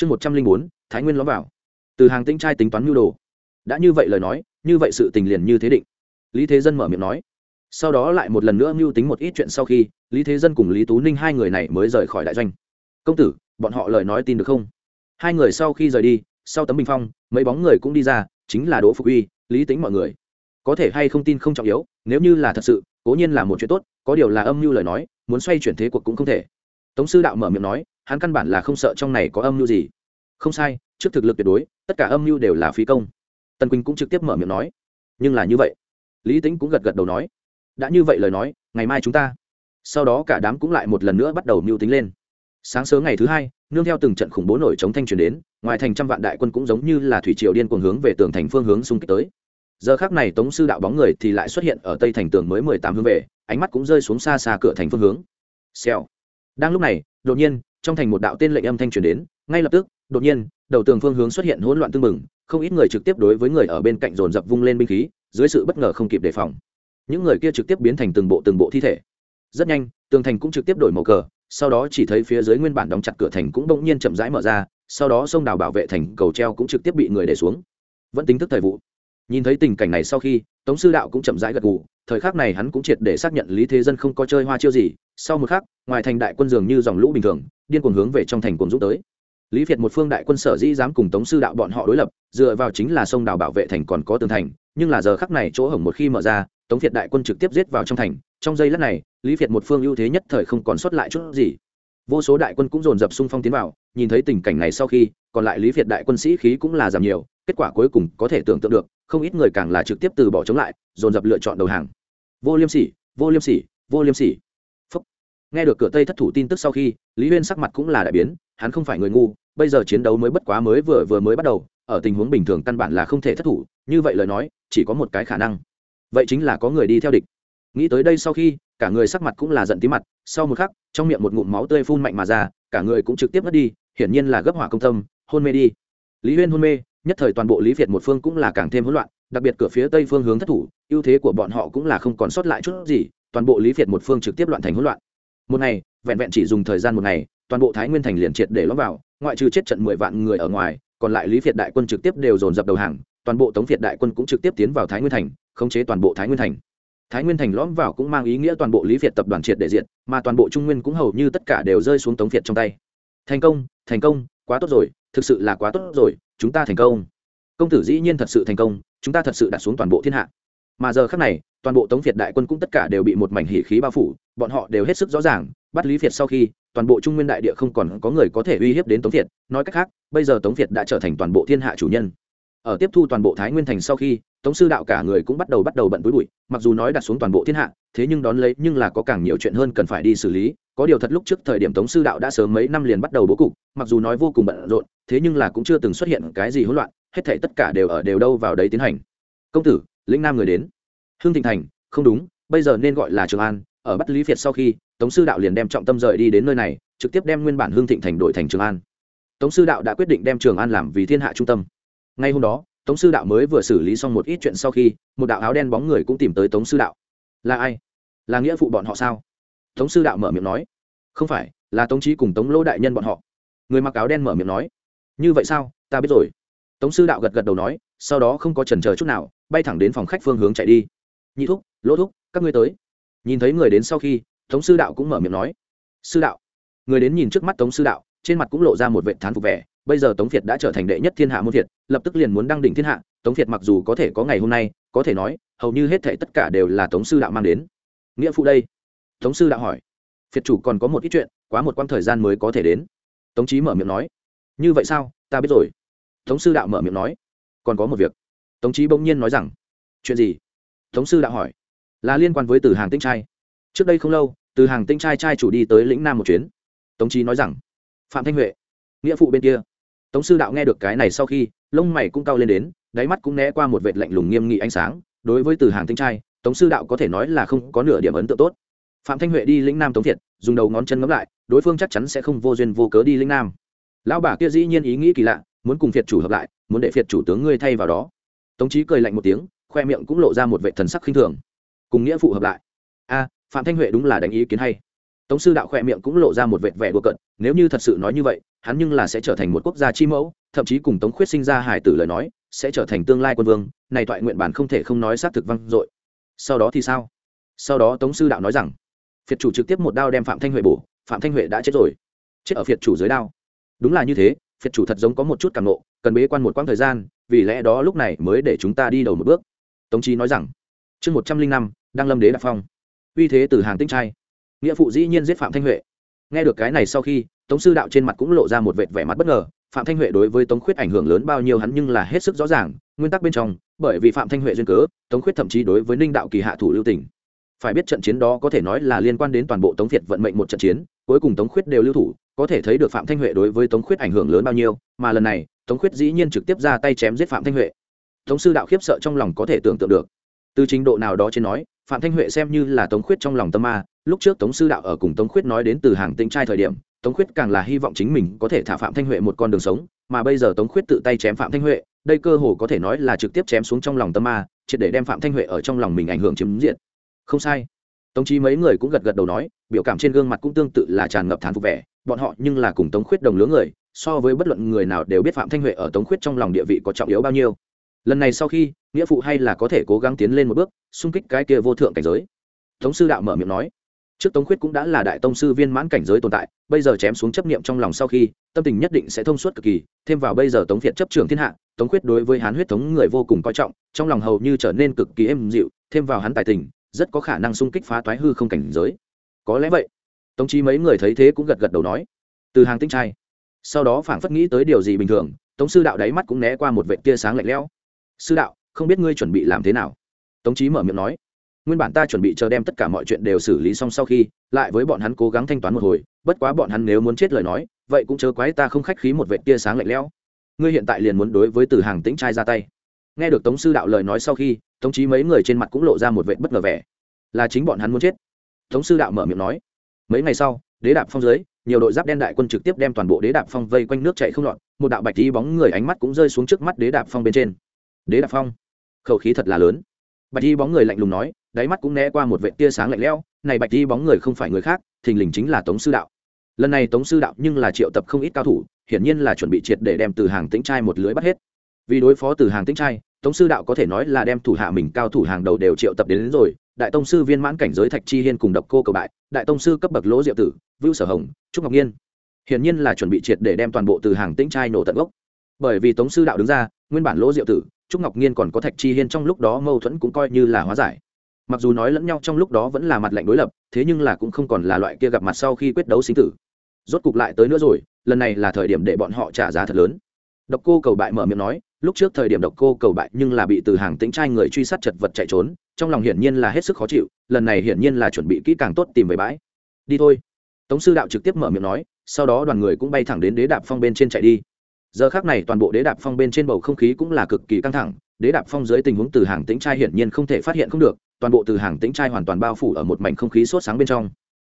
chương một trăm linh bốn, thái nguyên lõm vào. Từ hàng tinh trai tính toán mưu đồ. Đã như vậy lời nói, như vậy sự tình liền như thế định. Lý thế dân mở miệng nói. Sau đó lại một lần nữa mưu tính một ít chuyện sau khi, lý thế dân cùng lý tú ninh hai người này mới rời khỏi đại doanh. Công tử, bọn họ lời nói tin được không? Hai người sau khi rời đi, sau tấm bình phong, mấy bóng người cũng đi ra, chính là đỗ phục uy, lý tính mọi người. Có thể hay không tin không trọng yếu, nếu như là thật sự, cố nhiên là một chuyện tốt, có điều là âm mưu lời nói, muốn xoay chuyển thế cuộc cũng không thể. Tống sư đạo mở miệng nói hắn căn bản là không sợ trong này có âm mưu gì. Không sai, trước thực lực tuyệt đối, tất cả âm mưu đều là phí công. Tần quỳnh cũng trực tiếp mở miệng nói. Nhưng là như vậy, lý tính cũng gật gật đầu nói. Đã như vậy lời nói, ngày mai chúng ta. Sau đó cả đám cũng lại một lần nữa bắt đầu mưu tính lên. Sáng sớm ngày thứ hai, nương theo từng trận khủng bố nổi chống thanh truyền đến, ngoài thành trăm vạn đại quân cũng giống như là thủy triều điên cuồng hướng về tường thành phương hướng xung kích tới. Giờ khác này tống sư đạo bóng người thì lại xuất hiện ở tây thành tường mới mười tám hướng về, ánh mắt cũng rơi xuống xa xa cửa thành phương hướng. Xèo. Đang lúc này, đột nhiên trong thành một đạo tên lệnh âm thanh truyền đến, ngay lập tức, đột nhiên, đầu tường phương hướng xuất hiện hỗn loạn tương mừng không ít người trực tiếp đối với người ở bên cạnh dồn dập vung lên binh khí, dưới sự bất ngờ không kịp đề phòng. Những người kia trực tiếp biến thành từng bộ từng bộ thi thể. Rất nhanh, tường thành cũng trực tiếp đổi màu cờ, sau đó chỉ thấy phía dưới nguyên bản đóng chặt cửa thành cũng bỗng nhiên chậm rãi mở ra, sau đó sông đào bảo vệ thành cầu treo cũng trực tiếp bị người để xuống. Vẫn tính thức thời vụ nhìn thấy tình cảnh này sau khi, tống sư đạo cũng chậm rãi gật gù, thời khắc này hắn cũng triệt để xác nhận lý thế dân không có chơi hoa chiêu gì, sau một khắc, ngoài thành đại quân dường như dòng lũ bình thường, điên cuồng hướng về trong thành cuồng dũng tới. Lý việt một phương đại quân sở dĩ dám cùng tống sư đạo bọn họ đối lập, dựa vào chính là sông đào bảo vệ thành còn có tường thành, nhưng là giờ khắc này chỗ hổng một khi mở ra, tống việt đại quân trực tiếp giết vào trong thành. Trong giây lát này, lý việt một phương ưu thế nhất thời không còn sót lại chút gì. Vô số đại quân cũng dồn dập xung phong tiến vào, nhìn thấy tình cảnh này sau khi, còn lại lý việt đại quân sĩ khí cũng là giảm nhiều, kết quả cuối cùng có thể tưởng tượng được không ít người càng là trực tiếp từ bỏ chống lại, dồn dập lựa chọn đầu hàng. Vô liêm sỉ, vô liêm sỉ, vô liêm sỉ. Phúc. nghe được cửa tây thất thủ tin tức sau khi, lý huyên sắc mặt cũng là đại biến, hắn không phải người ngu, bây giờ chiến đấu mới bất quá mới vừa vừa mới bắt đầu, ở tình huống bình thường căn bản là không thể thất thủ, như vậy lời nói, chỉ có một cái khả năng. Vậy chính là có người đi theo địch. Nghĩ tới đây sau khi, cả người sắc mặt cũng là giận tí mặt, sau một khắc, trong miệng một ngụm máu tươi phun mạnh mà ra, cả người cũng trực tiếp mất đi, hiển nhiên là gấp hỏa công tâm, hôn mê đi. Lý huyên hôn mê nhất thời toàn bộ lý việt một phương cũng là càng thêm hỗn loạn, đặc biệt cửa phía tây phương hướng thất thủ, ưu thế của bọn họ cũng là không còn sót lại chút gì, toàn bộ lý việt một phương trực tiếp loạn thành hỗn loạn. Một ngày, vẹn vẹn chỉ dùng thời gian một ngày, toàn bộ thái nguyên thành liền triệt để lõm vào, ngoại trừ chết trận mười vạn người ở ngoài, còn lại lý việt đại quân trực tiếp đều dồn dập đầu hàng, toàn bộ tống việt đại quân cũng trực tiếp tiến vào thái nguyên thành, khống chế toàn bộ thái nguyên thành. Thái nguyên thành lõm vào cũng mang ý nghĩa toàn bộ lý việt tập đoàn triệt để diện mà toàn bộ trung nguyên cũng hầu như tất cả đều rơi xuống tống việt trong tay. Thành công thành công, quá tốt rồi thực sự là quá tốt rồi, chúng ta thành công. Công tử dĩ nhiên thật sự thành công, chúng ta thật sự đặt xuống toàn bộ thiên hạ. Mà giờ khác này, toàn bộ tống việt đại quân cũng tất cả đều bị một mảnh hỉ khí bao phủ, bọn họ đều hết sức rõ ràng, bắt lý việt sau khi, toàn bộ trung nguyên đại địa không còn có người có thể uy hiếp đến tống việt. Nói cách khác, bây giờ tống việt đã trở thành toàn bộ thiên hạ chủ nhân. Ở tiếp thu toàn bộ thái nguyên thành sau khi, tống sư đạo cả người cũng bắt đầu bắt đầu bận túi bụi mặc dù nói đặt xuống toàn bộ thiên hạ thế nhưng đón lấy nhưng là có càng nhiều chuyện hơn cần phải đi xử lý. Có điều thật lúc trước thời điểm tống sư đạo đã sớm mấy năm liền bắt đầu bố cục, mặc dù nói vô cùng bận rộn, thế nhưng là cũng chưa từng xuất hiện cái gì hỗn loạn, hết thảy tất cả đều ở đều đâu vào đấy tiến hành. Công tử, lĩnh nam người đến. Hương thịnh thành, không đúng, bây giờ nên gọi là trường an, ở bắt lý việt sau khi, tống sư đạo liền đem trọng tâm rời đi đến nơi này, trực tiếp đem nguyên bản hương thịnh thành đổi thành trường an. Tống sư đạo đã quyết định đem trường an làm vì thiên hạ trung tâm. Ngay hôm đó, tống sư đạo mới vừa xử lý xong một ít chuyện sau khi, một đạo áo đen bóng người cũng tìm tới tống sư đạo. Là ai? Là nghĩa phụ bọn họ sao? Tống sư đạo mở miệng nói. Không phải, là tống trí cùng tống lỗ đại nhân bọn họ. Người mặc áo đen mở miệng nói. Như vậy sao? Ta biết rồi. Tống sư đạo gật gật đầu nói, sau đó không có trần chờ chút nào, bay thẳng đến phòng khách phương hướng chạy đi. Nhị thúc, lỗ thúc, các ngươi tới. Nhìn thấy người đến sau khi, tống sư đạo cũng mở miệng nói. Sư đạo. Người đến nhìn trước mắt tống sư đạo, trên mặt cũng lộ ra một vệ thán phục vẻ. Bây giờ tống việt đã trở thành đệ nhất thiên hạ môn việt, lập tức liền muốn đăng đỉnh thiên hạ. Tống việt mặc dù có thể có ngày hôm nay, có thể nói, hầu như hết thể tất cả đều là tống sư đạo mang đến nghĩa phụ đây. Tống sư đã hỏi. Phiệt chủ còn có một ít chuyện, quá một quãng thời gian mới có thể đến. Tống trí mở miệng nói. Như vậy sao, ta biết rồi. Tống sư đạo mở miệng nói. Còn có một việc. Tống trí bỗng nhiên nói rằng. Chuyện gì? Tống sư đạo hỏi. Là liên quan với từ hàng tinh trai. Trước đây không lâu, từ hàng tinh trai trai chủ đi tới lĩnh nam một chuyến. Tống trí nói rằng. Phạm thanh huệ. Nghĩa phụ bên kia. Tống sư đạo nghe được cái này sau khi, lông mày cũng cao lên đến, đáy mắt cũng né qua một vệt lạnh lùng nghiêm nghị ánh sáng. Đối với từ hàng tinh trai tống sư đạo có thể nói là không có nửa điểm ấn tượng tốt. Phạm thanh huệ đi lĩnh nam tống thiệt, dùng đầu ngón chân ngấm lại, đối phương chắc chắn sẽ không vô duyên vô cớ đi lĩnh nam. Lão bà kia dĩ nhiên ý nghĩ kỳ lạ, muốn cùng phiệt chủ hợp lại, muốn để phiệt chủ tướng ngươi thay vào đó. Tống trí cười lạnh một tiếng, khoe miệng cũng lộ ra một vệ thần sắc khinh thường. Cùng nghĩa phụ hợp lại. A, phạm thanh huệ đúng là đánh ý kiến hay. Tống sư đạo khoe miệng cũng lộ ra một vệt vẻ đùa cận nếu như thật sự nói như vậy, hắn nhưng là sẽ trở thành một quốc gia chi mẫu, thậm chí cùng tống khuyết sinh ra hải tử lời nói, sẽ trở thành tương lai quân vương, này thoại nguyện bản không thể không nói xác thực văng dội sau đó thì sao? Sau đó tống sư đạo nói rằng phiệt chủ trực tiếp một đao đem phạm thanh huệ bổ, phạm thanh huệ đã chết rồi. Chết ở phiệt chủ dưới đao. Đúng là như thế phiệt chủ thật giống có một chút cảm nộ, cần bế quan một quãng thời gian, vì lẽ đó lúc này mới để chúng ta đi đầu một bước. Tống trí nói rằng, chương một trăm linh năm đang lâm đế đạp phong. Uy thế từ hàng tinh trai. Nghĩa phụ dĩ nhiên giết phạm thanh huệ. Nghe được cái này sau khi, tống sư đạo trên mặt cũng lộ ra một vệt vẻ mặt bất ngờ. Phạm thanh huệ đối với tống khuyết ảnh hưởng lớn bao nhiêu hắn nhưng là hết sức rõ ràng, nguyên tắc bên trong bởi vì phạm thanh huệ duyên cớ, tống khuyết thậm chí đối với ninh đạo kỳ hạ thủ lưu tỉnh phải biết trận chiến đó có thể nói là liên quan đến toàn bộ tống việt vận mệnh một trận chiến, cuối cùng tống khuyết đều lưu thủ, có thể thấy được phạm thanh huệ đối với tống khuyết ảnh hưởng lớn bao nhiêu, mà lần này, tống khuyết dĩ nhiên trực tiếp ra tay chém giết phạm thanh huệ. Tống sư đạo khiếp sợ trong lòng có thể tưởng tượng được. Từ trình độ nào đó trên nói, phạm thanh huệ xem như là tống khuyết trong lòng tâm ma, lúc trước tống sư đạo ở cùng tống khuyết nói đến từ hàng tinh trai thời điểm, tống khuyết càng là hy vọng chính mình có thể thả phạm thanh huệ một con đường sống, mà bây giờ tống khuyết tự tay chém phạm thanh huệ đây cơ hồ có thể nói là trực tiếp chém xuống trong lòng tâm ma, triệt để đem phạm thanh huệ ở trong lòng mình ảnh hưởng chiếm diện. Không sai. Tống chí mấy người cũng gật gật đầu nói, biểu cảm trên gương mặt cũng tương tự là tràn ngập thán phục vẻ, bọn họ nhưng là cùng tống khuyết đồng lứa người, so với bất luận người nào đều biết phạm thanh huệ ở tống khuyết trong lòng địa vị có trọng yếu bao nhiêu. Lần này sau khi, nghĩa phụ hay là có thể cố gắng tiến lên một bước, xung kích cái kia vô thượng cảnh giới. Tống sư đạo mở miệng nói, trước tống khuyết cũng đã là đại tông sư viên mãn cảnh giới tồn tại, bây giờ chém xuống chấp niệm trong lòng sau khi, tâm tình nhất định sẽ thông suốt cực kỳ, thêm vào bây giờ tống việt chấp trường thiên hạ tống khuyết đối với hán huyết thống người vô cùng coi trọng, trong lòng hầu như trở nên cực kỳ êm dịu, thêm vào hắn tài tình, rất có khả năng xung kích phá toái hư không cảnh giới. Có lẽ vậy, tống trí mấy người thấy thế cũng gật gật đầu nói, từ hàng tinh trai. Sau đó phảng phất nghĩ tới điều gì bình thường, tống sư đạo đáy mắt cũng né qua một vệ tia sáng lạnh lẽo. Sư đạo, không biết ngươi chuẩn bị làm thế nào? Tống trí mở miệng nói, nguyên bản ta chuẩn bị chờ đem tất cả mọi chuyện đều xử lý xong sau khi, lại với bọn hắn cố gắng thanh toán một hồi, bất quá bọn hắn nếu muốn chết lời nói, vậy cũng chớ quái ta không khách khí một vệ tia sáng lạnh lẽo ngươi hiện tại liền muốn đối với từ hàng tĩnh trai ra tay. Nghe được tống sư đạo lời nói sau khi, tống trí mấy người trên mặt cũng lộ ra một vệ bất ngờ vẻ. Là chính bọn hắn muốn chết. Tống sư đạo mở miệng nói. Mấy ngày sau, đế đạp phong dưới, nhiều đội giáp đen đại quân trực tiếp đem toàn bộ đế đạp phong vây quanh nước chạy không lọt, một đạo bạch tí bóng người ánh mắt cũng rơi xuống trước mắt đế đạp phong bên trên. Đế đạp phong, khẩu khí thật là lớn. Bạch tí bóng người lạnh lùng nói, đáy mắt cũng né qua một vệ tia sáng lạnh lẽo, này bạch tí bóng người không phải người khác, thình lình chính là tống sư đạo lần này tống sư đạo nhưng là triệu tập không ít cao thủ hiển nhiên là chuẩn bị triệt để đem từ hàng tĩnh trai một lưới bắt hết. Vì đối phó từ hàng tĩnh trai tống sư đạo có thể nói là đem thủ hạ mình cao thủ hàng đầu đều triệu tập đến, đến rồi. Đại tông sư viên mãn cảnh giới thạch chi hiên cùng độc cô cầu bại đại tông sư cấp bậc lỗ diệu tử vưu sở hồng trúc ngọc nhiên. Hiển nhiên là chuẩn bị triệt để đem toàn bộ từ hàng tĩnh trai nổ tận gốc. Bởi vì tống sư đạo đứng ra nguyên bản lỗ diệu tử trúc ngọc nhiên còn có thạch chi hiên trong lúc đó mâu thuẫn cũng coi như là hóa giải. Mặc dù nói lẫn nhau trong lúc đó vẫn là mặt lạnh đối lập thế nhưng là cũng không còn là loại kia gặp mặt sau khi quyết đấu sinh tử rốt cục lại tới nữa rồi, lần này là thời điểm để bọn họ trả giá thật lớn. Độc cô cầu bại mở miệng nói, lúc trước thời điểm độc cô cầu bại nhưng là bị từ hàng tĩnh trai người truy sát chật vật chạy trốn, trong lòng hiển nhiên là hết sức khó chịu, lần này hiển nhiên là chuẩn bị kỹ càng tốt tìm về bãi. Đi thôi. Tống sư đạo trực tiếp mở miệng nói, sau đó đoàn người cũng bay thẳng đến đế đạp phong bên trên chạy đi. Giờ khác này toàn bộ đế đạp phong bên trên bầu không khí cũng là cực kỳ căng thẳng, đế đạp phong dưới tình huống từ hàng tĩnh trai hiển nhiên không thể phát hiện không được, toàn bộ từ hàng tĩnh trai hoàn toàn bao phủ ở một mảnh không khí sốt sáng bên trong.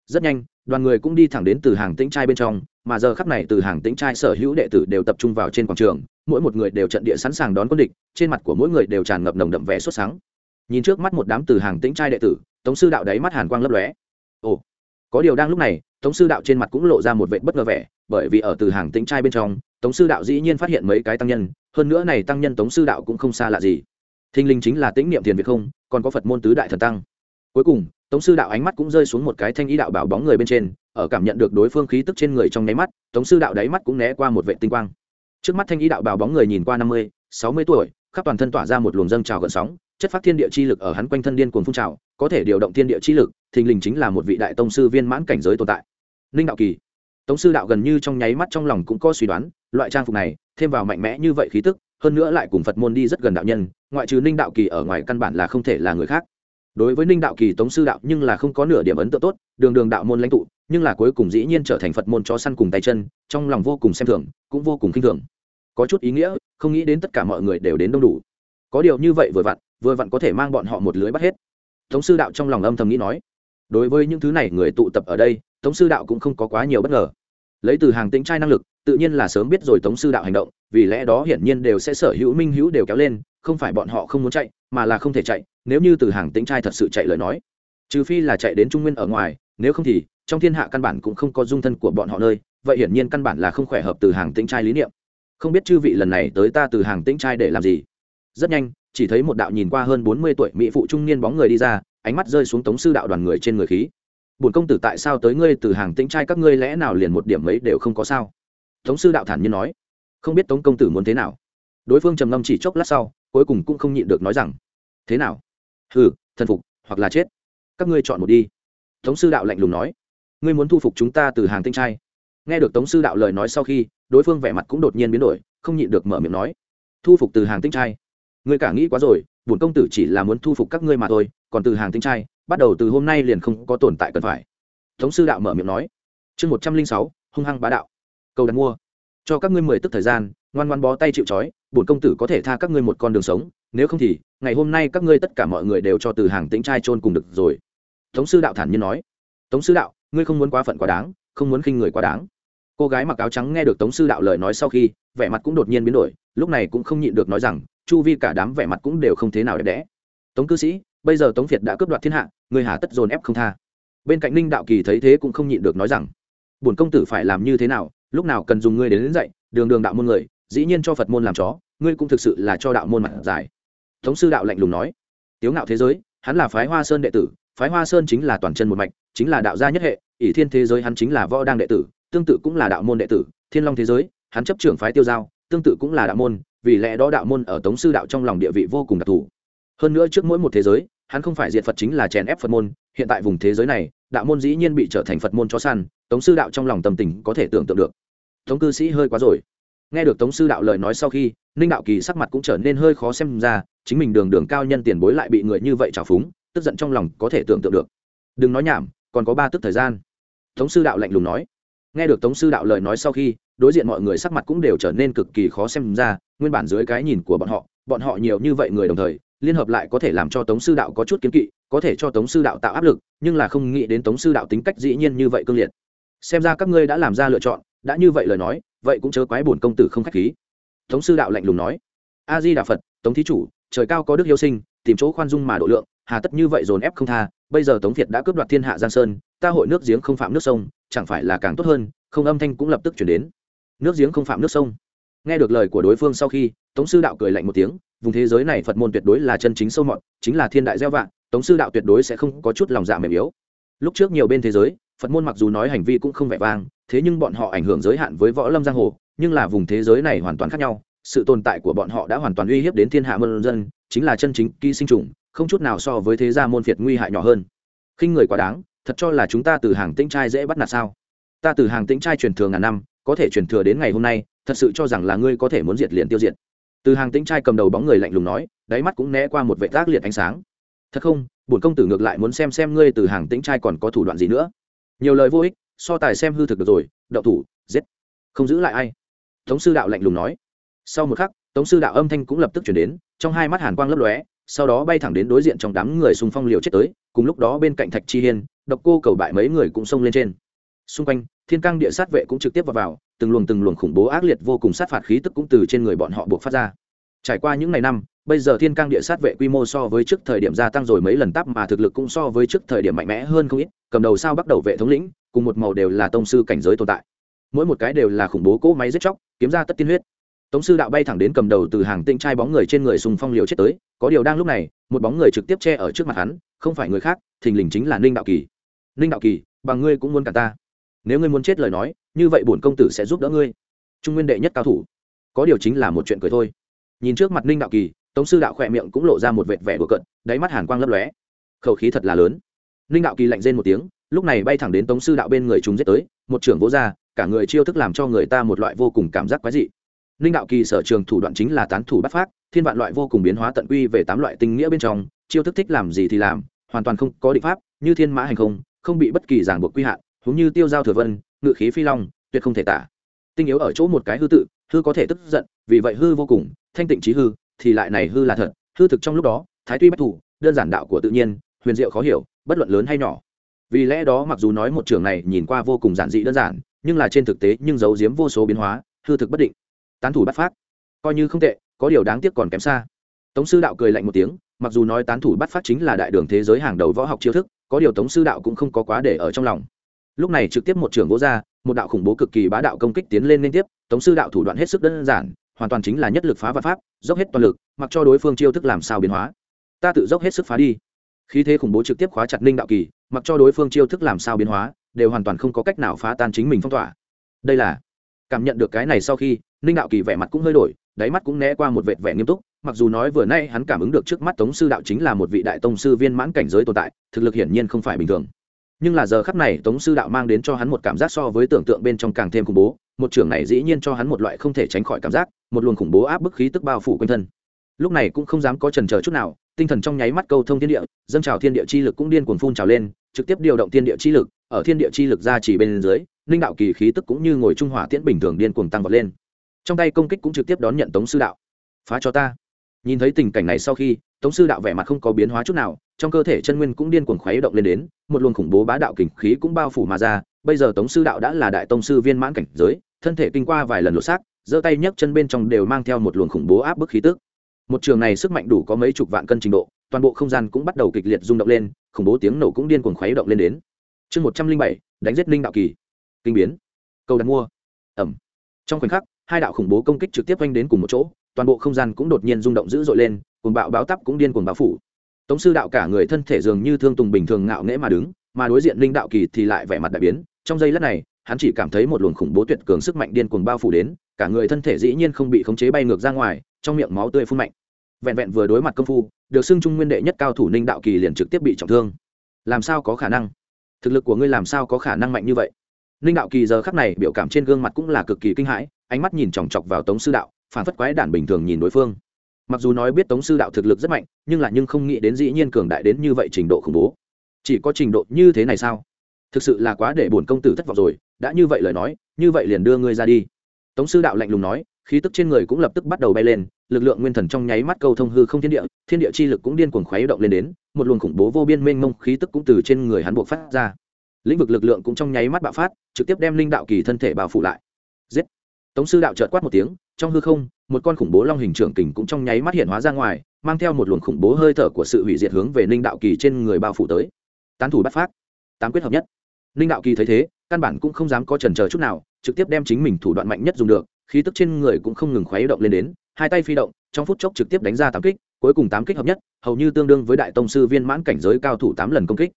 Rất nhanh đoàn người cũng đi thẳng đến từ hàng tĩnh trai bên trong, mà giờ khắp này từ hàng tĩnh trai sở hữu đệ tử đều tập trung vào trên quảng trường, mỗi một người đều trận địa sẵn sàng đón quân địch, trên mặt của mỗi người đều tràn ngập nồng đậm vẻ xuất sáng nhìn trước mắt một đám từ hàng tĩnh trai đệ tử, tống sư đạo đáy mắt hàn quang lấp lóe. Ồ, có điều đang lúc này, tống sư đạo trên mặt cũng lộ ra một vệ bất ngờ vẻ, bởi vì ở từ hàng tĩnh trai bên trong, tống sư đạo dĩ nhiên phát hiện mấy cái tăng nhân, hơn nữa này tăng nhân tống sư đạo cũng không xa lạ gì. Thinh linh chính là tĩnh niệm thiền việt không, còn có phật môn tứ đại thần tăng. Cuối cùng tống sư đạo ánh mắt cũng rơi xuống một cái thanh ý đạo bảo bóng người bên trên, ở cảm nhận được đối phương khí tức trên người trong nháy mắt, tống sư đạo đáy mắt cũng né qua một vệ tinh quang. Trước mắt thanh ý đạo bảo bóng người nhìn qua năm mươi, sáu mươi tuổi, khắp toàn thân tỏa ra một luồng dâng trào gợn sóng, chất phát thiên địa chi lực ở hắn quanh thân điên cuồng phun trào, có thể điều động thiên địa chi lực, thình lình chính là một vị đại tông sư viên mãn cảnh giới tồn tại. Ninh đạo kỳ. Tống sư đạo gần như trong nháy mắt trong lòng cũng có suy đoán, loại trang phục này, thêm vào mạnh mẽ như vậy khí tức, hơn nữa lại cùng phật môn đi rất gần đạo nhân, ngoại trừ ninh đạo kỳ ở ngoài căn bản là không thể là người khác đối với ninh đạo kỳ tống sư đạo nhưng là không có nửa điểm ấn tượng tốt, đường đường đạo môn lãnh tụ, nhưng là cuối cùng dĩ nhiên trở thành phật môn cho săn cùng tay chân, trong lòng vô cùng xem thường, cũng vô cùng khinh thường. Có chút ý nghĩa, không nghĩ đến tất cả mọi người đều đến đông đủ. Có điều như vậy vừa vặn vừa vặn có thể mang bọn họ một lưới bắt hết. Tống sư đạo trong lòng âm thầm nghĩ nói, đối với những thứ này người tụ tập ở đây, tống sư đạo cũng không có quá nhiều bất ngờ. Lấy từ hàng tính trai năng lực, tự nhiên là sớm biết rồi tống sư đạo hành động, vì lẽ đó hiển nhiên đều sẽ sở hữu minh hữu đều kéo lên, không phải bọn họ không muốn chạy, mà là không thể chạy nếu như từ hàng tĩnh trai thật sự chạy lời nói, trừ phi là chạy đến trung nguyên ở ngoài, nếu không thì trong thiên hạ căn bản cũng không có dung thân của bọn họ nơi, vậy hiển nhiên căn bản là không khỏe hợp từ hàng tĩnh trai lý niệm. Không biết chư vị lần này tới ta từ hàng tĩnh trai để làm gì? Rất nhanh, chỉ thấy một đạo nhìn qua hơn bốn mươi tuổi mỹ phụ trung niên bóng người đi ra, ánh mắt rơi xuống tống sư đạo đoàn người trên người khí. Bổn công tử tại sao tới ngươi từ hàng tĩnh trai, các ngươi lẽ nào liền một điểm mấy đều không có sao? Tống sư đạo thản nhiên nói. Không biết tống công tử muốn thế nào? Đối phương trầm ngâm chỉ chốc lát sau, cuối cùng cũng không nhịn được nói rằng, thế nào? Hừ, thần phục, hoặc là chết. Các ngươi chọn một đi. Tống sư đạo lạnh lùng nói. Ngươi muốn thu phục chúng ta từ hàng tinh trai. Nghe được tống sư đạo lời nói sau khi, đối phương vẻ mặt cũng đột nhiên biến đổi, không nhịn được mở miệng nói. Thu phục từ hàng tinh trai? Ngươi cả nghĩ quá rồi, bổn công tử chỉ là muốn thu phục các ngươi mà thôi, còn từ hàng tinh trai, bắt đầu từ hôm nay liền không có tồn tại cần phải. Tống sư đạo mở miệng nói. Chương một trăm linh sáu, hung hăng bá đạo. Cầu đặt mua. Cho các ngươi mười tức thời gian, ngoan ngoan bó tay chịu trói, bổn công tử có thể tha các ngươi một con đường sống nếu không thì ngày hôm nay các ngươi tất cả mọi người đều cho từ hàng tĩnh trai trôn cùng được rồi. Tống sư đạo thản nhiên nói. Tống sư đạo ngươi không muốn quá phận quá đáng không muốn khinh người quá đáng. Cô gái mặc áo trắng nghe được tống sư đạo lời nói sau khi vẻ mặt cũng đột nhiên biến đổi lúc này cũng không nhịn được nói rằng chu vi cả đám vẻ mặt cũng đều không thế nào đẹp đẽ. Tống cư sĩ bây giờ tống việt đã cướp đoạt thiên hạ người hà tất dồn ép không tha. Bên cạnh ninh đạo kỳ thấy thế cũng không nhịn được nói rằng bổn công tử phải làm như thế nào lúc nào cần dùng ngươi đến, đến đường đường đạo môn người dĩ nhiên cho phật môn làm chó ngươi cũng thực sự là cho đạo môn mặt dài tống sư đạo lạnh lùng nói, tiếu ngạo thế giới, hắn là phái hoa sơn đệ tử, phái hoa sơn chính là toàn chân một mạch, chính là đạo gia nhất hệ, ỷ thiên thế giới hắn chính là võ đăng đệ tử, tương tự cũng là đạo môn đệ tử, thiên long thế giới, hắn chấp trưởng phái tiêu giao, tương tự cũng là đạo môn, vì lẽ đó đạo môn ở tống sư đạo trong lòng địa vị vô cùng đặc thù. Hơn nữa trước mỗi một thế giới, hắn không phải diệt phật chính là chèn ép phật môn, hiện tại vùng thế giới này, đạo môn dĩ nhiên bị trở thành phật môn chó săn, tống sư đạo trong lòng tâm tình có thể tưởng tượng được. Tống cư sĩ hơi quá rồi. Nghe được tống sư đạo lời nói sau khi, ninh đạo kỳ sắc mặt cũng trở nên hơi khó xem ra chính mình đường đường cao nhân tiền bối lại bị người như vậy trào phúng, tức giận trong lòng có thể tưởng tượng được. Đừng nói nhảm, còn có ba tức thời gian. Tống sư đạo lạnh lùng nói. Nghe được tống sư đạo lời nói sau khi, đối diện mọi người sắc mặt cũng đều trở nên cực kỳ khó xem ra, nguyên bản dưới cái nhìn của bọn họ bọn họ nhiều như vậy người đồng thời, liên hợp lại có thể làm cho tống sư đạo có chút kiến kỵ, có thể cho tống sư đạo tạo áp lực, nhưng là không nghĩ đến tống sư đạo tính cách dĩ nhiên như vậy cương liệt. Xem ra các ngươi đã làm ra lựa chọn, đã như vậy lời nói, vậy cũng chớ quái bổn công tử không khách khí. Tống sư đạo lạnh lùng nói. A di đà phật, tống thí chủ trời cao có đức yêu sinh, tìm chỗ khoan dung mà độ lượng, hà tất như vậy dồn ép không tha, bây giờ tống việt đã cướp đoạt thiên hạ giang sơn, ta hội nước giếng không phạm nước sông, chẳng phải là càng tốt hơn, không âm thanh cũng lập tức chuyển đến. Nước giếng không phạm nước sông. Nghe được lời của đối phương sau khi, tống sư đạo cười lạnh một tiếng, vùng thế giới này phật môn tuyệt đối là chân chính sâu mọt, chính là thiên đại gieo vạn tống sư đạo tuyệt đối sẽ không có chút lòng dạ mềm yếu. Lúc trước nhiều bên thế giới, phật môn mặc dù nói hành vi cũng không vẻ vang, thế nhưng bọn họ ảnh hưởng giới hạn với võ lâm giang hồ, nhưng là vùng thế giới này hoàn toàn khác nhau sự tồn tại của bọn họ đã hoàn toàn uy hiếp đến thiên hạ môn dân, chính là chân chính ký sinh trùng, không chút nào so với thế gia môn phiệt nguy hại nhỏ hơn. Khinh người quá đáng, thật cho là chúng ta từ hàng tĩnh trai dễ bắt nạt sao? Ta từ hàng tĩnh trai truyền thừa ngàn năm, có thể truyền thừa đến ngày hôm nay, thật sự cho rằng là ngươi có thể muốn diệt liền tiêu diệt. Từ hàng tĩnh trai cầm đầu bóng người lạnh lùng nói, đáy mắt cũng né qua một vệ tác liệt ánh sáng. Thật không, bổn công tử ngược lại muốn xem xem ngươi từ hàng tĩnh trai còn có thủ đoạn gì nữa. Nhiều lời vô ích, so tài xem hư thực được rồi, đậu thủ, giết. Không giữ lại ai. Tống sư đạo lạnh lùng nói sau một khắc tống sư đạo âm thanh cũng lập tức chuyển đến trong hai mắt hàn quang lấp lóe sau đó bay thẳng đến đối diện trong đám người xung phong liều chết tới cùng lúc đó bên cạnh thạch chi hiên độc cô cầu bại mấy người cũng xông lên trên. Xung quanh thiên căng địa sát vệ cũng trực tiếp vào, vào từng luồng từng luồng khủng bố ác liệt vô cùng sát phạt khí tức cũng từ trên người bọn họ buộc phát ra. Trải qua những ngày năm bây giờ thiên cang địa sát vệ quy mô so với trước thời điểm gia tăng rồi mấy lần tắp mà thực lực cũng so với trước thời điểm mạnh mẽ hơn không ít cầm đầu sao bắt đầu vệ thống lĩnh cùng một màu đều là tông sư cảnh giới tồn tại. Mỗi một cái đều là khủng bố cỗ máy giết chóc kiếm ra tất tiên huyết tống sư đạo bay thẳng đến cầm đầu từ hàng tinh trai bóng người trên người sùng phong liều chết tới, có điều đang lúc này, một bóng người trực tiếp che ở trước mặt hắn, không phải người khác, thình lình chính là ninh đạo kỳ. Ninh đạo kỳ, bằng ngươi cũng muốn cả ta. Nếu ngươi muốn chết lời nói, như vậy bổn công tử sẽ giúp đỡ ngươi. Trung nguyên đệ nhất cao thủ. Có điều chính là một chuyện cười thôi. Nhìn trước mặt ninh đạo kỳ, tống sư đạo khỏe miệng cũng lộ ra một vệt vẻ của cận đáy mắt hàn quang lấp lóe. Khẩu khí thật là lớn. Ninh đạo kỳ lạnh rên một tiếng, lúc này bay thẳng đến tống sư đạo bên người chúng giết tới, một trưởng vỗ ra, cả người chiêu thức làm cho người ta một loại vô cùng cảm giác quái dị ninh đạo kỳ sở trường thủ đoạn chính là tán thủ bắt phát thiên vạn loại vô cùng biến hóa tận quy về tám loại tinh nghĩa bên trong, chiêu thức thích làm gì thì làm, hoàn toàn không có định pháp, như thiên mã hành không không bị bất kỳ ràng buộc quy hạn húng như tiêu giao thừa vân, ngự khí phi long, tuyệt không thể tả. Tinh yếu ở chỗ một cái hư tự, hư có thể tức giận, vì vậy hư vô cùng, thanh tịnh trí hư, thì lại này hư là thật, hư thực trong lúc đó, thái tuy bất thủ, đơn giản đạo của tự nhiên, huyền diệu khó hiểu, bất luận lớn hay nhỏ. Vì lẽ đó mặc dù nói một trường này nhìn qua vô cùng giản dị đơn giản, nhưng là trên thực tế nhưng giấu giếm vô số biến hóa, hư thực bất định tán thủ bắt phát. Coi như không tệ, có điều đáng tiếc còn kém xa. Tống sư đạo cười lạnh một tiếng, mặc dù nói tán thủ bắt phát chính là đại đường thế giới hàng đầu võ học chiêu thức, có điều tống sư đạo cũng không có quá để ở trong lòng. Lúc này trực tiếp một trưởng vỗ ra, một đạo khủng bố cực kỳ bá đạo công kích tiến lên liên tiếp, tống sư đạo thủ đoạn hết sức đơn giản, hoàn toàn chính là nhất lực phá vật pháp, dốc hết toàn lực, mặc cho đối phương chiêu thức làm sao biến hóa. Ta tự dốc hết sức phá đi. Khí thế khủng bố trực tiếp khóa chặt ninh đạo kỳ, mặc cho đối phương chiêu thức làm sao biến hóa, đều hoàn toàn không có cách nào phá tan chính mình phong tỏa. Đây là, cảm nhận được cái này sau khi ninh đạo kỳ vẻ mặt cũng hơi đổi, đáy mắt cũng né qua một vệt vẻ nghiêm túc, mặc dù nói vừa nay hắn cảm ứng được trước mắt tống sư đạo chính là một vị đại tông sư viên mãn cảnh giới tồn tại, thực lực hiển nhiên không phải bình thường. Nhưng là giờ khắp này tống sư đạo mang đến cho hắn một cảm giác so với tưởng tượng bên trong càng thêm khủng bố, một trưởng này dĩ nhiên cho hắn một loại không thể tránh khỏi cảm giác, một luồng khủng bố áp bức khí tức bao phủ quanh thân. Lúc này cũng không dám có trần chờ chút nào, tinh thần trong nháy mắt câu thông thiên địa, dâng trào thiên địa chi lực cũng điên cuồng phun trào lên, trực tiếp điều động thiên địa chi lực, ở thiên địa chi lực ra chỉ bên dưới linh đạo kỳ khí tức cũng như ngồi trung hỏa tiễn bình thường điên cuồng tăng vọt lên trong tay công kích cũng trực tiếp đón nhận tống sư đạo. Phá cho ta. Nhìn thấy tình cảnh này sau khi, tống sư đạo vẻ mặt không có biến hóa chút nào, trong cơ thể chân nguyên cũng điên cuồng khuấy động lên đến, một luồng khủng bố bá đạo kình khí cũng bao phủ mà ra. Bây giờ tống sư đạo đã là đại tông sư viên mãn cảnh giới, thân thể kinh qua vài lần lột xác, giơ tay nhấc chân bên trong đều mang theo một luồng khủng bố áp bức khí tức. Một trường này sức mạnh đủ có mấy chục vạn cân trình độ, toàn bộ không gian cũng bắt đầu kịch liệt rung động lên, khủng bố tiếng nổ cũng điên cuồng khuấy động lên đến. Chương một trăm linh bảy, đánh giết linh đạo kỳ. Kinh biến. Câu đặt mua. Ẩm. Trong khoảnh khắc hai đạo khủng bố công kích trực tiếp oanh đến cùng một chỗ, toàn bộ không gian cũng đột nhiên rung động dữ dội lên cùng bạo báo tắp cũng điên cuồng báo phủ. Tống sư đạo cả người thân thể dường như thương tùng bình thường ngạo nghễ mà đứng, mà đối diện linh đạo kỳ thì lại vẻ mặt đại biến. Trong giây lát này, hắn chỉ cảm thấy một luồng khủng bố tuyệt cường sức mạnh điên cuồng bao phủ đến, cả người thân thể dĩ nhiên không bị khống chế bay ngược ra ngoài, trong miệng máu tươi phun mạnh. Vẹn vẹn vừa đối mặt công phu, được xưng trung nguyên đệ nhất cao thủ ninh đạo kỳ liền trực tiếp bị trọng thương. Làm sao có khả năng? Thực lực của ngươi làm sao có khả năng mạnh như vậy? Ninh đạo kỳ giờ khắc này biểu cảm trên gương mặt cũng là cực kỳ kinh hãi ánh mắt nhìn chòng chọc vào tống sư đạo, phản phất quái đản bình thường nhìn đối phương. Mặc dù nói biết tống sư đạo thực lực rất mạnh, nhưng là nhưng không nghĩ đến dĩ nhiên cường đại đến như vậy trình độ khủng bố. Chỉ có trình độ như thế này sao? Thực sự là quá để bổn công tử thất vọng rồi, đã như vậy lời nói, như vậy liền đưa ngươi ra đi. Tống sư đạo lạnh lùng nói, khí tức trên người cũng lập tức bắt đầu bay lên, lực lượng nguyên thần trong nháy mắt câu thông hư không thiên địa thiên địa chi lực cũng điên cuồng khuấy động lên đến, một luồng khủng bố vô biên mênh mông khí tức cũng từ trên người hắn buộc phát ra. Lĩnh vực lực lượng cũng trong nháy mắt bạo phát, trực tiếp đem linh đạo kỳ thân thể bao phủ lại. Giết! Tống sư đạo chợt quát một tiếng, trong hư không, một con khủng bố long hình trưởng kình cũng trong nháy mắt hiện hóa ra ngoài, mang theo một luồng khủng bố hơi thở của sự hủy diệt hướng về ninh đạo kỳ trên người bao phủ tới. Tán thủ bắt phát. Tám quyết hợp nhất. Ninh đạo kỳ thấy thế, căn bản cũng không dám có chần chờ chút nào, trực tiếp đem chính mình thủ đoạn mạnh nhất dùng được, khí tức trên người cũng không ngừng khuấy động lên đến, hai tay phi động, trong phút chốc trực tiếp đánh ra tám kích, cuối cùng tám kích hợp nhất, hầu như tương đương với đại tông sư viên mãn cảnh giới cao thủ tám lần công kích.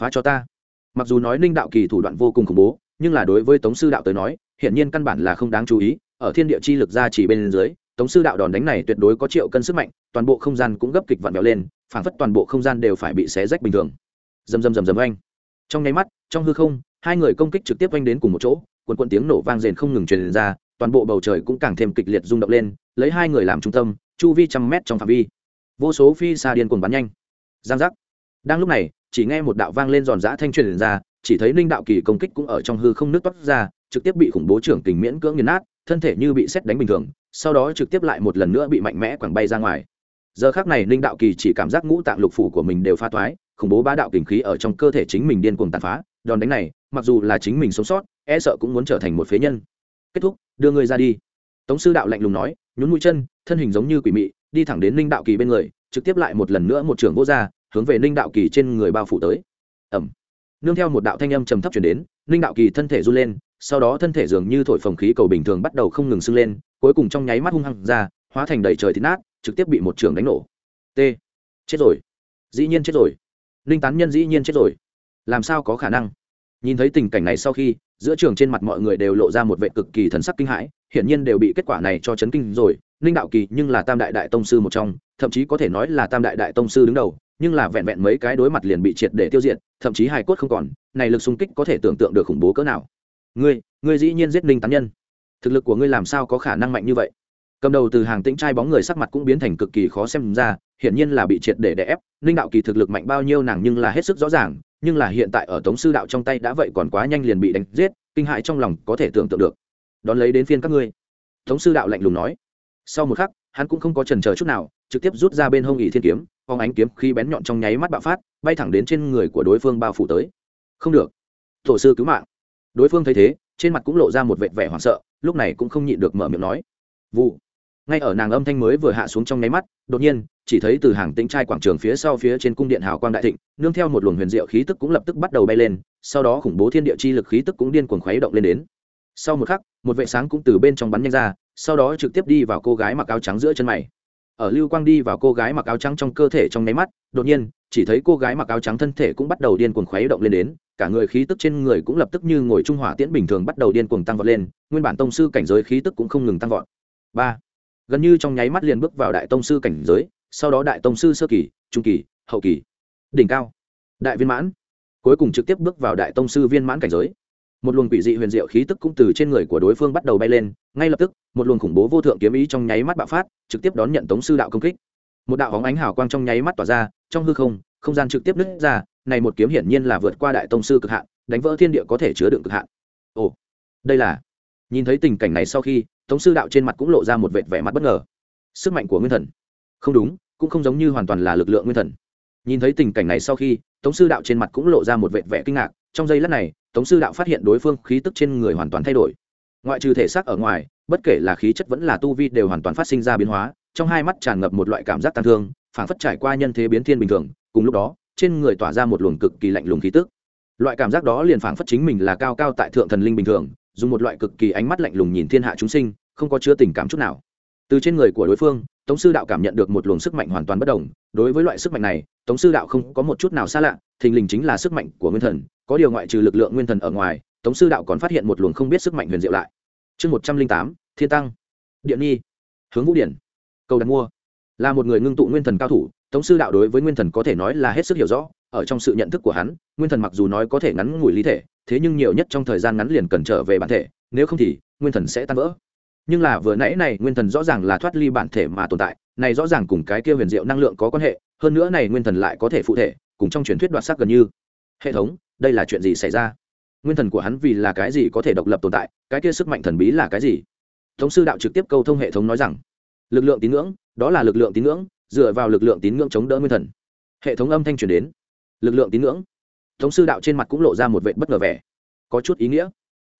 Phá cho ta. Mặc dù nói ninh đạo kỳ thủ đoạn vô cùng khủng bố nhưng là đối với tống sư đạo tới nói hiện nhiên căn bản là không đáng chú ý, ở thiên địa chi lực ra chỉ bên dưới, tống sư đạo đòn đánh này tuyệt đối có triệu cân sức mạnh, toàn bộ không gian cũng gấp kịch vặn vẹo lên, phảng phất toàn bộ không gian đều phải bị xé rách bình thường. Dầm dầm dầm dầm anh trong nháy mắt, trong hư không, hai người công kích trực tiếp oanh đến cùng một chỗ quần quần tiếng nổ vang rền không ngừng truyền ra, toàn bộ bầu trời cũng càng thêm kịch liệt rung động lên, lấy hai người làm trung tâm, chu vi trăm mét trong phạm vi. Vô số phi xa điên cuồng bắn nhanh. Giang giác. Đang lúc này, chỉ nghe một đạo vang lên giòn giã thanh truyền ra chỉ thấy ninh đạo kỳ công kích cũng ở trong hư không nước toát ra trực tiếp bị khủng bố trưởng tình miễn cưỡng nghiền nát thân thể như bị xét đánh bình thường sau đó trực tiếp lại một lần nữa bị mạnh mẽ quẳng bay ra ngoài. Giờ khác này ninh đạo kỳ chỉ cảm giác ngũ tạng lục phủ của mình đều pha thoái khủng bố bá đạo kình khí ở trong cơ thể chính mình điên cuồng tàn phá đòn đánh này mặc dù là chính mình sống sót e sợ cũng muốn trở thành một phế nhân. Kết thúc đưa ngươi ra đi. Tống sư đạo lạnh lùng nói nhún mũi chân thân hình giống như quỷ mị đi thẳng đến ninh đạo kỳ bên người trực tiếp lại một lần nữa một trường vô ra, hướng về ninh đạo kỳ trên người bao phủ tới. Ẩm nương theo một đạo thanh âm trầm thấp chuyển đến, ninh đạo kỳ thân thể run lên, sau đó thân thể dường như thổi phồng khí cầu bình thường bắt đầu không ngừng sưng lên, cuối cùng trong nháy mắt hung hăng ra, hóa thành đầy trời thịt nát, trực tiếp bị một trường đánh nổ. T. Chết rồi. Dĩ nhiên chết rồi. Ninh tán nhân dĩ nhiên chết rồi. Làm sao có khả năng? Nhìn thấy tình cảnh này sau khi, giữa trường trên mặt mọi người đều lộ ra một vệ cực kỳ thần sắc kinh hãi, hiển nhiên đều bị kết quả này cho chấn kinh rồi. Ninh đạo kỳ nhưng là tam đại đại tông sư một trong, thậm chí có thể nói là tam đại đại tông sư đứng đầu nhưng là vẹn vẹn mấy cái đối mặt liền bị triệt để tiêu diệt, thậm chí hài cốt không còn, này lực xung kích có thể tưởng tượng được khủng bố cỡ nào. Ngươi ngươi dĩ nhiên giết ninh tán nhân. Thực lực của ngươi làm sao có khả năng mạnh như vậy? Cầm đầu từ hàng tĩnh trai bóng người sắc mặt cũng biến thành cực kỳ khó xem ra, hiển nhiên là bị triệt để đè ép, ninh đạo kỳ thực lực mạnh bao nhiêu nàng nhưng là hết sức rõ ràng, nhưng là hiện tại ở tống sư đạo trong tay đã vậy còn quá nhanh liền bị đánh giết, kinh hại trong lòng có thể tưởng tượng được. Đón lấy đến phiên các ngươi. Tống sư đạo lạnh lùng nói. Sau một khắc, hắn cũng không có trần chờ chút nào, trực tiếp rút ra bên hông ỷ thiên kiếm phóng ánh kiếm khi bén nhọn trong nháy mắt bạo phát, bay thẳng đến trên người của đối phương bao phủ tới. Không được. Tổ sư cứu mạng. Đối phương thấy thế, trên mặt cũng lộ ra một vệt vẻ hoảng sợ, lúc này cũng không nhịn được mở miệng nói. Vụ. Ngay ở nàng âm thanh mới vừa hạ xuống trong nháy mắt, đột nhiên, chỉ thấy từ hàng tĩnh trai quảng trường phía sau phía trên cung điện hào quang đại thịnh, nương theo một luồng huyền diệu khí tức cũng lập tức bắt đầu bay lên, sau đó khủng bố thiên địa chi lực khí tức cũng điên cuồng khuấy động lên đến. Sau một khắc, một vệ sáng cũng từ bên trong bắn nhanh ra, sau đó trực tiếp đi vào cô gái mặc áo trắng giữa chân mày ở lưu quang đi vào cô gái mặc áo trắng trong cơ thể trong nháy mắt, đột nhiên, chỉ thấy cô gái mặc áo trắng thân thể cũng bắt đầu điên cuồng khuấy động lên đến, cả người khí tức trên người cũng lập tức như ngồi trung hỏa tiễn bình thường bắt đầu điên cuồng tăng vọt lên, nguyên bản tông sư cảnh giới khí tức cũng không ngừng tăng vọt. Ba, gần như trong nháy mắt liền bước vào đại tông sư cảnh giới, sau đó đại tông sư sơ kỳ, trung kỳ, hậu kỳ, đỉnh cao, đại viên mãn, cuối cùng trực tiếp bước vào đại tông sư viên mãn cảnh giới một luồng quỷ dị huyền diệu khí tức cũng từ trên người của đối phương bắt đầu bay lên, ngay lập tức, một luồng khủng bố vô thượng kiếm ý trong nháy mắt bạo phát, trực tiếp đón nhận tống sư đạo công kích. Một đạo hóng ánh hào quang trong nháy mắt tỏa ra, trong hư không không gian trực tiếp nứt ra, này một kiếm hiển nhiên là vượt qua đại tông sư cực hạn, đánh vỡ thiên địa có thể chứa đựng cực hạn. Ồ, đây là, nhìn thấy tình cảnh này sau khi, tống sư đạo trên mặt cũng lộ ra một vệt vẻ mặt bất ngờ. Sức mạnh của nguyên thần. Không đúng, cũng không giống như hoàn toàn là lực lượng nguyên thần. Nhìn thấy tình cảnh này sau khi, tống sư đạo trên mặt cũng lộ ra một vệt vẻ kinh ngạc, trong giây lát này tống sư đạo phát hiện đối phương khí tức trên người hoàn toàn thay đổi. Ngoại trừ thể xác ở ngoài, bất kể là khí chất vẫn là tu vi đều hoàn toàn phát sinh ra biến hóa, trong hai mắt tràn ngập một loại cảm giác tàn thương, phảng phất trải qua nhân thế biến thiên bình thường, cùng lúc đó, trên người tỏa ra một luồng cực kỳ lạnh lùng khí tức. Loại cảm giác đó liền phảng phất chính mình là cao cao tại thượng thần linh bình thường, dùng một loại cực kỳ ánh mắt lạnh lùng nhìn thiên hạ chúng sinh, không có chứa tình cảm chút nào từ trên người của đối phương, tống sư đạo cảm nhận được một luồng sức mạnh hoàn toàn bất đồng. Đối với loại sức mạnh này, tống sư đạo không có một chút nào xa lạ, thình lình chính là sức mạnh của nguyên thần. Có điều ngoại trừ lực lượng nguyên thần ở ngoài, tống sư đạo còn phát hiện một luồng không biết sức mạnh huyền diệu lại. Chương một trăm linh tám, thiên tăng. Điện nhi. Hướng vũ điển. Cầu đặt mua. Là một người ngưng tụ nguyên thần cao thủ, tống sư đạo đối với nguyên thần có thể nói là hết sức hiểu rõ. Ở trong sự nhận thức của hắn, nguyên thần mặc dù nói có thể ngắn ngủi lý thể, thế nhưng nhiều nhất trong thời gian ngắn liền cần trở về bản thể, nếu không thì, nguyên thần sẽ tan vỡ nhưng là vừa nãy này nguyên thần rõ ràng là thoát ly bản thể mà tồn tại, này rõ ràng cùng cái kia huyền diệu năng lượng có quan hệ, hơn nữa này nguyên thần lại có thể phụ thể, cùng trong truyền thuyết đoạt sắc gần như. Hệ thống, đây là chuyện gì xảy ra? Nguyên thần của hắn vì là cái gì có thể độc lập tồn tại, cái kia sức mạnh thần bí là cái gì? Thống sư đạo trực tiếp câu thông hệ thống nói rằng, lực lượng tín ngưỡng, đó là lực lượng tín ngưỡng, dựa vào lực lượng tín ngưỡng chống đỡ nguyên thần. Hệ thống âm thanh truyền đến. Lực lượng tín ngưỡng. Thống sư đạo trên mặt cũng lộ ra một vệ bất ngờ vẻ. Có chút ý nghĩa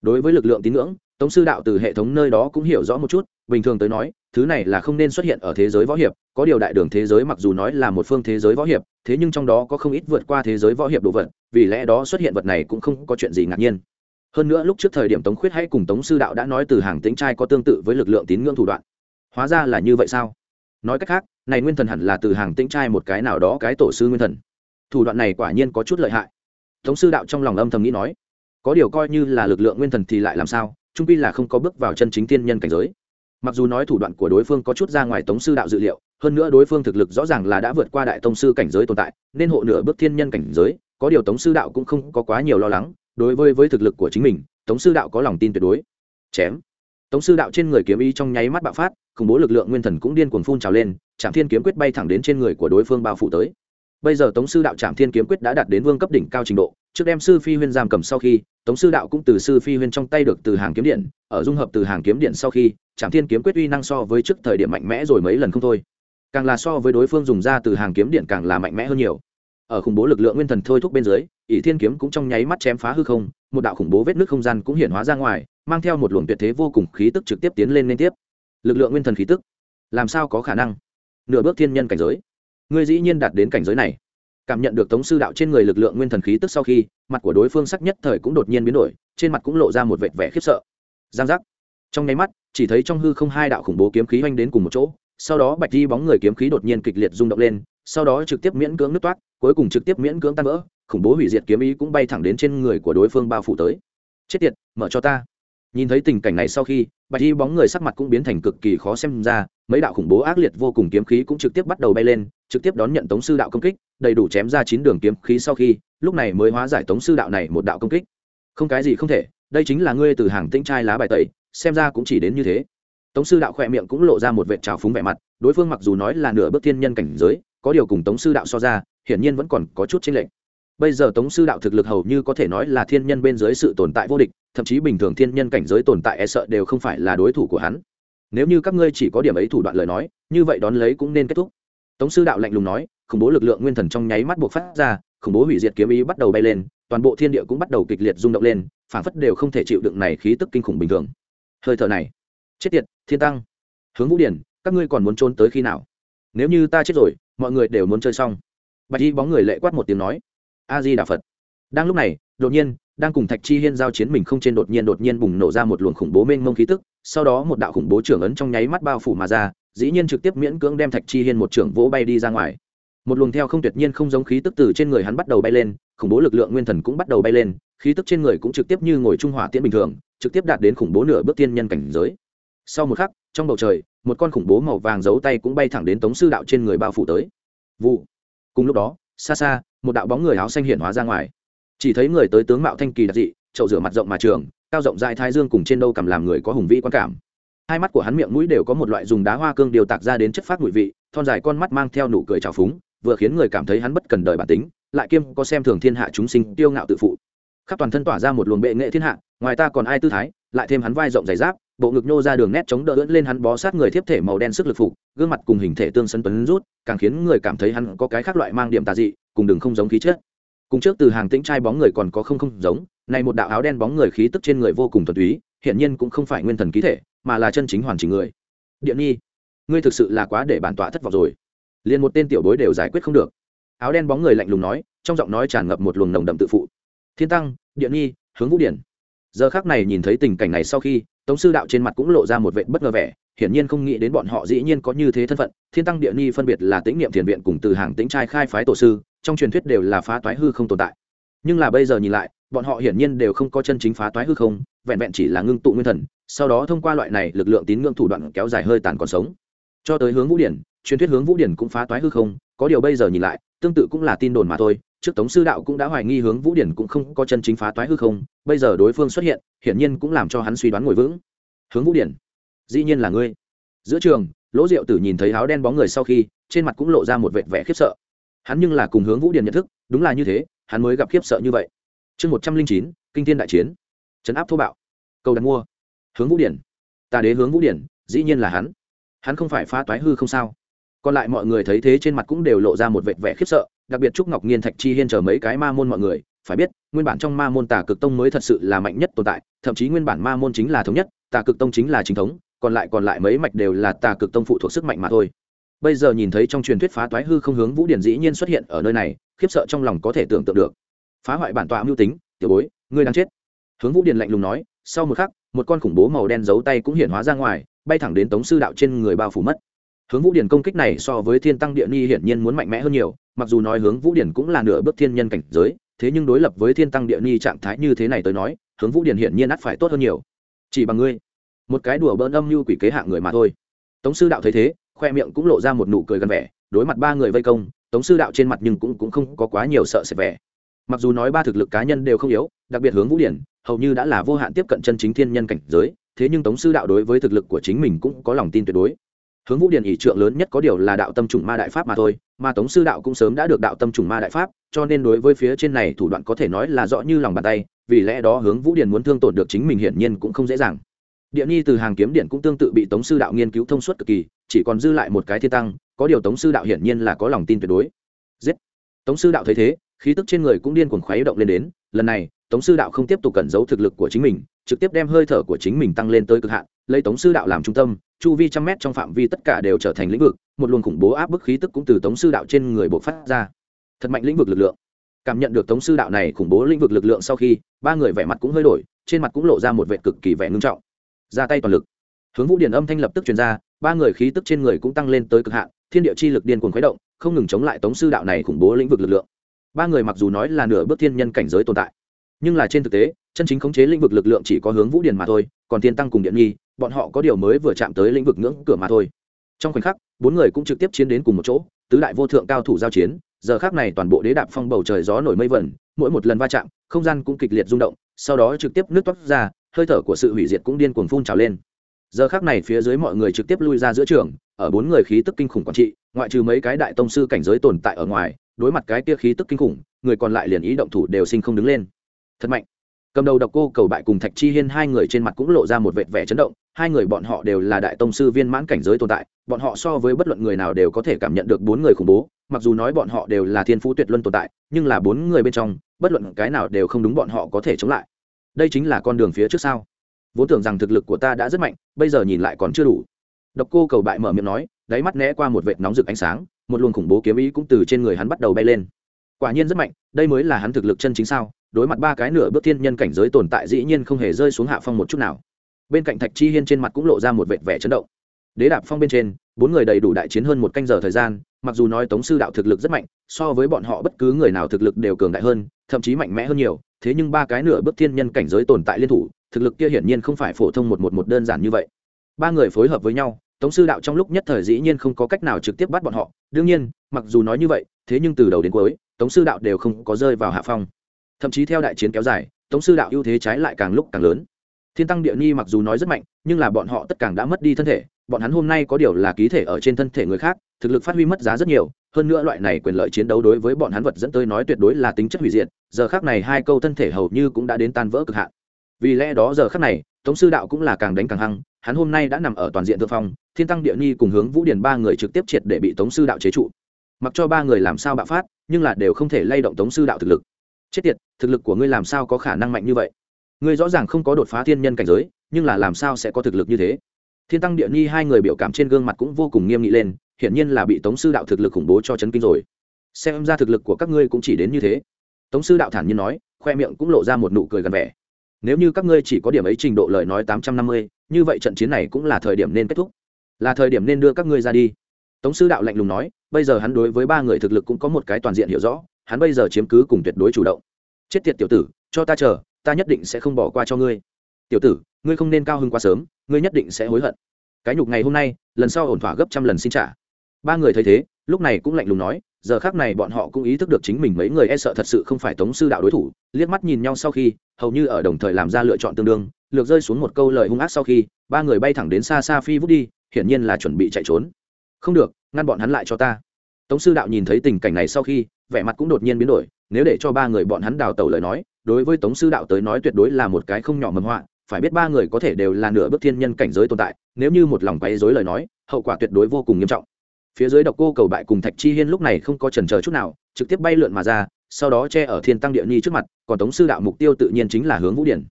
đối với lực lượng tín ngưỡng, tống sư đạo từ hệ thống nơi đó cũng hiểu rõ một chút, bình thường tới nói, thứ này là không nên xuất hiện ở thế giới võ hiệp, có điều đại đường thế giới mặc dù nói là một phương thế giới võ hiệp, thế nhưng trong đó có không ít vượt qua thế giới võ hiệp đồ vật, vì lẽ đó xuất hiện vật này cũng không có chuyện gì ngạc nhiên. Hơn nữa lúc trước thời điểm tống khuyết hay cùng tống sư đạo đã nói từ hàng tính trai có tương tự với lực lượng tín ngưỡng thủ đoạn. Hóa ra là như vậy sao? Nói cách khác, này nguyên thần hẳn là từ hàng tĩnh trai một cái nào đó cái tổ sư nguyên thần. Thủ đoạn này quả nhiên có chút lợi hại. Tống sư đạo trong lòng âm thầm nghĩ nói có điều coi như là lực lượng nguyên thần thì lại làm sao, trung pi là không có bước vào chân chính tiên nhân cảnh giới. Mặc dù nói thủ đoạn của đối phương có chút ra ngoài tống sư đạo dự liệu, hơn nữa đối phương thực lực rõ ràng là đã vượt qua đại tông sư cảnh giới tồn tại, nên hộ nửa bước thiên nhân cảnh giới, có điều tống sư đạo cũng không có quá nhiều lo lắng, đối với với thực lực của chính mình tống sư đạo có lòng tin tuyệt đối. Chém. Tống sư đạo trên người kiếm ý trong nháy mắt bạo phát, khủng bố lực lượng nguyên thần cũng điên cuồng phun trào lên trạm thiên kiếm quyết bay thẳng đến trên người của đối phương bao phủ tới. Bây giờ tống sư đạo trạm thiên kiếm quyết đã đạt đến vương cấp đỉnh cao trình độ trước đem sư phi huyên giam cầm sau khi, tống sư đạo cũng từ sư phi huyên trong tay được từ hàng kiếm điện, ở dung hợp từ hàng kiếm điện sau khi trạm thiên kiếm quyết uy năng so với trước thời điểm mạnh mẽ rồi mấy lần không thôi. Càng là so với đối phương dùng ra từ hàng kiếm điện càng là mạnh mẽ hơn nhiều. Ở khủng bố lực lượng nguyên thần thôi thúc bên dưới, ỷ thiên kiếm cũng trong nháy mắt chém phá hư không, một đạo khủng bố vết nước không gian cũng hiện hóa ra ngoài, mang theo một luồng tuyệt thế vô cùng khí tức trực tiếp tiến lên liên tiếp. Lực lượng nguyên thần khí tức, làm sao có khả năng? Nửa bước thiên nhân cảnh giới. Ngươi dĩ nhiên đạt đến cảnh giới này cảm nhận được tống sư đạo trên người lực lượng nguyên thần khí tức sau khi, mặt của đối phương sắc nhất thời cũng đột nhiên biến đổi, trên mặt cũng lộ ra một vệt vẻ khiếp sợ. Giang giác. Trong nháy mắt, chỉ thấy trong hư không hai đạo khủng bố kiếm khí oanh đến cùng một chỗ, sau đó bạch di bóng người kiếm khí đột nhiên kịch liệt rung động lên, sau đó trực tiếp miễn cưỡng nứt toát, cuối cùng trực tiếp miễn cưỡng tan vỡ, khủng bố hủy diệt kiếm ý cũng bay thẳng đến trên người của đối phương bao phủ tới. Chết tiệt, mở cho ta. Nhìn thấy tình cảnh này sau khi, bạch y bóng người sắc mặt cũng biến thành cực kỳ khó xem ra, mấy đạo khủng bố ác liệt vô cùng kiếm khí cũng trực tiếp bắt đầu bay lên, trực tiếp đón nhận tống sư đạo công kích đầy đủ chém ra chín đường kiếm khí sau khi, lúc này mới hóa giải tống sư đạo này một đạo công kích. Không cái gì không thể, đây chính là ngươi từ hàng tinh trai lá bài tẩy, xem ra cũng chỉ đến như thế. Tống sư đạo khỏe miệng cũng lộ ra một vệ trào phúng vẻ mặt, đối phương mặc dù nói là nửa bước thiên nhân cảnh giới, có điều cùng tống sư đạo so ra, hiển nhiên vẫn còn có chút chênh lệch. Bây giờ tống sư đạo thực lực hầu như có thể nói là thiên nhân bên dưới sự tồn tại vô địch, thậm chí bình thường thiên nhân cảnh giới tồn tại e sợ đều không phải là đối thủ của hắn. Nếu như các ngươi chỉ có điểm ấy thủ đoạn lời nói, như vậy đón lấy cũng nên kết thúc. Tống sư đạo lạnh lùng nói khủng bố lực lượng nguyên thần trong nháy mắt buộc phát ra, khủng bố hủy diệt kiếm ý bắt đầu bay lên, toàn bộ thiên địa cũng bắt đầu kịch liệt rung động lên phản phất đều không thể chịu đựng này khí tức kinh khủng bình thường. Hơi thở này, chết tiệt, thiên tăng. Hướng vũ điển, các ngươi còn muốn trốn tới khi nào? Nếu như ta chết rồi, mọi người đều muốn chơi xong. Bạch y bóng người lệ quát một tiếng nói a di đà phật. Đang lúc này, đột nhiên, đang cùng thạch chi hiên giao chiến mình không trên đột nhiên đột nhiên bùng nổ ra một luồng khủng bố mênh mông khí tức, sau đó một đạo khủng bố trưởng ấn trong nháy mắt bao phủ mà ra, dĩ nhiên trực tiếp miễn cưỡng đem thạch chi hiên một trưởng vỗ bay đi ra ngoài một luồng theo không tuyệt nhiên không giống khí tức từ trên người hắn bắt đầu bay lên, khủng bố lực lượng nguyên thần cũng bắt đầu bay lên, khí tức trên người cũng trực tiếp như ngồi trung hỏa tiễn bình thường, trực tiếp đạt đến khủng bố nửa bước tiên nhân cảnh giới. Sau một khắc, trong bầu trời, một con khủng bố màu vàng giấu tay cũng bay thẳng đến tống sư đạo trên người bao phủ tới. Vụ. Cùng lúc đó, xa xa, một đạo bóng người áo xanh hiện hóa ra ngoài. Chỉ thấy người tới tướng mạo thanh kỳ đặc dị trậu rửa mặt rộng mà trường, cao rộng dài thái dương cùng trên đâu cầm làm người có hùng vĩ quan cảm. Hai mắt của hắn miệng mũi đều có một loại dùng đá hoa cương điều tạc ra đến chất phát mùi vị, thon dài con mắt mang theo nụ cười trào phúng vừa khiến người cảm thấy hắn bất cần đời bản tính, lại kiêm có xem thường thiên hạ chúng sinh tiêu ngạo tự phụ. Khắp toàn thân tỏa ra một luồng bệ nghệ thiên hạ, ngoài ta còn ai tư thái, lại thêm hắn vai rộng dày giáp bộ ngực nhô ra đường nét chống đỡ ưỡn lên hắn bó sát người thiếp thể màu đen sức lực phục, gương mặt cùng hình thể tương sân tuấn rút, càng khiến người cảm thấy hắn có cái khác loại mang điểm tà dị, cùng đừng không giống khí chất. Cùng trước từ hàng tĩnh trai bóng người còn có không không giống này một đạo áo đen bóng người khí tức trên người vô cùng thuần túy hiện nhiên cũng không phải nguyên thần ký thể, mà là chân chính hoàn chỉnh người. Điện nhi, ngươi thực sự là quá để bản tọa thất vọng rồi liền một tên tiểu bối đều giải quyết không được. Áo đen bóng người lạnh lùng nói, trong giọng nói tràn ngập một luồng nồng đậm tự phụ. Thiên tăng, điện nghi hướng vũ điển. Giờ khác này nhìn thấy tình cảnh này sau khi, tống sư đạo trên mặt cũng lộ ra một vệ bất ngờ vẻ, hiển nhiên không nghĩ đến bọn họ dĩ nhiên có như thế thân phận. Thiên tăng địa nhi phân biệt là tĩnh niệm thiền viện cùng từ hàng tĩnh trai khai phái tổ sư, trong truyền thuyết đều là phá toái hư không tồn tại. Nhưng là bây giờ nhìn lại, bọn họ hiển nhiên đều không có chân chính phá toái hư không, vẹn vẹn chỉ là ngưng tụ nguyên thần, sau đó thông qua loại này lực lượng tín ngưỡng thủ đoạn kéo dài hơi tàn còn sống. Cho tới hướng vũ điển truyền thuyết hướng vũ điển cũng phá toái hư không, có điều bây giờ nhìn lại, tương tự cũng là tin đồn mà thôi, trước tống sư đạo cũng đã hoài nghi hướng vũ điển cũng không có chân chính phá toái hư không, bây giờ đối phương xuất hiện, hiển nhiên cũng làm cho hắn suy đoán ngồi vững. Hướng vũ điển, dĩ nhiên là ngươi. Giữa trường, lỗ diệu tử nhìn thấy áo đen bóng người sau khi, trên mặt cũng lộ ra một vệt vẻ khiếp sợ. Hắn nhưng là cùng hướng vũ điển nhận thức, đúng là như thế, hắn mới gặp khiếp sợ như vậy. Chương một trăm linh chín, kinh thiên đại chiến. Trấn áp thô bạo. Cầu đặt mua. Hướng vũ điển. Tà đế hướng vũ điển, dĩ nhiên là hắn. Hắn không phải phá toái hư không sao? Còn lại mọi người thấy thế trên mặt cũng đều lộ ra một vệt vẻ khiếp sợ, đặc biệt trúc ngọc nhiên thạch chi hiên chờ mấy cái ma môn mọi người. Phải biết, nguyên bản trong ma môn tà cực tông mới thật sự là mạnh nhất tồn tại, thậm chí nguyên bản ma môn chính là thống nhất, tà cực tông chính là chính thống, còn lại còn lại mấy mạch đều là tà cực tông phụ thuộc sức mạnh mà thôi. Bây giờ nhìn thấy trong truyền thuyết phá toái hư không hướng vũ điển dĩ nhiên xuất hiện ở nơi này, khiếp sợ trong lòng có thể tưởng tượng được. Phá hoại bản tọa mưu tính, tiểu bối, ngươi đang chết. Hướng vũ điển lạnh lùng nói, sau một khắc, một con khủng bố màu đen giấu tay cũng hiện hóa ra ngoài, bay thẳng đến tống sư đạo trên người bao phủ mất hướng vũ điển công kích này so với thiên tăng địa ni hiển nhiên muốn mạnh mẽ hơn nhiều mặc dù nói hướng vũ điển cũng là nửa bước thiên nhân cảnh giới thế nhưng đối lập với thiên tăng địa ni trạng thái như thế này tới nói hướng vũ điển hiển nhiên ắt phải tốt hơn nhiều. Chỉ bằng ngươi một cái đùa bỡn âm như quỷ kế hạng người mà thôi. Tống sư đạo thấy thế khoe miệng cũng lộ ra một nụ cười gần vẻ đối mặt ba người vây công tống sư đạo trên mặt nhưng cũng, cũng không có quá nhiều sợ sệt vẻ. Mặc dù nói ba thực lực cá nhân đều không yếu đặc biệt hướng vũ điển hầu như đã là vô hạn tiếp cận chân chính thiên nhân cảnh giới thế nhưng tống sư đạo đối với thực lực của chính mình cũng có lòng tin tuyệt đối hướng vũ Điền ỷ trượng lớn nhất có điều là đạo tâm trùng ma đại pháp mà thôi, mà tống sư đạo cũng sớm đã được đạo tâm trùng ma đại pháp, cho nên đối với phía trên này thủ đoạn có thể nói là rõ như lòng bàn tay, vì lẽ đó hướng vũ Điền muốn thương tổn được chính mình hiển nhiên cũng không dễ dàng. Địa nhi từ hàng kiếm điện cũng tương tự bị tống sư đạo nghiên cứu thông suốt cực kỳ, chỉ còn dư lại một cái thiên tăng, có điều tống sư đạo hiển nhiên là có lòng tin tuyệt đối. Giết! Tống sư đạo thấy thế, khí tức trên người cũng điên cuồng khuấy động lên đến, lần này, tống sư đạo không tiếp tục cẩn giấu thực lực của chính mình, trực tiếp đem hơi thở của chính mình tăng lên tới cực hạn lấy tống sư đạo làm trung tâm, chu vi trăm mét trong phạm vi tất cả đều trở thành lĩnh vực, một luồng khủng bố áp bức khí tức cũng từ tống sư đạo trên người bộc phát ra. Thật mạnh lĩnh vực lực lượng. Cảm nhận được tống sư đạo này khủng bố lĩnh vực lực lượng sau khi, ba người vẻ mặt cũng hơi đổi, trên mặt cũng lộ ra một vẻ cực kỳ vẻ ngưng trọng. Ra tay toàn lực. Hướng vũ điển âm thanh lập tức truyền ra, ba người khí tức trên người cũng tăng lên tới cực hạn, thiên địa chi lực điên cuồng khuấy động, không ngừng chống lại tống sư đạo này khủng bố lĩnh vực lực lượng. Ba người mặc dù nói là nửa bước thiên nhân cảnh giới tồn tại, nhưng là trên thực tế, chân chính khống chế lĩnh vực lực lượng chỉ có hướng vũ điển mà thôi, còn thiên tăng cùng điện nghi bọn họ có điều mới vừa chạm tới lĩnh vực ngưỡng cửa mà thôi. Trong khoảnh khắc, bốn người cũng trực tiếp chiến đến cùng một chỗ, tứ đại vô thượng cao thủ giao chiến, giờ khác này toàn bộ đế đạp phong bầu trời gió nổi mây vẩn, mỗi một lần va chạm, không gian cũng kịch liệt rung động, sau đó trực tiếp nước toát ra, hơi thở của sự hủy diệt cũng điên cuồng phun trào lên. Giờ khác này phía dưới mọi người trực tiếp lui ra giữa trường, ở bốn người khí tức kinh khủng quản trị, ngoại trừ mấy cái đại tông sư cảnh giới tồn tại ở ngoài, đối mặt cái kia khí tức kinh khủng, người còn lại liền ý động thủ đều sinh không đứng lên. Thật mạnh. Cầm đầu độc cô cầu bại cùng thạch chi hiên hai người trên mặt cũng lộ ra một vệt vẻ chấn động hai người bọn họ đều là đại tông sư viên mãn cảnh giới tồn tại, bọn họ so với bất luận người nào đều có thể cảm nhận được bốn người khủng bố, mặc dù nói bọn họ đều là thiên phú tuyệt luân tồn tại, nhưng là bốn người bên trong, bất luận cái nào đều không đúng bọn họ có thể chống lại. Đây chính là con đường phía trước sau vốn tưởng rằng thực lực của ta đã rất mạnh, bây giờ nhìn lại còn chưa đủ. Độc cô cầu bại mở miệng nói, đáy mắt né qua một vệt nóng rực ánh sáng, một luồng khủng bố kiếm ý cũng từ trên người hắn bắt đầu bay lên. Quả nhiên rất mạnh, đây mới là hắn thực lực chân chính sao? Đối mặt ba cái nửa bước thiên nhân cảnh giới tồn tại dĩ nhiên không hề rơi xuống hạ phong một chút nào bên cạnh thạch chi hiên trên mặt cũng lộ ra một vệt vẻ chấn động. Đế đạp phong bên trên, bốn người đầy đủ đại chiến hơn một canh giờ thời gian, mặc dù nói tống sư đạo thực lực rất mạnh, so với bọn họ bất cứ người nào thực lực đều cường đại hơn, thậm chí mạnh mẽ hơn nhiều, thế nhưng ba cái nửa bước thiên nhân cảnh giới tồn tại liên thủ, thực lực kia hiển nhiên không phải phổ thông một một một đơn giản như vậy. Ba người phối hợp với nhau, tống sư đạo trong lúc nhất thời dĩ nhiên không có cách nào trực tiếp bắt bọn họ, đương nhiên, mặc dù nói như vậy, thế nhưng từ đầu đến cuối, tống sư đạo đều không có rơi vào hạ phong. Thậm chí theo đại chiến kéo dài, tống sư đạo ưu thế trái lại càng lúc càng lớn thiên tăng địa ni mặc dù nói rất mạnh, nhưng là bọn họ tất cả đã mất đi thân thể. Bọn hắn hôm nay có điều là ký thể ở trên thân thể người khác, thực lực phát huy mất giá rất nhiều. Hơn nữa loại này quyền lợi chiến đấu đối với bọn hắn vật dẫn tới nói tuyệt đối là tính chất hủy diệt. Giờ khác này hai câu thân thể hầu như cũng đã đến tan vỡ cực hạn. Vì lẽ đó giờ khác này, tống sư đạo cũng là càng đánh càng hăng. Hắn hôm nay đã nằm ở toàn diện thượng phong. Thiên tăng địa ni cùng hướng vũ điền ba người trực tiếp triệt để bị tống sư đạo chế trụ. Mặc cho ba người làm sao bạo phát, nhưng là đều không thể lay động tống sư đạo thực lực. Chết tiệt, thực lực của ngươi làm sao có khả năng mạnh như vậy? Ngươi rõ ràng không có đột phá thiên nhân cảnh giới, nhưng là làm sao sẽ có thực lực như thế? Thiên tăng địa ni hai người biểu cảm trên gương mặt cũng vô cùng nghiêm nghị lên, hiển nhiên là bị tống sư đạo thực lực khủng bố cho chấn kinh rồi. Xem ra thực lực của các ngươi cũng chỉ đến như thế. Tống sư đạo thản nhiên nói, khoe miệng cũng lộ ra một nụ cười gần vẻ. Nếu như các ngươi chỉ có điểm ấy trình độ lời nói tám trăm năm mươi, như vậy trận chiến này cũng là thời điểm nên kết thúc. Là thời điểm nên đưa các ngươi ra đi. Tống sư đạo lạnh lùng nói, bây giờ hắn đối với ba người thực lực cũng có một cái toàn diện hiểu rõ, hắn bây giờ chiếm cứ cùng tuyệt đối chủ động. Chết tiệt tiểu tử, cho ta chờ ta nhất định sẽ không bỏ qua cho ngươi. Tiểu tử, ngươi không nên cao hứng quá sớm, ngươi nhất định sẽ hối hận. Cái nhục ngày hôm nay, lần sau ổn thỏa gấp trăm lần xin trả. Ba người thấy thế, lúc này cũng lạnh lùng nói, giờ khác này bọn họ cũng ý thức được chính mình mấy người e sợ thật sự không phải tống sư đạo đối thủ, liếc mắt nhìn nhau sau khi, hầu như ở đồng thời làm ra lựa chọn tương đương, lược rơi xuống một câu lời hung ác sau khi, ba người bay thẳng đến xa xa phi vút đi, hiển nhiên là chuẩn bị chạy trốn. Không được, ngăn bọn hắn lại cho ta. Tống sư đạo nhìn thấy tình cảnh này sau khi, vẻ mặt cũng đột nhiên biến đổi, nếu để cho ba người bọn hắn đào tẩu lời nói đối với tống sư đạo tới nói tuyệt đối là một cái không nhỏ mầm họa, phải biết ba người có thể đều là nửa bước thiên nhân cảnh giới tồn tại, nếu như một lòng quấy dối lời nói, hậu quả tuyệt đối vô cùng nghiêm trọng. Phía dưới độc cô cầu bại cùng thạch chi hiên lúc này không có trần chờ chút nào, trực tiếp bay lượn mà ra, sau đó che ở thiên tăng địa ni trước mặt, còn tống sư đạo mục tiêu tự nhiên chính là hướng vũ điển.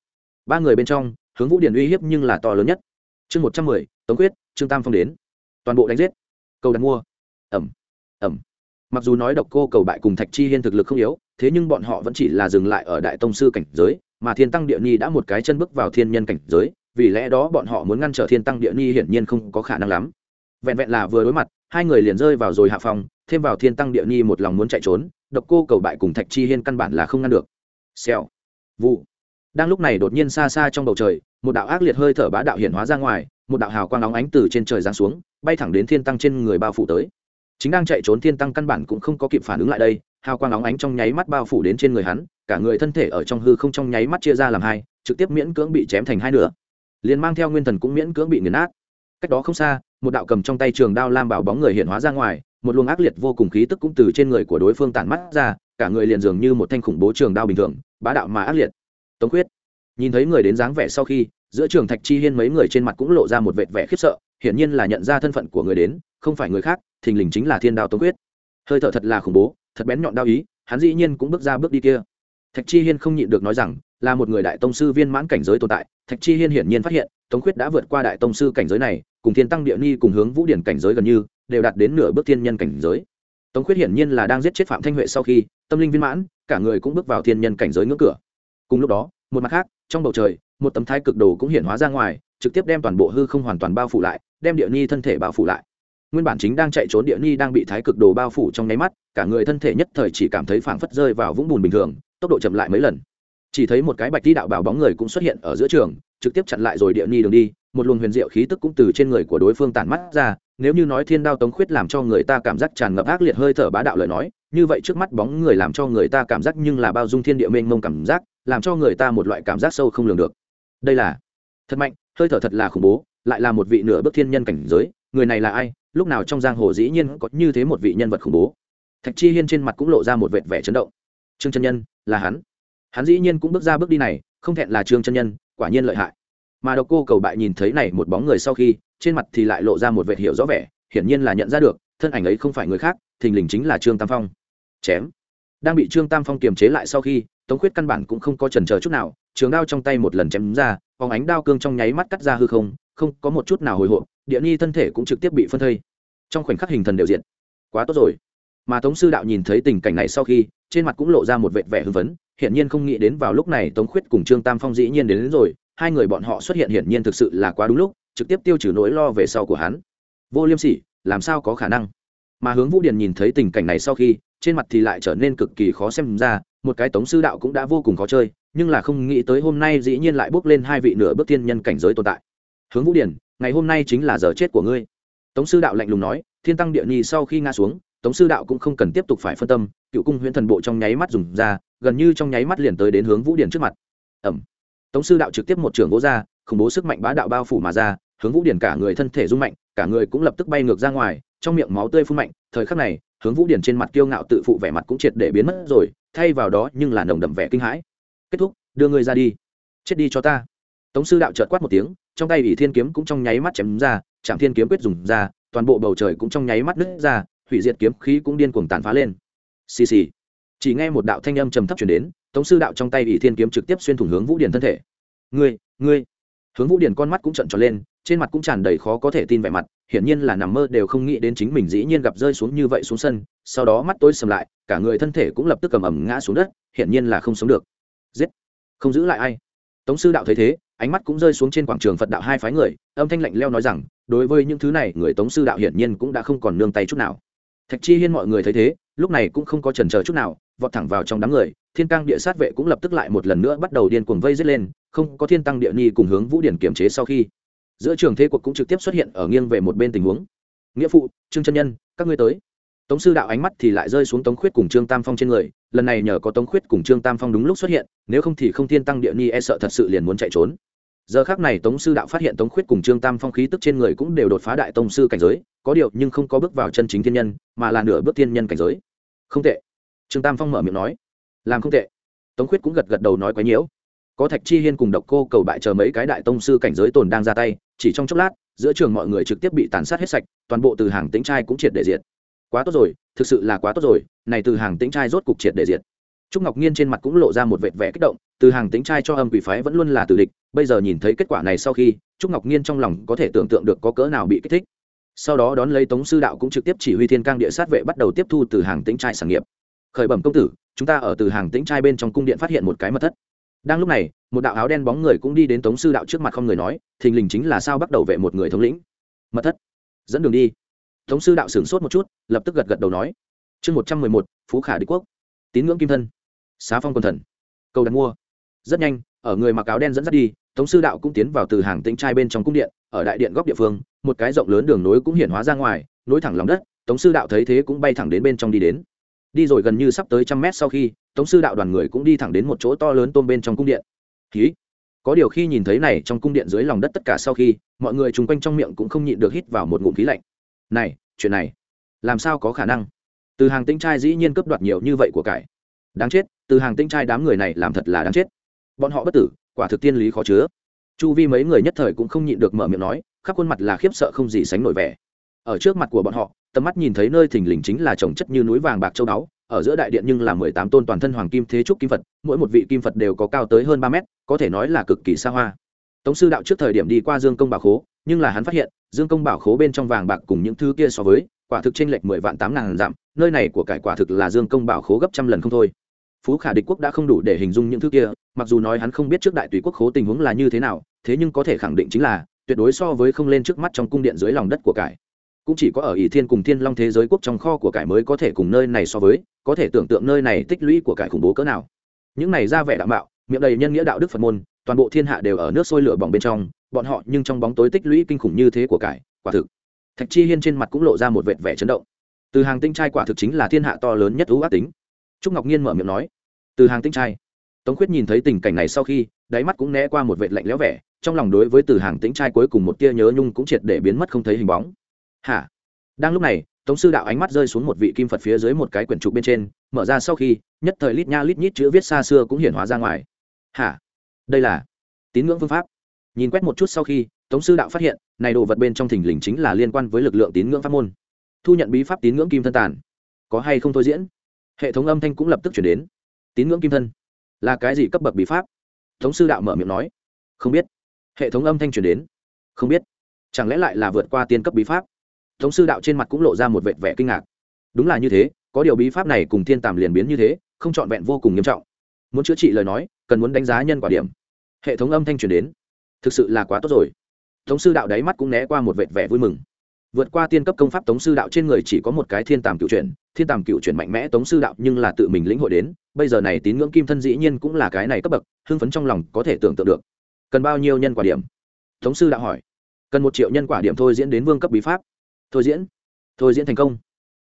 Ba người bên trong, hướng vũ điển uy hiếp nhưng là to lớn nhất. Chương một trăm mười, tống quyết, trương tam phong đến. Toàn bộ đánh giết. Cầu đặt mua. Ẩm. Ẩm mặc dù nói độc cô cầu bại cùng thạch chi hiên thực lực không yếu, thế nhưng bọn họ vẫn chỉ là dừng lại ở đại tông sư cảnh giới, mà thiên tăng địa ni đã một cái chân bước vào thiên nhân cảnh giới, vì lẽ đó bọn họ muốn ngăn trở thiên tăng địa ni hiển nhiên không có khả năng lắm. Vẹn vẹn là vừa đối mặt, hai người liền rơi vào rồi hạ phòng, thêm vào thiên tăng địa ni một lòng muốn chạy trốn, độc cô cầu bại cùng thạch chi hiên căn bản là không ngăn được. Xèo. Vụ. Đang lúc này đột nhiên xa xa trong bầu trời, một đạo ác liệt hơi thở bá đạo hiển hóa ra ngoài, một đạo hào quang óng ánh từ trên trời giáng xuống, bay thẳng đến thiên tăng trên người bao phủ tới chính đang chạy trốn thiên tăng căn bản cũng không có kịp phản ứng lại đây, hào quang óng ánh trong nháy mắt bao phủ đến trên người hắn, cả người thân thể ở trong hư không trong nháy mắt chia ra làm hai, trực tiếp miễn cưỡng bị chém thành hai nửa. Liền mang theo nguyên thần cũng miễn cưỡng bị nghiền nát. Cách đó không xa, một đạo cầm trong tay trường đao lam bảo bóng người hiện hóa ra ngoài, một luồng ác liệt vô cùng khí tức cũng từ trên người của đối phương tản mắt ra, cả người liền dường như một thanh khủng bố trường đao bình thường, bá đạo mà ác liệt. Tống quyết nhìn thấy người đến dáng vẻ sau khi giữa trường thạch chi hiên mấy người trên mặt cũng lộ ra một vệt vẻ khiếp sợ, hiển nhiên là nhận ra thân phận của người đến, không phải người khác, thình lình chính là thiên đao tống quyết. Hơi thở thật là khủng bố, thật bén nhọn đao ý, hắn dĩ nhiên cũng bước ra bước đi kia. Thạch chi hiên không nhịn được nói rằng, là một người đại tông sư viên mãn cảnh giới tồn tại, thạch chi hiên hiển nhiên phát hiện, tống quyết đã vượt qua đại tông sư cảnh giới này, cùng thiên tăng địa ni cùng hướng vũ điển cảnh giới gần như, đều đạt đến nửa bước thiên nhân cảnh giới. Tống quyết hiển nhiên là đang giết chết phạm thanh huệ sau khi, tâm linh viên mãn, cả người cũng bước vào thiên nhân cảnh giới ngưỡng cửa. Cùng lúc đó, một mặt khác, trong bầu trời một tấm thái cực đồ cũng hiện hóa ra ngoài, trực tiếp đem toàn bộ hư không hoàn toàn bao phủ lại, đem địa ni thân thể bao phủ lại. Nguyên bản chính đang chạy trốn địa ni đang bị thái cực đồ bao phủ trong nháy mắt, cả người thân thể nhất thời chỉ cảm thấy phảng phất rơi vào vũng bùn bình thường, tốc độ chậm lại mấy lần. Chỉ thấy một cái bạch đi đạo bảo bóng người cũng xuất hiện ở giữa trường, trực tiếp chặn lại rồi địa ni đường đi, một luồng huyền diệu khí tức cũng từ trên người của đối phương tản mắt ra, nếu như nói thiên đao tống khuyết làm cho người ta cảm giác tràn ngập ác liệt hơi thở bá đạo lời nói, như vậy trước mắt bóng người làm cho người ta cảm giác nhưng là bao dung thiên địa mênh mông cảm giác, làm cho người ta một loại cảm giác sâu không lường được đây là thật mạnh, hơi thở thật là khủng bố, lại là một vị nửa bước thiên nhân cảnh giới, người này là ai? Lúc nào trong giang hồ dĩ nhiên có như thế một vị nhân vật khủng bố? Thạch chi hiên trên mặt cũng lộ ra một vệt vẻ chấn động. Trương chân nhân, là hắn. Hắn dĩ nhiên cũng bước ra bước đi này, không thẹn là trương chân nhân, quả nhiên lợi hại. Mà độc cô cầu bại nhìn thấy này một bóng người sau khi, trên mặt thì lại lộ ra một vệt hiểu rõ vẻ, hiển nhiên là nhận ra được, thân ảnh ấy không phải người khác, thình lình chính là trương tam phong. Chém. Đang bị trương tam phong kiềm chế lại sau khi, tống khuyết căn bản cũng không có trần chờ chút nào trường đao trong tay một lần chém ra phóng ánh đao cương trong nháy mắt cắt ra hư không không có một chút nào hồi hộp địa ni thân thể cũng trực tiếp bị phân thây. Trong khoảnh khắc hình thần đều diện quá tốt rồi. Mà tống sư đạo nhìn thấy tình cảnh này sau khi trên mặt cũng lộ ra một vệt vẻ hưng phấn hiển nhiên không nghĩ đến vào lúc này tống khuyết cùng trương tam phong dĩ nhiên đến, đến rồi hai người bọn họ xuất hiện hiển nhiên thực sự là quá đúng lúc trực tiếp tiêu trừ nỗi lo về sau của hắn. Vô liêm sỉ làm sao có khả năng? Mà hướng vũ điền nhìn thấy tình cảnh này sau khi trên mặt thì lại trở nên cực kỳ khó xem ra một cái tống sư đạo cũng đã vô cùng khó chơi nhưng là không nghĩ tới hôm nay dĩ nhiên lại bước lên hai vị nửa bước tiên nhân cảnh giới tồn tại. Hướng vũ điển, ngày hôm nay chính là giờ chết của ngươi. Tống sư đạo lạnh lùng nói, thiên tăng địa nhi sau khi ngã xuống, tống sư đạo cũng không cần tiếp tục phải phân tâm, cựu cung huyễn thần bộ trong nháy mắt dùng ra, gần như trong nháy mắt liền tới đến hướng vũ điển trước mặt. Ẩm. Tống sư đạo trực tiếp một trưởng gỗ ra, khủng bố sức mạnh bá đạo bao phủ mà ra, hướng vũ điển cả người thân thể rung mạnh, cả người cũng lập tức bay ngược ra ngoài, trong miệng máu tươi phun mạnh, thời khắc này, hướng vũ điển trên mặt kiêu ngạo tự phụ vẻ mặt cũng triệt để biến mất rồi, thay vào đó nhưng là nồng đậm vẻ kinh hãi kết thúc, đưa ngươi ra đi. Chết đi cho ta. Tống sư đạo trợt quát một tiếng, trong tay ủy thiên kiếm cũng trong nháy mắt chém ra chạm thiên kiếm quyết dùng ra, toàn bộ bầu trời cũng trong nháy mắt nứt ra, hủy diệt kiếm khí cũng điên cuồng tàn phá lên. Xì xì. Chỉ nghe một đạo thanh âm trầm thấp chuyển đến, tống sư đạo trong tay ủy thiên kiếm trực tiếp xuyên thủng hướng vũ điển thân thể. Ngươi ngươi. Hướng vũ điển con mắt cũng trợn tròn lên, trên mặt cũng tràn đầy khó có thể tin vẻ mặt, hiển nhiên là nằm mơ đều không nghĩ đến chính mình dĩ nhiên gặp rơi xuống như vậy xuống sân, sau đó mắt tối sầm lại, cả người thân thể cũng lập tức cầm ẩm ngã xuống đất, hiển nhiên là không sống được giết. Không giữ lại ai. Tống sư đạo thấy thế, ánh mắt cũng rơi xuống trên quảng trường phật đạo hai phái người, âm thanh lạnh leo nói rằng, đối với những thứ này, người tống sư đạo hiển nhiên cũng đã không còn nương tay chút nào. Thạch chi hiên mọi người thấy thế, lúc này cũng không có trần chờ chút nào, vọt thẳng vào trong đám người, thiên cang địa sát vệ cũng lập tức lại một lần nữa bắt đầu điên cuồng vây giết lên, không có thiên tăng địa ni cùng hướng vũ điển kiểm chế sau khi. Giữa trường thế cuộc cũng trực tiếp xuất hiện ở nghiêng về một bên tình huống. Nghĩa phụ, trương chân nhân, các ngươi tới tống sư đạo ánh mắt thì lại rơi xuống tống khuyết cùng trương tam phong trên người, lần này nhờ có tống khuyết cùng trương tam phong đúng lúc xuất hiện, nếu không thì không thiên tăng địa ni e sợ thật sự liền muốn chạy trốn. Giờ khác này tống sư đạo phát hiện tống khuyết cùng trương tam phong khí tức trên người cũng đều đột phá đại tông sư cảnh giới, có điều nhưng không có bước vào chân chính thiên nhân, mà là nửa bước thiên nhân cảnh giới. Không tệ. Trương tam phong mở miệng nói. Làm không tệ. Tống khuyết cũng gật gật đầu nói quái nhiễu. Có thạch chi hiên cùng độc cô cầu bại chờ mấy cái đại tông sư cảnh giới tồn đang ra tay, chỉ trong chốc lát, giữa trường mọi người trực tiếp bị tàn sát hết sạch, toàn bộ từ hàng tính trai cũng triệt để diệt quá tốt rồi, thực sự là quá tốt rồi, này từ hàng tính trai rốt cục triệt để diệt. Trúc ngọc nhiên trên mặt cũng lộ ra một vệt vẻ kích động, từ hàng tính trai cho âm quỷ phái vẫn luôn là tử địch, bây giờ nhìn thấy kết quả này sau khi, trúc ngọc nhiên trong lòng có thể tưởng tượng được có cỡ nào bị kích thích. Sau đó đón lấy tống sư đạo cũng trực tiếp chỉ huy thiên cang địa sát vệ bắt đầu tiếp thu từ hàng tính trai sản nghiệp. Khởi bẩm công tử, chúng ta ở từ hàng tính trai bên trong cung điện phát hiện một cái mật thất. Đang lúc này, một đạo áo đen bóng người cũng đi đến tống sư đạo trước mặt không người nói, thình lình chính là sao bắt đầu vệ một người thống lĩnh. Mật thất. Dẫn đường đi tống sư đạo sửng sốt một chút, lập tức gật gật đầu nói. Chương một trăm mười một, phú khả đế quốc. Tín ngưỡng kim thân. Xá phong quân thần. Cầu đặt mua. Rất nhanh, ở người mặc áo đen dẫn dắt đi, tống sư đạo cũng tiến vào từ hàng tĩnh trai bên trong cung điện, ở đại điện góc địa phương, một cái rộng lớn đường nối cũng hiện hóa ra ngoài, nối thẳng lòng đất, tống sư đạo thấy thế cũng bay thẳng đến bên trong đi đến. Đi rồi gần như sắp tới trăm mét sau khi, tống sư đạo đoàn người cũng đi thẳng đến một chỗ to lớn tôm bên trong cung điện. Khí có điều khi nhìn thấy này trong cung điện dưới lòng đất tất cả sau khi, mọi người chung quanh trong miệng cũng không nhịn được hít vào một ngụm khí lạnh này chuyện này làm sao có khả năng? Từ hàng tinh trai dĩ nhiên cướp đoạt nhiều như vậy của cải. Đáng chết từ hàng tinh trai đám người này làm thật là đáng chết. Bọn họ bất tử quả thực tiên lý khó chứa. Chu vi mấy người nhất thời cũng không nhịn được mở miệng nói khắp khuôn mặt là khiếp sợ không gì sánh nổi vẻ. Ở trước mặt của bọn họ tầm mắt nhìn thấy nơi thình lình chính là trồng chất như núi vàng bạc châu đáo, ở giữa đại điện nhưng là mười tám tôn toàn thân hoàng kim thế trúc kim phật mỗi một vị kim phật đều có cao tới hơn ba mét có thể nói là cực kỳ xa hoa. Tống sư đạo trước thời điểm đi qua dương công bảo khố nhưng là hắn phát hiện, dương công bảo khố bên trong vàng bạc cùng những thứ kia so với, quả thực trên lệch mười vạn tám ngàn dặm, nơi này của cải quả thực là dương công bảo khố gấp trăm lần không thôi. Phú khả địch quốc đã không đủ để hình dung những thứ kia, mặc dù nói hắn không biết trước đại tùy quốc khố tình huống là như thế nào, thế nhưng có thể khẳng định chính là, tuyệt đối so với không lên trước mắt trong cung điện dưới lòng đất của cải. Cũng chỉ có ở ỷ thiên cùng thiên long thế giới quốc trong kho của cải mới có thể cùng nơi này so với, có thể tưởng tượng nơi này tích lũy của cải khủng bố cỡ nào. Những này ra vẻ đạo mạo, miệng đầy nhân nghĩa đạo đức phật môn, toàn bộ thiên hạ đều ở nước sôi lửa bỏng bên trong bọn họ nhưng trong bóng tối tích lũy kinh khủng như thế của cải, quả thực. Thạch chi hiên trên mặt cũng lộ ra một vệt vẻ chấn động. Từ hàng tinh trai quả thực chính là thiên hạ to lớn nhất thú ác tính. Trúc ngọc nhiên mở miệng nói, từ hàng tinh trai. Tống khuyết nhìn thấy tình cảnh này sau khi, đáy mắt cũng né qua một vệt lạnh lẽo vẻ, trong lòng đối với từ hàng tĩnh trai cuối cùng một tia nhớ nhung cũng triệt để biến mất không thấy hình bóng. Hả? Đang lúc này, tống sư đạo ánh mắt rơi xuống một vị kim phật phía dưới một cái quyển trục bên trên, mở ra sau khi, nhất thời lít nha lít nhít chữ viết xa xưa cũng hiển hóa ra ngoài. Hả? Đây là tín ngưỡng phương pháp nhìn quét một chút sau khi, tống sư đạo phát hiện, này đồ vật bên trong thình lình chính là liên quan với lực lượng tín ngưỡng pháp môn. Thu nhận bí pháp tín ngưỡng kim thân tàn. Có hay không thôi diễn? Hệ thống âm thanh cũng lập tức chuyển đến. Tín ngưỡng kim thân? Là cái gì cấp bậc bí pháp? Tống sư đạo mở miệng nói. Không biết. Hệ thống âm thanh chuyển đến. Không biết. Chẳng lẽ lại là vượt qua tiên cấp bí pháp? Tống sư đạo trên mặt cũng lộ ra một vệt vẻ kinh ngạc. Đúng là như thế, có điều bí pháp này cùng thiên tàm liền biến như thế, không trọn vẹn vô cùng nghiêm trọng. Muốn chữa trị lời nói, cần muốn đánh giá nhân quả điểm. Hệ thống âm thanh truyền đến thực sự là quá tốt rồi. Tống sư đạo đáy mắt cũng né qua một vệt vẻ vui mừng. Vượt qua tiên cấp công pháp tống sư đạo trên người chỉ có một cái thiên tàm cựu chuyển, thiên tàm cựu chuyển mạnh mẽ tống sư đạo nhưng là tự mình lĩnh hội đến, bây giờ này tín ngưỡng kim thân dĩ nhiên cũng là cái này cấp bậc, hưng phấn trong lòng có thể tưởng tượng được. Cần bao nhiêu nhân quả điểm? Tống sư đạo hỏi. Cần một triệu nhân quả điểm thôi diễn đến vương cấp bí pháp. Thôi diễn. Thôi diễn thành công.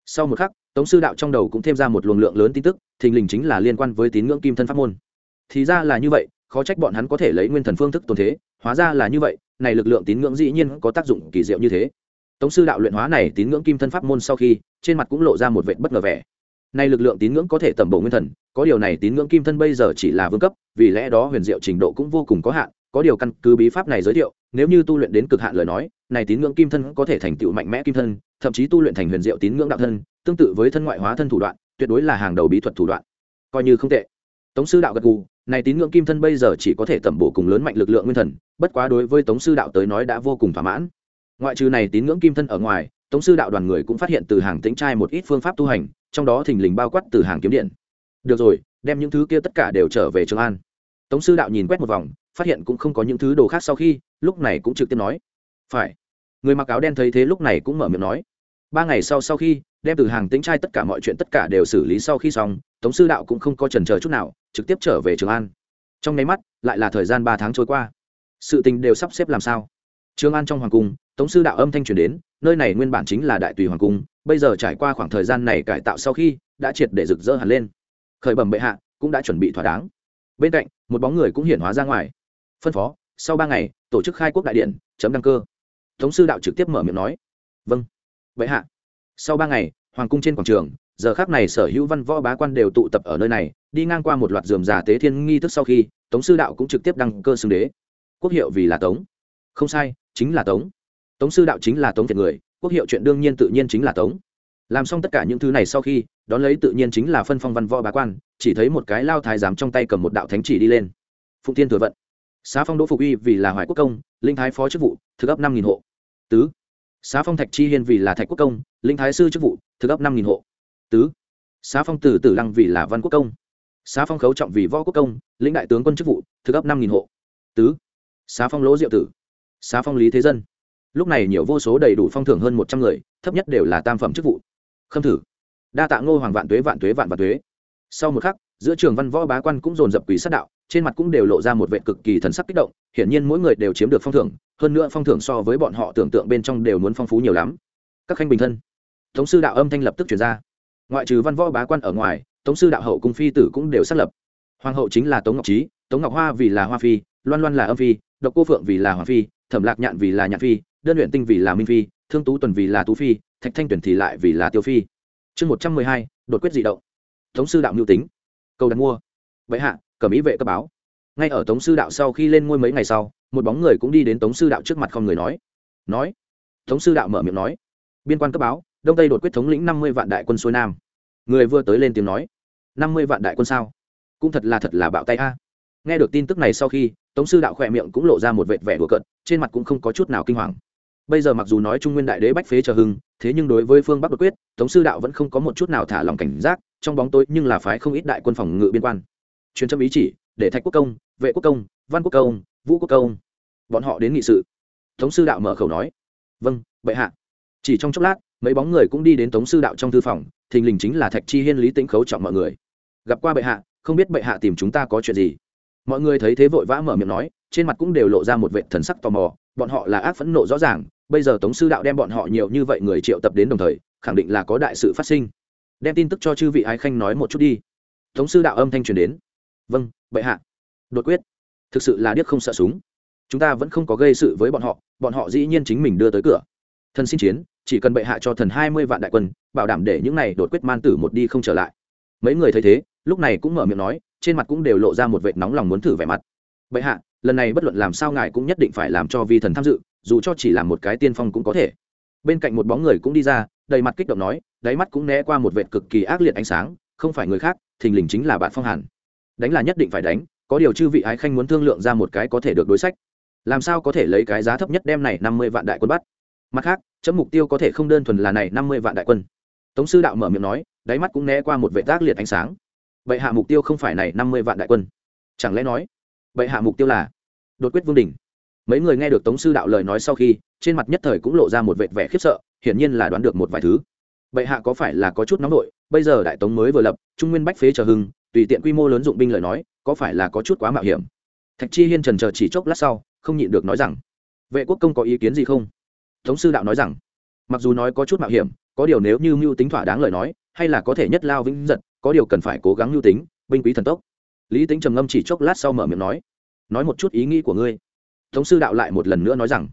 Sau một khắc, tống sư đạo trong đầu cũng thêm ra một luồng lượng lớn tin tức, thình lình chính là liên quan với tín ngưỡng kim thân pháp môn. Thì ra là như vậy khó trách bọn hắn có thể lấy nguyên thần phương thức tồn thế, hóa ra là như vậy, này lực lượng tín ngưỡng dĩ nhiên có tác dụng kỳ diệu như thế. Tống sư đạo luyện hóa này tín ngưỡng kim thân pháp môn sau khi, trên mặt cũng lộ ra một vệ bất ngờ vẻ. Nay lực lượng tín ngưỡng có thể tẩm bổ nguyên thần, có điều này tín ngưỡng kim thân bây giờ chỉ là vương cấp, vì lẽ đó huyền diệu trình độ cũng vô cùng có hạn, có điều căn cứ bí pháp này giới thiệu, nếu như tu luyện đến cực hạn lời nói, này tín ngưỡng kim thân có thể thành tựu mạnh mẽ kim thân, thậm chí tu luyện thành huyền diệu tín ngưỡng đạo thân, tương tự với thân ngoại hóa thân thủ đoạn, tuyệt đối là hàng đầu bí thuật thủ đoạn. Coi như không tệ. Tống sư đạo gật gù này tín ngưỡng kim thân bây giờ chỉ có thể tẩm bổ cùng lớn mạnh lực lượng nguyên thần, bất quá đối với tống sư đạo tới nói đã vô cùng thỏa mãn. Ngoại trừ này tín ngưỡng kim thân ở ngoài, tống sư đạo đoàn người cũng phát hiện từ hàng tĩnh trai một ít phương pháp tu hành, trong đó thình lình bao quát từ hàng kiếm điện. Được rồi, đem những thứ kia tất cả đều trở về trường an. Tống sư đạo nhìn quét một vòng, phát hiện cũng không có những thứ đồ khác sau khi, lúc này cũng trực tiếp nói, phải. Người mặc áo đen thấy thế lúc này cũng mở miệng nói, ba ngày sau sau khi, đem từ hàng tĩnh trai tất cả mọi chuyện tất cả đều xử lý sau khi xong tống sư đạo cũng không có trần chờ chút nào, trực tiếp trở về trường an. Trong nháy mắt, lại là thời gian ba tháng trôi qua. Sự tình đều sắp xếp làm sao? Trường an trong hoàng cung, tống sư đạo âm thanh truyền đến, nơi này nguyên bản chính là đại tùy hoàng cung, bây giờ trải qua khoảng thời gian này cải tạo sau khi, đã triệt để rực rỡ hẳn lên. Khởi bẩm bệ hạ, cũng đã chuẩn bị thỏa đáng. Bên cạnh, một bóng người cũng hiển hóa ra ngoài. Phân phó, sau ba ngày, tổ chức khai quốc đại điện, chấm đăng cơ. Tống sư đạo trực tiếp mở miệng nói. Vâng. Bệ hạ. Sau ba ngày, hoàng cung trên quảng trường giờ khác này sở hữu văn võ bá quan đều tụ tập ở nơi này, đi ngang qua một loạt dườm già tế thiên nghi thức sau khi, tống sư đạo cũng trực tiếp đăng cơ xưng đế. Quốc hiệu vì là tống. Không sai, chính là tống. Tống sư đạo chính là tống thiệt người, quốc hiệu chuyện đương nhiên tự nhiên chính là tống. Làm xong tất cả những thứ này sau khi, đón lấy tự nhiên chính là phân phong văn võ bá quan, chỉ thấy một cái lao thái giám trong tay cầm một đạo thánh chỉ đi lên. Phụng tiên thừa vận. Xá phong đỗ phục uy vì là hoài quốc công, linh thái phó chức vụ, thực ấp năm nghìn hộ. Tứ. Xá phong thạch chi hiên vì là thạch quốc công, linh thái sư chức vụ, thực ấp năm nghìn hộ tứ. Xá phong tử tử lăng vì là văn quốc công. Xá phong khấu trọng vì võ quốc công, lĩnh đại tướng quân chức vụ, thực ấp năm nghìn hộ. Tứ. Xá phong lỗ diệu tử. Xá phong lý thế dân. Lúc này nhiều vô số đầy đủ phong thưởng hơn một trăm người, thấp nhất đều là tam phẩm chức vụ. Khâm thử. Đa tạ ngô hoàng vạn tuế vạn tuế, vạn vạn tuế. Sau một khắc, giữa trường văn võ bá quan cũng dồn dập quỷ sát đạo, trên mặt cũng đều lộ ra một vệ cực kỳ thần sắc kích động, hiển nhiên mỗi người đều chiếm được phong thưởng, hơn nữa phong thưởng so với bọn họ tưởng tượng bên trong đều muốn phong phú nhiều lắm. Các khanh bình thân. Tống sư đạo âm thanh lập tức chuyển ra ngoại trừ văn võ bá quan ở ngoài, tống sư đạo hậu cung phi tử cũng đều xác lập. Hoàng hậu chính là tống ngọc trí tống ngọc hoa vì là hoa phi, loan loan là âm phi, độc cô phượng vì là hoàng phi, thẩm lạc nhạn vì là nhạn phi, đơn luyện tinh vì là minh phi, thương tú tuần vì là tú phi, thạch thanh tuyển thì lại vì là tiêu phi. Chương một trăm mười hai, đột quyết dị động. Tống sư đạo mưu tính. Cầu đặt mua. Vậy hạ, cầm ý vệ cấp báo. Ngay ở tống sư đạo sau khi lên ngôi mấy ngày sau, một bóng người cũng đi đến tống sư đạo trước mặt không người nói. Nói. Tống sư đạo mở miệng nói. Biên quan cấp báo đông tây đột quyết thống lĩnh năm mươi vạn đại quân xuôi nam. Người vừa tới lên tiếng nói, năm mươi vạn đại quân sao? Cũng thật là thật là bạo tay a. Nghe được tin tức này sau khi, tống sư đạo khỏe miệng cũng lộ ra một vệt vẻ đùa cận trên mặt cũng không có chút nào kinh hoàng. Bây giờ mặc dù nói trung nguyên đại đế bách phế chờ hưng, thế nhưng đối với phương bắc đột quyết, tống sư đạo vẫn không có một chút nào thả lòng cảnh giác, trong bóng tối nhưng là phái không ít đại quân phòng ngự biên quan. Truyền trâm ý chỉ, để thạch quốc công, vệ quốc công, văn quốc công, vũ quốc công, bọn họ đến nghị sự. Tống sư đạo mở khẩu nói vâng bệ hạ. Chỉ trong chốc lát mấy bóng người cũng đi đến tống sư đạo trong thư phòng, thình lình chính là thạch chi hiên, lý tĩnh khấu trọng mọi người. Gặp qua bệ hạ, không biết bệ hạ tìm chúng ta có chuyện gì? Mọi người thấy thế vội vã mở miệng nói, trên mặt cũng đều lộ ra một vệ thần sắc tò mò, bọn họ là ác phẫn nộ rõ ràng, bây giờ tống sư đạo đem bọn họ nhiều như vậy người triệu tập đến đồng thời, khẳng định là có đại sự phát sinh. Đem tin tức cho chư vị ái khanh nói một chút đi. Tống sư đạo âm thanh truyền đến. Vâng bệ hạ. Đột quyết. Thực sự là điếc không sợ súng. Chúng ta vẫn không có gây sự với bọn họ bọn họ dĩ nhiên chính mình đưa tới cửa. Thần xin chiến chỉ cần bệ hạ cho thần hai mươi vạn đại quân, bảo đảm để những này đột quyết man tử một đi không trở lại. Mấy người thấy thế, lúc này cũng mở miệng nói, trên mặt cũng đều lộ ra một vệt nóng lòng muốn thử vẻ mặt. Bệ hạ, lần này bất luận làm sao ngài cũng nhất định phải làm cho vi thần tham dự, dù cho chỉ là một cái tiên phong cũng có thể. Bên cạnh một bóng người cũng đi ra, đầy mặt kích động nói, đáy mắt cũng né qua một vệt cực kỳ ác liệt ánh sáng, không phải người khác, thình lình chính là bạn phong hàn. Đánh là nhất định phải đánh, có điều chư vị ái khanh muốn thương lượng ra một cái có thể được đối sách. Làm sao có thể lấy cái giá thấp nhất đem này năm mươi vạn đại quân bắt? Mặt khác, chấm mục tiêu có thể không đơn thuần là này năm mươi vạn đại quân. Tống sư đạo mở miệng nói, đáy mắt cũng né qua một vệ tác liệt ánh sáng. Bệ hạ mục tiêu không phải này năm mươi vạn đại quân. Chẳng lẽ nói, bệ hạ mục tiêu là đột quyết vương đình mấy người nghe được tống sư đạo lời nói sau khi, trên mặt nhất thời cũng lộ ra một vệt vẻ khiếp sợ, hiển nhiên là đoán được một vài thứ. Bệ hạ có phải là có chút nóng nổi bây giờ đại tống mới vừa lập, trung nguyên bách phế chờ hưng, tùy tiện quy mô lớn dụng binh lời nói, có phải là có chút quá mạo hiểm? Thạch chi hiên trần chờ chỉ chốc lát sau, không nhịn được nói rằng, vệ quốc công có ý kiến gì không? Tống sư đạo nói rằng, mặc dù nói có chút mạo hiểm, có điều nếu như mưu tính thỏa đáng lời nói, hay là có thể nhất lao vĩnh giật, có điều cần phải cố gắng mưu tính, binh quý thần tốc. Lý tính trầm ngâm chỉ chốc lát sau mở miệng nói nói một chút ý nghĩ của ngươi. Tống sư đạo lại một lần nữa nói rằng,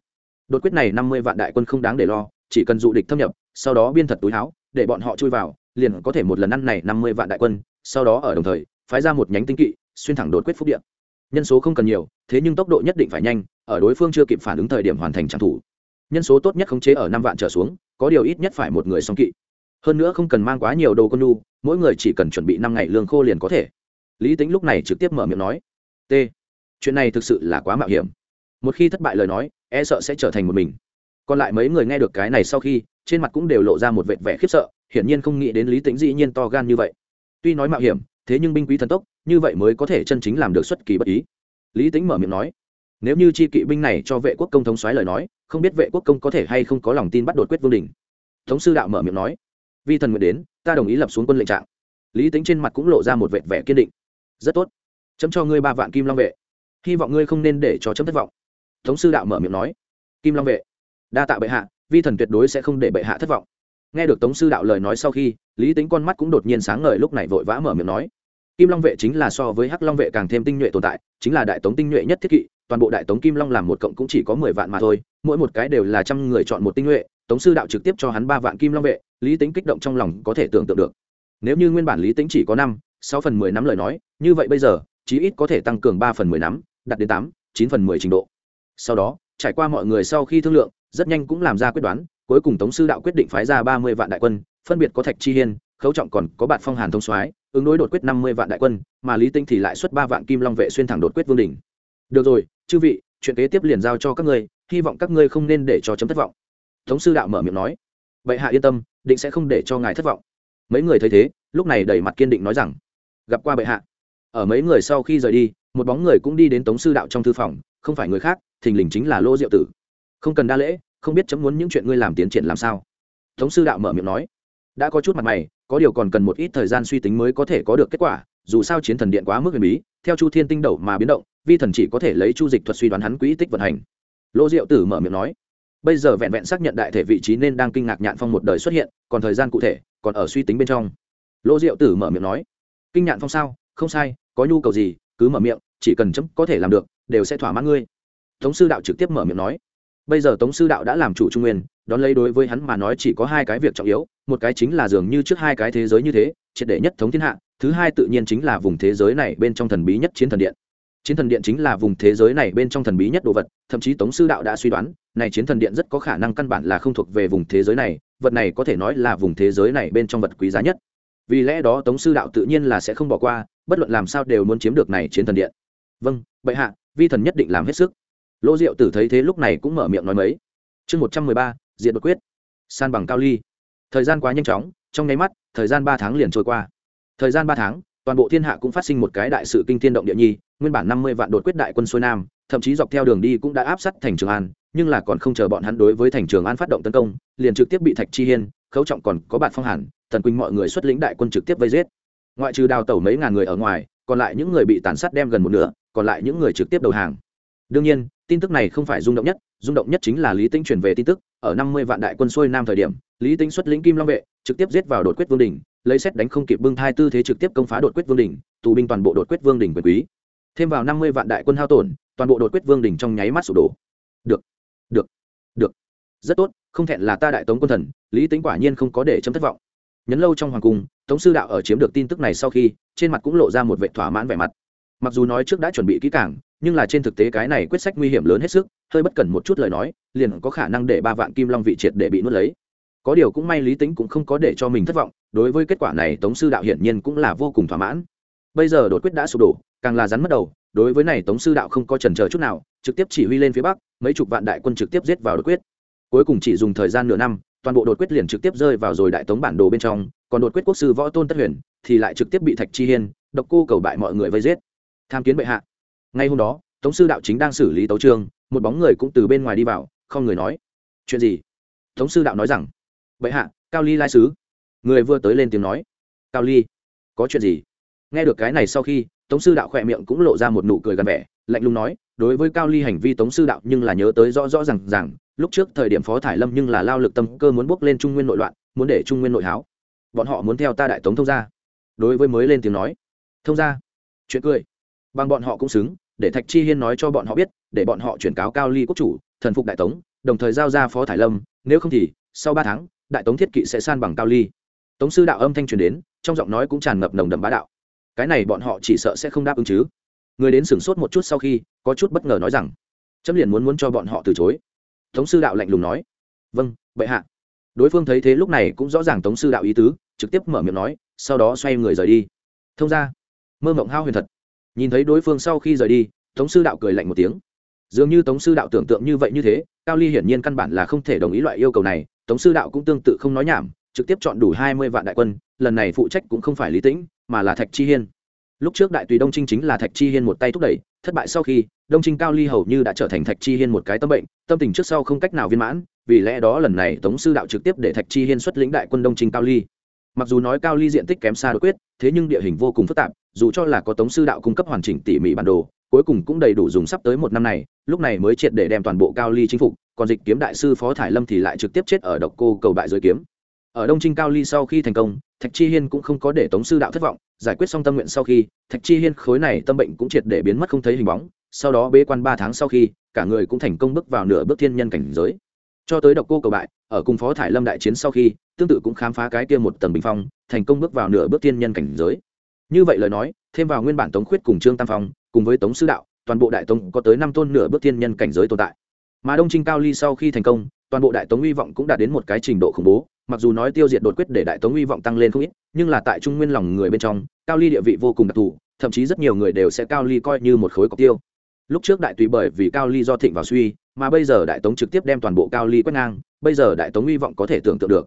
đột quyết này năm mươi vạn đại quân không đáng để lo, chỉ cần dụ địch thâm nhập, sau đó biên thật túi háo để bọn họ chui vào, liền có thể một lần ăn này năm mươi vạn đại quân, sau đó ở đồng thời, phái ra một nhánh tinh kỵ, xuyên thẳng đột quyết phúc điện nhân số không cần nhiều, thế nhưng tốc độ nhất định phải nhanh, ở đối phương chưa kịp phản ứng thời điểm hoàn thành trang thủ nhân số tốt nhất khống chế ở năm vạn trở xuống, có điều ít nhất phải một người song kỵ. Hơn nữa không cần mang quá nhiều đồ con nu mỗi người chỉ cần chuẩn bị năm ngày lương khô liền có thể. Lý tính lúc này trực tiếp mở miệng nói, t, chuyện này thực sự là quá mạo hiểm. Một khi thất bại lời nói e sợ sẽ trở thành một mình. Còn lại mấy người nghe được cái này sau khi, trên mặt cũng đều lộ ra một vệt vẻ khiếp sợ, hiển nhiên không nghĩ đến lý tính dĩ nhiên to gan như vậy. Tuy nói mạo hiểm, thế nhưng binh quý thần tốc, như vậy mới có thể chân chính làm được xuất kỳ bất ý. Lý tính mở miệng nói nếu như chi kỵ binh này cho vệ quốc công thống xoáy lời nói, không biết vệ quốc công có thể hay không có lòng tin bắt đột quyết vương đình. Thống sư đạo mở miệng nói, vi thần nguyện đến, ta đồng ý lập xuống quân lệnh trạng. Lý tính trên mặt cũng lộ ra một vệ vẻ kiên định. Rất tốt, chấm cho ngươi ba vạn kim long vệ. Hy vọng ngươi không nên để cho chấm thất vọng. Thống sư đạo mở miệng nói, kim long vệ, đa tạ bệ hạ, vi thần tuyệt đối sẽ không để bệ hạ thất vọng. Nghe được tống sư đạo lời nói sau khi, lý tính con mắt cũng đột nhiên sáng ngời, lúc này vội vã mở miệng nói, kim long vệ chính là so với hắc long vệ càng thêm tinh nhuệ tồn tại, chính là đại tống tinh nhuệ nhất thiết kỵ toàn bộ đại tống kim long làm một cộng cũng chỉ có mười vạn mà thôi, mỗi một cái đều là trăm người chọn một tinh nhuệ, tống sư đạo trực tiếp cho hắn ba vạn kim long vệ, lý tính kích động trong lòng có thể tưởng tượng được. Nếu như nguyên bản lý tính chỉ có năm, sáu phần mười năm lời nói, như vậy bây giờ, chí ít có thể tăng cường ba phần mười nắm đạt đến tám, chín phần mười trình độ. Sau đó, trải qua mọi người sau khi thương lượng, rất nhanh cũng làm ra quyết đoán, cuối cùng tống sư đạo quyết định phái ra ba mươi vạn đại quân, phân biệt có thạch chi hiên, khấu trọng còn có bạn phong hàn thông soái, ứng đối đột quyết năm mươi vạn đại quân, mà lý tinh thì lại xuất ba vạn kim long vệ xuyên thẳng đột quyết vương đình được rồi chư vị, chuyện kế tiếp liền giao cho các ngươi, hy vọng các ngươi không nên để cho chấm thất vọng. Tống sư đạo mở miệng nói. Vậy hạ yên tâm, định sẽ không để cho ngài thất vọng. Mấy người thấy thế, lúc này đẩy mặt kiên định nói rằng, gặp qua bệ hạ. Ở mấy người sau khi rời đi, một bóng người cũng đi đến tống sư đạo trong thư phòng, không phải người khác, thình lình chính là lô diệu tử. Không cần đa lễ, không biết chấm muốn những chuyện ngươi làm tiến triển làm sao. Tống sư đạo mở miệng nói. Đã có chút mặt mày, có điều còn cần một ít thời gian suy tính mới có thể có được kết quả, dù sao chiến thần điện quá mức huyền bí, theo chu thiên tinh đầu mà biến động vi thần chỉ có thể lấy chu dịch thuật suy đoán hắn quỹ tích vận hành. Lô diệu tử mở miệng nói, bây giờ vẹn vẹn xác nhận đại thể vị trí nên đang kinh ngạc nhạn phong một đời xuất hiện, còn thời gian cụ thể, còn ở suy tính bên trong. Lô diệu tử mở miệng nói, kinh nhạn phong sao? Không sai, có nhu cầu gì, cứ mở miệng, chỉ cần chấm có thể làm được, đều sẽ thỏa mãn ngươi. Tống sư đạo trực tiếp mở miệng nói, bây giờ tống sư đạo đã làm chủ trung nguyên, đón lấy đối với hắn mà nói chỉ có hai cái việc trọng yếu, một cái chính là dường như trước hai cái thế giới như thế, triệt để nhất thống thiên hạ, thứ hai tự nhiên chính là vùng thế giới này bên trong thần bí nhất chiến thần điện chiến thần điện chính là vùng thế giới này bên trong thần bí nhất đồ vật, thậm chí tống sư đạo đã suy đoán, này chiến thần điện rất có khả năng căn bản là không thuộc về vùng thế giới này, vật này có thể nói là vùng thế giới này bên trong vật quý giá nhất. Vì lẽ đó tống sư đạo tự nhiên là sẽ không bỏ qua, bất luận làm sao đều muốn chiếm được này chiến thần điện. Vâng bệ hạ, vi thần nhất định làm hết sức. Lô diệu tử thấy thế lúc này cũng mở miệng nói mấy. Chương một trăm mười ba diện bất quyết. San bằng cao ly. Thời gian quá nhanh chóng, trong nháy mắt, thời gian ba tháng liền trôi qua. Thời gian ba tháng toàn bộ thiên hạ cũng phát sinh một cái đại sự kinh thiên động địa nhi, nguyên bản năm mươi vạn đột quyết đại quân xuôi nam, thậm chí dọc theo đường đi cũng đã áp sát thành trường an, nhưng là còn không chờ bọn hắn đối với thành trường an phát động tấn công, liền trực tiếp bị thạch chi hiên, khấu trọng còn có bạn phong hàn, tần quỳnh mọi người xuất lĩnh đại quân trực tiếp vây giết. Ngoại trừ đào tẩu mấy ngàn người ở ngoài, còn lại những người bị tàn sát đem gần một nửa, còn lại những người trực tiếp đầu hàng. Đương nhiên, tin tức này không phải rung động nhất, rung động nhất chính là lý tĩnh truyền về tin tức, ở năm mươi vạn đại quân xuôi nam thời điểm, lý tĩnh xuất lĩnh kim long vệ, trực tiếp giết vào đột quyết vương đình lấy xét đánh không kịp bưng thai tư thế trực tiếp công phá đột quyết vương đỉnh, tù binh toàn bộ đột quyết vương đỉnh quyền quý. Thêm vào năm mươi vạn đại quân hao tổn toàn bộ đột quyết vương đỉnh trong nháy mắt sụp đổ. Được được được. Rất tốt không thẹn là ta đại tống quân thần lý tính quả nhiên không có để chấm thất vọng. Nhấn lâu trong hoàng cung tống sư đạo ở chiếm được tin tức này sau khi trên mặt cũng lộ ra một vệ thỏa mãn vẻ mặt. Mặc dù nói trước đã chuẩn bị kỹ càng nhưng là trên thực tế cái này quyết sách nguy hiểm lớn hết sức hơi bất cần một chút lời nói liền có khả năng để ba vạn kim long vị triệt để bị nuốt lấy có điều cũng may lý tính cũng không có để cho mình thất vọng, đối với kết quả này tống sư đạo hiển nhiên cũng là vô cùng thỏa mãn. Bây giờ đột quyết đã sụp đổ, càng là rắn mất đầu, đối với này tống sư đạo không có trần chờ chút nào, trực tiếp chỉ huy lên phía bắc, mấy chục vạn đại quân trực tiếp giết vào đột quyết. Cuối cùng chỉ dùng thời gian nửa năm, toàn bộ đột quyết liền trực tiếp rơi vào rồi đại tống bản đồ bên trong, còn đột quyết quốc sư võ tôn tất huyền thì lại trực tiếp bị thạch chi hiên, độc cô cầu bại mọi người vây giết. Tham kiến bệ hạ. Ngay hôm đó, tống sư đạo chính đang xử lý tấu trương một bóng người cũng từ bên ngoài đi vào, không người nói. Chuyện gì? Tống sư đạo nói rằng vậy hạ, cao ly lai sứ. Người vừa tới lên tiếng nói. Cao ly, có chuyện gì? Nghe được cái này sau khi, tống sư đạo khỏe miệng cũng lộ ra một nụ cười gần vẻ, lạnh lùng nói, đối với cao ly hành vi tống sư đạo nhưng là nhớ tới rõ rõ rằng rằng lúc trước thời điểm phó thải lâm nhưng là lao lực tâm cơ muốn bước lên trung nguyên nội loạn, muốn để trung nguyên nội háo. Bọn họ muốn theo ta đại tống thông gia. Đối với mới lên tiếng nói. Thông gia? Chuyện cười. Bằng bọn họ cũng xứng, để thạch chi hiên nói cho bọn họ biết, để bọn họ chuyển cáo cao ly quốc chủ, thần phục đại tống, đồng thời giao ra phó thải lâm, nếu không thì, sau ba tháng đại tống thiết kỵ sẽ san bằng cao ly. Tống sư đạo âm thanh truyền đến, trong giọng nói cũng tràn ngập nồng đậm bá đạo. Cái này bọn họ chỉ sợ sẽ không đáp ứng chứ. Người đến sửng sốt một chút sau khi, có chút bất ngờ nói rằng, chấm liền muốn muốn cho bọn họ từ chối. Tống sư đạo lạnh lùng nói vâng bệ hạ. Đối phương thấy thế lúc này cũng rõ ràng tống sư đạo ý tứ, trực tiếp mở miệng nói, sau đó xoay người rời đi. Thông ra mơ mộng hao huyền thật. Nhìn thấy đối phương sau khi rời đi, tống sư đạo cười lạnh một tiếng. Dường như tống sư đạo tưởng tượng như vậy như thế, cao ly hiển nhiên căn bản là không thể đồng ý loại yêu cầu này tống sư đạo cũng tương tự không nói nhảm, trực tiếp chọn đủ hai mươi vạn đại quân, lần này phụ trách cũng không phải lý tĩnh, mà là thạch chi hiên. Lúc trước đại tùy đông trinh chính là thạch chi hiên một tay thúc đẩy, thất bại sau khi, đông trinh cao ly hầu như đã trở thành thạch chi hiên một cái tâm bệnh, tâm tình trước sau không cách nào viên mãn, vì lẽ đó lần này tống sư đạo trực tiếp để thạch chi hiên xuất lĩnh đại quân đông trinh cao ly. Mặc dù nói cao ly diện tích kém xa đột quyết, thế nhưng địa hình vô cùng phức tạp, dù cho là có tống sư đạo cung cấp hoàn chỉnh tỉ mỉ bản đồ, cuối cùng cũng đầy đủ dùng sắp tới một năm này, lúc này mới triệt để đem toàn bộ cao ly chinh phục còn dịch kiếm đại sư phó thải lâm thì lại trực tiếp chết ở độc cô cầu bại dưới kiếm. Ở đông trinh cao ly sau khi thành công, thạch chi hiên cũng không có để tống sư đạo thất vọng. Giải quyết xong tâm nguyện sau khi, thạch chi hiên khối này tâm bệnh cũng triệt để biến mất không thấy hình bóng. Sau đó bế quan ba tháng sau khi, cả người cũng thành công bước vào nửa bước thiên nhân cảnh giới. Cho tới độc cô cầu bại, ở cùng phó thải lâm đại chiến sau khi, tương tự cũng khám phá cái kia một tầng bình phong, thành công bước vào nửa bước thiên nhân cảnh giới. Như vậy lời nói, thêm vào nguyên bản tống khuyết cùng trương tam phong, cùng với tống sư đạo, toàn bộ đại tống có tới năm tôn nửa bước thiên nhân cảnh giới tồn tại mà đông trinh cao ly sau khi thành công, toàn bộ đại tống hy vọng cũng đạt đến một cái trình độ khủng bố. Mặc dù nói tiêu diệt đột quyết để đại tống hy vọng tăng lên không ít, nhưng là tại trung nguyên lòng người bên trong, cao ly địa vị vô cùng đặc thù, thậm chí rất nhiều người đều sẽ cao ly coi như một khối cọc tiêu. Lúc trước đại tùy bởi vì cao ly do thịnh vào suy, mà bây giờ đại tống trực tiếp đem toàn bộ cao ly quét ngang, bây giờ đại tống hy vọng có thể tưởng tượng được.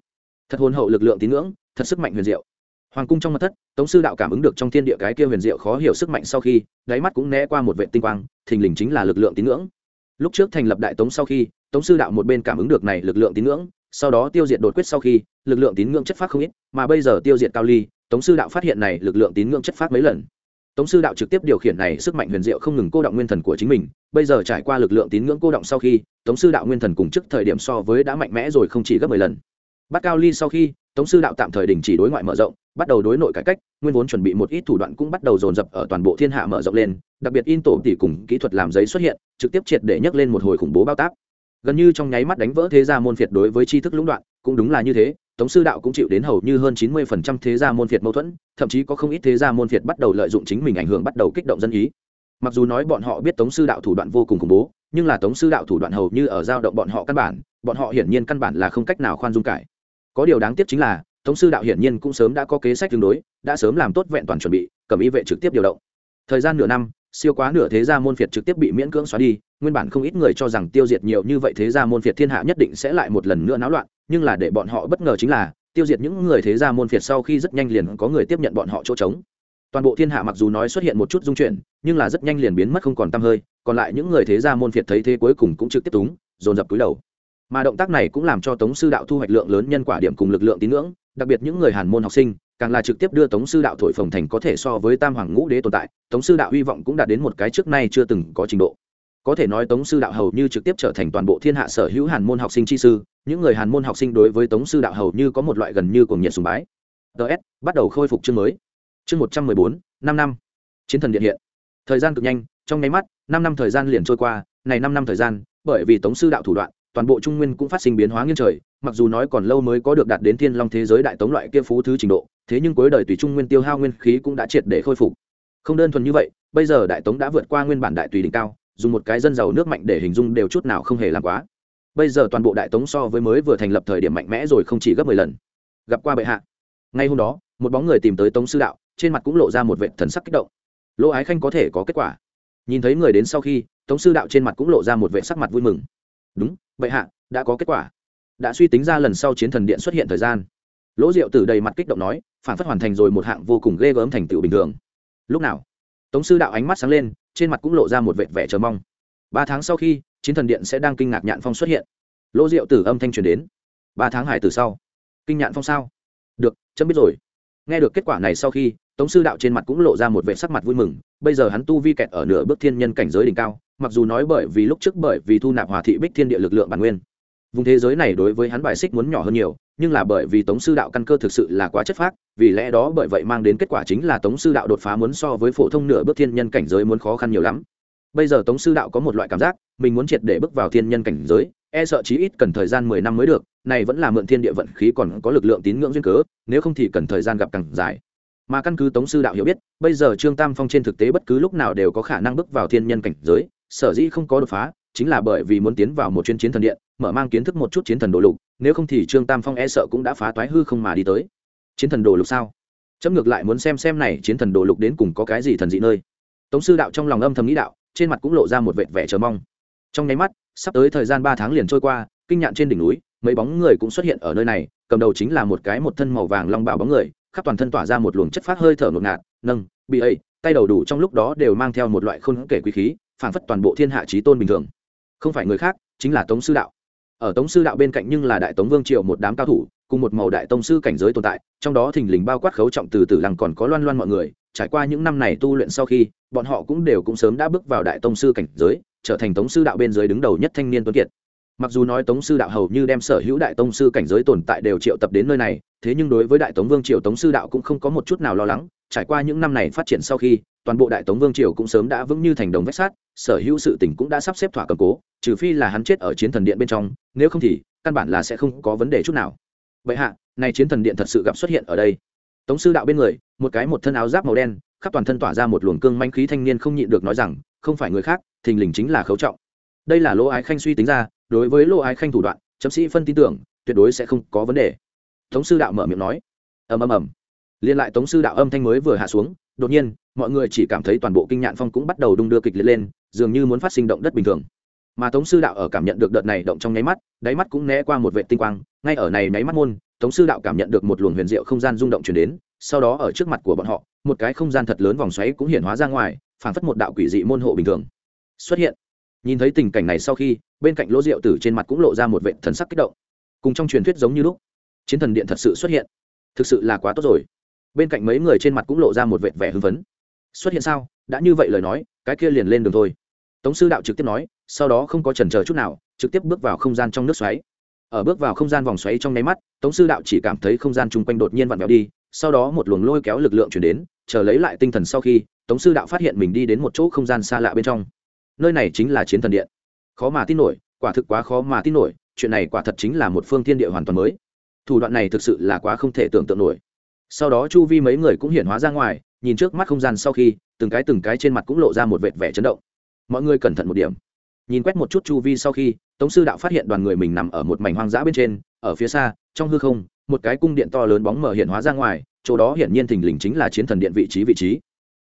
Thật hồn hậu lực lượng tín ngưỡng, thật sức mạnh huyền diệu. Hoàng cung trong mặt thất, tống sư đạo cảm ứng được trong thiên địa cái kia huyền diệu khó hiểu sức mạnh sau khi, đáy mắt cũng né qua một vệ tinh quang, thình lình chính là lực lượng tín ngưỡng lúc trước thành lập đại tống sau khi, tống sư đạo một bên cảm ứng được này lực lượng tín ngưỡng, sau đó tiêu diệt đột quyết sau khi, lực lượng tín ngưỡng chất phát không ít, mà bây giờ tiêu diệt cao ly, tống sư đạo phát hiện này lực lượng tín ngưỡng chất phát mấy lần. Tống sư đạo trực tiếp điều khiển này sức mạnh huyền diệu không ngừng cô động nguyên thần của chính mình, bây giờ trải qua lực lượng tín ngưỡng cô động sau khi, tống sư đạo nguyên thần cùng trước thời điểm so với đã mạnh mẽ rồi không chỉ gấp mười lần. Bắt cao ly sau khi, tống sư đạo tạm thời đình chỉ đối ngoại mở rộng bắt đầu đối nội cải cách, nguyên vốn chuẩn bị một ít thủ đoạn cũng bắt đầu dồn dập ở toàn bộ thiên hạ mở rộng lên, đặc biệt in tổ tỷ cùng kỹ thuật làm giấy xuất hiện, trực tiếp triệt để nhấc lên một hồi khủng bố bao tác gần như trong nháy mắt đánh vỡ thế gia môn phiệt đối với tri thức lũng đoạn, cũng đúng là như thế, tống sư đạo cũng chịu đến hầu như hơn chín mươi phần trăm thế gia môn phiệt mâu thuẫn, thậm chí có không ít thế gia môn phiệt bắt đầu lợi dụng chính mình ảnh hưởng bắt đầu kích động dân ý. Mặc dù nói bọn họ biết tống sư đạo thủ đoạn vô cùng khủng bố, nhưng là tống sư đạo thủ đoạn hầu như ở giao động bọn họ căn bản, bọn họ hiển nhiên căn bản là không cách nào khoan dung cải. Có điều đáng tiếc chính là tống sư đạo hiển nhiên cũng sớm đã có kế sách tương đối, đã sớm làm tốt vẹn toàn chuẩn bị, cầm ý vệ trực tiếp điều động. Thời gian nửa năm, siêu quá nửa thế gia môn phiệt trực tiếp bị miễn cưỡng xóa đi, nguyên bản không ít người cho rằng tiêu diệt nhiều như vậy thế gia môn phiệt thiên hạ nhất định sẽ lại một lần nữa náo loạn, nhưng là để bọn họ bất ngờ chính là, tiêu diệt những người thế gia môn phiệt sau khi rất nhanh liền có người tiếp nhận bọn họ chỗ trống. Toàn bộ thiên hạ mặc dù nói xuất hiện một chút dung chuyển, nhưng là rất nhanh liền biến mất không còn t hơi, còn lại những người thế gia môn phiệt thấy thế cuối cùng cũng trực tiếp túng, dồn dập cúi đầu. Mà động tác này cũng làm cho tống sư đạo thu hoạch lượng lớn nhân quả điểm cùng lực lượng tín ngưỡng đặc biệt những người hàn môn học sinh, càng là trực tiếp đưa tống sư đạo thổi phồng thành có thể so với tam hoàng ngũ đế tồn tại, tống sư đạo hy vọng cũng đạt đến một cái trước nay chưa từng có trình độ. Có thể nói tống sư đạo hầu như trực tiếp trở thành toàn bộ thiên hạ sở hữu hàn môn học sinh chi sư, những người hàn môn học sinh đối với tống sư đạo hầu như có một loại gần như cuồng nhiệt sùng bái. Ts bắt đầu khôi phục chương mới. Chương một trăm mười bốn, năm năm. Chiến thần điện hiện. Thời gian cực nhanh, trong nháy mắt, năm năm thời gian liền trôi qua, này năm năm thời gian, bởi vì tống sư đạo thủ đoạn toàn bộ trung nguyên cũng phát sinh biến hóa nghiêng trời, mặc dù nói còn lâu mới có được đạt đến thiên long thế giới đại tống loại kia phú thứ trình độ, thế nhưng cuối đời tùy trung nguyên tiêu hao nguyên khí cũng đã triệt để khôi phục. Không đơn thuần như vậy, bây giờ đại tống đã vượt qua nguyên bản đại tùy đỉnh cao, dùng một cái dân giàu nước mạnh để hình dung đều chút nào không hề làm quá. Bây giờ toàn bộ đại tống so với mới vừa thành lập thời điểm mạnh mẽ rồi không chỉ gấp mười lần. Gặp qua bệ hạ. Ngay hôm đó, một bóng người tìm tới tống sư đạo, trên mặt cũng lộ ra một vệ thần sắc kích động. Lỗ ái khanh có thể có kết quả. Nhìn thấy người đến sau khi, tống sư đạo trên mặt cũng lộ ra một vệ sắc mặt vui mừng đúng, vậy hạ, đã có kết quả. Đã suy tính ra lần sau chiến thần điện xuất hiện thời gian. Lỗ diệu từ đầy mặt kích động nói, phản phất hoàn thành rồi một hạng vô cùng ghê gớm thành tựu bình thường. Lúc nào, tống sư đạo ánh mắt sáng lên, trên mặt cũng lộ ra một vệ vẻ chờ mong. Ba tháng sau khi, chiến thần điện sẽ đang kinh ngạc nhạn phong xuất hiện. Lỗ diệu từ âm thanh truyền đến. Ba tháng hải từ sau. Kinh nhạn phong sao? Được, chấm biết rồi. Nghe được kết quả này sau khi, tống sư đạo trên mặt cũng lộ ra một vệ sắc mặt vui mừng. Bây giờ hắn tu vi kẹt ở nửa bước thiên nhân cảnh giới đỉnh cao mặc dù nói bởi vì lúc trước bởi vì thu nạp hòa thị bích thiên địa lực lượng bản nguyên. Vùng thế giới này đối với hắn bài xích muốn nhỏ hơn nhiều, nhưng là bởi vì tống sư đạo căn cơ thực sự là quá chất phác, vì lẽ đó bởi vậy mang đến kết quả chính là tống sư đạo đột phá muốn so với phổ thông nửa bước thiên nhân cảnh giới muốn khó khăn nhiều lắm. Bây giờ tống sư đạo có một loại cảm giác, mình muốn triệt để bước vào thiên nhân cảnh giới e sợ chí ít cần thời gian mười năm mới được, này vẫn là mượn thiên địa vận khí còn có lực lượng tín ngưỡng duyên cớ, nếu không thì cần thời gian gặp càng dài. Mà căn cứ tống sư đạo hiểu biết, bây giờ trương tam phong trên thực tế bất cứ lúc nào đều có khả năng bước vào thiên nhân cảnh giới sở dĩ không có đột phá, chính là bởi vì muốn tiến vào một chuyên chiến thần điện, mở mang kiến thức một chút chiến thần đồ lục, nếu không thì trương tam phong e sợ cũng đã phá toái hư không mà đi tới. Chiến thần đồ lục sao? Chấm ngược lại muốn xem xem này chiến thần đồ lục đến cùng có cái gì thần dị nơi. Tống sư đạo trong lòng âm thầm nghĩ đạo, trên mặt cũng lộ ra một vệt vẻ chờ mong. Trong nháy mắt, sắp tới thời gian ba tháng liền trôi qua, kinh nhạn trên đỉnh núi, mấy bóng người cũng xuất hiện ở nơi này, cầm đầu chính là một cái một thân màu vàng long bảo bóng người, khắp toàn thân tỏa ra một luồng chất phát hơi thở ngột ngạt, nâng, bị ấy. Tay đầu đủ trong lúc đó đều mang theo một loại khôn kể quý khí phản phất toàn bộ thiên hạ trí tôn bình thường. Không phải người khác, chính là tống sư đạo. Ở tống sư đạo bên cạnh nhưng là đại tống vương triệu một đám cao thủ, cùng một màu đại tông sư cảnh giới tồn tại, trong đó thình lình bao quát khấu trọng từ từ lăng còn có loan loan mọi người. Trải qua những năm này tu luyện sau khi, bọn họ cũng đều cũng sớm đã bước vào đại tông sư cảnh giới, trở thành tống sư đạo bên dưới đứng đầu nhất thanh niên tuấn kiệt mặc dù nói tống sư đạo hầu như đem sở hữu đại tông sư cảnh giới tồn tại đều triệu tập đến nơi này, thế nhưng đối với đại tống vương triều tống sư đạo cũng không có một chút nào lo lắng. Trải qua những năm này phát triển sau khi, toàn bộ đại tống vương triều cũng sớm đã vững như thành đồng vách sát sở hữu sự tỉnh cũng đã sắp xếp thỏa cầm cố, trừ phi là hắn chết ở chiến thần điện bên trong, nếu không thì, căn bản là sẽ không có vấn đề chút nào. Vậy hạ này chiến thần điện thật sự gặp xuất hiện ở đây. Tống sư đạo bên người, một cái một thân áo giáp màu đen, khắp toàn thân tỏa ra một luồng cương manh khí thanh niên không nhịn được nói rằng, không phải người khác, thình lình chính là khấu trọng. Đây là lỗ ái khanh suy tính ra đối với lô ái khanh thủ đoạn, chấm sĩ phân tin tưởng, tuyệt đối sẽ không có vấn đề. Tống sư đạo mở miệng nói. Ầm ầm ầm. Liên lại tống sư đạo âm thanh mới vừa hạ xuống, đột nhiên, mọi người chỉ cảm thấy toàn bộ kinh nhạn phong cũng bắt đầu đung đưa kịch liệt lên, dường như muốn phát sinh động đất bình thường. Mà tống sư đạo ở cảm nhận được đợt này động trong nháy mắt, đáy mắt cũng né qua một vệ tinh quang, ngay ở này nháy mắt môn, tống sư đạo cảm nhận được một luồng huyền diệu không gian rung động chuyển đến, sau đó ở trước mặt của bọn họ, một cái không gian thật lớn vòng xoáy cũng hiện hóa ra ngoài, phảng phất một đạo quỷ dị môn hộ bình thường. Xuất hiện. Nhìn thấy tình cảnh này sau khi bên cạnh lỗ rượu tử trên mặt cũng lộ ra một vệ thần sắc kích động. Cùng trong truyền thuyết giống như lúc, chiến thần điện thật sự xuất hiện. Thực sự là quá tốt rồi. Bên cạnh mấy người trên mặt cũng lộ ra một vệ vẻ hưng phấn. Xuất hiện sao? Đã như vậy lời nói, cái kia liền lên đường thôi. Tống sư đạo trực tiếp nói, sau đó không có chần chờ chút nào, trực tiếp bước vào không gian trong nước xoáy. Ở bước vào không gian vòng xoáy trong nháy mắt, tống sư đạo chỉ cảm thấy không gian chung quanh đột nhiên vặn vẹo đi, sau đó một luồng lôi kéo lực lượng chuyển đến, chờ lấy lại tinh thần sau khi, tống sư đạo phát hiện mình đi đến một chỗ không gian xa lạ bên trong. Nơi này chính là chiến thần điện khó mà tin nổi, quả thực quá khó mà tin nổi, chuyện này quả thật chính là một phương thiên địa hoàn toàn mới. Thủ đoạn này thực sự là quá không thể tưởng tượng nổi. Sau đó chu vi mấy người cũng hiện hóa ra ngoài, nhìn trước mắt không gian sau khi, từng cái từng cái trên mặt cũng lộ ra một vệt vẻ chấn động. Mọi người cẩn thận một điểm. Nhìn quét một chút chu vi sau khi, tống sư đạo phát hiện đoàn người mình nằm ở một mảnh hoang dã bên trên, ở phía xa, trong hư không, một cái cung điện to lớn bóng mở hiện hóa ra ngoài, chỗ đó hiển nhiên thình lình chính là chiến thần điện vị trí vị trí.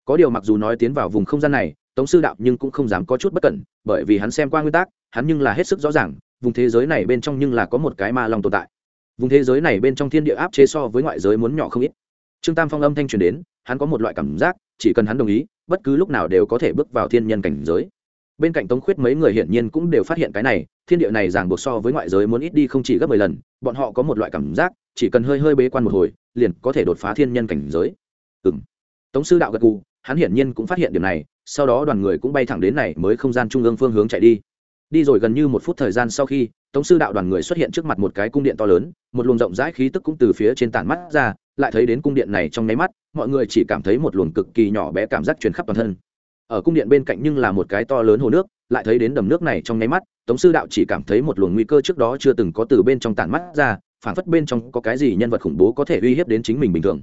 Có điều mặc dù nói tiến vào vùng không gian này tống sư đạo nhưng cũng không dám có chút bất cẩn bởi vì hắn xem qua nguyên tắc hắn nhưng là hết sức rõ ràng vùng thế giới này bên trong nhưng là có một cái ma long tồn tại. Vùng thế giới này bên trong thiên địa áp chế so với ngoại giới muốn nhỏ không ít. Trương tam phong âm thanh truyền đến hắn có một loại cảm giác chỉ cần hắn đồng ý bất cứ lúc nào đều có thể bước vào thiên nhân cảnh giới. Bên cạnh tống khuyết mấy người hiển nhiên cũng đều phát hiện cái này thiên địa này ràng buộc so với ngoại giới muốn ít đi không chỉ gấp mười lần bọn họ có một loại cảm giác chỉ cần hơi hơi bế quan một hồi liền có thể đột phá thiên nhân cảnh giới. Ừ m tống sư đạo gật gù, hắn hiển nhiên cũng phát hiện điểm này sau đó đoàn người cũng bay thẳng đến này mới không gian trung ương phương hướng chạy đi. Đi rồi gần như một phút thời gian sau khi, tống sư đạo đoàn người xuất hiện trước mặt một cái cung điện to lớn, một luồng rộng rãi khí tức cũng từ phía trên tản mắt ra, lại thấy đến cung điện này trong nháy mắt, mọi người chỉ cảm thấy một luồng cực kỳ nhỏ bé cảm giác truyền khắp toàn thân. Ở cung điện bên cạnh nhưng là một cái to lớn hồ nước, lại thấy đến đầm nước này trong nháy mắt, tống sư đạo chỉ cảm thấy một luồng nguy cơ trước đó chưa từng có từ bên trong tản mắt ra phản phất bên trong có cái gì nhân vật khủng bố có thể uy hiếp đến chính mình bình thường.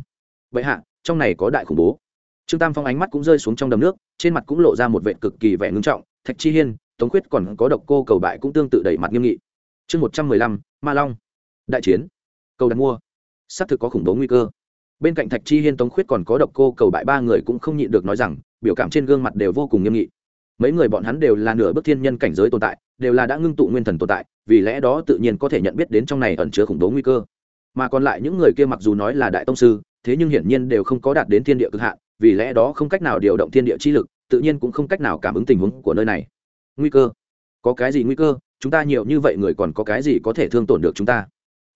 Vậy hạ, trong này có đại khủng bố trương tam phong ánh mắt cũng rơi xuống trong đầm nước, trên mặt cũng lộ ra một vệ cực kỳ vẻ ngưng trọng, thạch chi hiên, tống khuyết còn có độc cô cầu bại cũng tương tự đẩy mặt nghiêm nghị. Chương một trăm mười lăm, ma long. Đại chiến. Cầu đặt mua. Xác thực có khủng bố nguy cơ. Bên cạnh thạch chi hiên, tống khuyết còn có độc cô cầu bại ba người cũng không nhịn được nói rằng, biểu cảm trên gương mặt đều vô cùng nghiêm nghị. Mấy người bọn hắn đều là nửa bước thiên nhân cảnh giới tồn tại, đều là đã ngưng tụ nguyên thần tồn tại, vì lẽ đó tự nhiên có thể nhận biết đến trong này ẩn chứa khủng bố nguy cơ. Mà còn lại những người kia mặc dù nói là đại tông sư, thế nhưng hiển nhiên đều không có đạt đến thiên địa cực hạn vì lẽ đó không cách nào điều động thiên địa chi lực, tự nhiên cũng không cách nào cảm ứng tình huống của nơi này. Nguy cơ? Có cái gì nguy cơ? Chúng ta nhiều như vậy người còn có cái gì có thể thương tổn được chúng ta?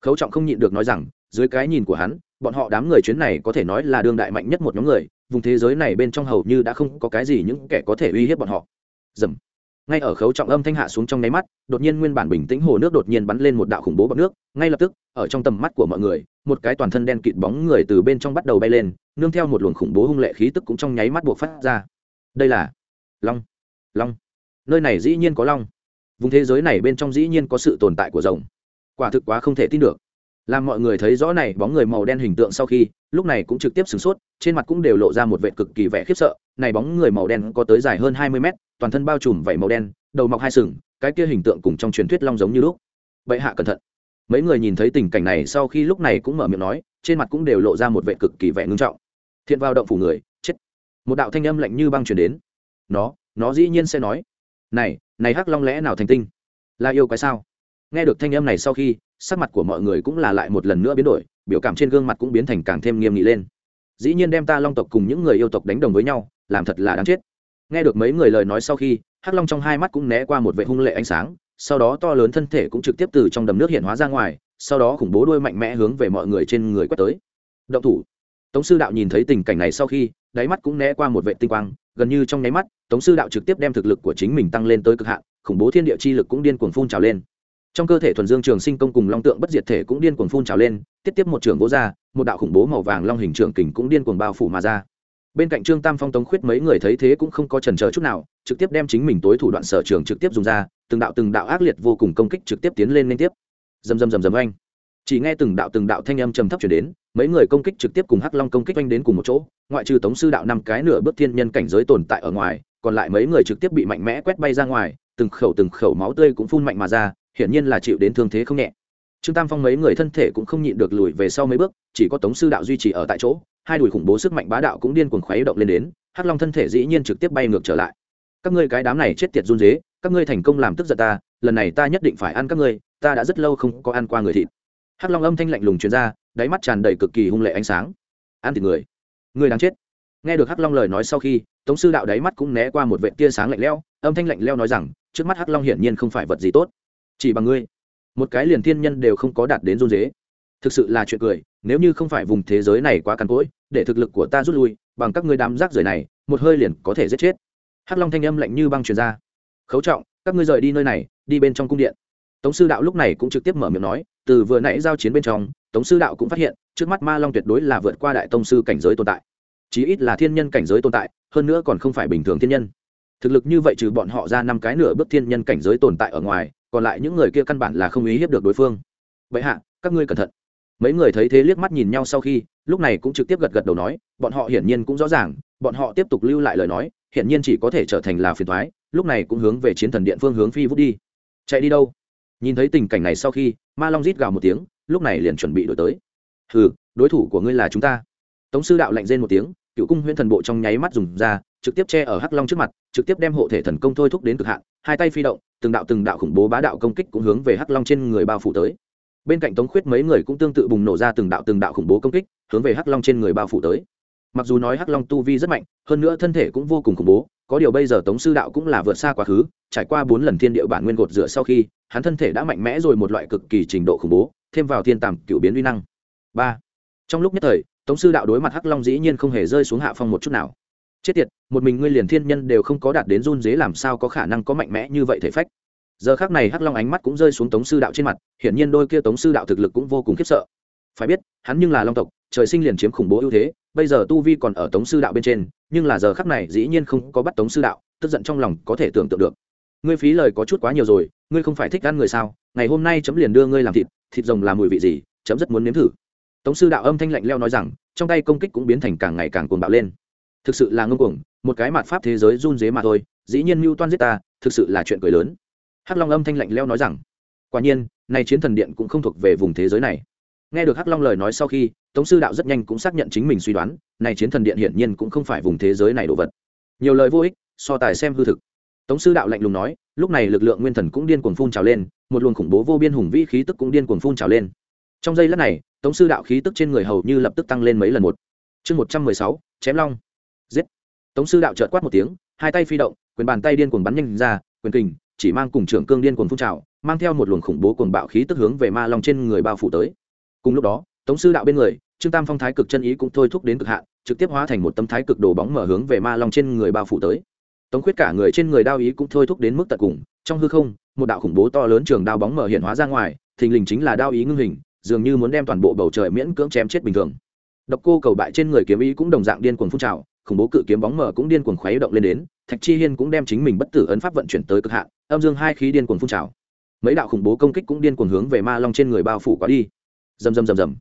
Khấu trọng không nhịn được nói rằng, dưới cái nhìn của hắn, bọn họ đám người chuyến này có thể nói là đương đại mạnh nhất một nhóm người, vùng thế giới này bên trong hầu như đã không có cái gì những kẻ có thể uy hiếp bọn họ. Dầm. Ngay ở khấu trọng âm thanh hạ xuống trong nháy mắt, đột nhiên nguyên bản bình tĩnh hồ nước đột nhiên bắn lên một đạo khủng bố bọc nước, ngay lập tức, ở trong tầm mắt của mọi người, một cái toàn thân đen kịt bóng người từ bên trong bắt đầu bay lên nương theo một luồng khủng bố hung lệ khí tức cũng trong nháy mắt buộc phát ra. Đây là long long. Nơi này dĩ nhiên có long. Vùng thế giới này bên trong dĩ nhiên có sự tồn tại của rồng. Quả thực quá không thể tin được. Làm mọi người thấy rõ này bóng người màu đen hình tượng sau khi, lúc này cũng trực tiếp sửng sốt, trên mặt cũng đều lộ ra một vệ cực kỳ vẻ khiếp sợ. Này bóng người màu đen có tới dài hơn hai mươi mét, toàn thân bao trùm vảy màu đen, đầu mọc hai sừng, cái kia hình tượng cùng trong truyền thuyết long giống như lúc. Vậy hạ cẩn thận. Mấy người nhìn thấy tình cảnh này sau khi lúc này cũng mở miệng nói, trên mặt cũng đều lộ ra một vệ cực kỳ vẻ ngưng trọng thiện vào động phủ người, chết. Một đạo thanh âm lạnh như băng truyền đến. Nó nó dĩ nhiên sẽ nói, này này hắc long lẽ nào thành tinh? Là yêu cái sao? Nghe được thanh âm này sau khi, sắc mặt của mọi người cũng là lại một lần nữa biến đổi, biểu cảm trên gương mặt cũng biến thành càng thêm nghiêm nghị lên. Dĩ nhiên đem ta long tộc cùng những người yêu tộc đánh đồng với nhau, làm thật là đáng chết. Nghe được mấy người lời nói sau khi, hắc long trong hai mắt cũng né qua một vệ hung lệ ánh sáng, sau đó to lớn thân thể cũng trực tiếp từ trong đầm nước hiện hóa ra ngoài, sau đó khủng bố đuôi mạnh mẽ hướng về mọi người trên người quét tới. Động thủ tống sư đạo nhìn thấy tình cảnh này sau khi, đáy mắt cũng né qua một vệ tinh quang, gần như trong nháy mắt, tống sư đạo trực tiếp đem thực lực của chính mình tăng lên tới cực hạn, khủng bố thiên địa chi lực cũng điên cuồng phun trào lên. Trong cơ thể thuần dương trường sinh công cùng long tượng bất diệt thể cũng điên cuồng phun trào lên, tiếp tiếp một trường gỗ ra, một đạo khủng bố màu vàng long hình trường kình cũng điên cuồng bao phủ mà ra. Bên cạnh trương tam phong tống khuyết mấy người thấy thế cũng không có trần chờ chút nào, trực tiếp đem chính mình tối thủ đoạn sở trường trực tiếp dùng ra, từng đạo từng đạo ác liệt vô cùng công kích trực tiếp tiến lên liên tiếp. Dầm dầm dầm dầm anh chỉ nghe từng đạo từng đạo thanh âm trầm thấp chuyển đến, mấy người công kích trực tiếp cùng hắc long công kích oanh đến cùng một chỗ, ngoại trừ tống sư đạo năm cái nửa bước thiên nhân cảnh giới tồn tại ở ngoài, còn lại mấy người trực tiếp bị mạnh mẽ quét bay ra ngoài, từng khẩu từng khẩu máu tươi cũng phun mạnh mà ra, hiển nhiên là chịu đến thương thế không nhẹ. Trương tam phong mấy người thân thể cũng không nhịn được lùi về sau mấy bước, chỉ có tống sư đạo duy trì ở tại chỗ, hai đùi khủng bố sức mạnh bá đạo cũng điên cuồng khuấy động lên đến, hắc long thân thể dĩ nhiên trực tiếp bay ngược trở lại. Các ngươi cái đám này chết tiệt run dế các ngươi thành công làm tức giận ta, lần này ta nhất định phải ăn các ngươi, ta đã rất lâu không có ăn qua người thịt hắc long âm thanh lạnh lùng truyền ra, đáy mắt tràn đầy cực kỳ hung lệ ánh sáng. Ăn thịt người người đang chết. Nghe được hắc long lời nói sau khi, tống sư đạo đáy mắt cũng né qua một vệ tia sáng lạnh lẽo, âm thanh lạnh lẽo nói rằng, trước mắt hắc long hiển nhiên không phải vật gì tốt. Chỉ bằng ngươi, một cái liền thiên nhân đều không có đạt đến run dế thực sự là chuyện cười, nếu như không phải vùng thế giới này quá cằn cỗi, để thực lực của ta rút lui, bằng các ngươi đám rác rưởi này, một hơi liền có thể giết chết. Hắc long thanh âm lạnh như băng truyền ra. Khấu trọng, các ngươi rời đi nơi này, đi bên trong cung điện. Tống sư đạo lúc này cũng trực tiếp mở miệng nói từ vừa nãy giao chiến bên trong, tống sư đạo cũng phát hiện, trước mắt ma long tuyệt đối là vượt qua đại tông sư cảnh giới tồn tại. Chí ít là thiên nhân cảnh giới tồn tại, hơn nữa còn không phải bình thường thiên nhân. Thực lực như vậy trừ bọn họ ra năm cái nửa bước thiên nhân cảnh giới tồn tại ở ngoài, còn lại những người kia căn bản là không ý hiếp được đối phương. Vậy hạ, các ngươi cẩn thận. Mấy người thấy thế liếc mắt nhìn nhau sau khi, lúc này cũng trực tiếp gật gật đầu nói, bọn họ hiển nhiên cũng rõ ràng, bọn họ tiếp tục lưu lại lời nói, hiển nhiên chỉ có thể trở thành là phiền thoái lúc này cũng hướng về chiến thần điện phương hướng phi vút đi. Chạy đi đâu? Nhìn thấy tình cảnh này sau khi ma long rít gào một tiếng lúc này liền chuẩn bị đổi tới. Hừ, đối thủ của ngươi là chúng ta. Tống sư đạo lạnh rên một tiếng cựu cung huyễn thần bộ trong nháy mắt dùng ra trực tiếp che ở hắc long trước mặt trực tiếp đem hộ thể thần công thôi thúc đến cực hạn hai tay phi động từng đạo từng đạo khủng bố bá đạo công kích cũng hướng về hắc long trên người bao phủ tới. Bên cạnh tống khuyết mấy người cũng tương tự bùng nổ ra từng đạo từng đạo khủng bố công kích hướng về hắc long trên người bao phủ tới mặc dù nói hắc long tu vi rất mạnh, hơn nữa thân thể cũng vô cùng khủng bố, có điều bây giờ tống sư đạo cũng là vượt xa quá khứ, trải qua bốn lần thiên địa bản nguyên gột rửa sau khi, hắn thân thể đã mạnh mẽ rồi một loại cực kỳ trình độ khủng bố, thêm vào thiên tàm cựu biến uy năng. Ba. Trong lúc nhất thời, tống sư đạo đối mặt hắc long dĩ nhiên không hề rơi xuống hạ phong một chút nào. Chết tiệt, một mình ngươi liền thiên nhân đều không có đạt đến run dế làm sao có khả năng có mạnh mẽ như vậy thể phách? Giờ khác này hắc long ánh mắt cũng rơi xuống tống sư đạo trên mặt, hiển nhiên đôi kia tống sư đạo thực lực cũng vô cùng khiếp sợ. Phải biết, hắn nhưng là long tộc, trời sinh liền chiếm khủng bố ưu thế bây giờ tu vi còn ở tống sư đạo bên trên, nhưng là giờ khắc này dĩ nhiên không có bắt tống sư đạo, tức giận trong lòng có thể tưởng tượng được. Ngươi phí lời có chút quá nhiều rồi, ngươi không phải thích ăn người sao? Ngày hôm nay chấm liền đưa ngươi làm thịt thịt rồng làm mùi vị gì? Chấm rất muốn nếm thử. Tống sư đạo âm thanh lạnh leo nói rằng, trong tay công kích cũng biến thành càng ngày càng cuồng bạo lên. Thực sự là ngông cuồng, một cái mặt pháp thế giới run dế mà thôi, dĩ nhiên mưu toan giết ta, thực sự là chuyện cười lớn. Hắc long âm thanh lạnh leo nói rằng, quả nhiên, nay chiến thần điện cũng không thuộc về vùng thế giới này nghe được hắc long lời nói sau khi, tống sư đạo rất nhanh cũng xác nhận chính mình suy đoán, này chiến thần điện hiển nhiên cũng không phải vùng thế giới này đồ vật. Nhiều lời vô ích, so tài xem hư thực. Tống sư đạo lạnh lùng nói, lúc này lực lượng nguyên thần cũng điên cuồng phun trào lên, một luồng khủng bố vô biên hùng vĩ khí tức cũng điên cuồng phun trào lên. Trong giây lát này, tống sư đạo khí tức trên người hầu như lập tức tăng lên mấy lần một. Chương một trăm mười sáu, chém long. Giết. Tống sư đạo trợt quát một tiếng, hai tay phi động, quyền bàn tay điên cuồng bắn nhanh ra, quyền kình chỉ mang cùng trưởng cương điên cuồng phun trào, mang theo một luồng khủng bố cuồng bạo khí tức hướng về ma long trên người bao phủ tới cùng lúc đó, tống sư đạo bên người, trương tam phong thái cực chân ý cũng thôi thúc đến cực hạn, trực tiếp hóa thành một tấm thái cực đồ bóng mở hướng về ma long trên người bao phủ tới. Tống khuyết cả người trên người đao ý cũng thôi thúc đến mức tận cùng, trong hư không, một đạo khủng bố to lớn trường đao bóng mở hiện hóa ra ngoài, thình lình chính là đao ý ngưng hình, dường như muốn đem toàn bộ bầu trời miễn cưỡng chém chết bình thường. Độc cô cầu bại trên người kiếm ý cũng đồng dạng điên cuồng phun trào, khủng bố cự kiếm bóng mở cũng điên cuồng khuấy động lên đến, thạch chi hiên cũng đem chính mình bất tử ấn pháp vận chuyển tới cực hạn, âm dương hai khí điên cuồng phun trào. Mấy đạo khủng bố công kích cũng điên cuồng hướng về ma long trên người bao phủ quá đi rầm rầm rầm rầm.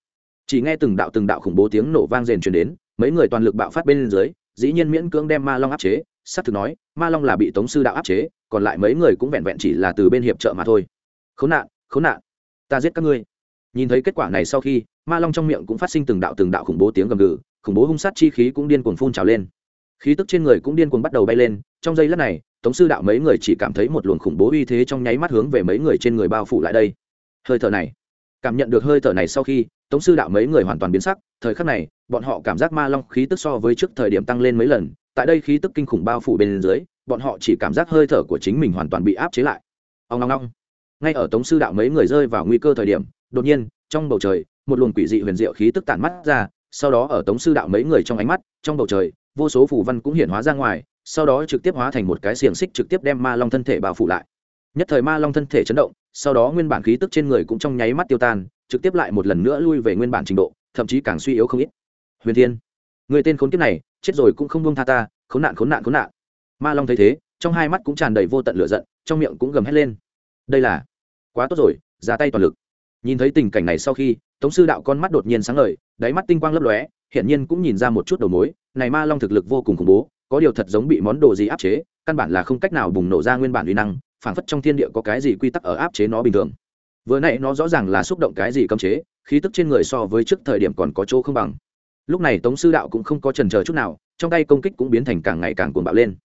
Chỉ nghe từng đạo từng đạo khủng bố tiếng nổ vang rền truyền đến, mấy người toàn lực bạo phát bên dưới, dĩ nhiên miễn cưỡng đem ma long áp chế sắp thực nói, ma long là bị tống sư đạo áp chế, còn lại mấy người cũng vẹn vẹn chỉ là từ bên hiệp trợ mà thôi. Khốn nạn khốn nạn, ta giết các ngươi. Nhìn thấy kết quả này sau khi, ma long trong miệng cũng phát sinh từng đạo từng đạo khủng bố tiếng gầm gừ, khủng bố hung sát chi khí cũng điên cuồng phun trào lên. Khí tức trên người cũng điên cuồng bắt đầu bay lên, trong giây lát này, tống sư đạo mấy người chỉ cảm thấy một luồng khủng bố uy thế trong nháy mắt hướng về mấy người trên người bao phủ lại đây. Hơi thở này cảm nhận được hơi thở này sau khi, tống sư đạo mấy người hoàn toàn biến sắc, thời khắc này, bọn họ cảm giác ma long khí tức so với trước thời điểm tăng lên mấy lần, tại đây khí tức kinh khủng bao phủ bên dưới, bọn họ chỉ cảm giác hơi thở của chính mình hoàn toàn bị áp chế lại. Ông long long ngay ở tống sư đạo mấy người rơi vào nguy cơ thời điểm, đột nhiên, trong bầu trời, một luồng quỷ dị huyền diệu khí tức tản mắt ra, sau đó ở tống sư đạo mấy người trong ánh mắt, trong bầu trời, vô số phù văn cũng hiển hóa ra ngoài, sau đó trực tiếp hóa thành một cái xiềng xích trực tiếp đem ma long thân thể bao phủ lại. Nhất thời ma long thân thể chấn động sau đó nguyên bản khí tức trên người cũng trong nháy mắt tiêu tan, trực tiếp lại một lần nữa lui về nguyên bản trình độ, thậm chí càng suy yếu không ít. Huyền thiên, người tên khốn kiếp này, chết rồi cũng không buông tha ta, khốn nạn khốn nạn khốn nạn. Ma long thấy thế, trong hai mắt cũng tràn đầy vô tận lửa giận, trong miệng cũng gầm hét lên. Đây là quá tốt rồi, ra tay toàn lực. Nhìn thấy tình cảnh này sau khi, tống sư đạo con mắt đột nhiên sáng ngời, đáy mắt tinh quang lấp lóe hiện nhiên cũng nhìn ra một chút đầu mối, này ma long thực lực vô cùng khủng bố, có điều thật giống bị món đồ gì áp chế, căn bản là không cách nào bùng nổ ra nguyên bản uy năng Phản phất trong thiên địa có cái gì quy tắc ở áp chế nó bình thường. Vừa nãy nó rõ ràng là xúc động cái gì cấm chế, khí tức trên người so với trước thời điểm còn có chỗ không bằng. Lúc này tống sư đạo cũng không có trần chờ chút nào, trong tay công kích cũng biến thành càng ngày càng cuồng bạo lên.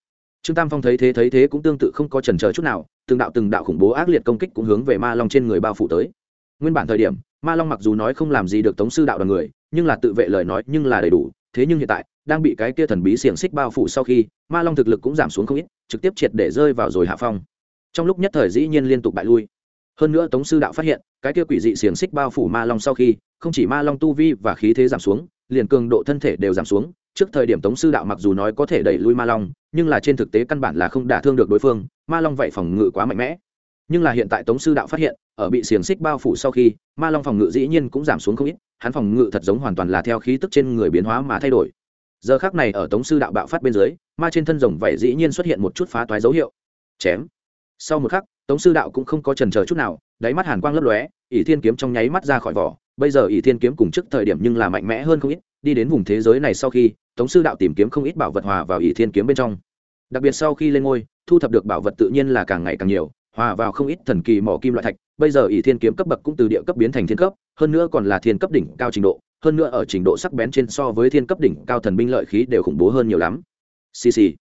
Trương tam phong thấy thế thấy thế cũng tương tự không có trần chờ chút nào, từng đạo từng đạo khủng bố ác liệt công kích cũng hướng về ma long trên người bao phủ tới. Nguyên bản thời điểm, ma long mặc dù nói không làm gì được tống sư đạo đoàn người, nhưng là tự vệ lời nói nhưng là đầy đủ, thế nhưng hiện tại, đang bị cái kia thần bí xiềng xích bao phủ sau khi, ma long thực lực cũng giảm xuống không ít, trực tiếp triệt để rơi vào rồi hạ phong trong lúc nhất thời dĩ nhiên liên tục bại lui. Hơn nữa tống sư đạo phát hiện, cái kia quỷ dị xiềng xích bao phủ ma long sau khi, không chỉ ma long tu vi và khí thế giảm xuống, liền cường độ thân thể đều giảm xuống. Trước thời điểm tống sư đạo mặc dù nói có thể đẩy lui ma long, nhưng là trên thực tế căn bản là không đả thương được đối phương, ma long vậy phòng ngự quá mạnh mẽ. Nhưng là hiện tại tống sư đạo phát hiện, ở bị xiềng xích bao phủ sau khi, ma long phòng ngự dĩ nhiên cũng giảm xuống không ít, hắn phòng ngự thật giống hoàn toàn là theo khí tức trên người biến hóa mà thay đổi. Giờ khác này ở tống sư đạo bạo phát bên dưới, ma trên thân rồng vậy dĩ nhiên xuất hiện một chút phá toái dấu hiệu. Chém sau một khắc, tống sư đạo cũng không có trần chờ chút nào, đáy mắt hàn quang lấp lóe, ỷ thiên kiếm trong nháy mắt ra khỏi vỏ. Bây giờ ỷ thiên kiếm cùng trước thời điểm nhưng là mạnh mẽ hơn không ít, đi đến vùng thế giới này sau khi, tống sư đạo tìm kiếm không ít bảo vật hòa vào ỷ thiên kiếm bên trong. Đặc biệt sau khi lên ngôi, thu thập được bảo vật tự nhiên là càng ngày càng nhiều, hòa vào không ít thần kỳ mỏ kim loại thạch. Bây giờ ỷ thiên kiếm cấp bậc cũng từ địa cấp biến thành thiên cấp, hơn nữa còn là thiên cấp đỉnh cao trình độ, hơn nữa ở trình độ sắc bén trên so với thiên cấp đỉnh cao thần binh lợi khí đều khủng bố hơn nhiều lắm. Xì xì.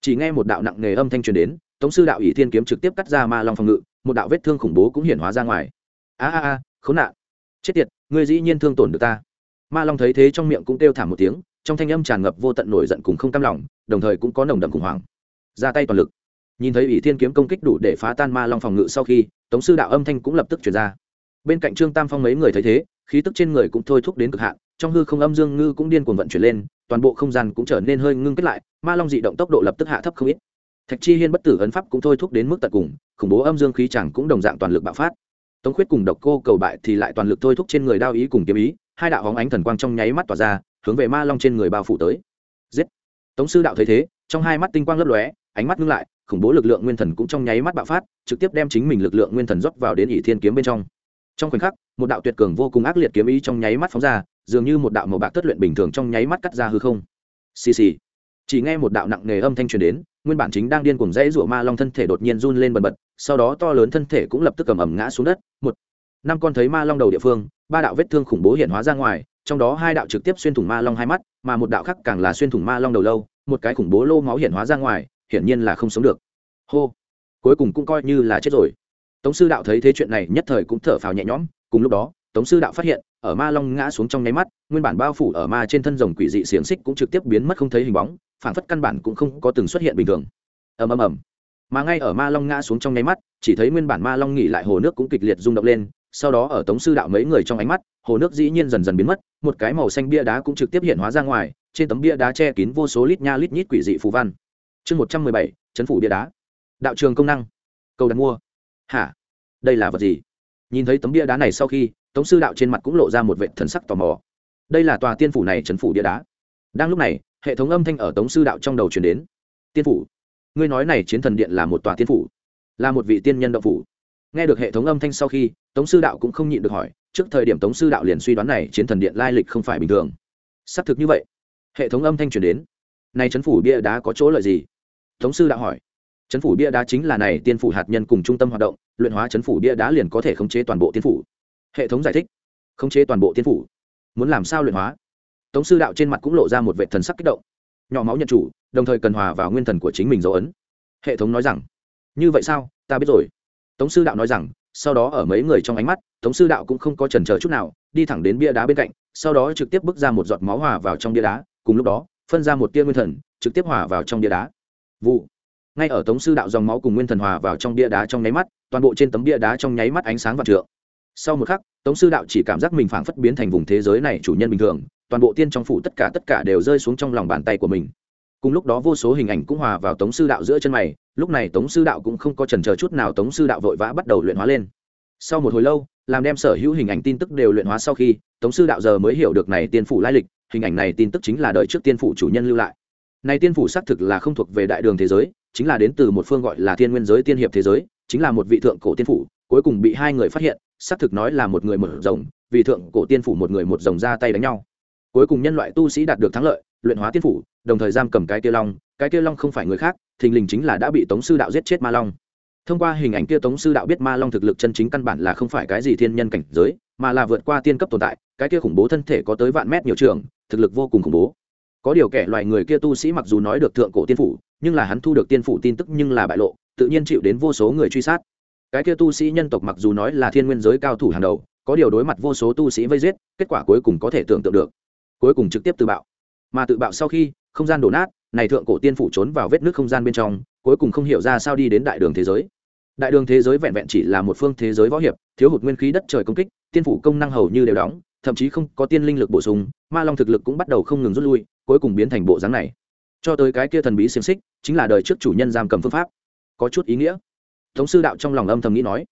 Chỉ nghe một đạo nặng nề âm thanh truyền đến tống sư đạo ỷ thiên kiếm trực tiếp cắt ra ma long phòng ngự, một đạo vết thương khủng bố cũng hiển hóa ra ngoài. A a a, khốn nạn. Chết tiệt, ngươi dĩ nhiên thương tổn được ta. Ma long thấy thế trong miệng cũng kêu thảm một tiếng, trong thanh âm tràn ngập vô tận nổi giận cùng không cam lòng, đồng thời cũng có nồng đậm khủng hoảng. Ra tay toàn lực. Nhìn thấy ỷ thiên kiếm công kích đủ để phá tan ma long phòng ngự sau khi, tống sư đạo âm thanh cũng lập tức chuyển ra. Bên cạnh trương tam phong mấy người thấy thế, khí tức trên người cũng thôi thúc đến cực hạn, trong hư không âm dương ngư cũng điên cuồng vận chuyển lên, toàn bộ không gian cũng trở nên hơi ngưng kết lại, ma long dị động tốc độ lập tức hạ thấp không ít thạch chi hiên bất tử ấn pháp cũng thôi thúc đến mức tận cùng, khủng bố âm dương khí chẳng cũng đồng dạng toàn lực bạo phát. Tống khuyết cùng độc cô cầu bại thì lại toàn lực thôi thúc trên người đao ý cùng kiếm ý, hai đạo hóng ánh thần quang trong nháy mắt tỏa ra, hướng về ma long trên người bao phủ tới. Giết! Tống sư đạo thấy thế, trong hai mắt tinh quang lấp lóe, ánh mắt ngưng lại, khủng bố lực lượng nguyên thần cũng trong nháy mắt bạo phát, trực tiếp đem chính mình lực lượng nguyên thần rót vào đến ỷ thiên kiếm bên trong. Trong khoảnh khắc, một đạo tuyệt cường vô cùng ác liệt kiếm ý trong nháy mắt phóng ra, dường như một đạo màu bạc tất luyện bình thường trong nháy mắt cắt ra hư không. Xì xì. Chỉ nghe một đạo nặng nề âm thanh truyền đến nguyên bản chính đang điên cuồng dãy rủa ma long thân thể đột nhiên run lên bần bật, sau đó to lớn thân thể cũng lập tức cầm ẩm ngã xuống đất. Một, năm con thấy ma long đầu địa phương, ba đạo vết thương khủng bố hiện hóa ra ngoài, trong đó hai đạo trực tiếp xuyên thủng ma long hai mắt, mà một đạo khác càng là xuyên thủng ma long đầu lâu, một cái khủng bố lô máu hiện hóa ra ngoài, hiển nhiên là không sống được. Hô, cuối cùng cũng coi như là chết rồi. Tống sư đạo thấy thế chuyện này nhất thời cũng thở phào nhẹ nhõm, cùng lúc đó, tống sư đạo phát hiện ở ma long ngã xuống trong nháy mắt, nguyên bản bao phủ ở ma trên thân rồng quỷ dị xiềng xích cũng trực tiếp biến mất không thấy hình bóng phản phất căn bản cũng không có từng xuất hiện bình thường. Ầm ầm ầm. Mà ngay ở ma long ngã xuống trong nháy mắt, chỉ thấy nguyên bản ma long nghỉ lại hồ nước cũng kịch liệt rung động lên, sau đó ở tống sư đạo mấy người trong ánh mắt, hồ nước dĩ nhiên dần dần biến mất, một cái màu xanh bia đá cũng trực tiếp hiện hóa ra ngoài, trên tấm bia đá che kín vô số lít nha lít nhít quỷ dị phù văn. Chương một trăm mười bảy, chấn phủ bia đá. Đạo trường công năng. Cầu đặt mua. Hả? Đây là vật gì? Nhìn thấy tấm bia đá này sau khi tống sư đạo trên mặt cũng lộ ra một vệ thần sắc tò mò. Đây là tòa tiên phủ này chấn phủ bia đá. Đang lúc này, hệ thống âm thanh ở tống sư đạo trong đầu chuyển đến. Tiên phủ. Ngươi nói này chiến thần điện là một tòa tiên phủ, là một vị tiên nhân động phủ. Nghe được hệ thống âm thanh sau khi, tống sư đạo cũng không nhịn được hỏi, trước thời điểm tống sư đạo liền suy đoán này chiến thần điện lai lịch không phải bình thường. Xác thực như vậy. Hệ thống âm thanh chuyển đến. Này chấn phủ bia đá có chỗ lợi gì? Tống sư đạo hỏi. Chấn phủ bia đá chính là này tiên phủ hạt nhân cùng trung tâm hoạt động, luyện hóa chấn phủ bia đá liền có thể khống chế toàn bộ tiên phủ hệ thống giải thích, khống chế toàn bộ tiên phủ. Muốn làm sao luyện hóa? Tống sư đạo trên mặt cũng lộ ra một vệ thần sắc kích động. Nhỏ máu nhận chủ, đồng thời cần hòa vào nguyên thần của chính mình dấu ấn. Hệ thống nói rằng, như vậy sao? Ta biết rồi. Tống sư đạo nói rằng, sau đó ở mấy người trong ánh mắt, tống sư đạo cũng không có trần chờ chút nào, đi thẳng đến bia đá bên cạnh, sau đó trực tiếp bước ra một giọt máu hòa vào trong bia đá, cùng lúc đó, phân ra một tia nguyên thần, trực tiếp hòa vào trong bia đá. Vụ. Ngay ở tống sư đạo dòng máu cùng nguyên thần hòa vào trong bia đá trong nháy mắt, toàn bộ trên tấm bia đá trong nháy mắt ánh sáng và trượng sau một khắc, tống sư đạo chỉ cảm giác mình phảng phất biến thành vùng thế giới này chủ nhân bình thường, toàn bộ tiên trong phủ tất cả tất cả đều rơi xuống trong lòng bàn tay của mình. Cùng lúc đó vô số hình ảnh cũng hòa vào tống sư đạo giữa chân mày, lúc này tống sư đạo cũng không có trần chờ chút nào tống sư đạo vội vã bắt đầu luyện hóa lên. Sau một hồi lâu, làm đem sở hữu hình ảnh tin tức đều luyện hóa sau khi, tống sư đạo giờ mới hiểu được này tiên phủ lai lịch, hình ảnh này tin tức chính là đời trước tiên phủ chủ nhân lưu lại. Này tiên phủ xác thực là không thuộc về đại đường thế giới, chính là đến từ một phương gọi là thiên nguyên giới tiên hiệp thế giới, chính là một vị thượng cổ tiên phủ cuối cùng bị hai người phát hiện, xác thực nói là một người một rồng, vì thượng cổ tiên phủ một người một rồng ra tay đánh nhau. Cuối cùng nhân loại tu sĩ đạt được thắng lợi, luyện hóa tiên phủ, đồng thời giam cầm cái kia long, cái kia long không phải người khác, thình lình chính là đã bị tống sư đạo giết chết ma long. Thông qua hình ảnh kia tống sư đạo biết ma long thực lực chân chính căn bản là không phải cái gì thiên nhân cảnh giới, mà là vượt qua tiên cấp tồn tại, cái kia khủng bố thân thể có tới vạn mét nhiều trường, thực lực vô cùng khủng bố. Có điều kẻ loài người kia tu sĩ mặc dù nói được thượng cổ tiên phủ, nhưng là hắn thu được tiên phủ tin tức nhưng là bại lộ, tự nhiên chịu đến vô số người truy sát cái kia tu sĩ nhân tộc mặc dù nói là thiên nguyên giới cao thủ hàng đầu, có điều đối mặt vô số tu sĩ vây giết, kết quả cuối cùng có thể tưởng tượng được. Cuối cùng trực tiếp tự bạo. Mà tự bạo sau khi, không gian đổ nát, này thượng cổ tiên phủ trốn vào vết nước không gian bên trong, cuối cùng không hiểu ra sao đi đến đại đường thế giới. Đại đường thế giới vẹn vẹn chỉ là một phương thế giới võ hiệp, thiếu hụt nguyên khí đất trời công kích, tiên phủ công năng hầu như đều đóng, thậm chí không có tiên linh lực bổ sung, ma long thực lực cũng bắt đầu không ngừng rút lui, cuối cùng biến thành bộ dáng này. Cho tới cái kia thần bí xiềng xích, chính là đời trước chủ nhân giam cầm phương pháp. Có chút ý nghĩa thống sư đạo trong lòng âm thầm nghĩ nói,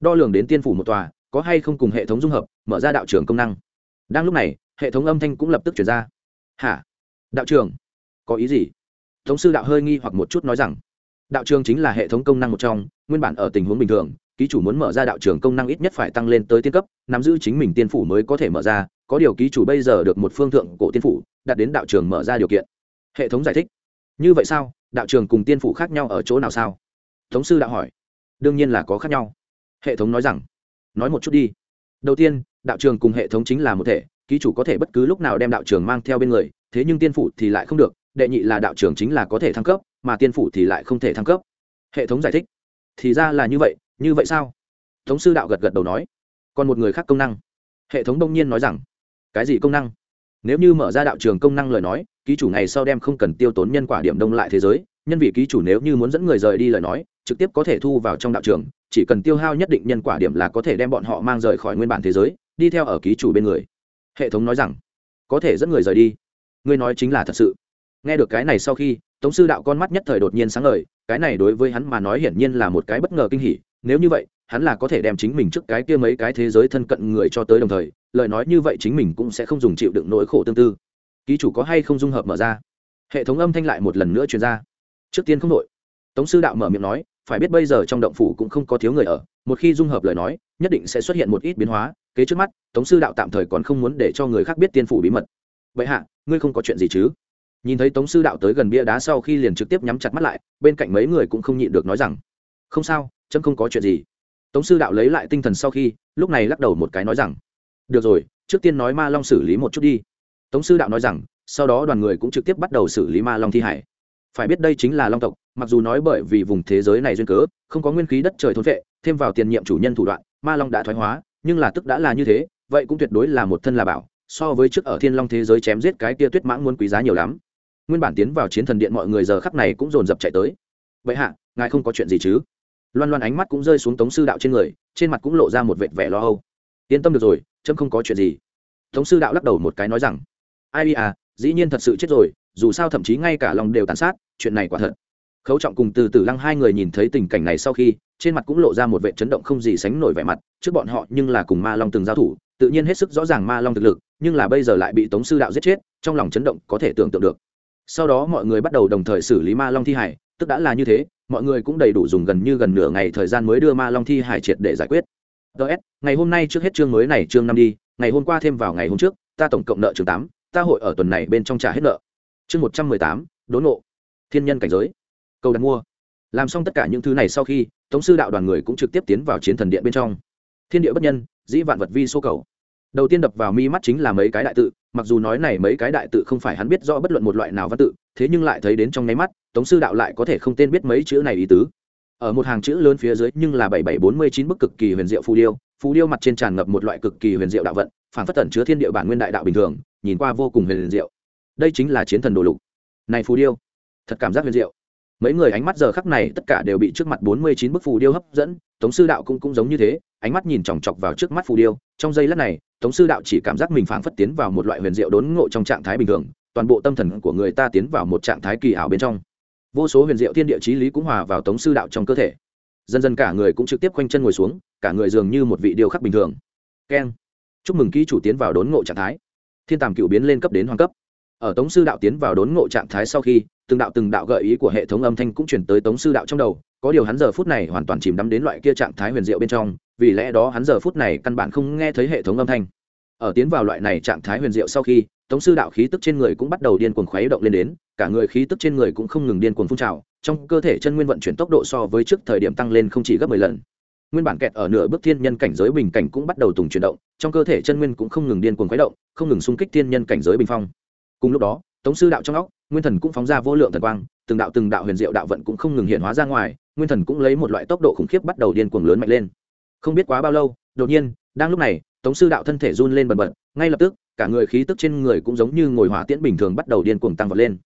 đo lường đến tiên phủ một tòa, có hay không cùng hệ thống dung hợp, mở ra đạo trường công năng. Đang lúc này, hệ thống âm thanh cũng lập tức chuyển ra. Hả? Đạo trường có ý gì? Thống sư đạo hơi nghi hoặc một chút nói rằng, đạo trường chính là hệ thống công năng một trong, nguyên bản ở tình huống bình thường, ký chủ muốn mở ra đạo trường công năng ít nhất phải tăng lên tới tiên cấp, nắm giữ chính mình tiên phủ mới có thể mở ra, có điều ký chủ bây giờ được một phương thượng cổ tiên phủ, đạt đến đạo trường mở ra điều kiện. Hệ thống giải thích. Như vậy sao? Đạo trường cùng tiên phủ khác nhau ở chỗ nào sao? Thống sư đạo hỏi đương nhiên là có khác nhau. Hệ thống nói rằng, nói một chút đi. Đầu tiên, đạo trường cùng hệ thống chính là một thể, ký chủ có thể bất cứ lúc nào đem đạo trường mang theo bên người, thế nhưng tiên phủ thì lại không được, đệ nhị là đạo trường chính là có thể thăng cấp, mà tiên phủ thì lại không thể thăng cấp. Hệ thống giải thích, thì ra là như vậy như vậy sao? Thống sư đạo gật gật đầu nói, còn một người khác công năng. Hệ thống đông nhiên nói rằng, cái gì công năng? Nếu như mở ra đạo trường công năng lời nói, ký chủ ngày sau đem không cần tiêu tốn nhân quả điểm đông lại thế giới, nhân vị ký chủ nếu như muốn dẫn người rời đi lời nói, trực tiếp có thể thu vào trong đạo trường, chỉ cần tiêu hao nhất định nhân quả điểm là có thể đem bọn họ mang rời khỏi nguyên bản thế giới, đi theo ở ký chủ bên người. Hệ thống nói rằng, có thể dẫn người rời đi. Ngươi nói chính là thật sự. Nghe được cái này sau khi, tống sư đạo con mắt nhất thời đột nhiên sáng lời cái này đối với hắn mà nói hiển nhiên là một cái bất ngờ kinh hỉ, nếu như vậy hắn là có thể đem chính mình trước cái kia mấy cái thế giới thân cận người cho tới đồng thời, lời nói như vậy chính mình cũng sẽ không dùng chịu đựng nỗi khổ tương tư. Ký chủ có hay không dung hợp mở ra? Hệ thống âm thanh lại một lần nữa truyền ra. Trước tiên không nội tống sư đạo mở miệng nói, phải biết bây giờ trong động phủ cũng không có thiếu người ở, một khi dung hợp lời nói, nhất định sẽ xuất hiện một ít biến hóa. Kế trước mắt, tống sư đạo tạm thời còn không muốn để cho người khác biết tiên phủ bí mật. Vậy hạ, ngươi không có chuyện gì chứ? Nhìn thấy tống sư đạo tới gần bia đá sau khi liền trực tiếp nhắm chặt mắt lại, bên cạnh mấy người cũng không nhịn được nói rằng, không sao, chấm không có chuyện gì tống sư đạo lấy lại tinh thần sau khi, lúc này lắc đầu một cái nói rằng, được rồi, trước tiên nói ma long xử lý một chút đi. Tống sư đạo nói rằng, sau đó đoàn người cũng trực tiếp bắt đầu xử lý ma long thi hải. Phải biết đây chính là long tộc, mặc dù nói bởi vì vùng thế giới này duyên cớ, không có nguyên khí đất trời thôn vệ, thêm vào tiền nhiệm chủ nhân thủ đoạn, ma long đã thoái hóa, nhưng là tức đã là như thế, vậy cũng tuyệt đối là một thân là bảo, so với trước ở thiên long thế giới chém giết cái kia tuyết mãng muốn quý giá nhiều lắm. Nguyên bản tiến vào chiến thần điện mọi người giờ khắc này cũng dồn dập chạy tới. Vậy hạ, ngài không có chuyện gì chứ? Loan loan ánh mắt cũng rơi xuống tống sư đạo trên người, trên mặt cũng lộ ra một vệt vẻ lo âu. Yên tâm được rồi trâm không có chuyện gì. Tống sư đạo lắc đầu một cái nói rằng, ai à dĩ nhiên thật sự chết rồi, dù sao thậm chí ngay cả lòng đều tàn sát, chuyện này quả thật. Khấu trọng cùng từ từ lăng hai người nhìn thấy tình cảnh này sau khi, trên mặt cũng lộ ra một vệ chấn động không gì sánh nổi vẻ mặt, trước bọn họ nhưng là cùng ma long từng giao thủ, tự nhiên hết sức rõ ràng ma long thực lực, nhưng là bây giờ lại bị tống sư đạo giết chết, trong lòng chấn động có thể tưởng tượng được. Sau đó mọi người bắt đầu đồng thời xử lý ma long thi hải tức đã là như thế mọi người cũng đầy đủ dùng gần như gần nửa ngày thời gian mới đưa ma long thi hải triệt để giải quyết. Ts ngày hôm nay trước hết chương mới này chương năm đi, ngày hôm qua thêm vào ngày hôm trước, ta tổng cộng nợ chương tám, ta hội ở tuần này bên trong trả hết nợ. Chương một trăm mười tám đốn nộ thiên nhân cảnh giới. Cầu đặt mua. Làm xong tất cả những thứ này sau khi, tống sư đạo đoàn người cũng trực tiếp tiến vào chiến thần điện bên trong. Thiên địa bất nhân, dĩ vạn vật vi số cầu. Đầu tiên đập vào mi mắt chính là mấy cái đại tự, mặc dù nói này mấy cái đại tự không phải hắn biết rõ bất luận một loại nào văn tự thế nhưng lại thấy đến trong nháy mắt, tống sư đạo lại có thể không tên biết mấy chữ này ý tứ. Ở một hàng chữ lớn phía dưới nhưng là bảy bảy bốn mươi chín bức cực kỳ huyền diệu phù điêu phù điêu mặt trên tràn ngập một loại cực kỳ huyền diệu đạo vận phản phất tẩn chứa thiên địa bản nguyên đại đạo bình thường, nhìn qua vô cùng huyền diệu. Đây chính là chiến thần đồ lục. Này phù điêu, thật cảm giác huyền diệu. Mấy người ánh mắt giờ khắc này tất cả đều bị trước mặt bốn mươi chín bức phù điêu hấp dẫn, tống sư đạo cũng cũng giống như thế, ánh mắt nhìn chòng chọc vào trước mắt phù điêu. Trong giây lát này, tống sư đạo chỉ cảm giác mình phảng phất tiến vào một loại huyền diệu đốn ngộ trong trạng thái bình thường toàn bộ tâm thần của người ta tiến vào một trạng thái kỳ ảo bên trong. Vô số huyền diệu thiên địa chí lý cũng hòa vào tống sư đạo trong cơ thể. Dần dần cả người cũng trực tiếp quanh chân ngồi xuống, cả người dường như một vị điêu khắc bình thường. Keng. Chúc mừng ký chủ tiến vào đốn ngộ trạng thái. Thiên tàm cựu biến lên cấp đến hoàng cấp. Ở tống sư đạo tiến vào đốn ngộ trạng thái sau khi, từng đạo từng đạo gợi ý của hệ thống âm thanh cũng chuyển tới tống sư đạo trong đầu, có điều hắn giờ phút này hoàn toàn chìm đắm đến loại kia trạng thái huyền diệu bên trong, vì lẽ đó hắn giờ phút này căn bản không nghe thấy hệ thống âm thanh. Ở tiến vào loại này trạng thái huyền diệu sau khi tống sư đạo khí tức trên người cũng bắt đầu điên cuồng khuấy động lên đến, cả người khí tức trên người cũng không ngừng điên cuồng phun trào, trong cơ thể chân nguyên vận chuyển tốc độ so với trước thời điểm tăng lên không chỉ gấp mười lần. Nguyên bản kẹt ở nửa bước thiên nhân cảnh giới bình cảnh cũng bắt đầu tùng chuyển động, trong cơ thể chân nguyên cũng không ngừng điên cuồng khuấy động, không ngừng xung kích thiên nhân cảnh giới bình phong. Cùng lúc đó, tống sư đạo trong óc, nguyên thần cũng phóng ra vô lượng thần quang, từng đạo từng đạo huyền diệu đạo vận cũng không ngừng hiện hóa ra ngoài, nguyên thần cũng lấy một loại tốc độ khủng khiếp bắt đầu điên cuồng lớn mạnh lên. Không biết quá bao lâu, đột nhiên, đang lúc này, tống sư đạo thân thể run lên bần bật, ngay lập tức cả người khí tức trên người cũng giống như ngồi hỏa tiễn bình thường bắt đầu điên cuồng tăng vọt lên.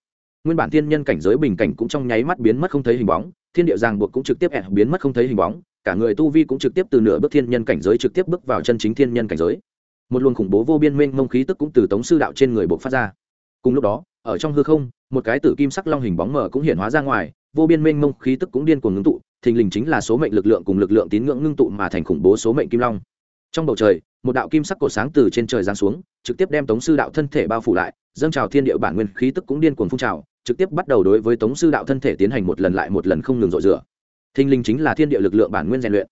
Nguyên bản thiên nhân cảnh giới bình cảnh cũng trong nháy mắt biến mất không thấy hình bóng, thiên địa giang buộc cũng trực tiếp ẹ biến mất không thấy hình bóng, cả người tu vi cũng trực tiếp từ nửa bước thiên nhân cảnh giới trực tiếp bước vào chân chính thiên nhân cảnh giới. Một luồng khủng bố vô biên mênh mông khí tức cũng từ tống sư đạo trên người buộc phát ra. Cùng lúc đó, ở trong hư không, một cái tử kim sắc long hình bóng mờ cũng hiện hóa ra ngoài, vô biên mênh mông khí tức cũng điên cuồng ngưng tụ, thình lình chính là số mệnh lực lượng cùng lực lượng tín ngưỡng ngưng tụ mà thành khủng bố số mệnh kim long. Trong bầu trời, một đạo kim sắc cổ sáng từ trên trời giáng xuống trực tiếp đem tống sư đạo thân thể bao phủ lại, dâng trào thiên địa bản nguyên khí tức cũng điên cuồng phun trào, trực tiếp bắt đầu đối với tống sư đạo thân thể tiến hành một lần lại một lần không ngừng dội rửa. Thinh linh chính là thiên địa lực lượng bản nguyên rèn luyện.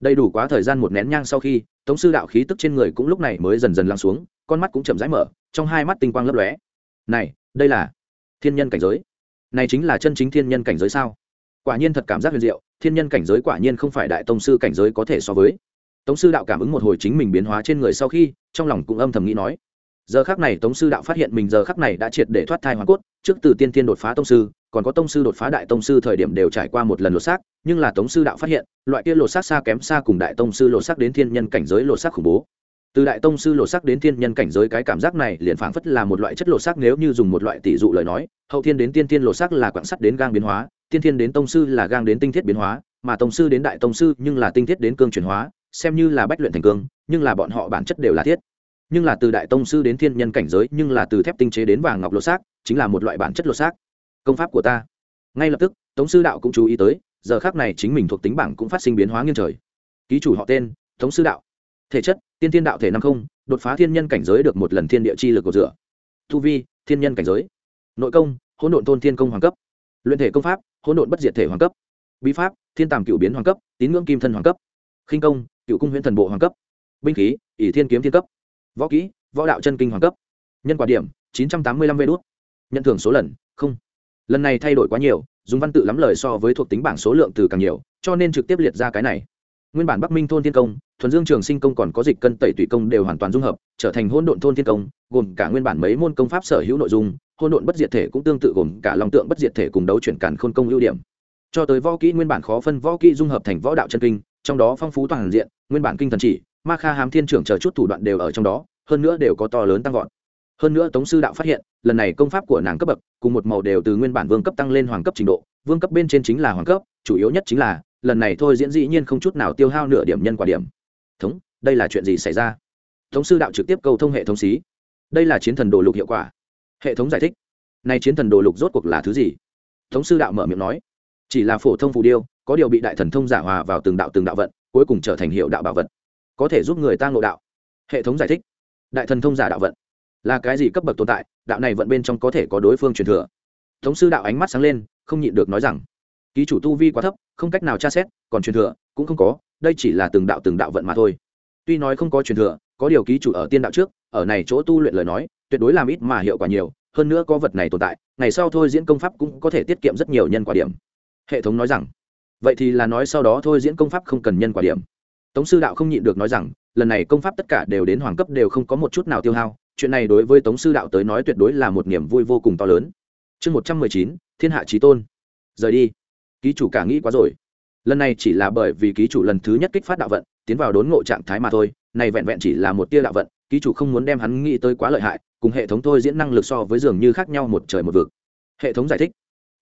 Đầy đủ quá thời gian một nén nhang sau khi, tống sư đạo khí tức trên người cũng lúc này mới dần dần lắng xuống, con mắt cũng chậm rãi mở, trong hai mắt tinh quang lấp lóe. Này, đây là thiên nhân cảnh giới. Này chính là chân chính thiên nhân cảnh giới sao? Quả nhiên thật cảm giác huyền diệu, thiên nhân cảnh giới quả nhiên không phải đại tông sư cảnh giới có thể so với tống sư đạo cảm ứng một hồi chính mình biến hóa trên người sau khi, trong lòng cũng âm thầm nghĩ nói, giờ khác này tống sư đạo phát hiện mình giờ khác này đã triệt để thoát thai hoàn cốt, trước từ tiên tiên đột phá tông sư, còn có tông sư đột phá đại tông sư thời điểm đều trải qua một lần lột xác, nhưng là tống sư đạo phát hiện, loại kia lột xác xa kém xa cùng đại tông sư lột xác đến thiên nhân cảnh giới lột xác khủng bố. Từ đại tông sư lột xác đến thiên nhân cảnh giới cái cảm giác này liền phảng phất là một loại chất lột xác nếu như dùng một loại tỷ dụ lời nói, hậu thiên đến tiên tiên lột xác là quảng sắt đến gang biến hóa, tiên thiên đến tông sư là gang đến tinh thiết biến hóa, mà tông sư đến đại tông sư nhưng là tinh thiết đến cương chuyển hóa xem như là bách luyện thành cương, nhưng là bọn họ bản chất đều là thiết. Nhưng là từ đại tông sư đến thiên nhân cảnh giới, nhưng là từ thép tinh chế đến vàng ngọc lột xác, chính là một loại bản chất lột xác. Công pháp của ta. Ngay lập tức, tống sư đạo cũng chú ý tới, giờ khác này chính mình thuộc tính bảng cũng phát sinh biến hóa nghiêng trời. Ký chủ họ tên, tống sư đạo. Thể chất, tiên thiên đạo thể năm không, đột phá thiên nhân cảnh giới được một lần thiên địa chi lực của rửa thu vi, thiên nhân cảnh giới. Nội công, hỗn độn tôn thiên công hoàng cấp. Luyện thể công pháp, hỗn độn bất diệt thể hoàng cấp. Bí pháp, thiên tàm cựu biến hoàng cấp, tín ngưỡng kim thân hoàng cấp. Khinh công cựu cung huyễn thần bộ hoàng cấp, binh khí, ỷ thiên kiếm thiên cấp, võ kỹ, võ đạo chân kinh hoàng cấp. Nhân quả điểm, chín trăm tám mươi lăm vê đốt nhận thưởng số lần, không. Lần này thay đổi quá nhiều, dùng văn tự lắm lời so với thuộc tính bảng số lượng từ càng nhiều, cho nên trực tiếp liệt ra cái này. Nguyên bản bắc minh thôn thiên công, thuần dương trường sinh công còn có dịch cân tẩy tùy công đều hoàn toàn dung hợp, trở thành hôn độn thôn thiên công, gồm cả nguyên bản mấy môn công pháp sở hữu nội dung hôn độn bất diệt thể cũng tương tự gồm cả long tượng bất diệt thể cùng đấu chuyển cản khôn công ưu điểm. Cho tới võ kỹ nguyên bản khó phân võ kỹ dung hợp thành võ đạo chân kinh trong đó phong phú toàn diện, nguyên bản kinh thần chỉ, ma kha hám thiên trưởng chờ chút thủ đoạn đều ở trong đó, hơn nữa đều có to lớn tăng vọt. Hơn nữa tống sư đạo phát hiện, lần này công pháp của nàng cấp bậc, cùng một màu đều từ nguyên bản vương cấp tăng lên hoàng cấp trình độ, vương cấp bên trên chính là hoàng cấp, chủ yếu nhất chính là, lần này thôi diễn dĩ nhiên không chút nào tiêu hao nửa điểm nhân quả điểm. Thống, đây là chuyện gì xảy ra? Tống sư đạo trực tiếp cầu thông hệ thống xí. Đây là chiến thần đồ lục hiệu quả. Hệ thống giải thích. Nay chiến thần đồ lục rốt cuộc là thứ gì? Tống sư đạo mở miệng nói. Chỉ là phổ thông phù điêu có điều bị đại thần thông giả hòa vào từng đạo từng đạo vận, cuối cùng trở thành hiệu đạo bảo vật. Có thể giúp người ta ngộ đạo. Hệ thống giải thích. Đại thần thông giả đạo vận. Là cái gì cấp bậc tồn tại, đạo này vận bên trong có thể có đối phương truyền thừa. Thống sư đạo ánh mắt sáng lên, không nhịn được nói rằng, ký chủ tu vi quá thấp, không cách nào tra xét, còn truyền thừa, cũng không có, đây chỉ là từng đạo từng đạo vận mà thôi. Tuy nói không có truyền thừa, có điều ký chủ ở tiên đạo trước, ở này chỗ tu luyện lời nói, tuyệt đối làm ít mà hiệu quả nhiều, hơn nữa có vật này tồn tại, ngày sau thôi diễn công pháp cũng có thể tiết kiệm rất nhiều nhân quả điểm. Hệ thống nói rằng vậy thì là nói sau đó thôi, diễn công pháp không cần nhân quả điểm. Tống sư đạo không nhịn được nói rằng, lần này công pháp tất cả đều đến hoàng cấp đều không có một chút nào tiêu hao, chuyện này đối với tống sư đạo tới nói tuyệt đối là một niềm vui vô cùng to lớn. Chương một trăm mười chín, thiên hạ trí tôn. Rời đi. Ký chủ cả nghĩ quá rồi. Lần này chỉ là bởi vì ký chủ lần thứ nhất kích phát đạo vận, tiến vào đốn ngộ trạng thái mà thôi, này vẹn vẹn chỉ là một tia đạo vận, ký chủ không muốn đem hắn nghĩ tới quá lợi hại, cùng hệ thống thôi diễn năng lực so với dường như khác nhau một trời một vực. Hệ thống giải thích.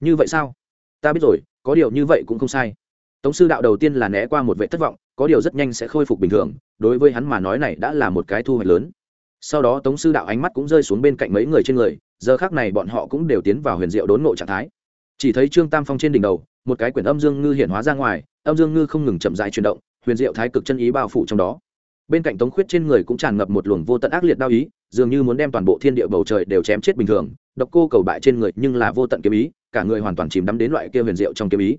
Như vậy sao? Ta biết rồi, có điều như vậy cũng không sai. Tống sư đạo đầu tiên là né qua một vệ thất vọng, có điều rất nhanh sẽ khôi phục bình thường, đối với hắn mà nói này đã là một cái thu hoạch lớn. Sau đó tống sư đạo ánh mắt cũng rơi xuống bên cạnh mấy người trên người, giờ khác này bọn họ cũng đều tiến vào huyền diệu đốn ngộ trạng thái. Chỉ thấy trương tam phong trên đỉnh đầu, một cái quyển âm dương ngư hiện hóa ra ngoài, âm dương ngư không ngừng chậm dại chuyển động, huyền diệu thái cực chân ý bao phủ trong đó. Bên cạnh tống khuyết trên người cũng tràn ngập một luồng vô tận ác liệt đao ý, dường như muốn đem toàn bộ thiên địa bầu trời đều chém chết bình thường, độc cô cầu bại trên người nhưng là vô tận kiếm ý cả người hoàn toàn chìm đắm đến loại kia huyền diệu trong kiếm ý.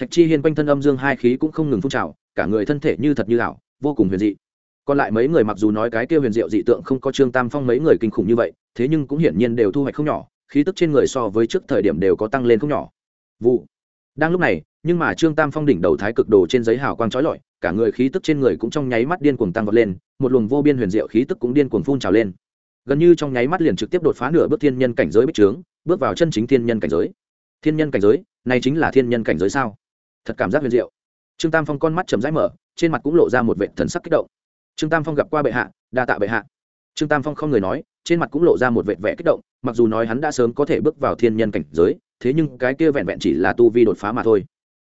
Thạch chi hiên quanh thân âm dương hai khí cũng không ngừng phun trào, cả người thân thể như thật như ảo, vô cùng huyền dị. Còn lại mấy người mặc dù nói cái kia huyền diệu dị tượng không có trương tam phong mấy người kinh khủng như vậy, thế nhưng cũng hiển nhiên đều thu hoạch không nhỏ, khí tức trên người so với trước thời điểm đều có tăng lên không nhỏ. Vụ. Đang lúc này, nhưng mà trương tam phong đỉnh đầu thái cực đồ trên giấy hào quang trói lọi, cả người khí tức trên người cũng trong nháy mắt điên cuồng tăng vọt lên, một luồng vô biên huyền diệu khí tức cũng điên cuồng phun trào lên. Gần như trong nháy mắt liền trực tiếp đột phá nửa bước thiên nhân cảnh giới bích trướng, bước vào chân chính thiên nhân cảnh giới thiên nhân cảnh giới, này chính là thiên nhân cảnh giới sao? Thật cảm giác huyền diệu. Trương tam phong con mắt chầm rãi mở, trên mặt cũng lộ ra một vệ thần sắc kích động. Trương tam phong gặp qua bệ hạ, đa tạ bệ hạ. Trương tam phong không người nói, trên mặt cũng lộ ra một vệ vẻ kích động, mặc dù nói hắn đã sớm có thể bước vào thiên nhân cảnh giới, thế nhưng cái kia vẹn vẹn chỉ là tu vi đột phá mà thôi.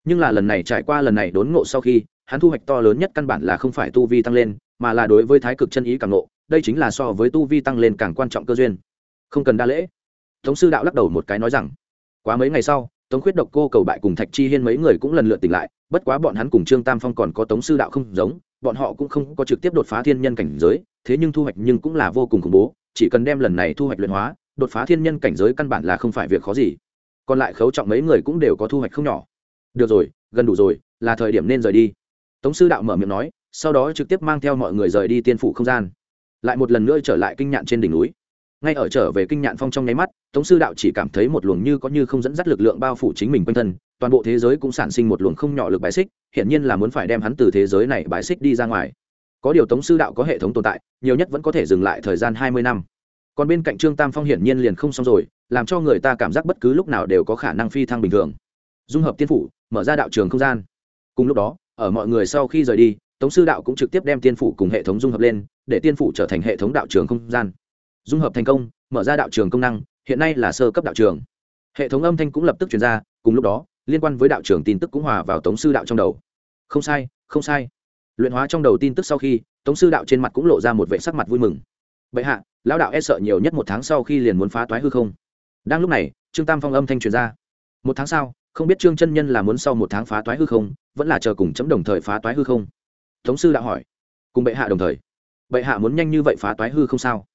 Nhưng là lần này trải qua lần này đốn ngộ sau khi, hắn thu hoạch to lớn nhất căn bản là không phải tu vi tăng lên, mà là đối với thái cực chân ý càng ngộ, đây chính là so với tu vi tăng lên càng quan trọng cơ duyên. Không cần đa lễ. Tống sư đạo lắc đầu một cái nói rằng quá mấy ngày sau, tống khuyết độc cô cầu bại cùng thạch chi hiên mấy người cũng lần lượt tỉnh lại, bất quá bọn hắn cùng trương tam phong còn có tống sư đạo không giống, bọn họ cũng không có trực tiếp đột phá thiên nhân cảnh giới, thế nhưng thu hoạch nhưng cũng là vô cùng khủng bố, chỉ cần đem lần này thu hoạch luyện hóa, đột phá thiên nhân cảnh giới căn bản là không phải việc khó gì. Còn lại khấu trọng mấy người cũng đều có thu hoạch không nhỏ. Được rồi, gần đủ rồi, là thời điểm nên rời đi. Tống sư đạo mở miệng nói, sau đó trực tiếp mang theo mọi người rời đi tiên phủ không gian. Lại một lần nữa trở lại kinh nhạn trên đỉnh núi ngay ở trở về kinh nhạn phong trong nháy mắt, tống sư đạo chỉ cảm thấy một luồng như có như không dẫn dắt lực lượng bao phủ chính mình quanh thân, toàn bộ thế giới cũng sản sinh một luồng không nhỏ lực bài xích, hiển nhiên là muốn phải đem hắn từ thế giới này bài xích đi ra ngoài. Có điều tống sư đạo có hệ thống tồn tại, nhiều nhất vẫn có thể dừng lại thời gian hai mươi năm. Còn bên cạnh trương tam phong hiển nhiên liền không xong rồi, làm cho người ta cảm giác bất cứ lúc nào đều có khả năng phi thăng bình thường. Dung hợp tiên phủ, mở ra đạo trường không gian. Cùng lúc đó, ở mọi người sau khi rời đi, tống sư đạo cũng trực tiếp đem tiên phủ cùng hệ thống dung hợp lên, để tiên phủ trở thành hệ thống đạo trường không gian dung hợp thành công, mở ra đạo trường công năng, hiện nay là sơ cấp đạo trường. Hệ thống âm thanh cũng lập tức chuyển ra, cùng lúc đó, liên quan với đạo trường tin tức cũng hòa vào tống sư đạo trong đầu. Không sai không sai. Luyện hóa trong đầu tin tức sau khi, tống sư đạo trên mặt cũng lộ ra một vệ sắc mặt vui mừng. Vậy hạ, lão đạo e sợ nhiều nhất một tháng sau khi liền muốn phá toái hư không? Đang lúc này, trương tam phong âm thanh truyền ra. Một tháng sau, không biết trương chân nhân là muốn sau một tháng phá toái hư không, vẫn là chờ cùng chấm đồng thời phá toái hư không? Tống sư đạo hỏi. Cùng bệ hạ đồng thời. Bệ hạ muốn nhanh như vậy phá toái hư không sao?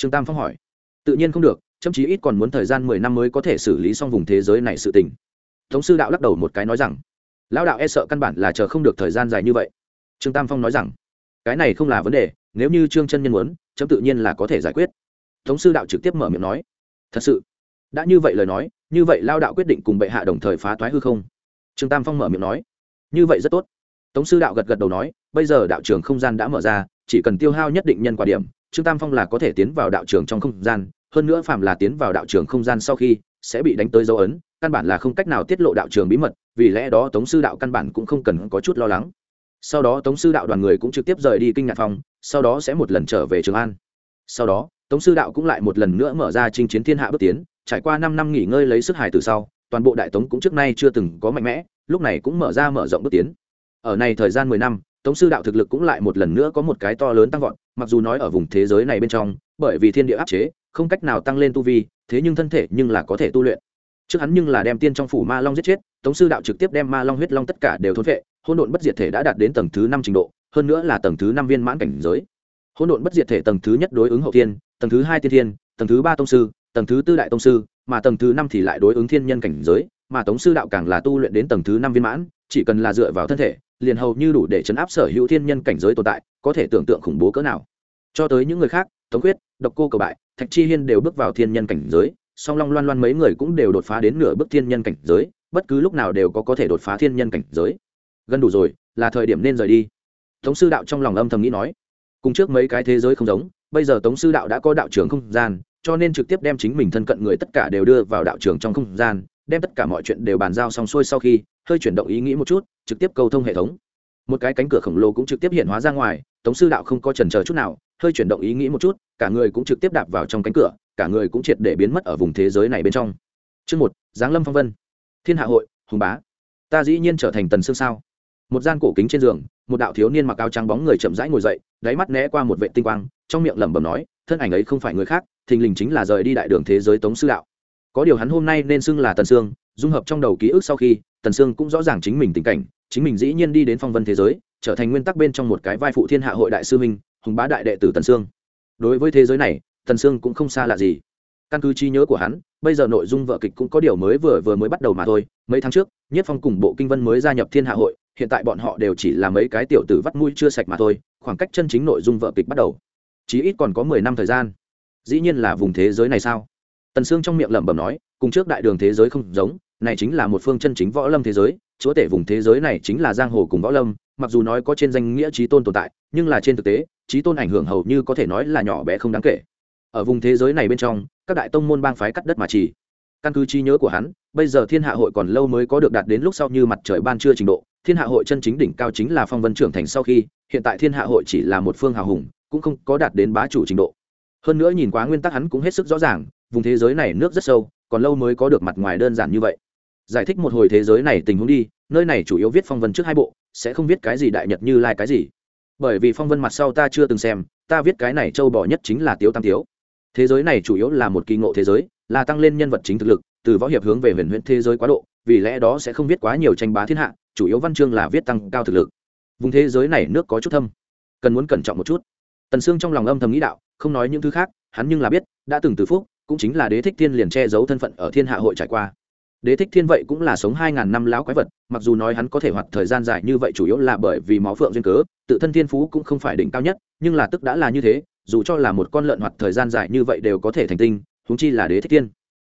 Trương tam phong hỏi. Tự nhiên không được chậm chí ít còn muốn thời gian mười năm mới có thể xử lý xong vùng thế giới này sự tình. Tống sư đạo lắc đầu một cái nói rằng, lão đạo e sợ căn bản là chờ không được thời gian dài như vậy. Trương tam phong nói rằng, cái này không là vấn đề, nếu như trương chân nhân muốn, chấm tự nhiên là có thể giải quyết. Tống sư đạo trực tiếp mở miệng nói, thật sự, đã như vậy lời nói, như vậy lao đạo quyết định cùng bệ hạ đồng thời phá toái hư không? Trương tam phong mở miệng nói, như vậy rất tốt. Tống sư đạo gật gật đầu nói, bây giờ đạo trường không gian đã mở ra, chỉ cần tiêu hao nhất định nhân quả điểm trương tam phong là có thể tiến vào đạo trường trong không gian, hơn nữa phạm là tiến vào đạo trường không gian sau khi, sẽ bị đánh tới dấu ấn, căn bản là không cách nào tiết lộ đạo trường bí mật, vì lẽ đó tống sư đạo căn bản cũng không cần có chút lo lắng. Sau đó tống sư đạo đoàn người cũng trực tiếp rời đi kinh ngạc phòng sau đó sẽ một lần trở về trường an. Sau đó, tống sư đạo cũng lại một lần nữa mở ra chinh chiến thiên hạ bước tiến, trải qua năm năm nghỉ ngơi lấy sức hài từ sau, toàn bộ đại tống cũng trước nay chưa từng có mạnh mẽ, lúc này cũng mở ra mở rộng bước tiến. Ở này thời gian mười năm tống sư đạo thực lực cũng lại một lần nữa có một cái to lớn tăng vọt, mặc dù nói ở vùng thế giới này bên trong, bởi vì thiên địa áp chế, không cách nào tăng lên tu vi, thế nhưng thân thể nhưng là có thể tu luyện. Trước hắn nhưng là đem tiên trong phủ ma long giết chết, tống sư đạo trực tiếp đem ma long huyết long tất cả đều thôn vệ hôn độn bất diệt thể đã đạt đến tầng thứ năm trình độ, hơn nữa là tầng thứ năm viên mãn cảnh giới. Hôn độn bất diệt thể tầng thứ nhất đối ứng hậu thiên, tầng thứ hai tiên thiên, tầng thứ ba tông sư, tầng thứ tư đại tông sư, mà tầng thứ năm thì lại đối ứng thiên nhân cảnh giới, mà tống sư đạo càng là tu luyện đến tầng thứ năm viên mãn, chỉ cần là dựa vào thân thể liền hầu như đủ để chấn áp sở hữu thiên nhân cảnh giới tồn tại, có thể tưởng tượng khủng bố cỡ nào. Cho tới những người khác, tống quyết độc cô cầu bại, thạch chi hiên đều bước vào thiên nhân cảnh giới, song long loan loan mấy người cũng đều đột phá đến nửa bước thiên nhân cảnh giới, bất cứ lúc nào đều có có thể đột phá thiên nhân cảnh giới. Gần đủ rồi, là thời điểm nên rời đi. Tống sư đạo trong lòng âm thầm nghĩ nói, cùng trước mấy cái thế giới không giống, bây giờ tống sư đạo đã có đạo trưởng không gian, cho nên trực tiếp đem chính mình thân cận người tất cả đều đưa vào đạo trường trong không gian đem tất cả mọi chuyện đều bàn giao xong xuôi sau khi, hơi chuyển động ý nghĩ một chút, trực tiếp cầu thông hệ thống. Một cái cánh cửa khổng lồ cũng trực tiếp hiện hóa ra ngoài, tống sư đạo không có trần chờ chút nào, hơi chuyển động ý nghĩ một chút, cả người cũng trực tiếp đạp vào trong cánh cửa, cả người cũng triệt để biến mất ở vùng thế giới này bên trong. Chương một, giáng lâm phong vân. Thiên hạ hội, hùng bá. Ta dĩ nhiên trở thành tần xương sao? Một gian cổ kính trên giường, một đạo thiếu niên mặc áo trắng bóng người chậm rãi ngồi dậy, đáy mắt né qua một vệ tinh quang, trong miệng lẩm bẩm nói, thân ảnh ấy không phải người khác, thình lình chính là rời đi đại đường thế giới tống sư đạo có điều hắn hôm nay nên xưng là tần sương, dung hợp trong đầu ký ức sau khi, tần sương cũng rõ ràng chính mình tình cảnh, chính mình dĩ nhiên đi đến phong vân thế giới, trở thành nguyên tắc bên trong một cái vai phụ thiên hạ hội đại sư minh hùng bá đại đệ tử tần sương. Đối với thế giới này, tần sương cũng không xa lạ gì. Căn cứ trí nhớ của hắn, bây giờ nội dung vợ kịch cũng có điều mới vừa vừa mới bắt đầu mà thôi. Mấy tháng trước, nhất phong cùng bộ kinh vân mới gia nhập thiên hạ hội, hiện tại bọn họ đều chỉ là mấy cái tiểu tử vắt mũi chưa sạch mà thôi, khoảng cách chân chính nội dung vợ kịch bắt đầu. Chí ít còn có mười năm thời gian. Dĩ nhiên là vùng thế giới này sao? Tần sương trong miệng lẩm bẩm nói, cùng trước đại đường thế giới không giống, này chính là một phương chân chính võ lâm thế giới, chúa tể vùng thế giới này chính là giang hồ cùng võ lâm, mặc dù nói có trên danh nghĩa trí tôn tồn tại, nhưng là trên thực tế trí tôn ảnh hưởng hầu như có thể nói là nhỏ bé không đáng kể. Ở vùng thế giới này bên trong, các đại tông môn bang phái cắt đất mà chỉ. Căn cứ trí nhớ của hắn, bây giờ thiên hạ hội còn lâu mới có được đạt đến lúc sau như mặt trời ban trưa trình độ, thiên hạ hội chân chính đỉnh cao chính là phong vân trưởng thành sau khi, hiện tại thiên hạ hội chỉ là một phương hào hùng, cũng không có đạt đến bá chủ trình độ. Hơn nữa nhìn quá nguyên tắc hắn cũng hết sức rõ ràng vùng thế giới này nước rất sâu, còn lâu mới có được mặt ngoài đơn giản như vậy. Giải thích một hồi thế giới này tình huống đi, nơi này chủ yếu viết phong vân trước hai bộ, sẽ không viết cái gì đại nhật như lai cái gì. Bởi vì phong vân mặt sau ta chưa từng xem, ta viết cái này châu bỏ nhất chính là tiếu tam tiếu. Thế giới này chủ yếu là một kỳ ngộ thế giới, là tăng lên nhân vật chính thực lực, từ võ hiệp hướng về huyền huyễn thế giới quá độ, vì lẽ đó sẽ không viết quá nhiều tranh bá thiên hạ, chủ yếu văn chương là viết tăng cao thực lực. Vùng thế giới này nước có chút thâm, cần muốn cẩn trọng một chút. Tần sương trong lòng âm thầm nghĩ đạo, không nói những thứ khác, hắn nhưng là biết, đã từng từ phúc cũng chính là đế thích thiên liền che giấu thân phận ở thiên hạ hội trải qua. Đế thích thiên vậy cũng là sống hai ngàn năm láo quái vật, mặc dù nói hắn có thể hoạt thời gian dài như vậy chủ yếu là bởi vì máu phượng duyên cớ, tự thân thiên phú cũng không phải đỉnh cao nhất, nhưng là tức đã là như thế, dù cho là một con lợn hoạt thời gian dài như vậy đều có thể thành tinh húng chi là đế thích thiên.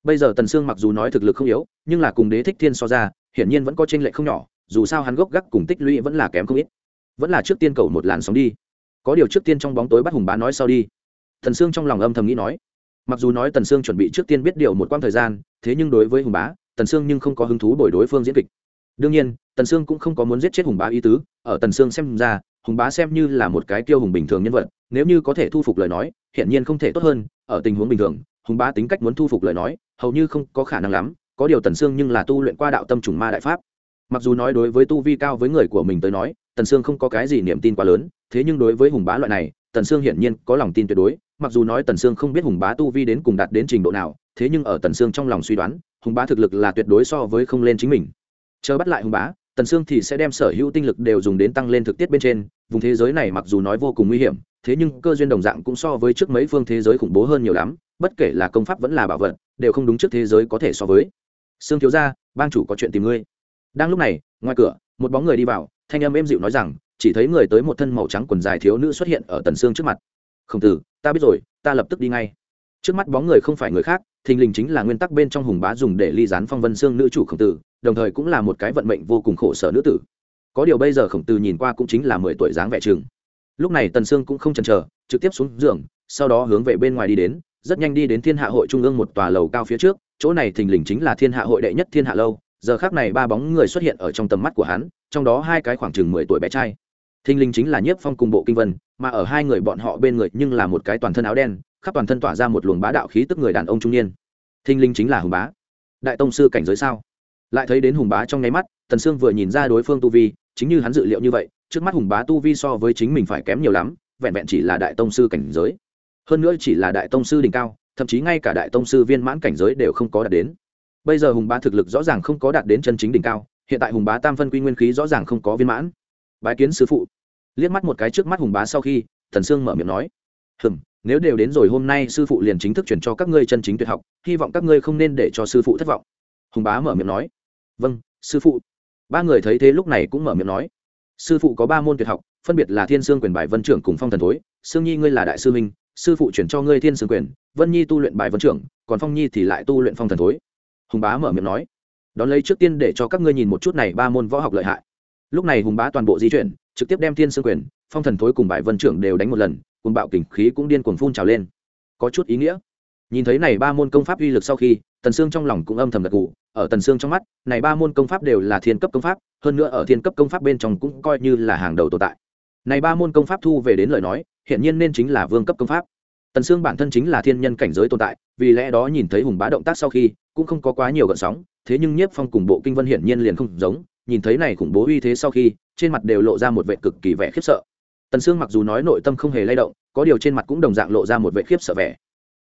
Bây giờ tần sương mặc dù nói thực lực không yếu, nhưng là cùng đế thích thiên so ra, hiển nhiên vẫn có tranh lệch không nhỏ, dù sao hắn gốc gác cùng tích lũy vẫn là kém không ít. Vẫn là trước tiên cầu một làn sóng đi. Có điều trước tiên trong bóng tối bắt hùng bá nói sau đi. Thần sương trong lòng âm thầm nghĩ nói mặc dù nói tần sương chuẩn bị trước tiên biết điều một quãng thời gian, thế nhưng đối với hùng bá, tần sương nhưng không có hứng thú đổi đối phương diễn kịch. Đương nhiên, tần sương cũng không có muốn giết chết hùng bá ý tứ, ở tần sương xem ra, hùng bá xem như là một cái tiêu hùng bình thường nhân vật, nếu như có thể thu phục lời nói, hiển nhiên không thể tốt hơn, ở tình huống bình thường, hùng bá tính cách muốn thu phục lời nói, hầu như không có khả năng lắm, có điều tần sương nhưng là tu luyện qua đạo tâm trùng ma đại pháp. Mặc dù nói đối với tu vi cao với người của mình tới nói, tần sương không có cái gì niềm tin quá lớn, thế nhưng đối với hùng bá loại này, tần sương hiển nhiên có lòng tin tuyệt đối mặc dù nói tần sương không biết hùng bá tu vi đến cùng đạt đến trình độ nào, thế nhưng ở tần sương trong lòng suy đoán, hùng bá thực lực là tuyệt đối so với không lên chính mình. Chờ bắt lại hùng bá, tần sương thì sẽ đem sở hữu tinh lực đều dùng đến tăng lên thực tiết bên trên, vùng thế giới này mặc dù nói vô cùng nguy hiểm, thế nhưng cơ duyên đồng dạng cũng so với trước mấy phương thế giới khủng bố hơn nhiều lắm, bất kể là công pháp vẫn là bảo vật, đều không đúng trước thế giới có thể so với. Sương thiếu gia, bang chủ có chuyện tìm ngươi. Đang lúc này, ngoài cửa, một bóng người đi vào, thanh âm êm dịu nói rằng, chỉ thấy người tới một thân màu trắng quần dài thiếu nữ xuất hiện ở tần sương trước mặt. Không tử ta biết rồi, ta lập tức đi ngay. Trước mắt bóng người không phải người khác, thình lình chính là nguyên tắc bên trong hùng bá dùng để ly dán phong vân xương nữ chủ khổng tử, đồng thời cũng là một cái vận mệnh vô cùng khổ sở nữ tử. Có điều bây giờ khổng tử nhìn qua cũng chính là mười tuổi dáng vẻ trường. Lúc này tần sương cũng không chần chờ, trực tiếp xuống giường, sau đó hướng về bên ngoài đi đến, rất nhanh đi đến thiên hạ hội trung ương một tòa lầu cao phía trước, chỗ này thình lình chính là thiên hạ hội đệ nhất thiên hạ lâu, giờ khác này ba bóng người xuất hiện ở trong tầm mắt của hắn, trong đó hai cái khoảng chừng mười tuổi bé trai. Thinh Linh chính là nhiếp phong cùng bộ kinh vân, mà ở hai người bọn họ bên người nhưng là một cái toàn thân áo đen, khắp toàn thân tỏa ra một luồng bá đạo khí tức người đàn ông trung niên. Thinh Linh chính là hùng bá. Đại tông sư cảnh giới sao? Lại thấy đến hùng bá trong nháy mắt, tần sương vừa nhìn ra đối phương tu vi, chính như hắn dự liệu như vậy, trước mắt hùng bá tu vi so với chính mình phải kém nhiều lắm, vẹn vẹn chỉ là đại tông sư cảnh giới. Hơn nữa chỉ là đại tông sư đỉnh cao, thậm chí ngay cả đại tông sư viên mãn cảnh giới đều không có đạt đến. Bây giờ hùng bá thực lực rõ ràng không có đạt đến chân chính đỉnh cao, hiện tại hùng bá tam phân quy nguyên khí rõ ràng không có viên mãn bái kiến sư phụ. Liếc mắt một cái trước mắt hùng bá sau khi, thần sương mở miệng nói, hừm, nếu đều đến rồi hôm nay sư phụ liền chính thức chuyển cho các ngươi chân chính tuyệt học, hy vọng các ngươi không nên để cho sư phụ thất vọng. Hùng bá mở miệng nói vâng sư phụ. Ba người thấy thế lúc này cũng mở miệng nói, sư phụ có ba môn tuyệt học, phân biệt là thiên sương quyền bài vân trưởng cùng phong thần thối. Sương nhi ngươi là đại sư minh sư phụ chuyển cho ngươi thiên sương quyền, vân nhi tu luyện bài vân trưởng, còn phong nhi thì lại tu luyện phong thần thối. Hùng bá mở miệng nói, đón lấy trước tiên để cho các ngươi nhìn một chút này ba môn võ học lợi hại lúc này hùng bá toàn bộ di chuyển, trực tiếp đem thiên sương quyền, phong thần thối cùng bài vân trưởng đều đánh một lần cùng bạo kình khí cũng điên cuồng phun trào lên. Có chút ý nghĩa. Nhìn thấy này ba môn công pháp uy lực sau khi, tần sương trong lòng cũng âm thầm gật gù. Ở tần sương trong mắt, này ba môn công pháp đều là thiên cấp công pháp, hơn nữa ở thiên cấp công pháp bên trong cũng coi như là hàng đầu tồn tại. Này ba môn công pháp thu về đến lời nói hiện nhiên nên chính là vương cấp công pháp. Tần sương bản thân chính là thiên nhân cảnh giới tồn tại, vì lẽ đó nhìn thấy hùng bá động tác sau khi, cũng không có quá nhiều gợn sóng, thế nhưng nhiếp phong cùng bộ kinh vân hiển nhiên liền không giống nhìn thấy này khủng bố uy thế sau khi, trên mặt đều lộ ra một vệ cực kỳ vẻ khiếp sợ. Tần sương mặc dù nói nội tâm không hề lay động, có điều trên mặt cũng đồng dạng lộ ra một vệ khiếp sợ vẻ.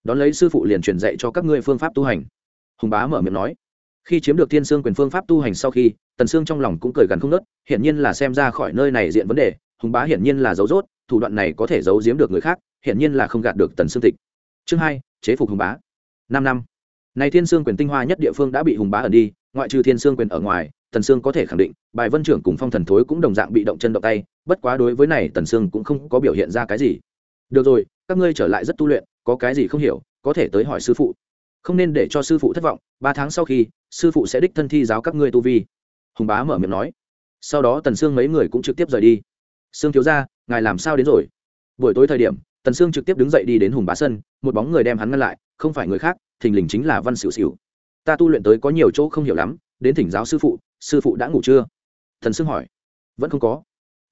Đón lấy sư phụ liền truyền dạy cho các ngươi phương pháp tu hành. Hùng bá mở miệng nói, khi chiếm được thiên sương quyền phương pháp tu hành sau khi, tần sương trong lòng cũng cười gần không nớt hiển nhiên là xem ra khỏi nơi này diện vấn đề, hùng bá hiển nhiên là giấu rốt, thủ đoạn này có thể giấu giếm được người khác, hiển nhiên là không gạt được tần sương tịch. Chương hai, chế phục hùng bá. Năm năm. Này thiên sương quyền tinh hoa nhất địa phương đã bị hùng bá ẩn đi, ngoại trừ thiên sương quyền ở ngoài tần sương có thể khẳng định, bài vân trưởng cùng phong thần thối cũng đồng dạng bị động chân động tay, bất quá đối với này tần sương cũng không có biểu hiện ra cái gì. Được rồi, các ngươi trở lại rất tu luyện, có cái gì không hiểu, có thể tới hỏi sư phụ. Không nên để cho sư phụ thất vọng, ba tháng sau khi, sư phụ sẽ đích thân thi giáo các ngươi tu vi. Hùng bá mở miệng nói. Sau đó tần sương mấy người cũng trực tiếp rời đi. Sương thiếu ra ngài làm sao đến rồi? Buổi tối thời điểm, tần sương trực tiếp đứng dậy đi đến hùng bá sân, một bóng người đem hắn ngăn lại, không phải người khác, thình lình chính là văn xỉu xỉu. Ta tu luyện tới có nhiều chỗ không hiểu lắm đến thỉnh giáo sư phụ sư phụ đã ngủ chưa? Thần sương hỏi. Vẫn không có.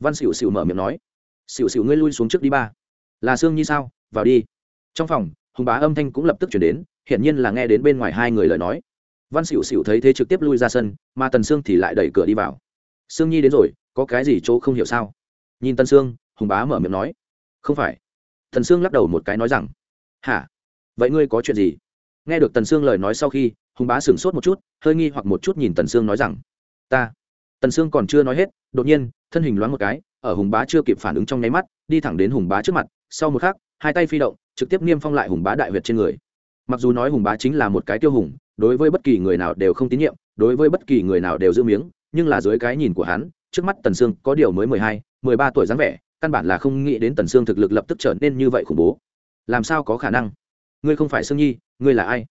Văn xỉu xỉu mở miệng nói. Xỉu xỉu ngươi lui xuống trước đi ba. Là sương như sao? Vào đi. Trong phòng, hùng bá âm thanh cũng lập tức chuyển đến, hiển nhiên là nghe đến bên ngoài hai người lời nói. Văn xỉu xỉu thấy thế trực tiếp lui ra sân, mà tần sương thì lại đẩy cửa đi vào. Sương nhi đến rồi, có cái gì chỗ không hiểu sao? Nhìn tần sương, hùng bá mở miệng nói. Không phải. Thần sương lắc đầu một cái nói rằng. Hả? Vậy ngươi có chuyện gì? Nghe được tần sương lời nói sau khi hùng bá sửng sốt một chút, hơi nghi hoặc một chút nhìn tần sương nói rằng, ta. Tần sương còn chưa nói hết, đột nhiên, thân hình loáng một cái, ở hùng bá chưa kịp phản ứng trong nháy mắt, đi thẳng đến hùng bá trước mặt, sau một khắc, hai tay phi động, trực tiếp niêm phong lại hùng bá đại huyệt trên người. Mặc dù nói hùng bá chính là một cái tiêu hùng, đối với bất kỳ người nào đều không tín nhiệm, đối với bất kỳ người nào đều giữ miếng, nhưng là dưới cái nhìn của hắn, trước mắt tần sương có điều mới mười hai, mười ba tuổi dáng vẻ, căn bản là không nghĩ đến tần sương thực lực lập tức trở nên như vậy khủng bố. Làm sao có khả năng? Ngươi không phải sương nhi, ngươi là ai?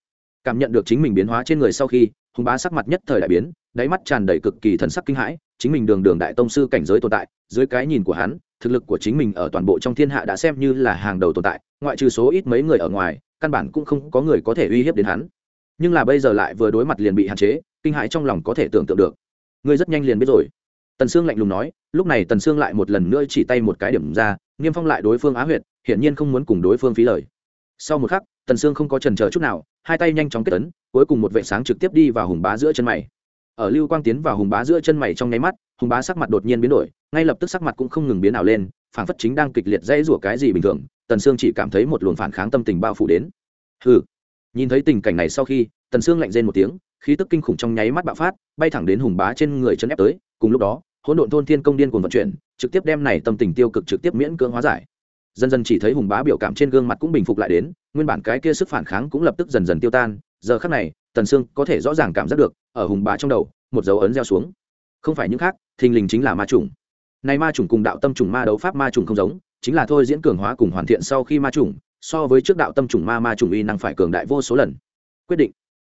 Cảm nhận được chính mình biến hóa trên người sau khi, hùng bá sắc mặt nhất thời đại biến, đáy mắt tràn đầy cực kỳ thần sắc kinh hãi, chính mình đường đường đại tông sư cảnh giới tồn tại, dưới cái nhìn của hắn, thực lực của chính mình ở toàn bộ trong thiên hạ đã xem như là hàng đầu tồn tại, ngoại trừ số ít mấy người ở ngoài, căn bản cũng không có người có thể uy hiếp đến hắn. Nhưng là bây giờ lại vừa đối mặt liền bị hạn chế, kinh hãi trong lòng có thể tưởng tượng được. Ngươi rất nhanh liền biết rồi. Tần sương lạnh lùng nói, lúc này tần sương lại một lần nữa chỉ tay một cái điểm ra, niêm phong lại đối phương á huyệt, hiển nhiên không muốn cùng đối phương phí lời. Sau một khắc, tần sương không có trần chờ chút nào hai tay nhanh chóng kết tấn, cuối cùng một vệ sáng trực tiếp đi vào hùng bá giữa chân mày. Ở lưu quang tiến vào hùng bá giữa chân mày trong nháy mắt, hùng bá sắc mặt đột nhiên biến đổi, ngay lập tức sắc mặt cũng không ngừng biến ảo lên phản phất chính đang kịch liệt dãy rủa cái gì bình thường, tần sương chỉ cảm thấy một luồng phản kháng tâm tình bao phủ đến. Hừ. Nhìn thấy tình cảnh này sau khi, tần sương lạnh rên một tiếng, khí tức kinh khủng trong nháy mắt bạo phát, bay thẳng đến hùng bá trên người chân ép tới, cùng lúc đó, hỗn độn thôn thiên công điên cuồng vận chuyển, trực tiếp đem này tâm tình tiêu cực trực tiếp miễn cưỡng hóa giải. Dần dần chỉ thấy hùng bá biểu cảm trên gương mặt cũng bình phục lại đến nguyên bản cái kia sức phản kháng cũng lập tức dần dần tiêu tan, giờ khắc này, tần sương có thể rõ ràng cảm giác được, ở hùng bá trong đầu, một dấu ấn gieo xuống. Không phải những khác, thình lình chính là ma trùng này ma trùng cùng đạo tâm trùng ma đấu pháp ma trùng không giống, chính là thôi diễn cường hóa cùng hoàn thiện sau khi ma trùng so với trước đạo tâm trùng ma ma trùng uy năng phải cường đại vô số lần. Quyết định.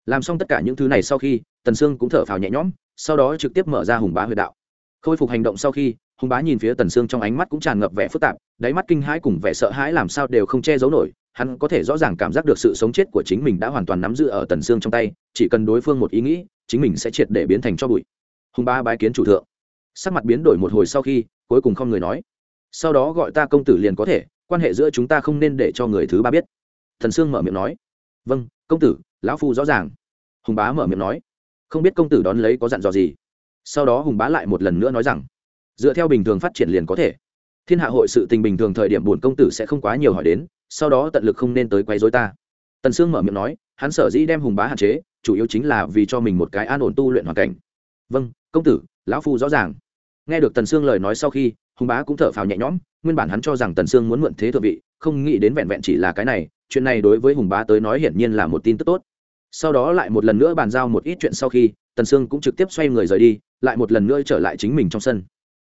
Làm xong tất cả những thứ này sau khi, tần sương cũng thở phào nhẹ nhõm, sau đó trực tiếp mở ra hùng bá huyệt đạo. Khôi phục hành động sau khi, hùng bá nhìn phía tần sương trong ánh mắt cũng tràn ngập vẻ phức tạp, đáy mắt kinh hãi cùng vẻ sợ hãi làm sao đều không che giấu nổi hắn có thể rõ ràng cảm giác được sự sống chết của chính mình đã hoàn toàn nắm giữ ở tần xương trong tay, chỉ cần đối phương một ý nghĩ, chính mình sẽ triệt để biến thành cho bụi. Hùng ba bái kiến chủ thượng. Sắc mặt biến đổi một hồi sau khi, cuối cùng không người nói. Sau đó gọi ta công tử liền có thể, quan hệ giữa chúng ta không nên để cho người thứ ba biết. Thần sương mở miệng nói. Vâng công tử, lão phu rõ ràng. Hùng bá mở miệng nói. Không biết công tử đón lấy có dặn dò gì. Sau đó hùng bá lại một lần nữa nói rằng, dựa theo bình thường phát triển liền có thể thiên hạ hội sự tình bình thường thời điểm buồn công tử sẽ không quá nhiều hỏi đến, sau đó tận lực không nên tới quấy dối ta. Tần sương mở miệng nói, hắn sở dĩ đem hùng bá hạn chế, chủ yếu chính là vì cho mình một cái an ổn tu luyện hoàn cảnh. Vâng công tử, lão phu rõ ràng. Nghe được tần sương lời nói sau khi, hùng bá cũng thở phào nhẹ nhõm, nguyên bản hắn cho rằng tần sương muốn mượn thế thượng vị, không nghĩ đến vẹn vẹn chỉ là cái này, chuyện này đối với hùng bá tới nói hiển nhiên là một tin tức tốt. Sau đó lại một lần nữa bàn giao một ít chuyện sau khi, tần sương cũng trực tiếp xoay người rời đi, lại một lần nữa trở lại chính mình trong sân.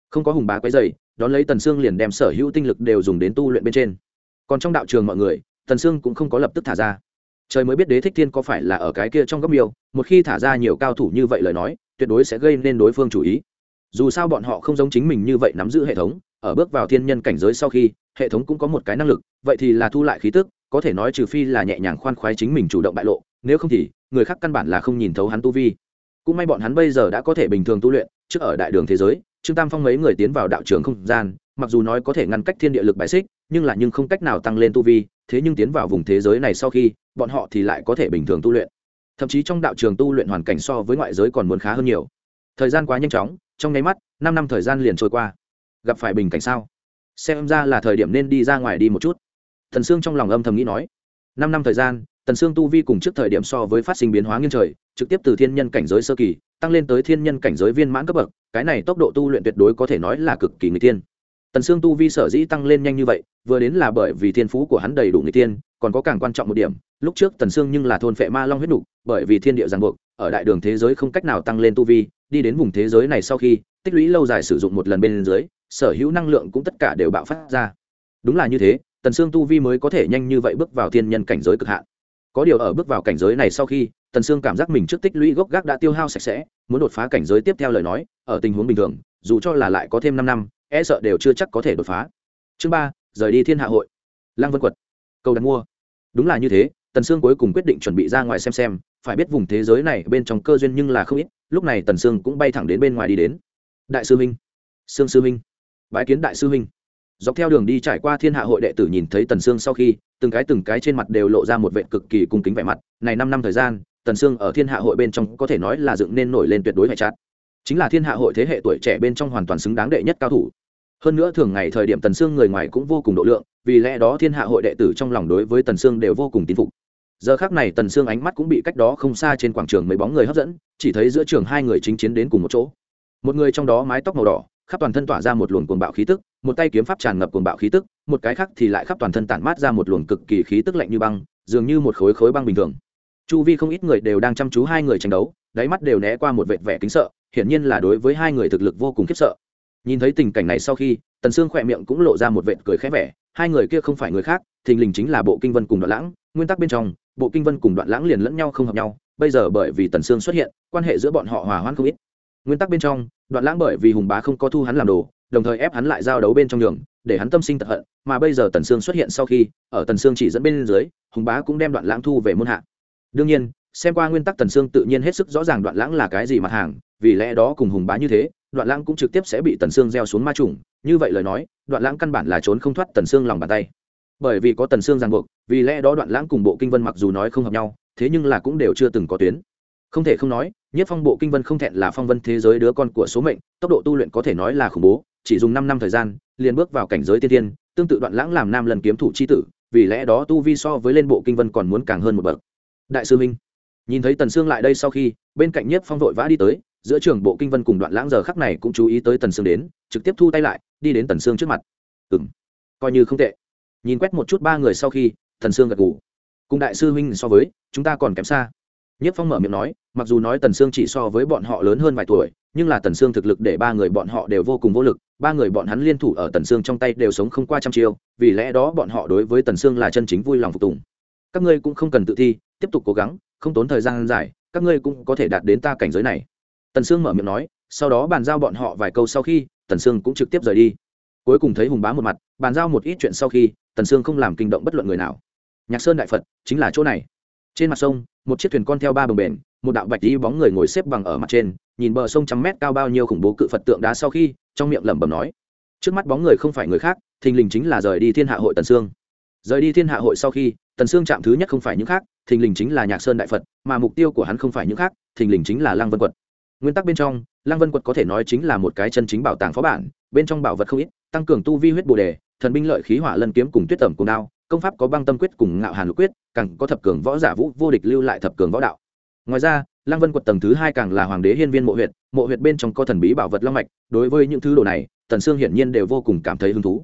Không có hùng bá quấy dày đón lấy tần sương liền đem sở hữu tinh lực đều dùng đến tu luyện bên trên. Còn trong đạo trường mọi người, tần sương cũng không có lập tức thả ra. Trời mới biết đế thích thiên có phải là ở cái kia trong góc miêu, một khi thả ra nhiều cao thủ như vậy lời nói, tuyệt đối sẽ gây nên đối phương chủ ý. Dù sao bọn họ không giống chính mình như vậy nắm giữ hệ thống, ở bước vào thiên nhân cảnh giới sau khi, hệ thống cũng có một cái năng lực, vậy thì là thu lại khí tức, có thể nói trừ phi là nhẹ nhàng khoan khoái chính mình chủ động bại lộ, nếu không thì, người khác căn bản là không nhìn thấu hắn tu vi. Cũng may bọn hắn bây giờ đã có thể bình thường tu luyện, trước ở đại đường thế giới trương tam phong mấy người tiến vào đạo trường không gian, mặc dù nói có thể ngăn cách thiên địa lực bài xích, nhưng là nhưng không cách nào tăng lên tu vi, thế nhưng tiến vào vùng thế giới này sau khi, bọn họ thì lại có thể bình thường tu luyện. Thậm chí trong đạo trường tu luyện hoàn cảnh so với ngoại giới còn muốn khá hơn nhiều. Thời gian quá nhanh chóng, trong nháy mắt, năm năm thời gian liền trôi qua. Gặp phải bình cảnh sao? Xem ra là thời điểm nên đi ra ngoài đi một chút. Thần sương trong lòng âm thầm nghĩ nói. Năm năm thời gian tần sương tu vi cùng trước thời điểm so với phát sinh biến hóa nghiêng trời trực tiếp từ thiên nhân cảnh giới sơ kỳ tăng lên tới thiên nhân cảnh giới viên mãn cấp bậc cái này tốc độ tu luyện tuyệt đối có thể nói là cực kỳ người tiên tần sương tu vi sở dĩ tăng lên nhanh như vậy vừa đến là bởi vì thiên phú của hắn đầy đủ người tiên còn có càng quan trọng một điểm lúc trước tần sương nhưng là thôn phệ ma long huyết đủ, bởi vì thiên địa giang buộc ở đại đường thế giới không cách nào tăng lên tu vi đi đến vùng thế giới này sau khi tích lũy lâu dài sử dụng một lần bên dưới sở hữu năng lượng cũng tất cả đều bạo phát ra. Đúng là như thế tần sương tu vi mới có thể nhanh như vậy bước vào thiên nhân cảnh giới cực hạn có điều ở bước vào cảnh giới này sau khi, tần sương cảm giác mình trước tích lũy gốc gác đã tiêu hao sạch sẽ, muốn đột phá cảnh giới tiếp theo lời nói, ở tình huống bình thường, dù cho là lại có thêm năm năm e sợ đều chưa chắc có thể đột phá. Chương ba, rời đi thiên hạ hội. Lăng vân quật. Câu đặt mua. Đúng là như thế, tần sương cuối cùng quyết định chuẩn bị ra ngoài xem xem, phải biết vùng thế giới này bên trong cơ duyên nhưng là không ít, lúc này tần sương cũng bay thẳng đến bên ngoài đi đến. Đại sư minh. Sương sư minh. Bái kiến đại sư minh dọc theo đường đi trải qua thiên hạ hội đệ tử nhìn thấy tần sương sau khi, từng cái từng cái trên mặt đều lộ ra một vệ cực kỳ cung kính vẻ mặt. Này năm năm thời gian, tần sương ở thiên hạ hội bên trong có thể nói là dựng nên nổi lên tuyệt đối hệ chát chính là thiên hạ hội thế hệ tuổi trẻ bên trong hoàn toàn xứng đáng đệ nhất cao thủ. Hơn nữa thường ngày thời điểm tần sương người ngoài cũng vô cùng độ lượng, vì lẽ đó thiên hạ hội đệ tử trong lòng đối với tần sương đều vô cùng tín phục. Giờ khác này tần sương ánh mắt cũng bị cách đó không xa trên quảng trường mấy bóng người hấp dẫn, chỉ thấy giữa trường hai người chính chiến đến cùng một chỗ. Một người trong đó mái tóc màu đỏ khắp toàn thân tỏa ra một luồng cuồng bạo khí tức, một tay kiếm pháp tràn ngập cuồng bạo khí tức, một cái khác thì lại khắp toàn thân tản mát ra một luồng cực kỳ khí tức lạnh như băng, dường như một khối khối băng bình thường. Chu vi không ít người đều đang chăm chú hai người tranh đấu, đáy mắt đều né qua một vệt vẻ kính sợ, hiển nhiên là đối với hai người thực lực vô cùng khiếp sợ. Nhìn thấy tình cảnh này sau khi, tần sương khẽ miệng cũng lộ ra một vệt cười khẽ vẻ, hai người kia không phải người khác, thình lình chính là bộ kinh vân cùng đoạn lãng, nguyên tắc bên trong, bộ kinh vân cùng đoạn lãng liền lẫn nhau không hợp nhau, bây giờ bởi vì tần sương xuất hiện, quan hệ giữa bọn họ hòa hoãn không ít nguyên tắc bên trong, đoạn lãng bởi vì hùng bá không có thu hắn làm đồ, đồng thời ép hắn lại giao đấu bên trong đường để hắn tâm sinh tật hận, mà bây giờ tần sương xuất hiện sau khi, ở tần sương chỉ dẫn bên dưới, hùng bá cũng đem đoạn lãng thu về môn hạ. Đương nhiên, xem qua nguyên tắc tần sương tự nhiên hết sức rõ ràng đoạn lãng là cái gì mặt hàng, vì lẽ đó cùng hùng bá như thế, đoạn lãng cũng trực tiếp sẽ bị tần sương gieo xuống ma trùng, như vậy lời nói, đoạn lãng căn bản là trốn không thoát tần sương lòng bàn tay. Bởi vì có tần sương ràng buộc, vì lẽ đó đoạn lãng cùng bộ kinh vân mặc dù nói không hợp nhau, thế nhưng là cũng đều chưa từng có tuyến không thể không nói, nhất phong bộ kinh vân không thẹn là phong vân thế giới đứa con của số mệnh, tốc độ tu luyện có thể nói là khủng bố, chỉ dùng năm năm thời gian, liền bước vào cảnh giới tiên tiên tương tự đoạn lãng làm nam lần kiếm thủ c h i tử, vì lẽ đó tu vi so với lên bộ kinh vân còn muốn càng hơn một bậc. Đại sư minh, nhìn thấy tần sương lại đây sau khi, bên cạnh nhất phong vội vã đi tới, giữa trường bộ kinh vân cùng đoạn lãng giờ khắc này cũng chú ý tới tần sương đến, trực tiếp thu tay lại, đi đến tần sương trước mặt. Ừ m coi như không tệ. Nhìn quét một chút ba người sau khi, tần sương gật g ủ cùng đại sư huynh so với, chúng ta còn kém xa nhất phong mở miệng nói, mặc dù nói tần sương chỉ so với bọn họ lớn hơn vài tuổi, nhưng là tần sương thực lực để ba người bọn họ đều vô cùng vô lực, ba người bọn hắn liên thủ ở tần sương trong tay đều sống không qua trăm chiêu, vì lẽ đó bọn họ đối với tần sương là chân chính vui lòng phục tùng. Các ngươi cũng không cần tự thi, tiếp tục cố gắng, không tốn thời gian dài, các ngươi cũng có thể đạt đến ta cảnh giới này. Tần sương mở miệng nói, sau đó bàn giao bọn họ vài câu sau khi, tần sương cũng trực tiếp rời đi. Cuối cùng thấy hùng bá một mặt, bàn giao một ít chuyện sau khi, tần sương không làm kinh động bất luận người nào. Nhạc sơn đại phật, chính là chỗ này trên mặt sông, một chiếc thuyền con theo ba bồng bền một đạo bạch đi bóng người ngồi xếp bằng ở mặt trên, nhìn bờ sông trăm mét cao bao nhiêu khủng bố cự phật tượng đá sau khi, trong miệng lẩm bẩm nói. Trước mắt bóng người không phải người khác, thình lình chính là rời đi thiên hạ hội tần sương. Rời đi thiên hạ hội sau khi, tần sương chạm thứ nhất không phải những khác, thình lình chính là nhạc sơn đại phật, mà mục tiêu của hắn không phải những khác, thình lình chính là lăng vân quật. Nguyên tắc bên trong, lăng vân quật có thể nói chính là một cái chân chính bảo tàng phó bản, bên trong bảo vật không ít, tăng cường tu vi huyết bồ đề, thần binh lợi khí hỏa lân kiếm cùng tuyết tẩm cùng đao công pháp có băng tâm quyết cùng ngạo hàn lục quyết, càng có thập cường võ giả vũ, vô địch lưu lại thập cường võ đạo. Ngoài ra, lăng vân quật tầng thứ hai càng là hoàng đế hiên viên mộ huyệt mộ huyệt bên trong có thần bí bảo vật long mạch, đối với những thứ đồ này, tần sương hiển nhiên đều vô cùng cảm thấy hứng thú.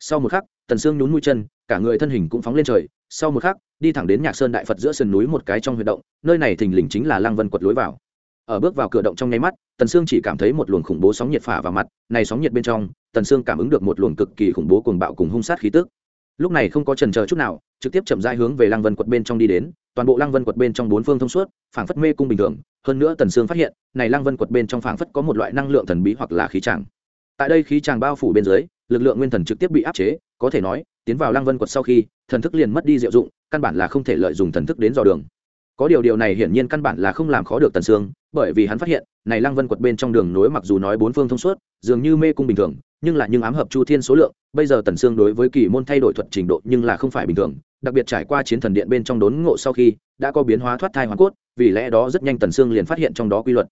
Sau một khắc, tần sương nhún mũi chân, cả người thân hình cũng phóng lên trời. Sau một khắc, đi thẳng đến nhạc sơn đại phật giữa sườn núi một cái trong huy động, nơi này thình lình chính là lăng vân quật lối vào. Ở bước vào cửa động trong nháy mắt, tần sương chỉ cảm thấy một luồng khủng bố sóng nhiệt phả vào mặt, này sóng nhiệt bên trong, tần sương cảm ứng được một luồng cực kỳ khủng bố cuồng bạo cùng hung sát khí tức lúc này không có trần chờ chút nào, trực tiếp chậm rãi hướng về lăng vân quật bên trong đi đến, toàn bộ lăng vân quật bên trong bốn phương thông suốt, phảng phất mê cung bình thường, hơn nữa tần sương phát hiện, này lăng vân quật bên trong phảng phất có một loại năng lượng thần bí hoặc là khí tràng. Tại đây khí tràng bao phủ bên dưới, lực lượng nguyên thần trực tiếp bị áp chế, có thể nói, tiến vào lăng vân quật sau khi, thần thức liền mất đi diệu dụng, căn bản là không thể lợi dụng thần thức đến dò đường. Có điều điều này hiển nhiên căn bản là không làm khó được tần sương, bởi vì hắn phát hiện, này lăng vân quật bên trong đường nối mặc dù nói bốn phương thông suốt, dường như mê cung bình thường nhưng là những ám hợp chu thiên số lượng, bây giờ tần sương đối với kỳ môn thay đổi thuật trình độ nhưng là không phải bình thường, đặc biệt trải qua chiến thần điện bên trong đốn ngộ sau khi, đã có biến hóa thoát thai hoàn cốt, vì lẽ đó rất nhanh tần sương liền phát hiện trong đó quy luật.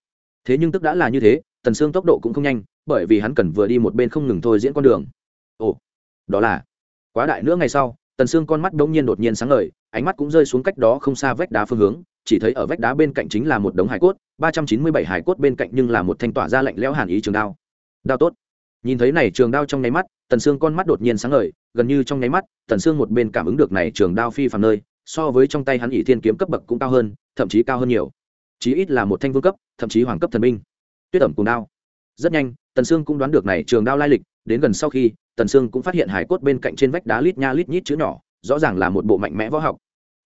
Thế nhưng tức đã là như thế, tần sương tốc độ cũng không nhanh, bởi vì hắn cần vừa đi một bên không ngừng thôi diễn con đường. Ồ, đó là, quá đại nữa ngày sau, tần sương con mắt đ nhiên đột nhiên sáng ngời, ánh mắt cũng rơi xuống cách đó không xa vách đá phương hướng, chỉ thấy ở vách đá bên cạnh chính là một đống hải cốt, ba trăm chín mươi bảy hải cốt bên cạnh nhưng là một thanh tỏa ra lạnh lẽo hàn ý trường đao. Đao tốt nhìn thấy này trường đao trong nháy mắt, tần sương con mắt đột nhiên sáng ngời, gần như trong nháy mắt, tần sương một bên cảm ứng được này trường đao phi phàm nơi, so với trong tay hắn ỷ thiên kiếm cấp bậc cũng cao hơn, thậm chí cao hơn nhiều. Chí ít là một thanh vương cấp, thậm chí hoàng cấp thần binh. Tuyết ẩm cùng đao. Rất nhanh, tần sương cũng đoán được này trường đao lai lịch, đến gần sau khi, tần sương cũng phát hiện hải cốt bên cạnh trên vách đá lít nha lít nhít chữ nhỏ, rõ ràng là một bộ mạnh mẽ võ học.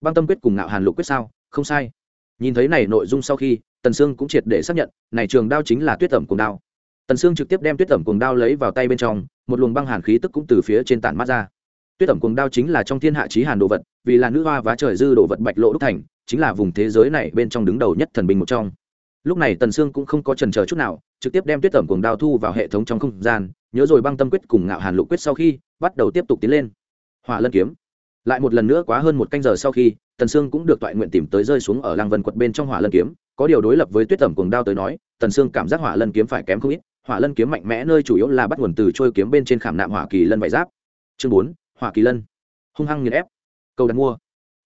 Băng tâm quyết cùng ngạo hàn lục quyết sao? Không sai. Nhìn thấy này nội dung sau khi, tần sương cũng triệt để xác nhận, này trường đao chính là tuyết tẩm cùng đao tần sương trực tiếp đem tuyết tẩm Cuồng đao lấy vào tay bên trong, một luồng băng hàn khí tức cũng từ phía trên tản mắt ra. Tuyết tẩm Cuồng đao chính là trong thiên hạ trí hàn đồ vật, vì là nữ hoa vá trời dư đồ vật bạch lộ đúc thành, chính là vùng thế giới này bên trong đứng đầu nhất thần binh một trong. Lúc này tần sương cũng không có trần chờ chút nào, trực tiếp đem tuyết tẩm Cuồng đao thu vào hệ thống trong không gian, nhớ rồi băng tâm quyết cùng ngạo hàn lục quyết sau khi, bắt đầu tiếp tục tiến lên. Hỏa lân kiếm. Lại một lần nữa quá hơn một canh giờ sau khi, tần sương cũng được toại nguyện tìm tới rơi xuống ở lăng vân quật bên trong hỏa lân kiếm. Có điều đối lập với tuyết tẩm Cuồng đao tới nói, tần sương cảm giác hỏa lân kiếm phải kém không ít hỏa lân kiếm mạnh mẽ nơi chủ yếu là bắt nguồn từ trôi kiếm bên trên khảm nạm hỏa kỳ lân vải giáp. Chương bốn, hỏa kỳ lân. Hung hăng nghiền ép. Câu đặt mua.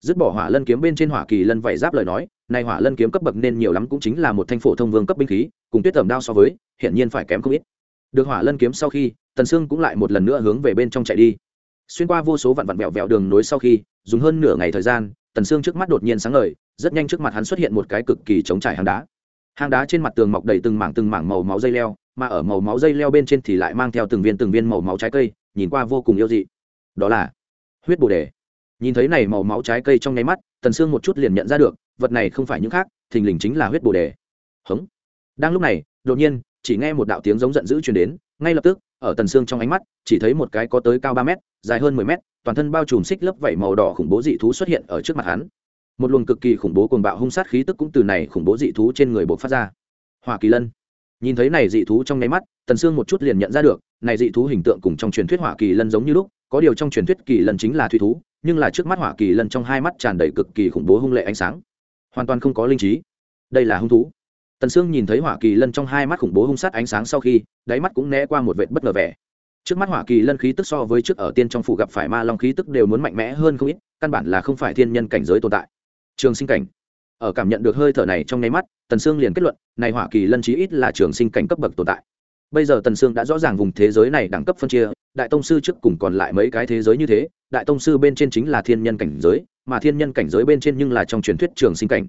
Dứt bỏ hỏa lân kiếm bên trên hỏa kỳ lân vải giáp lời nói, nay hỏa lân kiếm cấp bậc nên nhiều lắm cũng chính là một thanh phổ thông vương cấp binh khí, cùng tuyết tẩm đao so với hiện nhiên phải kém không ít. Được hỏa lân kiếm sau khi, tần sương cũng lại một lần nữa hướng về bên trong chạy đi. Xuyên qua vô số vạn vạn vẹo vẹo đường nối sau khi, dùng hơn nửa ngày thời gian, tần xương trước mắt đột nhiên sáng ngời, rất nhanh trước mặt hắn xuất hiện một cái cực kỳ chống trải hang đá. Hang đá trên mặt tường mọc đầy từng mảng từng mảng màu máu dây leo mà ở màu máu dây leo bên trên thì lại mang theo từng viên từng viên màu máu trái cây, nhìn qua vô cùng yêu dị. Đó là huyết bồ đề. Nhìn thấy này màu máu trái cây trong nháy mắt, tần xương một chút liền nhận ra được, vật này không phải những khác, thình lình chính là huyết bồ đề. Hống. Đang lúc này, đột nhiên, chỉ nghe một đạo tiếng giống giận dữ truyền đến, ngay lập tức, ở tần xương trong ánh mắt, chỉ thấy một cái có tới cao ba mét, dài hơn mười mét, toàn thân bao trùm xích lớp vảy màu đỏ khủng bố dị thú xuất hiện ở trước mặt hắn. Một luồng cực kỳ khủng bố cuồng bạo hung sát khí tức cũng từ này khủng bố dị thú trên người bộc phát ra. Hỏa kỳ lân nhìn thấy này dị thú trong nháy mắt, tần sương một chút liền nhận ra được, này dị thú hình tượng cùng trong truyền thuyết hỏa kỳ lân giống như lúc, có điều trong truyền thuyết kỳ lân chính là thủy thú, nhưng là trước mắt hỏa kỳ lân trong hai mắt tràn đầy cực kỳ khủng bố hung lệ ánh sáng. Hoàn toàn không có linh trí. Đây là hung thú. Tần sương nhìn thấy hỏa kỳ lân trong hai mắt khủng bố hung sát ánh sáng sau khi, đáy mắt cũng né qua một vệt bất ngờ vẻ. Trước mắt hỏa kỳ lân khí tức so với trước ở tiên trong phủ gặp phải ma long khí tức đều muốn mạnh mẽ hơn không ít, căn bản là không phải thiên nhân cảnh giới tồn tại. Trường sinh cảnh ở cảm nhận được hơi thở này trong nháy mắt, tần sương liền kết luận, này hỏa kỳ lân chí ít là trường sinh cảnh cấp bậc tồn tại. Bây giờ tần sương đã rõ ràng vùng thế giới này đẳng cấp phân chia, đại tông sư trước cùng còn lại mấy cái thế giới như thế, đại tông sư bên trên chính là thiên nhân cảnh giới, mà thiên nhân cảnh giới bên trên nhưng là trong truyền thuyết trường sinh cảnh.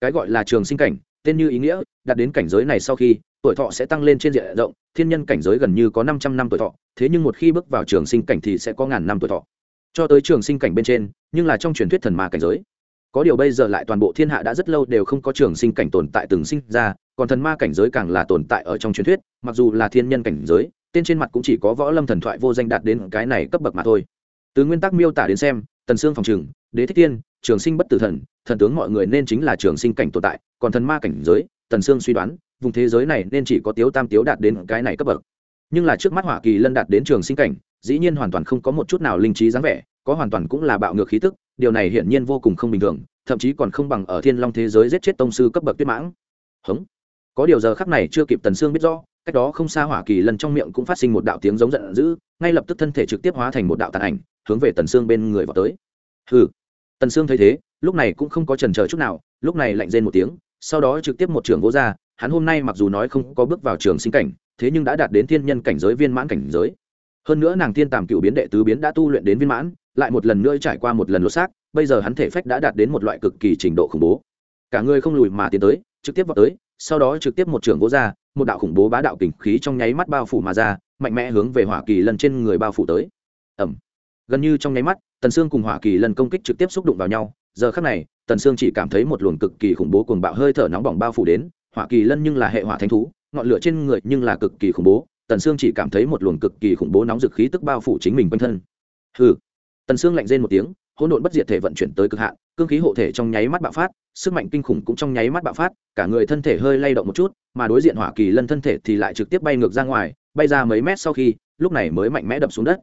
Cái gọi là trường sinh cảnh, tên như ý nghĩa, đạt đến cảnh giới này sau khi, tuổi thọ sẽ tăng lên trên diện rộng, thiên nhân cảnh giới gần như có 500 năm tuổi thọ, thế nhưng một khi bước vào trường sinh cảnh thì sẽ có ngàn năm tuổi thọ. Cho tới trường sinh cảnh bên trên, nhưng là trong truyền thuyết thần ma cảnh giới có điều bây giờ lại toàn bộ thiên hạ đã rất lâu đều không có trường sinh cảnh tồn tại từng sinh ra, còn thần ma cảnh giới càng là tồn tại ở trong truyền thuyết, mặc dù là thiên nhân cảnh giới, tên trên mặt cũng chỉ có võ lâm thần thoại vô danh đạt đến cái này cấp bậc mà thôi. Từ nguyên tắc miêu tả đến xem, tần sương phòng trừng đế thích tiên, trường sinh bất tử thần thần tướng mọi người nên chính là trường sinh cảnh tồn tại, còn thần ma cảnh giới, tần sương suy đoán, vùng thế giới này nên chỉ có tiếu tam tiếu đạt đến cái này cấp bậc. Nhưng là trước mắt hỏa kỳ lân đạt đến trường sinh cảnh, dĩ nhiên hoàn toàn không có một chút nào linh trí dáng vẻ, có hoàn toàn cũng là bạo ngược khí tức điều này hiển nhiên vô cùng không bình thường, thậm chí còn không bằng ở thiên long thế giới giết chết tông sư cấp bậc tuyết mãng. Hống. Có điều giờ khắc này chưa kịp tần sương biết rõ, cách đó không xa hỏa kỳ lần trong miệng cũng phát sinh một đạo tiếng giống giận dữ, ngay lập tức thân thể trực tiếp hóa thành một đạo tàn ảnh, hướng về tần sương bên người vào tới. Hừ. Tần sương thấy thế, lúc này cũng không có trần chờ chút nào, lúc này lạnh rên một tiếng, sau đó trực tiếp một trường gỗ ra, hắn hôm nay mặc dù nói không có bước vào trường sinh cảnh, thế nhưng đã đạt đến thiên nhân cảnh giới viên mãn cảnh giới. Hơn nữa nàng Thiên tàm cựu biến đệ tứ biến đã tu luyện đến viên mãn lại một lần nữa trải qua một lần lột xác, bây giờ hắn thể phách đã đạt đến một loại cực kỳ trình độ khủng bố. Cả người không lùi mà tiến tới, trực tiếp vào tới, sau đó trực tiếp một trường vỗ ra, một đạo khủng bố bá đạo kình khí trong nháy mắt bao phủ mà ra, mạnh mẽ hướng về hỏa kỳ lần trên người bao phủ tới. Ẩm gần như trong nháy mắt, tần sương cùng hỏa kỳ lần công kích trực tiếp xúc đụng vào nhau, giờ khắc này, tần sương chỉ cảm thấy một luồng cực kỳ khủng bố cuồng bạo hơi thở nóng bỏng bao phủ đến, hỏa kỳ lân nhưng là hệ hỏa thánh thú, ngọn lửa trên người nhưng là cực kỳ khủng bố, tần sương chỉ cảm thấy một luồng cực kỳ khủng bố nóng dực khí tức bao phủ chính mình quanh thân. Hừ tần sương lạnh rên một tiếng, hỗn độn bất diệt thể vận chuyển tới cực hạn, cương khí hộ thể trong nháy mắt bạo phát, sức mạnh kinh khủng cũng trong nháy mắt bạo phát, cả người thân thể hơi lay động một chút, mà đối diện hỏa kỳ lân thân thể thì lại trực tiếp bay ngược ra ngoài, bay ra mấy mét sau khi, lúc này mới mạnh mẽ đập xuống đất.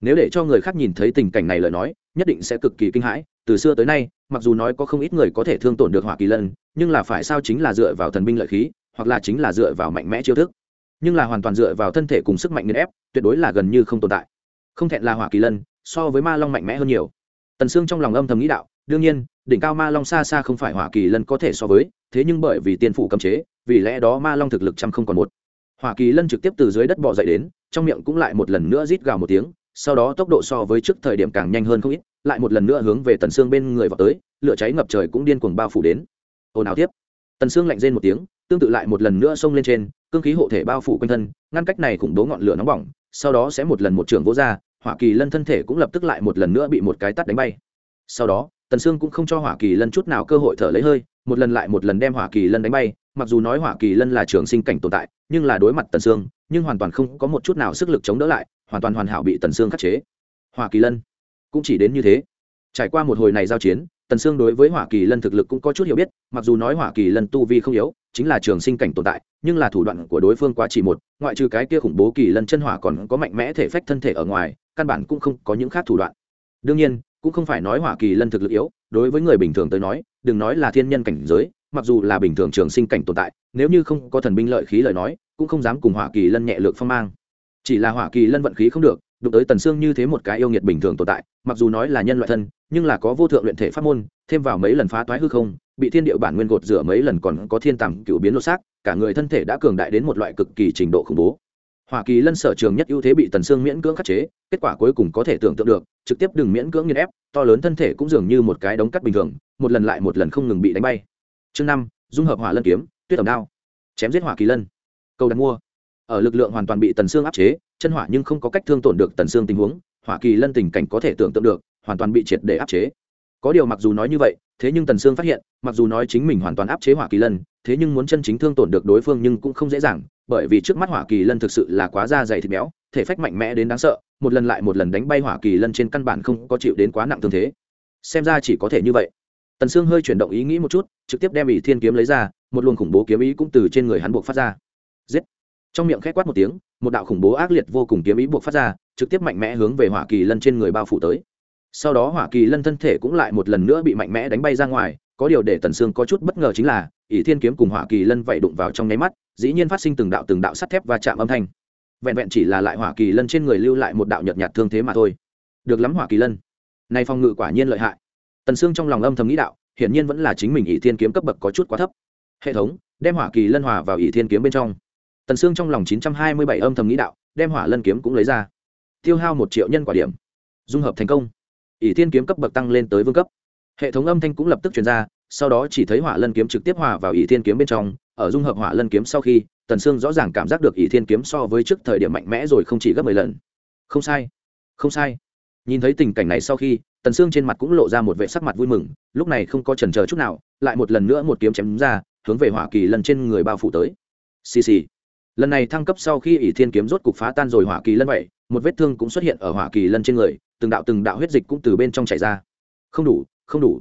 Nếu để cho người khác nhìn thấy tình cảnh này lời nói, nhất định sẽ cực kỳ kinh hãi, từ xưa tới nay, mặc dù nói có không ít người có thể thương tổn được hỏa kỳ lân, nhưng là phải sao chính là dựa vào thần binh lợi khí, hoặc là chính là dựa vào mạnh mẽ chiêu thức. Nhưng là hoàn toàn dựa vào thân thể cùng sức mạnh nghiền ép, tuyệt đối là gần như không tồn tại. Không thẹn là hỏa kỳ lân so với ma long mạnh mẽ hơn nhiều. Tần sương trong lòng âm thầm nghĩ đạo, đương nhiên, đỉnh cao ma long xa xa không phải hỏa kỳ lân có thể so với, thế nhưng bởi vì tiên phủ cấm chế, vì lẽ đó ma long thực lực trăm không còn một. Hỏa kỳ lân trực tiếp từ dưới đất bỏ dậy đến, trong miệng cũng lại một lần nữa rít gào một tiếng, sau đó tốc độ so với trước thời điểm càng nhanh hơn không ít, lại một lần nữa hướng về tần sương bên người vào tới, lửa cháy ngập trời cũng điên cuồng bao phủ đến. Ồn ào tiếp. Tần sương lạnh rên một tiếng, tương tự lại một lần nữa xông lên trên, cương khí hộ thể bao phủ quanh thân, ngăn cách này khủng bố ngọn lửa nóng bỏng, sau đó sẽ một lần một trường vỗ ra hỏa kỳ lân thân thể cũng lập tức lại một lần nữa bị một cái tắt đánh bay. Sau đó, tần sương cũng không cho hỏa kỳ lân chút nào cơ hội thở lấy hơi, một lần lại một lần đem hỏa kỳ lân đánh bay, mặc dù nói hỏa kỳ lân là trường sinh cảnh tồn tại, nhưng là đối mặt tần sương, nhưng hoàn toàn không có một chút nào sức lực chống đỡ lại, hoàn toàn hoàn hảo bị tần sương khắc chế. Hỏa kỳ lân, cũng chỉ đến như thế. Trải qua một hồi này giao chiến, tần sương đối với hỏa kỳ lân thực lực cũng có chút hiểu biết, mặc dù nói hỏa kỳ lân tu vi không yếu, chính là trường sinh cảnh tồn tại, nhưng là thủ đoạn của đối phương quá chỉ một, ngoại trừ cái kia khủng bố kỳ lân chân hỏa còn có mạnh mẽ thể phách thân thể ở ngoài căn bản cũng không có những khác thủ đoạn. Đương nhiên, cũng không phải nói hỏa kỳ lân thực lực yếu, đối với người bình thường tới nói, đừng nói là thiên nhân cảnh giới, mặc dù là bình thường trường sinh cảnh tồn tại, nếu như không có thần binh lợi khí lời nói, cũng không dám cùng hỏa kỳ lân nhẹ lược phong mang. Chỉ là hỏa kỳ lân vận khí không được, đụng tới tần xương như thế một cái yêu nghiệt bình thường tồn tại, mặc dù nói là nhân loại thân, nhưng là có vô thượng luyện thể pháp môn, thêm vào mấy lần phá toái hư không, bị thiên địa bản nguyên gột rửa mấy lần còn có thiên tầm cựu biến lô xác, cả người thân thể đã cường đại đến một loại cực kỳ trình độ khủng bố hoa kỳ lân sở trường nhất ưu thế bị tần sương miễn cưỡng khắc chế, kết quả cuối cùng có thể tưởng tượng được, trực tiếp đừng miễn cưỡng nghiên ép, to lớn thân thể cũng dường như một cái đống cắt bình thường, một lần lại một lần không ngừng bị đánh bay. Chương năm, dung hợp hỏa lân kiếm, tuyết ẩm đao. Chém giết hỏa kỳ lân. Câu đặt mua. Ở lực lượng hoàn toàn bị tần sương áp chế, chân hỏa nhưng không có cách thương tổn được tần sương tình huống, hỏa kỳ lân tình cảnh có thể tưởng tượng được, hoàn toàn bị triệt để áp chế. Có điều mặc dù nói như vậy, thế nhưng tần sương phát hiện, mặc dù nói chính mình hoàn toàn áp chế hỏa kỳ lân, thế nhưng muốn chân chính thương tổn được đối phương nhưng cũng không dễ dàng bởi vì trước mắt hỏa kỳ lân thực sự là quá da dày thịt béo, thể phách mạnh mẽ đến đáng sợ, một lần lại một lần đánh bay hỏa kỳ lân trên căn bản không có chịu đến quá nặng thương thế. Xem ra chỉ có thể như vậy. Tần sương hơi chuyển động ý nghĩ một chút, trực tiếp đem ỷ thiên kiếm lấy ra, một luồng khủng bố kiếm ý cũng từ trên người hắn buộc phát ra. Giết! Trong miệng khét quát một tiếng, một đạo khủng bố ác liệt vô cùng kiếm ý buộc phát ra, trực tiếp mạnh mẽ hướng về hỏa kỳ lân trên người bao phủ tới. Sau đó hỏa kỳ lân thân thể cũng lại một lần nữa bị mạnh mẽ đánh bay ra ngoài, có điều để tần sương có chút bất ngờ chính là ỷ thiên kiếm cùng hỏa kỳ lân vậy đụng vào trong nháy mắt, dĩ nhiên phát sinh từng đạo từng đạo sắt thép và chạm âm thanh. Vẹn vẹn chỉ là lại hỏa kỳ lân trên người lưu lại một đạo nhợt nhạt thương thế mà thôi. Được lắm hỏa kỳ lân. Nay phong ngự quả nhiên lợi hại. Tần sương trong lòng âm thầm nghĩ đạo, hiển nhiên vẫn là chính mình ỷ thiên kiếm cấp bậc có chút quá thấp. Hệ thống, đem hỏa kỳ lân hòa vào ỷ thiên kiếm bên trong. Tần sương trong lòng chín trăm hai mươi bảy âm thầm nghĩ đạo, đem hỏa lân kiếm cũng lấy ra. Tiêu hao một triệu nhân quả điểm. Dung hợp thành công. Ỷ thiên kiếm cấp bậc tăng lên tới vương cấp. Hệ thống âm thanh cũng lập tức chuyển ra sau đó chỉ thấy hỏa lân kiếm trực tiếp hòa vào ỷ thiên kiếm bên trong, ở dung hợp hỏa lân kiếm sau khi, tần sương rõ ràng cảm giác được ỷ thiên kiếm so với trước thời điểm mạnh mẽ rồi không chỉ gấp mười lần. Không sai không sai. Nhìn thấy tình cảnh này sau khi, tần sương trên mặt cũng lộ ra một vệ sắc mặt vui mừng, lúc này không có trần chờ chút nào, lại một lần nữa một kiếm chém ra, hướng về hỏa kỳ lần trên người bao phủ tới. Xì xì. Lần này thăng cấp sau khi ỷ thiên kiếm rốt cục phá tan rồi hỏa kỳ lân vậy, một vết thương cũng xuất hiện ở hỏa kỳ lân trên người, từng đạo từng đạo huyết dịch cũng từ bên trong chảy ra. Không đủ không đủ.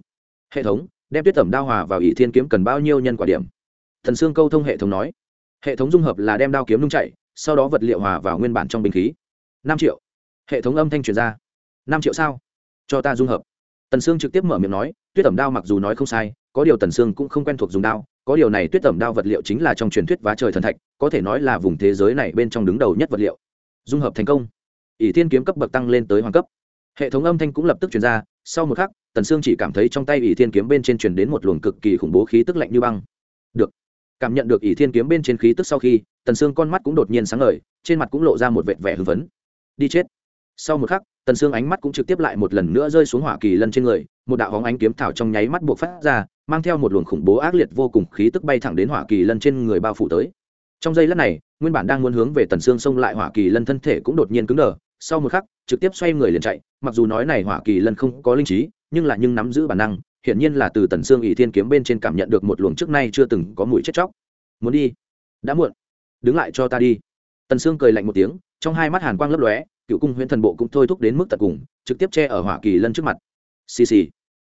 Hệ thống đem tuyết tẩm đao hòa vào ỷ thiên kiếm cần bao nhiêu nhân quả điểm. Thần xương câu thông hệ thống nói, hệ thống dung hợp là đem đao kiếm nung chạy sau đó vật liệu hòa vào nguyên bản trong bình khí. Năm triệu. Hệ thống âm thanh truyền ra. Năm triệu sao? Cho ta dung hợp. Tần sương trực tiếp mở miệng nói, tuyết tẩm đao mặc dù nói không sai, có điều tần sương cũng không quen thuộc dùng đao, có điều này tuyết tẩm đao vật liệu chính là trong truyền thuyết vá trời thần thạch, có thể nói là vùng thế giới này bên trong đứng đầu nhất vật liệu. Dung hợp thành công. Ỷ thiên kiếm cấp bậc tăng lên tới hoàng cấp hệ thống âm thanh cũng lập tức truyền ra, sau một khắc, tần sương chỉ cảm thấy trong tay ỷ thiên kiếm bên trên truyền đến một luồng cực kỳ khủng bố khí tức lạnh như băng. Được. Cảm nhận được ỷ thiên kiếm bên trên khí tức sau khi, tần sương con mắt cũng đột nhiên sáng ngời, trên mặt cũng lộ ra một vệt vẻ hưng phấn. Đi chết. Sau một khắc, tần sương ánh mắt cũng trực tiếp lại một lần nữa rơi xuống hỏa kỳ lân trên người, một đạo hóng ánh kiếm thảo trong nháy mắt buộc phát ra, mang theo một luồng khủng bố ác liệt vô cùng khí tức bay thẳng đến hỏa kỳ lân trên người bao phủ tới. Trong giây lát này, nguyên bản đang muốn hướng về tần sương xông lại hỏa kỳ lân thân thể cũng đột nhiên cứng đờ sau một khắc, trực tiếp xoay người liền chạy, mặc dù nói này hỏa kỳ lân không có linh trí, nhưng là nhưng nắm giữ bản năng, hiển nhiên là từ tần xương ỷ thiên kiếm bên trên cảm nhận được một luồng trước nay chưa từng có mùi chết chóc. Muốn đi? Đã muộn. Đứng lại cho ta đi. Tần xương cười lạnh một tiếng, trong hai mắt hàn quang lấp lóe, cựu cung huyễn thần bộ cũng thôi thúc đến mức tận cùng, trực tiếp che ở hỏa kỳ lân trước mặt. Xì xì.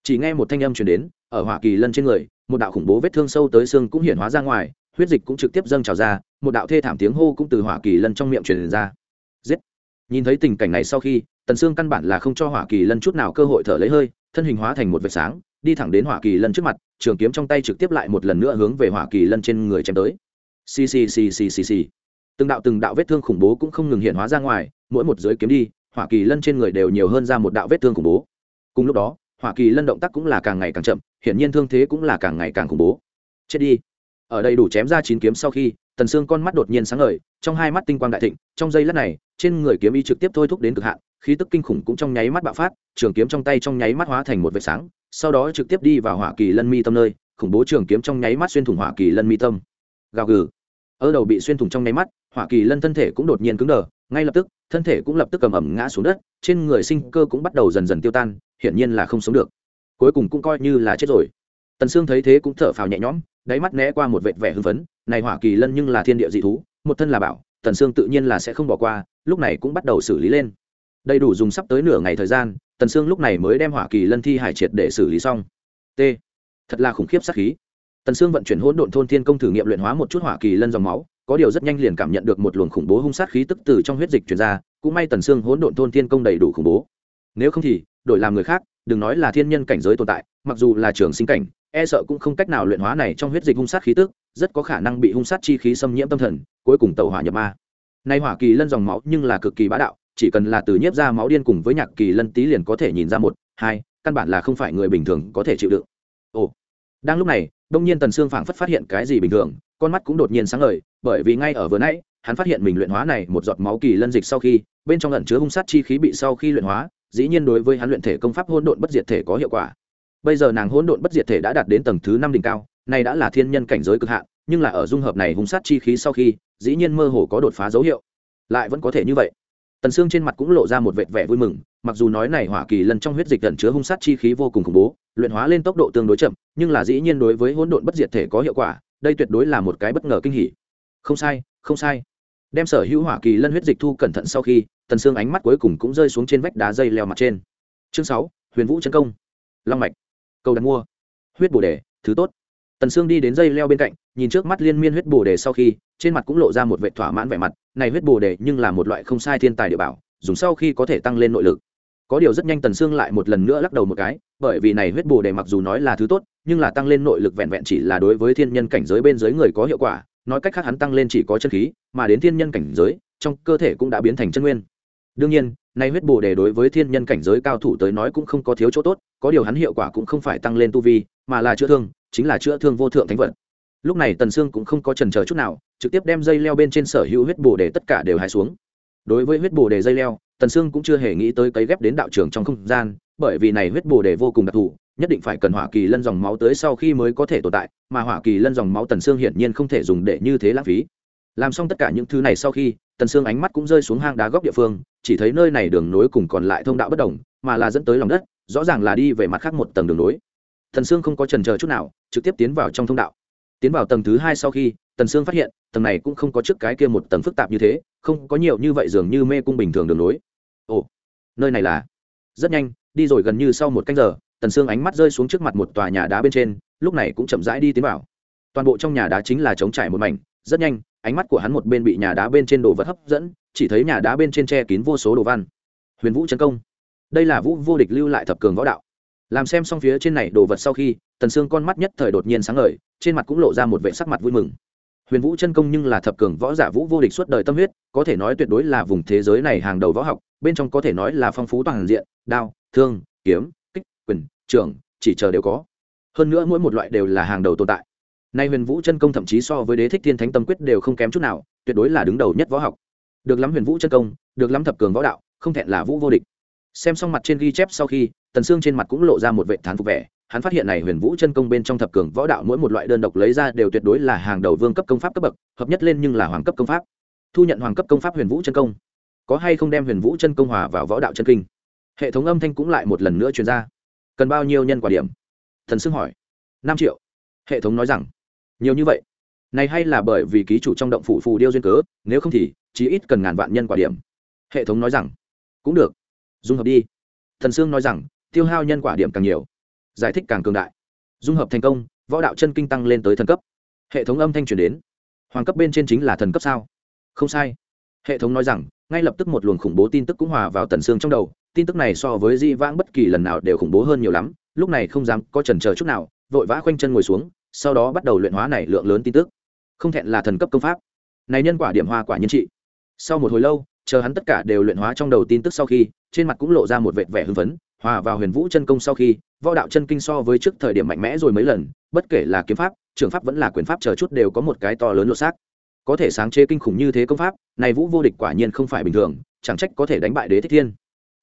Chỉ nghe một thanh âm truyền đến, ở hỏa kỳ lân trên người, một đạo khủng bố vết thương sâu tới xương cũng hiển hóa ra ngoài, huyết dịch cũng trực tiếp dâng trào ra, một đạo thê thảm tiếng hô cũng từ hỏa kỳ lân trong miệng truyền ra. Giết nhìn thấy tình cảnh này sau khi, tần sương căn bản là không cho hỏa kỳ lân chút nào cơ hội thở lấy hơi, thân hình hóa thành một vệt sáng, đi thẳng đến hỏa kỳ lân trước mặt, trường kiếm trong tay trực tiếp lại một lần nữa hướng về hỏa kỳ lân trên người chém tới. Xì xì xì xì xì xì. Từng đạo từng đạo vết thương khủng bố cũng không ngừng hiện hóa ra ngoài, mỗi một giới kiếm đi, hỏa kỳ lân trên người đều nhiều hơn ra một đạo vết thương khủng bố. Cùng lúc đó, hỏa kỳ lân động tác cũng là càng ngày càng chậm, hiển nhiên thương thế cũng là càng ngày càng khủng bố. Chết đi. Ở đây đủ chém ra chín kiếm sau khi, tần xương con mắt đột nhiên sáng ngời, trong hai mắt tinh quang đại thịnh, trong giây lát này trên người kiếm y trực tiếp thôi thúc đến cực hạn, khí tức kinh khủng cũng trong nháy mắt bạo phát, trường kiếm trong tay trong nháy mắt hóa thành một vệt sáng, sau đó trực tiếp đi vào hỏa kỳ lân mi tâm nơi, khủng bố trường kiếm trong nháy mắt xuyên thủng hỏa kỳ lân mi tâm. Gào gừ. Ở đầu bị xuyên thủng trong nháy mắt, hỏa kỳ lân thân thể cũng đột nhiên cứng đờ, ngay lập tức, thân thể cũng lập tức cầm ẩm ngã xuống đất, trên người sinh cơ cũng bắt đầu dần dần tiêu tan, hiển nhiên là không sống được. Cuối cùng cũng coi như là chết rồi. Tần sương thấy thế cũng thở phào nhẹ nhõm, đáy mắt né qua một vệt vẻ hưng phấn, này hỏa kỳ lân nhưng là thiên địa dị thú, một thân là bảo tần sương tự nhiên là sẽ không bỏ qua, lúc này cũng bắt đầu xử lý lên. Đầy đủ dùng sắp tới nửa ngày thời gian tần sương lúc này mới đem hỏa kỳ lân thi hải triệt để xử lý xong. T. Thật là khủng khiếp sát khí. Tần sương vận chuyển hỗn độn thôn thiên công thử nghiệm luyện hóa một chút hỏa kỳ lân dòng máu, có điều rất nhanh liền cảm nhận được một luồng khủng bố hung sát khí tức từ trong huyết dịch truyền ra, cũng may tần sương hỗn độn thôn thiên công đầy đủ khủng bố. Nếu không thì, đổi làm người khác, đừng nói là thiên nhân cảnh giới tồn tại, mặc dù là trường sinh cảnh e sợ cũng không cách nào luyện hóa này trong huyết dịch hung sát khí tức, rất có khả năng bị hung sát chi khí xâm nhiễm tâm thần cuối cùng tẩu hỏa nhập ma. Nay hỏa kỳ lân dòng máu nhưng là cực kỳ bá đạo, chỉ cần là từ nhiếp ra máu điên cùng với nhạc kỳ lân tý liền có thể nhìn ra một, hai, căn bản là không phải người bình thường có thể chịu đựng. Ồ. Đang lúc này, đông nhiên tần sương phảng phất phát hiện cái gì bình thường, con mắt cũng đột nhiên sáng ngời, bởi vì ngay ở vừa nãy, hắn phát hiện mình luyện hóa này một giọt máu kỳ lân dịch sau khi, bên trong ẩn chứa hung sát chi khí bị sau khi luyện hóa, dĩ nhiên đối với hắn luyện thể công pháp hỗn độn bất diệt thể có hiệu quả. Bây giờ nàng hỗn độn bất diệt thể đã đạt đến tầng thứ năm đỉnh cao này đã là thiên nhân cảnh giới cực hạn nhưng là ở dung hợp này hung sát chi khí sau khi, dĩ nhiên mơ hồ có đột phá dấu hiệu. Lại vẫn có thể như vậy. Tần xương trên mặt cũng lộ ra một vệt vẻ vui mừng, mặc dù nói này hỏa kỳ lần trong huyết dịch ẩn chứa hung sát chi khí vô cùng khủng bố, luyện hóa lên tốc độ tương đối chậm, nhưng là dĩ nhiên đối với hỗn độn bất diệt thể có hiệu quả, đây tuyệt đối là một cái bất ngờ kinh hỉ. Không sai không sai. Đem sở hữu hỏa kỳ lân huyết dịch thu cẩn thận sau khi, tần xương ánh mắt cuối cùng cũng rơi xuống trên vách đá dây leo mặt trên. Chương sáu, huyền vũ chân công. Long mạch. Cầu đặt mua. Huyết bổ đề, thứ tốt tần sương đi đến dây leo bên cạnh, nhìn trước mắt liên miên huyết bồ đề sau khi, trên mặt cũng lộ ra một vệ thỏa mãn vẻ mặt, này huyết bồ đề nhưng là một loại không sai thiên tài địa bảo, dùng sau khi có thể tăng lên nội lực. Có điều rất nhanh tần sương lại một lần nữa lắc đầu một cái, bởi vì này huyết bồ đề mặc dù nói là thứ tốt, nhưng là tăng lên nội lực vẹn vẹn chỉ là đối với thiên nhân cảnh giới bên dưới người có hiệu quả, nói cách khác hắn tăng lên chỉ có chân khí, mà đến thiên nhân cảnh giới, trong cơ thể cũng đã biến thành chân nguyên. Đương nhiên nay huyết bồ đề đối với thiên nhân cảnh giới cao thủ tới nói cũng không có thiếu chỗ tốt, có điều hắn hiệu quả cũng không phải tăng lên tu vi, mà là chữa thương chính là chữa thương vô thượng thánh vật. Lúc này tần sương cũng không có trần chờ chút nào, trực tiếp đem dây leo bên trên sở hữu huyết bồ đề tất cả đều hái xuống. Đối với huyết bồ đề dây leo, tần sương cũng chưa hề nghĩ tới cấy ghép đến đạo trường trong không gian, bởi vì này huyết bồ đề vô cùng đặc thù, nhất định phải cần hỏa kỳ lân dòng máu tới sau khi mới có thể tồn tại, mà hỏa kỳ lân dòng máu tần sương hiển nhiên không thể dùng để như thế lãng phí. Làm xong tất cả những thứ này sau khi, tần sương ánh mắt cũng rơi xuống hang đá góc địa phương, chỉ thấy nơi này đường nối cùng còn lại thông đạo bất đồng, mà là dẫn tới lòng đất, rõ ràng là đi về mặt khác một tầng đường nối. Thần sương không có trần chờ chút nào, trực tiếp tiến vào trong thông đạo. Tiến vào tầng thứ hai sau khi tần sương phát hiện, tầng này cũng không có trước cái kia một tầng phức tạp như thế, không có nhiều như vậy dường như mê cung bình thường đường nối ồ, nơi này là? Rất nhanh, đi rồi gần như sau một canh giờ tần sương ánh mắt rơi xuống trước mặt một tòa nhà đá bên trên, lúc này cũng chậm rãi đi tiến vào. Toàn bộ trong nhà đá chính là trống trải một mảnh, rất nhanh, ánh mắt của hắn một bên bị nhà đá bên trên đồ vật hấp dẫn, chỉ thấy nhà đá bên trên che kín vô số đồ văn. Huyền vũ Trấn công. Đây là vũ vô địch lưu lại thập cường võ đạo làm xem xong phía trên này đồ vật sau khi, tần sương con mắt nhất thời đột nhiên sáng ngời, trên mặt cũng lộ ra một vệ sắc mặt vui mừng. Huyền vũ chân công nhưng là thập cường võ giả vũ vô địch suốt đời tâm huyết, có thể nói tuyệt đối là vùng thế giới này hàng đầu võ học, bên trong có thể nói là phong phú toàn diện, đao, thương, kiếm, kích, quyền trưởng chỉ chờ đều có. Hơn nữa mỗi một loại đều là hàng đầu tồn tại. Nay huyền vũ chân công thậm chí so với đế thích thiên thánh tâm quyết đều không kém chút nào, tuyệt đối là đứng đầu nhất võ học. Được lắm huyền vũ chân công, được lắm thập cường võ đạo, không thẹn là vũ vô địch xem xong mặt trên ghi chép sau khi, tần xương trên mặt cũng lộ ra một vệ thán phục vẻ. Hắn phát hiện này huyền vũ chân công bên trong thập cường võ đạo mỗi một loại đơn độc lấy ra đều tuyệt đối là hàng đầu vương cấp công pháp cấp bậc, hợp nhất lên nhưng là hoàng cấp công pháp. Thu nhận hoàng cấp công pháp huyền vũ chân công. Có hay không đem huyền vũ chân công hòa vào võ đạo chân kinh? Hệ thống âm thanh cũng lại một lần nữa truyền ra. Cần bao nhiêu nhân quả điểm? Thần xương hỏi. Năm triệu. Hệ thống nói rằng, nhiều như vậy. Này hay là bởi vì ký chủ trong động phủ phù điêu duyên cớ, nếu không thì chí ít cần ngàn vạn nhân quả điểm. Hệ thống nói rằng, cũng được dung hợp đi. Thần sương nói rằng, tiêu hao nhân quả điểm càng nhiều, giải thích càng cường đại. Dung hợp thành công, võ đạo chân kinh tăng lên tới thần cấp. Hệ thống âm thanh truyền đến. Hoàng cấp bên trên chính là thần cấp sao? Không sai. Hệ thống nói rằng, ngay lập tức một luồng khủng bố tin tức cũng hòa vào tần xương trong đầu, tin tức này so với di vãng bất kỳ lần nào đều khủng bố hơn nhiều lắm, lúc này không dám có chần chờ chút nào, vội vã khoanh chân ngồi xuống, sau đó bắt đầu luyện hóa này lượng lớn tin tức. Không thẹn là thần cấp công pháp. Này nhân quả điểm hoa quả nhân trị. Sau một hồi lâu chờ hắn tất cả đều luyện hóa trong đầu tin tức sau khi, trên mặt cũng lộ ra một vệt vẻ hưng phấn, hòa vào huyền vũ chân công sau khi, võ đạo chân kinh so với trước thời điểm mạnh mẽ rồi mấy lần, bất kể là kiếm pháp, trường pháp vẫn là quyền pháp chờ chút đều có một cái to lớn lột xác. Có thể sáng chế kinh khủng như thế công pháp, này vũ vô địch quả nhiên không phải bình thường, chẳng trách có thể đánh bại đế thích thiên.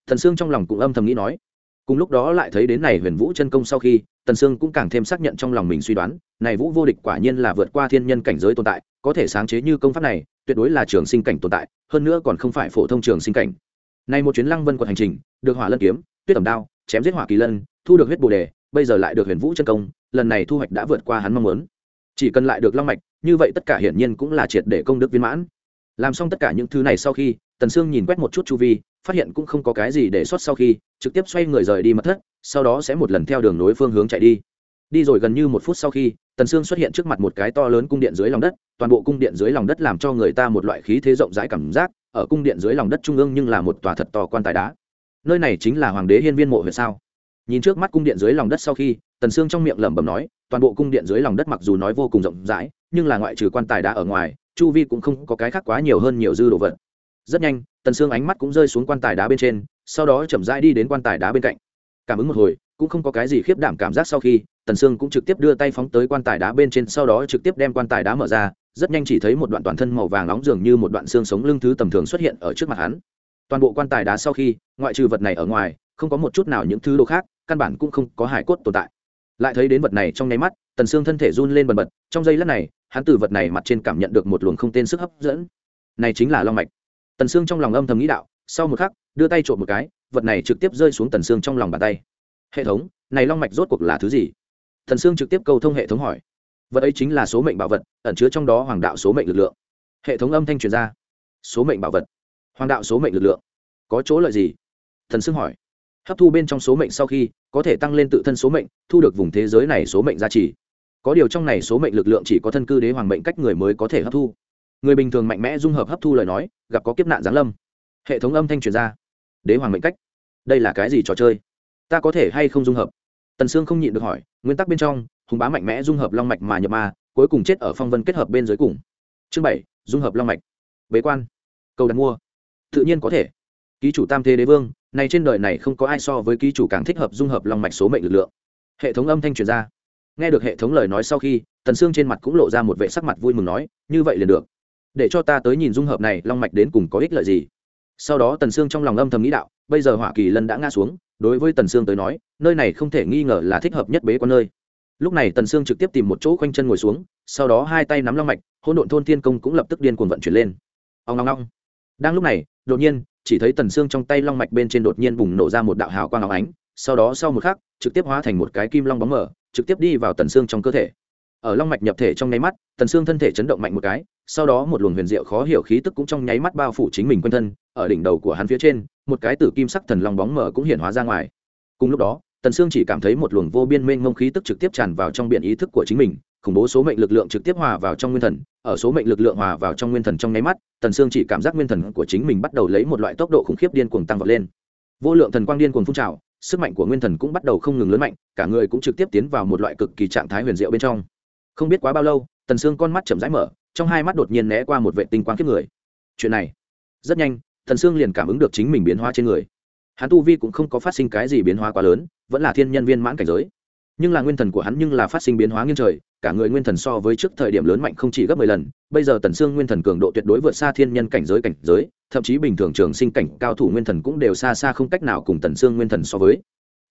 Thần sương trong lòng cũng âm thầm nghĩ nói. Cùng lúc đó lại thấy đến này huyền vũ chân công sau khi, tần sương cũng càng thêm xác nhận trong lòng mình suy đoán, này vũ vô địch quả nhiên là vượt qua thiên nhân cảnh giới tồn tại, có thể sáng chế như công pháp này tuyệt đối là trường sinh cảnh tồn tại, hơn nữa còn không phải phổ thông trường sinh cảnh. Nay một chuyến lăng vân quận hành trình, được hỏa lân kiếm, tuyết tẩm đao, chém giết hỏa kỳ lân, thu được huyết bồ đề, bây giờ lại được huyền vũ chân công, lần này thu hoạch đã vượt qua hắn mong muốn. Chỉ cần lại được long mạch, như vậy tất cả hiển nhiên cũng là triệt để công đức viên mãn. Làm xong tất cả những thứ này sau khi, tần sương nhìn quét một chút chu vi, phát hiện cũng không có cái gì để xuất sau khi, trực tiếp xoay người rời đi mất thất, sau đó sẽ một lần theo đường nối phương hướng chạy đi đi rồi gần như một phút sau khi, tần sương xuất hiện trước mặt một cái to lớn cung điện dưới lòng đất, toàn bộ cung điện dưới lòng đất làm cho người ta một loại khí thế rộng rãi cảm giác, ở cung điện dưới lòng đất trung ương nhưng là một tòa thật to quan tài đá. Nơi này chính là hoàng đế hiên viên mộ huyện sao? Nhìn trước mắt cung điện dưới lòng đất sau khi, tần sương trong miệng lẩm bẩm nói, toàn bộ cung điện dưới lòng đất mặc dù nói vô cùng rộng rãi, nhưng là ngoại trừ quan tài đá ở ngoài, chu vi cũng không có cái khác quá nhiều hơn nhiều dư đồ vật. Rất nhanh, tần sương ánh mắt cũng rơi xuống quan tài đá bên trên, sau đó chậm rãi đi đến quan tài đá bên cạnh. Cảm ứng một hồi cũng không có cái gì khiếp đảm cảm giác sau khi, tần sương cũng trực tiếp đưa tay phóng tới quan tài đá bên trên, sau đó trực tiếp đem quan tài đá mở ra, rất nhanh chỉ thấy một đoạn toàn thân màu vàng nóng dường như một đoạn xương sống lưng thứ tầm thường xuất hiện ở trước mặt hắn. Toàn bộ quan tài đá sau khi, ngoại trừ vật này ở ngoài, không có một chút nào những thứ đồ khác, căn bản cũng không có hải cốt tồn tại. Lại thấy đến vật này trong nháy mắt, tần xương thân thể run lên bần bật, trong giây lát này, hắn từ vật này mặt trên cảm nhận được một luồng không tên sức hấp dẫn. Này chính là long mạch. Tần xương trong lòng âm thầm nghĩ đạo, sau một khắc, đưa tay trộm một cái, vật này trực tiếp rơi xuống tần xương trong lòng bàn tay hệ thống, này long mạch rốt cuộc là thứ gì? Thần Sương trực tiếp câu thông hệ thống hỏi. Vật ấy chính là số mệnh bảo vật, ẩn chứa trong đó hoàng đạo số mệnh lực lượng. Hệ thống âm thanh truyền ra. Số mệnh bảo vật. Hoàng đạo số mệnh lực lượng. Có chỗ lợi gì? Thần Sương hỏi. Hấp thu bên trong số mệnh sau khi, có thể tăng lên tự thân số mệnh, thu được vùng thế giới này số mệnh giá trị. Có điều trong này số mệnh lực lượng chỉ có thân cư đế hoàng mệnh cách người mới có thể hấp thu. Người bình thường mạnh mẽ dung hợp hấp thu lời nói, gặp có kiếp nạn giáng lâm. Hệ thống âm thanh truyền ra. Đế hoàng mệnh cách. Đây là cái gì trò chơi? Ta có thể hay không dung hợp? Tần sương không nhịn được hỏi, nguyên tắc bên trong, hùng bá mạnh mẽ dung hợp long mạch mà nhập ma, cuối cùng chết ở phong vân kết hợp bên dưới cùng. Chương bảy, dung hợp long mạch. Bế quan. Cầu đặt mua. Tự nhiên có thể. Ký chủ tam thế đế vương, này trên đời này không có ai so với ký chủ càng thích hợp dung hợp long mạch số mệnh lực lượng. Hệ thống âm thanh truyền ra. Nghe được hệ thống lời nói sau khi, tần xương trên mặt cũng lộ ra một vẻ sắc mặt vui mừng nói, như vậy liền được. Để cho ta tới nhìn dung hợp này, long mạch đến cùng có ích lợi gì. Sau đó tần xương trong lòng âm thầm nghĩ đạo, bây giờ hỏa kỳ lân đã ngã xuống đối với tần xương tới nói, nơi này không thể nghi ngờ là thích hợp nhất bế quan nơi. Lúc này tần sương trực tiếp tìm một chỗ khoanh chân ngồi xuống, sau đó hai tay nắm long mạch, hỗn độn thôn thiên công cũng lập tức điên cuồng vận chuyển lên. Ông ngong ngong đang lúc này, đột nhiên, chỉ thấy tần sương trong tay long mạch bên trên đột nhiên bùng nổ ra một đạo hào quang óng ánh, sau đó sau một khắc, trực tiếp hóa thành một cái kim long bóng mở trực tiếp đi vào tần sương trong cơ thể ở long mạch nhập thể trong nháy mắt, tần sương thân thể chấn động mạnh một cái, sau đó một luồng huyền diệu khó hiểu khí tức cũng trong nháy mắt bao phủ chính mình quanh thân, ở đỉnh đầu của hắn phía trên, một cái tử kim sắc thần long bóng mở cũng hiện hóa ra ngoài. Cùng lúc đó, tần sương chỉ cảm thấy một luồng vô biên mênh mông khí tức trực tiếp tràn vào trong biển ý thức của chính mình, khủng bố số mệnh lực lượng trực tiếp hòa vào trong nguyên thần, ở số mệnh lực lượng hòa vào trong nguyên thần trong nháy mắt, tần sương chỉ cảm giác nguyên thần của chính mình bắt đầu lấy một loại tốc độ khủng khiếp điên cuồng tăng vọt lên. Vô lượng thần quang điên cuồng phun trào, sức mạnh của nguyên thần cũng bắt đầu không ngừng lớn mạnh, cả người cũng trực tiếp tiến vào một loại cực kỳ trạng thái huyền diệu bên trong không biết quá bao lâu, tần sương con mắt chậm rãi mở, trong hai mắt đột nhiên né qua một vệ tinh quang kiếp người. Chuyện này, rất nhanh, tần sương liền cảm ứng được chính mình biến hóa trên người. Hắn tu vi cũng không có phát sinh cái gì biến hóa quá lớn, vẫn là thiên nhân viên mãn cảnh giới. Nhưng là nguyên thần của hắn nhưng là phát sinh biến hóa nghiêng trời, cả người nguyên thần so với trước thời điểm lớn mạnh không chỉ gấp mười lần, bây giờ tần xương nguyên thần cường độ tuyệt đối vượt xa thiên nhân cảnh giới cảnh giới, thậm chí bình thường trường sinh cảnh cao thủ nguyên thần cũng đều xa xa không cách nào cùng tần xương nguyên thần so với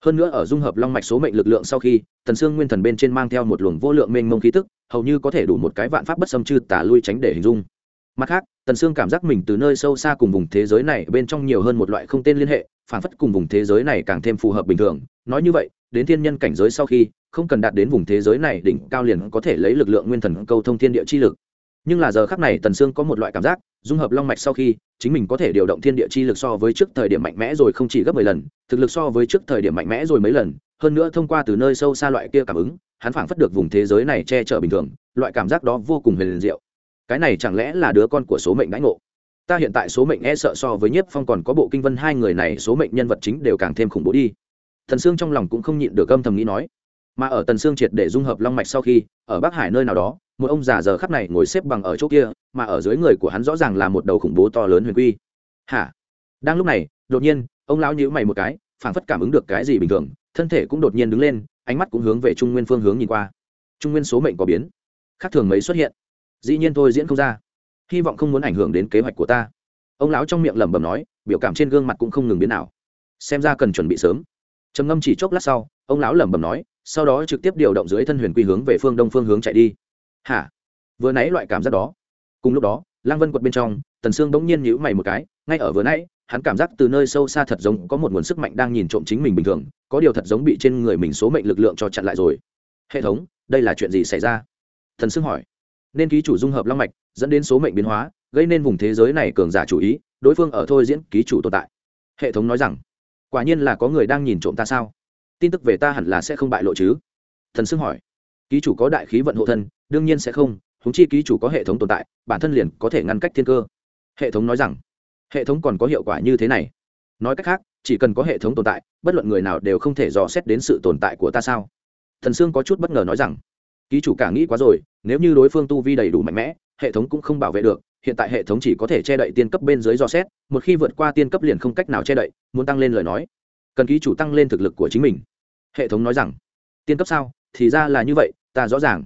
hơn nữa ở dung hợp long mạch số mệnh lực lượng sau khi tần xương nguyên thần bên trên mang theo một luồng vô lượng mênh mông khí tức, hầu như có thể đủ một cái vạn pháp bất xâm chư tả lui tránh để hình dung. Mặt khác tần xương cảm giác mình từ nơi sâu xa cùng vùng thế giới này bên trong nhiều hơn một loại không tên liên hệ, phản phất cùng vùng thế giới này càng thêm phù hợp bình thường. Nói như vậy, đến thiên nhân cảnh giới sau khi, không cần đạt đến vùng thế giới này đỉnh cao liền có thể lấy lực lượng nguyên thần câu thông thiên địa chi lực nhưng là giờ khắc này tần sương có một loại cảm giác, dung hợp long mạch sau khi, chính mình có thể điều động thiên địa chi lực so với trước thời điểm mạnh mẽ rồi không chỉ gấp mười lần, thực lực so với trước thời điểm mạnh mẽ rồi mấy lần, hơn nữa thông qua từ nơi sâu xa loại kia cảm ứng, hắn phảng phất được vùng thế giới này che chở bình thường, loại cảm giác đó vô cùng huyền diệu. Cái này chẳng lẽ là đứa con của số mệnh đãi ngộ? Ta hiện tại số mệnh e sợ so với nhiếp phong còn có bộ kinh vân hai người này, số mệnh nhân vật chính đều càng thêm khủng bố đi. Thần sương trong lòng cũng không nhịn được âm thầm nghĩ nói. Mà ở tần sương triệt để dung hợp long mạch sau khi, ở bắc hải nơi nào đó một ông già giờ khắp này ngồi xếp bằng ở chỗ kia, mà ở dưới người của hắn rõ ràng là một đầu khủng bố to lớn huyền quy. Hả? Đang lúc này, đột nhiên, ông lão nhíu mày một cái, phảng phất cảm ứng được cái gì bình thường, thân thể cũng đột nhiên đứng lên, ánh mắt cũng hướng về trung nguyên phương hướng nhìn qua. Trung nguyên số mệnh có biến. Khác thường mấy xuất hiện. Dĩ nhiên tôi diễn không ra. Hy vọng không muốn ảnh hưởng đến kế hoạch của ta. Ông lão trong miệng lẩm bẩm nói, biểu cảm trên gương mặt cũng không ngừng biến nào xem ra cần chuẩn bị sớm. Trầm ngâm chỉ chốc lát sau, ông lão lẩm bẩm nói, sau đó trực tiếp điều động dưới thân huyền quy hướng về phương đông phương hướng chạy đi hả? Vừa nãy loại cảm giác đó. Cùng lúc đó, lang vân quật bên trong, tần sương bỗng nhiên nhíu mày một cái, ngay ở vừa nãy, hắn cảm giác từ nơi sâu xa thật giống có một nguồn sức mạnh đang nhìn trộm chính mình bình thường, có điều thật giống bị trên người mình số mệnh lực lượng cho chặn lại rồi. Hệ thống, đây là chuyện gì xảy ra? Thần sương hỏi. Nên ký chủ dung hợp long mạch, dẫn đến số mệnh biến hóa, gây nên vùng thế giới này cường giả chủ ý, đối phương ở thôi diễn ký chủ tồn tại. Hệ thống nói rằng. Quả nhiên là có người đang nhìn trộm ta sao? Tin tức về ta hẳn là sẽ không bại lộ chứ? Thần sương hỏi ký chủ có đại khí vận hộ thân, đương nhiên sẽ không húng chi ký chủ có hệ thống tồn tại, bản thân liền có thể ngăn cách thiên cơ. Hệ thống nói rằng, hệ thống còn có hiệu quả như thế này. Nói cách khác, chỉ cần có hệ thống tồn tại, bất luận người nào đều không thể dò xét đến sự tồn tại của ta sao? Thần sương có chút bất ngờ nói rằng, ký chủ cả nghĩ quá rồi, nếu như đối phương tu vi đầy đủ mạnh mẽ, hệ thống cũng không bảo vệ được, hiện tại hệ thống chỉ có thể che đậy tiên cấp bên dưới dò xét, một khi vượt qua tiên cấp liền không cách nào che đậy, muốn tăng lên lời nói. Cần ký chủ tăng lên thực lực của chính mình. Hệ thống nói rằng, tiên cấp sao? Thì ra là như vậy, ta rõ ràng.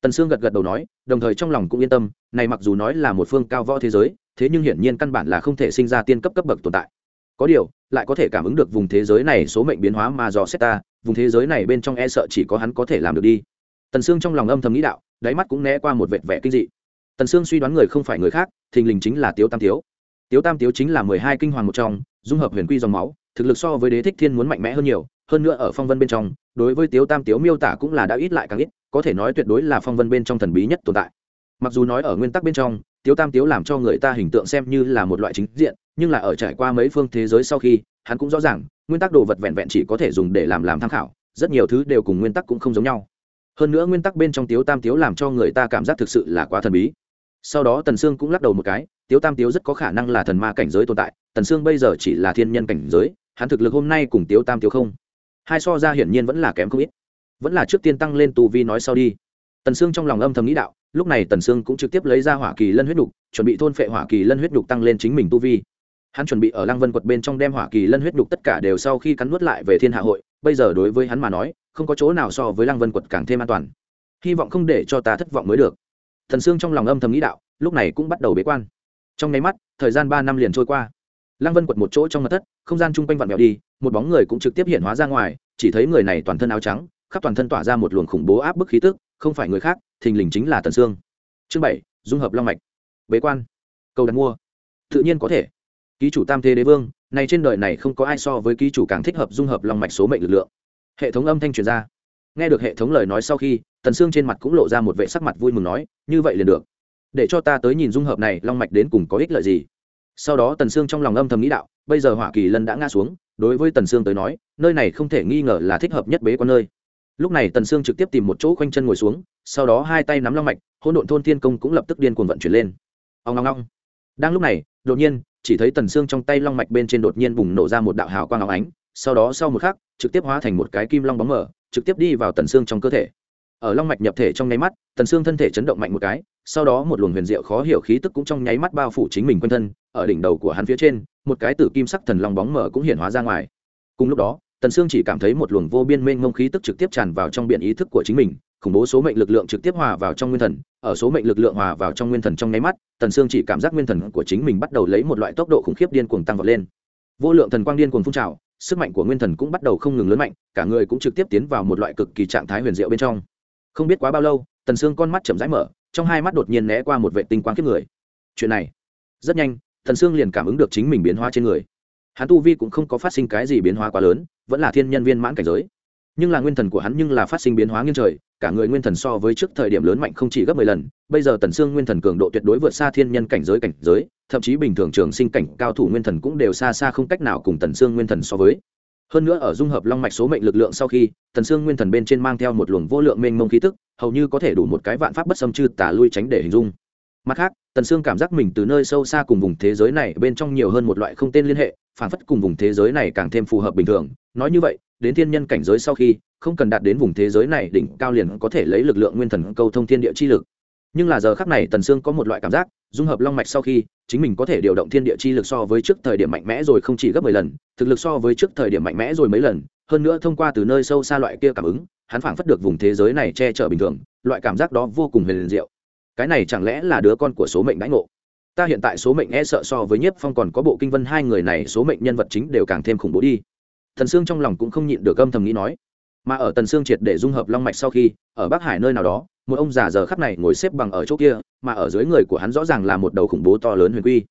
Tần sương gật gật đầu nói, đồng thời trong lòng cũng yên tâm, này mặc dù nói là một phương cao võ thế giới, thế nhưng hiển nhiên căn bản là không thể sinh ra tiên cấp cấp bậc tồn tại. Có điều, lại có thể cảm ứng được vùng thế giới này số mệnh biến hóa mà dò xét ta, vùng thế giới này bên trong e sợ chỉ có hắn có thể làm được đi. Tần sương trong lòng âm thầm nghĩ đạo, đáy mắt cũng né qua một vệt vẻ kinh dị. Tần sương suy đoán người không phải người khác, thình lình chính là tiếu tam tiếu. Tiếu tam tiếu chính là mười hai kinh hoàng một trong, dung hợp huyền quy dòng máu, thực lực so với đế thích thiên muốn mạnh mẽ hơn nhiều hơn nữa ở phong vân bên trong, đối với tiếu tam tiếu miêu tả cũng là đã ít lại càng ít, có thể nói tuyệt đối là phong vân bên trong thần bí nhất tồn tại. Mặc dù nói ở nguyên tắc bên trong, tiếu tam tiếu làm cho người ta hình tượng xem như là một loại chính diện, nhưng là ở trải qua mấy phương thế giới sau khi, hắn cũng rõ ràng, nguyên tắc đồ vật vẹn vẹn chỉ có thể dùng để làm làm tham khảo, rất nhiều thứ đều cùng nguyên tắc cũng không giống nhau. Hơn nữa nguyên tắc bên trong tiếu tam tiếu làm cho người ta cảm giác thực sự là quá thần bí. Sau đó tần sương cũng lắc đầu một cái, tiếu tam tiếu rất có khả năng là thần ma cảnh giới tồn tại, tần sương bây giờ chỉ là thiên nhân cảnh giới, hắn thực lực hôm nay cùng tiếu tam tiếu không? Hai so ra hiển nhiên vẫn là kém không ít. Vẫn là trước tiên tăng lên tù vi nói sau đi. Tần sương trong lòng âm thầm nghĩ đạo, lúc này tần sương cũng trực tiếp lấy ra hỏa kỳ lân huyết đục, chuẩn bị thôn phệ hỏa kỳ lân huyết đục tăng lên chính mình tu vi. Hắn chuẩn bị ở lăng vân quật bên trong đem hỏa kỳ lân huyết đục tất cả đều sau khi cắn nuốt lại về thiên hạ hội, bây giờ đối với hắn mà nói, không có chỗ nào so với lăng vân quật càng thêm an toàn. Hy vọng không để cho ta thất vọng mới được. Thần sương trong lòng âm thầm nghĩ đạo, lúc này cũng bắt đầu bế quan. Trong nháy mắt, thời gian ba năm liền trôi qua lăng vân quật một chỗ trong mặt thất, không gian chung quanh vặn vẹo đi, một bóng người cũng trực tiếp hiện hóa ra ngoài, chỉ thấy người này toàn thân áo trắng, khắp toàn thân tỏa ra một luồng khủng bố áp bức khí tức, không phải người khác, thình lình chính là tần sương. Chương bảy, dung hợp long mạch. Bế quan. Cầu đặt mua. Tự nhiên có thể. Ký chủ tam thế đế vương này trên đời này không có ai so với ký chủ càng thích hợp dung hợp long mạch số mệnh lực lượng. Hệ thống âm thanh truyền ra. Nghe được hệ thống lời nói sau khi, tần sương trên mặt cũng lộ ra một vệ sắc mặt vui mừng nói, như vậy liền được. Để cho ta tới nhìn dung hợp này, long mạch đến cùng có ích lợi gì? Sau đó tần sương trong lòng âm thầm nghĩ đạo, bây giờ hỏa kỳ lân đã ngã xuống, đối với tần sương tới nói, nơi này không thể nghi ngờ là thích hợp nhất bế con nơi. Lúc này tần sương trực tiếp tìm một chỗ khoanh chân ngồi xuống, sau đó hai tay nắm long mạch, hỗn độn thôn thiên công cũng lập tức điên cuồng vận chuyển lên. Ông ngong ngong đang lúc này, đột nhiên, chỉ thấy tần xương trong tay long mạch bên trên đột nhiên bùng nổ ra một đạo hào quang óng ánh, sau đó sau một khắc, trực tiếp hóa thành một cái kim long bóng mở trực tiếp đi vào tần xương trong cơ thể ở long mạch nhập thể trong nháy mắt, tần xương thân thể chấn động mạnh một cái, sau đó một luồng huyền diệu khó hiểu khí tức cũng trong nháy mắt bao phủ chính mình quanh thân, ở đỉnh đầu của hắn phía trên, một cái tử kim sắc thần long bóng mở cũng hiện hóa ra ngoài. Cùng lúc đó, tần sương chỉ cảm thấy một luồng vô biên mênh mông khí tức trực tiếp tràn vào trong biển ý thức của chính mình, khủng bố số mệnh lực lượng trực tiếp hòa vào trong nguyên thần, ở số mệnh lực lượng hòa vào trong nguyên thần trong nháy mắt, tần sương chỉ cảm giác nguyên thần của chính mình bắt đầu lấy một loại tốc độ khủng khiếp điên cuồng tăng vọt lên. Vô lượng thần quang điên cuồng phun trào, sức mạnh của nguyên thần cũng bắt đầu không ngừng lớn mạnh, cả người cũng trực tiếp tiến vào một loại cực kỳ trạng thái huyền diệu bên trong không biết quá bao lâu, tần sương con mắt chậm rãi mở, trong hai mắt đột nhiên né qua một vệ tinh quang kiếp người. Chuyện này, rất nhanh, tần sương liền cảm ứng được chính mình biến hóa trên người. Hắn tu vi cũng không có phát sinh cái gì biến hóa quá lớn, vẫn là thiên nhân viên mãn cảnh giới. Nhưng là nguyên thần của hắn nhưng là phát sinh biến hóa nghiêng trời, cả người nguyên thần so với trước thời điểm lớn mạnh không chỉ gấp mười lần, bây giờ tần xương nguyên thần cường độ tuyệt đối vượt xa thiên nhân cảnh giới cảnh giới, thậm chí bình thường trường sinh cảnh cao thủ nguyên thần cũng đều xa xa không cách nào cùng tần xương nguyên thần so với hơn nữa ở dung hợp long mạch số mệnh lực lượng sau khi, thần xương nguyên thần bên trên mang theo một luồng vô lượng mênh mông khí tức, hầu như có thể đủ một cái vạn pháp bất xâm chư tả lui tránh để hình dung. Mặt khác tần sương cảm giác mình từ nơi sâu xa cùng vùng thế giới này bên trong nhiều hơn một loại không tên liên hệ, phản phất cùng vùng thế giới này càng thêm phù hợp bình thường. Nói như vậy, đến thiên nhân cảnh giới sau khi, không cần đạt đến vùng thế giới này đỉnh cao liền có thể lấy lực lượng nguyên thần câu thông thiên địa chi lực nhưng là giờ khắc này tần sương có một loại cảm giác, dung hợp long mạch sau khi, chính mình có thể điều động thiên địa chi lực so với trước thời điểm mạnh mẽ rồi không chỉ gấp mười lần, thực lực so với trước thời điểm mạnh mẽ rồi mấy lần, hơn nữa thông qua từ nơi sâu xa loại kia cảm ứng, hắn phảng phất được vùng thế giới này che chở bình thường, loại cảm giác đó vô cùng huyền diệu. Cái này chẳng lẽ là đứa con của số mệnh đãi ngộ? Ta hiện tại số mệnh e sợ so với nhiếp phong còn có bộ kinh vân hai người này, số mệnh nhân vật chính đều càng thêm khủng bố đi. Thần sương trong lòng cũng không nhịn được âm thầm nghĩ nói. Mà ở tần sương triệt để dung hợp long mạch sau khi, ở bắc hải nơi nào đó một ông già giờ khắp này ngồi xếp bằng ở chỗ kia, mà ở dưới người của hắn rõ ràng là một đầu khủng bố to lớn huyền quy.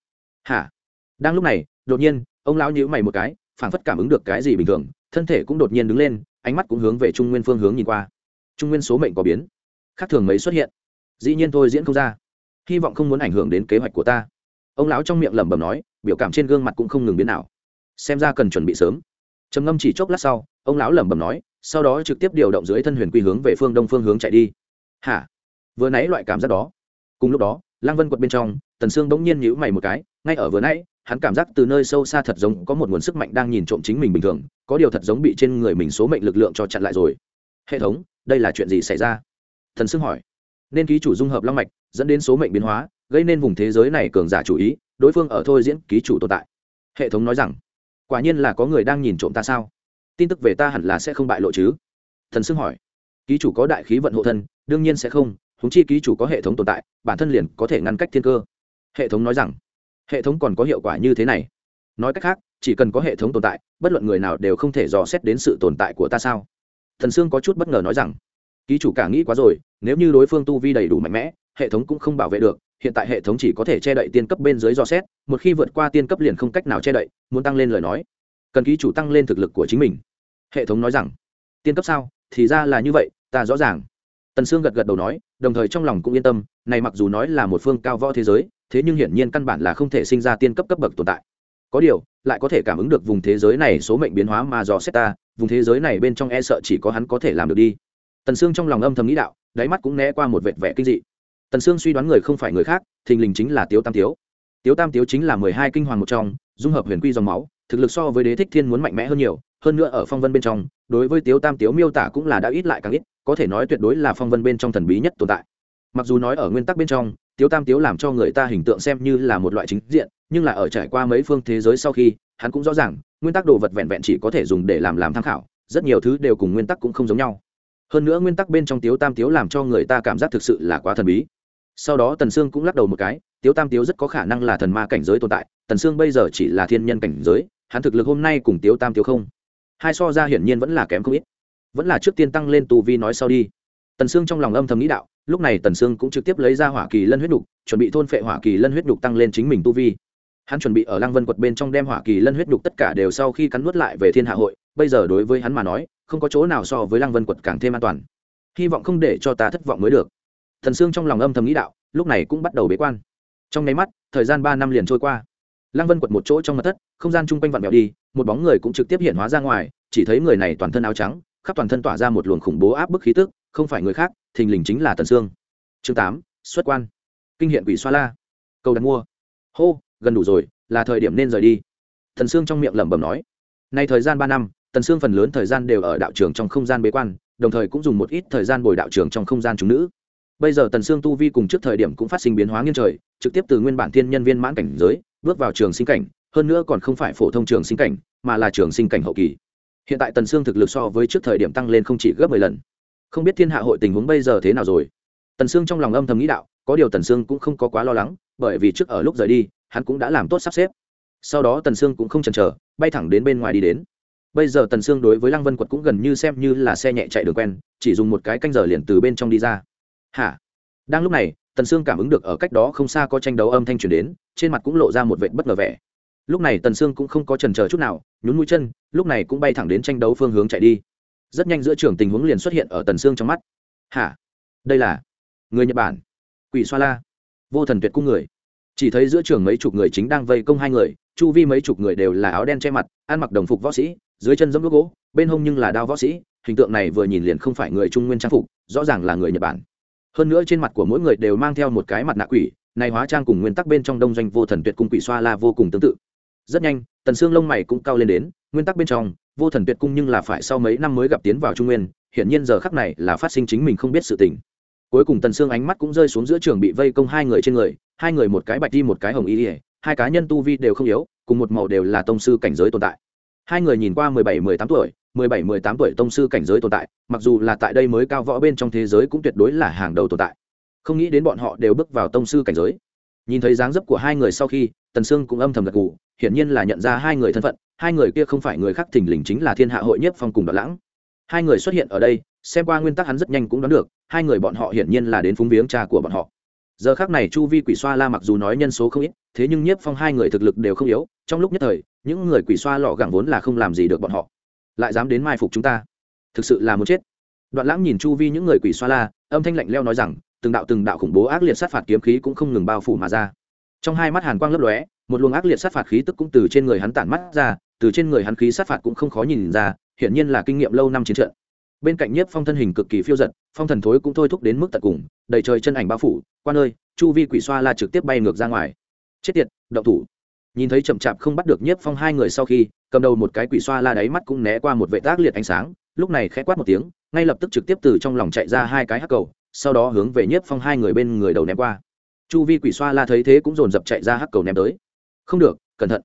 Hả? Đang lúc này, đột nhiên, ông lão nhíu mày một cái, phảng phất cảm ứng được cái gì bình thường, thân thể cũng đột nhiên đứng lên, ánh mắt cũng hướng về trung nguyên phương hướng nhìn qua. Trung nguyên số mệnh có biến. Khác thường mấy xuất hiện. Dĩ nhiên thôi diễn không ra. Hy vọng không muốn ảnh hưởng đến kế hoạch của ta. Ông lão trong miệng lẩm bẩm nói, biểu cảm trên gương mặt cũng không ngừng biến nào xem ra cần chuẩn bị sớm. Trầm ngâm chỉ chốc lát sau, ông lão lẩm bẩm nói, sau đó trực tiếp điều động dưới thân huyền quy hướng về phương đông phương hướng chạy đi hả? Vừa nãy loại cảm giác đó. Cùng lúc đó lang vân quật bên trong, tần sương bỗng nhiên nhíu mày một cái, ngay ở vừa nãy, hắn cảm giác từ nơi sâu xa thật giống có một nguồn sức mạnh đang nhìn trộm chính mình bình thường, có điều thật giống bị trên người mình số mệnh lực lượng cho chặn lại rồi. Hệ thống, đây là chuyện gì xảy ra? Thần sương hỏi. Nên ký chủ dung hợp long mạch, dẫn đến số mệnh biến hóa, gây nên vùng thế giới này cường giả chủ ý, đối phương ở thôi diễn ký chủ tồn tại. Hệ thống nói rằng, quả nhiên là có người đang nhìn trộm ta sao? Tin tức về ta hẳn là sẽ không bại lộ chứ? Thần sương hỏi. Ký chủ có đại khí vận hộ thân đương nhiên sẽ không húng chi ký chủ có hệ thống tồn tại, bản thân liền có thể ngăn cách thiên cơ. Hệ thống nói rằng, hệ thống còn có hiệu quả như thế này. Nói cách khác, chỉ cần có hệ thống tồn tại, bất luận người nào đều không thể dò xét đến sự tồn tại của ta sao? Thần sương có chút bất ngờ nói rằng, ký chủ cả nghĩ quá rồi, nếu như đối phương tu vi đầy đủ mạnh mẽ, hệ thống cũng không bảo vệ được, hiện tại hệ thống chỉ có thể che đậy tiên cấp bên dưới dò xét, một khi vượt qua tiên cấp liền không cách nào che đậy, muốn tăng lên lời nói. Cần ký chủ tăng lên thực lực của chính mình. Hệ thống nói rằng, tiên cấp sao? Thì ra là như vậy, ta rõ ràng tần sương gật gật đầu nói, đồng thời trong lòng cũng yên tâm, này mặc dù nói là một phương cao võ thế giới, thế nhưng hiển nhiên căn bản là không thể sinh ra tiên cấp cấp bậc tồn tại. Có điều, lại có thể cảm ứng được vùng thế giới này số mệnh biến hóa mà dò xét ta, vùng thế giới này bên trong e sợ chỉ có hắn có thể làm được đi. Tần sương trong lòng âm thầm nghĩ đạo, đáy mắt cũng né qua một vệt vẻ kinh dị. Tần sương suy đoán người không phải người khác, thình lình chính là tiếu tam tiếu. Tiếu tam tiếu chính là mười hai kinh hoàng một trong, dung hợp huyền quy dòng máu, thực lực so với đế thích thiên muốn mạnh mẽ hơn nhiều, hơn nữa ở phong vân bên trong, đối với tiếu tam tiếu miêu tả cũng là đã ít lại càng ít có thể nói tuyệt đối là phong vân bên trong thần bí nhất tồn tại. Mặc dù nói ở nguyên tắc bên trong, tiếu tam tiếu làm cho người ta hình tượng xem như là một loại chính diện, nhưng là ở trải qua mấy phương thế giới sau khi, hắn cũng rõ ràng, nguyên tắc đồ vật vẹn vẹn chỉ có thể dùng để làm làm tham khảo, rất nhiều thứ đều cùng nguyên tắc cũng không giống nhau. Hơn nữa nguyên tắc bên trong tiếu tam tiếu làm cho người ta cảm giác thực sự là quá thần bí. Sau đó tần sương cũng lắc đầu một cái, tiếu tam tiếu rất có khả năng là thần ma cảnh giới tồn tại, tần sương bây giờ chỉ là thiên nhân cảnh giới, hắn thực lực hôm nay cùng tiếu tam tiếu không. Hai so ra hiển nhiên vẫn là kém không ít vẫn là trước tiên tăng lên tù vi nói sau đi. Tần sương trong lòng âm thầm nghĩ đạo, lúc này tần sương cũng trực tiếp lấy ra hỏa kỳ lân huyết đục chuẩn bị thôn phệ hỏa kỳ lân huyết đục tăng lên chính mình tu vi. Hắn chuẩn bị ở lăng vân quật bên trong đem hỏa kỳ lân huyết đục tất cả đều sau khi cắn nuốt lại về thiên hạ hội, bây giờ đối với hắn mà nói, không có chỗ nào so với lăng vân quật càng thêm an toàn. Hy vọng không để cho ta thất vọng mới được. Thần sương trong lòng âm thầm nghĩ đạo, lúc này cũng bắt đầu bế quan. Trong nháy mắt, thời gian ba năm liền trôi qua. Lăng vân quật một chỗ trong mặt thất, không gian chung quanh vặn vẹo đi, một bóng người cũng trực tiếp hiện hóa ra ngoài, chỉ thấy người này toàn thân áo trắng khắp toàn thân tỏa ra một luồng khủng bố áp bức khí tức, không phải người khác, thình lình chính là tần sương. Chương tám, xuất quan. Kinh hiện quỷ xoa la. Cầu đặt mua. Hô, gần đủ rồi, là thời điểm nên rời đi. Thần sương trong miệng lẩm bẩm nói. Nay thời gian ba năm, tần sương phần lớn thời gian đều ở đạo trường trong không gian bế quan, đồng thời cũng dùng một ít thời gian bồi đạo trường trong không gian chúng nữ. Bây giờ tần sương tu vi cùng trước thời điểm cũng phát sinh biến hóa nghiêng trời, trực tiếp từ nguyên bản thiên nhân viên mãn cảnh giới, bước vào trường sinh cảnh, hơn nữa còn không phải phổ thông trường sinh cảnh, mà là trường sinh cảnh hậu kỳ hiện tại tần sương thực lực so với trước thời điểm tăng lên không chỉ gấp mười lần. Không biết thiên hạ hội tình huống bây giờ thế nào rồi? Tần sương trong lòng âm thầm nghĩ đạo, có điều tần sương cũng không có quá lo lắng, bởi vì trước ở lúc rời đi, hắn cũng đã làm tốt sắp xếp. Sau đó tần sương cũng không chần chờ, bay thẳng đến bên ngoài đi đến. Bây giờ tần sương đối với lăng vân quật cũng gần như xem như là xe nhẹ chạy đường quen, chỉ dùng một cái canh giờ liền từ bên trong đi ra. Hả? Đang lúc này, tần sương cảm ứng được ở cách đó không xa có tranh đấu âm thanh truyền đến, trên mặt cũng lộ ra một vệ bất ngờ vẻ lúc này tần sương cũng không có trần chờ chút nào, nhún mũi chân, lúc này cũng bay thẳng đến tranh đấu phương hướng chạy đi. Rất nhanh giữa trường tình huống liền xuất hiện ở tần sương trong mắt. Hả? Đây là người nhật bản. Quỷ xoa la. Vô thần tuyệt cung người. Chỉ thấy giữa trường mấy chục người chính đang vây công hai người, chu vi mấy chục người đều là áo đen che mặt, ăn mặc đồng phục võ sĩ, dưới chân dẫm đốt gỗ, bên hông nhưng là đao võ sĩ, hình tượng này vừa nhìn liền không phải người trung nguyên trang phục, rõ ràng là người nhật bản. Hơn nữa trên mặt của mỗi người đều mang theo một cái mặt nạ quỷ, này hóa trang cùng nguyên tắc bên trong đông doanh vô thần tuyệt cung quỷ xoa la vô cùng tương tự rất nhanh, tần xương lông mày cũng cao lên đến, nguyên tắc bên trong, vô thần tuyệt cung nhưng là phải sau mấy năm mới gặp tiến vào trung nguyên hiện nhiên giờ khắc này là phát sinh chính mình không biết sự tình. Cuối cùng tần xương ánh mắt cũng rơi xuống giữa trường bị vây công hai người trên người, hai người một cái bạch đi một cái hồng y, hai cá nhân tu vi đều không yếu, cùng một màu đều là tông sư cảnh giới tồn tại. Hai người nhìn qua mười bảy, mười tám tuổi, mười bảy, mười tám tuổi tông sư cảnh giới tồn tại, mặc dù là tại đây mới cao võ bên trong thế giới cũng tuyệt đối là hàng đầu tồn tại. Không nghĩ đến bọn họ đều bước vào tông sư cảnh giới nhìn thấy dáng dấp của hai người sau khi, tần sương cũng âm thầm gật gù, hiển nhiên là nhận ra hai người thân phận, hai người kia không phải người khác thình lình chính là thiên hạ hội nhất phong cùng đoạn lãng. Hai người xuất hiện ở đây, xem qua nguyên tắc hắn rất nhanh cũng đoán được, hai người bọn họ hiển nhiên là đến phúng viếng cha của bọn họ. Giờ khác này chu vi quỷ xoa la mặc dù nói nhân số không ít, thế nhưng nhiếp phong hai người thực lực đều không yếu, trong lúc nhất thời, những người quỷ xoa lọ gẳng vốn là không làm gì được bọn họ. Lại dám đến mai phục chúng ta. Thực sự là muốn chết. Đoạn lãng nhìn chu vi những người quỷ xoa la, âm thanh lạnh leo nói rằng từng đạo từng đạo khủng bố ác liệt sát phạt kiếm khí cũng không ngừng bao phủ mà ra. Trong hai mắt hàn quang lấp lóe, một luồng ác liệt sát phạt khí tức cũng từ trên người hắn tản mắt ra, từ trên người hắn khí sát phạt cũng không khó nhìn ra, hiển nhiên là kinh nghiệm lâu năm chiến trận. Bên cạnh nhiếp phong thân hình cực kỳ phiêu giật, phong thần thối cũng thôi thúc đến mức tận cùng, đầy trời chân ảnh bao phủ, quan ơi, chu vi quỷ xoa la trực tiếp bay ngược ra ngoài. Chết tiệt, động thủ. Nhìn thấy chậm chạp không bắt được nhiếp phong hai người sau khi, cầm đầu một cái quỷ xoa la đáy mắt cũng né qua một vệ tác liệt ánh sáng, lúc này khẽ quát một tiếng, ngay lập tức trực tiếp từ trong lòng chạy ra hai cái hắc cầu sau đó hướng về nhiếp phong hai người bên người đầu ném qua. Chu vi quỷ xoa la thấy thế cũng dồn dập chạy ra hắc cầu ném tới. Không được, cẩn thận.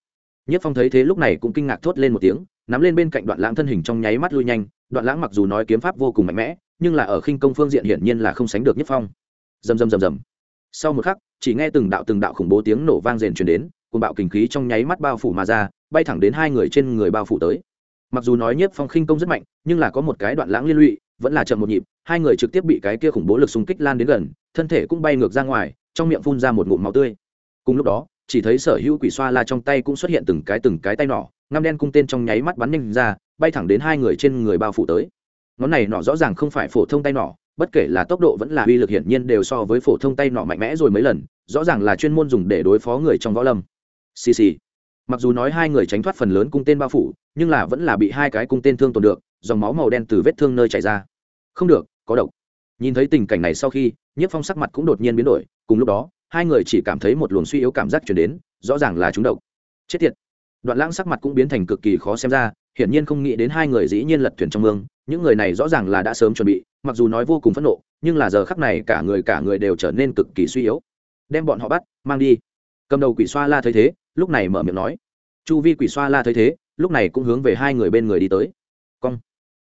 Nhiếp phong thấy thế lúc này cũng kinh ngạc thốt lên một tiếng, nắm lên bên cạnh đoạn lãng thân hình trong nháy mắt lui nhanh. Đoạn lãng mặc dù nói kiếm pháp vô cùng mạnh mẽ, nhưng là ở khinh công phương diện hiển nhiên là không sánh được nhiếp phong. Dầm dầm dầm dầm sau một khắc, chỉ nghe từng đạo từng đạo khủng bố tiếng nổ vang rền truyền đến cùng bạo kinh khí trong nháy mắt bao phủ mà ra, bay thẳng đến hai người trên người bao phủ tới. Mặc dù nói nhiếp phong khinh công rất mạnh, nhưng là có một cái đoạn lãng liên lụy, vẫn là chậm một nhịp hai người trực tiếp bị cái kia khủng bố lực xung kích lan đến gần, thân thể cũng bay ngược ra ngoài, trong miệng phun ra một ngụm máu tươi. Cùng lúc đó, chỉ thấy sở hữu quỷ xoa la trong tay cũng xuất hiện từng cái từng cái tay nỏ, ngăm đen cung tên trong nháy mắt bắn nhanh ra, bay thẳng đến hai người trên người bao phủ tới. Ngón này nọ rõ ràng không phải phổ thông tay nỏ, bất kể là tốc độ vẫn là uy lực hiển nhiên đều so với phổ thông tay nọ mạnh mẽ rồi mấy lần, rõ ràng là chuyên môn dùng để đối phó người trong võ lâm. Xì xì. Mặc dù nói hai người tránh thoát phần lớn cung tên bao phủ, nhưng là vẫn là bị hai cái cung tên thương tổn được, dòng máu màu đen từ vết thương nơi chảy ra. Không được có độc. Nhìn thấy tình cảnh này sau khi, nhiếp phong sắc mặt cũng đột nhiên biến đổi, cùng lúc đó, hai người chỉ cảm thấy một luồng suy yếu cảm giác chuyển đến, rõ ràng là chúng độc. Chết tiệt. Đoạn lãng sắc mặt cũng biến thành cực kỳ khó xem ra, hiển nhiên không nghĩ đến hai người dĩ nhiên lật thuyền trong mương, những người này rõ ràng là đã sớm chuẩn bị, mặc dù nói vô cùng phẫn nộ, nhưng là giờ khắc này cả người cả người đều trở nên cực kỳ suy yếu. Đem bọn họ bắt, mang đi. Cầm đầu quỷ xoa la thấy thế, lúc này mở miệng nói. Chu vi quỷ xoa la thấy thế, lúc này cũng hướng về hai người bên người đi tới. Cong.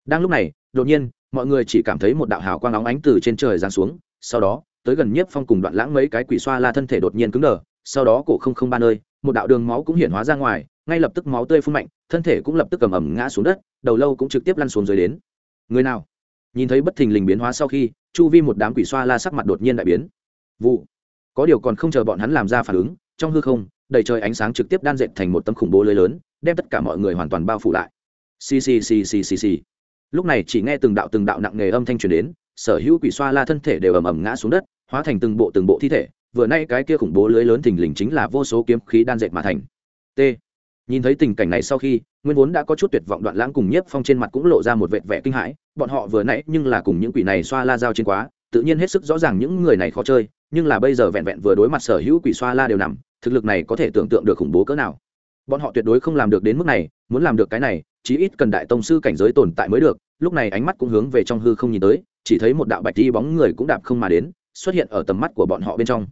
Đang lúc này, đột nhiên mọi người chỉ cảm thấy một đạo hào quang óng ánh từ trên trời giáng xuống, sau đó, tới gần nhiếp phong cùng đoạn lãng mấy cái quỷ xoa la thân thể đột nhiên cứng đờ, sau đó cổ không không ba nơi, một đạo đường máu cũng hiện hóa ra ngoài, ngay lập tức máu tươi phun mạnh, thân thể cũng lập tức cầm ẩm ngã xuống đất, đầu lâu cũng trực tiếp lăn xuống dưới đến. Người nào? Nhìn thấy bất thình lình biến hóa sau khi, chu vi một đám quỷ xoa la sắc mặt đột nhiên đại biến. Vụ. Có điều còn không chờ bọn hắn làm ra phản ứng, trong hư không, đầy trời ánh sáng trực tiếp đan dệt thành một tấm khủng bố lưới lớn, đem tất cả mọi người hoàn toàn bao phủ lại. Xì lúc này chỉ nghe từng đạo từng đạo nặng nề âm thanh truyền đến, sở hữu quỷ xoa la thân thể đều ầm ầm ngã xuống đất, hóa thành từng bộ từng bộ thi thể. Vừa nay cái kia khủng bố lưới lớn thình lình chính là vô số kiếm khí đan dệt mà thành. T. Nhìn thấy tình cảnh này sau khi, nguyên vốn đã có chút tuyệt vọng đoạn lãng cùng nhiếp phong trên mặt cũng lộ ra một vệt vẻ kinh hãi, bọn họ vừa nãy nhưng là cùng những quỷ này xoa la dao trên quá, tự nhiên hết sức rõ ràng những người này khó chơi, nhưng là bây giờ vẹn vẹn vừa đối mặt sở hữu quỷ xoa la đều nằm, thực lực này có thể tưởng tượng được khủng bố cỡ nào. Bọn họ tuyệt đối không làm được đến mức này, muốn làm được cái này chí ít cần đại tông sư cảnh giới tồn tại mới được, lúc này ánh mắt cũng hướng về trong hư không nhìn tới, chỉ thấy một đạo bạch đi bóng người cũng đạp không mà đến, xuất hiện ở tầm mắt của bọn họ bên trong.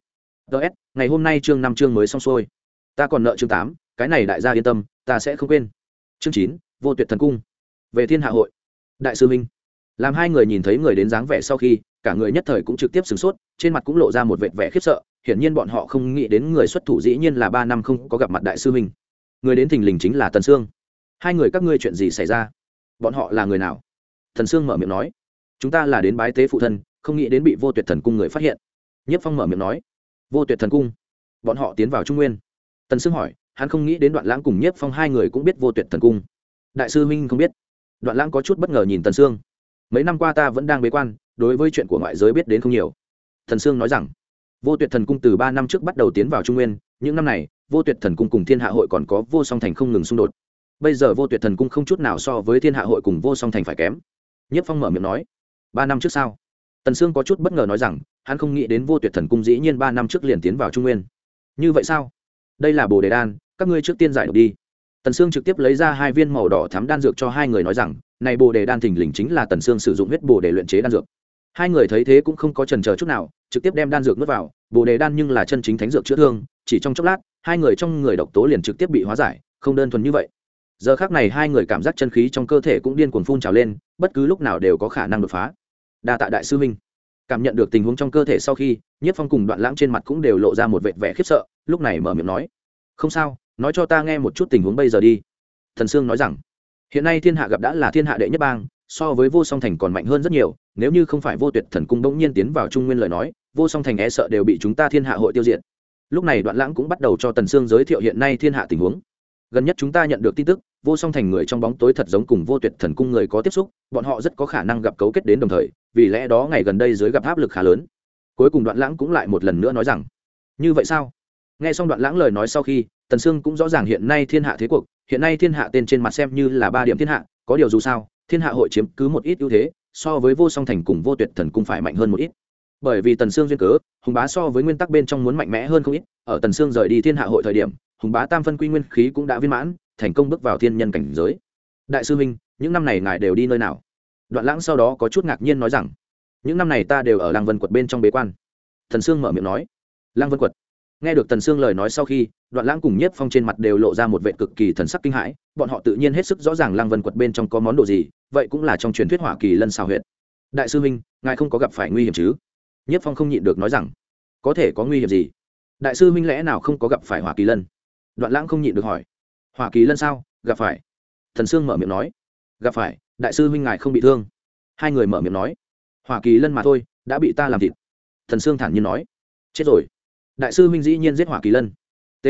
Ts ngày hôm nay chương năm chương mới xong xuôi. Ta còn nợ chương tám, cái này đại gia yên tâm, ta sẽ không quên. Chương chín, vô tuyệt thần cung. Về thiên hạ hội. Đại sư minh. Làm hai người nhìn thấy người đến dáng vẻ sau khi, cả người nhất thời cũng trực tiếp sửng sốt, trên mặt cũng lộ ra một vệt vẻ khiếp sợ, hiển nhiên bọn họ không nghĩ đến người xuất thủ dĩ nhiên là ba năm không có gặp mặt đại sư minh. Người đến thình lình chính là tần sương hai người các ngươi chuyện gì xảy ra? Bọn họ là người nào? Thần sương mở miệng nói. Chúng ta là đến bái tế phụ thân, không nghĩ đến bị vô tuyệt thần cung người phát hiện. Nhất phong mở miệng nói. Vô tuyệt thần cung? Bọn họ tiến vào trung nguyên. Tần sương hỏi, hắn không nghĩ đến đoạn lãng cùng nhất phong hai người cũng biết vô tuyệt thần cung. Đại sư minh không biết. Đoạn lãng có chút bất ngờ nhìn tần sương. Mấy năm qua ta vẫn đang bế quan, đối với chuyện của ngoại giới biết đến không nhiều. Thần sương nói rằng, vô tuyệt thần cung từ ba năm trước bắt đầu tiến vào trung nguyên, những năm này, vô tuyệt thần cung cùng thiên hạ hội còn có vô song thành không ngừng xung đột bây giờ vô tuyệt thần cung không chút nào so với thiên hạ hội cùng vô song thành phải kém. Nhất phong mở miệng nói, ba năm trước sao? Tần sương có chút bất ngờ nói rằng, hắn không nghĩ đến vô tuyệt thần cung dĩ nhiên ba năm trước liền tiến vào trung nguyên. Như vậy sao? Đây là bồ đề đan, các ngươi trước tiên giải độc đi. Tần sương trực tiếp lấy ra hai viên màu đỏ thắm đan dược cho hai người nói rằng, này bồ đề đan thình lình chính là tần sương sử dụng huyết bồ để luyện chế đan dược. Hai người thấy thế cũng không có trần chờ chút nào, trực tiếp đem đan dược nuốt vào, bồ đề đan nhưng là chân chính thánh dược chữa thương, chỉ trong chốc lát, hai người trong người độc tố liền trực tiếp bị hóa giải, không đơn thuần như vậy giờ khác này hai người cảm giác chân khí trong cơ thể cũng điên cuồng phun trào lên, bất cứ lúc nào đều có khả năng đột phá. Đa tạ đại sư minh cảm nhận được tình huống trong cơ thể sau khi nhất phong cùng đoạn lãng trên mặt cũng đều lộ ra một vệt vẻ khiếp sợ, lúc này mở miệng nói, không sao, nói cho ta nghe một chút tình huống bây giờ đi. Thần sương nói rằng, hiện nay thiên hạ gặp đã là thiên hạ đệ nhất bang, so với vô song thành còn mạnh hơn rất nhiều, nếu như không phải vô tuyệt thần cung bỗng nhiên tiến vào trung nguyên lời nói, vô song thành e sợ đều bị chúng ta thiên hạ hội tiêu diệt. Lúc này đoạn lãng cũng bắt đầu cho tần sương giới thiệu hiện nay thiên hạ tình huống gần nhất chúng ta nhận được tin tức, vô song thành người trong bóng tối thật giống cùng vô tuyệt thần cung người có tiếp xúc, bọn họ rất có khả năng gặp cấu kết đến đồng thời, vì lẽ đó ngày gần đây dưới gặp áp lực khá lớn. Cuối cùng đoạn lãng cũng lại một lần nữa nói rằng, như vậy sao? Nghe xong đoạn lãng lời nói sau khi, tần sương cũng rõ ràng hiện nay thiên hạ thế cuộc, hiện nay thiên hạ tên trên mặt xem như là ba điểm thiên hạ, có điều dù sao, thiên hạ hội chiếm cứ một ít ưu thế, so với vô song thành cùng vô tuyệt thần cung phải mạnh hơn một ít. Bởi vì tần sương duyên cớ, hùng bá so với nguyên tắc bên trong muốn mạnh mẽ hơn không ít, ở tần sương rời đi thiên hạ hội thời điểm hùng bá tam phân quy nguyên khí cũng đã viên mãn, thành công bước vào thiên nhân cảnh giới. Đại sư minh những năm này ngài đều đi nơi nào? Đoạn lãng sau đó có chút ngạc nhiên nói rằng, những năm này ta đều ở làng vân quật bên trong bế quan. Thần sương mở miệng nói, lăng vân quật. Nghe được tần sương lời nói sau khi, đoạn lãng cùng nhiếp phong trên mặt đều lộ ra một vệ cực kỳ thần sắc kinh hãi, bọn họ tự nhiên hết sức rõ ràng lăng vân quật bên trong có món đồ gì, vậy cũng là trong truyền thuyết hỏa kỳ lân xào huyện đại sư minh ngài không có gặp phải nguy hiểm chứ? Nhiếp phong không nhịn được nói rằng, có thể có nguy hiểm gì? Đại sư minh lẽ nào không có gặp phải hỏa kỳ lân? Đoạn lãng không nhịn được hỏi, hỏa kỳ lân sao? Gặp phải? Thần sương mở miệng nói, gặp phải, đại sư minh ngài không bị thương. Hai người mở miệng nói, hỏa kỳ lân mà thôi, đã bị ta làm thịt. Thần sương thản nhiên nói, chết rồi. Đại sư minh dĩ nhiên giết hỏa kỳ lân. T.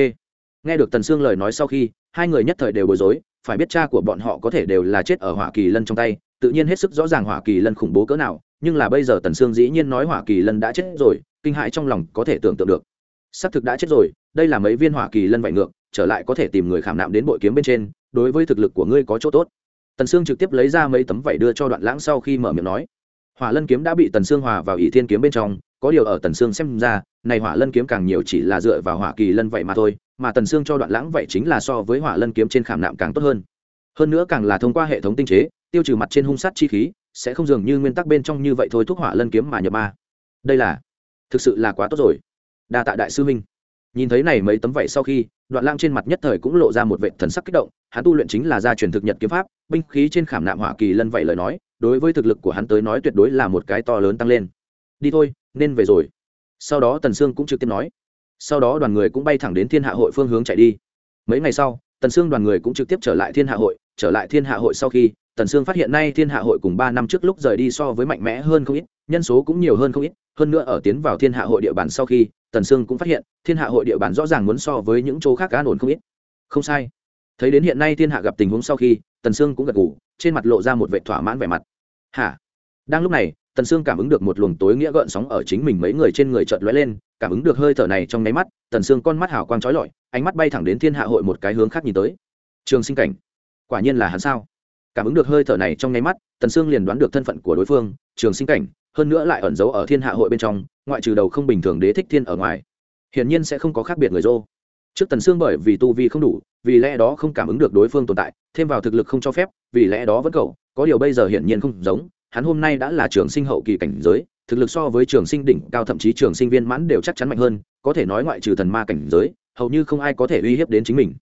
Nghe được tần sương lời nói sau khi, hai người nhất thời đều bối rối, phải biết cha của bọn họ có thể đều là chết ở hỏa kỳ lân trong tay, tự nhiên hết sức rõ ràng hỏa kỳ lân khủng bố cỡ nào, nhưng là bây giờ tần sương dĩ nhiên nói hỏa kỳ lân đã chết rồi, kinh hãi trong lòng có thể tưởng tượng được. Xác thực đã chết rồi, đây là mấy viên hỏa kỳ lân vạy ngược trở lại có thể tìm người khảm nạm đến bội kiếm bên trên, đối với thực lực của ngươi có chỗ tốt. Tần sương trực tiếp lấy ra mấy tấm vảy đưa cho đoạn lãng sau khi mở miệng nói. Hỏa lân kiếm đã bị tần sương hòa vào ỷ thiên kiếm bên trong, có điều ở tần sương xem ra, này hỏa lân kiếm càng nhiều chỉ là dựa vào hỏa kỳ lân vậy mà thôi, mà tần sương cho đoạn lãng vậy chính là so với hỏa lân kiếm trên khảm nạm càng tốt hơn. Hơn nữa càng là thông qua hệ thống tinh chế, tiêu trừ mặt trên hung sát chi khí, sẽ không dường như nguyên tắc bên trong như vậy thôi thúc hỏa lân kiếm mà nhập ma. Đây là, thực sự là quá tốt rồi. Đa tạ đại sư minh nhìn thấy này mấy tấm vảy sau khi, đoạn lang trên mặt nhất thời cũng lộ ra một vệ thần sắc kích động, hắn tu luyện chính là gia truyền thực nhật kiếm pháp, binh khí trên khảm nạm hỏa kỳ lân vậy lời nói, đối với thực lực của hắn tới nói tuyệt đối là một cái to lớn tăng lên. Đi thôi, nên về rồi. Sau đó tần sương cũng trực tiếp nói. Sau đó đoàn người cũng bay thẳng đến thiên hạ hội phương hướng chạy đi. Mấy ngày sau, tần sương đoàn người cũng trực tiếp trở lại thiên hạ hội, trở lại thiên hạ hội sau khi tần sương phát hiện nay thiên hạ hội cùng ba năm trước lúc rời đi so với mạnh mẽ hơn không ít, nhân số cũng nhiều hơn không ít, hơn nữa ở tiến vào thiên hạ hội địa bàn sau khi, tần sương cũng phát hiện, thiên hạ hội địa bàn rõ ràng muốn so với những chỗ khác cá ổn không ít. Không sai. Thấy đến hiện nay thiên hạ gặp tình huống sau khi, tần sương cũng gật ngủ trên mặt lộ ra một vệ thỏa mãn vẻ mặt. Hả? Đang lúc này, tần sương cảm ứng được một luồng tối nghĩa gợn sóng ở chính mình mấy người trên người chợt lóe lên, cảm ứng được hơi thở này trong nháy mắt, tần sương con mắt hào quang trói lọi, ánh mắt bay thẳng đến thiên hạ hội một cái hướng khác nhìn tới. Trường sinh cảnh. Quả nhiên là hắn sao? Cảm ứng được hơi thở này trong nháy mắt, tần sương liền đoán được thân phận của đối phương, trường sinh cảnh, hơn nữa lại ẩn giấu ở thiên hạ hội bên trong, ngoại trừ đầu không bình thường đế thích thiên ở ngoài. Hiển nhiên sẽ không có khác biệt người dô. Trước tần sương bởi vì tu vi không đủ, vì lẽ đó không cảm ứng được đối phương tồn tại, thêm vào thực lực không cho phép, vì lẽ đó vẫn cậu, có điều bây giờ hiển nhiên không giống, hắn hôm nay đã là trường sinh hậu kỳ cảnh giới, thực lực so với trường sinh đỉnh cao thậm chí trường sinh viên mãn đều chắc chắn mạnh hơn, có thể nói ngoại trừ thần ma cảnh giới, hầu như không ai có thể uy hiếp đến chính mình.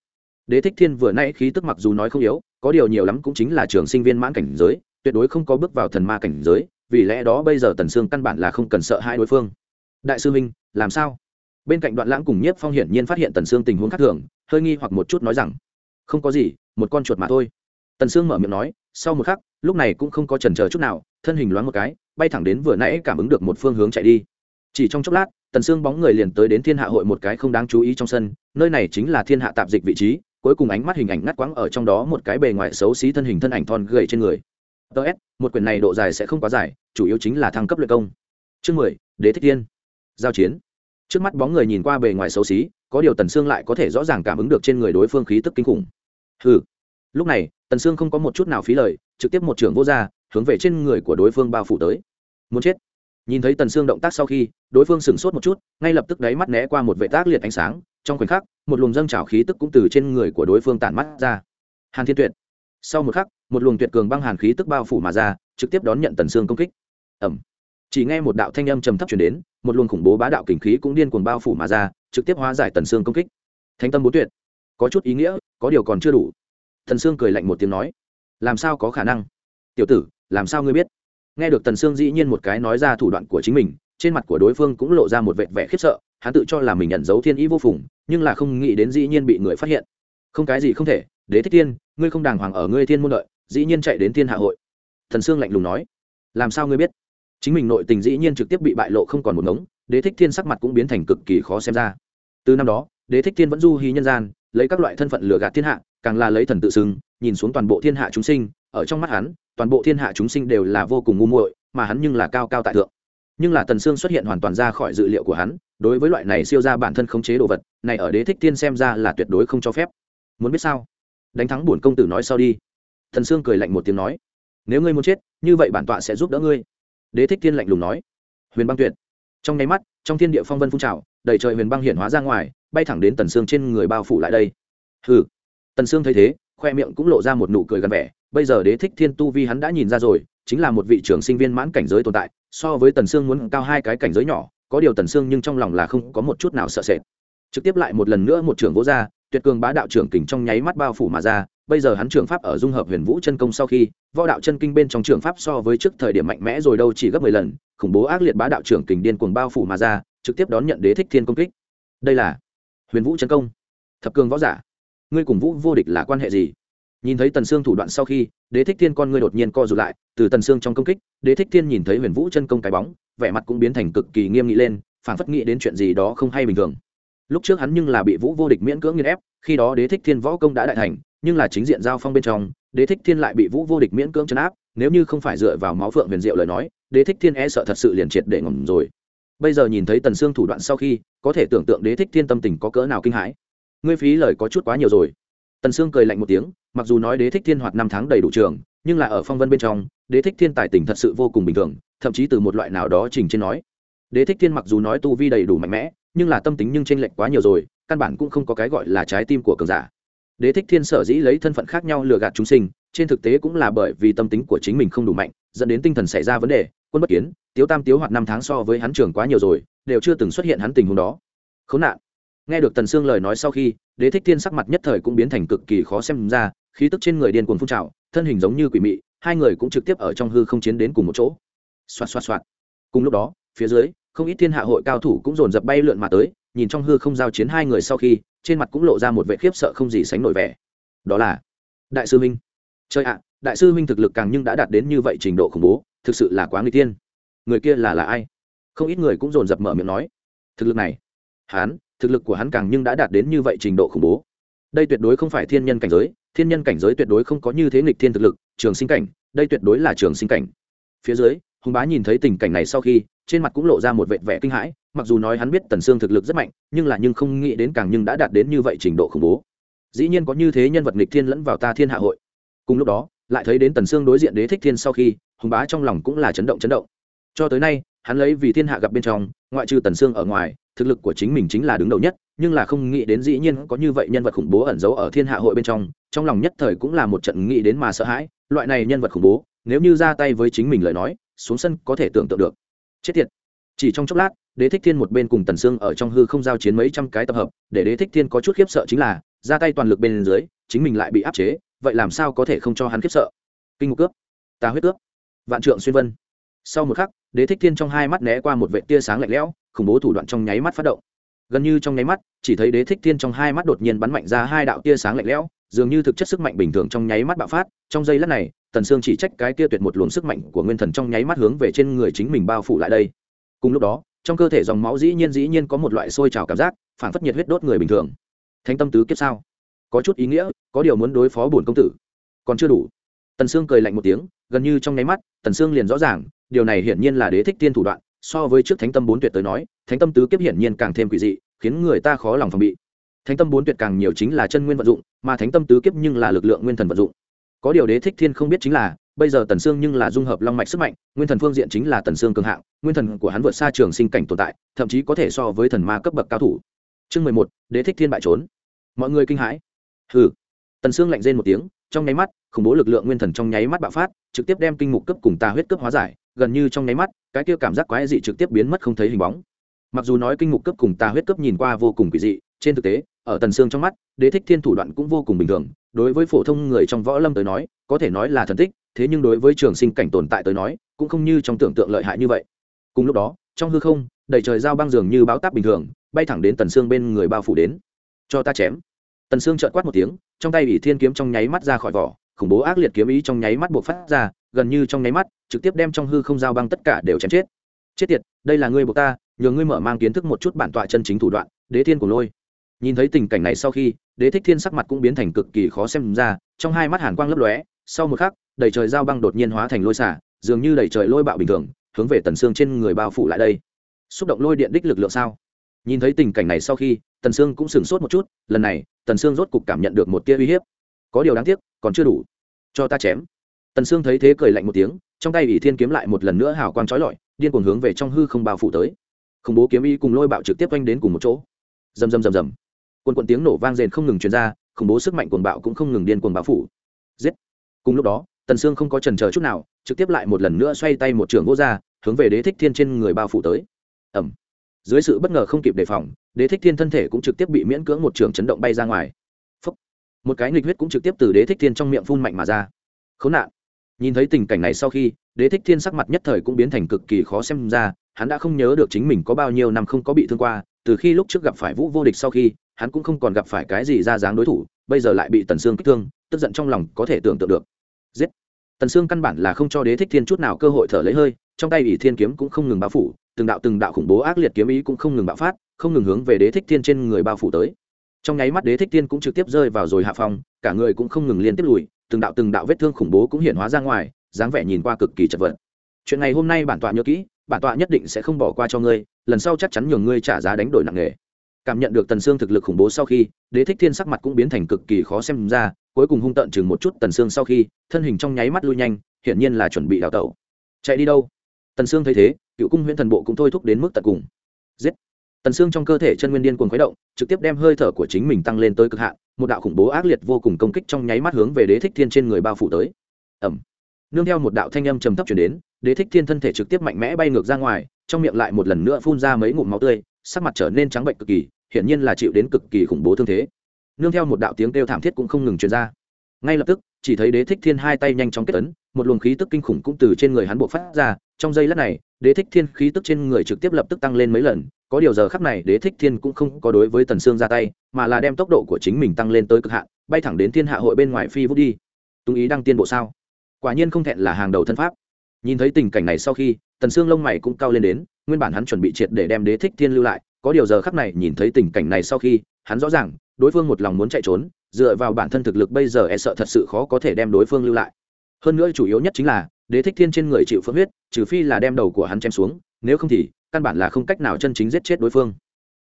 Đế thích thiên vừa nay khí tức mặc dù nói không yếu có điều nhiều lắm cũng chính là trường sinh viên mãn cảnh giới, tuyệt đối không có bước vào thần ma cảnh giới, vì lẽ đó bây giờ tần sương căn bản là không cần sợ hai đối phương. Đại sư minh, làm sao? Bên cạnh đoạn lãng cùng nhiếp phong hiển nhiên phát hiện tần sương tình huống khác thường, hơi nghi hoặc một chút nói rằng, không có gì, một con chuột mà thôi. Tần sương mở miệng nói, sau một khắc, lúc này cũng không có trần chờ chút nào, thân hình loáng một cái, bay thẳng đến vừa nãy cảm ứng được một phương hướng chạy đi. Chỉ trong chốc lát, tần sương bóng người liền tới đến thiên hạ hội một cái không đáng chú ý trong sân, nơi này chính là thiên hạ tạp dịch vị trí cuối cùng ánh mắt hình ảnh ngắt quãng ở trong đó một cái bề ngoài xấu xí thân hình thân ảnh thon gầy trên người. Ts một quyển này độ dài sẽ không quá dài, chủ yếu chính là thăng cấp luyện công. Chương mười, đế thích thiên. Giao chiến. Trước mắt bóng người nhìn qua bề ngoài xấu xí, có điều tần sương lại có thể rõ ràng cảm ứng được trên người đối phương khí tức kinh khủng. Hừ. Lúc này, tần sương không có một chút nào phí lời, trực tiếp một trưởng vô r hướng về trên người của đối phương bao phủ tới. Muốn chết. Nhìn thấy tần sương động tác sau khi, đối phương sửng sốt một chút, ngay lập tức đáy mắt né qua một vệ tác liệt ánh sáng trong khoảnh khắc, một luồng dâng trào khí tức cũng từ trên người của đối phương tản mắt ra. Hàn thiên tuyệt. Sau một khắc, một luồng tuyệt cường băng hàn khí tức bao phủ mà ra, trực tiếp đón nhận tần sương công kích. Ẩm chỉ nghe một đạo thanh âm trầm thấp chuyển đến, một luồng khủng bố bá đạo kình khí cũng điên cuồng bao phủ mà ra, trực tiếp hóa giải tần sương công kích. Thanh tâm bố tuyệt. Có chút ý nghĩa, có điều còn chưa đủ. Tần sương cười lạnh một tiếng nói, làm sao có khả năng? Tiểu tử, làm sao ngươi biết? Nghe được tần sương dĩ nhiên một cái nói ra thủ đoạn của chính mình trên mặt của đối phương cũng lộ ra một vệt vẻ khiếp sợ, hắn tự cho là mình nhận dấu thiên ý vô phùng, nhưng là không nghĩ đến dĩ nhiên bị người phát hiện. Không cái gì không thể, đế thích thiên, ngươi không đàng hoàng ở ngươi thiên môn lợi dĩ nhiên chạy đến thiên hạ hội. Thần sương lạnh lùng nói. Làm sao ngươi biết? Chính mình nội tình dĩ nhiên trực tiếp bị bại lộ không còn một ngống, đế thích thiên sắc mặt cũng biến thành cực kỳ khó xem ra. Từ năm đó, đế thích thiên vẫn du hí nhân gian, lấy các loại thân phận lừa gạt thiên hạ, càng là lấy thần tự xưng, nhìn xuống toàn bộ thiên hạ chúng sinh, ở trong mắt hắn, toàn bộ thiên hạ chúng sinh đều là vô cùng ngu muội, mà hắn nhưng là cao cao tại thượng nhưng là tần sương xuất hiện hoàn toàn ra khỏi dự liệu của hắn, đối với loại này siêu ra bản thân khống chế đồ vật, này ở đế thích tiên xem ra là tuyệt đối không cho phép. Muốn biết sao? Đánh thắng bổn công tử nói sau đi. Thần sương cười lạnh một tiếng nói, nếu ngươi muốn chết, như vậy bản tọa sẽ giúp đỡ ngươi. Đế thích tiên lạnh lùng nói, huyền băng tuyệt. Trong nháy mắt, trong thiên địa phong vân phun trào, đầy trời huyền băng hiện hóa ra ngoài, bay thẳng đến tần sương trên người bao phủ lại đây. Hừ. Tần sương thấy thế, khoe miệng cũng lộ ra một nụ cười gần vẻ, bây giờ đế thích thiên tu vi hắn đã nhìn ra rồi chính là một vị trưởng sinh viên mãn cảnh giới tồn tại, so với tần sương muốn cao hai cái cảnh giới nhỏ, có điều tần sương nhưng trong lòng là không có một chút nào sợ sệt. Trực tiếp lại một lần nữa một trưởng vỗ ra, tuyệt cường bá đạo trưởng kình trong nháy mắt bao phủ mà ra, bây giờ hắn trưởng pháp ở dung hợp huyền vũ chân công sau khi, võ đạo chân kinh bên trong trưởng pháp so với trước thời điểm mạnh mẽ rồi đâu chỉ gấp mười lần, khủng bố ác liệt bá đạo trưởng kình điên cuồng bao phủ mà ra, trực tiếp đón nhận đế thích thiên công kích. Đây là huyền vũ chân công. Thập cường võ giả, ngươi cùng vũ vô địch là quan hệ gì? Nhìn thấy tần sương thủ đoạn sau khi, đế thích thiên con ngươi đột nhiên co rụt lại, từ tần sương trong công kích, đế thích thiên nhìn thấy huyền vũ chân công cái bóng, vẻ mặt cũng biến thành cực kỳ nghiêm nghị lên phản phất nghĩ đến chuyện gì đó không hay bình thường. Lúc trước hắn nhưng là bị vũ vô địch miễn cưỡng nghiên ép, khi đó đế thích thiên võ công đã đại thành, nhưng là chính diện giao phong bên trong, đế thích thiên lại bị vũ vô địch miễn cưỡng chấn áp, nếu như không phải dựa vào máu phượng huyền diệu lời nói, đế thích thiên e sợ thật sự liền triệt để ngầm rồi. Bây giờ nhìn thấy tần sương thủ đoạn sau khi, có thể tưởng tượng đế thích thiên tâm tình có cỡ nào kinh hãi. Ngươi phí lời có chút quá nhiều rồi tần sương cười lạnh một tiếng, mặc dù nói đế thích thiên hoạt năm tháng đầy đủ trường, nhưng là ở phong vân bên trong, đế thích thiên tài tình thật sự vô cùng bình thường, thậm chí từ một loại nào đó trình trên nói. Đế thích thiên mặc dù nói tu vi đầy đủ mạnh mẽ, nhưng là tâm tính nhưng tranh lệch quá nhiều rồi, căn bản cũng không có cái gọi là trái tim của cường giả. Đế thích thiên sở dĩ lấy thân phận khác nhau lừa gạt chúng sinh, trên thực tế cũng là bởi vì tâm tính của chính mình không đủ mạnh, dẫn đến tinh thần xảy ra vấn đề, quân bất kiến, tiếu tam tiếu hoạt năm tháng so với hắn trường quá nhiều rồi, đều chưa từng xuất hiện hắn tình huống đó. Khốn nạn nghe được tần sương lời nói sau khi, đế thích thiên sắc mặt nhất thời cũng biến thành cực kỳ khó xem ra, khí tức trên người điên cuồng phun trào, thân hình giống như quỷ mị, hai người cũng trực tiếp ở trong hư không chiến đến cùng một chỗ. Xoạt xoạt xoạt. Cùng lúc đó, phía dưới, không ít thiên hạ hội cao thủ cũng dồn dập bay lượn mà tới, nhìn trong hư không giao chiến hai người sau khi, trên mặt cũng lộ ra một vẻ khiếp sợ không gì sánh nổi vẻ. Đó là, đại sư minh. Chơi ạ, đại sư minh thực lực càng nhưng đã đạt đến như vậy trình độ khủng bố, thực sự là quá nguy tiên người kia là là ai? Không ít người cũng dồn dập mở miệng nói. Thực lực này hắn thực lực của hắn càng nhưng đã đạt đến như vậy trình độ khủng bố. Đây tuyệt đối không phải thiên nhân cảnh giới, thiên nhân cảnh giới tuyệt đối không có như thế nghịch thiên thực lực, trường sinh cảnh, đây tuyệt đối là trường sinh cảnh. Phía dưới, hùng bá nhìn thấy tình cảnh này sau khi, trên mặt cũng lộ ra một vệt vẻ kinh hãi, mặc dù nói hắn biết tần sương thực lực rất mạnh, nhưng là nhưng không nghĩ đến càng nhưng đã đạt đến như vậy trình độ khủng bố. Dĩ nhiên có như thế nhân vật nghịch thiên lẫn vào ta thiên hạ hội. Cùng lúc đó, lại thấy đến tần sương đối diện đế thích thiên sau khi, hùng bá trong lòng cũng là chấn động chấn động. Cho tới nay hắn lấy vì thiên hạ gặp bên trong, ngoại trừ tần sương ở ngoài, thực lực của chính mình chính là đứng đầu nhất, nhưng là không nghĩ đến dĩ nhiên có như vậy nhân vật khủng bố ẩn giấu ở thiên hạ hội bên trong trong lòng nhất thời cũng là một trận nghĩ đến mà sợ hãi, loại này nhân vật khủng bố, nếu như ra tay với chính mình lời nói, xuống sân có thể tưởng tượng được. Chết tiệt. Chỉ trong chốc lát, đế thích thiên một bên cùng tần sương ở trong hư không giao chiến mấy trăm cái tập hợp, để đế thích thiên có chút khiếp sợ chính là, ra tay toàn lực bên dưới, chính mình lại bị áp chế, vậy làm sao có thể không cho hắn khiếp sợ? Kinh ngục cướp. Tà huyết cướp. Vạn trượng xuyên vân. Sau một khắc đế thích thiên trong hai mắt né qua một vệ tia sáng lạnh lẽo, khủng bố thủ đoạn trong nháy mắt phát động. Gần như trong nháy mắt, chỉ thấy đế thích thiên trong hai mắt đột nhiên bắn mạnh ra hai đạo tia sáng lạnh lẽo, dường như thực chất sức mạnh bình thường trong nháy mắt bạo phát, trong giây lát này, tần sương chỉ trách cái tia tuyệt một luồng sức mạnh của nguyên thần trong nháy mắt hướng về trên người chính mình bao phủ lại đây. Cùng lúc đó, trong cơ thể dòng máu dĩ nhiên dĩ nhiên có một loại sôi trào cảm giác, phản phất nhiệt huyết đốt người bình thường. Thánh tâm tứ kiếp sao? Có chút ý nghĩa, có điều muốn đối phó bổn công tử. Còn chưa đủ. Tần sương cười lạnh một tiếng, gần như trong nháy mắt, tần sương liền rõ ràng điều này hiển nhiên là đế thích tiên thủ đoạn, so với trước thánh tâm bốn tuyệt tới nói, thánh tâm tứ kiếp hiển nhiên càng thêm quỷ dị, khiến người ta khó lòng phòng bị. Thánh tâm bốn tuyệt càng nhiều chính là chân nguyên vận dụng, mà thánh tâm tứ kiếp nhưng là lực lượng nguyên thần vận dụng. Có điều đế thích thiên không biết chính là, bây giờ tần sương nhưng là dung hợp long mạch sức mạnh, nguyên thần phương diện chính là tần sương cường hạng, nguyên thần của hắn vượt xa trường sinh cảnh tồn tại, thậm chí có thể so với thần ma cấp bậc cao thủ. Chương mười một, đế thích thiên bại trốn. Mọi người kinh hãi. Hừ. Tần sương lạnh rên một tiếng, trong nháy mắt, khủng bố lực lượng nguyên thần trong nháy mắt bạo phát, trực tiếp đem kinh mục cấp cùng tà huyết cấp hóa giải gần như trong nháy mắt, cái kia cảm giác quái dị trực tiếp biến mất không thấy hình bóng. Mặc dù nói kinh mục cấp cùng tà huyết cấp nhìn qua vô cùng kỳ dị, trên thực tế, ở tần xương trong mắt, đế thích thiên thủ đoạn cũng vô cùng bình thường. Đối với phổ thông người trong võ lâm tới nói, có thể nói là thần tích, thế nhưng đối với trường sinh cảnh tồn tại tới nói, cũng không như trong tưởng tượng lợi hại như vậy. Cùng lúc đó, trong hư không, đầy trời giao băng dường như báo táp bình thường, bay thẳng đến tần xương bên người bao phủ đến. Cho ta chém. Tần xương trợn quát một tiếng, trong tay bị thiên kiếm trong nháy mắt ra khỏi vỏ, khủng bố ác liệt kiếm ý trong nháy mắt buộc phát ra, gần như trong nháy mắt trực tiếp đem trong hư không giao băng tất cả đều chém chết. Chết tiệt, đây là ngươi buộc ta, nhờ ngươi mở mang kiến thức một chút bản tọa chân chính thủ đoạn, đế thiên của lôi. Nhìn thấy tình cảnh này sau khi, đế thích thiên sắc mặt cũng biến thành cực kỳ khó xem ra, trong hai mắt hàn quang lấp lóe, sau một khắc, đầy trời giao băng đột nhiên hóa thành lôi xả, dường như đầy trời lôi bạo bình thường, hướng về tần xương trên người bao phủ lại đây. Xúc động lôi điện đích lực lượng sao? Nhìn thấy tình cảnh này sau khi, tần xương cũng sửng sốt một chút, lần này, tần xương rốt cục cảm nhận được một tia uy hiếp. Có điều đáng tiếc, còn chưa đủ. Cho ta chém. Tần xương thấy thế cười lạnh một tiếng trong tay ỷ thiên kiếm lại một lần nữa hào quang trói lọi, điên cuồng hướng về trong hư không bao phủ tới. Khủng bố kiếm y cùng lôi bạo trực tiếp oanh đến cùng một chỗ. Rầm rầm rầm rầm. Quần quần tiếng nổ vang rền không ngừng truyền ra, khủng bố sức mạnh cuồng bạo cũng không ngừng điên cuồng bao phủ. Giết. Cùng lúc đó, tần sương không có trần chờ chút nào, trực tiếp lại một lần nữa xoay tay một trường vô ra, hướng về đế thích thiên trên người bao phủ tới. Ẩm dưới sự bất ngờ không kịp đề phòng, đế thích thiên thân thể cũng trực tiếp bị miễn cưỡng một trường chấn động bay ra ngoài. Phúc. một cái nghịch huyết cũng trực tiếp từ đế thích thiên trong miệng phun mạnh mà ra. Khốn nạn nhìn thấy tình cảnh này sau khi, đế thích thiên sắc mặt nhất thời cũng biến thành cực kỳ khó xem ra, hắn đã không nhớ được chính mình có bao nhiêu năm không có bị thương qua, từ khi lúc trước gặp phải vũ vô địch sau khi, hắn cũng không còn gặp phải cái gì ra dáng đối thủ, bây giờ lại bị tần sương kích thương, tức giận trong lòng có thể tưởng tượng được. Giết! Tần sương căn bản là không cho đế thích thiên chút nào cơ hội thở lấy hơi, trong tay ỷ thiên kiếm cũng không ngừng bao phủ, từng đạo từng đạo khủng bố ác liệt kiếm ý cũng không ngừng bạo phát, không ngừng hướng về đế thích thiên trên người bao phủ tới. Trong nháy mắt đế thích thiên cũng trực tiếp rơi vào rồi hạ phòng cả người cũng không ngừng liên tiếp lùi từng đạo từng đạo vết thương khủng bố cũng hiện hóa ra ngoài, dáng vẻ nhìn qua cực kỳ chật vật. Chuyện này hôm nay bản tọa nhớ kỹ, bản tọa nhất định sẽ không bỏ qua cho ngươi, lần sau chắc chắn nhường ngươi trả giá đánh đổi nặng nề. Cảm nhận được tần xương thực lực khủng bố sau khi, đế thích thiên sắc mặt cũng biến thành cực kỳ khó xem ra, cuối cùng hung tợn chừng một chút tần xương sau khi, thân hình trong nháy mắt lui nhanh, hiển nhiên là chuẩn bị đào tẩu. Chạy đi đâu? Tần sương thấy thế, cựu cung huyễn thần bộ cũng thôi thúc đến mức tận cùng. Giết! Tần sương trong cơ thể chân nguyên điên cuồng khuấy động, trực tiếp đem hơi thở của chính mình tăng lên tới cực hạn một đạo khủng bố ác liệt vô cùng công kích trong nháy mắt hướng về đế thích thiên trên người bao phủ tới. Ẩm nương theo một đạo thanh âm trầm thấp chuyển đến, đế thích thiên thân thể trực tiếp mạnh mẽ bay ngược ra ngoài, trong miệng lại một lần nữa phun ra mấy ngụm máu tươi, sắc mặt trở nên trắng bệnh cực kỳ, hiển nhiên là chịu đến cực kỳ khủng bố thương thế. Nương theo một đạo tiếng kêu thảm thiết cũng không ngừng truyền ra. Ngay lập tức, chỉ thấy đế thích thiên hai tay nhanh chóng kết ấn, một luồng khí tức kinh khủng cũng từ trên người hắn bộ phát ra, trong giây lát này, đế thích thiên khí tức trên người trực tiếp lập tức tăng lên mấy lần có điều giờ khắc này, đế thích thiên cũng không có đối với tần sương ra tay, mà là đem tốc độ của chính mình tăng lên tới cực hạn, bay thẳng đến thiên hạ hội bên ngoài phi vút đi. Tung ý đăng tiên bộ sao? Quả nhiên không thẹn là hàng đầu thân pháp. Nhìn thấy tình cảnh này sau khi, tần sương lông mày cũng cao lên đến, nguyên bản hắn chuẩn bị triệt để đem đế thích thiên lưu lại, có điều giờ khắc này nhìn thấy tình cảnh này sau khi, hắn rõ ràng, đối phương một lòng muốn chạy trốn, dựa vào bản thân thực lực bây giờ e sợ thật sự khó có thể đem đối phương lưu lại. Hơn nữa chủ yếu nhất chính là, đế thích thiên trên người chịu phước huyết, trừ phi là đem đầu của hắn chém xuống, nếu không thì căn bản là không cách nào chân chính giết chết đối phương.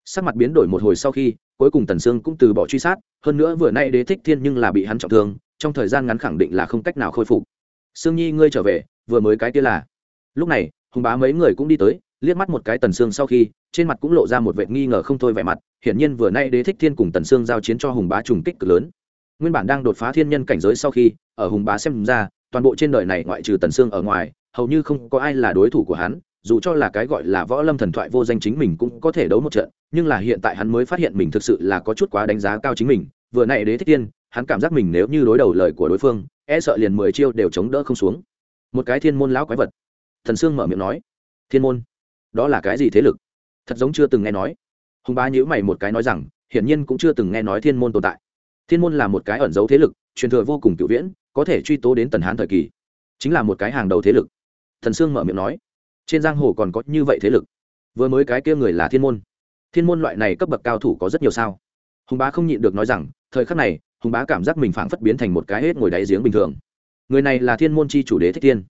Sắc mặt biến đổi một hồi sau khi, cuối cùng tần sương cũng từ bỏ truy sát, hơn nữa vừa nay đế thích thiên nhưng là bị hắn trọng thương, trong thời gian ngắn khẳng định là không cách nào khôi phục. Sương nhi, ngươi trở về, vừa mới cái kia là. Lúc này, hùng bá mấy người cũng đi tới, liếc mắt một cái tần sương sau khi, trên mặt cũng lộ ra một vệt nghi ngờ không thôi vẻ mặt, hiển nhiên vừa nay đế thích thiên cùng tần sương giao chiến cho hùng bá trùng kích cực lớn. Nguyên bản đang đột phá thiên nhân cảnh giới sau khi, ở hùng bá xem ra, toàn bộ trên đời này ngoại trừ tần sương ở ngoài, hầu như không có ai là đối thủ của hắn dù cho là cái gọi là võ lâm thần thoại vô danh chính mình cũng có thể đấu một trận, nhưng là hiện tại hắn mới phát hiện mình thực sự là có chút quá đánh giá cao chính mình. Vừa nãy đế thích tiên, hắn cảm giác mình nếu như đối đầu lời của đối phương e sợ liền mười chiêu đều chống đỡ không xuống. Một cái thiên môn lão quái vật. Thần sương mở miệng nói, thiên môn, đó là cái gì thế lực? Thật giống chưa từng nghe nói. Hùng bá nhữ mày một cái nói rằng, hiển nhiên cũng chưa từng nghe nói thiên môn tồn tại. Thiên môn là một cái ẩn dấu thế lực, truyền thừa vô cùng cựu viễn, có thể truy tố đến tần hán thời kỳ. Chính là một cái hàng đầu thế lực. Thần sương mở miệng nói trên giang hồ còn có như vậy thế lực. Vừa mới cái kia người là thiên môn. Thiên môn loại này cấp bậc cao thủ có rất nhiều sao? Hùng bá không nhịn được nói rằng, thời khắc này, hùng bá cảm giác mình phảng phất biến thành một cái hết ngồi đáy giếng bình thường. Người này là thiên môn chi chủ đế thích thiên.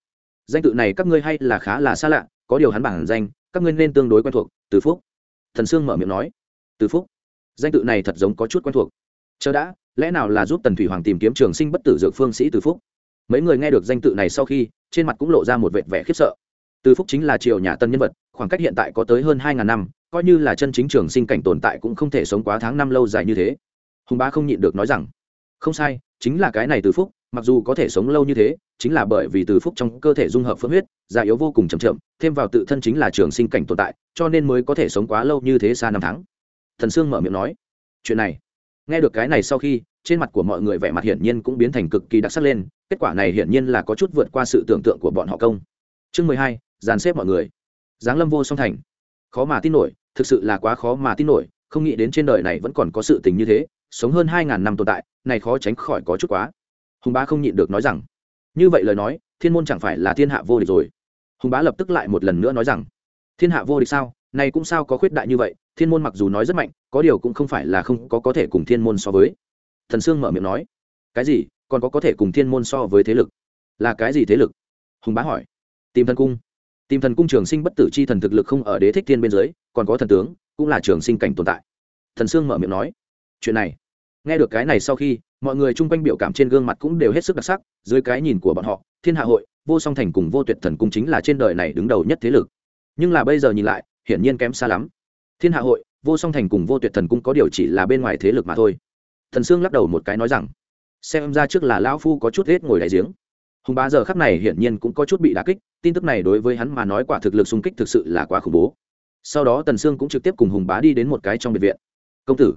Danh tự này các ngươi hay là khá là xa lạ, có điều hắn bản danh, các ngươi nên tương đối quen thuộc, từ phúc. Thần sương mở miệng nói. Từ phúc. Danh tự này thật giống có chút quen thuộc. Chờ đã, lẽ nào là giúp tần thủy hoàng tìm kiếm trường sinh bất tử dược phương sĩ từ phúc? Mấy người nghe được danh tự này sau khi, trên mặt cũng lộ ra một vệt vẻ khiếp sợ từ phúc chính là triều nhà tân nhân vật, khoảng cách hiện tại có tới hơn hai ngàn năm, coi như là chân chính trường sinh cảnh tồn tại cũng không thể sống quá tháng năm lâu dài như thế. Hùng bá không nhịn được nói rằng, không sai, chính là cái này từ phúc, mặc dù có thể sống lâu như thế, chính là bởi vì từ phúc trong cơ thể dung hợp phượng huyết, già yếu vô cùng chậm chậm, thêm vào tự thân chính là trường sinh cảnh tồn tại, cho nên mới có thể sống quá lâu như thế xa năm tháng. Thần sương mở miệng nói, chuyện này, nghe được cái này sau khi, trên mặt của mọi người vẻ mặt hiển nhiên cũng biến thành cực kỳ đặc sắc lên, kết quả này hiển nhiên là có chút vượt qua sự tưởng tượng của bọn họ công. Chương mười hai dàn xếp mọi người. Giáng lâm vô song thành. Khó mà tin nổi, thực sự là quá khó mà tin nổi, không nghĩ đến trên đời này vẫn còn có sự tình như thế, sống hơn hai ngàn năm tồn tại, này khó tránh khỏi có chút quá. Hùng bá không nhịn được nói rằng, như vậy lời nói, thiên môn chẳng phải là thiên hạ vô địch rồi? Hùng bá lập tức lại một lần nữa nói rằng, thiên hạ vô địch sao? Này cũng sao có khuyết đại như vậy? Thiên môn mặc dù nói rất mạnh, có điều cũng không phải là không có có thể cùng thiên môn so với. Thần sương mở miệng nói, cái gì? Còn có có thể cùng thiên môn so với thế lực? Là cái gì thế lực? Hùng bá hỏi, tìm thần cung tìm thần cung trường sinh bất tử chi thần thực lực không ở đế thích thiên bên dưới, còn có thần tướng, cũng là trường sinh cảnh tồn tại. Thần sương mở miệng nói, chuyện này, nghe được cái này sau khi, mọi người chung quanh biểu cảm trên gương mặt cũng đều hết sức đặc sắc, dưới cái nhìn của bọn họ, thiên hạ hội, vô song thành cùng vô tuyệt thần cung chính là trên đời này đứng đầu nhất thế lực. Nhưng là bây giờ nhìn lại, hiển nhiên kém xa lắm. Thiên hạ hội, vô song thành cùng vô tuyệt thần cung có điều chỉ là bên ngoài thế lực mà thôi. Thần sương lắc đầu một cái nói rằng, xem ra trước là lão phu có chút hết ngồi đại giếng hùng bá giờ khắc này hiển nhiên cũng có chút bị đà kích, tin tức này đối với hắn mà nói quả thực lực xung kích thực sự là quá khủng bố. Sau đó tần sương cũng trực tiếp cùng hùng bá đi đến một cái trong biệt viện. Công tử.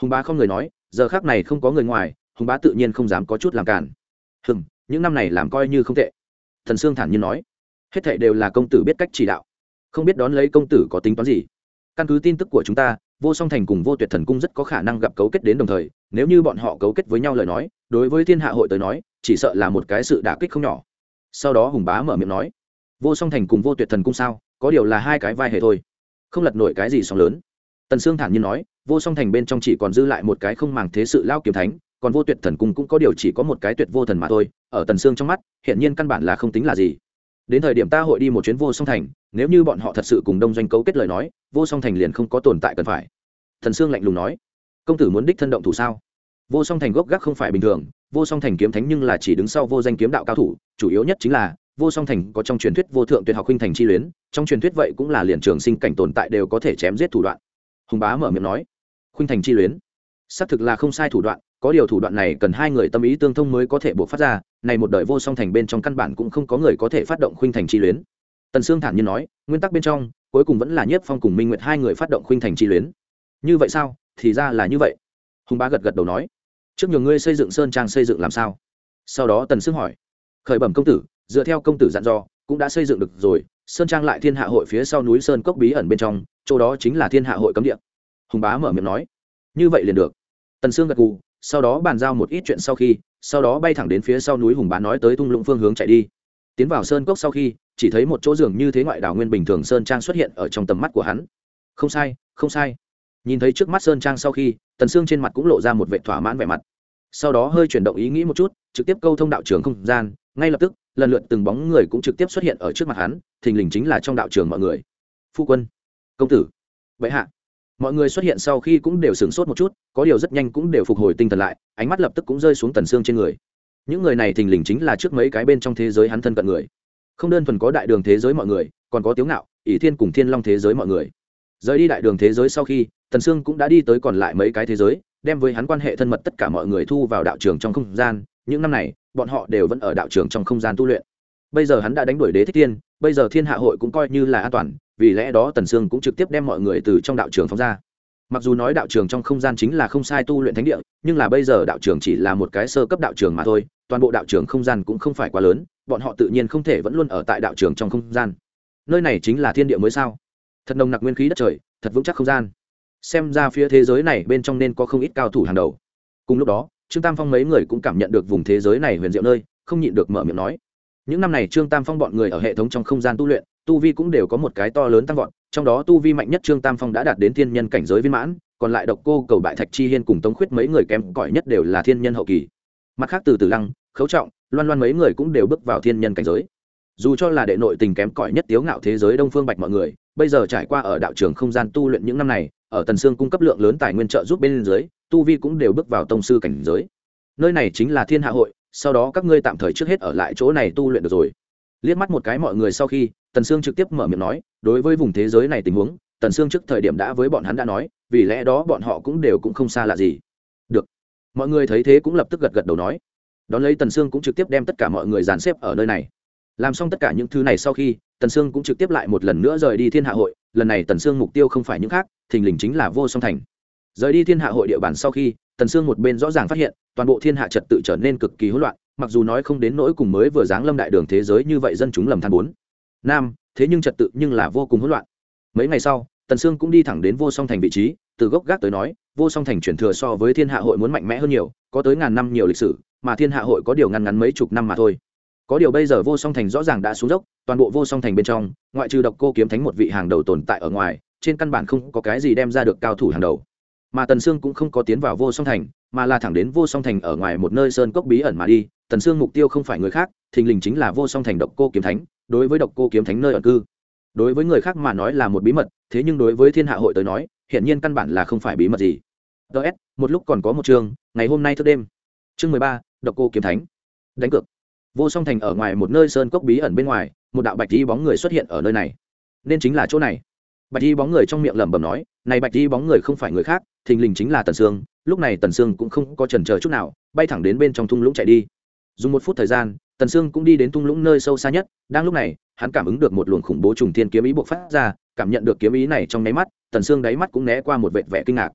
Hùng bá không người nói, giờ khắc này không có người ngoài, hùng bá tự nhiên không dám có chút làm cản. Hừng những năm này làm coi như không tệ. Thần sương thản nhiên nói. Hết thệ đều là công tử biết cách chỉ đạo. Không biết đón lấy công tử có tính toán gì. Căn cứ tin tức của đối với thiên hạ hội tới nói, chỉ sợ là một cái sự đả kích không nhỏ. Sau đó hùng bá mở miệng nói, vô song thành cùng vô tuyệt thần cung sao? Có điều là hai cái vai hệ thôi. Không lật nổi cái gì sóng lớn. Tần sương thản nhiên nói, vô song thành bên trong chỉ còn dư lại một cái không màng thế sự lao kiếm thánh, còn vô tuyệt thần cung cũng có điều chỉ có một cái tuyệt vô thần mà thôi. Ở tần sương trong mắt hiện nhiên căn bản là không tính là gì. Đến thời điểm ta hội đi một chuyến vô song thành, nếu như bọn họ thật sự cùng đông doanh cấu kết lời nói, vô song thành liền không có tồn tại cần phải. Thần sương lạnh lùng nói, công tử muốn đích thân động thủ sao? Vô song thành gốc gác không phải bình thường, vô song thành kiếm thánh nhưng là chỉ đứng sau vô danh kiếm đạo cao thủ, chủ yếu nhất chính là, vô song thành có trong truyền thuyết vô thượng tuyệt học huynh thành chi luyến, trong truyền thuyết vậy cũng là liền trường sinh cảnh tồn tại đều có thể chém giết thủ đoạn. Hùng bá mở miệng nói, huynh thành chi luyến. Xác thực là không sai thủ đoạn, có điều thủ đoạn này cần hai người tâm ý tương thông mới có thể buộc phát ra, này một đời vô song thành bên trong căn bản cũng không có người có thể phát động khuynh thành chi luyến. Tần sương thản nhiên nói, nguyên tắc bên trong, cuối cùng vẫn là nhiếp phong cùng minh nguyệt hai người phát động khuynh thành chi luyến. Như vậy sao? Thì ra là như vậy. Hùng bá gật gật đầu nói trước nhiều ngươi xây dựng sơn trang xây dựng làm sao? Sau đó tần sương hỏi. Khởi bẩm công tử, dựa theo công tử dặn dò, cũng đã xây dựng được rồi, sơn trang lại thiên hạ hội phía sau núi sơn cốc bí ẩn bên trong, chỗ đó chính là thiên hạ hội cấm địa. Hùng bá mở miệng nói. Như vậy liền được. Tần sương gật gù, sau đó bàn giao một ít chuyện sau khi, sau đó bay thẳng đến phía sau núi hùng bá nói tới tung lũng phương hướng chạy đi. Tiến vào sơn cốc sau khi, chỉ thấy một chỗ giường như thế ngoại đảo nguyên bình thường sơn trang xuất hiện ở trong tầm mắt của hắn. Không sai không sai. Nhìn thấy trước mắt sơn trang sau khi tần sương trên mặt cũng lộ ra một vệ thỏa mãn vẻ mặt. Sau đó hơi chuyển động ý nghĩ một chút, trực tiếp câu thông đạo trường không gian, ngay lập tức, lần lượt từng bóng người cũng trực tiếp xuất hiện ở trước mặt hắn, thình lình chính là trong đạo trường mọi người. Phu quân, công tử vậy hạ. Mọi người xuất hiện sau khi cũng đều sửng sốt một chút, có điều rất nhanh cũng đều phục hồi tinh thần lại, ánh mắt lập tức cũng rơi xuống tần xương trên người. Những người này thình lình chính là trước mấy cái bên trong thế giới hắn thân cận người. Không đơn thuần có đại đường thế giới mọi người, còn có tiếu ngạo, ỷ thiên cùng thiên long thế giới mọi người rời đi đại đường thế giới sau khi, tần sương cũng đã đi tới còn lại mấy cái thế giới, đem với hắn quan hệ thân mật tất cả mọi người thu vào đạo trường trong không gian. Những năm này, bọn họ đều vẫn ở đạo trường trong không gian tu luyện. Bây giờ hắn đã đánh đuổi đế thích tiên bây giờ thiên hạ hội cũng coi như là an toàn, vì lẽ đó tần sương cũng trực tiếp đem mọi người từ trong đạo trường phóng ra. Mặc dù nói đạo trường trong không gian chính là không sai tu luyện thánh địa, nhưng là bây giờ đạo trường chỉ là một cái sơ cấp đạo trường mà thôi, toàn bộ đạo trường không gian cũng không phải quá lớn, bọn họ tự nhiên không thể vẫn luôn ở tại đạo trường trong không gian. Nơi này chính là thiên địa mới sao? Thật nồng nặc nguyên khí đất trời, thật vững chắc không gian. Xem ra phía thế giới này bên trong nên có không ít cao thủ hàng đầu. Cùng lúc đó, trương tam phong mấy người cũng cảm nhận được vùng thế giới này huyền diệu nơi, không nhịn được mở miệng nói. Những năm này trương tam phong bọn người ở hệ thống trong không gian tu luyện, tu vi cũng đều có một cái to lớn tăng vọt, trong đó tu vi mạnh nhất trương tam phong đã đạt đến thiên nhân cảnh giới viên mãn, còn lại độc cô cầu bại thạch chi hiên cùng tống khuyết mấy người kém cỏi nhất đều là thiên nhân hậu kỳ. Mặt khác từ từ lăng, khấu trọng, loan loan mấy người cũng đều bước vào thiên nhân cảnh giới. Dù cho là đệ nội tình kém cỏi nhất tiếu ngạo thế giới đông phương bạch mọi người bây giờ trải qua ở đạo trường không gian tu luyện những năm này, ở tần sương cung cấp lượng lớn tài nguyên trợ giúp bên dưới, tu vi cũng đều bước vào tông sư cảnh giới. Nơi này chính là thiên hạ hội, sau đó các ngươi tạm thời trước hết ở lại chỗ này tu luyện được rồi. Liếc mắt một cái mọi người sau khi, tần sương trực tiếp mở miệng nói, đối với vùng thế giới này tình huống, tần sương trước thời điểm đã với bọn hắn đã nói, vì lẽ đó bọn họ cũng đều cũng không xa lạ gì. Được. Mọi người thấy thế cũng lập tức gật gật đầu nói. Đón lấy tần sương cũng trực tiếp đem tất cả mọi người dàn xếp ở nơi này làm xong tất cả những thứ này sau khi, tần sương cũng trực tiếp lại một lần nữa rời đi thiên hạ hội, lần này tần sương mục tiêu không phải những khác, thình lình chính là vô song thành. Rời đi thiên hạ hội địa bàn sau khi, tần sương một bên rõ ràng phát hiện, toàn bộ thiên hạ trật tự trở nên cực kỳ hỗn loạn, mặc dù nói không đến nỗi cùng mới vừa giáng lâm đại đường thế giới như vậy dân chúng lầm than bốn. Nam, thế nhưng trật tự nhưng là vô cùng hỗn loạn. Mấy ngày sau, tần sương cũng đi thẳng đến vô song thành vị trí, từ gốc gác tới nói, vô song thành chuyển thừa so với thiên hạ hội muốn mạnh mẽ hơn nhiều, có tới ngàn năm nhiều lịch sử, mà thiên hạ hội có điều ngăn ngắn mấy chục năm mà thôi có điều bây giờ vô song thành rõ ràng đã xuống dốc, toàn bộ vô song thành bên trong, ngoại trừ độc cô kiếm thánh một vị hàng đầu tồn tại ở ngoài, trên căn bản không có cái gì đem ra được cao thủ hàng đầu. Mà tần sương cũng không có tiến vào vô song thành, mà là thẳng đến vô song thành ở ngoài một nơi sơn cốc bí ẩn mà đi. Tần sương mục tiêu không phải người khác, thình lình chính là vô song thành độc cô kiếm thánh, đối với độc cô kiếm thánh nơi ẩn cư. Đối với người khác mà nói là một bí mật, thế nhưng đối với thiên hạ hội tới nói, hiển nhiên căn bản là không phải bí mật gì. Ts một lúc còn có một chương, ngày hôm nay thức đêm. Chương mười ba, độc cô kiếm thánh. Đánh cược vô song thành ở ngoài một nơi sơn cốc bí ẩn bên ngoài, một đạo bạch di bóng người xuất hiện ở nơi này. Nên chính là chỗ này. Bạch di bóng người trong miệng lẩm bẩm nói, này bạch di bóng người không phải người khác, thình lình chính là tần sương. Lúc này tần sương cũng không có trần chờ chút nào, bay thẳng đến bên trong thung lũng chạy đi. Dùng một phút thời gian, tần sương cũng đi đến thung lũng nơi sâu xa nhất. Đang lúc này, hắn cảm ứng được một luồng khủng bố trùng thiên kiếm ý bộc phát ra, cảm nhận được kiếm ý này trong nháy mắt, tần sương đáy mắt cũng né qua một vệt vẻ kinh ngạc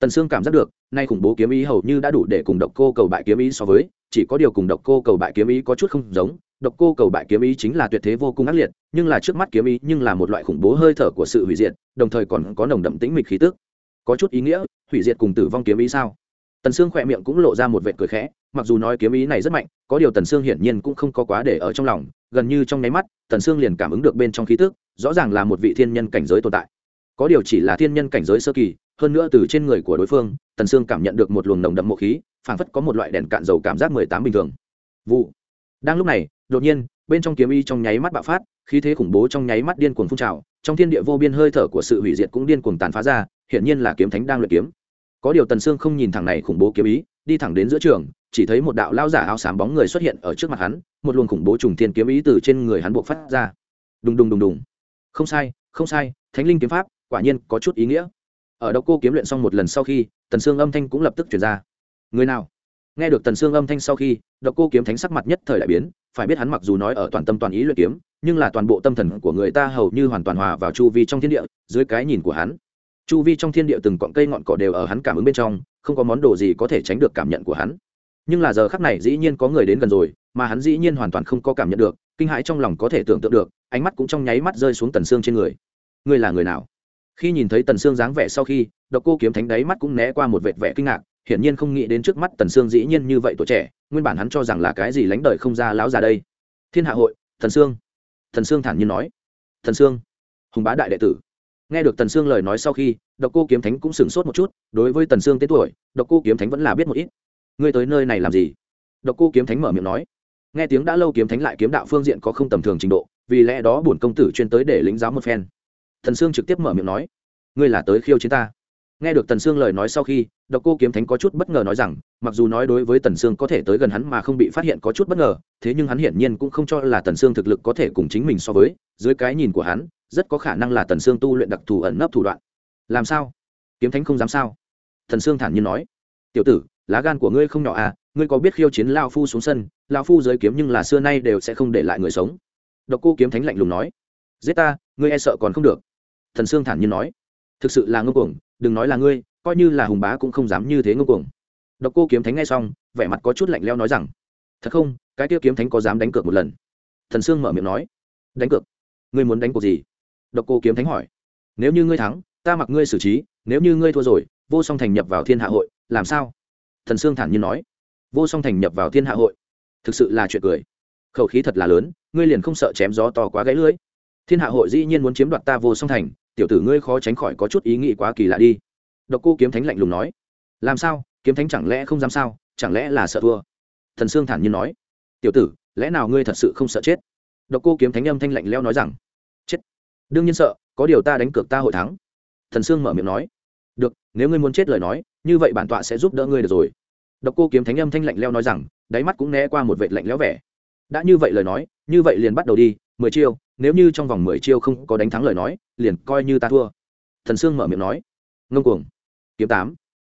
tần sương cảm giác được, nay khủng bố kiếm ý hầu như đã đủ để cùng độc cô cầu bại kiếm ý so với, chỉ có điều cùng độc cô cầu bại kiếm ý có chút không giống. Độc cô cầu bại kiếm ý chính là tuyệt thế vô cùng ác liệt, nhưng là trước mắt kiếm ý nhưng là một loại khủng bố hơi thở của sự hủy diệt, đồng thời còn có nồng đậm tĩnh mịch khí tức. Có chút ý nghĩa, hủy diệt cùng tử vong kiếm ý sao? Tần sương khỏe miệng cũng lộ ra một vệt cười khẽ, mặc dù nói kiếm ý này rất mạnh, có điều tần sương hiển nhiên cũng không có quá để ở trong lòng. Gần như trong nháy mắt, tần sương liền cảm ứng được bên trong khí tức, rõ ràng là một vị thiên nhân cảnh giới tồn tại. Có điều chỉ là thiên nhân cảnh giới sơ kỳ hơn nữa từ trên người của đối phương, tần sương cảm nhận được một luồng nồng đậm mộ khí, phảng phất có một loại đèn cạn dầu cảm giác mười tám bình thường. Vụ. Đang lúc này, đột nhiên, bên trong kiếm y trong nháy mắt bạo phát, khí thế khủng bố trong nháy mắt điên cuồng phun trào, trong thiên địa vô biên hơi thở của sự hủy diệt cũng điên cuồng tàn phá ra, hiển nhiên là kiếm thánh đang luyện kiếm. Có điều tần sương không nhìn thẳng này khủng bố kiếm ý, đi thẳng đến giữa trường, chỉ thấy một đạo lao giả áo xám bóng người xuất hiện ở trước mặt hắn, một luồng khủng bố trùng thiên kiếm ý từ trên người hắn buộc phát ra. Đùng đùng đùng đùng. Không sai không sai, thánh linh kiếm pháp, quả nhiên có chút ý nghĩa ở độc cô kiếm luyện xong một lần sau khi, tần xương âm thanh cũng lập tức chuyển ra. Người nào? Nghe được tần xương âm thanh sau khi, độc cô kiếm thánh sắc mặt nhất thời đại biến, phải biết hắn mặc dù nói ở toàn tâm toàn ý luyện kiếm, nhưng là toàn bộ tâm thần của người ta hầu như hoàn toàn hòa vào chu vi trong thiên địa, dưới cái nhìn của hắn. Chu vi trong thiên địa từng cọng cây ngọn cỏ đều ở hắn cảm ứng bên trong, không có món đồ gì có thể tránh được cảm nhận của hắn. Nhưng là giờ khắc này dĩ nhiên có người đến gần rồi, mà hắn dĩ nhiên hoàn toàn không có cảm nhận được, kinh hãi trong lòng có thể tưởng tượng được, ánh mắt cũng trong nháy mắt rơi xuống tần xương trên người. Ngươi là người nào? Khi nhìn thấy tần xương dáng vẻ sau khi, độc cô kiếm thánh đáy mắt cũng né qua một vệt vẻ kinh ngạc, hiển nhiên không nghĩ đến trước mắt tần xương dĩ nhiên như vậy tuổi trẻ, nguyên bản hắn cho rằng là cái gì lánh đời không ra lão già đây. Thiên hạ hội, tần xương tần xương thản nhiên nói. Tần xương hùng bá đại đệ tử. Nghe được tần sương lời nói sau khi, độc cô kiếm thánh cũng sửng sốt một chút, đối với tần sương tên tuổi, độc cô kiếm thánh vẫn là biết một ít. Ngươi tới nơi này làm gì? Độc cô kiếm thánh mở miệng nói. Nghe tiếng đã lâu kiếm thánh lại kiếm đạo phương diện có không tầm thường trình độ, vì lẽ đó bổn công tử chuyên tới để lĩnh giáo một phen thần sương trực tiếp mở miệng nói, ngươi là tới khiêu chiến ta. Nghe được tần sương lời nói sau khi, độc cô kiếm thánh có chút bất ngờ nói rằng, mặc dù nói đối với tần sương có thể tới gần hắn mà không bị phát hiện có chút bất ngờ, thế nhưng hắn hiển nhiên cũng không cho là tần sương thực lực có thể cùng chính mình so với. Dưới cái nhìn của hắn, rất có khả năng là tần sương tu luyện đặc thù ẩn nấp thủ đoạn. Làm sao? Kiếm thánh không dám sao? Thần sương thản nhiên nói, tiểu tử, lá gan của ngươi không nhỏ à ngươi có biết khiêu chiến lao phu xuống sân, lao phu giới kiếm nhưng là xưa nay đều sẽ không để lại người sống. Độc cô kiếm thánh lạnh lùng nói, giết ta, ngươi e sợ còn không được thần sương thản nhiên nói, thực sự là ngông cuồng, đừng nói là ngươi, coi như là hùng bá cũng không dám như thế ngông cuồng. Độc cô kiếm thánh nghe xong, vẻ mặt có chút lạnh leo nói rằng, thật không, cái kia kiếm thánh có dám đánh cược một lần? Thần sương mở miệng nói, đánh cược? Ngươi muốn đánh cuộc gì? Độc cô kiếm thánh hỏi, nếu như ngươi thắng, ta mặc ngươi xử trí, nếu như ngươi thua rồi, vô song thành nhập vào thiên hạ hội, làm sao? Thần sương thản nhiên nói, vô song thành nhập vào thiên hạ hội, thực sự là chuyện cười. Khẩu khí thật là lớn, ngươi liền không sợ chém gió to quá gãy lưỡi. Thiên hạ hội dĩ nhiên muốn chiếm đoạt ta vô song thành tiểu tử ngươi khó tránh khỏi có chút ý nghĩ quá kỳ lạ đi. Độc cô kiếm thánh lạnh lùng nói. Làm sao? Kiếm thánh chẳng lẽ không dám sao? Chẳng lẽ là sợ thua? Thần sương thản nhiên nói. Tiểu tử, lẽ nào ngươi thật sự không sợ chết? Độc cô kiếm thánh âm thanh lạnh leo nói rằng. Chết. Đương nhiên sợ, có điều ta đánh cược ta hội thắng. Thần sương mở miệng nói. Được, nếu ngươi muốn chết lời nói, như vậy bản tọa sẽ giúp đỡ ngươi được rồi. Độc cô kiếm thánh âm thanh lạnh leo nói rằng, đáy mắt cũng né qua một vệt lạnh lẽo vẻ. Đã như vậy lời nói, như vậy liền bắt đầu đi, mười chiêu nếu như trong vòng mười chiêu không có đánh thắng lời nói, liền coi như ta thua. Thần sương mở miệng nói. Ngông cuồng. Kiếm tám.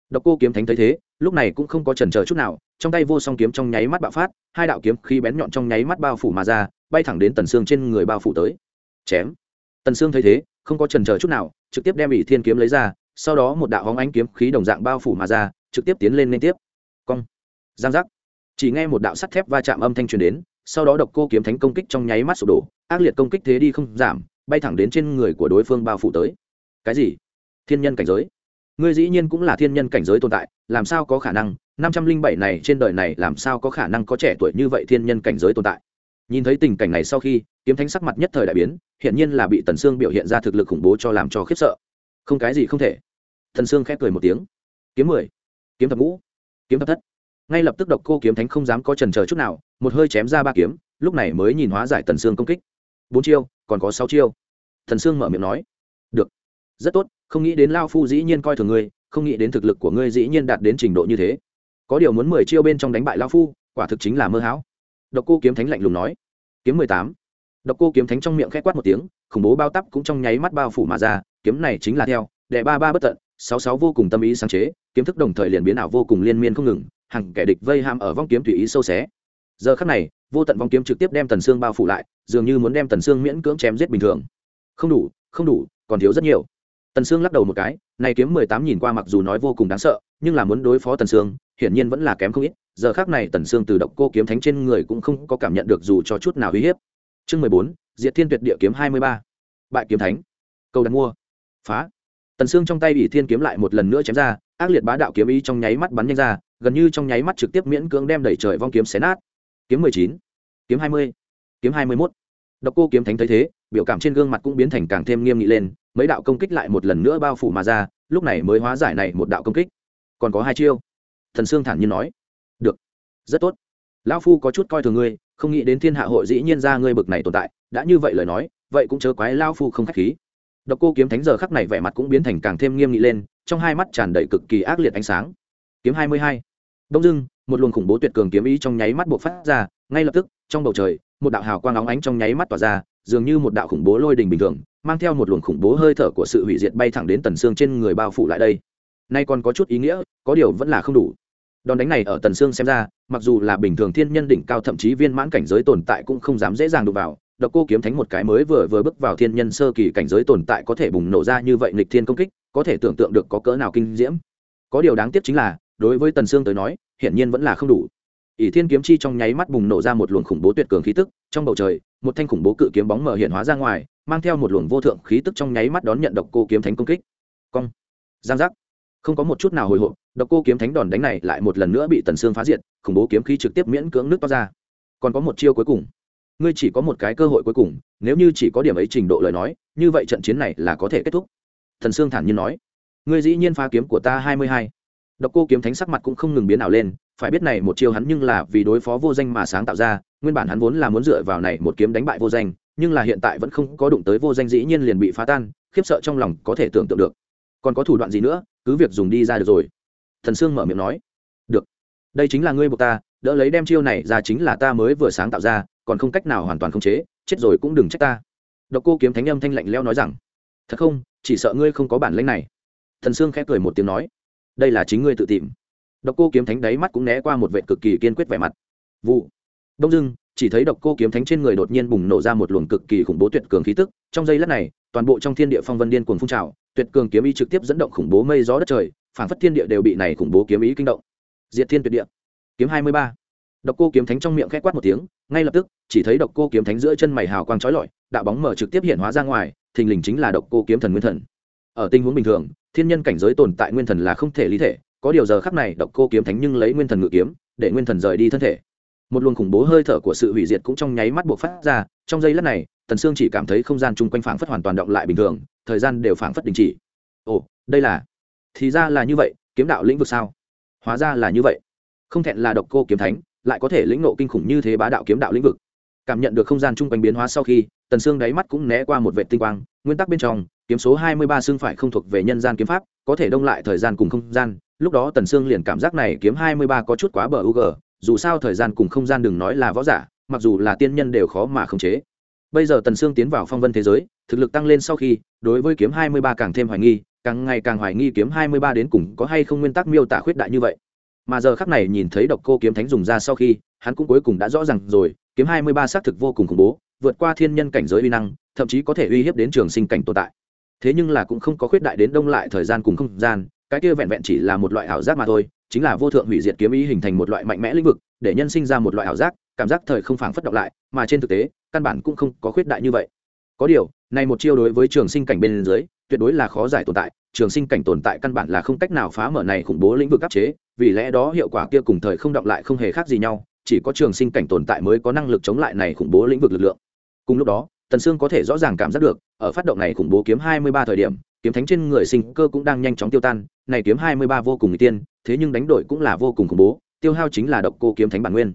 Độc cô kiếm thánh thấy thế, lúc này cũng không có chần chờ chút nào, trong tay vô song kiếm trong nháy mắt bạo phát, hai đạo kiếm khi bén nhọn trong nháy mắt bao phủ mà ra, bay thẳng đến tần sương trên người bao phủ tới. Chém. Tần sương thấy thế, không có chần chờ chút nào, trực tiếp đem ỷ thiên kiếm lấy ra, sau đó một đạo hóng ánh kiếm khí đồng dạng bao phủ mà ra, trực tiếp tiến lên liên tiếp. Cong. Giang giác. Chỉ nghe một đạo sắt thép va chạm âm thanh truyền đến sau đó độc cô kiếm thánh công kích trong nháy mắt sụp đổ, ác liệt công kích thế đi không giảm, bay thẳng đến trên người của đối phương bao phủ tới. Cái gì? Thiên nhân cảnh giới. Ngươi dĩ nhiên cũng là thiên nhân cảnh giới tồn tại, làm sao có khả năng? Năm trăm linh bảy này trên đời này làm sao có khả năng có trẻ tuổi như vậy thiên nhân cảnh giới tồn tại? Nhìn thấy tình cảnh này sau khi, kiếm thánh sắc mặt nhất thời đại biến hiện nhiên là bị tần sương biểu hiện ra thực lực khủng bố cho làm cho khiếp sợ. Không cái gì không thể. Thần sương khép cười một tiếng. Kiếm mười. Kiếm thập ngũ. Kiếm thập thất ngay lập tức độc cô kiếm thánh không dám có trần chờ chút nào, một hơi chém ra ba kiếm, lúc này mới nhìn hóa giải tần sương công kích. Bốn chiêu, còn có sáu chiêu. Thần sương mở miệng nói, được, rất tốt, không nghĩ đến lao phu dĩ nhiên coi thường ngươi, không nghĩ đến thực lực của ngươi dĩ nhiên đạt đến trình độ như thế. Có điều muốn mười chiêu bên trong đánh bại lao phu, quả thực chính là mơ hão. Độc cô kiếm thánh lạnh lùng nói, kiếm mười tám. Độc cô kiếm thánh trong miệng k h ẽ quát một tiếng, khủng bố bao tắp cũng trong nháy mắt bao phủ mà ra, kiếm này chính là theo, đệ ba ba bất tận, sáu sáu vô cùng tâm ý sáng chế, kiếm thức đồng thời liền biến ảo vô cùng liên miên không ngừng hàng kẻ địch vây ham ở vong kiếm tùy ý sâu xé. Giờ khắc này, vô tận vong kiếm trực tiếp đem tần xương bao phủ lại, dường như muốn đem tần xương miễn cưỡng chém giết bình thường. Không đủ không đủ, còn thiếu rất nhiều. Tần xương lắc đầu một cái, này kiếm mười tám nhìn qua mặc dù nói vô cùng đáng sợ, nhưng là muốn đối phó tần xương hiển nhiên vẫn là kém không ít. Giờ khắc này tần xương từ động cô kiếm thánh trên người cũng không có cảm nhận được dù cho chút nào uy hiếp. Chương mười bốn, diệt thiên tuyệt địa kiếm hai mươi ba. Bại kiếm thánh. Câu đặt mua. Phá tần xương trong tay bị thiên kiếm lại một lần nữa chém ra, ác liệt bá đạo kiếm ý trong nháy mắt bắn nhanh ra, gần như trong nháy mắt trực tiếp miễn cưỡng đem đẩy trời vong kiếm xé nát. Kiếm mười chín, kiếm hai mươi, kiếm hai mươi mốt. Độc cô kiếm thánh thấy thế, biểu cảm trên gương mặt cũng biến thành càng thêm nghiêm nghị lên, mấy đạo công kích lại một lần nữa bao phủ mà ra, lúc này mới hóa giải này một đạo công kích. Còn có hai chiêu. Thần sương thản nhiên nói. Được. Rất tốt. Lão phu có chút coi thường ngươi, không nghĩ đến thiên hạ hội dĩ nhiên ra ngươi bực này tồn tại, đã như vậy lời nói, vậy cũng chớ quái lao phu không khách khí độc cô kiếm thánh giờ khắc này vẻ mặt cũng biến thành càng thêm nghiêm nghị lên, trong hai mắt tràn đầy cực kỳ ác liệt ánh sáng. Kiếm hai mươi hai. Đông dưng một luồng khủng bố tuyệt cường kiếm ý trong nháy mắt buộc phát ra, ngay lập tức, trong bầu trời, một đạo hào quang óng ánh trong nháy mắt tỏa ra, dường như một đạo khủng bố lôi đình bình thường, mang theo một luồng khủng bố hơi thở của sự hủy diệt bay thẳng đến tần xương trên người bao phủ lại đây. Nay còn có chút ý nghĩa, có điều vẫn là không đủ. Đòn đánh này ở tần xương xem ra, mặc dù là bình thường thiên nhân đỉnh cao thậm chí viên mãn cảnh giới tồn tại cũng không dám dễ dàng đụng vào độc cô kiếm thánh một cái mới vừa vừa bước vào thiên nhân sơ kỳ cảnh giới tồn tại có thể bùng nổ ra như vậy nghịch thiên công kích, có thể tưởng tượng được có cỡ nào kinh diễm. Có điều đáng tiếc chính là, đối với tần sương tới nói, hiển nhiên vẫn là không đủ. Ỷ thiên kiếm chi trong nháy mắt bùng nổ ra một luồng khủng bố tuyệt cường khí tức, trong bầu trời, một thanh khủng bố cự kiếm bóng mở hiện hóa ra ngoài, mang theo một luồng vô thượng khí tức trong nháy mắt đón nhận độc cô kiếm thánh công kích. Cong. Giang giác. Không có một chút nào hồi hộp, độc cô kiếm thánh đòn đánh này lại một lần nữa bị tần sương phá diệt, khủng bố kiếm khí trực tiếp miễn cưỡng nước to ra. Còn có một chiêu cuối cùng ngươi chỉ có một cái cơ hội cuối cùng, nếu như chỉ có điểm ấy trình độ lời nói, như vậy trận chiến này là có thể kết thúc. Thần sương thản nhiên nói. Ngươi dĩ nhiên phá kiếm của ta hai mươi hai. Độc cô kiếm thánh sắc mặt cũng không ngừng biến ảo lên, phải biết này một chiêu hắn nhưng là vì đối phó vô danh mà sáng tạo ra, nguyên bản hắn vốn là muốn dựa vào này một kiếm đánh bại vô danh, nhưng là hiện tại vẫn không có đụng tới vô danh dĩ nhiên liền bị phá tan, khiếp sợ trong lòng có thể tưởng tượng được. Còn có thủ đoạn gì nữa, cứ việc dùng đi ra được rồi. Thần sương mở miệng nói. Được, đây chính là ngươi buộc ta, đỡ lấy đem chiêu này ra chính là ta mới vừa sáng tạo ra còn không cách nào hoàn toàn khống chế, chết rồi cũng đừng trách ta. Độc cô kiếm thánh âm thanh lạnh leo nói rằng, thật không, chỉ sợ ngươi không có bản lĩnh này. Thần sương khẽ cười một tiếng nói, đây là chính ngươi tự tìm. Độc cô kiếm thánh đáy mắt cũng né qua một vệ cực kỳ kiên quyết vẻ mặt. Vụ. Đông dưng chỉ thấy độc cô kiếm thánh trên người đột nhiên bùng nổ ra một luồng cực kỳ khủng bố tuyệt cường khí tức. Trong giây lát này, toàn bộ trong thiên địa phong vân điên cuồng phun trào, tuyệt cường kiếm ý trực tiếp dẫn động khủng bố mây gió đất trời phản phất thiên địa đều bị này khủng bố kiếm ý kinh động. Diệt thiên tuyệt địa. Kiếm hai mươi ba độc cô kiếm thánh trong miệng khẽ quát một tiếng, ngay lập tức, chỉ thấy độc cô kiếm thánh giữa chân mày hào quang chói lọi, đạo bóng mở trực tiếp hiện hóa ra ngoài, thình lình chính là độc cô kiếm thần nguyên thần. Ở tình huống bình thường, thiên nhân cảnh giới tồn tại nguyên thần là không thể lý thể, có điều giờ khắc này độc cô kiếm thánh nhưng lấy nguyên thần ngự kiếm, để nguyên thần rời đi thân thể. Một luồng khủng bố hơi thở của sự hủy diệt cũng trong nháy mắt bộc phát ra, trong giây lát này, tần sương chỉ cảm thấy không gian chung quanh phảng phất hoàn toàn động lại bình thường, thời gian đều phảng phất đình chỉ. Ồ, đây là, thì ra là như vậy, kiếm đạo lĩnh vực sao? Hóa ra là như vậy. Không thẹn là độc cô kiếm thánh lại có thể lĩnh nộ kinh khủng như thế bá đạo kiếm đạo lĩnh vực. Cảm nhận được không gian chung quanh biến hóa sau khi, tần sương đáy mắt cũng né qua một vệ tinh quang, nguyên tắc bên trong, kiếm số hai mươi ba xương phải không thuộc về nhân gian kiếm pháp, có thể đông lại thời gian cùng không gian. Lúc đó tần sương liền cảm giác này kiếm hai mươi ba có chút quá bờ u g, dù sao thời gian cùng không gian đừng nói là võ giả, mặc dù là tiên nhân đều khó mà khống chế. Bây giờ tần sương tiến vào phong vân thế giới, thực lực tăng lên sau khi, đối với kiếm hai mươi ba càng thêm hoài nghi, càng ngày càng hoài nghi kiếm hai mươi ba đến cùng có hay không nguyên tắc miêu tả khuyết đại như vậy mà giờ khắc này nhìn thấy độc cô kiếm thánh dùng ra sau khi, hắn cũng cuối cùng đã rõ ràng rồi, kiếm hai mươi ba xác thực vô cùng khủng bố, vượt qua thiên nhân cảnh giới uy năng, thậm chí có thể uy hiếp đến trường sinh cảnh tồn tại. Thế nhưng là cũng không có khuyết đại đến đông lại thời gian cùng không gian, cái kia vẹn vẹn chỉ là một loại ảo giác mà thôi, chính là vô thượng hủy diệt kiếm ý hình thành một loại mạnh mẽ lĩnh vực, để nhân sinh ra một loại ảo giác, cảm giác thời không phảng phất động lại, mà trên thực tế, căn bản cũng không có khuyết đại như vậy. Có điều, này một chiêu đối với trường sinh cảnh bên dưới, tuyệt đối là khó giải tồn tại trường sinh cảnh tồn tại căn bản là không cách nào phá mở này khủng bố lĩnh vực áp chế, vì lẽ đó hiệu quả kia cùng thời không động lại không hề khác gì nhau, chỉ có trường sinh cảnh tồn tại mới có năng lực chống lại này khủng bố lĩnh vực lực lượng. Cùng lúc đó, tần sương có thể rõ ràng cảm giác được, ở phát động này khủng bố kiếm hai mươi ba thời điểm, kiếm thánh trên người sinh cơ cũng đang nhanh chóng tiêu tan, này kiếm hai mươi ba vô cùng n tiên, thế nhưng đánh đổi cũng là vô cùng khủng bố, tiêu hao chính là độc cô kiếm thánh bản nguyên.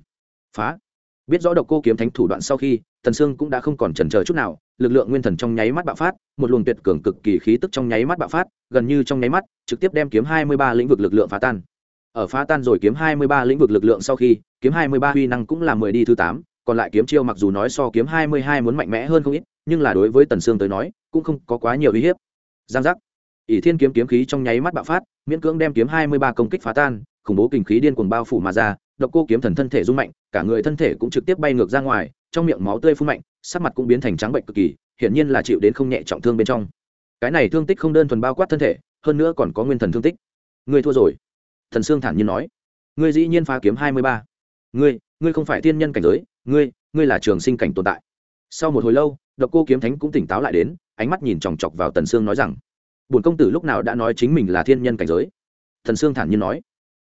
Phá! Biết rõ độc cô kiếm thánh thủ đoạn sau khi, tần sương cũng đã không còn chần chờ chút nào lực lượng nguyên thần trong nháy mắt bạo phát, một luồng tuyệt cường cực kỳ khí tức trong nháy mắt bạo phát, gần như trong nháy mắt, trực tiếp đem kiếm hai mươi ba lĩnh vực lực lượng phá tan. Ở phá tan rồi kiếm hai mươi ba lĩnh vực lực lượng sau khi, kiếm hai mươi ba huy năng cũng là mười đi thứ tám, còn lại kiếm chiêu mặc dù nói so kiếm hai mươi hai muốn mạnh mẽ hơn không ít, nhưng là đối với tần sương tới nói, cũng không có quá nhiều uy hiếp. Giang giác. Ỷ thiên kiếm kiếm khí trong nháy mắt bạo phát, miễn cưỡng đem kiếm hai mươi ba công kích phá tan, khủng bố kinh khí điên cuồng bao phủ mà ra, độc cô kiếm thần thân thể rung mạnh, cả người thân thể cũng trực tiếp bay ngược ra ngoài trong miệng máu tươi phun mạnh, sắc mặt cũng biến thành trắng bệnh cực kỳ, hiển nhiên là chịu đến không nhẹ trọng thương bên trong. Cái này thương tích không đơn thuần bao quát thân thể, hơn nữa còn có nguyên thần thương tích. Ngươi thua rồi. Thần sương thản nhiên nói. Ngươi dĩ nhiên phá kiếm hai mươi ba. Ngươi ngươi không phải tiên nhân cảnh giới, ngươi ngươi là trường sinh cảnh tồn tại. Sau một hồi lâu, độc cô kiếm thánh cũng tỉnh táo lại đến, ánh mắt nhìn chòng chọc vào tần sương nói rằng, bổn công tử lúc nào đã nói chính mình là thiên nhân cảnh giới? Thần sương thản nhiên nói.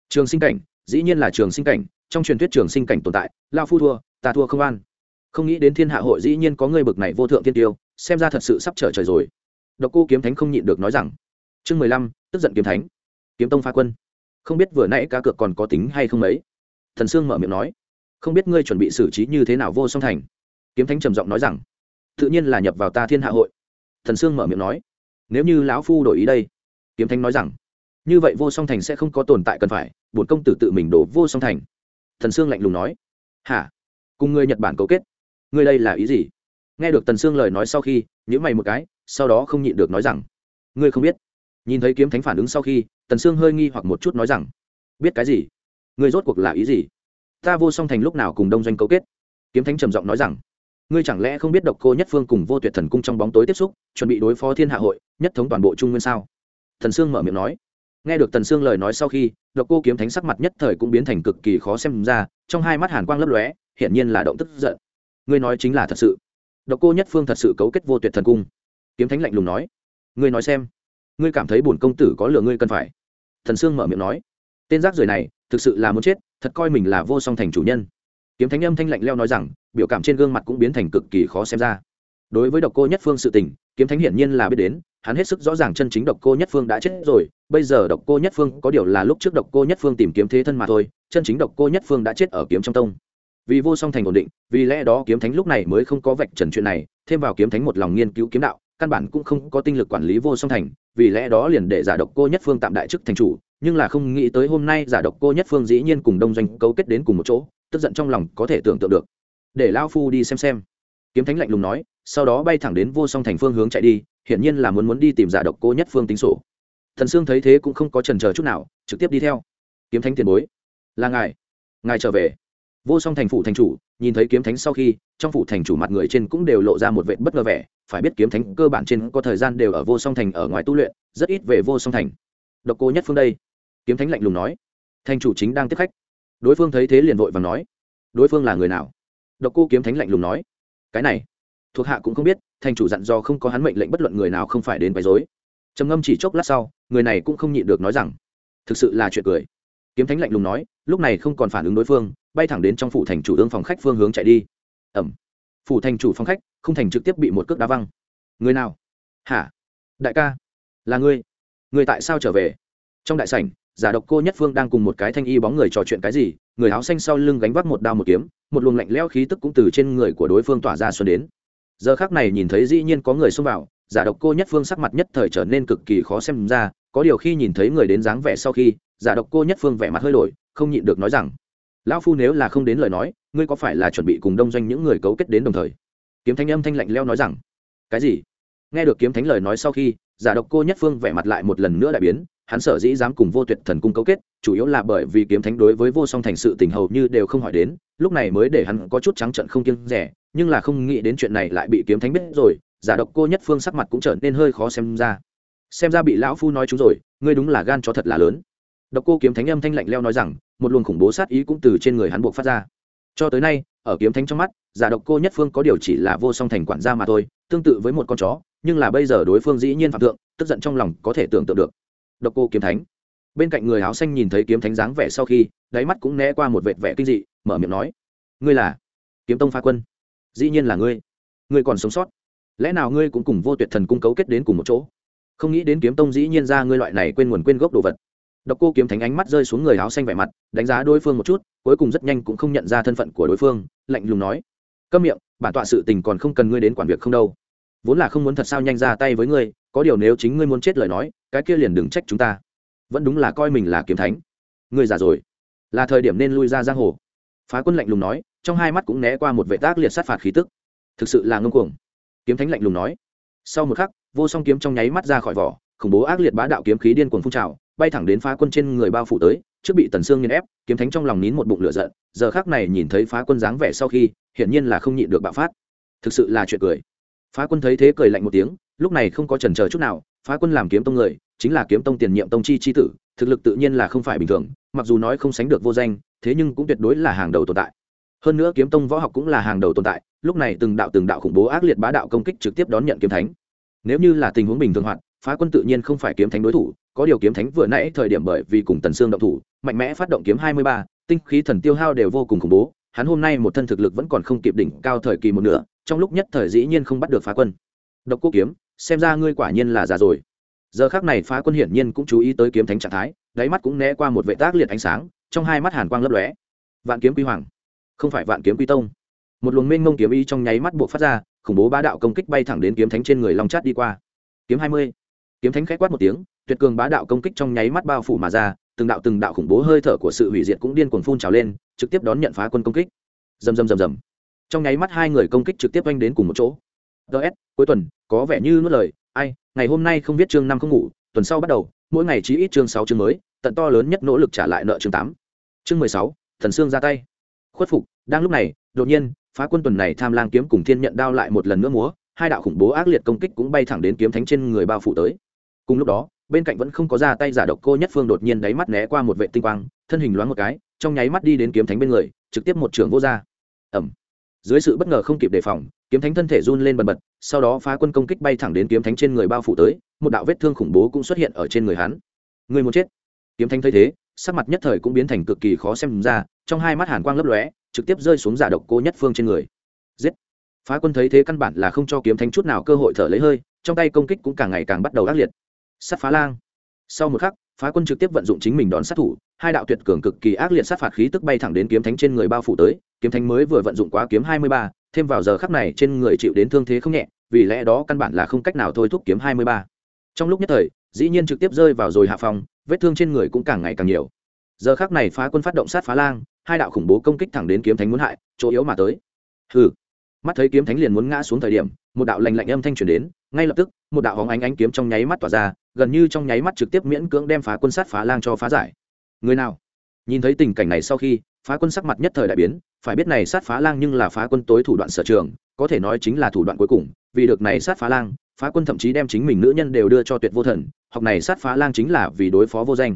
Trường sinh cảnh, dĩ nhiên là trường sinh cảnh, trong truyền thuyết trường sinh cảnh tồn tại lao phu thua, ta thua không an không nghĩ đến thiên hạ hội dĩ nhiên có người bực này vô thượng tiên tiêu, xem ra thật sự sắp trở trời rồi. Độc cô kiếm thánh không nhịn được nói rằng, chương mười lăm, tức giận kiếm thánh, kiếm tông pha quân. Không biết vừa nãy cá cược còn có tính hay không ấy. thần sương mở miệng nói, không biết ngươi chuẩn bị xử trí như thế nào vô song thành? Kiếm thánh trầm giọng nói rằng, tự nhiên là nhập vào ta thiên hạ hội. Thần sương mở miệng nói, nếu như lão phu đổi ý đây, kiếm thánh nói rằng, như vậy vô song thành sẽ không có tồn tại cần phải, bổn công tử tự mình đổ vô song thành. Thần sương lạnh lùng nói, hả? Cùng ngươi nhật bản cấu kết ngươi đây là ý gì? Nghe được tần sương lời nói sau khi nhữ mày một cái, sau đó không nhịn được nói rằng, ngươi không biết. Nhìn thấy kiếm thánh phản ứng sau khi, tần sương hơi nghi hoặc một chút nói rằng, biết cái gì? Ngươi rốt cuộc là ý gì? Ta vô song thành lúc nào cùng đông doanh cấu kết? Kiếm thánh trầm giọng nói rằng, ngươi chẳng lẽ không biết độc cô nhất phương cùng vô tuyệt thần cung trong bóng tối tiếp xúc, chuẩn bị đối phó thiên hạ hội, nhất thống toàn bộ trung nguyên sao? Thần sương mở miệng nói. Nghe được tần sương lời nói sau khi, độc cô kiếm thánh sắc mặt nhất thời cũng biến thành cực kỳ khó xem ra, trong hai mắt hàn quang lấp lóe, hiển nhiên là động tức giận ngươi nói chính là thật sự. Độc cô nhất phương thật sự cấu kết vô tuyệt thần cung. Kiếm thánh lạnh lùng nói, ngươi nói xem, ngươi cảm thấy bổn công tử có lừa ngươi cần phải? Thần sương mở miệng nói, tên rác rưởi này thực sự là muốn chết, thật coi mình là vô song thành chủ nhân. Kiếm thánh âm thanh lạnh leo nói rằng, biểu cảm trên gương mặt cũng biến thành cực kỳ khó xem ra. Đối với độc cô nhất phương sự tình, kiếm thánh hiển nhiên là biết đến, hắn hết sức rõ ràng chân chính độc cô nhất phương đã chết rồi, bây giờ độc cô nhất phương có điều là lúc trước độc cô nhất phương tìm kiếm thế thân mà thôi, chân chính độc cô nhất phương đã chết ở kiếm trong tông vì vô song thành ổn định, vì lẽ đó kiếm thánh lúc này mới không có vạch trần chuyện này, thêm vào kiếm thánh một lòng nghiên cứu kiếm đạo, căn bản cũng không có tinh lực quản lý vô song thành, vì lẽ đó liền để giả độc cô nhất phương tạm đại chức thành chủ, nhưng là không nghĩ tới hôm nay giả độc cô nhất phương dĩ nhiên cùng đông doanh cấu kết đến cùng một chỗ, tức giận trong lòng có thể tưởng tượng được. Để lao phu đi xem xem. Kiếm thánh lạnh lùng nói, sau đó bay thẳng đến vô song thành phương hướng chạy đi, hiển nhiên là muốn muốn đi tìm giả độc cô nhất phương tính sổ. Thần sương thấy thế cũng không có trần chờ chút nào, trực tiếp đi theo. Kiếm thánh tiền bối. Là ngài. Ngài trở về vô song thành phủ thành chủ, nhìn thấy kiếm thánh sau khi, trong phủ thành chủ mặt người trên cũng đều lộ ra một vệ bất ngờ vẻ. Phải biết kiếm thánh cơ bản trên có thời gian đều ở vô song thành ở ngoài tu luyện, rất ít về vô song thành. Độc cô nhất phương đây. Kiếm thánh lạnh lùng nói. Thành chủ chính đang tiếp khách. Đối phương thấy thế liền vội và nói. Đối phương là người nào? Độc cô kiếm thánh lạnh lùng nói. Cái này, thuộc hạ cũng không biết, thành chủ dặn do không có hắn mệnh lệnh bất luận người nào không phải đến bày dối trầm ngâm chỉ chốc lát sau, người này cũng không nhịn được nói rằng, thực sự là chuyện cười. Kiếm thánh lạnh lùng nói, lúc này không còn phản ứng đối phương bay thẳng đến trong phủ thành chủ ương phòng khách phương hướng chạy đi. Ẩm. Phủ thành chủ phòng khách, không thành trực tiếp bị một cước đá văng. Người nào? Hả? Đại ca. Là ngươi. Người tại sao trở về? Trong đại sảnh, giả độc cô nhất phương đang cùng một cái thanh y bóng người trò chuyện cái gì, người áo xanh sau lưng gánh vác một đao một kiếm, một luồng lạnh lẽo khí tức cũng từ trên người của đối phương tỏa ra xuân đến. Giờ khác này nhìn thấy dĩ nhiên có người xông vào, giả độc cô nhất phương sắc mặt nhất thời trở nên cực kỳ khó xem ra, có điều khi nhìn thấy người đến dáng vẻ sau khi, giả độc cô nhất phương vẻ mặt hơi đổi, không nhịn được nói rằng lão phu nếu là không đến lời nói, ngươi có phải là chuẩn bị cùng đông doanh những người cấu kết đến đồng thời? Kiếm thánh âm thanh lạnh leo nói rằng, cái gì? Nghe được kiếm thánh lời nói sau khi, giả độc cô nhất phương vẻ mặt lại một lần nữa đại biến, hắn sở dĩ dám cùng vô tuyệt thần cung cấu kết, chủ yếu là bởi vì kiếm thánh đối với vô song thành sự tình hầu như đều không hỏi đến, lúc này mới để hắn có chút trắng trận không kiêng rẻ, nhưng là không nghĩ đến chuyện này lại bị kiếm thánh biết rồi, giả độc cô nhất phương sắc mặt cũng trở nên hơi khó xem ra. Xem ra bị lão phu nói chúng rồi, ngươi đúng là gan cho thật là lớn. Độc cô kiếm thánh âm thanh lạnh leo nói rằng một luồng khủng bố sát ý cũng từ trên người hắn buộc phát ra. Cho tới nay, ở kiếm thánh trong mắt, giả độc cô nhất phương có điều chỉ là vô song thành quản gia mà thôi, tương tự với một con chó, nhưng là bây giờ đối phương dĩ nhiên phạm tượng tức giận trong lòng có thể tưởng tượng được. Độc cô kiếm thánh. Bên cạnh người áo xanh nhìn thấy kiếm thánh dáng vẻ sau khi, đáy mắt cũng né qua một vệt vẻ kinh dị, mở miệng nói, ngươi là kiếm tông pha quân. Dĩ nhiên là ngươi. Ngươi còn sống sót. Lẽ nào ngươi cũng cùng vô tuyệt thần cung cấu kết đến cùng một chỗ? Không nghĩ đến kiếm tông dĩ nhiên ra ngươi loại này quên nguồn quên gốc đồ vật độc cô kiếm thánh ánh mắt rơi xuống người áo xanh vẻ mặt, đánh giá đối phương một chút, cuối cùng rất nhanh cũng không nhận ra thân phận của đối phương, lạnh lùng nói, câm miệng, bản tọa sự tình còn không cần ngươi đến quản việc không đâu. Vốn là không muốn thật sao nhanh ra tay với ngươi, có điều nếu chính ngươi muốn chết lời nói, cái kia liền đừng trách chúng ta. Vẫn đúng là coi mình là kiếm thánh. Ngươi già rồi. Là thời điểm nên lui ra giang hồ. Phá quân lạnh lùng nói, trong hai mắt cũng né qua một vệ tác liệt sát phạt khí tức. Thực sự là ngông cuồng. Kiếm thánh lạnh lùng nói. Sau một khắc, vô song kiếm trong nháy mắt ra khỏi vỏ, khủng bố ác liệt bá đạo kiếm khí điên cuồng phun trào bay thẳng đến phá quân trên người bao phủ tới, trước bị tần sương nghiền ép, kiếm thánh trong lòng nín một bụng lửa giận, giờ khác này nhìn thấy phá quân dáng vẻ sau khi, hiển nhiên là không nhịn được bạo phát. Thực sự là chuyện cười. Phá quân thấy thế cười lạnh một tiếng, lúc này không có trần chờ chút nào, phá quân làm kiếm tông người, chính là kiếm tông tiền nhiệm tông chi chi tử, thực lực tự nhiên là không phải bình thường, mặc dù nói không sánh được vô danh, thế nhưng cũng tuyệt đối là hàng đầu tồn tại. Hơn nữa kiếm tông võ học cũng là hàng đầu tồn tại, lúc này từng đạo từng đạo khủng bố ác liệt bá đạo công kích trực tiếp đón nhận kiếm thánh. Nếu như là tình huống bình thường hoạt, phá quân tự nhiên không phải kiếm thánh đối thủ có điều kiếm thánh vừa nãy thời điểm bởi vì cùng tần sương động thủ, mạnh mẽ phát động kiếm hai mươi ba, tinh khí thần tiêu hao đều vô cùng khủng bố, hắn hôm nay một thân thực lực vẫn còn không kịp đỉnh cao thời kỳ một nửa, trong lúc nhất thời dĩ nhiên không bắt được phá quân. Độc cô kiếm, xem ra ngươi quả nhiên là già rồi. Giờ khác này phá quân hiển nhiên cũng chú ý tới kiếm thánh trạng thái, đáy mắt cũng né qua một vệ tác liệt ánh sáng, trong hai mắt hàn quang lấp lóe. Vạn kiếm quy hoàng, không phải vạn kiếm quy tông. Một luồng mênh mông kiếm y trong nháy mắt buộc phát ra, khủng bố ba đạo công kích bay thẳng đến kiếm thánh trên người long chát đi qua. Kiếm hai mươi. Kiếm thánh khẽ quát một tiếng tuyệt cường bá đạo công kích trong nháy mắt bao phủ mà ra, từng đạo từng đạo khủng bố hơi thở của sự hủy diệt cũng điên cuồng phun trào lên, trực tiếp đón nhận phá quân công kích. Rầm rầm rầm rầm. Trong nháy mắt hai người công kích trực tiếp oanh đến cùng một chỗ. Ts cuối tuần, có vẻ như nuốt lời. Ai, ngày hôm nay không viết chương năm không ngủ, tuần sau bắt đầu, mỗi ngày chỉ ít chương sáu chương mới, tận to lớn nhất nỗ lực trả lại nợ chương tám. Chương mười sáu, thần sương ra tay. Khuất phục, đang lúc này, đột nhiên, phá quân tuần này tham lang kiếm cùng thiên nhận đao lại một lần nữa múa, hai đạo khủng bố ác liệt công kích cũng bay thẳng đến kiếm thánh trên người bao phủ tới. Cùng lúc đó bên cạnh vẫn không có ra tay giả độc cô nhất phương đột nhiên đáy mắt né qua một vệ tinh quang, thân hình loáng một cái, trong nháy mắt đi đến kiếm thánh bên người, trực tiếp một trường vô ra ẩm dưới sự bất ngờ không kịp đề phòng, kiếm thánh thân thể run lên bần bật, sau đó phá quân công kích bay thẳng đến kiếm thánh trên người bao phủ tới, một đạo vết thương khủng bố cũng xuất hiện ở trên người hắn. Người muốn chết. Kiếm thánh thấy thế, sắc mặt nhất thời cũng biến thành cực kỳ khó xem ra, trong hai mắt hàn quang lấp lóe, trực tiếp rơi xuống giả độc cô nhất phương trên người. Giết. Phá quân thấy thế căn bản là không cho kiếm thánh chút nào cơ hội thở lấy hơi, trong tay công kích cũng càng ngày càng bắt đầu ác liệt sắt phá lang. Sau một khắc, phá quân trực tiếp vận dụng chính mình đón sát thủ, hai đạo tuyệt cường cực kỳ ác liệt sát phạt khí tức bay thẳng đến kiếm thánh trên người bao phủ tới, kiếm thánh mới vừa vận dụng quá kiếm hai mươi ba, thêm vào giờ khắc này trên người chịu đến thương thế không nhẹ, vì lẽ đó căn bản là không cách nào thôi thúc kiếm hai mươi ba. Trong lúc nhất thời, dĩ nhiên trực tiếp rơi vào rồi hạ phòng, vết thương trên người cũng càng ngày càng nhiều. Giờ khắc này phá quân phát động sát phá lang, hai đạo khủng bố công kích thẳng đến kiếm thánh muốn hại, chỗ yếu mà tới. Hừ. Mắt thấy kiếm thánh liền muốn ngã xuống thời điểm, một đạo lành lạnh âm thanh truyền đến, ngay lập tức, một đạo hóng ánh ánh kiếm trong nháy mắt tỏa ra gần như trong nháy mắt trực tiếp miễn cưỡng đem phá quân sát phá lang cho phá giải. Người nào? Nhìn thấy tình cảnh này sau khi, phá quân sắc mặt nhất thời đại biến, phải biết này sát phá lang nhưng là phá quân tối thủ đoạn sở trường, có thể nói chính là thủ đoạn cuối cùng, vì được này sát phá lang, phá quân thậm chí đem chính mình nữ nhân đều đưa cho tuyệt vô thần, học này sát phá lang chính là vì đối phó vô danh.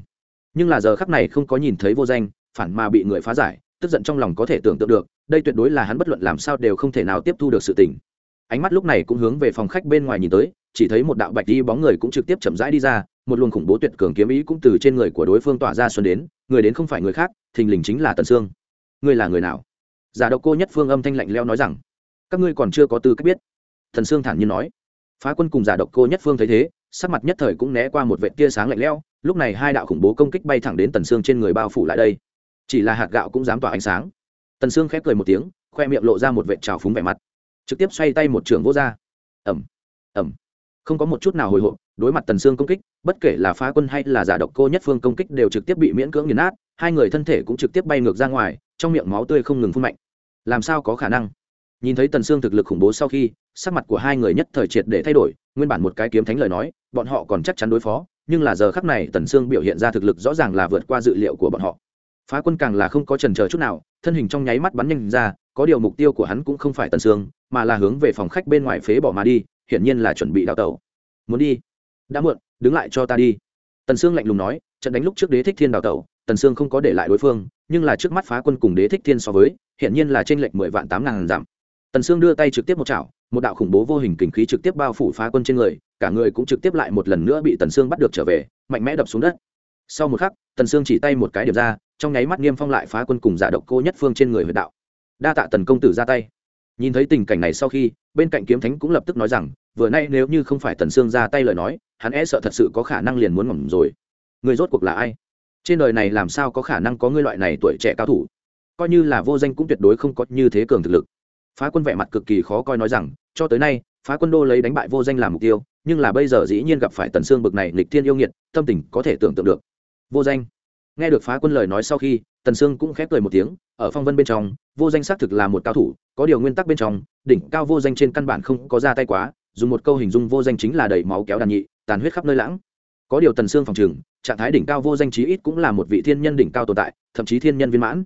Nhưng là giờ khắc này không có nhìn thấy vô danh, phản mà bị người phá giải, tức giận trong lòng có thể tưởng tượng được, đây tuyệt đối là hắn bất luận làm sao đều không thể nào tiếp thu được sự tình. Ánh mắt lúc này cũng hướng về phòng khách bên ngoài nhìn tới chỉ thấy một đạo bạch đi bóng người cũng trực tiếp chậm rãi đi ra, một luồng khủng bố tuyệt cường kiếm ý cũng từ trên người của đối phương tỏa ra xuân đến, người đến không phải người khác, thình lình chính là tần sương. Ngươi là người nào? Giả độc cô nhất phương âm thanh lạnh leo nói rằng. Các ngươi còn chưa có tư cách biết. Thần sương thản nhiên nói. Phá quân cùng giả độc cô nhất phương thấy thế, sắc mặt nhất thời cũng né qua một vệ tia sáng lạnh lẽo, lúc này hai đạo khủng bố công kích bay thẳng đến tần sương trên người bao phủ lại đây. Chỉ là hạt gạo cũng dám tỏa ánh sáng. Tần sương khép cười một tiếng, khoe miệng lộ ra một vệ trào phúng vẻ mặt. Trực tiếp xoay tay một trường vô r ẩm ẩm không có một chút nào hồi hộp, đối mặt tần sương công kích, bất kể là phá quân hay là giả độc cô nhất phương công kích đều trực tiếp bị miễn cưỡng nghiền nát, hai người thân thể cũng trực tiếp bay ngược ra ngoài, trong miệng máu tươi không ngừng phun mạnh. Làm sao có khả năng? Nhìn thấy tần sương thực lực khủng bố sau khi, sắc mặt của hai người nhất thời triệt để thay đổi, nguyên bản một cái kiếm thánh lời nói, bọn họ còn chắc chắn đối phó, nhưng là giờ khắc này tần sương biểu hiện ra thực lực rõ ràng là vượt qua dự liệu của bọn họ. Phá quân càng là không có trần chờ chút nào, thân hình trong nháy mắt bắn nhanh ra, có điều mục tiêu của hắn cũng không phải tần sương, mà là hướng về phòng khách bên ngoài phế bỏ mà đi hiển nhiên là chuẩn bị đào tẩu. Muốn đi? Đã muộn, đứng lại cho ta đi. Tần sương lạnh lùng nói, trận đánh lúc trước đế thích thiên đào tẩu, tần sương không có để lại đối phương, nhưng là trước mắt phá quân cùng đế thích thiên so với, hiển nhiên là trên lệnh mười vạn tám ngàn giảm. Tần sương đưa tay trực tiếp một chảo, một đạo khủng bố vô hình kình khí trực tiếp bao phủ phá quân trên người, cả người cũng trực tiếp lại một lần nữa bị tần sương bắt được trở về, mạnh mẽ đập xuống đất. Sau một khắc, tần sương chỉ tay một cái điểm ra, trong nháy mắt niêm phong lại phá quân cùng giả độc cô nhất phương trên người huyệt đạo. Đa tạ tần công tử ra tay. Nhìn thấy tình cảnh này sau khi bên cạnh kiếm thánh cũng lập tức nói rằng, vừa nay nếu như không phải tần sương ra tay lời nói, hắn e sợ thật sự có khả năng liền muốn ngỏm rồi. Người rốt cuộc là ai? Trên đời này làm sao có khả năng có ngươi loại này tuổi trẻ cao thủ? Coi như là vô danh cũng tuyệt đối không có như thế cường thực lực. Phá quân vẻ mặt cực kỳ khó coi nói rằng, cho tới nay, phá quân đô lấy đánh bại vô danh làm mục tiêu, nhưng là bây giờ dĩ nhiên gặp phải tần sương bực này lịch thiên yêu nghiệt, tâm tình có thể tưởng tượng được. Vô danh. Nghe được phá quân lời nói sau khi, tần sương cũng khép cười một tiếng, ở phong vân bên trong vô danh xác thực là một cao thủ có điều nguyên tắc bên trong đỉnh cao vô danh trên căn bản không có ra tay quá dùng một câu hình dung vô danh chính là đầy máu kéo đàn nhị tàn huyết khắp nơi lãng. Có điều tần xương phòng trường, trạng thái đỉnh cao vô danh chí ít cũng là một vị thiên nhân đỉnh cao tồn tại thậm chí thiên nhân viên mãn.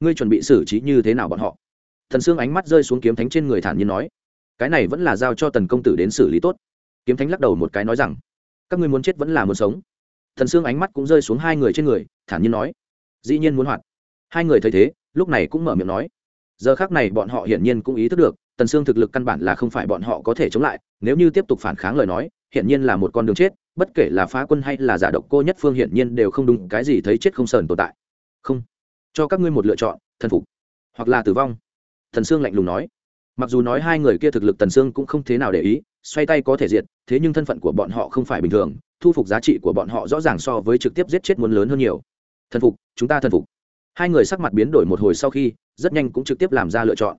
Ngươi chuẩn bị xử trí như thế nào bọn họ? Thần xương ánh mắt rơi xuống kiếm thánh trên người thản nhiên nói. Cái này vẫn là giao cho tần công tử đến xử lý tốt. Kiếm thánh lắc đầu một cái nói rằng các ngươi muốn chết vẫn là muốn sống. Thần xương ánh mắt cũng rơi xuống hai người trên người thản nhiên nói. Dĩ nhiên muốn hoạt. Hai người thấy thế lúc này cũng mở miệng nói, giờ khác này bọn họ hiển nhiên cũng ý thức được, tần sương thực lực căn bản là không phải bọn họ có thể chống lại, nếu như tiếp tục phản kháng lời nói, hiển nhiên là một con đường chết, bất kể là phá quân hay là giả độc cô nhất phương hiển nhiên đều không đúng, cái gì thấy chết không sờn tồn tại. Không, cho các ngươi một lựa chọn, thần phục, hoặc là tử vong. Thần sương lạnh lùng nói. Mặc dù nói hai người kia thực lực tần sương cũng không thế nào để ý, xoay tay có thể diệt, thế nhưng thân phận của bọn họ không phải bình thường, thu phục giá trị của bọn họ rõ ràng so với trực tiếp giết chết muốn lớn hơn nhiều. Thần phục, chúng ta thần phục hai người sắc mặt biến đổi một hồi sau khi, rất nhanh cũng trực tiếp làm ra lựa chọn.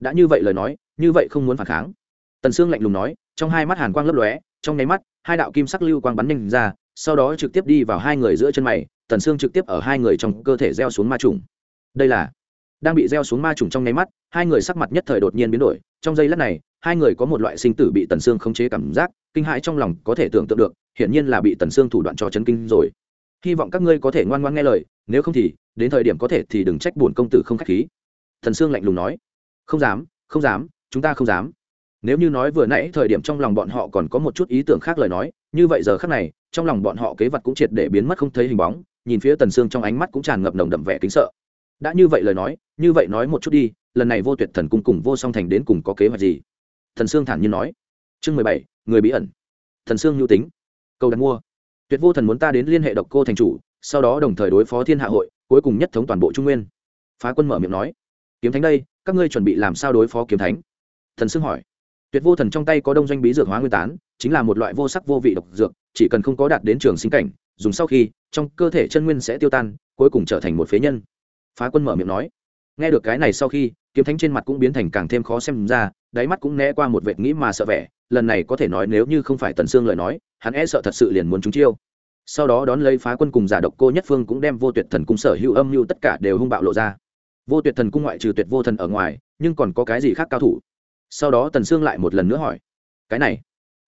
Đã như vậy lời nói, như vậy không muốn phản kháng. Tần sương lạnh lùng nói, trong hai mắt hàn quang lấp lóe, trong nháy mắt, hai đạo kim sắc lưu quang bắn nhanh ra, sau đó trực tiếp đi vào hai người giữa chân mày, tần sương trực tiếp ở hai người trong cơ thể gieo xuống ma trùng. Đây là, đang bị gieo xuống ma trùng trong nháy mắt, hai người sắc mặt nhất thời đột nhiên biến đổi, trong giây lát này, hai người có một loại sinh tử bị tần sương khống chế cảm giác, kinh hãi trong lòng có thể tưởng tượng được, hiển nhiên là bị tần sương thủ đoạn cho chấn kinh rồi hy vọng các ngươi có thể ngoan ngoan nghe lời, nếu không thì, đến thời điểm có thể thì đừng trách bổn công tử không khách khí. Thần sương lạnh lùng nói. Không dám không dám, chúng ta không dám. Nếu như nói vừa nãy thời điểm trong lòng bọn họ còn có một chút ý tưởng khác lời nói, như vậy giờ khác này, trong lòng bọn họ kế vật cũng triệt để biến mất không thấy hình bóng, nhìn phía tần sương trong ánh mắt cũng tràn ngập nồng đậm vẻ kính sợ. Đã như vậy lời nói, như vậy nói một chút đi, lần này vô tuyệt thần cung cùng vô song thành đến cùng có kế hoạch gì? Thần sương thản nhiên nói. Chương mười bảy, người bí ẩn. Thần sương nhu tính. Câu đặt mua tuyệt vô thần muốn ta đến liên hệ độc cô thành chủ, sau đó đồng thời đối phó thiên hạ hội, cuối cùng nhất thống toàn bộ trung nguyên. Phá quân mở miệng nói. Kiếm thánh đây, các ngươi chuẩn bị làm sao đối phó kiếm thánh? Thần xưng hỏi. Tuyệt vô thần trong tay có đông doanh bí dược hóa nguyên tán, chính là một loại vô sắc vô vị độc dược, chỉ cần không có đạt đến trường sinh cảnh, dùng sau khi, trong cơ thể chân nguyên sẽ tiêu tan, cuối cùng trở thành một phế nhân. Phá quân mở miệng nói. Nghe được cái này sau khi, kiếm thánh trên mặt cũng biến thành càng thêm khó xem ra, đáy mắt cũng né qua một vệt nghĩ mà sợ vẻ, lần này có thể nói nếu như không phải tần xương lời nói hắn e sợ thật sự liền muốn trúng chiêu. Sau đó đón lấy phá quân cùng giả độc cô nhất phương cũng đem vô tuyệt thần cung sở hữu âm mưu tất cả đều hung bạo lộ ra. Vô tuyệt thần cung ngoại trừ tuyệt vô thần ở ngoài, nhưng còn có cái gì khác cao thủ? Sau đó tần sương lại một lần nữa hỏi, cái này?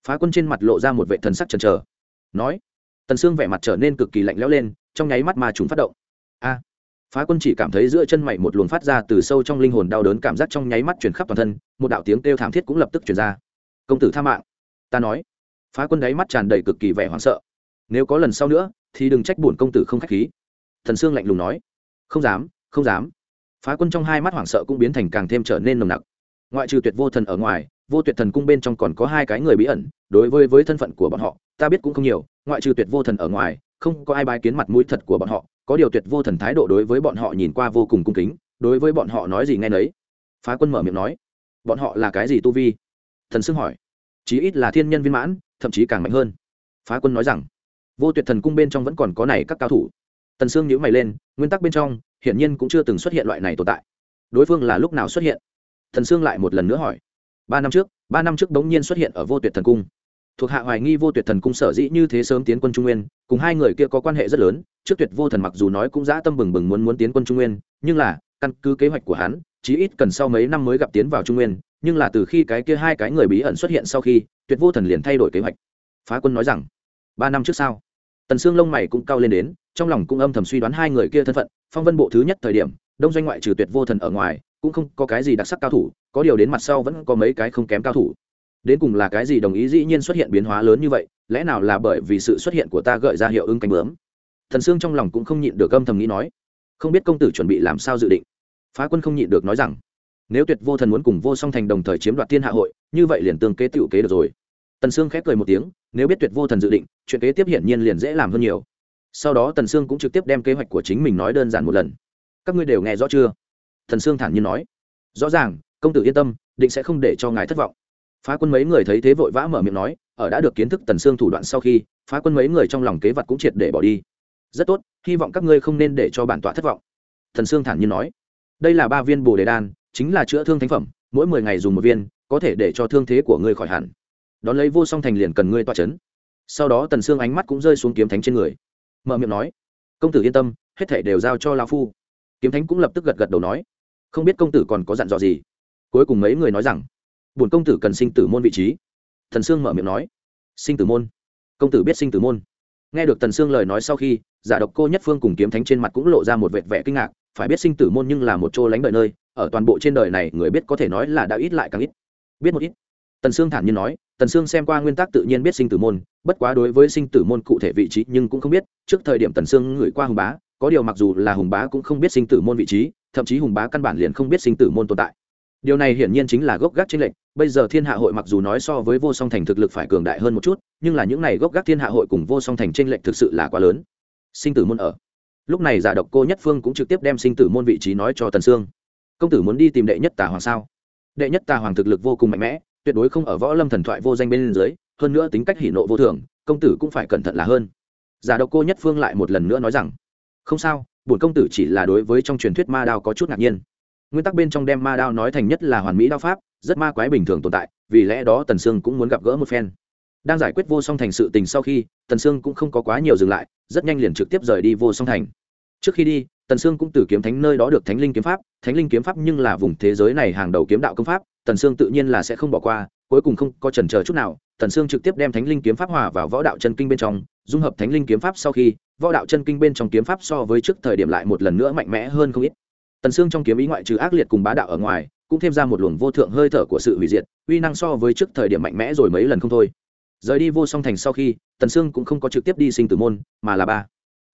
Phá quân trên mặt lộ ra một vệ thần sắc chần chờ. Nói, tần sương vẻ mặt trở nên cực kỳ lạnh lẽo lên, trong nháy mắt mà chúng phát động. A! Phá quân chỉ cảm thấy giữa chân mày một luồng phát ra từ sâu trong linh hồn đau đớn cảm giác trong nháy mắt chuyển khắp toàn thân, một đạo tiếng kêu thảm thiết cũng lập tức chuyển ra. Công tử tha mạng. Ta nói phá quân đáy mắt tràn đầy cực kỳ vẻ hoảng sợ. Nếu có lần sau nữa, thì đừng trách bổn công tử không k h á c h khí. Thần sương lạnh lùng nói. Không dám không dám. Phá quân trong hai mắt hoảng sợ cũng biến thành càng thêm trở nên nồng nặc. Ngoại trừ tuyệt vô thần ở ngoài, vô tuyệt thần cung bên trong còn có hai cái người bí ẩn, đối với với thân phận của bọn họ, ta biết cũng không nhiều, ngoại trừ tuyệt vô thần ở ngoài, không có ai bái kiến mặt mũi thật của bọn họ, có điều tuyệt vô thần thái độ đối với bọn họ nhìn qua vô cùng cung kính, đối với bọn họ nói gì nghe nấy. Phá quân mở miệng nói. Bọn họ là cái gì tu vi? Thần sương hỏi. Chí ít là thiên nhân viên mãn thậm chí càng mạnh hơn. Phá quân nói rằng, vô tuyệt thần cung bên trong vẫn còn có này các cao thủ. Tần sương nhữ mày lên, nguyên tắc bên trong, hiển nhiên cũng chưa từng xuất hiện loại này tồn tại. Đối phương là lúc nào xuất hiện? Thần sương lại một lần nữa hỏi. Ba năm trước, ba năm trước bỗng nhiên xuất hiện ở vô tuyệt thần cung. Thuộc hạ hoài nghi vô tuyệt thần cung sở dĩ như thế sớm tiến quân trung nguyên, cùng hai người kia có quan hệ rất lớn, trước tuyệt vô thần mặc dù nói cũng dã tâm bừng bừng muốn muốn tiến quân trung nguyên, nhưng là, căn cứ kế hoạch của hắn, chí ít cần sau mấy năm mới gặp tiến vào trung nguyên, nhưng là từ khi cái kia hai cái người bí ẩn xuất hiện sau khi tuyệt vô thần liền thay đổi kế hoạch. Phá quân nói rằng, ba năm trước sau tần xương lông mày cũng cao lên đến, trong lòng cũng âm thầm suy đoán hai người kia thân phận, phong vân bộ thứ nhất thời điểm, đông doanh ngoại trừ tuyệt vô thần ở ngoài, cũng không có cái gì đặc sắc cao thủ, có điều đến mặt sau vẫn có mấy cái không kém cao thủ. Đến cùng là cái gì đồng ý dĩ nhiên xuất hiện biến hóa lớn như vậy, lẽ nào là bởi vì sự xuất hiện của ta gợi ra hiệu ứng cánh bướm? Thần sương trong lòng cũng không nhịn được âm thầm nghĩ nói, không biết công tử chuẩn bị làm sao dự định. Phá quân không nhịn được nói rằng, nếu tuyệt vô thần muốn cùng vô song thành đồng thời chiếm đoạt thiên hạ hội như vậy liền tương kế tựu kế được rồi. Tần sương khép cười một tiếng, nếu biết tuyệt vô thần dự định, chuyện kế tiếp hiển nhiên liền dễ làm hơn nhiều. Sau đó tần sương cũng trực tiếp đem kế hoạch của chính mình nói đơn giản một lần. Các ngươi đều nghe rõ chưa? Thần sương thản nhiên nói. Rõ ràng, công tử yên tâm, định sẽ không để cho ngài thất vọng. Phá quân mấy người thấy thế vội vã mở miệng nói, ở đã được kiến thức tần sương thủ đoạn sau khi, phá quân mấy người trong lòng kế vật cũng triệt để bỏ đi. Rất tốt, hy vọng các ngươi không nên để cho bản tọa thất vọng. Thần sương thản nhiên nói. Đây là ba viên bồ đề đan, chính là chữa thương thánh phẩm, mỗi mười ngày dùng một viên có thể để cho thương thế của ngươi khỏi hẳn. Đón lấy vô song thành liền cần ngươi toa c h ấ n sau đó tần sương ánh mắt cũng rơi xuống kiếm thánh trên người. Mở miệng nói, công tử yên tâm, hết thể đều giao cho lao phu. Kiếm thánh cũng lập tức gật gật đầu nói, không biết công tử còn có dặn dò gì? Cuối cùng mấy người nói rằng, bổn công tử cần sinh tử môn vị trí. Thần sương mở miệng nói, sinh tử môn? Công tử biết sinh tử môn? Nghe được tần sương lời nói sau khi, giả độc cô nhất phương cùng kiếm thánh trên mặt cũng lộ ra một vệt vẻ kinh ngạc, phải biết sinh tử môn nhưng là một chỗ lánh đời nơi, ở toàn bộ trên đời này người biết có thể nói là đã ít lại càng ít biết một ít. Tần sương thản nhiên nói, tần sương xem qua nguyên tắc tự nhiên biết sinh tử môn, bất quá đối với sinh tử môn cụ thể vị trí nhưng cũng không biết, trước thời điểm tần sương gửi qua hùng bá, có điều mặc dù là hùng bá cũng không biết sinh tử môn vị trí, thậm chí hùng bá căn bản liền không biết sinh tử môn tồn tại. Điều này hiển nhiên chính là gốc gác trên lệnh bây giờ thiên hạ hội mặc dù nói so với vô song thành thực lực phải cường đại hơn một chút, nhưng là những này gốc gác thiên hạ hội cùng vô song thành trên lệnh thực sự là quá lớn. Sinh tử môn ở. Lúc này giả độc cô nhất phương cũng trực tiếp đem sinh tử môn vị trí nói cho tần sương. Công tử muốn đi tìm đệ nhất Tả hoàng sao? Đệ nhất tà hoàng thực lực vô cùng mạnh mẽ, tuyệt đối không ở võ lâm thần thoại vô danh bên dưới, hơn nữa tính cách hỷ nộ vô thường, công tử cũng phải cẩn thận là hơn. Giả độc cô nhất phương lại một lần nữa nói rằng, không sao, bổn công tử chỉ là đối với trong truyền thuyết ma đao có chút ngạc nhiên. Nguyên tắc bên trong đem ma đao nói thành nhất là hoàn mỹ đao pháp, rất ma quái bình thường tồn tại, vì lẽ đó tần sương cũng muốn gặp gỡ một phen. Đang giải quyết vô song thành sự tình sau khi, tần sương cũng không có quá nhiều dừng lại, rất nhanh liền trực tiếp rời đi vô song thành. Trước khi đi tần sương cũng từ kiếm thánh nơi đó được thánh linh kiếm pháp. Thánh linh kiếm pháp nhưng là vùng thế giới này hàng đầu kiếm đạo công pháp. Tần sương tự nhiên là sẽ không bỏ qua, cuối cùng không có trần chờ chút nào. Tần sương trực tiếp đem thánh linh kiếm pháp hòa vào võ đạo chân kinh bên trong, dung hợp thánh linh kiếm pháp sau khi, võ đạo chân kinh bên trong kiếm pháp so với trước thời điểm lại một lần nữa mạnh mẽ hơn không ít. Tần sương trong kiếm ý ngoại trừ ác liệt cùng bá đạo ở ngoài, cũng thêm ra một luồng vô thượng hơi thở của sự hủy diệt, uy năng so với trước thời điểm mạnh mẽ rồi mấy lần không thôi. Rời đi vô song thành sau khi, tần sương cũng không có trực tiếp đi sinh tử môn, mà là ba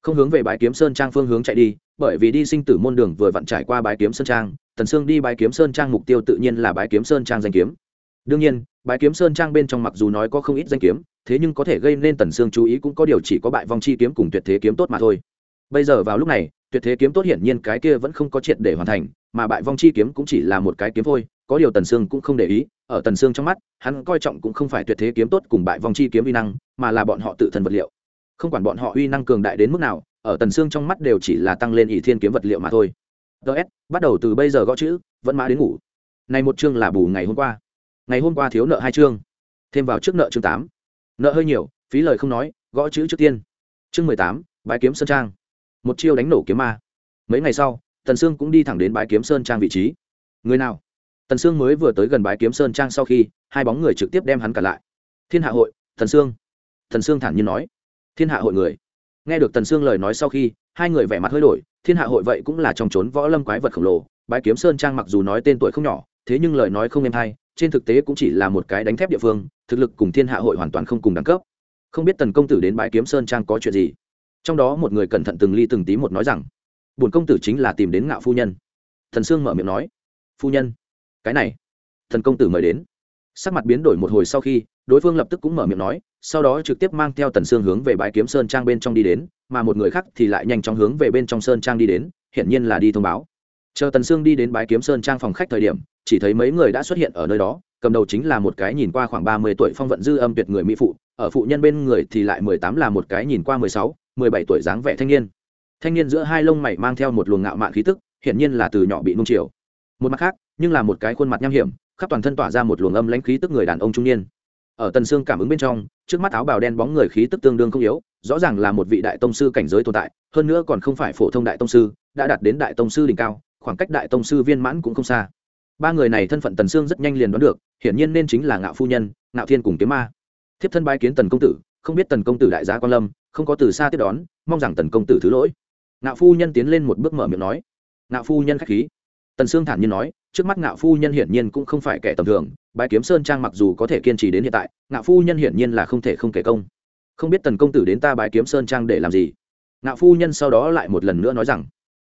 không hướng về bãi kiếm sơn trang phương hướng chạy đi, bởi vì đi sinh tử môn đường vừa vặn trải qua bãi kiếm sơn trang, tần sương đi bãi kiếm sơn trang mục tiêu tự nhiên là bãi kiếm sơn trang danh kiếm. Đương nhiên bãi kiếm sơn trang bên trong mặc dù nói có không ít danh kiếm, thế nhưng có thể gây nên tần sương chú ý cũng có điều chỉ có bại vong chi kiếm cùng tuyệt thế kiếm tốt mà thôi. Bây giờ vào lúc này, tuyệt thế kiếm tốt hiển nhiên cái kia vẫn không có triệt để hoàn thành, mà bại vong chi kiếm cũng chỉ là một cái kiếm thôi, có điều tần sương cũng không để ý, ở tần sương trong mắt, hắn coi trọng cũng không phải tuyệt thế kiếm tốt cùng bại vong chi kiếm vi năng, mà là bọn họ tự thân vật liệu không quản bọn họ uy năng cường đại đến mức nào, ở tần xương trong mắt đều chỉ là tăng lên ỷ thiên kiếm vật liệu mà thôi. Ts bắt đầu từ bây giờ gõ chữ, vẫn mã đến ngủ. Này một chương là bù ngày hôm qua. Ngày hôm qua thiếu nợ hai chương. Thêm vào trước nợ chương tám. Nợ hơi nhiều, phí lời không nói, gõ chữ trước tiên. Chương mười tám, bãi kiếm sơn trang. Một chiêu đánh nổ kiếm ma. Mấy ngày sau, tần sương cũng đi thẳng đến bãi kiếm sơn trang vị trí. Người nào? Tần sương mới vừa tới gần bãi kiếm sơn trang sau khi, hai bóng người trực tiếp đem hắn cả lại. Thiên hạ hội, tần sương tần sương thản nhiên nói thiên hạ hội người. Nghe được tần sương lời nói sau khi, hai người vẻ mặt hơi đổi, thiên hạ hội vậy cũng là trong trốn võ lâm quái vật khổng lồ bãi kiếm sơn trang mặc dù nói tên tuổi không nhỏ, thế nhưng lời nói không êm hay, trên thực tế cũng chỉ là một cái đánh thép địa phương, thực lực cùng thiên hạ hội hoàn toàn không cùng đẳng cấp. Không biết tần công tử đến bãi kiếm sơn trang có chuyện gì? Trong đó một người cẩn thận từng ly từng tí một nói rằng bổn công tử chính là tìm đến ngạo phu nhân. Thần sương mở miệng nói, phu nhân, cái này. Thần công tử mời đến. Sắc mặt biến đổi một hồi sau khi, đối phương lập tức cũng mở miệng nói sau đó trực tiếp mang theo tần sương hướng về bãi kiếm sơn trang bên trong đi đến, mà một người khác thì lại nhanh chóng hướng về bên trong sơn trang đi đến, hiển nhiên là đi thông báo. Chờ tần sương đi đến bãi kiếm sơn trang phòng khách thời điểm, chỉ thấy mấy người đã xuất hiện ở nơi đó, cầm đầu chính là một cái nhìn qua khoảng ba mươi tuổi phong vận dư âm tuyệt người mỹ phụ, ở phụ nhân bên người thì lại mười tám là một cái nhìn qua mười sáu, mười bảy tuổi dáng vẻ thanh niên. Thanh niên giữa hai lông mày mang theo một luồng ngạo mạn khí tức, hiển nhiên là từ nhỏ bị nung chiều. Một mặt khác, nhưng là một cái khuôn mặt nham hiểm, khắp toàn thân tỏa ra một luồng âm lãnh khí tức người đàn ông trung niên. Ở tần xương cảm ứng bên trong trước mắt áo bào đen bóng người khí tức tương đương không yếu, rõ ràng là một vị đại tông sư cảnh giới tồn tại, hơn nữa còn không phải phổ thông đại tông sư, đã đạt đến đại tông sư đỉnh cao, khoảng cách đại tông sư viên mãn cũng không xa. Ba người này thân phận tần sương rất nhanh liền đoán được, hiển nhiên nên chính là ngạo phu nhân, ngạo thiên cùng kiếm ma. Thiếp thân bái kiến tần công tử, không biết tần công tử đại gia quan lâm, không có từ xa tiếp đón, mong rằng tần công tử thứ lỗi. Ngạo phu nhân tiến lên một bước mở miệng nói. Ngạo phu nhân khách khí. Tần sương thản nhiên nói, trước mắt ngạo phu nhân hiển nhiên cũng không phải kẻ tầm thường bái kiếm sơn trang mặc dù có thể kiên trì đến hiện tại, ngạo phu nhân hiển nhiên là không thể không kể công. Không biết tần công tử đến ta bái kiếm sơn trang để làm gì? Ngạo phu nhân sau đó lại một lần nữa nói rằng,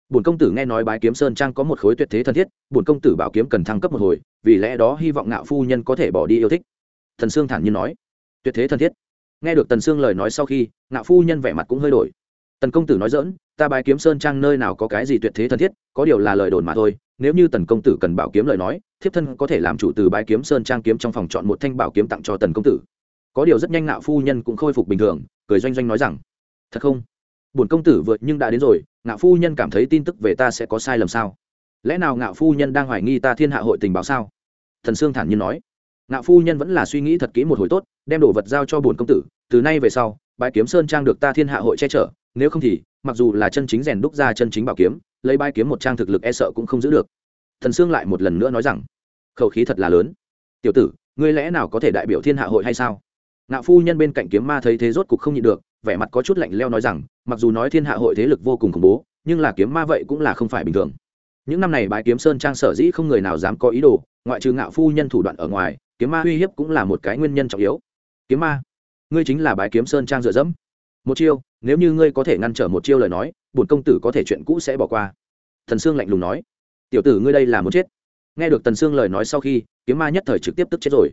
bổn công tử nghe nói bái kiếm sơn trang có một khối tuyệt thế thân thiết, bổn công tử bảo kiếm cần thăng cấp một hồi, vì lẽ đó hy vọng ngạo phu nhân có thể bỏ đi yêu thích. Thần sương thản nhiên nói, tuyệt thế thân thiết. Nghe được tần sương lời nói sau khi, ngạo phu nhân vẻ mặt cũng hơi đổi tần công tử nói dỡn ta bái kiếm sơn trang nơi nào có cái gì tuyệt thế thân thiết, có điều là lời đồn mà thôi. Nếu như tần công tử cần bảo kiếm lời nói, thiếp thân có thể làm chủ từ bái kiếm sơn trang kiếm trong phòng chọn một thanh bảo kiếm tặng cho tần công tử. Có điều rất nhanh ngạo phu nhân cũng khôi phục bình thường, cười doanh doanh nói rằng, thật không? Bổn công tử vượt nhưng đã đến rồi, ngạo phu nhân cảm thấy tin tức về ta sẽ có sai lầm sao? Lẽ nào ngạo phu nhân đang hoài nghi ta thiên hạ hội tình báo sao? Thần sương thản nhiên nói. Ngạo phu nhân vẫn là suy nghĩ thật kỹ một hồi tốt, đem đồ vật giao cho bổn công tử, từ nay về sau bãi kiếm sơn trang được ta thiên hạ hội che chở nếu không thì, mặc dù là chân chính rèn đúc ra chân chính bảo kiếm, lấy bai kiếm một trang thực lực e sợ cũng không giữ được. Thần sương lại một lần nữa nói rằng, khẩu khí thật là lớn. Tiểu tử, ngươi lẽ nào có thể đại biểu thiên hạ hội hay sao? Ngạo phu nhân bên cạnh kiếm ma thấy thế rốt cục không nhịn được, vẻ mặt có chút lạnh leo nói rằng, mặc dù nói thiên hạ hội thế lực vô cùng khủng bố, nhưng là kiếm ma vậy cũng là không phải bình thường. Những năm này bái kiếm sơn trang sở dĩ không người nào dám có ý đồ, ngoại trừ ngạo phu nhân thủ đoạn ở ngoài, kiếm ma uy hiếp cũng là một cái nguyên nhân trọng yếu. Kiếm ma? Ngươi chính là bái kiếm sơn trang dựa dẫm? Một chiêu, nếu như ngươi có thể ngăn trở một chiêu lời nói, bổn công tử có thể chuyện cũ sẽ bỏ qua. Thần sương lạnh lùng nói. Tiểu tử ngươi đây là muốn chết. Nghe được tần sương lời nói sau khi, kiếm ma nhất thời trực tiếp tức chết rồi.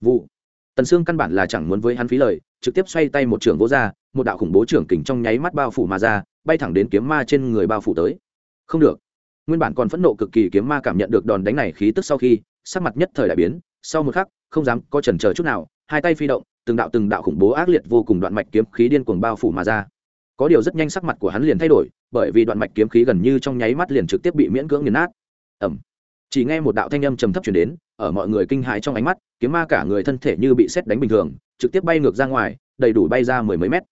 Vụ. Tần sương căn bản là chẳng muốn với hắn phí lời, trực tiếp xoay tay một trưởng vỗ ra, một đạo khủng bố trưởng kình trong nháy mắt bao phủ mà ra, bay thẳng đến kiếm ma trên người bao phủ tới. Không được. Nguyên bản còn phẫn nộ cực kỳ kiếm ma cảm nhận được đòn đánh này khí tức sau khi, sắc mặt nhất thời đại biến, sau một khắc, không dám có chần chờ chút nào, hai tay phi động từng đạo từng đạo khủng bố ác liệt vô cùng đoạn mạch kiếm khí điên cuồng bao phủ mà ra. Có điều rất nhanh sắc mặt của hắn liền thay đổi, bởi vì đoạn mạch kiếm khí gần như trong nháy mắt liền trực tiếp bị miễn cưỡng nghiền nát. Ẩm chỉ nghe một đạo thanh âm trầm thấp chuyển đến, ở mọi người kinh hãi trong ánh mắt, kiếm ma cả người thân thể như bị xét đánh bình thường, trực tiếp bay ngược ra ngoài, đầy đủ bay ra mười mấy mét.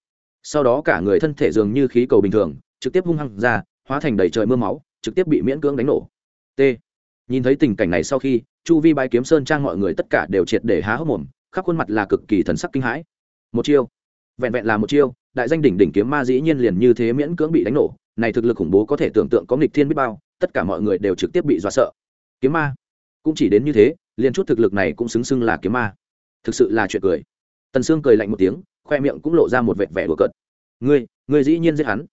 Sau đó cả người thân thể dường như khí cầu bình thường, trực tiếp hung hăng ra, hóa thành đầy trời mưa máu, trực tiếp bị miễn cưỡng đánh nổ. T. Nhìn thấy tình cảnh này sau khi, chu vi bãi kiếm sơn trang mọi người tất cả đều triệt để há hốc mồm khắp khuôn mặt là cực kỳ thần sắc kinh hãi. Một chiêu. Vẹn vẹn là một chiêu, đại danh đỉnh đỉnh kiếm ma dĩ nhiên liền như thế miễn cưỡng bị đánh nổ. Này thực lực khủng bố có thể tưởng tượng có nghịch thiên biết bao, tất cả mọi người đều trực tiếp bị dọa sợ. Kiếm ma. Cũng chỉ đến như thế, liền chút thực lực này cũng xứng xưng là kiếm ma. Thực sự là chuyện cười. Tần sương cười lạnh một tiếng, khoe miệng cũng lộ ra một vẹn vẻ đùa cợt. Ngươi ngươi dĩ nhiên giết hắn.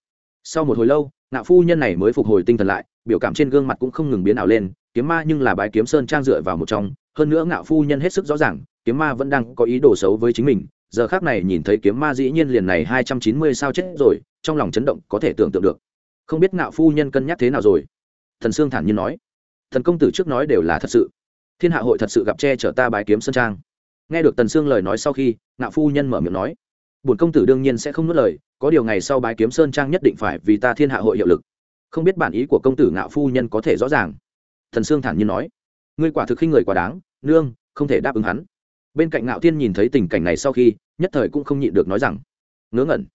Sau một hồi lâu, ngạo phu nhân này mới phục hồi tinh thần lại, biểu cảm trên gương mặt cũng không ngừng biến ảo lên. Kiếm ma nhưng là bái kiếm sơn trang dựa vào một trong, hơn nữa ngạo phu nhân hết sức rõ ràng kiếm ma vẫn đang có ý đồ xấu với chính mình, giờ khác này nhìn thấy kiếm ma dĩ nhiên liền này hai trăm chín mươi sao chết rồi, trong lòng chấn động có thể tưởng tượng được. Không biết ngạo phu nhân cân nhắc thế nào rồi. Thần sương thản nhiên nói, thần công tử trước nói đều là thật sự. Thiên hạ hội thật sự gặp che chở ta bài kiếm sơn trang. Nghe được tần sương lời nói sau khi, ngạo phu nhân mở miệng nói, bổn công tử đương nhiên sẽ không nuốt lời, có điều ngày sau bái kiếm sơn trang nhất định phải vì ta thiên hạ hội hiệu lực. Không biết bản ý của công tử ngạo phu nhân có thể rõ ràng. Thần sương thản nhiên nói, ngươi quả thực khi người quá đáng, nương, không thể đáp ứng hắn bên cạnh ngạo thiên nhìn thấy tình cảnh này sau khi, nhất thời cũng không nhịn được nói rằng, ngớ ngẩn.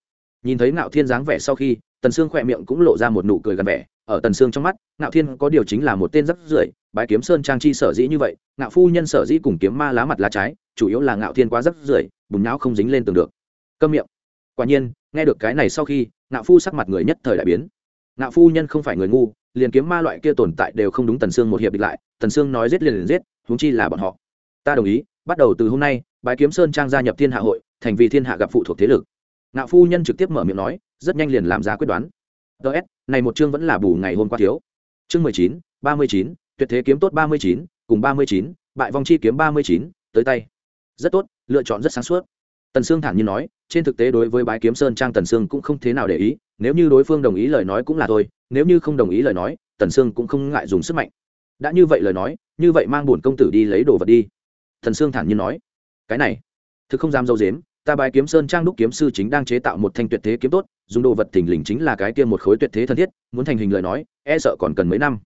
Nhìn thấy ngạo thiên dáng vẻ sau khi, tần sương khỏe miệng cũng lộ ra một nụ cười gần vẻ, ở tần sương trong mắt, ngạo thiên có điều chính là một tên rất rưởi, bái kiếm sơn trang chi sở dĩ như vậy, ngạo phu nhân sở dĩ cùng kiếm ma lá mặt lá trái, chủ yếu là ngạo thiên quá rất rưởi, bùn não không dính lên tường được. Câm miệng. Quả nhiên, nghe được cái này sau khi, ngạo phu sắc mặt người nhất thời đại biến. Ngạo phu nhân không phải người ngu, liền kiếm ma loại kia tồn tại đều không đúng tần sương một hiệp địch lại, tần sương nói giết liền liền giết, huống chi là bọn họ. Ta đồng ý bắt đầu từ hôm nay, bái kiếm sơn trang gia nhập thiên hạ hội, thành vì thiên hạ gặp phụ thuộc thế lực. Ngạo phu nhân trực tiếp mở miệng nói, rất nhanh liền làm ra quyết đoán. Ts này một chương vẫn là bù ngày hôm qua thiếu. Chương mười chín, ba mươi chín, tuyệt thế kiếm tốt ba mươi chín, cùng ba mươi chín, bại vong chi kiếm ba mươi chín, tới tay. Rất tốt, lựa chọn rất sáng suốt. Tần sương thản nhiên nói, trên thực tế đối với bái kiếm sơn trang tần sương cũng không thế nào để ý, nếu như đối phương đồng ý lời nói cũng là thôi, nếu như không đồng ý lời nói, tần sương cũng không ngại dùng sức mạnh. Đã như vậy lời nói, như vậy mang bổn công tử đi lấy đồ vật đi thần sương thản nhiên nói, cái này, thực không dám dâu dếm, ta bài kiếm sơn trang đúc kiếm sư chính đang chế tạo một thanh tuyệt thế kiếm tốt, dùng đồ vật thình lình chính là cái kia một khối tuyệt thế thân thiết, muốn thành hình lời nói e sợ còn cần mấy năm.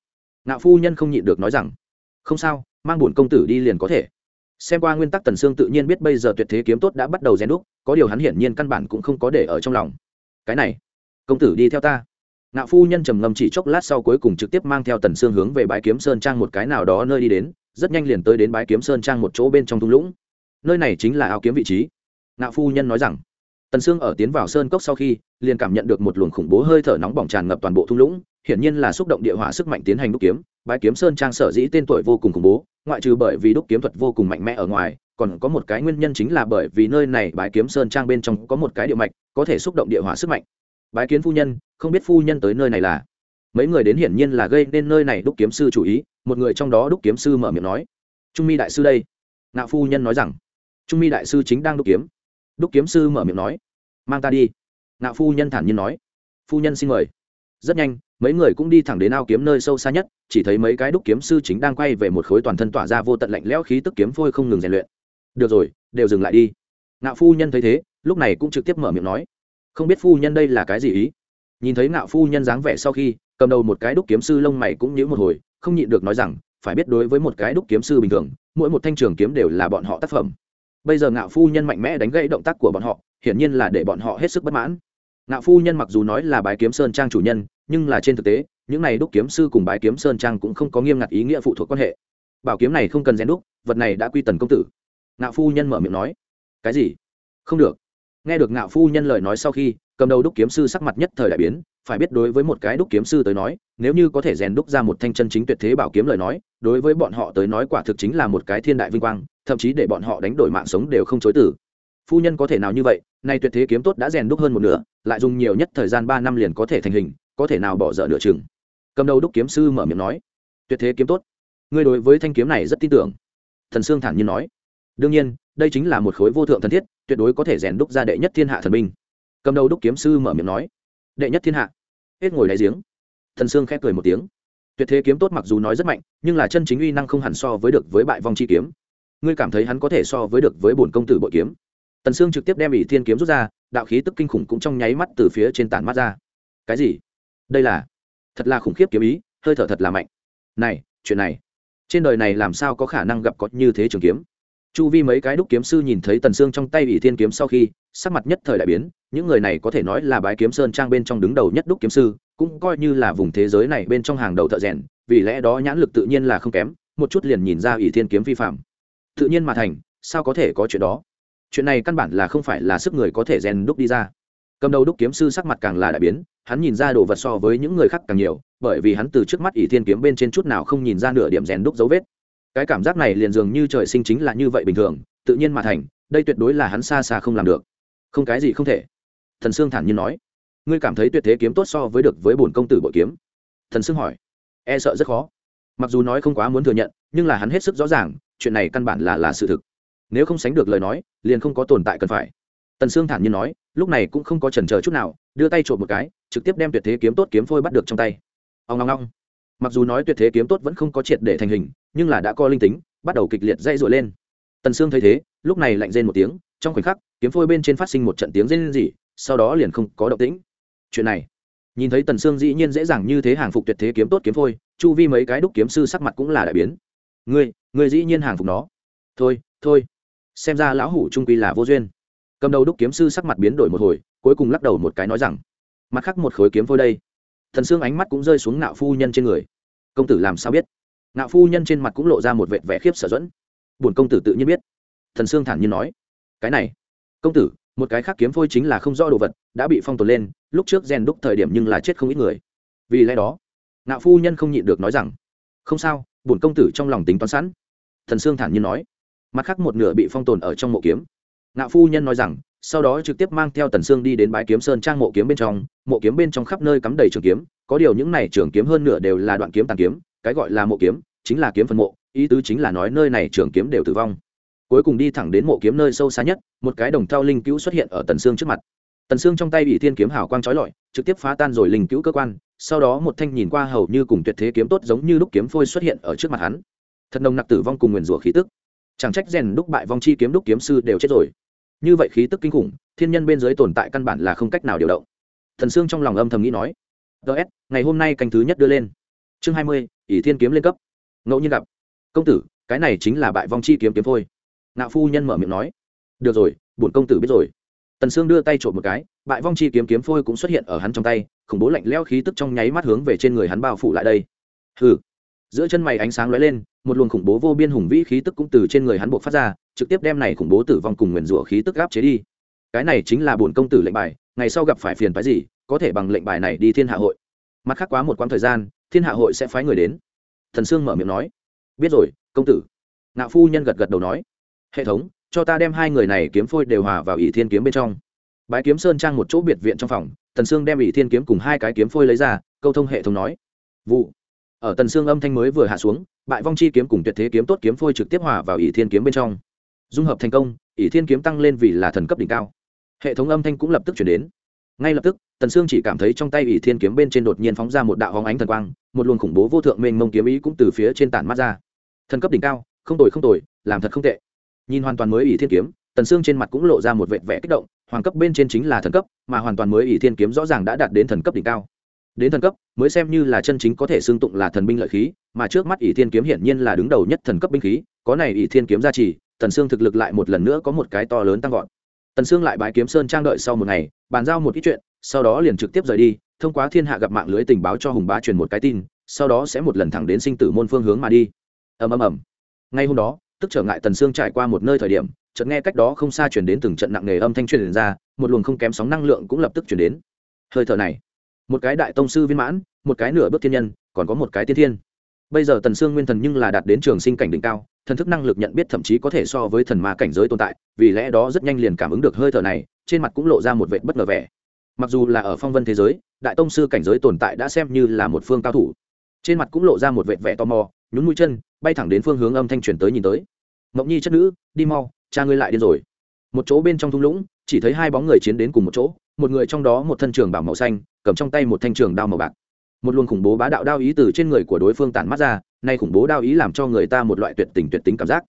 Ngạo phu nhân không nhịn được nói rằng, không sao, mang bổn công tử đi liền có thể. Xem qua nguyên tắc tần sương tự nhiên biết bây giờ tuyệt thế kiếm tốt đã bắt đầu rèn đúc, có điều hắn hiển nhiên căn bản cũng không có để ở trong lòng. Cái này, công tử đi theo ta. Ngạo phu nhân trầm ngâm chỉ chốc lát sau cuối cùng trực tiếp mang theo tần sương hướng về bãi kiếm sơn trang một cái nào đó nơi đi đến rất nhanh liền tới đến bái kiếm sơn trang một chỗ bên trong thung lũng. Nơi này chính là ao kiếm vị trí. Ngạo phu nhân nói rằng, tần sương ở tiến vào sơn cốc sau khi, liền cảm nhận được một luồng khủng bố hơi thở nóng bỏng tràn ngập toàn bộ thung lũng, hiển nhiên là xúc động địa hỏa sức mạnh tiến hành đúc kiếm. Bái kiếm sơn trang sở dĩ tên tuổi vô cùng khủng bố, ngoại trừ bởi vì đúc kiếm thuật vô cùng mạnh mẽ ở ngoài, còn có một cái nguyên nhân chính là bởi vì nơi này bái kiếm sơn trang bên trong có một cái địa mạch, có thể xúc động địa hỏa sức mạnh. Bái kiến phu nhân, không biết phu nhân tới nơi này là mấy người đến hiển nhiên là gây nên nơi này đúc kiếm sư chủ ý, một người trong đó đúc kiếm sư mở miệng nói, trung mi đại sư đây. Nạo phu nhân nói rằng, trung mi đại sư chính đang đúc kiếm. Đúc kiếm sư mở miệng nói, mang ta đi. Nạo phu nhân thản nhiên nói, phu nhân xin mời. Rất nhanh, mấy người cũng đi thẳng đến ao kiếm nơi sâu xa nhất, chỉ thấy mấy cái đúc kiếm sư chính đang quay về một khối toàn thân tỏa ra vô tận lạnh lẽo khí tức kiếm phôi không ngừng rèn luyện. Được rồi, đều dừng lại đi. Ngạo phu nhân thấy thế, lúc này cũng trực tiếp mở miệng nói, không biết phu nhân đây là cái gì ý? Nhìn thấy ngạo phu nhân dáng vẻ sau khi cầm đầu một cái đúc kiếm sư lông mày cũng nhíu một hồi, không nhịn được nói rằng, phải biết đối với một cái đúc kiếm sư bình thường, mỗi một thanh trường kiếm đều là bọn họ tác phẩm. Bây giờ ngạo phu nhân mạnh mẽ đánh gãy động tác của bọn họ, hiển nhiên là để bọn họ hết sức bất mãn. Ngạo phu nhân mặc dù nói là bái kiếm sơn trang chủ nhân, nhưng là trên thực tế, những này đúc kiếm sư cùng bái kiếm sơn trang cũng không có nghiêm ngặt ý nghĩa phụ thuộc quan hệ. Bảo kiếm này không cần rèn đúc, vật này đã quy tần công tử. Ngạo phu nhân mở miệng nói. Cái gì? Không được. Nghe được ngạo phu nhân lời nói sau khi, cầm đầu đúc kiếm sư sắc mặt nhất thời đại biến phải biết đối với một cái đúc kiếm sư tới nói, nếu như có thể rèn đúc ra một thanh chân chính tuyệt thế bảo kiếm lời nói, đối với bọn họ tới nói quả thực chính là một cái thiên đại vinh quang, thậm chí để bọn họ đánh đổi mạng sống đều không chối tử phu nhân có thể nào như vậy, nay tuyệt thế kiếm tốt đã rèn đúc hơn một nửa, lại dùng nhiều nhất thời gian ba năm liền có thể thành hình, có thể nào bỏ dở nửa chừng? Cầm đầu đúc kiếm sư mở miệng nói. Tuyệt thế kiếm tốt. Ngươi đối với thanh kiếm này rất tin tưởng. Thần sương thản nhiên nói. Đương nhiên, đây chính là một khối vô thượng thần thiết, tuyệt đối có thể rèn đúc ra đệ nhất thiên hạ thần binh. Cầm đầu đúc kiếm sư mở miệng nói đệ nhất thiên hạ. Hết ngồi đáy giếng. Thần sương khép cười một tiếng. Tuyệt thế kiếm tốt mặc dù nói rất mạnh, nhưng là chân chính uy năng không hẳn so với được với bại vong chi kiếm. Ngươi cảm thấy hắn có thể so với được với bổn công tử bội kiếm. Tần sương trực tiếp đem ỷ thiên kiếm rút ra, đạo khí tức kinh khủng cũng trong nháy mắt từ phía trên tản mắt ra. Cái gì? Đây là thật là khủng khiếp kiếm ý, hơi thở thật là mạnh. Này, chuyện này, trên đời này làm sao có khả năng gặp có như thế trường kiếm? Chu vi mấy cái đúc kiếm sư nhìn thấy tần sương trong tay ỷ thiên kiếm sau khi, sắc mặt nhất thời đại biến, những người này có thể nói là bái kiếm sơn trang bên trong đứng đầu nhất đúc kiếm sư, cũng coi như là vùng thế giới này bên trong hàng đầu thợ rèn, vì lẽ đó nhãn lực tự nhiên là không kém, một chút liền nhìn ra ỷ thiên kiếm vi phạm. Tự nhiên mà thành, sao có thể có chuyện đó? Chuyện này căn bản là không phải là sức người có thể rèn đúc đi ra. Cầm đầu đúc kiếm sư sắc mặt càng là đại biến, hắn nhìn ra đồ vật so với những người khác càng nhiều, bởi vì hắn từ trước mắt ỷ thiên kiếm bên trên chút nào không nhìn ra nửa điểm rèn đúc dấu vết cái cảm giác này liền dường như trời sinh chính là như vậy bình thường, tự nhiên mà thành, đây tuyệt đối là hắn xa xa không làm được. Không cái gì không thể. Thần sương thản nhiên nói, ngươi cảm thấy tuyệt thế kiếm tốt so với được với bổn công tử bội kiếm. Thần sương hỏi e sợ rất khó. Mặc dù nói không quá muốn thừa nhận, nhưng là hắn hết sức rõ ràng, chuyện này căn bản là là sự thực. Nếu không sánh được lời nói, liền không có tồn tại cần phải. Tần sương thản nhiên nói, lúc này cũng không có chần chờ chút nào, đưa tay trộm một cái, trực tiếp đem tuyệt thế kiếm tốt kiếm phôi bắt được trong tay. Ông ngong ngong mặc dù nói tuyệt thế kiếm tốt vẫn không có triệt để thành hình nhưng là đã co linh tính, bắt đầu kịch liệt dây dội lên. Tần sương thấy thế, lúc này lạnh rên một tiếng, trong khoảnh khắc, kiếm phôi bên trên phát sinh một trận tiếng rên rỉ, sau đó liền không có động tĩnh. Chuyện này, nhìn thấy tần sương dĩ nhiên dễ dàng như thế hàng phục tuyệt thế kiếm tốt kiếm phôi, chu vi mấy cái đúc kiếm sư sắc mặt cũng là đại biến. Ngươi ngươi dĩ nhiên hàng phục nó. Thôi thôi. Xem ra lão hủ trung quy là vô duyên. Cầm đầu đúc kiếm sư sắc mặt biến đổi một hồi, cuối cùng lắc đầu một cái nói rằng, mặt khác một khối kiếm phôi đây. Thần xương ánh mắt cũng rơi xuống nạo phu nhân trên người. Công tử làm sao biết? Ngạo phu nhân trên mặt cũng lộ ra một vệt vẻ khiếp sở dẫn. Bổn công tử tự nhiên biết. Thần sương thản nhiên nói, cái này, công tử, một cái khác kiếm phôi chính là không rõ đồ vật, đã bị phong tồn lên, lúc trước rèn đúc thời điểm nhưng là chết không ít người. Vì lẽ đó, Ngạo phu nhân không nhịn được nói rằng, không sao bổn công tử trong lòng tính toán sẵn. Thần sương thản nhiên nói, mặt khác một nửa bị phong tồn ở trong mộ kiếm. Ngạo phu nhân nói rằng, sau đó trực tiếp mang theo tần sương đi đến bãi kiếm sơn trang mộ kiếm bên trong, mộ kiếm bên trong khắp nơi cắm đầy trường kiếm, có điều những này trường kiếm hơn nửa đều là đoạn kiếm tàn kiếm cái gọi là mộ kiếm, chính là kiếm phần mộ, ý tứ chính là nói nơi này trường kiếm đều tử vong. Cuối cùng đi thẳng đến mộ kiếm nơi sâu xa nhất, một cái đồng thao linh cứu xuất hiện ở tần xương trước mặt. Tần xương trong tay bị thiên kiếm hào quang chói lọi, trực tiếp phá tan rồi linh cứu cơ quan, sau đó một thanh nhìn qua hầu như cùng tuyệt thế kiếm tốt giống như lúc kiếm phôi xuất hiện ở trước mặt hắn. Thật nồng nặc tử vong cùng nguyền rủa khí tức. Chẳng trách rèn đúc bại vong chi kiếm đúc kiếm sư đều chết rồi. Như vậy khí tức kinh khủng, thiên nhân bên dưới tồn tại căn bản là không cách nào điều động. Thần xương trong lòng âm thầm nghĩ nói ts ngày hôm nay canh thứ nhất đưa lên chương hai mươi, ỷ thiên kiếm lên cấp. Ngẫu nhiên gặp. Công tử, cái này chính là bại vong chi kiếm kiếm phôi. Ngạo phu nhân mở miệng nói. Được rồi, bổn công tử biết rồi. Tần sương đưa tay trộm một cái, bại vong chi kiếm kiếm phôi cũng xuất hiện ở hắn trong tay, khủng bố lạnh leo khí tức trong nháy mắt hướng về trên người hắn bao phủ lại đây. Hừ. Giữa chân mày ánh sáng lóe lên, một luồng khủng bố vô biên hùng vĩ khí tức cũng từ trên người hắn buộc phát ra, trực tiếp đem này khủng bố tử vong cùng nguyền rủa khí tức gáp chế đi. Cái này chính là bổn công tử lệnh bài, ngày sau gặp phải phiền phái gì, có thể bằng lệnh bài này đi thiên hạ hội. Mặt khác quá một quãng thời gian thiên hạ hội sẽ phái người đến. Thần sương mở miệng nói. Biết rồi, công tử. Ngạo phu nhân gật gật đầu nói. Hệ thống, cho ta đem hai người này kiếm phôi đều hòa vào ỷ thiên kiếm bên trong. Bãi kiếm sơn trang một chỗ biệt viện trong phòng tần sương đem ỷ thiên kiếm cùng hai cái kiếm phôi lấy ra, câu thông hệ thống nói. Vụ. Ở tần sương âm thanh mới vừa hạ xuống, bại vong chi kiếm cùng tuyệt thế kiếm tốt kiếm phôi trực tiếp hòa vào ỷ thiên kiếm bên trong. Dung hợp thành công, ỷ thiên kiếm tăng lên vì là thần cấp đỉnh cao. Hệ thống âm thanh cũng lập tức chuyển đến ngay lập tức, tần sương chỉ cảm thấy trong tay ỷ thiên kiếm bên trên đột nhiên phóng ra một đạo hóng ánh thần quang, một luồng khủng bố vô thượng mênh mông kiếm ý cũng từ phía trên tản mắt ra. Thần cấp đỉnh cao, không tồi không tồi, làm thật không tệ. Nhìn hoàn toàn mới ỷ thiên kiếm, tần sương trên mặt cũng lộ ra một vệt vẽ kích động, hoàng cấp bên trên chính là thần cấp, mà hoàn toàn mới ỷ thiên kiếm rõ ràng đã đạt đến thần cấp đỉnh cao. Đến thần cấp, mới xem như là chân chính có thể xương tụng là thần binh lợi khí, mà trước mắt ỷ thiên kiếm hiển nhiên là đứng đầu nhất thần cấp binh khí, có này ỷ thiên kiếm gia trì, tần sương thực lực lại một lần nữa có một cái to lớn tăng vọt tần sương lại bái kiếm sơn trang đợi sau một ngày, bàn giao một ít chuyện, sau đó liền trực tiếp rời đi, thông qua thiên hạ gặp mạng lưới tình báo cho hùng bá truyền một cái tin, sau đó sẽ một lần thẳng đến sinh tử môn phương hướng mà đi. Ầm ầm ầm. Ngay hôm đó, tức trở ngại tần sương trải qua một nơi thời điểm, chợt nghe cách đó không xa chuyển đến từng trận nặng nề âm thanh truyền ra, một luồng không kém sóng năng lượng cũng lập tức chuyển đến. Hơi thở này, một cái đại tông sư viên mãn, một cái nửa bước thiên nhân, còn có một cái tiên thiên bây giờ tần sương nguyên thần nhưng là đạt đến trường sinh cảnh đỉnh cao, thần thức năng lực nhận biết thậm chí có thể so với thần ma cảnh giới tồn tại, vì lẽ đó rất nhanh liền cảm ứng được hơi thở này, trên mặt cũng lộ ra một vệ bất ngờ vẻ. Mặc dù là ở phong vân thế giới, đại tông sư cảnh giới tồn tại đã xem như là một phương cao thủ. Trên mặt cũng lộ ra một vệ vẻ tò mò, nhún mũi chân, bay thẳng đến phương hướng âm thanh truyền tới nhìn tới. Mộng nhi chất nữ, đi mau, cha ngươi lại điên rồi. Một chỗ bên trong thung lũng, chỉ thấy hai bóng người chiến đến cùng một chỗ, một người trong đó một thân trường bảo màu xanh, cầm trong tay một thanh trường đao màu bạc một luồng khủng bố bá đạo đao ý từ trên người của đối phương tản mắt ra, nay khủng bố đao ý làm cho người ta một loại tuyệt tình tuyệt tính cảm giác.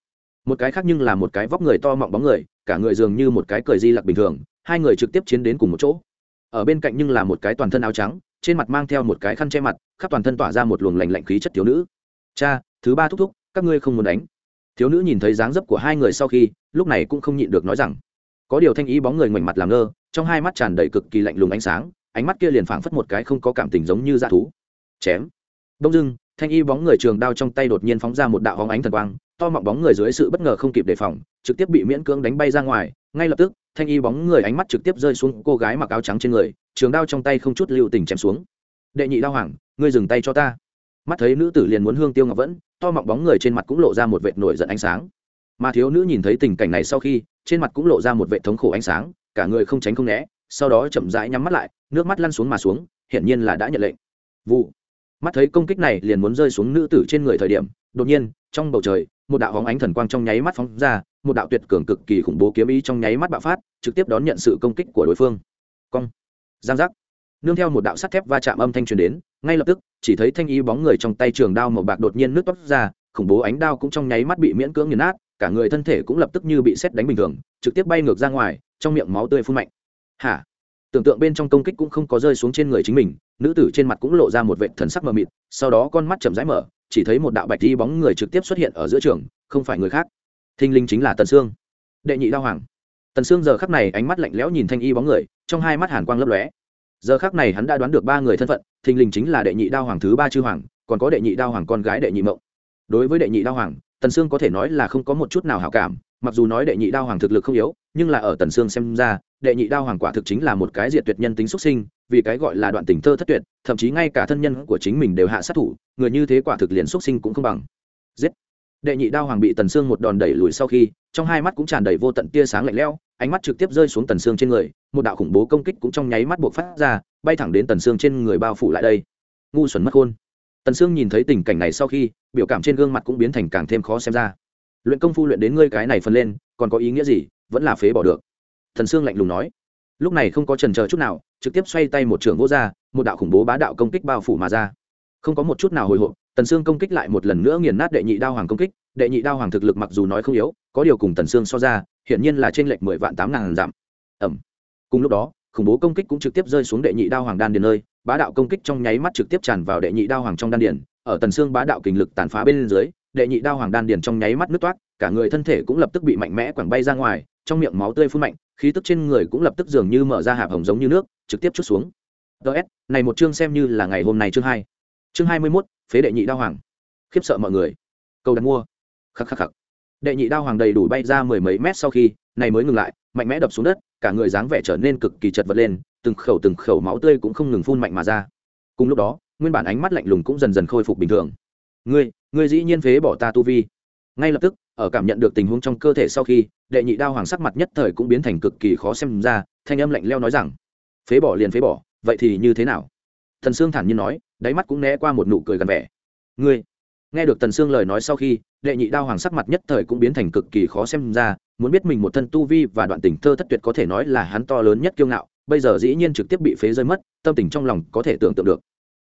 Một cái khác nhưng là một cái vóc người to mọng bóng người, cả người dường như một cái cười di lặc bình thường, hai người trực tiếp chiến đến cùng một chỗ. Ở bên cạnh nhưng là một cái toàn thân áo trắng, trên mặt mang theo một cái khăn che mặt, khắp toàn thân tỏa ra một luồng lạnh lạnh khí chất thiếu nữ. Cha, thứ ba thúc thúc, các ngươi không muốn đánh. Thiếu nữ nhìn thấy dáng dấp của hai người sau khi, lúc này cũng không nhịn được nói rằng, có điều thanh ý bóng người ngoảnh mặt làm ngơ, trong hai mắt tràn đầy cực kỳ lạnh lùng ánh sáng ánh mắt kia liền phảng phất một cái không có cảm tình giống như dã thú. Chém. Đông dưng thanh y bóng người trường đao trong tay đột nhiên phóng ra một đạo hóng ánh thần quang, to mọng bóng người dưới sự bất ngờ không kịp đề phòng, trực tiếp bị miễn cưỡng đánh bay ra ngoài. Ngay lập tức, thanh y bóng người ánh mắt trực tiếp rơi xuống cô gái mặc áo trắng trên người, trường đao trong tay không chút lưu tình chém xuống. Đệ nhị đao hoàng, ngươi dừng tay cho ta. Mắt thấy nữ tử liền muốn hương tiêu ngọc vẫn, to mọng bóng người trên mặt cũng lộ ra một vệt nổi giận ánh sáng. Mà thiếu nữ nhìn thấy tình cảnh này sau khi, trên mặt cũng lộ ra một vệt thống khổ ánh sáng, cả người không tránh không né sau đó chậm rãi nhắm mắt lại, nước mắt lăn xuống mà xuống, hiển nhiên là đã nhận lệnh. Vụ. Mắt thấy công kích này liền muốn rơi xuống nữ tử trên người thời điểm, đột nhiên, trong bầu trời, một đạo hóng ánh thần quang trong nháy mắt phóng ra, một đạo tuyệt cường cực kỳ khủng bố kiếm ý trong nháy mắt bạo phát, trực tiếp đón nhận sự công kích của đối phương. Cong. Giang giác. Nương theo một đạo sắt thép va chạm âm thanh truyền đến, ngay lập tức, chỉ thấy thanh ý bóng người trong tay trường đao màu bạc đột nhiên nước toát ra, khủng bố ánh đao cũng trong nháy mắt bị miễn cưỡng nghiền nát, cả người thân thể cũng lập tức như bị xét đánh bình thường, trực tiếp bay ngược ra ngoài, trong miệng máu tươi phun mạnh hả? Tưởng tượng bên trong công kích cũng không có rơi xuống trên người chính mình, nữ tử trên mặt cũng lộ ra một vệ thần sắc mờ mịt, sau đó con mắt chậm rãi mở, chỉ thấy một đạo bạch đi bóng người trực tiếp xuất hiện ở giữa trường, không phải người khác. Thinh linh chính là tần sương. Đệ nhị đao hoàng. Tần sương giờ khắc này ánh mắt lạnh lẽo nhìn thanh y bóng người, trong hai mắt hàn quang lấp lóe. Giờ khắc này hắn đã đoán được ba người thân phận thình lình chính là đệ nhị đao hoàng thứ ba chư hoàng, còn có đệ nhị đao hoàng con gái đệ nhị mộng. Đối với đệ nhị đao hoàng, tần sương có thể nói là không có một chút nào hảo cảm mặc dù nói đệ nhị đao hoàng thực lực không yếu, nhưng là ở tần sương xem ra, đệ nhị đao hoàng quả thực chính là một cái diệt tuyệt nhân tính xuất sinh, vì cái gọi là đoạn tình thơ thất tuyệt, thậm chí ngay cả thân nhân của chính mình đều hạ sát thủ, người như thế quả thực liền xuất sinh cũng không bằng. Giết! Đệ nhị đao hoàng bị tần sương một đòn đẩy lùi sau khi, trong hai mắt cũng tràn đầy vô tận tia sáng lạnh lẽo, ánh mắt trực tiếp rơi xuống tần sương trên người, một đạo khủng bố công kích cũng trong nháy mắt buộc phát ra, bay thẳng đến tần sương trên người bao phủ lại đây. Ngu xuẩn mất khôn tần sương nhìn thấy tình cảnh này sau khi, biểu cảm trên gương mặt cũng biến thành càng thêm khó xem ra luyện công phu luyện đến ngươi cái này phân lên, còn có ý nghĩa gì, vẫn là phế bỏ được. Thần sương lạnh lùng nói. Lúc này không có trần chờ chút nào, trực tiếp xoay tay một trưởng vô r một đạo khủng bố bá đạo công kích bao phủ mà ra. Không có một chút nào hồi hộp, tần sương công kích lại một lần nữa nghiền nát đệ nhị đao hoàng công kích, đệ nhị đao hoàng thực lực mặc dù nói không yếu, có điều cùng tần sương so ra, hiển nhiên là trên lệch mười vạn tám ngàn dặm. Ẩm cùng lúc đó, khủng bố công kích cũng trực tiếp rơi xuống đệ nhị đao hoàng đan điền nơi, bá đạo công kích trong nháy mắt trực tiếp tràn vào đệ nhị đao hoàng trong đan điền, ở tần xương bá đạo kình lực tàn phá bên dưới đệ nhị đao hoàng đan điền trong nháy mắt nứt toát cả người thân thể cũng lập tức bị mạnh mẽ quẳng bay ra ngoài, trong miệng máu tươi phun mạnh, khí tức trên người cũng lập tức dường như mở ra hạp hồng giống như nước, trực tiếp chút xuống. Ts này một chương xem như là ngày hôm nay chương hai. Chương hai mươi mốt, phế đệ nhị đao hoàng. Khiếp sợ mọi người. Câu đặt mua. Khắc khắc khắc. Đệ nhị đao hoàng đầy đủ bay ra mười mấy mét sau khi, này mới ngừng lại, mạnh mẽ đập xuống đất, cả người dáng vẻ trở nên cực kỳ chật vật lên, từng khẩu từng khẩu máu tươi cũng không ngừng phun mạnh mà ra. Cùng lúc đó, nguyên bản ánh mắt lạnh lùng cũng dần dần khôi phục bình thường ngươi ngươi dĩ nhiên phế bỏ ta tu vi. Ngay lập tức, ở cảm nhận được tình huống trong cơ thể sau khi, đệ nhị đao hoàng sắc mặt nhất thời cũng biến thành cực kỳ khó xem ra, thanh âm lạnh leo nói rằng, phế bỏ liền phế bỏ, vậy thì như thế nào? Thần sương thản nhiên nói, đáy mắt cũng né qua một nụ cười gần vẻ. Ngươi. Nghe được tần sương lời nói sau khi, đệ nhị đao hoàng sắc mặt nhất thời cũng biến thành cực kỳ khó xem ra, muốn biết mình một thân tu vi và đoạn tình thơ thất tuyệt có thể nói là hắn to lớn nhất kiêu ngạo, bây giờ dĩ nhiên trực tiếp bị phế rơi mất, tâm tình trong lòng có thể tưởng tượng được.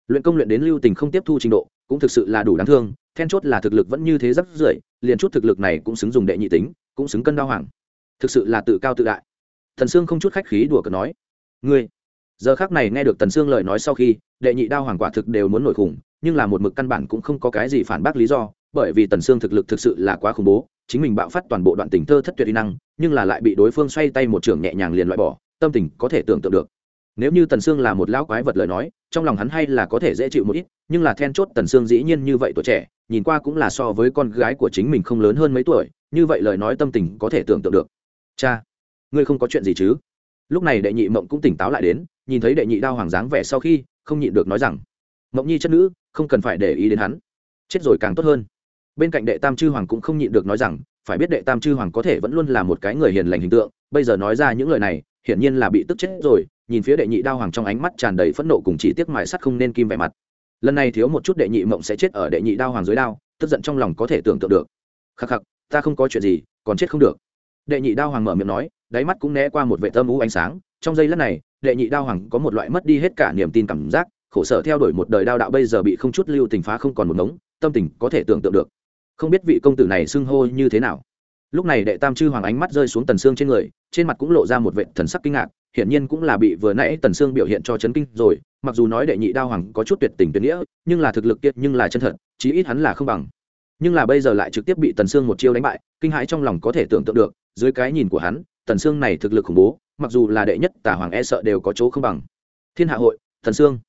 Luyện công luyện đến lưu tình không tiếp thu trình độ cũng thực sự là đủ đáng thương, then chốt là thực lực vẫn như thế rất rưỡi liền chút thực lực này cũng xứng dùng đệ nhị tính, cũng xứng cân đao hoàng. Thực sự là tự cao tự đại. Thần sương không chút khách khí đùa cợt nói, ngươi. Giờ khác này nghe được tần sương lời nói sau khi, đệ nhị đao hoàng quả thực đều muốn nổi khủng, nhưng là một mực căn bản cũng không có cái gì phản bác lý do, bởi vì tần sương thực lực thực sự là quá khủng bố, chính mình bạo phát toàn bộ đoạn tình thơ thất tuyệt kỹ năng, nhưng là lại bị đối phương xoay tay một trường nhẹ nhàng liền loại bỏ, tâm tình có thể tưởng tượng được nếu như tần sương là một lão quái vật lời nói, trong lòng hắn hay là có thể dễ chịu một ít, nhưng là then chốt tần sương dĩ nhiên như vậy tuổi trẻ, nhìn qua cũng là so với con gái của chính mình không lớn hơn mấy tuổi, như vậy lời nói tâm tình có thể tưởng tượng được. Cha, ngươi không có chuyện gì chứ? Lúc này đệ nhị mộng cũng tỉnh táo lại đến, nhìn thấy đệ nhị đao hoàng dáng vẻ sau khi, không nhịn được nói rằng, mộng nhi chất nữ, không cần phải để ý đến hắn. Chết rồi càng tốt hơn. Bên cạnh đệ tam chư hoàng cũng không nhịn được nói rằng, phải biết đệ tam chư hoàng có thể vẫn luôn là một cái người hiền lành hình tượng, bây giờ nói ra những lời này, hiển nhiên là bị tức chết rồi nhìn phía đệ nhị đao hoàng trong ánh mắt tràn đầy phẫn nộ cùng chỉ tiếc mài sắt không nên kim vẻ mặt. Lần này thiếu một chút đệ nhị mộng sẽ chết ở đệ nhị đao hoàng dưới đao, tức giận trong lòng có thể tưởng tượng được. Khắc khắc, ta không có chuyện gì, còn chết không được. Đệ nhị đao hoàng mở miệng nói, đáy mắt cũng né qua một vệ tâm u ánh sáng. Trong giây lát này, đệ nhị đao hoàng có một loại mất đi hết cả niềm tin cảm giác, khổ sở theo đuổi một đời đao đạo bây giờ bị không chút lưu tình phá không còn một ngống, tâm tình có thể tưởng tượng được. Không biết vị công tử này xưng hô như thế nào. Lúc này đệ tam chư hoàng ánh mắt rơi xuống tần xương trên người, trên mặt cũng lộ ra một vệ thần sắc kinh ngạc hiển nhiên cũng là bị vừa nãy tần Sương biểu hiện cho chấn kinh rồi, mặc dù nói đệ nhị đao hoàng có chút tuyệt tình tuyệt nghĩa, nhưng là thực lực kiệt nhưng là chân thật, chí ít hắn là không bằng. Nhưng là bây giờ lại trực tiếp bị tần Sương một chiêu đánh bại, kinh hãi trong lòng có thể tưởng tượng được, dưới cái nhìn của hắn, tần Sương này thực lực khủng bố, mặc dù là đệ nhất tả hoàng e sợ đều có chỗ không bằng. Thiên hạ hội, tần Sương.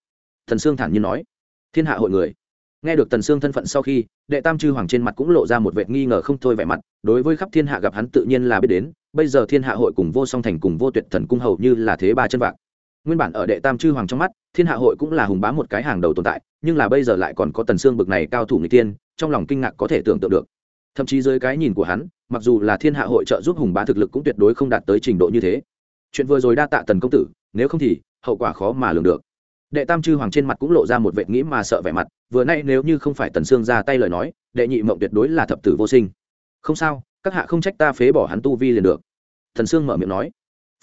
tần Sương thản nhiên nói. Thiên hạ hội người. Nghe được tần sương thân phận sau khi, đệ tam chư hoàng trên mặt cũng lộ ra một vệ nghi ngờ không thôi vẻ mặt, đối với khắp thiên hạ gặp hắn tự nhiên là biết đến bây giờ thiên hạ hội cùng vô song thành cùng vô tuyệt thần cung hầu như là thế ba chân vạc. Nguyên bản ở đệ tam chư hoàng trong mắt, thiên hạ hội cũng là hùng bá một cái hàng đầu tồn tại, nhưng là bây giờ lại còn có tần xương bực này cao thủ người tiên trong lòng kinh ngạc có thể tưởng tượng được. Thậm chí dưới cái nhìn của hắn, mặc dù là thiên hạ hội trợ giúp hùng bá thực lực cũng tuyệt đối không đạt tới trình độ như thế. Chuyện vừa rồi đa tạ tần công tử, nếu không thì, hậu quả khó mà lường được. Đệ tam chư hoàng trên mặt cũng lộ ra một vệ nghĩ mà sợ vẻ mặt, vừa nay nếu như không phải tần sương ra tay lời nói, đệ nhị mộng tuyệt đối là thập tử vô sinh. Không sao, các hạ không trách ta phế bỏ hắn tu vi liền được thần sương mở miệng nói,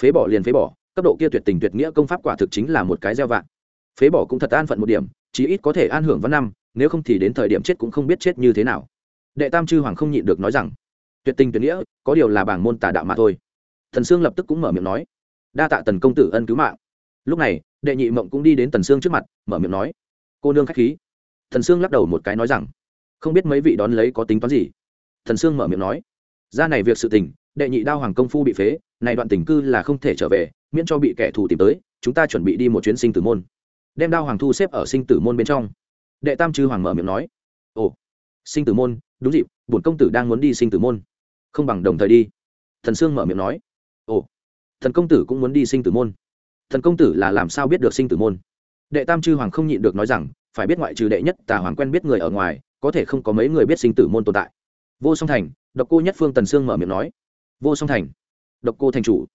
phế bỏ liền phế bỏ, cấp độ kia tuyệt tình tuyệt nghĩa công pháp quả thực chính là một cái gieo vạn phế bỏ cũng thật an phận một điểm, chí ít có thể an hưởng văn năm, nếu không thì đến thời điểm chết cũng không biết chết như thế nào. Đệ tam chư hoàng không nhịn được nói rằng, tuyệt tình tuyệt nghĩa, có điều là bảng môn tà đạo mà thôi. Thần sương lập tức cũng mở miệng nói, đa tạ tần công tử ân cứu mạng. Lúc này, đệ nhị mộng cũng đi đến tần sương trước mặt, mở miệng nói, cô nương k h á c h khí. Thần sương lắc đầu một cái nói rằng, không biết mấy vị đón lấy có tính toán gì? Thần sương mở miệng nói ra này việc sự tình, đệ nhị đao hoàng công phu bị phế, này đoạn tình cư là không thể trở về, miễn cho bị kẻ thù tìm tới, chúng ta chuẩn bị đi một chuyến sinh tử môn. Đem đao hoàng thu xếp ở sinh tử môn bên trong. Đệ tam chư hoàng mở miệng nói. Ồ, sinh tử môn, đúng dịp, bổn công tử đang muốn đi sinh tử môn. Không bằng đồng thời đi. Thần sương mở miệng nói. Ồ, thần công tử cũng muốn đi sinh tử môn. Thần công tử là làm sao biết được sinh tử môn? Đệ tam chư hoàng không nhịn được nói rằng, phải biết ngoại trừ đệ nhất tà hoàng quen biết người ở ngoài, có thể không có mấy người biết sinh tử môn tồn tại vô song thành, độc cô nhất phương tần sương mở miệng nói. Vô song thành, độc cô thành chủ.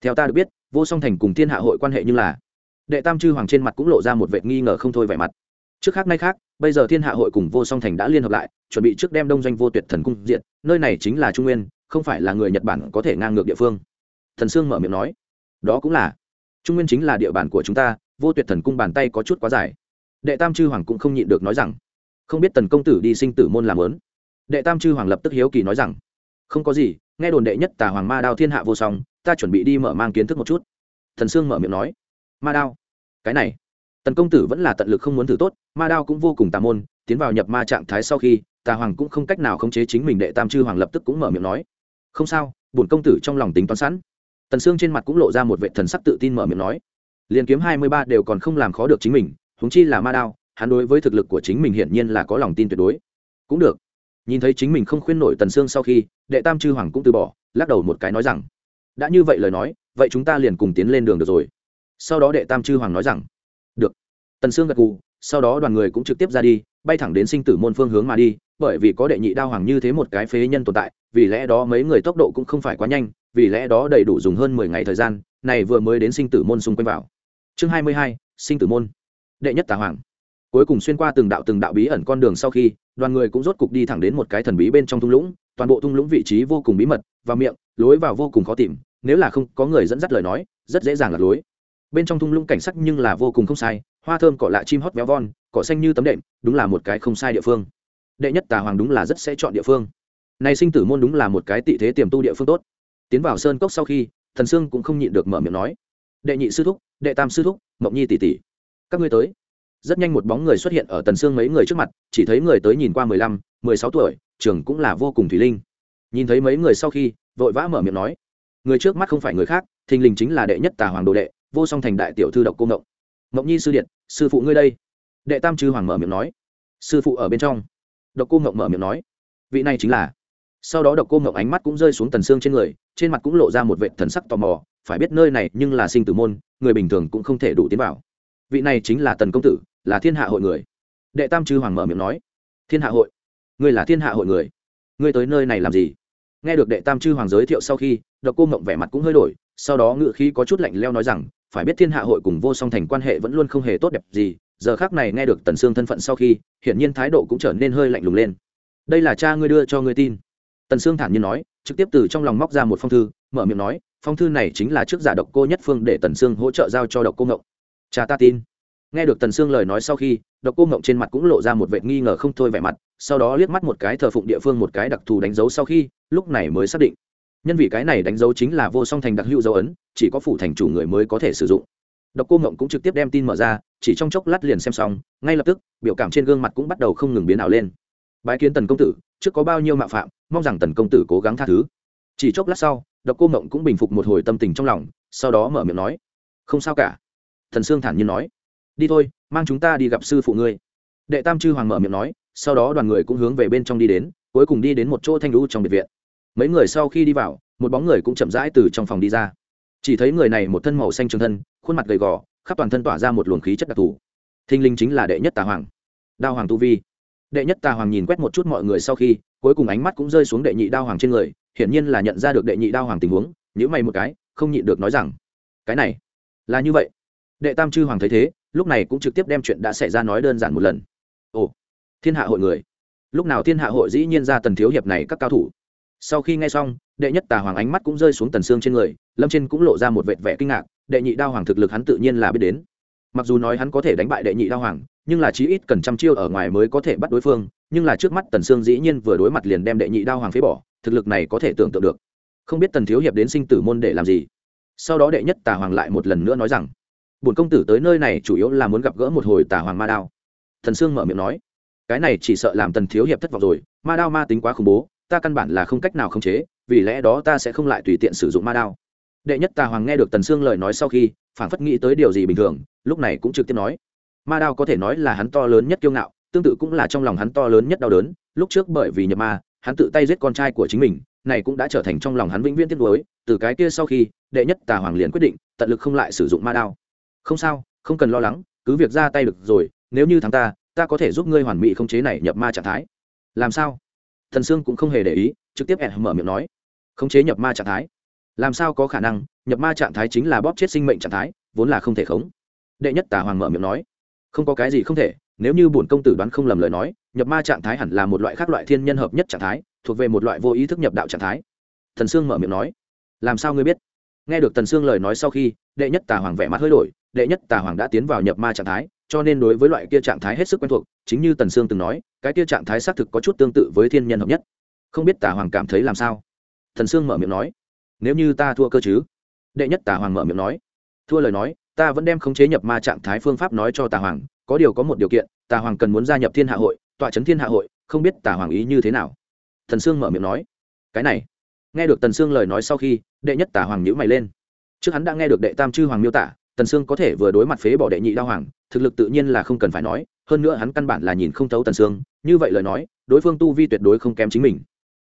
Theo ta được biết, vô song thành cùng thiên hạ hội quan hệ như là, đệ tam chư hoàng trên mặt cũng lộ ra một vệ nghi ngờ không thôi vẻ mặt. Trước khác nay khác, bây giờ thiên hạ hội cùng vô song thành đã liên hợp lại, chuẩn bị trước đem đông doanh vô tuyệt thần cung diện nơi này chính là trung nguyên, không phải là người nhật bản có thể ngang ngược địa phương. Thần sương mở miệng nói. Đó cũng là, trung nguyên chính là địa bàn của chúng ta, vô tuyệt thần cung bàn tay có chút quá dài. Đệ tam chư hoàng cũng không nhịn được nói rằng, không biết tần công tử đi sinh tử môn làm lớn đệ tam chư hoàng lập tức hiếu kỳ nói rằng, không có gì, nghe đồn đệ nhất tà hoàng ma đao thiên hạ vô song, ta chuẩn bị đi mở mang kiến thức một chút. Thần sương mở miệng nói, ma đao, cái này, tần công tử vẫn là tận lực không muốn thử tốt, ma đao cũng vô cùng tà môn, tiến vào nhập ma trạng thái sau khi, tà hoàng cũng không cách nào khống chế chính mình đệ tam chư hoàng lập tức cũng mở miệng nói, không sao, bổn công tử trong lòng tính toán sẵn. Tần sương trên mặt cũng lộ ra một vệ thần sắc tự tin mở miệng nói liền kiếm hai mươi ba đều còn không làm khó được chính mình húng chi là ma đao, hắn đối với thực lực của chính mình hiển nhiên là có lòng tin tuyệt đối. Cũng được nhìn thấy chính mình không khuyên nổi tần sương sau khi, đệ tam chư hoàng cũng từ bỏ, lắc đầu một cái nói rằng, đã như vậy lời nói, vậy chúng ta liền cùng tiến lên đường được rồi. Sau đó đệ tam chư hoàng nói rằng, được. Tần sương gật gù, sau đó đoàn người cũng trực tiếp ra đi, bay thẳng đến sinh tử môn phương hướng mà đi, bởi vì có đệ nhị đao hoàng như thế một cái phế nhân tồn tại, vì lẽ đó mấy người tốc độ cũng không phải quá nhanh, vì lẽ đó đầy đủ dùng hơn mười ngày thời gian, này vừa mới đến sinh tử môn xung quanh vào. Chương hai mươi hai, sinh tử môn. Đệ nhất tà hoàng. Cuối cùng xuyên qua từng đạo từng đạo bí ẩn con đường sau khi đoàn người cũng rốt cục đi thẳng đến một cái thần bí bên trong thung lũng, toàn bộ thung lũng vị trí vô cùng bí mật, và miệng, lối vào vô cùng khó tìm, nếu là không có người dẫn dắt lời nói, rất dễ dàng lạc lối. Bên trong thung lũng cảnh sắc nhưng là vô cùng không sai, hoa thơm cỏ lạ chim hót véo von, cỏ xanh như tấm đệm, đúng là một cái không sai địa phương. Đệ nhất tà hoàng đúng là rất sẽ chọn địa phương. Này sinh tử môn đúng là một cái tị thế tiềm tu địa phương tốt. Tiến vào sơn cốc sau khi, thần sương cũng không nhịn được mở miệng nói, đệ nhị sư thúc, đệ tam sư thúc, mộng nhi tỷ tỷ, các ngươi tới rất nhanh một bóng người xuất hiện ở tần sương mấy người trước mặt, chỉ thấy người tới nhìn qua mười lăm, mười sáu tuổi trường cũng là vô cùng thủy linh. Nhìn thấy mấy người sau khi, vội vã mở miệng nói, người trước mắt không phải người khác, thình lình chính là đệ nhất tà hoàng đồ đệ, vô song thành đại tiểu thư độc cô ngộng. Ngộng nhi sư điện, sư phụ ngươi đây. Đệ tam chư hoàng mở miệng nói. Sư phụ ở bên trong. Độc cô ngộng mở miệng nói, vị này chính là. Sau đó độc cô ngộng ánh mắt cũng rơi xuống tần xương trên người, trên mặt cũng lộ ra một vệ thần sắc tò mò, phải biết nơi này nhưng là sinh tử môn, người bình thường cũng không thể đủ tiến vào vị này chính là tần công tử, là thiên hạ hội người. Đệ tam chư hoàng mở miệng nói, thiên hạ hội, ngươi là thiên hạ hội người, ngươi tới nơi này làm gì? Nghe được đệ tam chư hoàng giới thiệu sau khi, độc cô mộng vẻ mặt cũng hơi đổi, sau đó ngự khí có chút lạnh leo nói rằng, phải biết thiên hạ hội cùng vô song thành quan hệ vẫn luôn không hề tốt đẹp gì, giờ khác này nghe được tần sương thân phận sau khi, hiển nhiên thái độ cũng trở nên hơi lạnh lùng lên. Đây là cha ngươi đưa cho ngươi tin. Tần sương thản nhiên nói, trực tiếp từ trong lòng móc ra một phong thư, mở miệng nói, phong thư này chính là trước giả độc cô nhất phương để tần sương hỗ trợ giao cho độc cô ngộng cha ta tin. Nghe được tần sương lời nói sau khi, độc cô mộng trên mặt cũng lộ ra một vệ nghi ngờ không thôi vẻ mặt, sau đó liếc mắt một cái thờ phụng địa phương một cái đặc thù đánh dấu sau khi, lúc này mới xác định. Nhân vì cái này đánh dấu chính là vô song thành đặc hữu dấu ấn, chỉ có phủ thành chủ người mới có thể sử dụng. Độc cô mộng cũng trực tiếp đem tin mở ra, chỉ trong chốc lát liền xem xong, ngay lập tức, biểu cảm trên gương mặt cũng bắt đầu không ngừng biến ảo lên. Bái kiến tần công tử, trước có bao nhiêu mạo phạm, mong rằng tần công tử cố gắng tha thứ. Chỉ chốc lát sau, độc cô mộng cũng bình phục một hồi tâm tình trong lòng, sau đó mở miệng nói, không sao cả thần sương thản nhiên nói, đi thôi, mang chúng ta đi gặp sư phụ ngươi. Đệ tam chư hoàng mở miệng nói, sau đó đoàn người cũng hướng về bên trong đi đến, cuối cùng đi đến một chỗ thanh lũ trong biệt viện. Mấy người sau khi đi vào, một bóng người cũng chậm rãi từ trong phòng đi ra. Chỉ thấy người này một thân màu xanh trường thân, khuôn mặt gầy gò, khắp toàn thân tỏa ra một luồng khí chất đặc thù. Thinh linh chính là đệ nhất tà hoàng. Đao hoàng tu vi. Đệ nhất tà hoàng nhìn quét một chút mọi người sau khi, cuối cùng ánh mắt cũng rơi xuống đệ nhị đao hoàng trên người, hiển nhiên là nhận ra được đệ nhị đao hoàng tình huống nhữ mày một cái, không nhịn được nói rằng, cái này là như vậy đệ tam chư hoàng thấy thế, lúc này cũng trực tiếp đem chuyện đã xảy ra nói đơn giản một lần. Ồ, thiên hạ hội người. Lúc nào thiên hạ hội dĩ nhiên ra tần thiếu hiệp này các cao thủ. Sau khi nghe xong, đệ nhất tà hoàng ánh mắt cũng rơi xuống tần xương trên người, lâm trên cũng lộ ra một vệt vẻ kinh ngạc, đệ nhị đao hoàng thực lực hắn tự nhiên là biết đến. Mặc dù nói hắn có thể đánh bại đệ nhị đao hoàng, nhưng là chí ít cần trăm chiêu ở ngoài mới có thể bắt đối phương, nhưng là trước mắt tần sương dĩ nhiên vừa đối mặt liền đem đệ nhị đao hoàng phế bỏ, thực lực này có thể tưởng tượng được. Không biết tần thiếu hiệp đến sinh tử môn để làm gì. Sau đó đệ nhất tà hoàng lại một lần nữa nói rằng bổn công tử tới nơi này chủ yếu là muốn gặp gỡ một hồi tà hoàng ma đao. Thần sương mở miệng nói, cái này chỉ sợ làm tần thiếu hiệp thất vọng rồi, ma đao ma tính quá khủng bố, ta căn bản là không cách nào khống chế, vì lẽ đó ta sẽ không lại tùy tiện sử dụng ma đao. Đệ nhất tà hoàng nghe được tần sương lời nói sau khi phản phất nghĩ tới điều gì bình thường, lúc này cũng trực tiếp nói, ma đao có thể nói là hắn to lớn nhất kiêu ngạo, tương tự cũng là trong lòng hắn to lớn nhất đau đớn, lúc trước bởi vì nhập ma, hắn tự tay giết con trai của chính mình, này cũng đã trở thành trong lòng hắn vĩnh viễn tiếc nuối, từ cái kia sau khi, đệ nhất tà hoàng liền quyết định, tận lực không lại sử dụng ma đao không sao, không cần lo lắng, cứ việc ra tay được rồi, nếu như thắng ta ta có thể giúp ngươi hoàn mỹ khống chế này nhập ma trạng thái. Làm sao? Thần sương cũng không hề để ý, trực tiếp ẹn mở miệng nói. Khống chế nhập ma trạng thái. Làm sao có khả năng, nhập ma trạng thái chính là bóp chết sinh mệnh trạng thái, vốn là không thể khống. Đệ nhất tà hoàng mở miệng nói. Không có cái gì không thể, nếu như bổn công tử đoán không lầm lời nói, nhập ma trạng thái hẳn là một loại khác loại thiên nhân hợp nhất trạng thái, thuộc về một loại vô ý thức nhập đạo trạng thái. Thần sương mở miệng nói. Làm sao ngươi biết? Nghe được tần sương lời nói sau khi, đệ nhất tà hoàng vẻ mặt hơi đổi đệ nhất tà hoàng đã tiến vào nhập ma trạng thái, cho nên đối với loại kia trạng thái hết sức quen thuộc, chính như tần sương từng nói, cái kia trạng thái xác thực có chút tương tự với thiên nhân hợp nhất. Không biết tà hoàng cảm thấy làm sao? Thần sương mở miệng nói. Nếu như ta thua cơ chứ? Đệ nhất tà hoàng mở miệng nói. Thua lời nói, ta vẫn đem khống chế nhập ma trạng thái phương pháp nói cho tà hoàng, có điều có một điều kiện, tà hoàng cần muốn gia nhập thiên hạ hội, tọa trấn thiên hạ hội, không biết tà hoàng ý như thế nào. Thần sương mở miệng nói. Cái này. Nghe được tần sương lời nói sau khi, đệ nhất tà hoàng nhữ mày lên. Trước hắn đã nghe được đệ tam chư hoàng miêu tả tần sương có thể vừa đối mặt phế bỏ đệ nhị đao hoàng, thực lực tự nhiên là không cần phải nói, hơn nữa hắn căn bản là nhìn không thấu tần sương, như vậy lời nói, đối phương tu vi tuyệt đối không kém chính mình.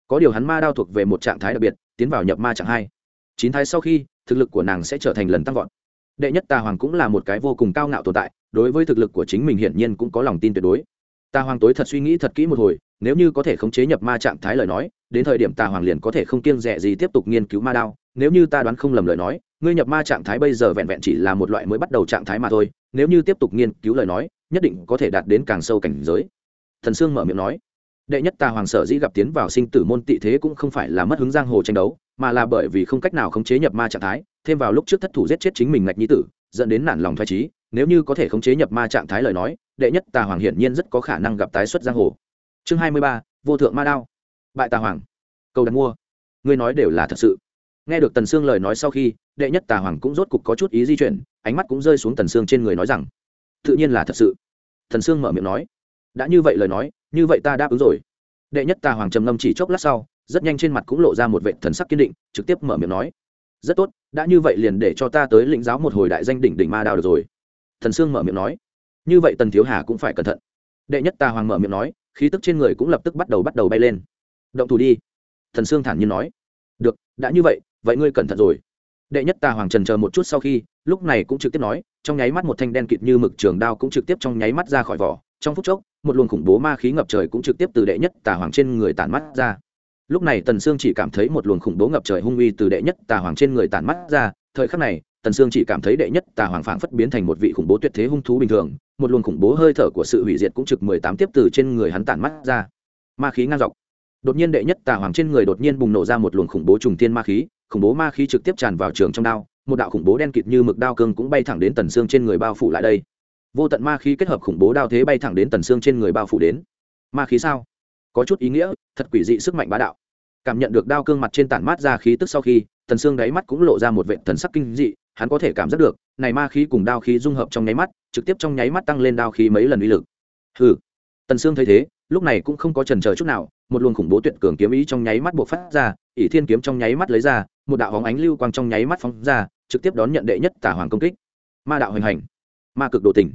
Có điều hắn ma đao thuộc về một trạng thái đặc biệt, tiến vào nhập ma trạng hai. Chín thái sau khi, thực lực của nàng sẽ trở thành lần tăng vọt. Đệ nhất tà hoàng cũng là một cái vô cùng cao ngạo tồn tại, đối với thực lực của chính mình hiển nhiên cũng có lòng tin tuyệt đối. Tà hoàng tối thật suy nghĩ thật kỹ một hồi, nếu như có thể khống chế nhập ma trạng thái lời nói, đến thời điểm tà hoàng liền có thể không kiêng rẻ gì tiếp tục nghiên cứu ma đao, nếu như ta đoán không lầm lời nói ngươi nhập ma trạng thái bây giờ vẹn vẹn chỉ là một loại mới bắt đầu trạng thái mà thôi, nếu như tiếp tục nghiên cứu lời nói, nhất định có thể đạt đến càng sâu cảnh giới. Thần sương mở miệng nói. Đệ nhất tà hoàng sở dĩ gặp tiến vào sinh tử môn tị thế cũng không phải là mất hứng giang hồ tranh đấu, mà là bởi vì không cách nào khống chế nhập ma trạng thái, thêm vào lúc trước thất thủ giết chết chính mình ngạch nhi tử, dẫn đến nản lòng thoái trí nếu như có thể khống chế nhập ma trạng thái lời nói, đệ nhất tà hoàng hiển nhiên rất có khả năng gặp tái xuất giang hồ. Chương hai mươi ba, vô thượng ma đao. Bại tà hoàng. Cầu đặt mua. Ngươi nói đều là thật sự. Nghe được tần sương lời nói sau khi đệ nhất tà hoàng cũng rốt cục có chút ý di chuyển, ánh mắt cũng rơi xuống tần sương trên người nói rằng, tự nhiên là thật sự. Thần sương mở miệng nói, đã như vậy lời nói, như vậy ta đáp ứng rồi. Đệ nhất tà hoàng trầm ngâm chỉ chốc lát sau, rất nhanh trên mặt cũng lộ ra một vệ thần sắc kiên định, trực tiếp mở miệng nói, rất tốt, đã như vậy liền để cho ta tới lĩnh giáo một hồi đại danh đỉnh đỉnh ma đao được rồi. Thần sương mở miệng nói, như vậy tần thiếu hà cũng phải cẩn thận. Đệ nhất tà hoàng mở miệng nói, khí tức trên người cũng lập tức bắt đầu bắt đầu bay lên. Động thủ đi. Thần sương thản nhiên nói, được, đã như vậy vậy ngươi cẩn thận rồi đệ nhất tà hoàng trần chờ một chút sau khi, lúc này cũng trực tiếp nói, trong nháy mắt một thanh đen kịt như mực trường đao cũng trực tiếp trong nháy mắt ra khỏi vỏ. Trong phút chốc, một luồng khủng bố ma khí ngập trời cũng trực tiếp từ đệ nhất tà hoàng trên người tản mắt ra. Lúc này tần sương chỉ cảm thấy một luồng khủng bố ngập trời hung uy từ đệ nhất tà hoàng trên người tản mắt ra. Thời khắc này, tần sương chỉ cảm thấy đệ nhất tà hoàng phảng phất biến thành một vị khủng bố tuyệt thế hung thú bình thường. Một luồng khủng bố hơi thở của sự hủy diệt cũng trực mười tám tiếp từ trên người hắn tản mắt ra. Ma khí ngang dọc đột nhiên đệ nhất tà hoàng trên người đột nhiên bùng nổ ra một luồng khủng bố trùng tiên ma khí, khủng bố ma khí trực tiếp tràn vào trường trong đao, một đạo khủng bố đen kịt như mực đao cương cũng bay thẳng đến tần xương trên người bao phủ lại đây. Vô tận ma khí kết hợp khủng bố đao thế bay thẳng đến tần xương trên người bao phủ đến. Ma khí sao? Có chút ý nghĩa, thật quỷ dị sức mạnh bá đạo. Cảm nhận được đao cương mặt trên tản mát ra khí tức sau khi, tần xương đáy mắt cũng lộ ra một vệt thần sắc kinh dị, hắn có thể cảm giác được, này ma khí cùng đao khí dung hợp trong nháy mắt, trực tiếp trong nháy mắt tăng lên đao khí mấy lần uy lực. Hừ. Tần xương thấy thế, lúc này cũng không có chần chờ chút nào một luồng khủng bố tuyệt cường kiếm ý trong nháy mắt buộc phát ra, ỷ thiên kiếm trong nháy mắt lấy ra, một đạo hóng ánh lưu quang trong nháy mắt phóng ra, trực tiếp đón nhận đệ nhất tà hoàng công kích. Ma đạo hoành hành, ma cực đồ tỉnh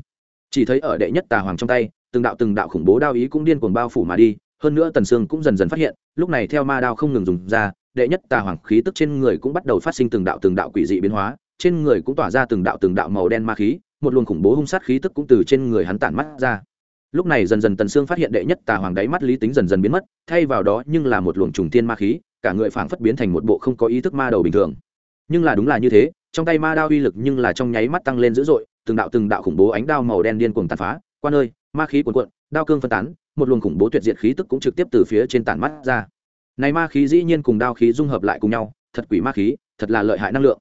chỉ thấy ở đệ nhất tà hoàng trong tay, từng đạo từng đạo khủng bố đao ý cũng điên cuồng bao phủ mà đi, hơn nữa tần sương cũng dần dần phát hiện, lúc này theo ma đao không ngừng dùng ra, đệ nhất tà hoàng khí tức trên người cũng bắt đầu phát sinh từng đạo từng đạo quỷ dị biến hóa, trên người cũng tỏa ra từng đạo từng đạo màu đen ma khí, một luồng khủng bố hung sát khí tức cũng từ trên người hắn tản mắt ra lúc này dần dần tần sương phát hiện đệ nhất tà hoàng đáy mắt lý tính dần dần biến mất, thay vào đó nhưng là một luồng trùng tiên ma khí, cả người phảng phất biến thành một bộ không có ý thức ma đầu bình thường. Nhưng là đúng là như thế, trong tay ma đao uy lực nhưng là trong nháy mắt tăng lên dữ dội, từng đạo từng đạo khủng bố ánh đao màu đen điên cuồng tàn phá, quan ơi, ma khí cuồn cuộn, đao cương phân tán, một luồng khủng bố tuyệt diệt khí tức cũng trực tiếp từ phía trên tàn mắt ra. Này ma khí dĩ nhiên cùng đao khí dung hợp lại cùng nhau, thật quỷ ma khí, thật là lợi hại năng lượng.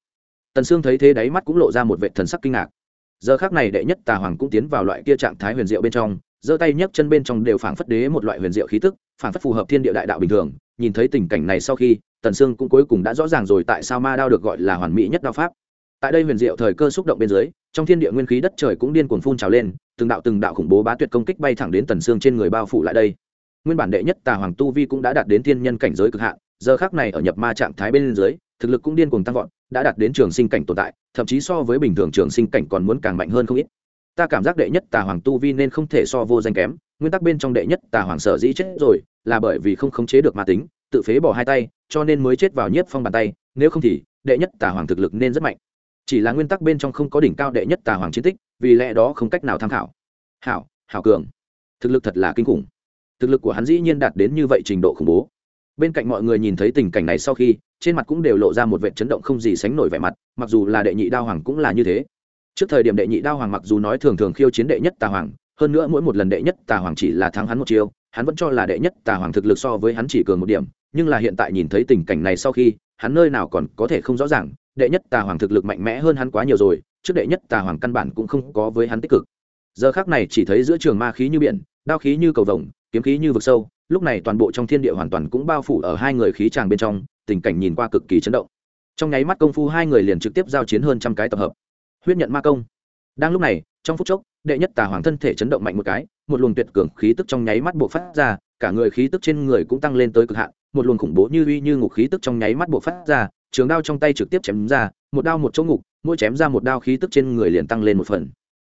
Tần sương thấy thế đáy mắt cũng lộ ra một vệ thần sắc kinh ngạc. Giờ khác này đệ nhất tà hoàng cũng tiến vào loại kia trạng thái huyền diệu bên trong giơ tay nhấc chân bên trong đều phảng phất đế một loại huyền diệu khí tức, phảng phất phù hợp thiên địa đại đạo bình thường. Nhìn thấy tình cảnh này sau khi, tần sương cũng cuối cùng đã rõ ràng rồi tại sao ma đao được gọi là hoàn mỹ nhất đao pháp. Tại đây huyền diệu thời cơ xúc động bên dưới, trong thiên địa nguyên khí đất trời cũng điên cuồng phun trào lên, từng đạo từng đạo khủng bố bá tuyệt công kích bay thẳng đến tần sương trên người bao phủ lại đây. Nguyên bản đệ nhất tà hoàng tu vi cũng đã đạt đến thiên nhân cảnh giới cực hạn, giờ khác này ở nhập ma trạng thái bên dưới, thực lực cũng điên cuồng tăng vọt, đã đạt đến trường sinh cảnh tồn tại, thậm chí so với bình thường trường sinh cảnh còn muốn càng mạnh hơn không ít ta cảm giác đệ nhất tà hoàng tu vi nên không thể so vô danh kém, nguyên tắc bên trong đệ nhất tà hoàng sở dĩ chết rồi là bởi vì không khống chế được ma tính, tự phế bỏ hai tay, cho nên mới chết vào nhiếp phong bàn tay, nếu không thì đệ nhất tà hoàng thực lực nên rất mạnh. Chỉ là nguyên tắc bên trong không có đỉnh cao đệ nhất tà hoàng chiến tích, vì lẽ đó không cách nào tham khảo. Hảo hảo cường. Thực lực thật là kinh khủng. Thực lực của hắn dĩ nhiên đạt đến như vậy trình độ khủng bố. Bên cạnh mọi người nhìn thấy tình cảnh này sau khi, trên mặt cũng đều lộ ra một vệ chấn động không gì sánh nổi vẻ mặt, mặc dù là đệ nhị đao hoàng cũng là như thế trước thời điểm đệ nhị đao hoàng mặc dù nói thường thường khiêu chiến đệ nhất tà hoàng, hơn nữa mỗi một lần đệ nhất tà hoàng chỉ là thắng hắn một chiêu, hắn vẫn cho là đệ nhất tà hoàng thực lực so với hắn chỉ cường một điểm, nhưng là hiện tại nhìn thấy tình cảnh này sau khi, hắn nơi nào còn có thể không rõ ràng, đệ nhất tà hoàng thực lực mạnh mẽ hơn hắn quá nhiều rồi, trước đệ nhất tà hoàng căn bản cũng không có với hắn tích cực. Giờ khác này chỉ thấy giữa trường ma khí như biển, đao khí như cầu vồng, kiếm khí như vực sâu, lúc này toàn bộ trong thiên địa hoàn toàn cũng bao phủ ở hai người khí tràng bên trong, tình cảnh nhìn qua cực kỳ chấn động. Trong nháy mắt công phu hai người liền trực tiếp giao chiến hơn trăm cái tập hợp huyết nhận ma công. Đang lúc này, trong phút chốc, đệ nhất tà hoàng thân thể chấn động mạnh một cái, một luồng tuyệt cường khí tức trong nháy mắt buộc phát ra, cả người khí tức trên người cũng tăng lên tới cực hạn, một luồng khủng bố như uy như ngục khí tức trong nháy mắt buộc phát ra, trường đao trong tay trực tiếp chém ra, một đao một chỗ ngục, mỗi chém ra một đao khí tức trên người liền tăng lên một phần.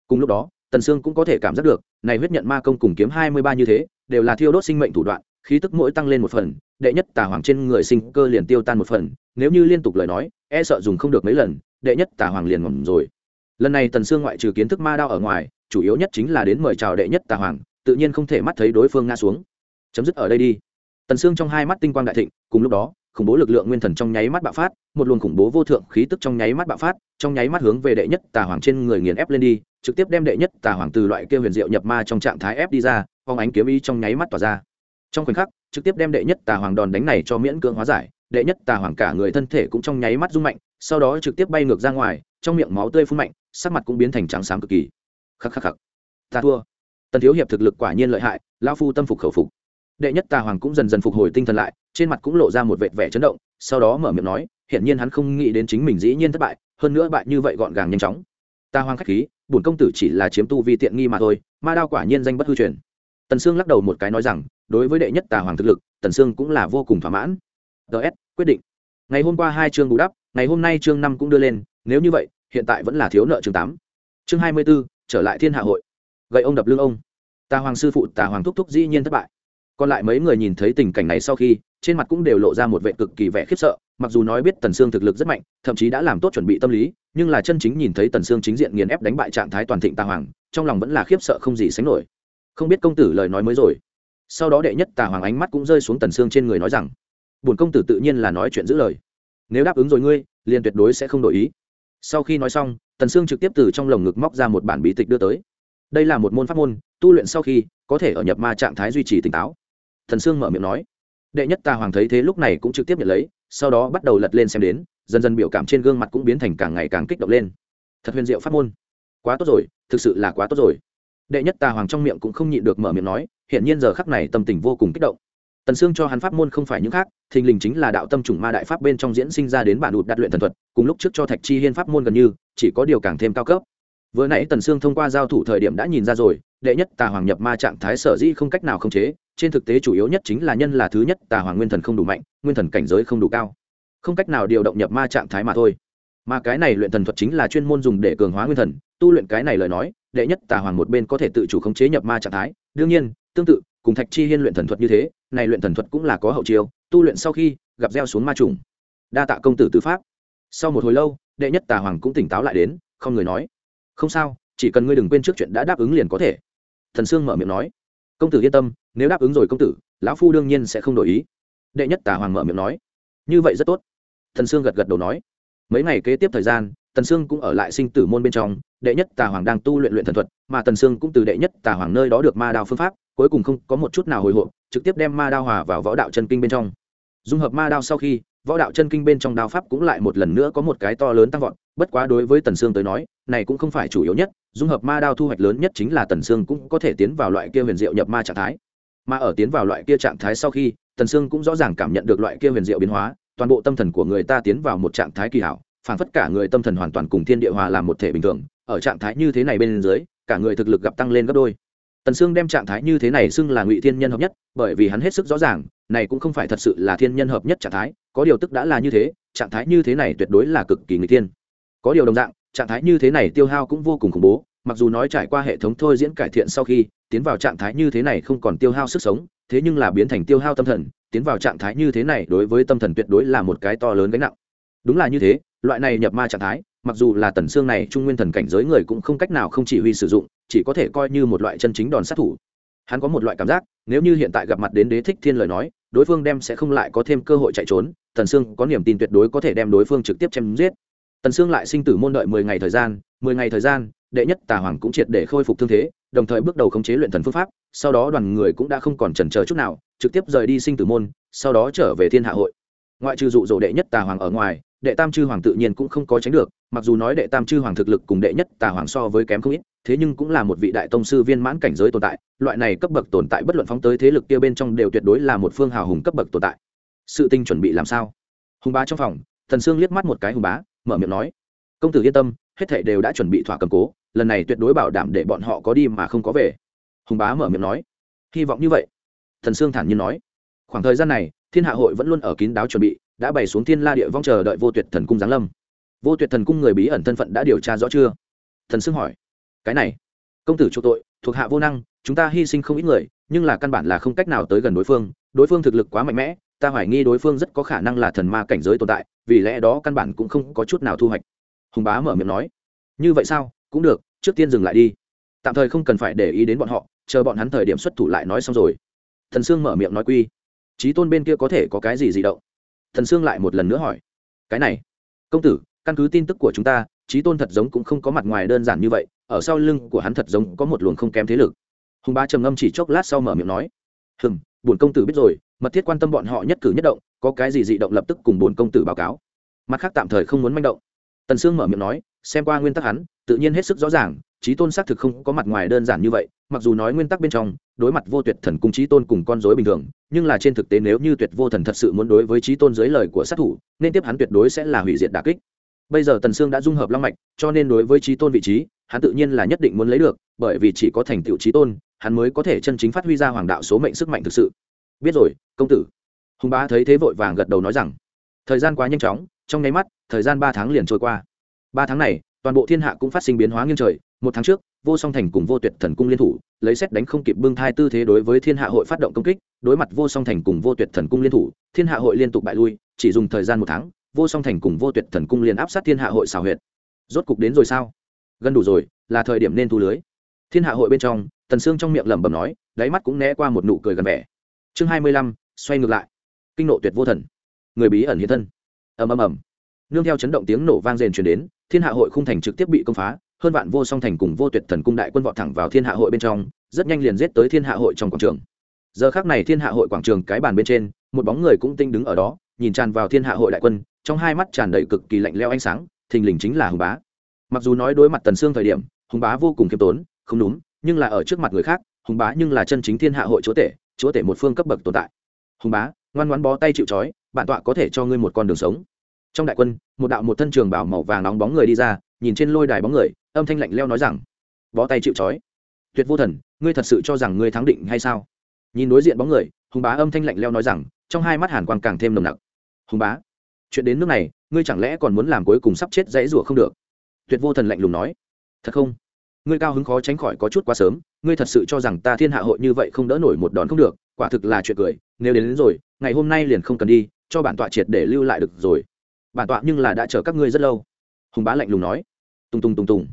Cùng lúc đó, tần sương cũng có thể cảm giác được, này huyết nhận ma công cùng kiếm hai mươi ba như thế, đều là thiêu đốt sinh mệnh thủ đoạn, khí tức mỗi tăng lên một phần, đệ nhất tà hoàng trên người sinh cơ liền tiêu tan một phần, nếu như liên tục lời nói e sợ dùng không được mấy lần, đệ nhất tà hoàng liền ngầm rồi lần này tần sương ngoại trừ kiến thức ma đao ở ngoài, chủ yếu nhất chính là đến mời chào đệ nhất tà hoàng, tự nhiên không thể mắt thấy đối phương ngã xuống. Chấm dứt ở đây đi. Tần sương trong hai mắt tinh quang đại thịnh, cùng lúc đó, khủng bố lực lượng nguyên thần trong nháy mắt bạo phát, một luồng khủng bố vô thượng khí tức trong nháy mắt bạo phát, trong nháy mắt hướng về đệ nhất tà hoàng trên người nghiền ép lên đi, trực tiếp đem đệ nhất tà hoàng từ loại kia huyền diệu nhập ma trong trạng thái ép đi ra, phong ánh kiếm ý trong nháy mắt tỏa ra. Trong khoảnh khắc, trực tiếp đem đệ nhất tà hoàng đòn đánh này cho miễn cưỡng hóa giải, đệ nhất tà hoàng cả người thân thể cũng trong nháy mắt rung mạnh, sau đó trực tiếp bay ngược ra ngoài trong miệng máu tươi phun mạnh, sắc mặt cũng biến thành trắng xám cực kỳ. Khắc khắc khắc. Ta thua. Tần thiếu hiệp thực lực quả nhiên lợi hại, lão phu tâm phục khẩu phục. Đệ nhất tà hoàng cũng dần dần phục hồi tinh thần lại, trên mặt cũng lộ ra một vệt vẻ chấn động, sau đó mở miệng nói, hiển nhiên hắn không nghĩ đến chính mình dĩ nhiên thất bại, hơn nữa bại như vậy gọn gàng nhanh chóng. Ta hoàng khách khí, bổn công tử chỉ là chiếm tu vi tiện nghi mà thôi, ma đao quả nhiên danh bất hư truyền. Tần sương lắc đầu một cái nói rằng, đối với đệ nhất tà hoàng thực lực, tần sương cũng là vô cùng thỏa mãn. Ts quyết định. Ngày hôm qua hai chương bù đắp, ngày hôm nay chương năm cũng đưa lên nếu như vậy, hiện tại vẫn là thiếu nợ chương tám. Chương hai mươi b ố trở lại thiên hạ hội. Gậy ông đập lưng ông. Tà hoàng sư phụ tà hoàng thúc thúc dĩ nhiên thất bại. Còn lại mấy người nhìn thấy tình cảnh này sau khi, trên mặt cũng đều lộ ra một vệ cực kỳ vẻ khiếp sợ, mặc dù nói biết tần sương thực lực rất mạnh, thậm chí đã làm tốt chuẩn bị tâm lý, nhưng là chân chính nhìn thấy tần sương chính diện nghiền ép đánh bại trạng thái toàn thịnh tà hoàng, trong lòng vẫn là khiếp sợ không gì sánh nổi. Không biết công tử lời nói mới rồi. Sau đó đệ nhất tà hoàng ánh mắt cũng rơi xuống tần sương trên người nói rằng, bổn công tử tự nhiên là nói chuyện giữ lời. Nếu đáp ứng rồi ngươi, liền tuyệt đối sẽ không đổi ý sau khi nói xong, tần sương trực tiếp từ trong lồng ngực móc ra một bản bí tịch đưa tới. Đây là một môn pháp môn, tu luyện sau khi, có thể ở nhập ma trạng thái duy trì tỉnh táo. Thần sương mở miệng nói. Đệ nhất tà hoàng thấy thế lúc này cũng trực tiếp nhận lấy, sau đó bắt đầu lật lên xem đến, dần dần biểu cảm trên gương mặt cũng biến thành càng ngày càng kích động lên. Thật huyền diệu pháp môn. Quá tốt rồi, thực sự là quá tốt rồi. Đệ nhất tà hoàng trong miệng cũng không nhịn được mở miệng nói hiện nhiên giờ khắc này tâm tình vô cùng kích động tần sương cho hắn pháp môn không phải những khác, thình lình chính là đạo tâm chủng ma đại pháp bên trong diễn sinh ra đến bản đụt đặt luyện thần thuật, cùng lúc trước cho thạch chi hiên pháp môn gần như, chỉ có điều càng thêm cao cấp. Vừa nãy tần sương thông qua giao thủ thời điểm đã nhìn ra rồi, đệ nhất tà hoàng nhập ma trạng thái sở dĩ không cách nào khống chế, trên thực tế chủ yếu nhất chính là nhân là thứ nhất tà hoàng nguyên thần không đủ mạnh, nguyên thần cảnh giới không đủ cao. Không cách nào điều động nhập ma trạng thái mà thôi. Mà cái này luyện thần thuật chính là chuyên môn dùng để cường hóa nguyên thần, tu luyện cái này lời nói, đệ nhất tà hoàng một bên có thể tự chủ khống chế nhập ma trạng thái. Đương nhiên, tương tự cùng thạch chi hiên luyện thần thuật như thế, này luyện thần thuật cũng là có hậu chiêu, tu luyện sau khi gặp gieo xuống ma trùng. Đa tạ công tử tư pháp. Sau một hồi lâu, đệ nhất tà hoàng cũng tỉnh táo lại đến, không người nói, không sao, chỉ cần ngươi đừng quên trước chuyện đã đáp ứng liền có thể. Thần sương mở miệng nói, công tử yên tâm, nếu đáp ứng rồi công tử, lão phu đương nhiên sẽ không đổi ý. Đệ nhất tà hoàng mở miệng nói, như vậy rất tốt. Thần sương gật gật đầu nói, mấy ngày kế tiếp thời gian tần sương cũng ở lại sinh tử môn bên trong đệ nhất tà hoàng đang tu luyện luyện thần thuật, mà tần sương cũng từ đệ nhất tà hoàng nơi đó được ma đao phương pháp, cuối cùng không có một chút nào hồi hộp, trực tiếp đem ma đao hòa vào võ đạo chân kinh bên trong. Dung hợp ma đao sau khi, võ đạo chân kinh bên trong đao pháp cũng lại một lần nữa có một cái to lớn tăng vọt, bất quá đối với tần sương tới nói, này cũng không phải chủ yếu nhất, dung hợp ma đao thu hoạch lớn nhất chính là tần sương cũng có thể tiến vào loại kia huyền diệu nhập ma trạng thái. Mà ở tiến vào loại kia trạng thái sau khi, tần sương cũng rõ ràng cảm nhận được loại kia huyền diệu biến hóa, toàn bộ tâm thần của người ta tiến vào một trạng thái kỳ hảo phản phất cả người tâm thần hoàn toàn cùng thiên địa hòa làm một thể bình thường ở trạng thái như thế này bên dưới, cả người thực lực gặp tăng lên gấp đôi. Tần sương đem trạng thái như thế này xưng là ngụy thiên nhân hợp nhất, bởi vì hắn hết sức rõ ràng, này cũng không phải thật sự là thiên nhân hợp nhất trạng thái, có điều tức đã là như thế, trạng thái như thế này tuyệt đối là cực kỳ người thiên. Có điều đồng dạng, trạng thái như thế này tiêu hao cũng vô cùng khủng bố, mặc dù nói trải qua hệ thống thôi diễn cải thiện sau khi tiến vào trạng thái như thế này không còn tiêu hao sức sống, thế nhưng là biến thành tiêu hao tâm thần, tiến vào trạng thái như thế này đối với tâm thần tuyệt đối là một cái to lớn gánh nặng. Đúng là như thế, loại này nhập ma trạng thái mặc dù là tần xương này trung nguyên thần cảnh giới người cũng không cách nào không chỉ huy sử dụng, chỉ có thể coi như một loại chân chính đòn sát thủ. Hắn có một loại cảm giác, nếu như hiện tại gặp mặt đến đế thích thiên lời nói, đối phương đem sẽ không lại có thêm cơ hội chạy trốn, tần sương có niềm tin tuyệt đối có thể đem đối phương trực tiếp chém giết. Tần sương lại sinh tử môn đợi mười ngày thời gian, mười ngày thời gian, đệ nhất tà hoàng cũng triệt để khôi phục thương thế, đồng thời bước đầu khống chế luyện thần phương pháp, sau đó đoàn người cũng đã không còn chần chờ chút nào, trực tiếp rời đi sinh tử môn, sau đó trở về thiên hạ hội. Ngoại trừ dụ dỗ đệ nhất tà hoàng ở ngoài, đệ tam chư hoàng tự nhiên cũng không có tránh được mặc dù nói đệ tam chư hoàng thực lực cùng đệ nhất tà hoàng so với kém không ít, thế nhưng cũng là một vị đại tông sư viên mãn cảnh giới tồn tại, loại này cấp bậc tồn tại bất luận phóng tới thế lực kia bên trong đều tuyệt đối là một phương hào hùng cấp bậc tồn tại. Sự tinh chuẩn bị làm sao? Hùng bá trong phòng, thần sương liếc mắt một cái hùng bá, mở miệng nói, công tử yên tâm, hết thảy đều đã chuẩn bị thỏa cầm cố, lần này tuyệt đối bảo đảm để bọn họ có đi mà không có về. Hùng bá mở miệng nói, hy vọng như vậy. Thần sương thản nhiên nói, khoảng thời gian này, thiên hạ hội vẫn luôn ở kín đáo chuẩn bị, đã bày xuống thiên la địa vong chờ đợi vô tuyệt thần cung giáng lâm vô tuyệt thần cung người bí ẩn thân phận đã điều tra rõ chưa? Thần xưng hỏi. Cái này, công tử chỗ tội, thuộc hạ vô năng, chúng ta hy sinh không ít người, nhưng là căn bản là không cách nào tới gần đối phương đối phương thực lực quá mạnh mẽ, ta hoài nghi đối phương rất có khả năng là thần ma cảnh giới tồn tại, vì lẽ đó căn bản cũng không có chút nào thu hoạch. Hùng bá mở miệng nói. Như vậy sao? Cũng được, trước tiên dừng lại đi. Tạm thời không cần phải để ý đến bọn họ, chờ bọn hắn thời điểm xuất thủ lại nói xong rồi. Thần sương mở miệng nói quy. Trí tôn bên kia có thể có cái gì gì động? Thần sương lại một lần nữa hỏi. Cái này, công tử căn cứ tin tức của chúng ta, trí tôn thật giống cũng không có mặt ngoài đơn giản như vậy, ở sau lưng của hắn thật giống có một luồng không kém thế lực. Hùng ba trầm ngâm chỉ chốc lát sau mở miệng nói hừng bổn công tử biết rồi, mật thiết quan tâm bọn họ nhất cử nhất động, có cái gì dị động lập tức cùng bổn công tử báo cáo. Mặt khác tạm thời không muốn manh động. Tần sương mở miệng nói, xem qua nguyên tắc hắn, tự nhiên hết sức rõ ràng, trí tôn xác thực không có mặt ngoài đơn giản như vậy, mặc dù nói nguyên tắc bên trong, đối mặt vô tuyệt thần cung trí tôn cùng con dối bình thường, nhưng là trên thực tế nếu như tuyệt vô thần thật sự muốn đối với trí tôn dưới lời của sát thủ, nên tiếp hắn tuyệt đối sẽ là hủy diệt đà kích bây giờ tần sương đã dung hợp long mạch, cho nên đối với trí tôn vị trí, hắn tự nhiên là nhất định muốn lấy được, bởi vì chỉ có thành tựu trí tôn, hắn mới có thể chân chính phát huy ra hoàng đạo số mệnh sức mạnh thực sự. Biết rồi, công tử. Hùng bá thấy thế vội vàng gật đầu nói rằng, thời gian quá nhanh chóng, trong nháy mắt, thời gian ba tháng liền trôi qua. Ba tháng này, toàn bộ thiên hạ cũng phát sinh biến hóa nghiêng trời, một tháng trước, vô song thành cùng vô tuyệt thần cung liên thủ, lấy xét đánh không kịp bưng thai tư thế đối với thiên hạ hội phát động công kích, đối mặt vô song thành cùng vô tuyệt thần cung liên thủ, thiên hạ hội liên tục bại lui, chỉ dùng thời gian một tháng vô song thành cùng vô tuyệt thần cung liền áp sát thiên hạ hội xào huyệt. Rốt cục đến rồi sao? Gần đủ rồi, là thời điểm nên thu lưới. Thiên hạ hội bên trong, tần sương trong miệng lẩm bẩm nói, đáy mắt cũng né qua một nụ cười gần vẻ. Chương hai mươi lăm, xoay ngược lại. Kinh nộ tuyệt vô thần. Người bí ẩn hiện thân. Ầm ầm ầm. Nương theo chấn động tiếng nổ vang rền truyền đến, thiên hạ hội khung thành trực tiếp bị công phá, hơn vạn vô song thành cùng vô tuyệt thần cung đại quân vọt thẳng vào thiên hạ hội bên trong, rất nhanh liền giết tới thiên hạ hội trong quảng trường. Giờ khác này thiên hạ hội quảng trường cái bàn bên trên, một bóng người cũng tinh đứng ở đó, nhìn tràn vào thiên hạ hội đại quân trong hai mắt tràn đầy cực kỳ lạnh leo ánh sáng, thình lình chính là hùng bá. Mặc dù nói đối mặt tần sương thời điểm, hùng bá vô cùng khiêm tốn, không đúng, nhưng là ở trước mặt người khác, hùng bá nhưng là chân chính thiên hạ hội chúa tể chúa tể một phương cấp bậc tồn tại. Hùng bá, ngoan ngoãn bó tay chịu trói, bản tọa có thể cho ngươi một con đường sống. Trong đại quân, một đạo một thân trường bảo màu vàng nóng bóng người đi ra, nhìn trên lôi đài bóng người, âm thanh lạnh leo nói rằng, bó tay chịu trói. Tuyệt vô thần, ngươi thật sự cho rằng ngươi thắng định hay sao? Nhìn đối diện bóng người, hùng bá âm thanh lạnh leo nói rằng, trong hai mắt hàn quang càng thêm nồng nặc. Hùng bá chuyện đến nước này ngươi chẳng lẽ còn muốn làm cuối cùng sắp chết dãy rủa không được? Tuyệt vô thần lạnh lùng nói. Thật không? Ngươi cao hứng khó tránh khỏi có chút quá sớm ngươi thật sự cho rằng ta thiên hạ hội như vậy không đỡ nổi một đòn không được quả thực là chuyện cười nếu đến, đến rồi ngày hôm nay liền không cần đi cho bản tọa triệt để lưu lại được rồi. Bản tọa nhưng là đã chờ các ngươi rất lâu. Hùng bá lạnh lùng nói. Tùng tùng tùng tùng.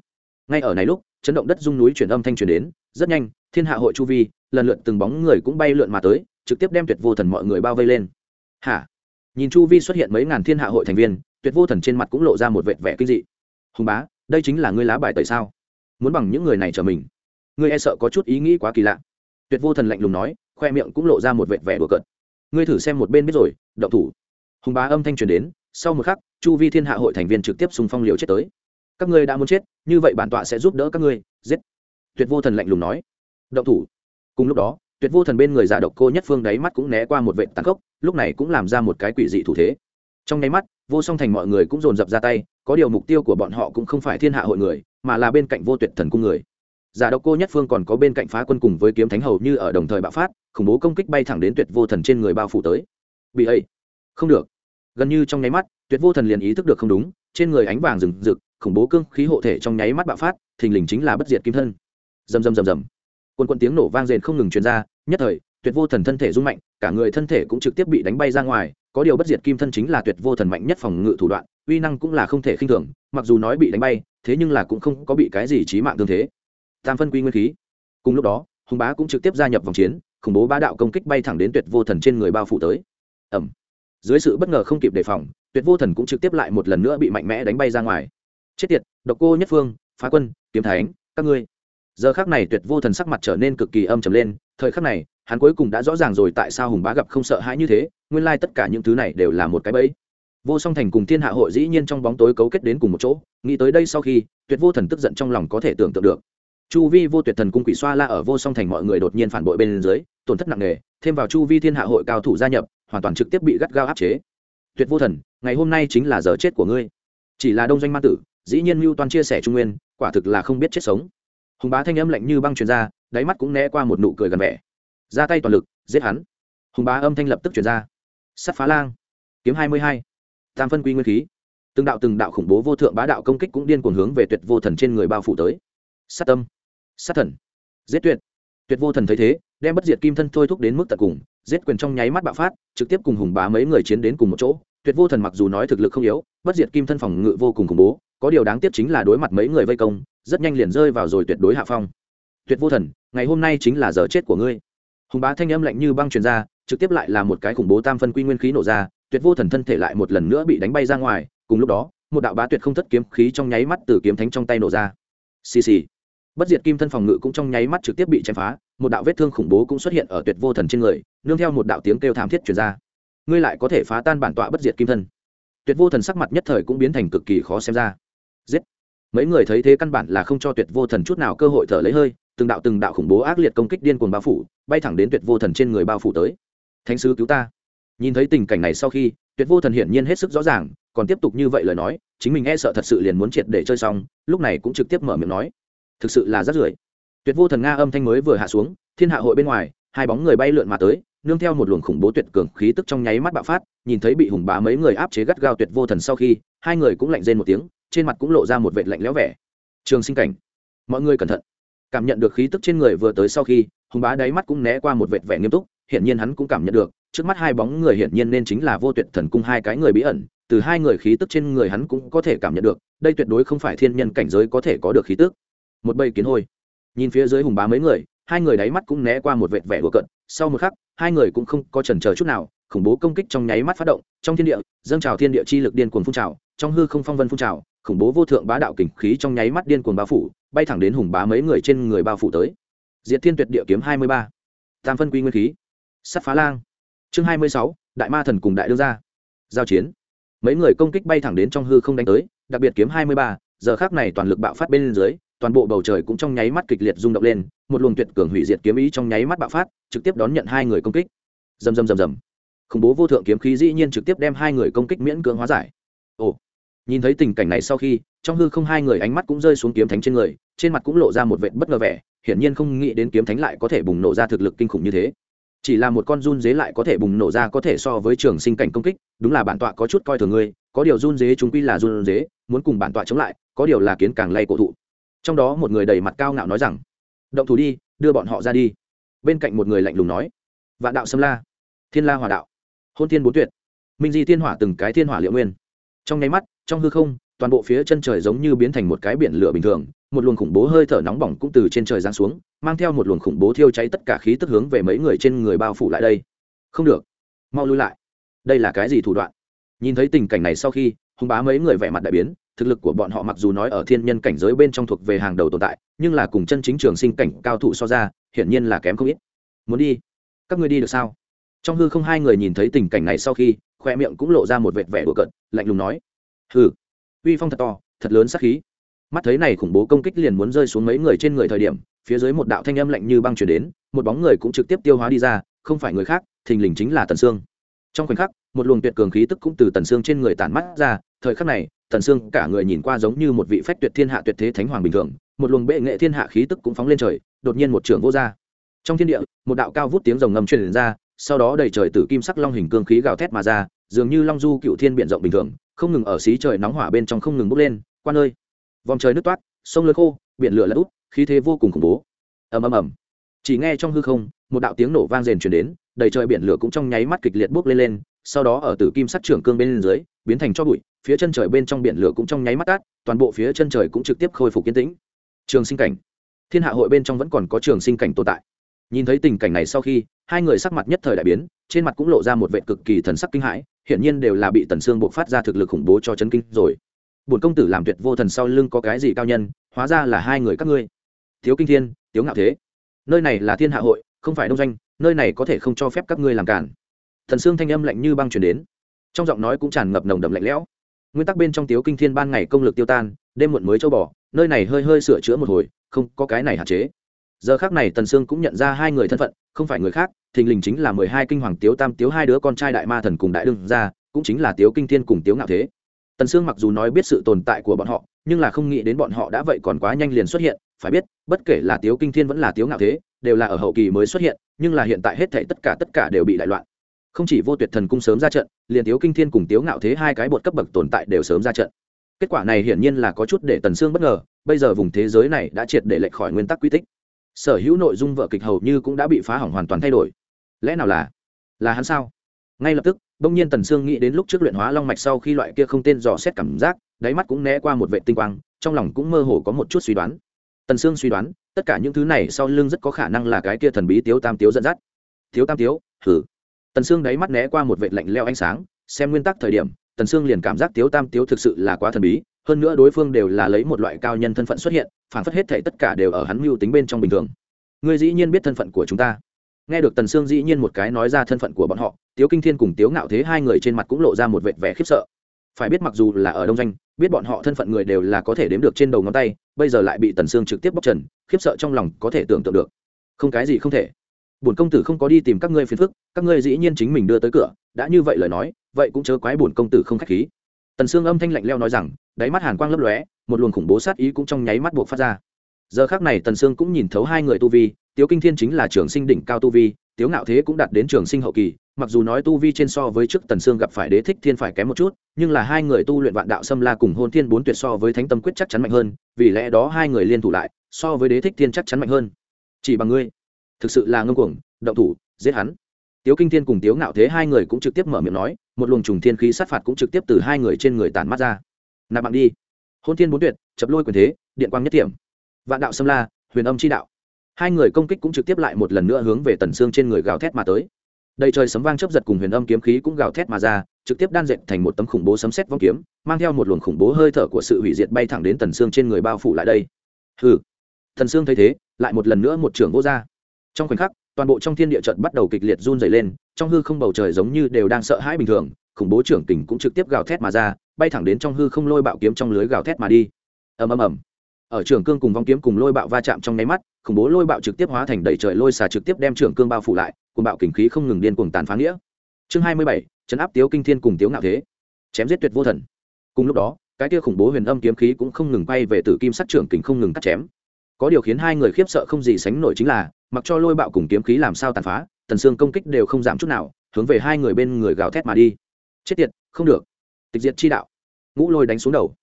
Ngay ở này lúc chấn động đất rung núi chuyển âm thanh truyền đến rất nhanh thiên hạ hội chu vi lần lượt từng bóng người cũng bay lượn mà tới trực tiếp đem tuyệt vô thần mọi người bao vây lên. Hả? Nhìn chu vi xuất hiện mấy ngàn thiên hạ hội thành viên, tuyệt vô thần trên mặt cũng lộ ra một vệt vẻ kinh dị. Hùng bá, đây chính là ngươi lá bài tẩy sao? Muốn bằng những người này trở mình. Ngươi e sợ có chút ý nghĩ quá kỳ lạ. Tuyệt vô thần lạnh lùng nói, khoe miệng cũng lộ ra một vệt vẻ đùa cợt. Ngươi thử xem một bên biết rồi, động thủ. Hùng bá âm thanh truyền đến, sau một khắc, chu vi thiên hạ hội thành viên trực tiếp xung phong liều chết tới. Các ngươi đã muốn chết, như vậy bản tọa sẽ giúp đỡ các ngươi, giết. Tuyệt vô thần lạnh lùng nói. Động thủ. Cùng lúc đó, tuyệt vô thần bên người giả độc cô nhất phương đáy mắt cũng né qua một vệ tăng cốc lúc này cũng làm ra một cái quỷ dị thủ thế. Trong nháy mắt, vô song thành mọi người cũng dồn dập ra tay, có điều mục tiêu của bọn họ cũng không phải thiên hạ hội người, mà là bên cạnh vô tuyệt thần cung người. Giả độc cô nhất phương còn có bên cạnh phá quân cùng với kiếm thánh hầu như ở đồng thời bạo phát, khủng bố công kích bay thẳng đến tuyệt vô thần trên người bao phủ tới. Bị ấy. Không được. Gần như trong nháy mắt, tuyệt vô thần liền ý thức được không đúng, trên người ánh vàng rừng rực, khủng bố cương khí hộ thể trong nháy mắt bạo phát, thình lình chính là bất diệt kim thân. Rầm rầm rầm rầm. Quân quân tiếng nổ vang rền không ngừng truyền ra, nhất thời tuyệt vô thần thân thể rung mạnh, cả người thân thể cũng trực tiếp bị đánh bay ra ngoài. Có điều bất diệt kim thân chính là tuyệt vô thần mạnh nhất phòng ngự thủ đoạn, uy năng cũng là không thể khinh thường, mặc dù nói bị đánh bay, thế nhưng là cũng không có bị cái gì chí mạng tương thế. Tam phân quy nguyên khí. Cùng lúc đó, hùng bá cũng trực tiếp gia nhập vòng chiến, khủng bố bá đạo công kích bay thẳng đến tuyệt vô thần trên người bao phủ tới. Ẩm dưới sự bất ngờ không kịp đề phòng, tuyệt vô thần cũng trực tiếp lại một lần nữa bị mạnh mẽ đánh bay ra ngoài. Chết tiệt, độc cô nhất phương, phá quân, kiếm thánh, các ngươi. Giờ khác này tuyệt vô thần sắc mặt trở nên cực kỳ âm trầm lên, thời khắc này hắn cuối cùng đã rõ ràng rồi tại sao hùng bá gặp không sợ hãi như thế, nguyên lai tất cả những thứ này đều là một cái bẫy. Vô song thành cùng thiên hạ hội dĩ nhiên trong bóng tối cấu kết đến cùng một chỗ, nghĩ tới đây sau khi, tuyệt vô thần tức giận trong lòng có thể tưởng tượng được. Chu vi vô tuyệt thần cung quỷ xoa la ở vô song thành mọi người đột nhiên phản bội bên dưới, tổn thất nặng nề, thêm vào chu vi thiên hạ hội cao thủ gia nhập, hoàn toàn trực tiếp bị gắt gao áp chế. Tuyệt vô thần, ngày hôm nay chính là giờ chết của ngươi. Chỉ là đông doanh ma tử, dĩ nhiên mưu toàn chia sẻ trung nguyên, quả thực là không biết chết sống. Hùng bá thanh âm lạnh như băng truyền ra, đáy mắt cũng né qua một nụ cười gần vẻ ra tay toàn lực, giết hắn. Hùng bá âm thanh lập tức truyền ra. Sắt phá lang. Kiếm hai mươi hai. Tam phân quy nguyên khí. Từng đạo từng đạo khủng bố vô thượng bá đạo công kích cũng điên cuồng hướng về tuyệt vô thần trên người bao phủ tới. Sát tâm. Sát thần. Giết tuyệt. Tuyệt vô thần thấy thế, đem bất diệt kim thân thôi thúc đến mức tận cùng, giết quyền trong nháy mắt bạo phát, trực tiếp cùng hùng bá mấy người chiến đến cùng một chỗ. Tuyệt vô thần mặc dù nói thực lực không yếu, bất diệt kim thân phòng ngự vô cùng khủng bố, có điều đáng tiếc chính là đối mặt mấy người vây công, rất nhanh liền rơi vào rồi tuyệt đối hạ phong. Tuyệt vô thần, ngày hôm nay chính là giờ chết của ngươi hùng bá thanh âm lạnh như băng truyền ra, trực tiếp lại là một cái khủng bố tam phân quy nguyên khí nổ ra, tuyệt vô thần thân thể lại một lần nữa bị đánh bay ra ngoài, cùng lúc đó, một đạo bá tuyệt không thất kiếm khí trong nháy mắt từ kiếm thánh trong tay nổ ra. Xì xì. Bất diệt kim thân phòng ngự cũng trong nháy mắt trực tiếp bị chém phá, một đạo vết thương khủng bố cũng xuất hiện ở tuyệt vô thần trên người, nương theo một đạo tiếng kêu thảm thiết truyền ra. Ngươi lại có thể phá tan bản tọa bất diệt kim thân. Tuyệt vô thần sắc mặt nhất thời cũng biến thành cực kỳ khó xem ra. Giết. Mấy người thấy thế căn bản là không cho tuyệt vô thần chút nào cơ hội thở lấy hơi từng đạo từng đạo khủng bố ác liệt công kích điên cuồng bao phủ, bay thẳng đến tuyệt vô thần trên người bao phủ tới. Thánh sứ cứu ta. Nhìn thấy tình cảnh này sau khi, tuyệt vô thần hiển nhiên hết sức rõ ràng, còn tiếp tục như vậy lời nói, chính mình e sợ thật sự liền muốn triệt để chơi xong, lúc này cũng trực tiếp mở miệng nói. Thực sự là rất rưởi. Tuyệt vô thần nga âm thanh mới vừa hạ xuống, thiên hạ hội bên ngoài, hai bóng người bay lượn mà tới, nương theo một luồng khủng bố tuyệt cường khí tức trong nháy mắt bạo phát, nhìn thấy bị hùng bá mấy người áp chế gắt gao tuyệt vô thần sau khi, hai người cũng lạnh rên một tiếng, trên mặt cũng lộ ra một vệt lạnh lẽo vẻ. Trường sinh cảnh. Mọi người cẩn thận cảm nhận được khí tức trên người vừa tới sau khi, hùng bá đáy mắt cũng né qua một vệt vẻ nghiêm túc, hiển nhiên hắn cũng cảm nhận được, trước mắt hai bóng người hiển nhiên nên chính là vô tuyệt thần cung hai cái người bí ẩn, từ hai người khí tức trên người hắn cũng có thể cảm nhận được, đây tuyệt đối không phải thiên nhân cảnh giới có thể có được khí tức. Một bầy kiến hôi. Nhìn phía dưới hùng bá mấy người, hai người đáy mắt cũng né qua một vệt vẻ của cận sau một khắc, hai người cũng không có chần chờ chút nào, khủng bố công kích trong nháy mắt phát động, trong thiên địa, dâng trào thiên địa chi lực điên cuồng phun trào trong hư không phong vân phun trào, khủng bố vô thượng bá đạo kình khí trong nháy mắt điên cuồng bao phủ, bay thẳng đến hùng bá mấy người trên người bao phủ tới. Diệt thiên tuyệt địa kiếm hai mươi ba, tam phân quy nguyên khí, sắt phá lang. Chương hai mươi sáu, đại ma thần cùng đại đương gia. Giao chiến. Mấy người công kích bay thẳng đến trong hư không đánh tới, đặc biệt kiếm hai mươi ba, giờ khác này toàn lực bạo phát bên dưới, toàn bộ bầu trời cũng trong nháy mắt kịch liệt rung động lên, một luồng tuyệt cường hủy diệt kiếm ý trong nháy mắt bạo phát, trực tiếp đón nhận hai người công kích. Rầm rầm rầm rầm. Khủng bố vô thượng kiếm khí dĩ nhiên trực tiếp đem hai người công kích miễn cưỡng hóa giải. Ồ nhìn thấy tình cảnh này sau khi, trong hư không hai người ánh mắt cũng rơi xuống kiếm thánh trên người, trên mặt cũng lộ ra một vệt bất ngờ vẻ, hiển nhiên không nghĩ đến kiếm thánh lại có thể bùng nổ ra thực lực kinh khủng như thế. Chỉ là một con run dế lại có thể bùng nổ ra có thể so với trường sinh cảnh công kích, đúng là bản tọa có chút coi thường ngươi, có điều run dế chúng quy là run dế, muốn cùng bản tọa chống lại, có điều là kiến càng lay cổ thụ. Trong đó một người đầy mặt cao ngạo nói rằng, động thủ đi, đưa bọn họ ra đi. Bên cạnh một người lạnh lùng nói, vạn đạo xâm la, thiên la hòa đạo, hôn thiên bốn tuyệt, minh di thiên hỏa từng cái thiên hỏa liệu nguyên. Trong nháy mắt trong hư không, toàn bộ phía chân trời giống như biến thành một cái biển lửa bình thường, một luồng khủng bố hơi thở nóng bỏng cũng từ trên trời giáng xuống, mang theo một luồng khủng bố thiêu cháy tất cả khí tức hướng về mấy người trên người bao phủ lại đây. Không được. Mau lui lại. Đây là cái gì thủ đoạn? Nhìn thấy tình cảnh này sau khi hùng bá mấy người vẻ mặt đại biến, thực lực của bọn họ mặc dù nói ở thiên nhân cảnh giới bên trong thuộc về hàng đầu tồn tại, nhưng là cùng chân chính trường sinh cảnh cao thủ so ra, hiển nhiên là kém không ít. Muốn đi? Các ngươi đi được sao? Trong hư không hai người nhìn thấy tình cảnh này sau khi, khoe miệng cũng lộ ra một vệt vẻ đùa cợt, lạnh lùng nói hừ. Uy phong thật to, thật lớn sắc khí. Mắt thấy này khủng bố công kích liền muốn rơi xuống mấy người trên người thời điểm, phía dưới một đạo thanh âm lạnh như băng chuyển đến, một bóng người cũng trực tiếp tiêu hóa đi ra, không phải người khác, thình lình chính là tần sương. Trong khoảnh khắc, một luồng tuyệt cường khí tức cũng từ tần sương trên người tản mắt ra, thời khắc này, tần sương cả người nhìn qua giống như một vị phách tuyệt thiên hạ tuyệt thế thánh hoàng bình thường, một luồng bệ nghệ thiên hạ khí tức cũng phóng lên trời, đột nhiên một trường vô ra. Trong thiên địa, một đạo cao vút tiếng rồng ngầm truyền ra, sau đó đầy trời tử kim sắc long hình cương khí gào thét mà ra, dường như long du cựu thiên biện rộng bình thường không ngừng ở xí trời nóng hỏa bên trong không ngừng bốc lên, quan ơi! Vòng trời nước toát, sông lớn khô, biển lửa lật út khí thế vô cùng khủng bố. Ầm ầm ầm. Chỉ nghe trong hư không, một đạo tiếng nổ vang rền truyền đến, đầy trời biển lửa cũng trong nháy mắt kịch liệt bốc lên lên, sau đó ở tử kim sắt trưởng cương bên dưới, biến thành cho bụi, phía chân trời bên trong biển lửa cũng trong nháy mắt tát toàn bộ phía chân trời cũng trực tiếp khôi phục kiến tĩnh. Trường sinh cảnh. Thiên hạ hội bên trong vẫn còn có trường sinh cảnh tồn tại nhìn thấy tình cảnh này sau khi, hai người sắc mặt nhất thời đại biến, trên mặt cũng lộ ra một vệ cực kỳ thần sắc kinh hãi, hiển nhiên đều là bị tần sương buộc phát ra thực lực khủng bố cho chấn kinh rồi. Bổn công tử làm tuyệt vô thần sau lưng có cái gì cao nhân, hóa ra là hai người các ngươi. Thiếu kinh thiên, tiếu ngạo thế. Nơi này là thiên hạ hội, không phải đông doanh, nơi này có thể không cho phép các ngươi làm cản. Thần sương thanh âm lạnh như băng chuyển đến. Trong giọng nói cũng tràn ngập nồng đậm lạnh lẽo. Nguyên tắc bên trong tiếu kinh thiên ban ngày công lực tiêu tan, đêm muộn mới châu bỏ nơi này hơi hơi sửa chữa một hồi, không có cái này hạn chế giờ khác này tần sương cũng nhận ra hai người thân phận, không phải người khác, thình lình chính là mười hai kinh hoàng tiếu tam tiếu hai đứa con trai đại ma thần cùng đại đương gia, cũng chính là tiếu kinh thiên cùng tiếu ngạo thế. Tần sương mặc dù nói biết sự tồn tại của bọn họ, nhưng là không nghĩ đến bọn họ đã vậy còn quá nhanh liền xuất hiện, phải biết, bất kể là tiếu kinh thiên vẫn là tiếu ngạo thế, đều là ở hậu kỳ mới xuất hiện, nhưng là hiện tại hết thảy tất cả tất cả đều bị đại loạn. Không chỉ vô tuyệt thần cung sớm ra trận, liền tiếu kinh thiên cùng tiếu ngạo thế hai cái bột cấp bậc tồn tại đều sớm ra trận. Kết quả này hiển nhiên là có chút để tần sương bất ngờ, bây giờ vùng thế giới này đã triệt để lệch khỏi nguyên tắc quy tích sở hữu nội dung vợ kịch hầu như cũng đã bị phá hỏng hoàn toàn thay đổi. Lẽ nào là là hắn sao? Ngay lập tức, bỗng nhiên tần sương nghĩ đến lúc trước luyện hóa long mạch sau khi loại kia không tên dò xét cảm giác, đáy mắt cũng né qua một vệ tinh quang, trong lòng cũng mơ hồ có một chút suy đoán. Tần sương suy đoán, tất cả những thứ này sau lưng rất có khả năng là cái kia thần bí tiếu tam tiếu dẫn dắt. Thiếu tam tiếu thử tần sương đáy mắt né qua một vệ lạnh leo ánh sáng, xem nguyên tắc thời điểm, tần sương liền cảm giác tiếu tam tiếu thực sự là quá thần bí hơn nữa đối phương đều là lấy một loại cao nhân thân phận xuất hiện, phản phất hết thể tất cả đều ở hắn mưu tính bên trong bình thường. Ngươi dĩ nhiên biết thân phận của chúng ta. Nghe được tần sương dĩ nhiên một cái nói ra thân phận của bọn họ, tiếu kinh thiên cùng tiếu ngạo thế hai người trên mặt cũng lộ ra một vệt vẻ khiếp sợ. Phải biết mặc dù là ở đông doanh, biết bọn họ thân phận người đều là có thể đếm được trên đầu ngón tay, bây giờ lại bị tần sương trực tiếp bóc trần, khiếp sợ trong lòng có thể tưởng tượng được. Không cái gì không thể. Bổn công tử không có đi tìm các ngươi phiền phức, các ngươi dĩ nhiên chính mình đưa tới cửa, đã như vậy lời nói, vậy cũng chớ quái bổn công tử không khách khí. Tần sương âm thanh lạnh leo nói rằng đáy mắt hàn quang lấp lóe, một luồng khủng bố sát ý cũng trong nháy mắt buộc phát ra. Giờ khác này tần sương cũng nhìn thấu hai người tu vi, tiếu kinh thiên chính là trường sinh đỉnh cao tu vi, tiếu ngạo thế cũng đạt đến trường sinh hậu kỳ, mặc dù nói tu vi trên so với trước tần sương gặp phải đế thích thiên phải kém một chút, nhưng là hai người tu luyện vạn đạo xâm la cùng hôn thiên bốn tuyệt so với thánh tâm quyết chắc chắn mạnh hơn, vì lẽ đó hai người liên thủ lại, so với đế thích thiên chắc chắn mạnh hơn. Chỉ bằng ngươi. Thực sự là ngông cuồng, động thủ, giết hắn. Tiếu kinh thiên cùng tiếu ngạo thế hai người cũng trực tiếp mở miệng nói, một luồng trùng thiên khí sát phạt cũng trực tiếp từ hai người trên người tản mắt ra nạp mạng đi. Hôn thiên bốn tuyệt chập lôi quyền thế điện quang nhất Tiệm, vạn đạo xâm la huyền âm chi đạo. Hai người công kích cũng trực tiếp lại một lần nữa hướng về tần xương trên người gào thét mà tới. Đầy trời sấm vang chớp giật cùng huyền âm kiếm khí cũng gào thét mà ra trực tiếp đan dệt thành một tấm khủng bố sấm sét vong kiếm mang theo một luồng khủng bố hơi thở của sự hủy diệt bay thẳng đến tần xương trên người bao phủ lại đây. Hừ. Tần xương thấy thế lại một lần nữa một trường vô ra. Trong khoảnh khắc toàn bộ trong thiên địa trận bắt đầu kịch liệt run rẩy lên trong hư không bầu trời giống như đều đang sợ hãi bình thường khủng bố trưởng kình cũng trực tiếp gào thét mà ra, bay thẳng đến trong hư không lôi bạo kiếm trong lưới gào thét mà đi. Ầm ầm ầm. Ở trường cương cùng vong kiếm cùng lôi bạo va chạm trong nháy mắt, khủng bố lôi bạo trực tiếp hóa thành đầy trời lôi xà trực tiếp đem trường cương bao phủ lại cùng bạo kình khí không ngừng điên cuồng tàn phá nghĩa. Chương hai mươi bảy, chấn áp tiếu kinh thiên cùng tiếu ngạo thế. Chém giết tuyệt vô thần. Cùng lúc đó, cái kia khủng bố huyền âm kiếm khí cũng không ngừng bay về từ kim sắc trưởng kình không ngừng cắt chém. Có điều khiến hai người khiếp sợ không gì sánh nổi chính là, mặc cho lôi bạo cùng kiếm khí làm sao tàn phá tần xương công kích đều không giảm chút nào, hướng về hai người bên người gào thét mà đi chết tiệt, không được. Tịch diệt chi đạo. Ngũ lôi đánh xuống đầu.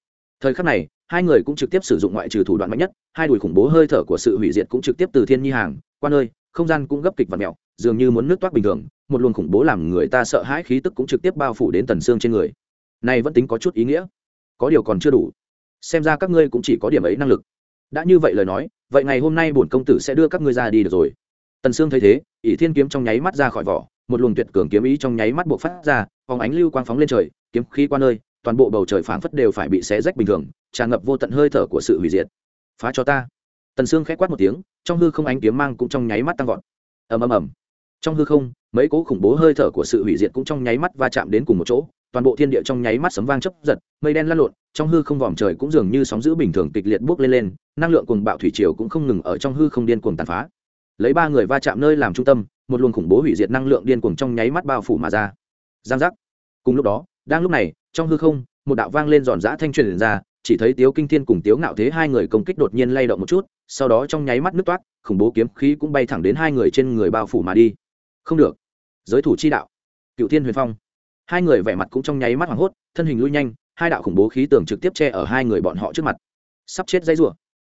Thời khắc này, hai người cũng trực tiếp sử dụng ngoại trừ thủ đoạn mạnh nhất, hai đùi khủng bố hơi thở của sự hủy diệt cũng trực tiếp từ thiên nhi hàng, quan ơi, không gian cũng gấp kịch và mèo dường như muốn nước toát bình thường, một luồng khủng bố làm người ta sợ hãi khí tức cũng trực tiếp bao phủ đến tần xương trên người. Này vẫn tính có chút ý nghĩa. Có điều còn chưa đủ. Xem ra các ngươi cũng chỉ có điểm ấy năng lực. Đã như vậy lời nói, vậy ngày hôm nay bổn công tử sẽ đưa các ngươi ra đi được rồi. Tần sương thấy thế, ỷ thiên kiếm trong nháy mắt ra khỏi vỏ một luồng tuyệt cường kiếm ý trong nháy mắt buộc phát ra, phóng ánh lưu quang phóng lên trời, kiếm khí qua nơi, toàn bộ bầu trời phảng phất đều phải bị xé rách bình thường, tràn ngập vô tận hơi thở của sự hủy diệt. Phá cho ta. Tần sương khẽ quát một tiếng, trong hư không ánh kiếm mang cũng trong nháy mắt tăng vọt. Ầm ầm ầm. Trong hư không, mấy cỗ khủng bố hơi thở của sự hủy diệt cũng trong nháy mắt va chạm đến cùng một chỗ, toàn bộ thiên địa trong nháy mắt sấm vang chớp giật, mây đen lăn lộn, trong hư không vòm trời cũng dường như sóng giữ bình thường kịch liệt buốc lên lên, năng lượng cuồng bạo thủy triều cũng không ngừng ở trong hư không điên cuồng tàn phá lấy ba người va chạm nơi làm trung tâm, một luồng khủng bố hủy diệt năng lượng điên cuồng trong nháy mắt bao phủ mà ra. Giang giác. Cùng lúc đó, đang lúc này, trong hư không, một đạo vang lên giòn giã thanh truyền ra, chỉ thấy tiếu kinh thiên cùng tiếu ngạo thế hai người công kích đột nhiên lay động một chút, sau đó trong nháy mắt nước toát khủng bố kiếm khí cũng bay thẳng đến hai người trên người bao phủ mà đi. Không được. Giới thủ chi đạo. Cựu thiên huyền phong. Hai người vẻ mặt cũng trong nháy mắt hoảng hốt, thân hình lui nhanh, hai đạo khủng bố khí tường trực tiếp che ở hai người bọn họ trước mặt. Sắp chết dây rủa.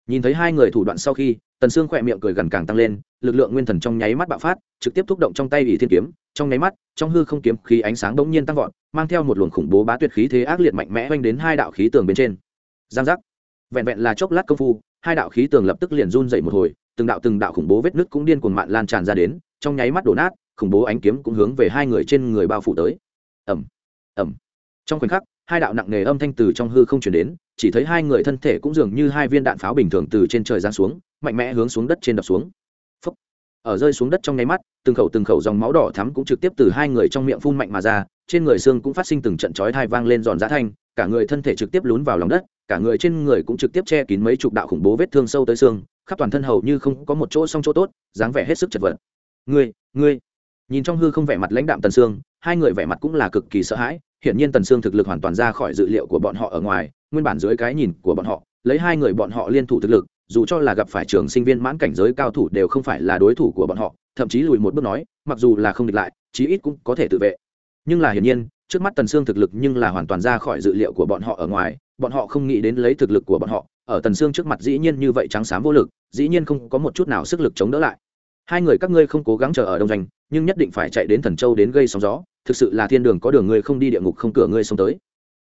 Nhìn thấy hai người thủ đoạn sau khi tần sương khỏe miệng cười gần càng tăng lên, lực lượng nguyên thần trong nháy mắt bạo phát, trực tiếp thúc động trong tay ỷ thiên kiếm, trong nháy mắt, trong hư không kiếm khí ánh sáng đống nhiên tăng vọt, mang theo một luồng khủng bố bá tuyệt khí thế ác liệt mạnh mẽ oanh đến hai đạo khí tường bên trên. Giang giác. Vẹn vẹn là chốc lát công phu, hai đạo khí tường lập tức liền run dậy một hồi, từng đạo từng đạo khủng bố vết nứt cũng điên cuồng mạn lan tràn ra đến, trong nháy mắt đổ nát, khủng bố ánh kiếm cũng hướng về hai người trên người bao phủ tới. Ẩm ẩm trong khoảnh khắc, hai đạo nặng nề âm thanh từ trong hư không chuyển đến, chỉ thấy hai người thân thể cũng dường như hai viên đạn pháo bình thường từ trên trời giáng xuống mạnh mẽ hướng xuống đất trên đập xuống. Phúc. ở rơi xuống đất trong nháy mắt, từng khẩu từng khẩu dòng máu đỏ thắm cũng trực tiếp từ hai người trong miệng phun mạnh mà ra, trên người xương cũng phát sinh từng trận chói thai vang lên giòn giá thanh, cả người thân thể trực tiếp lún vào lòng đất, cả người trên người cũng trực tiếp che kín mấy chục đạo khủng bố vết thương sâu tới xương, khắp toàn thân hầu như không có một chỗ song chỗ tốt, dáng vẻ hết sức chật vật. Ngươi ngươi. Nhìn trong hư không vẻ mặt lãnh đạm tần sương, hai người vẻ mặt cũng là cực kỳ sợ hãi, hiển nhiên tần sương thực lực hoàn toàn ra khỏi dự liệu của bọn họ ở ngoài, nguyên bản dưới cái nhìn của bọn họ, lấy hai người bọn họ liên thủ thực lực dù cho là gặp phải trường sinh viên mãn cảnh giới cao thủ đều không phải là đối thủ của bọn họ, thậm chí lùi một bước nói, mặc dù là không địch lại, chí ít cũng có thể tự vệ. Nhưng là hiển nhiên, trước mắt tần sương thực lực nhưng là hoàn toàn ra khỏi dự liệu của bọn họ ở ngoài, bọn họ không nghĩ đến lấy thực lực của bọn họ, ở tần sương trước mặt dĩ nhiên như vậy trắng xám vô lực, dĩ nhiên không có một chút nào sức lực chống đỡ lại. Hai người các ngươi không cố gắng chờ ở đông doanh, nhưng nhất định phải chạy đến thần châu đến gây sóng gió, thực sự là thiên đường có đường ngươi không đi địa ngục không cửa ngươi xông tới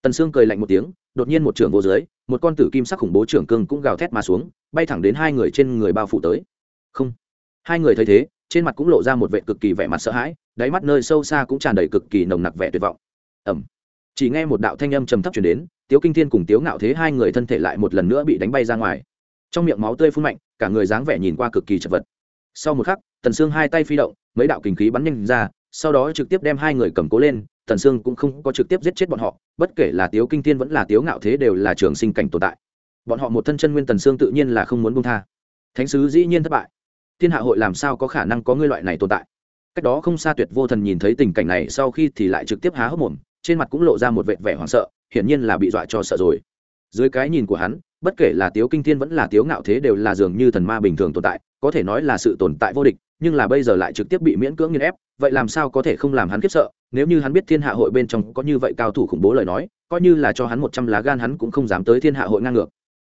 tần sương cười lạnh một tiếng, đột nhiên một trưởng vô dưới, một con tử kim sắc khủng bố trưởng cương cũng gào thét mà xuống, bay thẳng đến hai người trên người bao phủ tới. Không. Hai người thấy thế, trên mặt cũng lộ ra một vẻ cực kỳ vẻ mặt sợ hãi, đáy mắt nơi sâu xa cũng tràn đầy cực kỳ nồng nặc vẻ tuyệt vọng. Ẩm chỉ nghe một đạo thanh âm trầm thấp chuyển đến, tiếu kinh thiên cùng tiếu ngạo thế hai người thân thể lại một lần nữa bị đánh bay ra ngoài. Trong miệng máu tươi phun mạnh, cả người dáng vẻ nhìn qua cực kỳ chật vật. Sau một khắc, tần sương hai tay phi động, mấy đạo kinh khí bắn nhanh ra sau đó trực tiếp đem hai người cầm cố lên, tần sương cũng không có trực tiếp giết chết bọn họ, bất kể là tiếu kinh thiên vẫn là tiếu ngạo thế đều là trường sinh cảnh tồn tại. Bọn họ một thân chân nguyên tần sương tự nhiên là không muốn buông tha. Thánh sứ dĩ nhiên thất bại. Thiên hạ hội làm sao có khả năng có ngươi loại này tồn tại? Cách đó không xa tuyệt vô thần nhìn thấy tình cảnh này, sau khi thì lại trực tiếp há hốc mồm, trên mặt cũng lộ ra một vệt vẻ hoảng sợ, hiển nhiên là bị dọa cho sợ rồi. Dưới cái nhìn của hắn, bất kể là tiếu kinh thiên vẫn là tiếu ngạo thế đều là dường như thần ma bình thường tồn tại có thể nói là sự tồn tại vô địch, nhưng là bây giờ lại trực tiếp bị miễn cưỡng nghiên ép, vậy làm sao có thể không làm hắn khiếp sợ? Nếu như hắn biết thiên hạ hội bên trong có như vậy cao thủ khủng bố lời nói, coi như là cho hắn một trăm lá gan hắn cũng không dám tới thiên hạ hội ngang ngược.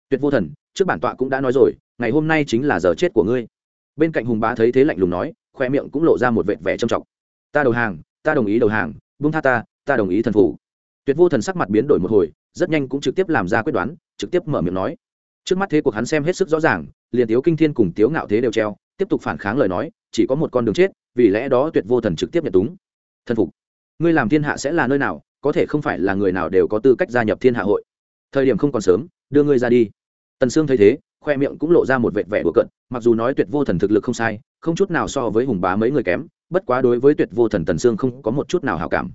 Tuyệt vô thần, trước bản tọa cũng đã nói rồi, ngày hôm nay chính là giờ chết của ngươi. Bên cạnh hùng bá thấy thế lạnh lùng nói, khoe miệng cũng lộ ra một vệt vẻ trầm trọng. Ta đầu hàng, ta đồng ý đầu hàng, buông tha ta ta đồng ý thần phủ. Tuyệt vô thần sắc mặt biến đổi một hồi, rất nhanh cũng trực tiếp làm ra quyết đoán, trực tiếp mở miệng nói trước mắt thế cuộc hắn xem hết sức rõ ràng, liền tiếu kinh thiên cùng tiếu ngạo thế đều treo, tiếp tục phản kháng lời nói, chỉ có một con đường chết, vì lẽ đó tuyệt vô thần trực tiếp nhận túng. Thần phục. Ngươi làm thiên hạ sẽ là nơi nào, có thể không phải là người nào đều có tư cách gia nhập thiên hạ hội. Thời điểm không còn sớm, đưa ngươi ra đi. Tần sương thấy thế, khoe miệng cũng lộ ra một vệt vẻ bừa cận mặc dù nói tuyệt vô thần thực lực không sai, không chút nào so với hùng bá mấy người kém, bất quá đối với tuyệt vô thần tần sương không có một chút nào hảo cảm.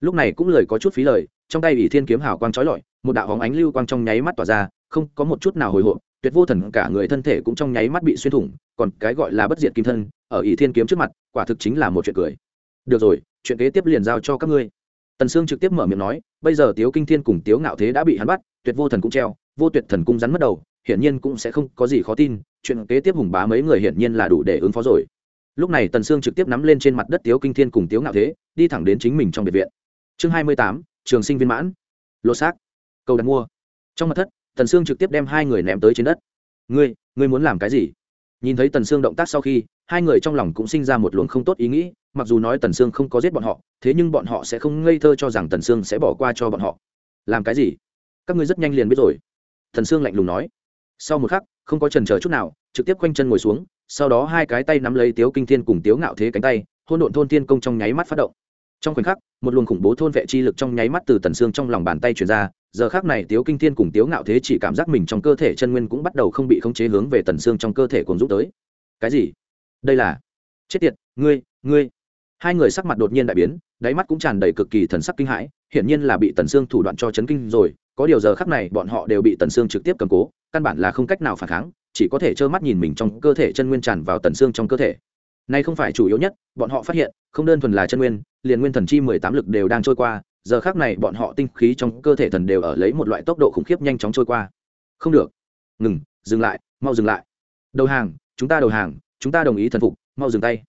Lúc này cũng lời có chút phí lời, trong tay ỷ thiên kiếm hào quang trói lọi, một đạo hóng ánh lưu quang trong nháy mắt tỏa ra không có một chút nào hồi hộp, tuyệt vô thần cả người thân thể cũng trong nháy mắt bị xuyên thủng, còn cái gọi là bất diệt kim thân, ở ỷ thiên kiếm trước mặt, quả thực chính là một chuyện cười. Được rồi, chuyện kế tiếp liền giao cho các ngươi. Tần sương trực tiếp mở miệng nói, bây giờ tiếu kinh thiên cùng tiếu ngạo thế đã bị hắn bắt, tuyệt vô thần cũng treo, vô tuyệt thần cung rắn mất đầu, hiển nhiên cũng sẽ không có gì khó tin, chuyện kế tiếp hùng bá mấy người hiển nhiên là đủ để ứng phó rồi. Lúc này tần sương trực tiếp nắm lên trên mặt đất tiếu kinh thiên cùng tiếu ngạo thế, đi thẳng đến chính mình trong biệt viện. Chương hai mươi tám, trường sinh viên mãn. Lô xác. Cầu đặt mua. Trong mặt thất tần sương trực tiếp đem hai người ném tới trên đất. Ngươi ngươi muốn làm cái gì? Nhìn thấy tần sương động tác sau khi, hai người trong lòng cũng sinh ra một luồng không tốt ý nghĩ, mặc dù nói tần sương không có giết bọn họ, thế nhưng bọn họ sẽ không ngây thơ cho rằng tần sương sẽ bỏ qua cho bọn họ. Làm cái gì? Các ngươi rất nhanh liền biết rồi. Tần sương lạnh lùng nói. Sau một khắc, không có trần chờ chút nào, trực tiếp quanh chân ngồi xuống, sau đó hai cái tay nắm lấy tiếu kinh thiên cùng tiếu ngạo thế cánh tay hôn độn thôn thiên công trong nháy mắt phát động. Trong khoảnh khắc, một luồng khủng bố thôn vệ chi lực trong nháy mắt từ tần xương trong lòng bàn tay truyền ra giờ khắc này tiếu kinh thiên cùng tiếu ngạo thế chỉ cảm giác mình trong cơ thể chân nguyên cũng bắt đầu không bị khống chế hướng về tần xương trong cơ thể cuồng rút tới. Cái gì? Đây là? Chết tiệt, ngươi ngươi. Hai người sắc mặt đột nhiên đại biến, đáy mắt cũng tràn đầy cực kỳ thần sắc kinh hãi, hiển nhiên là bị tần xương thủ đoạn cho chấn kinh rồi, có điều giờ khắc này bọn họ đều bị tần xương trực tiếp cầm cố, căn bản là không cách nào phản kháng, chỉ có thể trơ mắt nhìn mình trong cơ thể chân nguyên tràn vào tần xương trong cơ thể. Nay không phải chủ yếu nhất, bọn họ phát hiện, không đơn thuần là chân nguyên, liền nguyên thần chi mười tám lực đều đang trôi qua giờ khác này bọn họ tinh khí trong cơ thể thần đều ở lấy một loại tốc độ khủng khiếp nhanh chóng trôi qua. Không được. Ngừng, dừng lại, mau dừng lại. Đầu hàng, chúng ta đầu hàng, chúng ta đồng ý thần phục, mau dừng tay.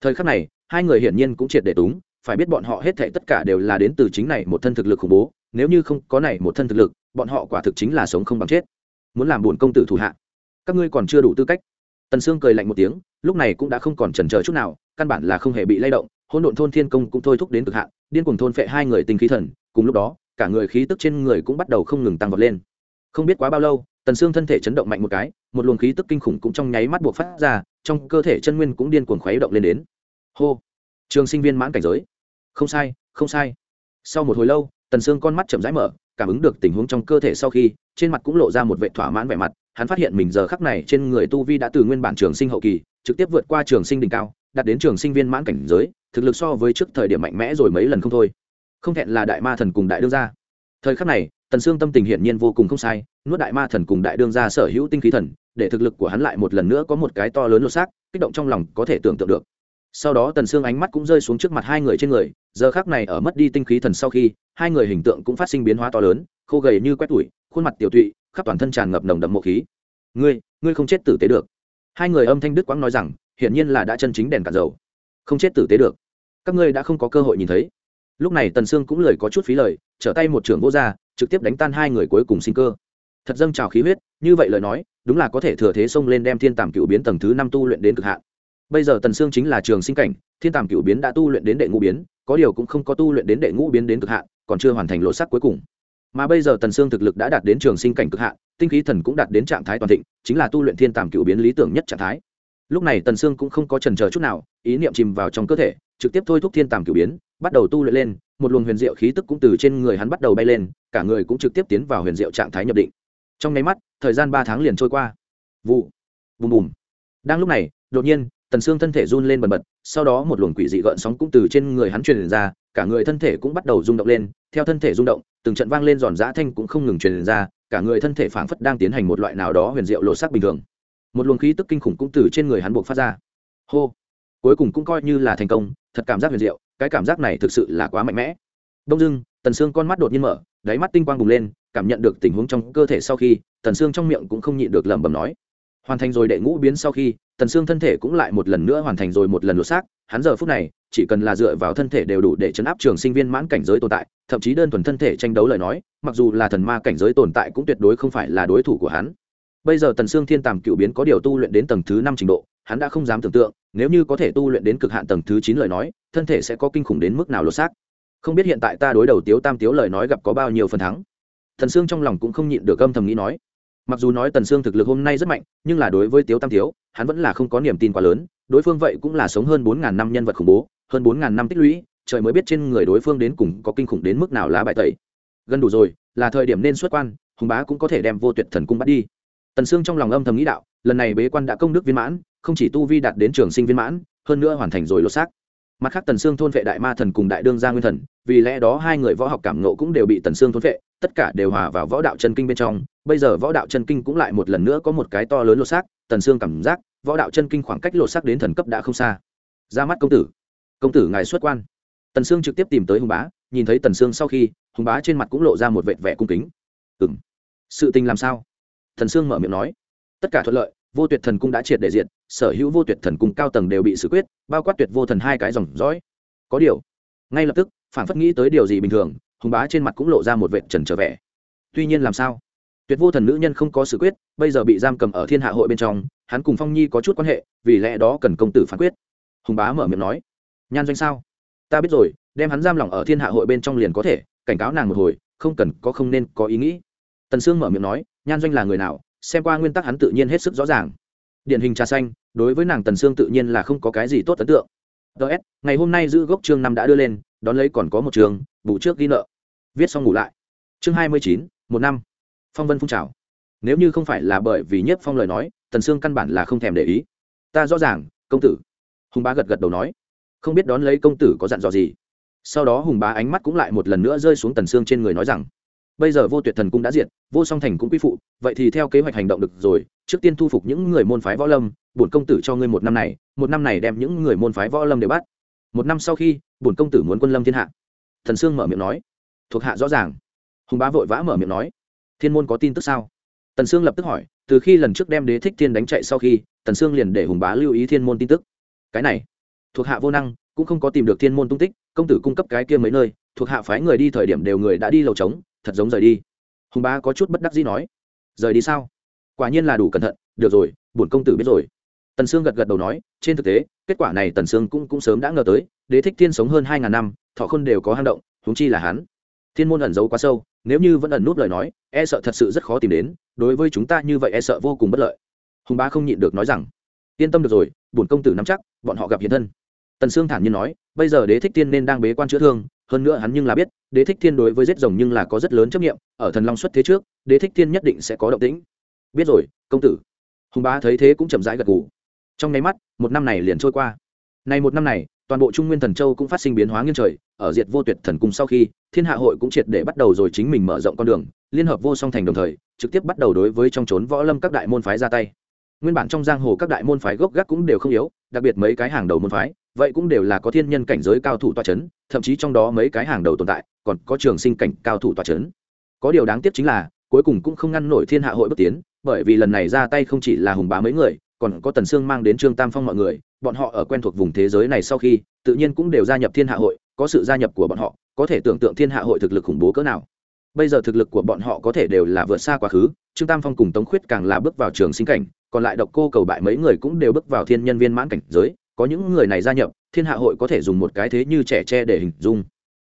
Thời khắc này, hai người hiển nhiên cũng triệt để túng, phải biết bọn họ hết thảy tất cả đều là đến từ chính này một thân thực lực khủng bố, nếu như không có này một thân thực lực, bọn họ quả thực chính là sống không bằng chết. Muốn làm buồn công tử thủ hạ. Các ngươi còn chưa đủ tư cách. Tần sương cười lạnh một tiếng, lúc này cũng đã không còn chần chờ chút nào, căn bản là không hề bị lay động, hỗn độn thôn thiên công cũng thôi thúc đến cực hạn điên cuồng thôn phệ hai người tinh khí thần, cùng lúc đó, cả người khí tức trên người cũng bắt đầu không ngừng tăng vọt lên. Không biết quá bao lâu, tần xương thân thể chấn động mạnh một cái, một luồng khí tức kinh khủng cũng trong nháy mắt buộc phát ra, trong cơ thể chân nguyên cũng điên cuồng khuấy động lên đến. Hô! Trường sinh viên mãn cảnh giới. Không sai không sai. Sau một hồi lâu, tần xương con mắt chậm rãi mở, cảm ứng được tình huống trong cơ thể sau khi, trên mặt cũng lộ ra một vẻ thỏa mãn vẻ mặt, hắn phát hiện mình giờ khắc này trên người tu vi đã từ nguyên bản trường sinh hậu kỳ trực tiếp vượt qua trường sinh đỉnh cao, đạt đến trường sinh viên mãn cảnh giới, thực lực so với trước thời điểm mạnh mẽ rồi mấy lần không thôi. Không thẹn là đại ma thần cùng đại đương gia. Thời khắc này, tần sương tâm tình hiển nhiên vô cùng không sai, nuốt đại ma thần cùng đại đương gia sở hữu tinh khí thần, để thực lực của hắn lại một lần nữa có một cái to lớn lột xác, kích động trong lòng có thể tưởng tượng được. Sau đó tần sương ánh mắt cũng rơi xuống trước mặt hai người trên người, giờ khác này ở mất đi tinh khí thần sau khi, hai người hình tượng cũng phát sinh biến hóa to lớn, khô gầy như quét tủi, khuôn mặt tiểu tụy, khắp toàn thân tràn ngập nồng đậm mộ khí. Ngươi ngươi không chết tử tế được hai người âm thanh đức quãng nói rằng hiển nhiên là đã chân chính đèn cạn dầu. Không chết tử tế được. Các ngươi đã không có cơ hội nhìn thấy. Lúc này tần sương cũng lời có chút phí lời trở tay một trưởng vô gia, trực tiếp đánh tan hai người cuối cùng sinh cơ. Thật dâng trào khí huyết như vậy lời nói đúng là có thể thừa thế xông lên đem thiên tàm cựu biến tầng thứ năm tu luyện đến cực hạn. Bây giờ tần sương chính là trường sinh cảnh thiên tàm cựu biến đã tu luyện đến đệ ngũ biến có điều cũng không có tu luyện đến đệ ngũ biến đến cực hạn còn chưa hoàn thành lộ sắc cuối cùng mà bây giờ tần sương thực lực đã đạt đến trường sinh cảnh cực hạn, tinh khí thần cũng đạt đến trạng thái toàn thịnh, chính là tu luyện thiên tàm cựu biến lý tưởng nhất trạng thái. Lúc này tần sương cũng không có trần chờ chút nào, ý niệm chìm vào trong cơ thể, trực tiếp thôi thúc thiên tàm cựu biến, bắt đầu tu luyện lên, một luồng huyền diệu khí tức cũng từ trên người hắn bắt đầu bay lên, cả người cũng trực tiếp tiến vào huyền diệu trạng thái nhập định. Trong nháy mắt, thời gian ba tháng liền trôi qua. Vụ, bùm bùm. Đang lúc này, đột nhiên tần xương thân thể run lên bần bật, sau đó một luồng quỷ dị gợn sóng cũng từ trên người hắn truyền ra, cả người thân thể cũng bắt đầu rung động lên, theo thân thể rung động, từng trận vang lên giòn giã thanh cũng không ngừng truyền ra, cả người thân thể phảng phất đang tiến hành một loại nào đó huyền diệu lộ sắc bình thường. Một luồng khí tức kinh khủng cũng từ trên người hắn buộc phát ra. Hô! Cuối cùng cũng coi như là thành công, thật cảm giác huyền diệu, cái cảm giác này thực sự là quá mạnh mẽ. Đông dưng tần xương con mắt đột nhiên mở, đáy mắt tinh quang bùng lên, cảm nhận được tình huống trong cơ thể sau khi, tần xương trong miệng cũng không nhịn được lẩm bẩm nói hoàn thành rồi đệ ngũ biến sau khi, tần xương thân thể cũng lại một lần nữa hoàn thành rồi một lần lột xác. Hắn giờ phút này, chỉ cần là dựa vào thân thể đều đủ để chấn áp trường sinh viên mãn cảnh giới tồn tại, thậm chí đơn thuần thân thể tranh đấu lời nói, mặc dù là thần ma cảnh giới tồn tại cũng tuyệt đối không phải là đối thủ của hắn. Bây giờ tần xương thiên tàm cựu biến có điều tu luyện đến tầng thứ năm trình độ, hắn đã không dám tưởng tượng, nếu như có thể tu luyện đến cực hạn tầng thứ chín lời nói, thân thể sẽ có kinh khủng đến mức nào lột xác. Không biết hiện tại ta đối đầu tiếu tam tiếu lời nói gặp có bao nhiêu phần thắng. Thần xương trong lòng cũng không nhịn được âm thầm nghĩ nói mặc dù nói tần sương thực lực hôm nay rất mạnh, nhưng là đối với tiếu tam tiếu hắn vẫn là không có niềm tin quá lớn, đối phương vậy cũng là sống hơn bốn ngàn năm nhân vật khủng bố, hơn bốn ngàn năm tích lũy, trời mới biết trên người đối phương đến cùng có kinh khủng đến mức nào lá bài tẩy. Gần đủ rồi, là thời điểm nên xuất quan, hùng bá cũng có thể đem vô tuyệt thần cung bắt đi. Tần sương trong lòng âm thầm nghĩ đạo, lần này bế quan đã công đức viên mãn, không chỉ tu vi đạt đến trường sinh viên mãn, hơn nữa hoàn thành rồi lột xác. Mặt khác tần sương thôn vệ đại ma thần cùng đại đương gia nguyên thần, vì lẽ đó hai người võ học cảm nộ cũng đều bị tần sương thôn vệ tất cả đều hòa vào võ đạo chân kinh bên trong. Bây giờ võ đạo chân kinh cũng lại một lần nữa có một cái to lớn lột xác, tần sương cảm giác, võ đạo chân kinh khoảng cách lột xác đến thần cấp đã không xa. Ra mắt công tử. Công tử ngài xuất quan. Tần sương trực tiếp tìm tới hùng bá, nhìn thấy tần sương sau khi, hùng bá trên mặt cũng lộ ra một vệt vẻ cung kính. Ừ m sự tình làm sao? Thần sương mở miệng nói. Tất cả thuận lợi, vô tuyệt thần cung đã triệt để diện sở hữu vô tuyệt thần cung cao tầng đều bị xử quyết, bao quát tuyệt vô thần hai cái dòng dõi. Có điều, ngay lập tức, phản phất nghĩ tới điều gì bình thường hùng bá trên mặt cũng lộ ra một vệ trần trở vẻ. Tuy nhiên làm sao? Tuyệt vô thần nữ nhân không có sự quyết, bây giờ bị giam cầm ở thiên hạ hội bên trong, hắn cùng phong nhi có chút quan hệ, vì lẽ đó cần công tử phán quyết. Hùng bá mở miệng nói, nhan doanh sao? Ta biết rồi, đem hắn giam lỏng ở thiên hạ hội bên trong liền có thể, cảnh cáo nàng một hồi, không cần, có không nên, có ý nghĩ. Tần sương mở miệng nói, nhan doanh là người nào? Xem qua nguyên tắc hắn tự nhiên hết sức rõ ràng. Điển hình trà xanh, đối với nàng tần sương tự nhiên là không có cái gì tốt ấn tượng. Ts ngày hôm nay giữ gốc chương năm đã đưa lên, đón lấy còn có một trường vụ trước ghi nợ viết xong ngủ lại. Chương hai mươi chín, một năm. Phong vân phun trào. Nếu như không phải là bởi vì nhất phong lời nói, tần sương căn bản là không thèm để ý. Ta rõ ràng, công tử. Hùng bá gật gật đầu nói. Không biết đón lấy công tử có dặn dò gì. Sau đó hùng bá ánh mắt cũng lại một lần nữa rơi xuống tần sương trên người nói rằng, bây giờ vô tuyệt thần cung đã diệt, vô song thành cũng quy phụ, vậy thì theo kế hoạch hành động được rồi, trước tiên thu phục những người môn phái võ lâm, bổn công tử cho ngươi một năm này, một năm này đem những người môn phái võ lâm để bắt. Một năm sau khi, bổn công tử muốn quân lâm thiên hạ. Thần sương mở miệng nói thuộc hạ rõ ràng. Hùng bá vội vã mở miệng nói, thiên môn có tin tức sao? Tần sương lập tức hỏi, từ khi lần trước đem đế thích thiên đánh chạy sau khi, tần sương liền để hùng bá lưu ý thiên môn tin tức. Cái này, thuộc hạ vô năng, cũng không có tìm được thiên môn tung tích, công tử cung cấp cái kia mấy nơi, thuộc hạ phái người đi thời điểm đều người đã đi lầu trống, thật giống rời đi. Hùng bá có chút bất đắc dĩ nói, rời đi sao? Quả nhiên là đủ cẩn thận, được rồi, bổn công tử biết rồi. Tần sương gật gật đầu nói, trên thực tế, kết quả này tần sương cũng cũng sớm đã ngờ tới, đế thích thiên sống hơn hai ngàn năm, thọ khôn đều có hang động húng chi là hắn thiên môn ẩn giấu quá sâu, nếu như vẫn ẩn nút lời nói e sợ thật sự rất khó tìm đến, đối với chúng ta như vậy e sợ vô cùng bất lợi. Hùng bá không nhịn được nói rằng, yên tâm được rồi, bổn công tử nắm chắc, bọn họ gặp hiện thân. Tần sương thản nhiên nói, bây giờ đế thích thiên nên đang bế quan chữa thương, hơn nữa hắn nhưng là biết, đế thích thiên đối với giết rồng nhưng là có rất lớn chấp nghiệm ở thần long xuất thế trước, đế thích thiên nhất định sẽ có động tĩnh. Biết rồi, công tử. Hùng bá thấy thế cũng chậm rãi gật gù. Trong nháy mắt, một năm này liền trôi qua. Này một năm này, toàn bộ trung nguyên thần châu cũng phát sinh biến hóa nghiêng trời ở diệt vô tuyệt thần cung sau khi, thiên hạ hội cũng triệt để bắt đầu rồi chính mình mở rộng con đường, liên hợp vô song thành đồng thời, trực tiếp bắt đầu đối với trong trốn võ lâm các đại môn phái ra tay. Nguyên bản trong giang hồ các đại môn phái gốc gác cũng đều không yếu, đặc biệt mấy cái hàng đầu môn phái, vậy cũng đều là có thiên nhân cảnh giới cao thủ toa c h ấ n thậm chí trong đó mấy cái hàng đầu tồn tại, còn có trường sinh cảnh cao thủ toa c h ấ n có điều đáng tiếc chính là, cuối cùng cũng không ngăn nổi thiên hạ hội bước tiến, bởi vì lần này ra tay không chỉ là hùng bá mấy người, còn có tần sương mang đến trương tam phong mọi người bọn họ ở quen thuộc vùng thế giới này sau khi, tự nhiên cũng đều gia nhập thiên hạ hội, có sự gia nhập của bọn họ, có thể tưởng tượng thiên hạ hội thực lực khủng bố cỡ nào. Bây giờ thực lực của bọn họ có thể đều là vượt xa quá khứ, trương tam phong cùng tống khuyết càng là bước vào trường sinh cảnh, còn lại độc cô cầu bại mấy người cũng đều bước vào thiên nhân viên mãn cảnh giới, có những người này gia nhập, thiên hạ hội có thể dùng một cái thế như trẻ tre để hình dung.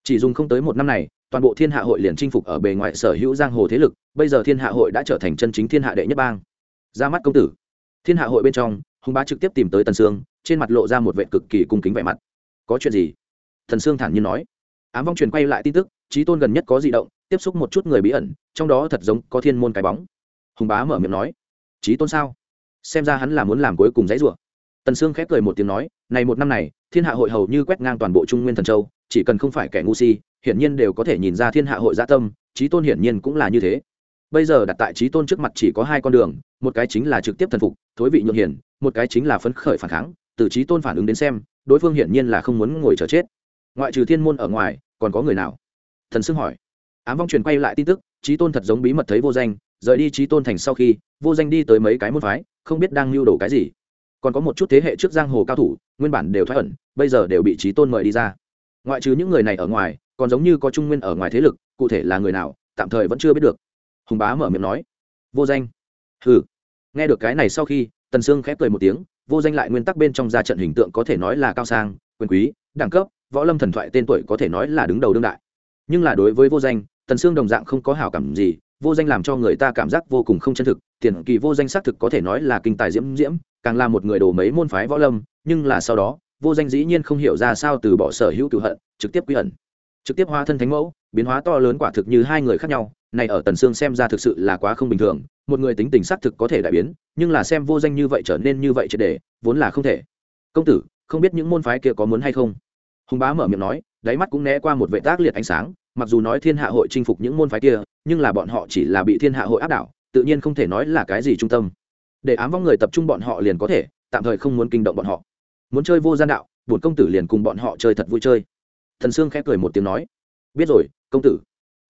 Chỉ dùng không tới một năm này, toàn bộ thiên hạ hội liền chinh phục ở bề ngoài sở hữu giang hồ thế lực, bây giờ thiên hạ hội đã trở thành chân chính thiên hạ đệ nhất bang. Ra mắt công tử. Thiên hạ hội bên trong, hùng bá trực tiếp tìm tới tần sương trên mặt lộ ra một vệ cực kỳ cung kính vẻ mặt. Có chuyện gì? Thần sương thản nhiên nói. Ám vong truyền quay lại tin tức, trí tôn gần nhất có di động, tiếp xúc một chút người bí ẩn, trong đó thật giống có thiên môn cái bóng. Hùng bá mở miệng nói. Trí tôn sao? Xem ra hắn là muốn làm cuối cùng dãy rủa. Tần sương khép cười một tiếng nói, này một năm này, thiên hạ hội hầu như quét ngang toàn bộ trung nguyên thần châu, chỉ cần không phải kẻ ngu si, hiển nhiên đều có thể nhìn ra thiên hạ hội gia tâm, trí tôn hiển nhiên cũng là như thế. Bây giờ đặt tại trí tôn trước mặt chỉ có hai con đường, một cái chính là trực tiếp thần phục, thối vị nhượng hiển, một cái chính là phấn khởi phản kháng từ trí tôn phản ứng đến xem, đối phương hiển nhiên là không muốn ngồi chờ chết. Ngoại trừ thiên môn ở ngoài, còn có người nào? Thần xưng hỏi. Ám vong truyền quay lại tin tức, trí tôn thật giống bí mật thấy vô danh, rời đi trí tôn thành sau khi, vô danh đi tới mấy cái môn phái, không biết đang lưu đồ cái gì. Còn có một chút thế hệ trước giang hồ cao thủ, nguyên bản đều thoát ẩn, bây giờ đều bị trí tôn mời đi ra. Ngoại trừ những người này ở ngoài, còn giống như có trung nguyên ở ngoài thế lực, cụ thể là người nào, tạm thời vẫn chưa biết được. Hùng bá mở miệng nói. Vô danh. Ừ nghe được cái này sau khi, tần sương khép cười một tiếng vô danh lại nguyên tắc bên trong ra trận hình tượng có thể nói là cao sang, quyền quý, đẳng cấp, võ lâm thần thoại tên tuổi có thể nói là đứng đầu đương đại. Nhưng là đối với vô danh, tần sương đồng dạng không có hảo cảm gì, vô danh làm cho người ta cảm giác vô cùng không chân thực, tiền kỳ vô danh xác thực có thể nói là kinh tài diễm diễm, càng là một người đồ mấy môn phái võ lâm, nhưng là sau đó, vô danh dĩ nhiên không hiểu ra sao từ bỏ sở hữu cựu hận, trực tiếp quy ẩn. Trực tiếp hóa thân thánh mẫu, biến hóa to lớn quả thực như hai người khác nhau này ở tần sương xem ra thực sự là quá không bình thường, một người tính tình xác thực có thể đại biến, nhưng là xem vô danh như vậy trở nên như vậy triệt để, vốn là không thể. Công tử, không biết những môn phái kia có muốn hay không? Hùng bá mở miệng nói, đáy mắt cũng né qua một vệ tác liệt ánh sáng, mặc dù nói thiên hạ hội chinh phục những môn phái kia, nhưng là bọn họ chỉ là bị thiên hạ hội áp đảo, tự nhiên không thể nói là cái gì trung tâm. Để ám vong người tập trung bọn họ liền có thể, tạm thời không muốn kinh động bọn họ. Muốn chơi vô gian đạo bổn công tử liền cùng bọn họ chơi thật vui chơi. Thần sương khẽ cười một tiếng nói, biết rồi, công tử.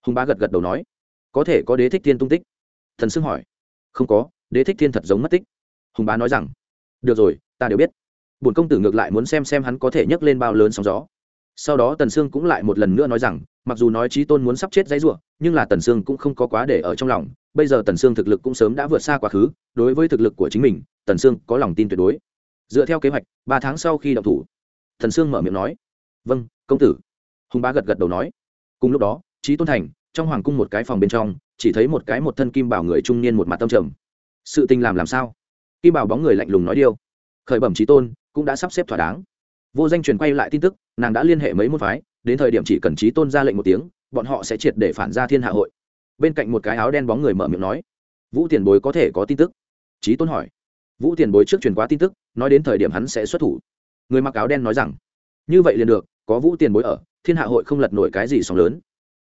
Hùng bá gật gật đầu nói có thể có đế thích thiên tung tích? Thần sương hỏi. Không có, đế thích thiên thật giống mất tích. Hùng bá nói rằng, được rồi, ta đều biết. Bổn công tử ngược lại muốn xem xem hắn có thể nhấc lên bao lớn sóng gió. Sau đó tần sương cũng lại một lần nữa nói rằng, mặc dù nói trí tôn muốn sắp chết dãy ruộng nhưng là tần sương cũng không có quá để ở trong lòng. Bây giờ tần sương thực lực cũng sớm đã vượt xa quá khứ, đối với thực lực của chính mình, tần sương có lòng tin tuyệt đối. Dựa theo kế hoạch, ba tháng sau khi động thủ thần sương mở miệng nói vâng công tử. Hùng bá gật gật đầu nói. Cùng lúc đó trí tôn thành trong hoàng cung một cái phòng bên trong, chỉ thấy một cái một thân kim bảo người trung niên một mặt tâm trầm. Sự tình làm làm sao? Kim bảo bóng người lạnh lùng nói điêu. Khởi bẩm trí tôn, cũng đã sắp xếp thỏa đáng. Vô danh truyền quay lại tin tức, nàng đã liên hệ mấy môn phái, đến thời điểm chỉ cần trí tôn ra lệnh một tiếng, bọn họ sẽ triệt để phản ra thiên hạ hội. Bên cạnh một cái áo đen bóng người mở miệng nói, vũ tiền bối có thể có tin tức? Trí tôn hỏi. Vũ tiền bối trước truyền quá tin tức, nói đến thời điểm hắn sẽ xuất thủ. Người mặc áo đen nói rằng, như vậy liền được, có vũ tiền bối ở, thiên hạ hội không lật nổi cái gì sóng lớn.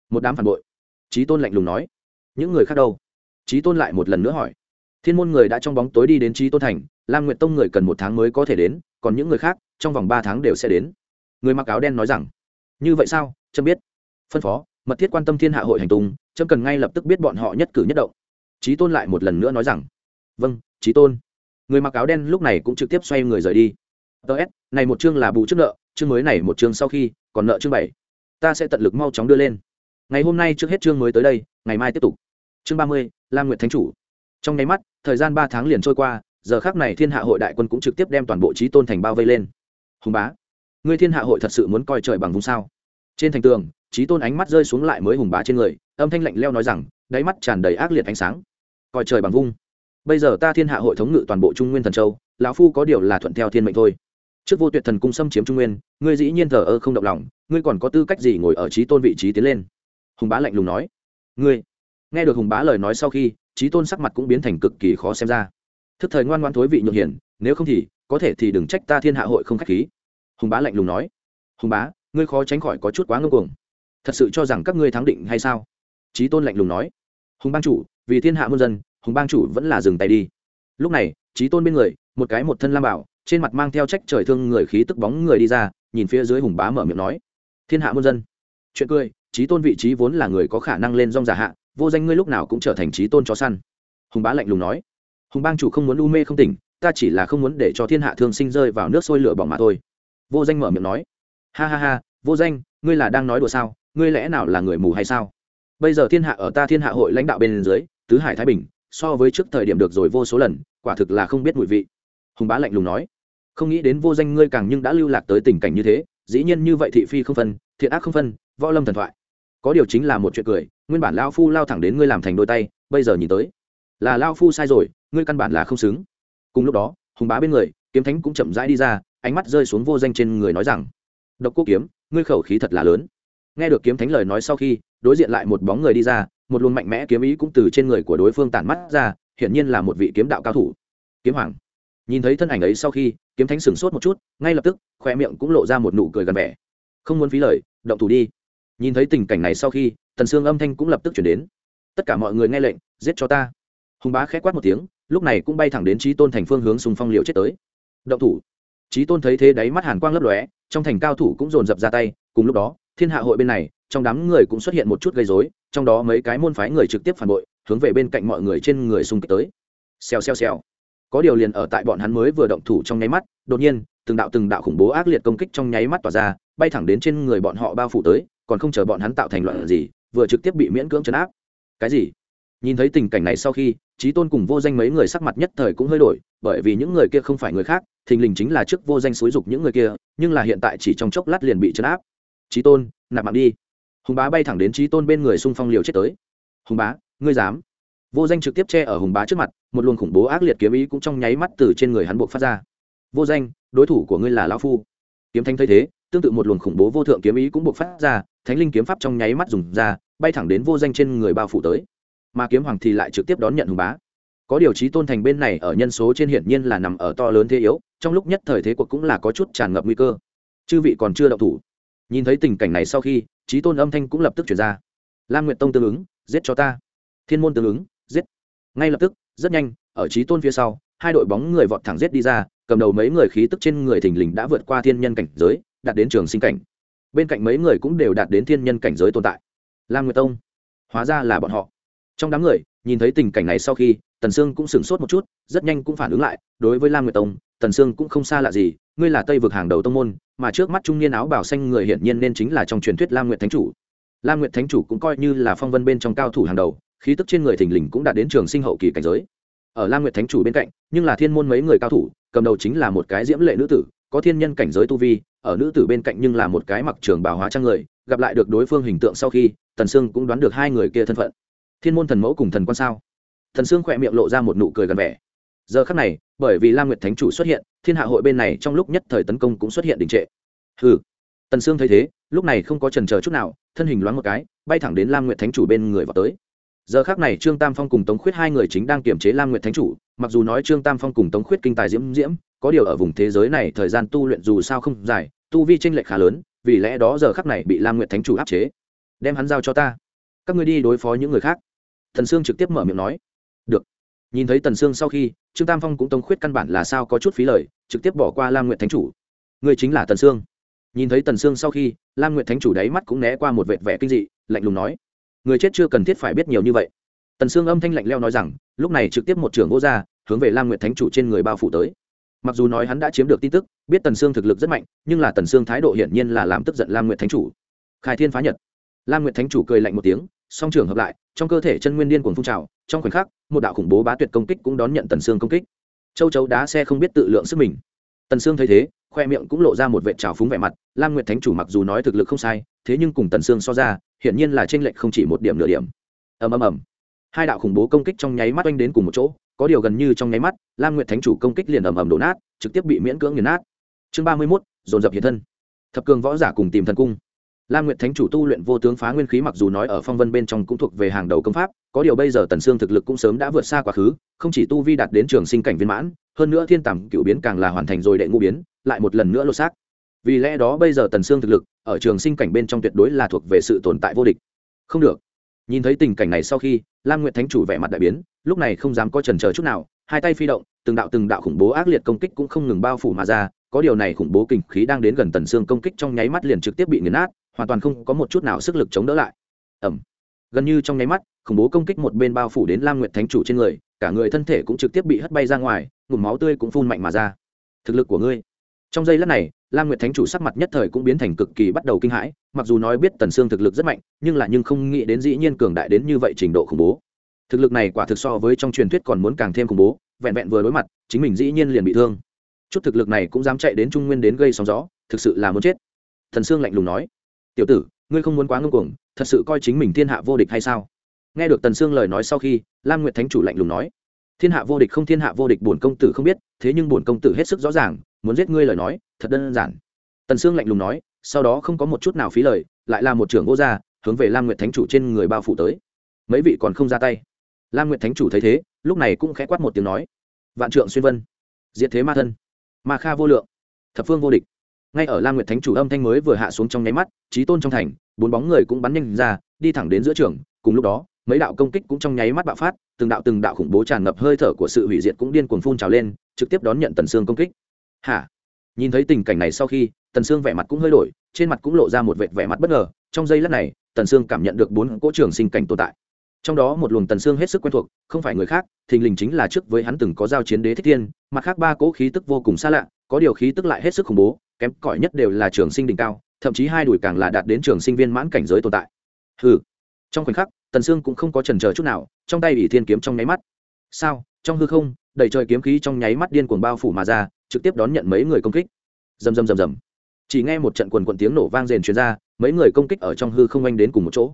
Một đám phản bội trí tôn lạnh lùng nói, những người khác đâu? Trí tôn lại một lần nữa hỏi, thiên môn người đã trong bóng tối đi đến trí tôn thành, lam nguyện tông người cần một tháng mới có thể đến, còn những người khác, trong vòng ba tháng đều sẽ đến. Người mặc áo đen nói rằng, như vậy sao? Trâm biết. Phân phó, mật thiết quan tâm thiên hạ hội hành tung trâm cần ngay lập tức biết bọn họ nhất cử nhất động. Trí tôn lại một lần nữa nói rằng vâng trí tôn. Người mặc áo đen lúc này cũng trực tiếp xoay người rời đi. Ts này một chương là bù trước nợ, chương mới này một chương sau khi, còn nợ chương bảy. Ta sẽ tận lực mau chóng đưa lên ngày hôm nay trước hết chương mới tới đây, ngày mai tiếp tục. Chương ba mươi, lam nguyệt thánh chủ. Trong nháy mắt, thời gian ba tháng liền trôi qua, giờ khác này thiên hạ hội đại quân cũng trực tiếp đem toàn bộ trí tôn thành bao vây lên. Hùng bá, ngươi thiên hạ hội thật sự muốn coi trời bằng vùng sao? Trên thành tường trí tôn ánh mắt rơi xuống lại mới hùng bá trên người, âm thanh lạnh leo nói rằng, đáy mắt tràn đầy ác liệt ánh sáng. Coi trời bằng vung bây giờ ta thiên hạ hội thống ngự toàn bộ trung nguyên thần châu, lão phu có điều là thuận theo thiên mệnh thôi. Trước vô tuyệt thần cung xâm chiếm trung nguyên, ngươi dĩ nhiên thờ ơ không động lòng, ngươi còn có tư cách gì ngồi ở trí tôn vị trí tiến lên? Hùng bá lạnh lùng nói. Ngươi, nghe được hùng bá lời nói sau khi, trí tôn sắc mặt cũng biến thành cực kỳ khó xem ra. Thức thời ngoan ngoan thối vị nhược hiển nếu không thì, có thể thì đừng trách ta thiên hạ hội không k h á c h khí. Hùng bá lạnh lùng nói. Hùng bá, ngươi khó tránh khỏi có chút quá ngưng cuồng. Thật sự cho rằng các ngươi thắng định hay sao? Trí tôn lạnh lùng nói. Hùng bang chủ, vì thiên hạ muôn dân, hùng bang chủ vẫn là dừng tay đi. Lúc này, trí tôn bên người, một cái một thân lam bảo, trên mặt mang theo trách trời thương người khí tức bóng người đi ra, nhìn phía dưới hùng bá mở miệng nói. Thiên hạ muôn dân. Chuyện cười trí tôn vị trí vốn là người có khả năng lên rong giả hạ, vô danh ngươi lúc nào cũng trở thành trí tôn chó săn. Hùng bá lạnh lùng nói. Hùng bang chủ không muốn u mê không tỉnh, ta chỉ là không muốn để cho thiên hạ thương sinh rơi vào nước sôi lửa bỏng mà thôi. Vô danh mở miệng nói. Ha ha ha, vô danh, ngươi là đang nói đùa sao? Ngươi lẽ nào là người mù hay sao? Bây giờ thiên hạ ở ta thiên hạ hội lãnh đạo bên dưới, tứ hải thái bình, so với trước thời điểm được rồi vô số lần, quả thực là không biết mùi vị. Hùng bá lạnh lùng nói. Không nghĩ đến vô danh ngươi càng nhưng đã lưu lạc tới tình cảnh như thế, dĩ nhiên như vậy thị phi không phân, thiện ác không phân, võ lâm thần thoại có điều chính là một chuyện cười, nguyên bản lao phu lao thẳng đến ngươi làm thành đôi tay, bây giờ nhìn tới, là lao phu sai rồi, ngươi căn bản là không xứng. Cùng lúc đó, hùng bá bên người, kiếm thánh cũng chậm rãi đi ra, ánh mắt rơi xuống vô danh trên người nói rằng, độc cô kiếm, ngươi khẩu khí thật là lớn. Nghe được kiếm thánh lời nói sau khi, đối diện lại một bóng người đi ra, một luồng mạnh mẽ kiếm ý cũng từ trên người của đối phương tản mắt ra, hiển nhiên là một vị kiếm đạo cao thủ. Kiếm hoàng. Nhìn thấy thân ảnh ấy sau khi, kiếm thánh sửng sốt một chút, ngay lập tức khoe miệng cũng lộ ra một nụ cười gần vẻ. Không muốn phí lời, động thủ đi nhìn thấy tình cảnh này sau khi, tần sương âm thanh cũng lập tức chuyển đến. Tất cả mọi người nghe lệnh, giết cho ta. Hùng bá k h ẽ quát một tiếng, lúc này cũng bay thẳng đến trí tôn thành phương hướng sùng phong liều chết tới. Động thủ. Trí tôn thấy thế đáy mắt hàn quang lấp lóe, trong thành cao thủ cũng dồn dập ra tay, cùng lúc đó, thiên hạ hội bên này, trong đám người cũng xuất hiện một chút gây dối trong đó mấy cái môn phái người trực tiếp phản bội, hướng về bên cạnh mọi người trên người xung kích tới. Xèo xèo xèo. Có điều liền ở tại bọn hắn mới vừa động thủ trong nháy mắt, đột nhiên, từng đạo từng đạo khủng bố ác liệt công kích trong nháy mắt tỏa ra, bay thẳng đến trên người bọn họ bao phủ tới còn không chờ bọn hắn tạo thành loạn gì, vừa trực tiếp bị miễn cưỡng chấn áp. Cái gì? Nhìn thấy tình cảnh này sau khi trí tôn cùng vô danh mấy người sắc mặt nhất thời cũng hơi đổi, bởi vì những người kia không phải người khác, thình lình chính là trước vô danh xúi dục những người kia, nhưng là hiện tại chỉ trong chốc lát liền bị chấn áp. Trí tôn, nạp mạng đi. Hùng bá bay thẳng đến trí tôn bên người xung phong liều chết tới. Hùng bá, ngươi dám? Vô danh trực tiếp che ở hùng bá trước mặt, một luồng khủng bố ác liệt kiếm ý cũng trong nháy mắt từ trên người hắn buộc phát ra. Vô danh, đối thủ của ngươi là lão phu. Kiếm thanh thấy thế tương tự một luồng khủng bố vô thượng kiếm ý cũng buộc phát ra, thánh linh kiếm pháp trong nháy mắt dùng ra, bay thẳng đến vô danh trên người bao phủ tới. Mà kiếm hoàng thì lại trực tiếp đón nhận hùng bá. Có điều chí tôn thành bên này ở nhân số trên hiển nhiên là nằm ở to lớn thế yếu, trong lúc nhất thời thế cuộc cũng là có chút tràn ngập nguy cơ. Chư vị còn chưa đậu thủ. Nhìn thấy tình cảnh này sau khi, trí tôn âm thanh cũng lập tức chuyển ra. Lam nguyệt tông tương ứng, giết cho ta. Thiên môn tương ứng, giết. Ngay lập tức, rất nhanh, ở trí tôn phía sau, hai đội bóng người vọt thẳng giết đi ra, cầm đầu mấy người khí tức trên người thình lình đã vượt qua thiên nhân cảnh giới đạt đến trường sinh cảnh. Bên cạnh mấy người cũng đều đạt đến thiên nhân cảnh giới tồn tại. Lam nguyệt tông, hóa ra là bọn họ. Trong đám người, nhìn thấy tình cảnh này sau khi, tần sương cũng sửng sốt một chút, rất nhanh cũng phản ứng lại, đối với lam nguyệt tông, tần sương cũng không xa lạ gì, ngươi là tây vực hàng đầu tông môn, mà trước mắt trung niên áo bảo xanh người hiển nhiên nên chính là trong truyền thuyết lam nguyệt thánh chủ. Lam nguyệt thánh chủ cũng coi như là phong vân bên trong cao thủ hàng đầu, khí tức trên người thình lình cũng đạt đến trường sinh hậu kỳ cảnh giới. Ở lam nguyệt thánh chủ bên cạnh, nhưng là thiên môn mấy người cao thủ, cầm đầu chính là một cái diễm lệ nữ tử, có thiên nhân cảnh giới tu vi ở nữ tử bên cạnh nhưng là một cái mặc trường bào hóa trang người, gặp lại được đối phương hình tượng sau khi, tần sương cũng đoán được hai người kia thân phận. Thiên môn thần mẫu cùng thần quan sao? Thần sương khỏe miệng lộ ra một nụ cười gần vẻ. Giờ khắc này, bởi vì lam nguyệt thánh chủ xuất hiện, thiên hạ hội bên này trong lúc nhất thời tấn công cũng xuất hiện đình trệ. Hừ. Tần sương thấy thế, lúc này không có trần chờ chút nào, thân hình loáng một cái, bay thẳng đến lam nguyệt thánh chủ bên người vào tới giờ khác này trương tam phong cùng tống khuyết hai người chính đang kiềm chế lam nguyệt thánh chủ, mặc dù nói trương tam phong cùng tống khuyết kinh tài diễm diễm, có điều ở vùng thế giới này thời gian tu luyện dù sao không dài, tu vi tranh lệch khá lớn, vì lẽ đó giờ khắc này bị lam nguyệt thánh chủ áp chế. Đem hắn giao cho ta. Các ngươi đi đối phó những người khác. Thần sương trực tiếp mở miệng nói. Được. Nhìn thấy tần sương sau khi, trương tam phong cũng tống khuyết căn bản là sao có chút phí lời, trực tiếp bỏ qua lam nguyệt thánh chủ. Người chính là tần sương. Nhìn thấy tần sương sau khi, lam nguyệt thánh chủ đáy mắt cũng né qua một vệt vẻ kinh dị, lạnh lùng nói người chết chưa cần thiết phải biết nhiều như vậy. Tần sương âm thanh lạnh leo nói rằng, lúc này trực tiếp một trưởng vô gia, hướng về lam nguyệt thánh chủ trên người bao phủ tới. Mặc dù nói hắn đã chiếm được tin tức, biết tần sương thực lực rất mạnh, nhưng là tần sương thái độ hiển nhiên là làm tức giận lam nguyệt thánh chủ. Khai thiên phá nhật. Lam nguyệt thánh chủ cười lạnh một tiếng, song trưởng hợp lại, trong cơ thể chân nguyên điên cuồng phun trào, trong khoảnh khắc, một đạo khủng bố bá tuyệt công kích cũng đón nhận tần sương công kích. Châu chấu đá xe không biết tự lượng sức mình. Tần sương thấy thế, khoe miệng cũng lộ ra một vệ trào phúng vẻ mặt, lam nguyệt thánh chủ mặc dù nói thực lực không sai, thế nhưng cùng tần sương so ra hiển nhiên là trên lệch không chỉ một điểm nửa điểm. Ầm ầm ầm. Hai đạo khủng bố công kích trong nháy mắt oanh đến cùng một chỗ, có điều gần như trong nháy mắt, lam nguyệt thánh chủ công kích liền ầm ầm đổ nát, trực tiếp bị miễn cưỡng nghiền nát. Chương ba mươi mốt, dồn dập hiện thân. Thập cường võ giả cùng tìm thần cung. Lam nguyệt thánh chủ tu luyện vô tướng phá nguyên khí mặc dù nói ở phong vân bên trong cũng thuộc về hàng đầu công pháp, có điều bây giờ tần sương thực lực cũng sớm đã vượt xa quá khứ, không chỉ tu vi đạt đến trường sinh cảnh viên mãn, hơn nữa thiên tầm cựu biến càng là hoàn thành rồi đệ ngũ biến, lại một lần nữa lột xác vì lẽ đó bây giờ tần sương thực lực ở trường sinh cảnh bên trong tuyệt đối là thuộc về sự tồn tại vô địch. Không được. Nhìn thấy tình cảnh này sau khi, lam nguyệt thánh chủ vẻ mặt đại biến, lúc này không dám có trần chờ chút nào, hai tay phi động, từng đạo từng đạo khủng bố ác liệt công kích cũng không ngừng bao phủ mà ra, có điều này khủng bố kinh khí đang đến gần tần sương công kích trong nháy mắt liền trực tiếp bị nghiền nát, hoàn toàn không có một chút nào sức lực chống đỡ lại. Ẩm gần như trong nháy mắt, khủng bố công kích một bên bao phủ đến lam nguyệt thánh chủ trên người, cả người thân thể cũng trực tiếp bị hất bay ra ngoài, ngụm máu tươi cũng phun mạnh mà ra. Thực lực của ngươi trong giây lát này, lam nguyệt thánh chủ sắc mặt nhất thời cũng biến thành cực kỳ bắt đầu kinh hãi, mặc dù nói biết tần sương thực lực rất mạnh, nhưng là nhưng không nghĩ đến dĩ nhiên cường đại đến như vậy trình độ khủng bố. Thực lực này quả thực so với trong truyền thuyết còn muốn càng thêm khủng bố, vẹn vẹn vừa đối mặt, chính mình dĩ nhiên liền bị thương. Chút thực lực này cũng dám chạy đến trung nguyên đến gây sóng gió, thực sự là muốn chết. Thần sương lạnh lùng nói, tiểu tử, ngươi không muốn quá ngưng cuồng, thật sự coi chính mình thiên hạ vô địch hay sao? Nghe được tần sương lời nói sau khi, lam nguyệt thánh chủ lạnh lùng nói thiên hạ vô địch không thiên hạ vô địch bổn công tử không biết, thế nhưng bổn công tử hết sức rõ ràng, muốn giết ngươi lời nói, thật đơn giản. Tần sương lạnh lùng nói, sau đó không có một chút nào phí lời, lại là một trưởng vô gia, hướng về lam nguyệt thánh chủ trên người bao phủ tới. Mấy vị còn không ra tay. Lam nguyệt thánh chủ thấy thế, lúc này cũng khẽ quát một tiếng nói, vạn trượng xuyên vân, diệt thế ma thân, ma kha vô lượng, thập phương vô địch. Ngay ở lam nguyệt thánh chủ âm thanh mới vừa hạ xuống trong nháy mắt trí tôn trong thành, bốn bóng người cũng bắn nhanh ra, đi thẳng đến giữa trường, cùng lúc đó mấy đạo công kích cũng trong nháy mắt bạo phát, từng đạo từng đạo khủng bố tràn ngập hơi thở của sự hủy diệt cũng điên cuồng phun trào lên, trực tiếp đón nhận tần sương công kích. Hả? Nhìn thấy tình cảnh này sau khi, tần sương vẻ mặt cũng hơi đổi, trên mặt cũng lộ ra một vệt vẻ mặt bất ngờ. Trong giây lát này, tần sương cảm nhận được bốn cỗ trường sinh cảnh tồn tại. Trong đó một luồng tần sương hết sức quen thuộc, không phải người khác, thình lình chính là trước với hắn từng có giao chiến đế thích thiên, mặt khác ba cỗ khí tức vô cùng xa lạ, có điều khí tức lại hết sức khủng bố, kém cỏi nhất đều là trường sinh đỉnh cao, thậm chí hai đùi càng là đạt đến trường sinh viên mãn cảnh giới tồn tại. Hừ. Trong khoảnh khắc tần sương cũng không có chần chờ chút nào, trong tay ủy thiên kiếm trong nháy mắt. Sao? Trong hư không, đầy trời kiếm khí trong nháy mắt điên cuồng bao phủ mà ra, trực tiếp đón nhận mấy người công kích. Rầm rầm rầm rầm. Chỉ nghe một trận quần quần tiếng nổ vang rền truyền ra, mấy người công kích ở trong hư không anh đến cùng một chỗ.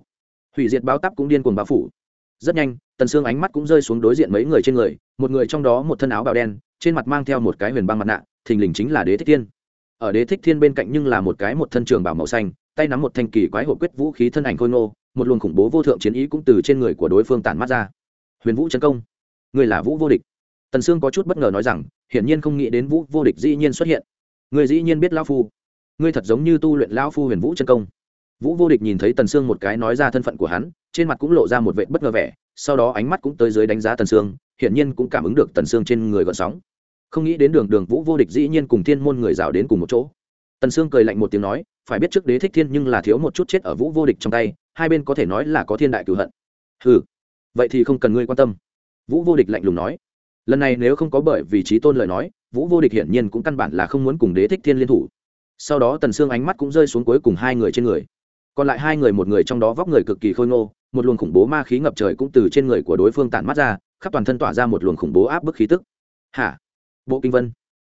Hủy diệt bao tắp cũng điên cuồng bao phủ. Rất nhanh, tần sương ánh mắt cũng rơi xuống đối diện mấy người trên người, một người trong đó một thân áo bào đen, trên mặt mang theo một cái huyền băng mặt nạ, thình lình chính là đế thích thiên. Ở đế thích thiên bên cạnh nhưng là một cái một thân trường bảo màu xanh tay nắm một thanh kỳ quái hộp quyết vũ khí thân ảnh khôi ngô, một luồng khủng bố vô thượng chiến ý cũng từ trên người của đối phương tản mắt ra. Huyền vũ chân công người là vũ vô địch. Tần sương có chút bất ngờ nói rằng, hiển nhiên không nghĩ đến vũ vô địch dĩ nhiên xuất hiện. Người dĩ nhiên biết lão phu. Ngươi thật giống như tu luyện lão phu huyền vũ chân công. Vũ vô địch nhìn thấy tần sương một cái nói ra thân phận của hắn, trên mặt cũng lộ ra một vệ bất ngờ vẻ, sau đó ánh mắt cũng tới dưới đánh giá tần sương, hiển nhiên cũng cảm ứng được tần sương trên người gọn sóng. Không nghĩ đến đường đường vũ vô địch dĩ nhiên cùng thiên môn người rào đến cùng một chỗ. Tần sương cười lạnh một tiếng nói phải biết trước đế thích thiên nhưng là thiếu một chút chết ở vũ vô địch trong tay, hai bên có thể nói là có thiên đại cửu hận. Ừ vậy thì không cần ngươi quan tâm. Vũ vô địch lạnh lùng nói. Lần này nếu không có bởi vì trí tôn lời nói, vũ vô địch hiển nhiên cũng căn bản là không muốn cùng đế thích thiên liên thủ. Sau đó tần sương ánh mắt cũng rơi xuống cuối cùng hai người trên người. Còn lại hai người một người trong đó vóc người cực kỳ khôi ngô, một luồng khủng bố ma khí ngập trời cũng từ trên người của đối phương tản mắt ra, khắp toàn thân tỏa ra một luồng khủng bố áp bức khí tức. Hả? Bộ kinh vân?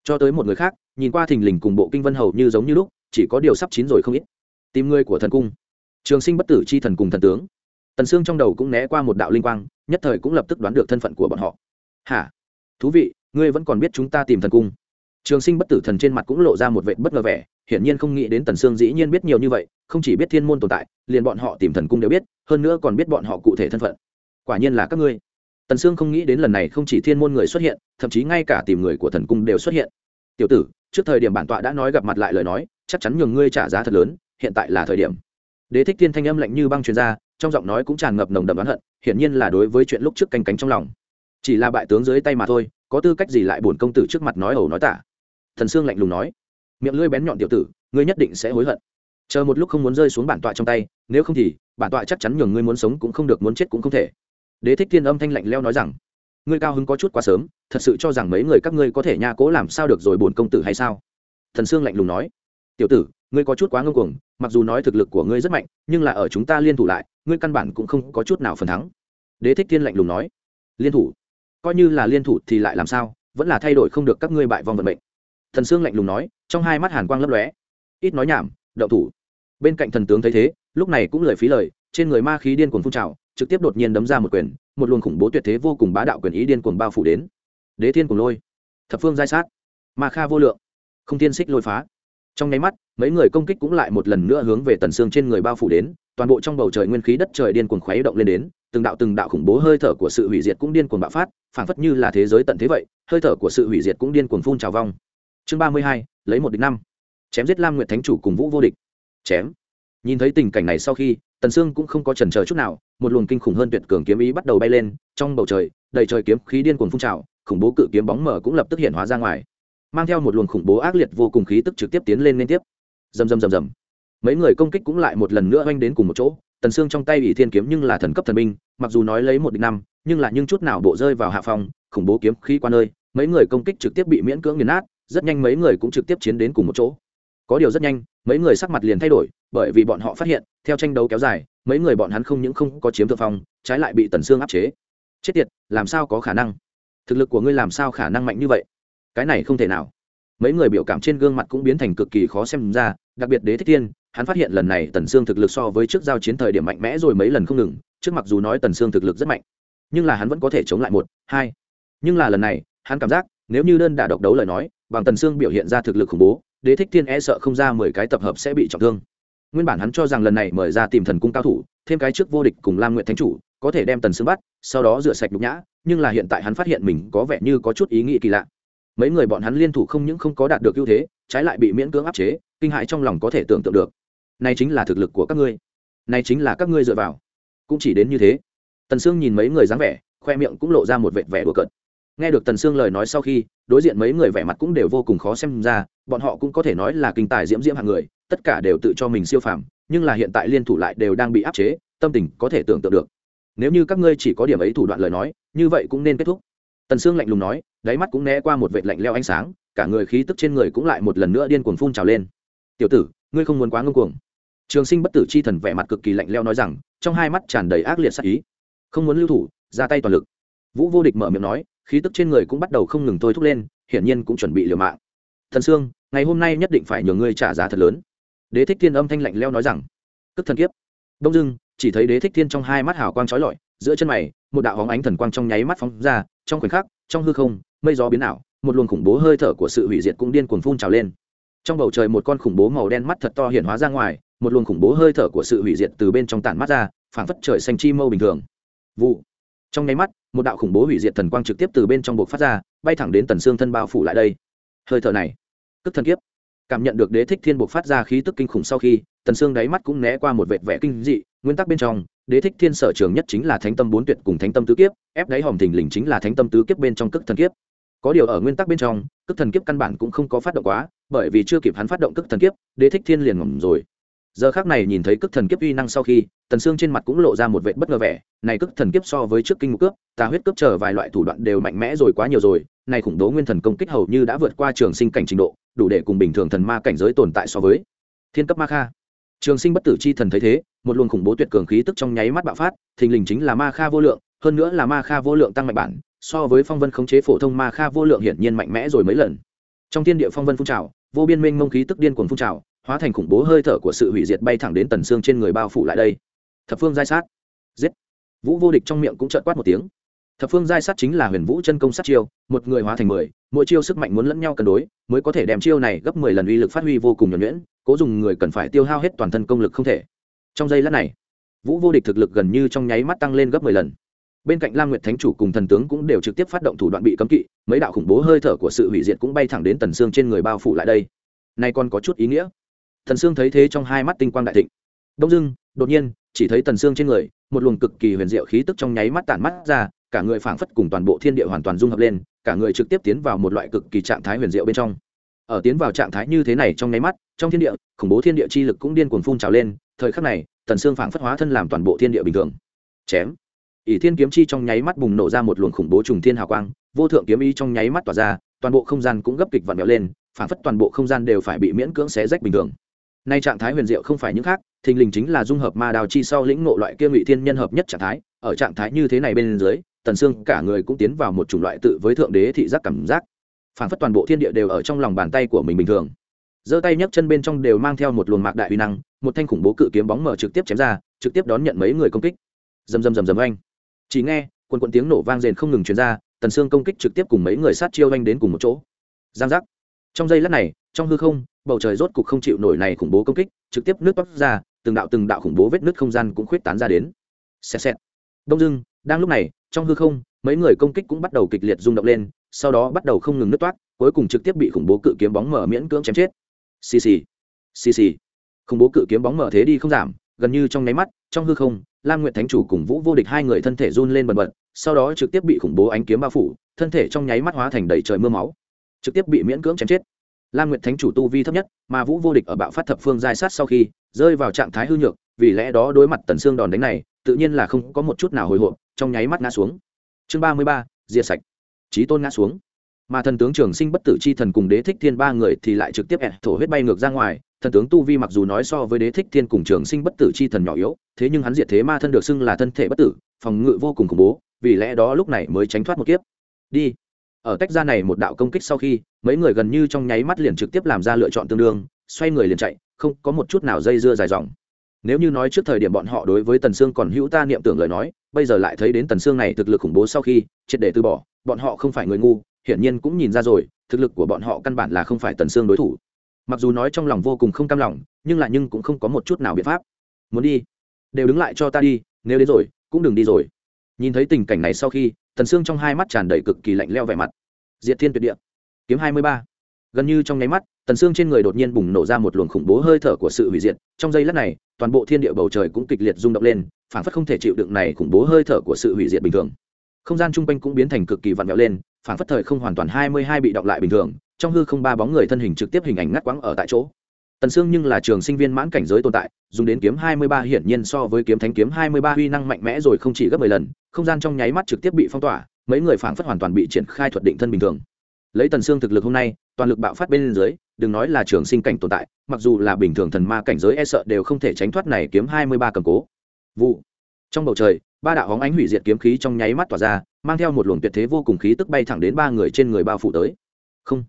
Cho tới một người khác, nhìn qua thình lình cùng bộ kinh vân hầu như giống như lúc chỉ có điều sắp chín rồi không ít. Tìm người của thần cung. Trường sinh bất tử c h i thần cùng thần tướng. Tần sương trong đầu cũng né qua một đạo linh quang, nhất thời cũng lập tức đoán được thân phận của bọn họ. Hả? Thú vị, ngươi vẫn còn biết chúng ta tìm thần cung. Trường sinh bất tử thần trên mặt cũng lộ ra một vệ bất ngờ vẻ, hiển nhiên không nghĩ đến tần sương dĩ nhiên biết nhiều như vậy, không chỉ biết thiên môn tồn tại, liền bọn họ tìm thần cung đều biết, hơn nữa còn biết bọn họ cụ thể thân phận. Quả nhiên là các ngươi. Tần sương không nghĩ đến lần này không chỉ thiên môn người xuất hiện, thậm chí ngay cả tìm người của thần cung đều xuất hiện. Tiểu tử, trước thời điểm bản tọa đã nói gặp mặt lại lời nói chắc chắn nhường ngươi trả giá thật lớn, hiện tại là thời điểm. Đế thích thiên thanh âm lạnh như băng truyền ra, trong giọng nói cũng tràn ngập nồng đậm oán hận, hiển nhiên là đối với chuyện lúc trước canh cánh trong lòng. Chỉ là bại tướng dưới tay mà thôi, có tư cách gì lại bổn công tử trước mặt nói ẩu nói tả? Thần sương lạnh lùng nói, miệng lưỡi bén nhọn tiểu tử, ngươi nhất định sẽ hối hận. Chờ một lúc không muốn rơi xuống bản tọa trong tay, nếu không thì, bản tọa chắc chắn nhường ngươi muốn sống cũng không được, muốn chết cũng không thể. Đế thích thiên âm thanh lạnh leo nói rằng, ngươi cao hứng có chút quá sớm, thật sự cho rằng mấy người các ngươi có thể nha cố làm sao được rồi bổn công tử hay sao? Thần sương lạnh lùng nói tiểu tử, ngươi có chút quá ngông cuồng, mặc dù nói thực lực của ngươi rất mạnh, nhưng là ở chúng ta liên thủ lại, ngươi căn bản cũng không có chút nào phần thắng. Đế thích thiên lạnh lùng nói. Liên thủ? Coi như là liên thủ thì lại làm sao? Vẫn là thay đổi không được các ngươi bại vong vận mệnh. Thần sương lạnh lùng nói, trong hai mắt hàn quang lấp lóe. Ít nói nhảm đậu thủ. Bên cạnh thần tướng thấy thế, lúc này cũng lời phí lời, trên người ma khí điên cuồng phun trào, trực tiếp đột nhiên đấm ra một quyền, một luồng khủng bố tuyệt thế vô cùng bá đạo quyền ý điên cuồng bao phủ đến. Đế thiên cùng lôi. Thập phương giai sát. Ma kha vô lượng. Không tiên xích lôi phá trong nháy mắt, mấy người công kích cũng lại một lần nữa hướng về tần xương trên người bao phủ đến, toàn bộ trong bầu trời nguyên khí đất trời điên cuồng khuấy động lên đến, từng đạo từng đạo khủng bố hơi thở của sự hủy diệt cũng điên cuồng bạo phát, phảng phất như là thế giới tận thế vậy, hơi thở của sự hủy diệt cũng điên cuồng phun trào vong. Chương ba mươi hai, lấy một địch năm. Chém giết lam nguyệt thánh chủ cùng vũ vô địch. Chém. Nhìn thấy tình cảnh này sau khi, tần sương cũng không có chần chờ chút nào, một luồng kinh khủng hơn tuyệt cường kiếm ý bắt đầu bay lên, trong bầu trời, đầy trời kiếm khí điên cuồng phun trào, khủng bố cự kiếm bóng mở cũng lập tức hiện hóa ra ngoài mang theo một luồng khủng bố ác liệt vô cùng khí tức trực tiếp tiến lên liên tiếp. Rầm rầm rầm rầm. Mấy người công kích cũng lại một lần nữa oanh đến cùng một chỗ. Tần xương trong tay ỷ thiên kiếm nhưng là thần cấp thần binh, mặc dù nói lấy một địch năm, nhưng là nhưng chút nào bộ rơi vào hạ phòng khủng bố kiếm khí qua nơi. Mấy người công kích trực tiếp bị miễn cưỡng nghiền nát, rất nhanh mấy người cũng trực tiếp chiến đến cùng một chỗ. Có điều rất nhanh, mấy người sắc mặt liền thay đổi, bởi vì bọn họ phát hiện, theo tranh đấu kéo dài, mấy người bọn hắn không những không có chiếm thượng phong, trái lại bị tần xương áp chế. Chết tiệt, làm sao có khả năng? Thực lực của ngươi làm sao khả năng mạnh như vậy? Cái này không thể nào. Mấy người biểu cảm trên gương mặt cũng biến thành cực kỳ khó xem ra, đặc biệt đế thích thiên, hắn phát hiện lần này tần sương thực lực so với trước giao chiến thời điểm mạnh mẽ rồi mấy lần không ngừng, trước mặc dù nói tần sương thực lực rất mạnh, nhưng là hắn vẫn có thể chống lại một, hai. Nhưng là lần này, hắn cảm giác, nếu như đơn đả độc đấu lời nói, bằng tần sương biểu hiện ra thực lực khủng bố, đế thích thiên e sợ không ra mười cái tập hợp sẽ bị trọng thương. Nguyên bản hắn cho rằng lần này mời ra tìm thần cung cao thủ, thêm cái trước vô địch cùng lam nguyện thánh chủ, có thể đem tần sương bắt, sau đó rửa sạch nhục nhã, nhưng là hiện tại hắn phát hiện mình có vẻ như có chút ý nghĩ kỳ lạ mấy người bọn hắn liên thủ không những không có đạt được ưu thế, trái lại bị miễn cưỡng áp chế, kinh hại trong lòng có thể tưởng tượng được. Này chính là thực lực của các ngươi. Này chính là các ngươi dựa vào. Cũng chỉ đến như thế. Tần sương nhìn mấy người dáng vẻ, khoe miệng cũng lộ ra một vệt vẻ đùa cợt. Nghe được tần sương lời nói sau khi, đối diện mấy người vẻ mặt cũng đều vô cùng khó xem ra, bọn họ cũng có thể nói là kinh tài diễm diễm hạng người, tất cả đều tự cho mình siêu phàm, nhưng là hiện tại liên thủ lại đều đang bị áp chế, tâm tình có thể tưởng tượng được. Nếu như các ngươi chỉ có điểm ấy thủ đoạn lời nói, như vậy cũng nên kết thúc. Tần sương lạnh lùng nói đáy mắt cũng né qua một vệt lạnh leo ánh sáng, cả người khí tức trên người cũng lại một lần nữa điên cuồng phun trào lên. Tiểu tử, ngươi không muốn quá ngông cuồng. Trường sinh bất tử chi thần vẻ mặt cực kỳ lạnh leo nói rằng, trong hai mắt tràn đầy ác liệt sắc ý. Không muốn lưu thủ, ra tay toàn lực. Vũ vô địch mở miệng nói, khí tức trên người cũng bắt đầu không ngừng thôi thúc lên, hiển nhiên cũng chuẩn bị liều mạng. Thần sương, ngày hôm nay nhất định phải nhờ ngươi trả giá thật lớn. Đế thích thiên âm thanh lạnh leo nói rằng tức thần kiếp. Đông dưng chỉ thấy đế thích thiên trong hai mắt hào quang trói lọi giữa chân mày, một đạo hóng ánh thần quang trong nháy mắt phóng ra, trong khoảnh khắc, trong hư không, mây gió biến ảo, một luồng khủng bố hơi thở của sự hủy diệt cũng điên cuồng phun trào lên. Trong bầu trời một con khủng bố màu đen mắt thật to hiện hóa ra ngoài, một luồng khủng bố hơi thở của sự hủy diệt từ bên trong tản mắt ra, phảng phất trời xanh chi mâu bình thường. Vụ. Trong nháy mắt, một đạo khủng bố hủy diệt thần quang trực tiếp từ bên trong buộc phát ra, bay thẳng đến tần xương thân bao phủ lại đây. Hơi thở này cực thần kiếp. Cảm nhận được đế thích thiên buộc phát ra khí tức kinh khủng sau khi, tần xương đáy mắt cũng né qua một vệt vẻ kinh dị nguyên tắc bên trong, đế thích thiên sở trường nhất chính là thánh tâm bốn tuyệt cùng thánh tâm tứ kiếp, ép đáy hòm thình lình chính là thánh tâm tứ kiếp bên trong cức thần kiếp. Có điều ở nguyên tắc bên trong cức thần kiếp căn bản cũng không có phát động quá, bởi vì chưa kịp hắn phát động cức thần kiếp, đế thích thiên liền ngầm rồi. Giờ khác này nhìn thấy cức thần kiếp uy năng sau khi, tần xương trên mặt cũng lộ ra một vẻ bất ngờ vẻ, này cức thần kiếp so với trước kinh mục cướp, tà huyết cướp chờ vài loại thủ đoạn đều mạnh mẽ rồi quá nhiều rồi, này khủng bố nguyên thần công kích hầu như đã vượt qua trường sinh cảnh trình độ, đủ để cùng bình thường thần ma cảnh giới tồn tại so với thiên cấp ma kha trường sinh bất tử chi thần thấy thế, một luồng khủng bố tuyệt cường khí tức trong nháy mắt bạo phát, thình lình chính là ma kha vô lượng, hơn nữa là ma kha vô lượng tăng mạnh bản, so với phong vân khống chế phổ thông ma kha vô lượng hiển nhiên mạnh mẽ rồi mấy lần. Trong thiên địa phong vân phun trào, vô biên minh mông khí tức điên cuồng phun trào, hóa thành khủng bố hơi thở của sự hủy diệt bay thẳng đến tần xương trên người bao phủ lại đây. Thập phương giai sát. Giết. Vũ vô địch trong miệng cũng trợn quát một tiếng. Thập phương giai sát chính là huyền vũ chân công sát chiêu, một người hóa thành mười mỗi chiêu sức mạnh muốn lẫn nhau cân đối, mới có thể đem chiêu này gấp mười lần uy lực phát huy vô cùng nhuẩn nhuyễn, cố dùng người cần phải tiêu hao hết toàn thân công lực không thể. Trong giây lát này, vũ vô địch thực lực gần như trong nháy mắt tăng lên gấp mười lần. Bên cạnh lam nguyệt thánh chủ cùng thần tướng cũng đều trực tiếp phát động thủ đoạn bị cấm kỵ, mấy đạo khủng bố hơi thở của sự hủy diệt cũng bay thẳng đến tần xương trên người bao phủ lại đây. Nay còn có chút ý nghĩa. Thần xương thấy thế trong hai mắt tinh quang đại thịnh. Đông dưng đột nhiên, chỉ thấy tần xương trên người, một luồng cực kỳ huyền diệu khí tức trong nháy mắt tản mắt ra, cả người phảng phất cùng toàn bộ thiên địa hoàn toàn dung hợp lên cả người trực tiếp tiến vào một loại cực kỳ trạng thái huyền diệu bên trong. Ở tiến vào trạng thái như thế này trong nháy mắt, trong thiên địa, khủng bố thiên địa chi lực cũng điên cuồng phun trào lên, thời khắc này tần xương phảng phất hóa thân làm toàn bộ thiên địa bình thường. Chém. Ỷ thiên kiếm chi trong nháy mắt bùng nổ ra một luồng khủng bố trùng thiên hào quang, vô thượng kiếm ý trong nháy mắt tỏa ra, toàn bộ không gian cũng gấp kịch vặn vẹo lên, phảng phất toàn bộ không gian đều phải bị miễn cưỡng xé rách bình thường. Nay trạng thái huyền diệu không phải những khác, thình lình chính là dung hợp ma đào chi sau lĩnh ngộ loại kia ngụy thiên nhân hợp nhất trạng thái, ở trạng thái như thế này bên dưới tần sương cả người cũng tiến vào một chủng loại tự với thượng đế thị giác cảm giác. Phảng phất toàn bộ thiên địa đều ở trong lòng bàn tay của mình bình thường. Giơ tay nhấc chân bên trong đều mang theo một luồng mạc đại uy năng, một thanh khủng bố cự kiếm bóng mở trực tiếp chém ra, trực tiếp đón nhận mấy người công kích. Rầm rầm rầm rầm oanh. Chỉ nghe, quần quần tiếng nổ vang rền không ngừng truyền ra, tần xương công kích trực tiếp cùng mấy người sát chiêu anh đến cùng một chỗ. Giang giác. Trong giây lát này, trong hư không, bầu trời rốt cục không chịu nổi này khủng bố công kích, trực tiếp nước toát ra, từng đạo từng đạo khủng bố vết nứt không gian cũng khuyết tán ra đến. Xẹt xẹt. Đông dưng đang lúc này trong hư không, mấy người công kích cũng bắt đầu kịch liệt rung động lên, sau đó bắt đầu không ngừng nứt toát, cuối cùng trực tiếp bị khủng bố cự kiếm bóng mở miễn cưỡng chém chết. Xì xì xì xì. Khủng bố cự kiếm bóng mở thế đi không giảm, gần như trong nháy mắt, trong hư không, lam nguyện thánh chủ cùng vũ vô địch hai người thân thể run lên bần bật, sau đó trực tiếp bị khủng bố ánh kiếm bao phủ, thân thể trong nháy mắt hóa thành đầy trời mưa máu. Trực tiếp bị miễn cưỡng chém chết. Lam nguyệt thánh chủ tu vi thấp nhất, mà vũ vô địch ở bạo phát thập phương giai sát sau khi rơi vào trạng thái hư nhược, vì lẽ đó đối mặt tần xương đòn đánh này, tự nhiên là không có một chút nào hồi hộp trong nháy mắt ngã xuống. Chương ba mươi ba, diệt sạch. Trí tôn ngã xuống. Mà thần tướng trường sinh bất tử chi thần cùng đế thích thiên ba người thì lại trực tiếp ẹn thổ huyết bay ngược ra ngoài. Thần tướng tu vi mặc dù nói so với đế thích thiên cùng trường sinh bất tử chi thần nhỏ yếu, thế nhưng hắn diệt thế ma thân được xưng là thân thể bất tử, phòng ngự vô cùng khủng bố, vì lẽ đó lúc này mới tránh thoát một kiếp. Đi. Ở tách ra này một đạo công kích sau khi, mấy người gần như trong nháy mắt liền trực tiếp làm ra lựa chọn tương đương, xoay người liền chạy, không có một chút nào dây dưa dài dòng nếu như nói trước thời điểm bọn họ đối với tần sương còn hữu ta niệm tưởng lời nói, bây giờ lại thấy đến tần sương này thực lực khủng bố sau khi, triệt để từ bỏ, bọn họ không phải người ngu, hiển nhiên cũng nhìn ra rồi, thực lực của bọn họ căn bản là không phải tần sương đối thủ. Mặc dù nói trong lòng vô cùng không cam lòng, nhưng lại nhưng cũng không có một chút nào biện pháp. Muốn đi, đều đứng lại cho ta đi, nếu đến rồi, cũng đừng đi rồi. Nhìn thấy tình cảnh này sau khi, tần sương trong hai mắt tràn đầy cực kỳ lạnh leo vẻ mặt. Diệt thiên tuyệt địa. Kiếm hai mươi ba. Gần như trong nháy mắt, tần sương trên người đột nhiên bùng nổ ra một luồng khủng bố hơi thở của sự hủy diệt. Trong giây lát này toàn bộ thiên địa bầu trời cũng kịch liệt rung động lên phản phất không thể chịu đựng này khủng bố hơi thở của sự hủy diệt bình thường. Không gian chung quanh cũng biến thành cực kỳ vặn vẹo lên phản phất thời không hoàn toàn hai mươi hai bị động lại bình thường, trong hư không ba bóng người thân hình trực tiếp hình ảnh ngắt quãng ở tại chỗ. Tần sương nhưng là trường sinh viên mãn cảnh giới tồn tại, dùng đến kiếm hai mươi ba hiển nhiên so với kiếm thánh kiếm hai mươi ba uy năng mạnh mẽ rồi không chỉ gấp mười lần, không gian trong nháy mắt trực tiếp bị phong tỏa, mấy người phảng phất hoàn toàn bị triển khai thuật định thân bình thường lấy tần xương thực lực hôm nay, toàn lực bạo phát bên dưới, đừng nói là trường sinh cảnh tồn tại, mặc dù là bình thường thần ma cảnh giới e sợ đều không thể tránh thoát này kiếm hai mươi ba cầm cố. Vụ. Trong bầu trời, ba đạo hóng ánh hủy diệt kiếm khí trong nháy mắt tỏa ra, mang theo một luồng tuyệt thế vô cùng khí tức bay thẳng đến ba người trên người bao phủ tới. Không.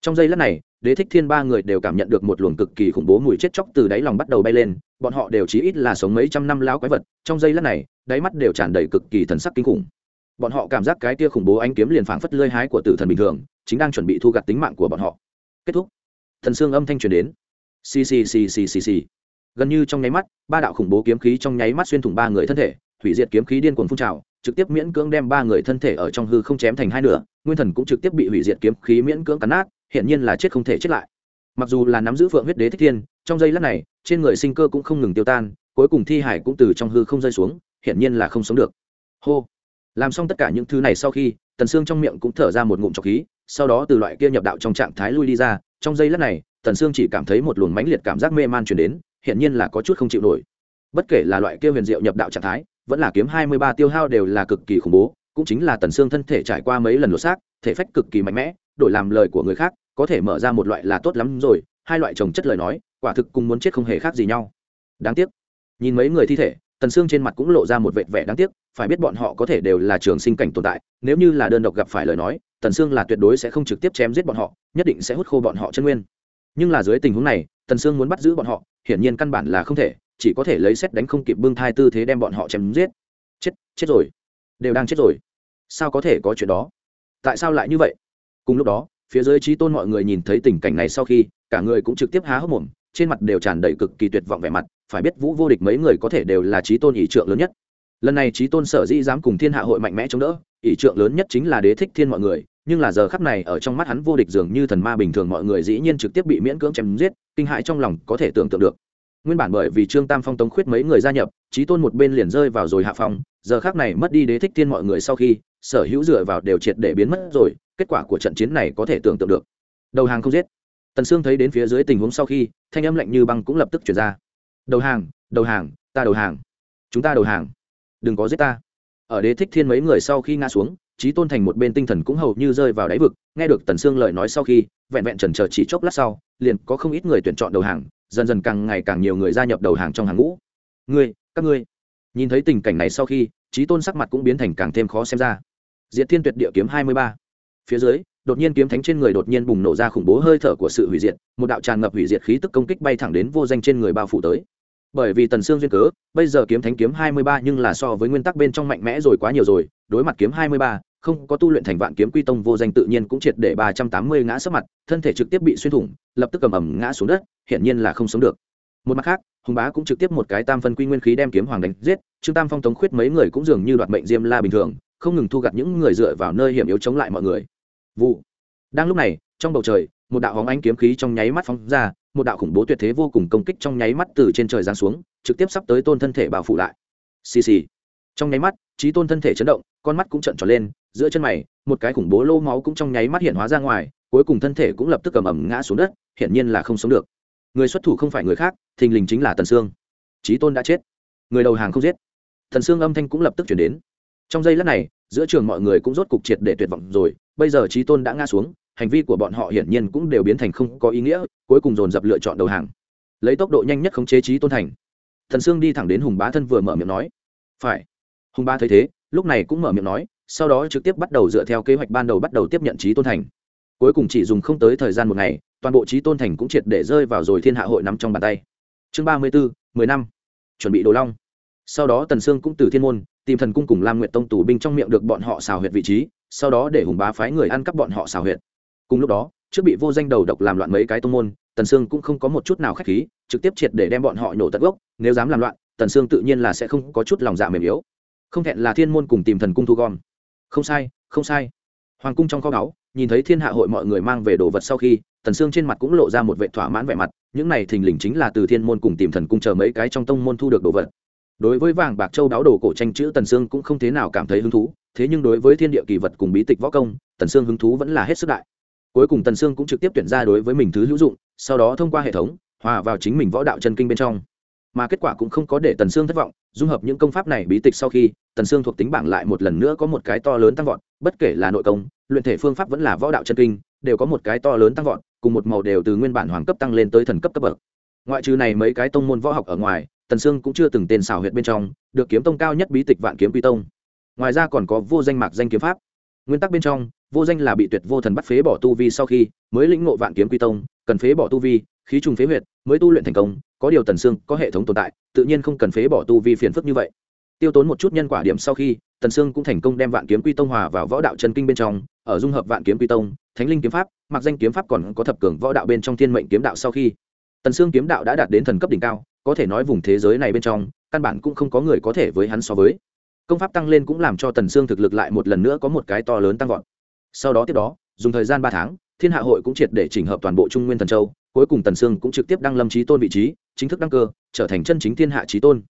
Trong giây lát này, đế thích thiên ba người đều cảm nhận được một luồng cực kỳ khủng bố mùi chết chóc từ đáy lòng bắt đầu bay lên, bọn họ đều chí ít là sống mấy trăm năm lão quái vật, trong giây lát này, đáy mắt đều tràn đầy cực kỳ thần sắc kinh khủng bọn họ cảm giác cái tia khủng bố ánh kiếm liền phảng phất lơi hái của tử thần bình thường, chính đang chuẩn bị thu gặt tính mạng của bọn họ. Kết thúc. Thần xương âm thanh truyền đến. Xì xì xì xì xì xì. Gần như trong nháy mắt, ba đạo khủng bố kiếm khí trong nháy mắt xuyên thủng ba người thân thể, hủy diệt kiếm khí điên cuồng phun trào, trực tiếp miễn cưỡng đem ba người thân thể ở trong hư không chém thành hai nửa, nguyên thần cũng trực tiếp bị hủy diệt kiếm khí miễn cưỡng cắn nát hiện nhiên là chết không thể chết lại. Mặc dù là nắm giữ phượng huyết đế thích thiên, trong giây lát này, trên người sinh cơ cũng không ngừng tiêu tan, cuối cùng thi hải cũng từ trong hư không rơi xuống hiện nhiên là không sống được. Hô làm xong tất cả những thứ này sau khi, tần sương trong miệng cũng thở ra một ngụm trọc khí, sau đó từ loại kia nhập đạo trong trạng thái lui đi ra, trong giây lát này, tần sương chỉ cảm thấy một luồng mãnh liệt cảm giác mê man chuyển đến hiện nhiên là có chút không chịu nổi. Bất kể là loại kia huyền diệu nhập đạo trạng thái, vẫn là kiếm hai mươi ba tiêu hao đều là cực kỳ khủng bố, cũng chính là tần sương thân thể trải qua mấy lần lột xác, thể phách cực kỳ mạnh mẽ, đổi làm lời của người khác, có thể mở ra một loại là tốt lắm rồi, hai loại trồng chất lời nói, quả thực cùng muốn chết không hề khác gì nhau. Đáng tiếc, nhìn mấy người thi thể tần sương trên mặt cũng lộ ra một vệt vẻ đáng tiếc, phải biết bọn họ có thể đều là trường sinh cảnh tồn tại, nếu như là đơn độc gặp phải lời nói, tần sương là tuyệt đối sẽ không trực tiếp chém giết bọn họ, nhất định sẽ hút khô bọn họ chân nguyên. Nhưng là dưới tình huống này, tần sương muốn bắt giữ bọn họ, hiển nhiên căn bản là không thể, chỉ có thể lấy xét đánh không kịp bưng thai tư thế đem bọn họ chém giết. Chết chết rồi. Đều đang chết rồi. Sao có thể có chuyện đó? Tại sao lại như vậy? Cùng lúc đó, phía dưới trí tôn mọi người nhìn thấy tình cảnh này sau khi, cả người cũng trực tiếp há hốc mồm, trên mặt đều tràn đầy cực kỳ tuyệt vọng vẻ mặt phải biết vũ vô địch mấy người có thể đều là trí tôn ỷ trượng lớn nhất. Lần này trí tôn sở dĩ dám cùng thiên hạ hội mạnh mẽ chống đỡ, ỷ trượng lớn nhất chính là đế thích thiên mọi người, nhưng là giờ khắp này ở trong mắt hắn vô địch dường như thần ma bình thường mọi người dĩ nhiên trực tiếp bị miễn cưỡng chém giết, kinh hại trong lòng có thể tưởng tượng được. Nguyên bản bởi vì trương tam phong tống khuyết mấy người gia nhập, trí tôn một bên liền rơi vào rồi hạ phong, giờ khác này mất đi đế thích thiên mọi người sau khi, sở hữu dựa vào đều triệt để biến mất rồi, kết quả của trận chiến này có thể tưởng tượng được. Đầu hàng không giết. Tần sương thấy đến phía dưới tình huống sau khi, thanh âm lạnh như băng cũng lập tức chuyển ra đầu hàng đầu hàng, ta đầu hàng. Chúng ta đầu hàng. Đừng có giết ta. Ở đế thích thiên mấy người sau khi ngã xuống trí tôn thành một bên tinh thần cũng hầu như rơi vào đáy vực, nghe được tần sương lời nói sau khi, vẹn vẹn trần chờ chỉ chốc lát sau, liền có không ít người tuyển chọn đầu hàng, dần dần càng ngày càng nhiều người gia nhập đầu hàng trong hàng ngũ. Ngươi, các ngươi. Nhìn thấy tình cảnh này sau khi trí tôn sắc mặt cũng biến thành càng thêm khó xem ra. Diệt thiên tuyệt địa kiếm hai mươi ba. Phía dưới đột nhiên kiếm thánh trên người đột nhiên bùng nổ ra khủng bố hơi thở của sự hủy diệt, một đạo tràn ngập hủy diệt khí tức công kích bay thẳng đến vô danh trên người bao phủ tới. Bởi vì tần xương duyên cớ, bây giờ kiếm thánh kiếm hai mươi ba nhưng là so với nguyên tắc bên trong mạnh mẽ rồi quá nhiều rồi, đối mặt kiếm hai mươi ba, không có tu luyện thành vạn kiếm quy tông vô danh tự nhiên cũng triệt để ba trăm tám mươi ngã sấp mặt, thân thể trực tiếp bị xuyên thủng, lập tức cầm ẩm ngã xuống đất, hiển nhiên là không sống được. Một mặt khác, hùng bá cũng trực tiếp một cái tam phân quy nguyên khí đem kiếm hoàng đánh giết, trương tam phong tống khuyết mấy người cũng dường như đoạt mệnh diêm la bình thường, không ngừng thu gặt những người dựa vào nơi hiểm yếu chống lại mọi người vụ. Đang lúc này, trong bầu trời, một đạo hóng ánh kiếm khí trong nháy mắt phóng ra, một đạo khủng bố tuyệt thế vô cùng công kích trong nháy mắt từ trên trời giáng xuống, trực tiếp sắp tới tôn thân thể bao phủ lại. Xì xì. Trong nháy mắt, trí tôn thân thể chấn động, con mắt cũng trợn tròn lên, giữa chân mày, một cái khủng bố lô máu cũng trong nháy mắt hiện hóa ra ngoài, cuối cùng thân thể cũng lập tức cầm ẩm ngã xuống đất, hiển nhiên là không sống được. Người xuất thủ không phải người khác, thình lình chính là tần sương. Trí tôn đã chết. Người đầu hàng không giết. Thần sương âm thanh cũng lập tức chuyển đến. Trong giây lát này, giữa trường mọi người cũng rốt cục triệt để tuyệt vọng rồi bây giờ trí tôn đã ngã xuống, hành vi của bọn họ hiển nhiên cũng đều biến thành không có ý nghĩa, cuối cùng dồn dập lựa chọn đầu hàng. Lấy tốc độ nhanh nhất khống chế trí tôn thành. Thần sương đi thẳng đến hùng bá thân vừa mở miệng nói, phải. Hùng bá thấy thế, lúc này cũng mở miệng nói, sau đó trực tiếp bắt đầu dựa theo kế hoạch ban đầu bắt đầu tiếp nhận trí tôn thành. Cuối cùng chỉ dùng không tới thời gian một ngày, toàn bộ trí tôn thành cũng triệt để rơi vào rồi thiên hạ hội nắm trong bàn tay. Chương ba mươi bốn mười năm. Chuẩn bị đồ long. Sau đó tần sương cũng từ thiên môn, tìm thần cung cùng lam nguyện tông tù binh trong miệng được bọn họ xào huyệt vị trí sau đó để hùng bá phái người ăn cắp bọn họ xào huyệt. Cùng lúc đó, trước bị vô danh đầu độc làm loạn mấy cái tông môn, tần sương cũng không có một chút nào k h á c h khí, trực tiếp triệt để đem bọn họ nhổ tận gốc, nếu dám làm loạn, tần sương tự nhiên là sẽ không có chút lòng dạ mềm yếu. Không thẹn là thiên môn cùng tìm thần cung thu gom. Không sai không sai. Hoàng cung trong kho báu, nhìn thấy thiên hạ hội mọi người mang về đồ vật sau khi, tần sương trên mặt cũng lộ ra một vệ thỏa mãn vẻ mặt, những này thình lình chính là từ thiên môn cùng tìm thần cung chờ mấy cái trong tông môn thu được đồ vật. Đối với vàng bạc châu đáo đồ cổ tranh chữ, tần sương cũng không thế nào cảm thấy hứng thú thế nhưng đối với thiên địa kỳ vật cùng bí tịch võ công, tần sương hứng thú vẫn là hết sức đại. Cuối cùng tần sương cũng trực tiếp tuyển ra đối với mình thứ hữu dụng, sau đó thông qua hệ thống, hòa vào chính mình võ đạo chân kinh bên trong. Mà kết quả cũng không có để tần sương thất vọng, dung hợp những công pháp này bí tịch sau khi, tần sương thuộc tính bảng lại một lần nữa có một cái to lớn tăng vọt, bất kể là nội công, luyện thể phương pháp vẫn là võ đạo chân kinh, đều có một cái to lớn tăng vọt, cùng một màu đều từ nguyên bản hoàng cấp tăng lên tới thần cấp cấp bậc. Ngoại trừ này mấy cái tông môn võ học ở ngoài, tần sương cũng chưa từng tên xào huyệt bên trong, được kiếm tông cao nhất bí tịch vạn kiếm quy tông ngoài ra còn có vô danh mạc danh kiếm pháp. Nguyên tắc bên trong, vô danh là bị tuyệt vô thần bắt phế bỏ tu vi sau khi mới lĩnh ngộ vạn kiếm quy tông, cần phế bỏ tu vi, khí trùng phế huyệt, mới tu luyện thành công, có điều tần xương, có hệ thống tồn tại, tự nhiên không cần phế bỏ tu vi phiền phức như vậy. Tiêu tốn một chút nhân quả điểm sau khi, tần sương cũng thành công đem vạn kiếm quy tông hòa vào võ đạo chân kinh bên trong, ở dung hợp vạn kiếm quy tông, thánh linh kiếm pháp mặc danh kiếm pháp còn có thập cường võ đạo bên trong thiên mệnh kiếm đạo sau khi. Tần sương kiếm đạo đã đạt đến thần cấp đỉnh cao, có thể nói vùng thế giới này bên trong, căn bản cũng không có người có thể với hắn so với công pháp tăng lên cũng làm cho tần sương thực lực lại một lần nữa có một cái to lớn tăng vọt. Sau đó tiếp đó, dùng thời gian ba tháng, thiên hạ hội cũng triệt để chỉnh hợp toàn bộ trung nguyên thần châu, cuối cùng tần sương cũng trực tiếp đăng lâm trí tôn vị trí, chính thức đăng cơ, trở thành chân chính thiên hạ trí tôn.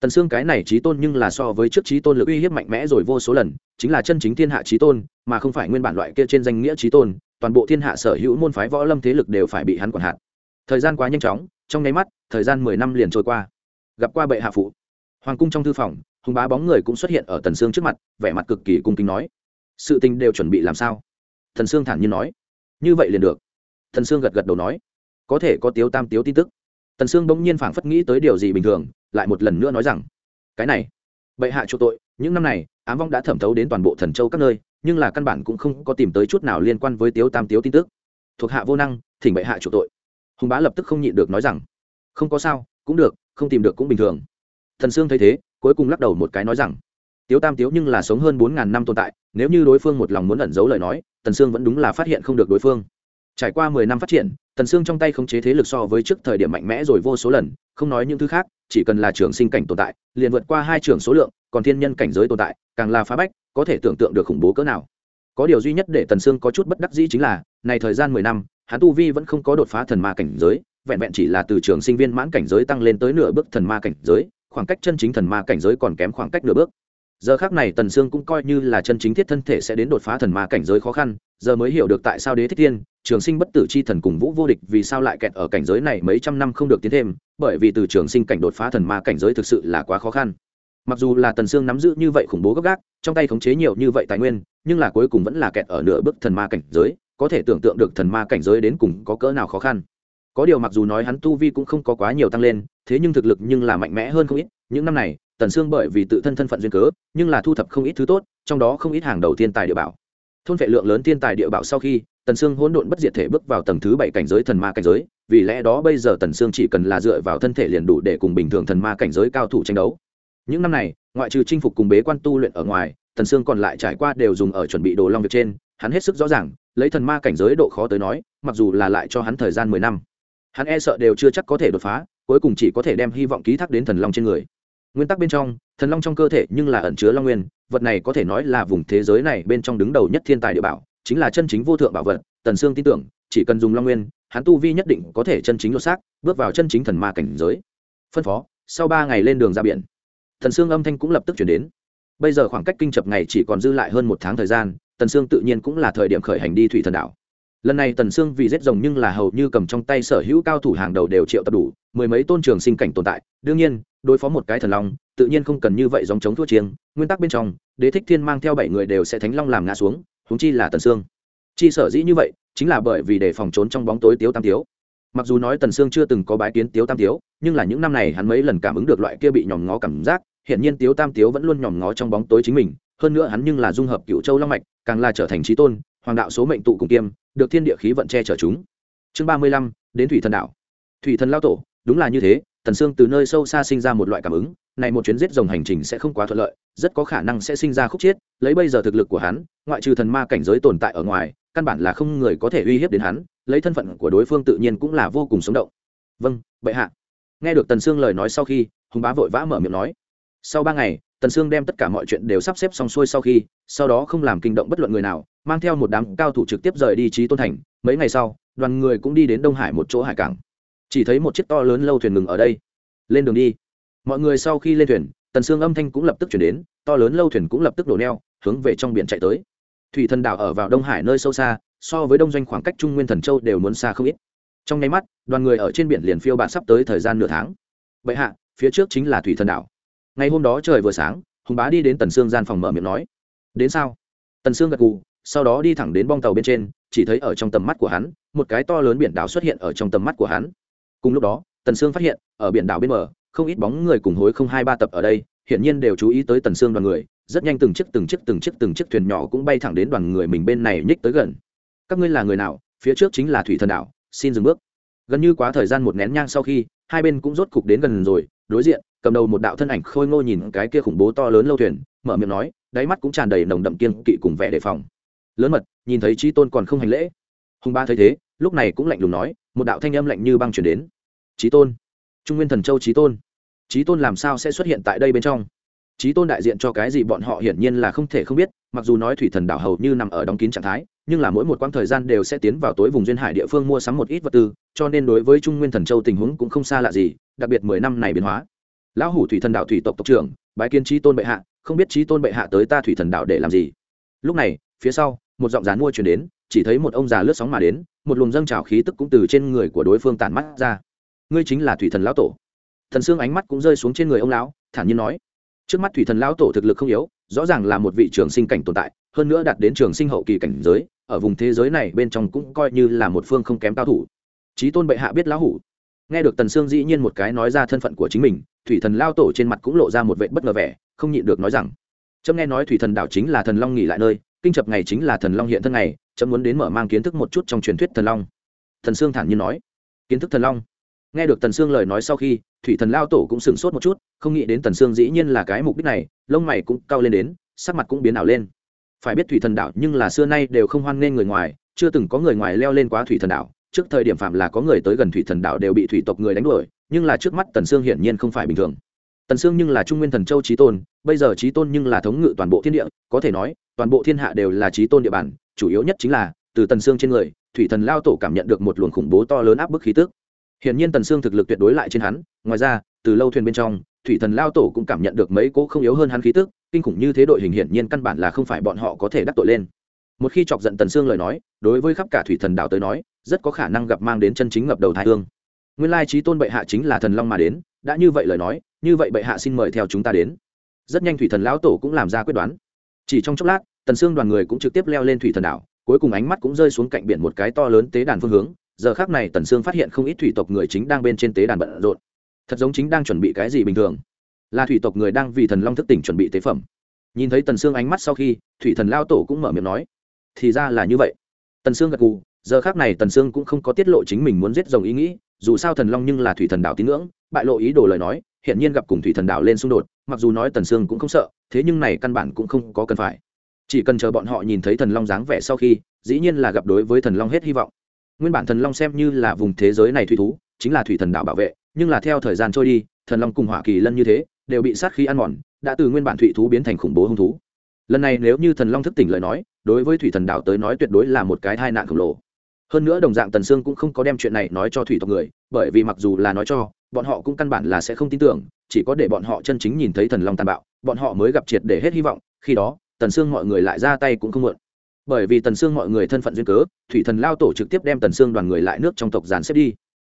Tần sương cái này trí tôn nhưng là so với trước trí tôn lực uy hiếp mạnh mẽ rồi vô số lần, chính là chân chính thiên hạ trí tôn, mà không phải nguyên bản loại kia trên danh nghĩa trí tôn, toàn bộ thiên hạ sở hữu môn phái võ lâm thế lực đều phải bị hắn quản hạt. Thời gian quá nhanh chóng, trong nháy mắt, thời gian mười năm liền trôi qua. Gặp qua bệ hạ phụ. Hoàng cung trong thư phòng hùng bá bóng người cũng xuất hiện ở tần sương trước mặt, vẻ mặt cực kỳ cung kính nói, sự tình đều chuẩn bị làm sao? Thần sương thản nhiên nói, như vậy liền được. Thần sương gật gật đầu nói, có thể có tiếu tam tiếu tin tức. Tần sương bỗng nhiên phảng phất nghĩ tới điều gì bình thường, lại một lần nữa nói rằng, cái này, bệ hạ chỗ tội, những năm này, ám vong đã thẩm thấu đến toàn bộ thần châu các nơi, nhưng là căn bản cũng không có tìm tới chút nào liên quan với tiếu tam tiếu tin tức. Thuộc hạ vô năng, thỉnh bệ hạ chỗ tội. Hùng bá lập tức không nhịn được nói rằng, không có sao, cũng được, không tìm được cũng bình thường. Thần sương thấy thế cuối cùng lắc đầu một cái nói rằng, tiếu tam tiếu nhưng là sống hơn bốn ngàn năm tồn tại, nếu như đối phương một lòng muốn ẩn giấu lời nói, tần sương vẫn đúng là phát hiện không được đối phương. Trải qua mười năm phát triển, tần sương trong tay khống chế thế lực so với trước thời điểm mạnh mẽ rồi vô số lần, không nói những thứ khác, chỉ cần là trường sinh cảnh tồn tại, liền vượt qua hai trường số lượng, còn thiên nhân cảnh giới tồn tại, càng là phá bách, có thể tưởng tượng được khủng bố cỡ nào. Có điều duy nhất để tần sương có chút bất đắc dĩ chính là, này thời gian mười năm, hắn tu vi vẫn không có đột phá thần ma cảnh giới, vẹn vẹn chỉ là từ trường sinh viên mãn cảnh giới tăng lên tới nửa bước thần ma cảnh giới khoảng cách chân chính thần ma cảnh giới còn kém khoảng cách nửa bước. Giờ khác này tần sương cũng coi như là chân chính thiết thân thể sẽ đến đột phá thần ma cảnh giới khó khăn, giờ mới hiểu được tại sao đế thích tiên trường sinh bất tử c h i thần cùng vũ vô địch vì sao lại kẹt ở cảnh giới này mấy trăm năm không được tiến thêm, bởi vì từ trường sinh cảnh đột phá thần ma cảnh giới thực sự là quá khó khăn. Mặc dù là tần sương nắm giữ như vậy khủng bố gấp gác trong tay khống chế nhiều như vậy tài nguyên, nhưng là cuối cùng vẫn là kẹt ở nửa bước thần ma cảnh giới, có thể tưởng tượng được thần ma cảnh giới đến cùng có cỡ nào khó khăn có điều mặc dù nói hắn tu vi cũng không có quá nhiều tăng lên, thế nhưng thực lực nhưng là mạnh mẽ hơn không ít. Những năm này, tần sương bởi vì tự thân thân phận duyên cớ, nhưng là thu thập không ít thứ tốt, trong đó không ít hàng đầu thiên tài địa bảo. Thôn vệ lượng lớn thiên tài địa bảo sau khi, tần sương hỗn độn bất diệt thể bước vào tầng thứ bảy cảnh giới thần ma cảnh giới, vì lẽ đó bây giờ tần sương chỉ cần là dựa vào thân thể liền đủ để cùng bình thường thần ma cảnh giới cao thủ tranh đấu. Những năm này, ngoại trừ chinh phục cùng bế quan tu luyện ở ngoài, tần sương còn lại trải qua đều dùng ở chuẩn bị đồ long việc trên. Hắn hết sức rõ ràng, lấy thần ma cảnh giới độ khó tới nói, mặc dù là lại cho hắn thời gian mười năm hắn e sợ đều chưa chắc có thể đột phá, cuối cùng chỉ có thể đem hy vọng ký thác đến thần long trên người. Nguyên tắc bên trong, thần long trong cơ thể nhưng là ẩn chứa long nguyên, vật này có thể nói là vùng thế giới này bên trong đứng đầu nhất thiên tài địa bảo, chính là chân chính vô thượng bảo vật, tần sương tin tưởng, chỉ cần dùng long nguyên, hắn tu vi nhất định có thể chân chính lột xác, bước vào chân chính thần ma cảnh giới. Phân phó, sau ba ngày lên đường ra biển thần sương âm thanh cũng lập tức chuyển đến. Bây giờ khoảng cách kinh chập ngày chỉ còn dư lại hơn một tháng thời gian, tần sương tự nhiên cũng là thời điểm khởi hành đi thủy thần đảo lần này tần sương vì rết rồng nhưng là hầu như cầm trong tay sở hữu cao thủ hàng đầu đều triệu tập đủ, mười mấy tôn trường sinh cảnh tồn tại. Đương nhiên, đối phó một cái thần long, tự nhiên không cần như vậy dòng chống thua chiêng. Nguyên tắc bên trong, đế thích thiên mang theo bảy người đều sẽ thánh long làm ngã xuống húng chi là tần sương. Chi sở dĩ như vậy, chính là bởi vì để phòng trốn trong bóng tối tiếu tam tiếu. Mặc dù nói tần sương chưa từng có bái kiến tiếu tam tiếu, nhưng là những năm này hắn mấy lần cảm ứng được loại kia bị nhòm ngó cảm giác hiện nhiên tiếu tam tiếu vẫn luôn nhòm ngó trong bóng tối chính mình. Hơn nữa hắn nhưng là dung hợp cựu châu long mạch, càng là trở thành trí tôn hoàng đạo số mệnh tụ cùng kiêm, được thiên địa khí vận che chở chúng. Chương ba mươi lăm, đến thủy thần đạo. Thủy thần lao tổ, đúng là như thế, tần sương từ nơi sâu xa sinh ra một loại cảm ứng, này một chuyến giết rồng hành trình sẽ không quá thuận lợi, rất có khả năng sẽ sinh ra khúc chiết, lấy bây giờ thực lực của hắn, ngoại trừ thần ma cảnh giới tồn tại ở ngoài, căn bản là không người có thể uy hiếp đến hắn, lấy thân phận của đối phương tự nhiên cũng là vô cùng sống động. Vâng bệ hạ. Nghe được tần sương lời nói sau khi, hùng bá vội vã mở miệng nói. Sau ba ngày tần sương đem tất cả mọi chuyện đều sắp xếp xong xuôi sau khi, sau đó không làm kinh động bất luận người nào, mang theo một đám cao thủ trực tiếp rời đi trí tôn thành. Mấy ngày sau, đoàn người cũng đi đến đông hải một chỗ hải cảng. Chỉ thấy một chiếc to lớn lâu thuyền ngừng ở đây. Lên đường đi. Mọi người sau khi lên thuyền, tần sương âm thanh cũng lập tức chuyển đến, to lớn lâu thuyền cũng lập tức đổ neo, hướng về trong biển chạy tới. Thủy thần đảo ở vào đông hải nơi sâu xa, so với đông doanh khoảng cách trung nguyên thần châu đều muốn xa không ít. Trong nháy mắt, đoàn người ở trên biển liền phiêu bạn sắp tới thời gian nửa tháng. Vậy hạ, phía trước chính là thủy thần đảo ngày hôm đó trời vừa sáng, hùng bá đi đến tần sương gian phòng mở miệng nói, đến sao? Tần sương gật gù, sau đó đi thẳng đến bong tàu bên trên, chỉ thấy ở trong tầm mắt của hắn, một cái to lớn biển đảo xuất hiện ở trong tầm mắt của hắn. Cùng lúc đó, tần sương phát hiện, ở biển đảo bên bờ, không ít bóng người cùng hối không hai ba tập ở đây, hiển nhiên đều chú ý tới tần sương đoàn người, rất nhanh từng chiếc từng chiếc từng chiếc từng chiếc thuyền nhỏ cũng bay thẳng đến đoàn người mình bên này nhích tới gần. Các ngươi là người nào? Phía trước chính là thủy thần đảo, xin dừng bước. Gần như quá thời gian một nén nhang sau khi, hai bên cũng rốt cục đến gần rồi, đối diện cầm đầu một đạo thân ảnh khôi ngô nhìn cái kia khủng bố to lớn lâu thuyền, mở miệng nói, đáy mắt cũng tràn đầy nồng đậm kiên kỵ cùng vẻ đề phòng. Lớn mật, nhìn thấy trí tôn còn không hành lễ. Hùng ba thấy thế, lúc này cũng lạnh lùng nói, một đạo thanh âm lạnh như băng chuyển đến. Trí tôn. Trung nguyên thần châu trí tôn. Trí tôn làm sao sẽ xuất hiện tại đây bên trong? Trí tôn đại diện cho cái gì bọn họ hiển nhiên là không thể không biết, mặc dù nói thủy thần đảo hầu như nằm ở đóng kín trạng thái, nhưng là mỗi một quãng thời gian đều sẽ tiến vào tối vùng duyên hải địa phương mua sắm một ít vật tư, cho nên đối với trung nguyên thần châu tình huống cũng không xa lạ gì, đặc biệt mười năm này biến hóa lão hủ thủy thần đạo thủy tộc tộc trưởng, bái kiến trí tôn bệ hạ, không biết trí tôn bệ hạ tới ta thủy thần đạo để làm gì. Lúc này, phía sau, một giọng dán mua chuyển đến, chỉ thấy một ông già lướt sóng mà đến, một luồng dâng trào khí tức cũng từ trên người của đối phương tản mắt ra. Ngươi chính là thủy thần lão tổ. Thần xương ánh mắt cũng rơi xuống trên người ông lão, thản nhiên nói. Trước mắt thủy thần lão tổ thực lực không yếu, rõ ràng là một vị trường sinh cảnh tồn tại, hơn nữa đạt đến trường sinh hậu kỳ cảnh giới, ở vùng thế giới này bên trong cũng coi như là một phương không kém cao thủ. Trí tôn bệ hạ biết lão hủ nghe được tần sương dĩ nhiên một cái nói ra thân phận của chính mình, thủy thần lao tổ trên mặt cũng lộ ra một vệ bất ngờ vẻ, không nhịn được nói rằng trâm nghe nói thủy thần đảo chính là thần long nghỉ lại nơi, kinh chập ngày chính là thần long hiện thân ngày trâm muốn đến mở mang kiến thức một chút trong truyền thuyết thần long. Thần sương thản nhiên nói, kiến thức thần long? Nghe được tần sương lời nói sau khi, thủy thần lao tổ cũng sửng sốt một chút, không nghĩ đến tần sương dĩ nhiên là cái mục đích này, lông mày cũng cao lên đến, sắc mặt cũng biến ảo lên. Phải biết thủy thần đảo nhưng là xưa nay đều không hoan nghênh người ngoài, chưa từng có người ngoài leo lên quá thủy thần đảo trước thời điểm phạm là có người tới gần thủy thần đảo đều bị thủy tộc người đánh đuổi, nhưng là trước mắt tần sương hiển nhiên không phải bình thường. Tần sương nhưng là trung nguyên thần châu trí tôn, bây giờ trí tôn nhưng là thống ngự toàn bộ thiên địa, có thể nói, toàn bộ thiên hạ đều là trí tôn địa bàn, chủ yếu nhất chính là, từ tần sương trên người, thủy thần lao tổ cảm nhận được một luồng khủng bố to lớn áp bức khí tức. Hiển nhiên tần sương thực lực tuyệt đối lại trên hắn, ngoài ra, từ lâu thuyền bên trong, thủy thần lao tổ cũng cảm nhận được mấy cỗ không yếu hơn hắn khí tức, kinh khủng như thế đội hình hiển nhiên căn bản là không phải bọn họ có thể đắc tội lên. Một khi chọc giận tần sương lời nói, đối với khắp cả thủy thần đảo tới nói rất có khả năng gặp mang đến chân chính ngập đầu thái hương. Nguyên lai trí tôn bệ hạ chính là thần long mà đến, đã như vậy lời nói, như vậy bệ hạ xin mời theo chúng ta đến. Rất nhanh thủy thần lão tổ cũng làm ra quyết đoán. Chỉ trong chốc lát, tần xương đoàn người cũng trực tiếp leo lên thủy thần đảo, cuối cùng ánh mắt cũng rơi xuống cạnh biển một cái to lớn tế đàn phương hướng. Giờ khác này tần xương phát hiện không ít thủy tộc người chính đang bên trên tế đàn bận rộn. Thật giống chính đang chuẩn bị cái gì bình thường. Là thủy tộc người đang vì thần long thức tỉnh chuẩn bị tế phẩm. Nhìn thấy tần xương ánh mắt sau khi, thủy thần lao tổ cũng mở miệng nói, thì ra là như vậy. Tần xương gật gù giờ khác này tần sương cũng không có tiết lộ chính mình muốn giết rồng ý nghĩ, dù sao thần long nhưng là thủy thần đạo tín ngưỡng, bại lộ ý đồ lời nói hiện nhiên gặp cùng thủy thần đạo lên xung đột, mặc dù nói tần sương cũng không sợ, thế nhưng này căn bản cũng không có cần phải. Chỉ cần chờ bọn họ nhìn thấy thần long dáng vẻ sau khi, dĩ nhiên là gặp đối với thần long hết hy vọng. Nguyên bản thần long xem như là vùng thế giới này thủy thú, chính là thủy thần đạo bảo vệ, nhưng là theo thời gian trôi đi, thần long cùng hỏa kỳ lân như thế, đều bị sát khí ăn mòn, đã từ nguyên bản thủy thú biến thành khủng bố hung thú. Lần này nếu như thần long thức tỉnh lời nói, đối với thủy thần đạo tới nói tuyệt đối là một cái tai nạn khổng lồ hơn nữa đồng dạng tần sương cũng không có đem chuyện này nói cho thủy tộc người, bởi vì mặc dù là nói cho, bọn họ cũng căn bản là sẽ không tin tưởng, chỉ có để bọn họ chân chính nhìn thấy thần long tàn bạo, bọn họ mới gặp triệt để hết hy vọng, khi đó, tần sương mọi người lại ra tay cũng không mượn bởi vì tần sương mọi người thân phận duyên cớ, thủy thần lao tổ trực tiếp đem tần sương đoàn người lại nước trong tộc dàn xếp đi.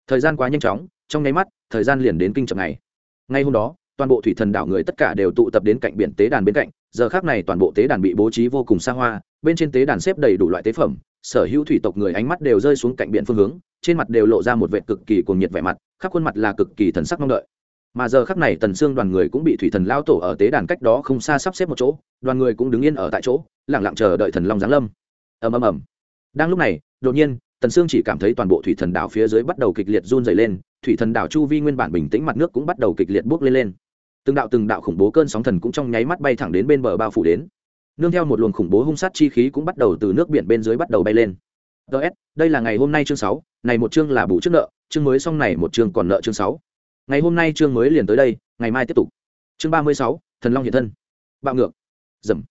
Thời gian quá nhanh chóng, trong nháy mắt, thời gian liền đến kinh trọng ngày. Ngay hôm đó, toàn bộ thủy thần đảo người tất cả đều tụ tập đến cạnh biển tế đàn bên cạnh, giờ khác này toàn bộ tế đàn bị bố trí vô cùng xa hoa, bên trên tế đàn xếp đầy đủ loại tế phẩm sở hữu thủy tộc người ánh mắt đều rơi xuống cạnh biển phương hướng, trên mặt đều lộ ra một vệ cực kỳ cuồng nhiệt vẻ mặt, khắp khuôn mặt là cực kỳ thần sắc mong đợi. Mà giờ khắc này, tần xương đoàn người cũng bị thủy thần lao tổ ở tế đàn cách đó không xa sắp xếp một chỗ, đoàn người cũng đứng yên ở tại chỗ, lặng lặng chờ đợi thần long giáng lâm. Ầm ầm ầm. Đang lúc này, đột nhiên, tần xương chỉ cảm thấy toàn bộ thủy thần đảo phía dưới bắt đầu kịch liệt run rẩy lên, thủy thần đảo chu vi nguyên bản bình tĩnh mặt nước cũng bắt đầu kịch liệt bốc lên lên. Từng đạo từng đạo khủng bố cơn sóng thần cũng trong nháy mắt bay thẳng đến bên bờ bao phủ đến nương theo một luồng khủng bố hung sát chi khí cũng bắt đầu từ nước biển bên dưới bắt đầu bay lên. Ts đây là ngày hôm nay chương sáu, này một chương là bù trước nợ, chương mới xong này một chương còn nợ chương sáu. Ngày hôm nay chương mới liền tới đây, ngày mai tiếp tục. Chương ba mươi sáu, thần long hiện thân. Bạo ngược. Dầm.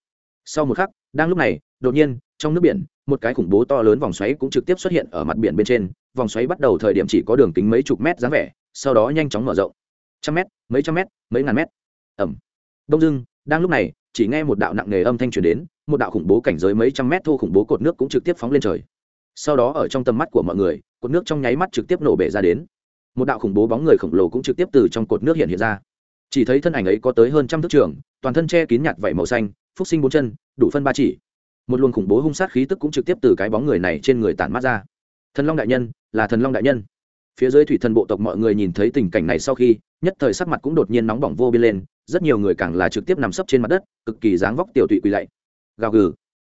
Sau một khắc, đang lúc này, đột nhiên, trong nước biển, một cái khủng bố to lớn vòng xoáy cũng trực tiếp xuất hiện ở mặt biển bên trên. Vòng xoáy bắt đầu thời điểm chỉ có đường kính mấy chục mét dáng vẻ, sau đó nhanh chóng mở rộng. Trăm mét, mấy trăm mét, mấy ngàn mét. Ẩm. Đông dưng đang lúc này chỉ nghe một đạo nặng nề âm thanh truyền đến, một đạo khủng bố cảnh giới mấy trăm mét thô khủng bố cột nước cũng trực tiếp phóng lên trời. Sau đó ở trong tầm mắt của mọi người, cột nước trong nháy mắt trực tiếp nổ bể ra đến. Một đạo khủng bố bóng người khổng lồ cũng trực tiếp từ trong cột nước hiện hiện ra. Chỉ thấy thân ảnh ấy có tới hơn trăm thước trường, toàn thân che kín nhạt vảy màu xanh, phúc sinh bốn chân, đủ phân ba chỉ. Một luồng khủng bố hung sát khí tức cũng trực tiếp từ cái bóng người này trên người tản mát ra. Thần long đại nhân, là thần long đại nhân. Phía dưới thủy thần bộ tộc mọi người nhìn thấy tình cảnh này sau khi, nhất thời sắc mặt cũng đột nhiên nóng bỏng vô biên lên rất nhiều người càng là trực tiếp nằm sấp trên mặt đất, cực kỳ dáng vóc tiểu tụy quỳ lạy. Gào gừ.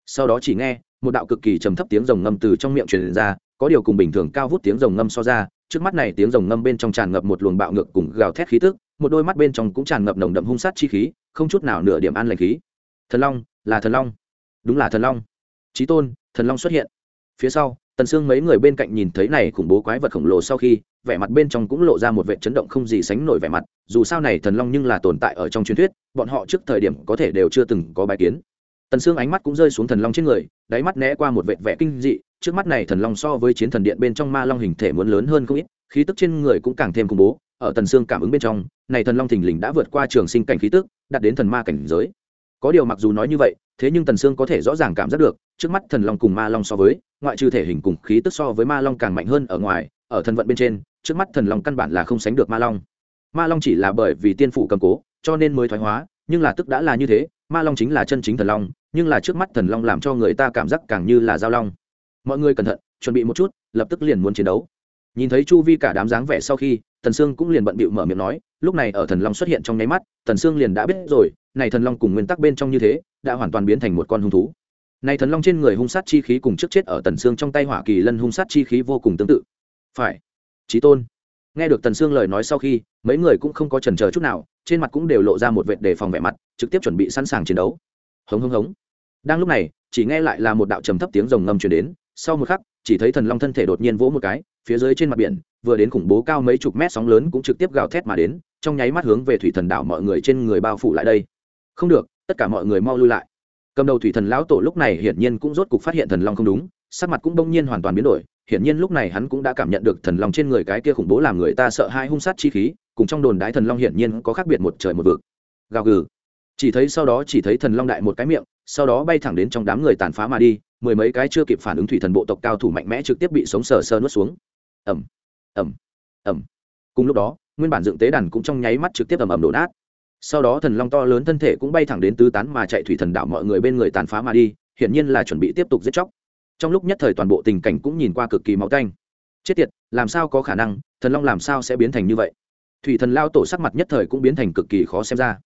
Sau đó chỉ nghe một đạo cực kỳ trầm thấp tiếng rồng ngâm từ trong miệng truyền ra, có điều cùng bình thường cao vút tiếng rồng ngâm so ra, trước mắt này tiếng rồng ngâm bên trong tràn ngập một luồng bạo ngược cùng gào thét khí tức, một đôi mắt bên trong cũng tràn ngập nồng đậm hung sát chi khí, không chút nào nửa điểm an lành khí. Thần long, là thần long. Đúng là thần long. Trí tôn, thần long xuất hiện. Phía sau tần sương mấy người bên cạnh nhìn thấy này khủng bố quái vật khổng lồ sau khi, vẻ mặt bên trong cũng lộ ra một vệ chấn động không gì sánh nổi vẻ mặt, dù sao này thần long nhưng là tồn tại ở trong truyền thuyết, bọn họ trước thời điểm có thể đều chưa từng có bài kiến. Tần sương ánh mắt cũng rơi xuống thần long trên người, đáy mắt né qua một vệ vẻ kinh dị, trước mắt này thần long so với chiến thần điện bên trong ma long hình thể muốn lớn hơn không ít, khí tức trên người cũng càng thêm khủng bố, ở tần sương cảm ứng bên trong, này thần long thình lình đã vượt qua trường sinh cảnh khí tức, đạt đến thần ma cảnh giới có điều mặc dù nói như vậy, thế nhưng tần sương có thể rõ ràng cảm giác được, trước mắt thần long cùng ma long so với, ngoại trừ thể hình cùng khí tức so với ma long càng mạnh hơn ở ngoài, ở thần vận bên trên, trước mắt thần long căn bản là không sánh được ma long. Ma long chỉ là bởi vì tiên phủ cầm cố, cho nên mới thoái hóa, nhưng là tức đã là như thế, ma long chính là chân chính thần long, nhưng là trước mắt thần long làm cho người ta cảm giác càng như là giao long. Mọi người cẩn thận, chuẩn bị một chút, lập tức liền muốn chiến đấu. Nhìn thấy chu vi cả đám dáng vẻ sau khi thần sương cũng liền bận bịu mở miệng nói, lúc này ở thần long xuất hiện trong nháy mắt thần sương liền đã biết rồi, này thần long cùng nguyên tắc bên trong như thế, đã hoàn toàn biến thành một con hung thú. Này thần long trên người hung sát chi khí cùng trước chết ở tần sương trong tay hỏa kỳ lân hung sát chi khí vô cùng tương tự. Phải. Trí tôn. Nghe được tần sương lời nói sau khi, mấy người cũng không có chần chờ chút nào, trên mặt cũng đều lộ ra một vệt đề phòng vẻ mặt, trực tiếp chuẩn bị sẵn sàng chiến đấu. Hống hống hống. Đang lúc này, chỉ nghe lại là một đạo trầm thấp tiếng rồng ngâm truyền đến, sau một khắc chỉ thấy thần long thân thể đột nhiên vỗ một cái, phía dưới trên mặt biển, vừa đến khủng bố cao mấy chục mét sóng lớn cũng trực tiếp gào thét mà đến, trong nháy mắt hướng về thủy thần đảo mọi người trên người bao phủ lại đây. Không được, tất cả mọi người mau lui lại. Cầm đầu thủy thần lão tổ lúc này hiển nhiên cũng rốt cục phát hiện thần long không đúng, sắc mặt cũng bỗng nhiên hoàn toàn biến đổi, hiển nhiên lúc này hắn cũng đã cảm nhận được thần long trên người cái kia khủng bố làm người ta sợ hai hung sát chi khí, cùng trong đồn đái thần long hiển nhiên có khác biệt một trời một vực. Gào gừ. Chỉ thấy sau đó chỉ thấy thần long đại một cái miệng, sau đó bay thẳng đến trong đám người tàn phá mà đi mười mấy cái chưa kịp phản ứng thủy thần bộ tộc cao thủ mạnh mẽ trực tiếp bị sống sờ sờ nuốt xuống. Ẩm ẩm ẩm cùng lúc đó, nguyên bản dựng tế đàn cũng trong nháy mắt trực tiếp ầm ầm đổ nát. Sau đó thần long to lớn thân thể cũng bay thẳng đến tứ tán mà chạy thủy thần đảo mọi người bên người tàn phá mà đi, hiển nhiên là chuẩn bị tiếp tục giết chóc. Trong lúc nhất thời toàn bộ tình cảnh cũng nhìn qua cực kỳ máu tanh. Chết tiệt, làm sao có khả năng, thần long làm sao sẽ biến thành như vậy? Thủy thần lao tổ sắc mặt nhất thời cũng biến thành cực kỳ khó xem ra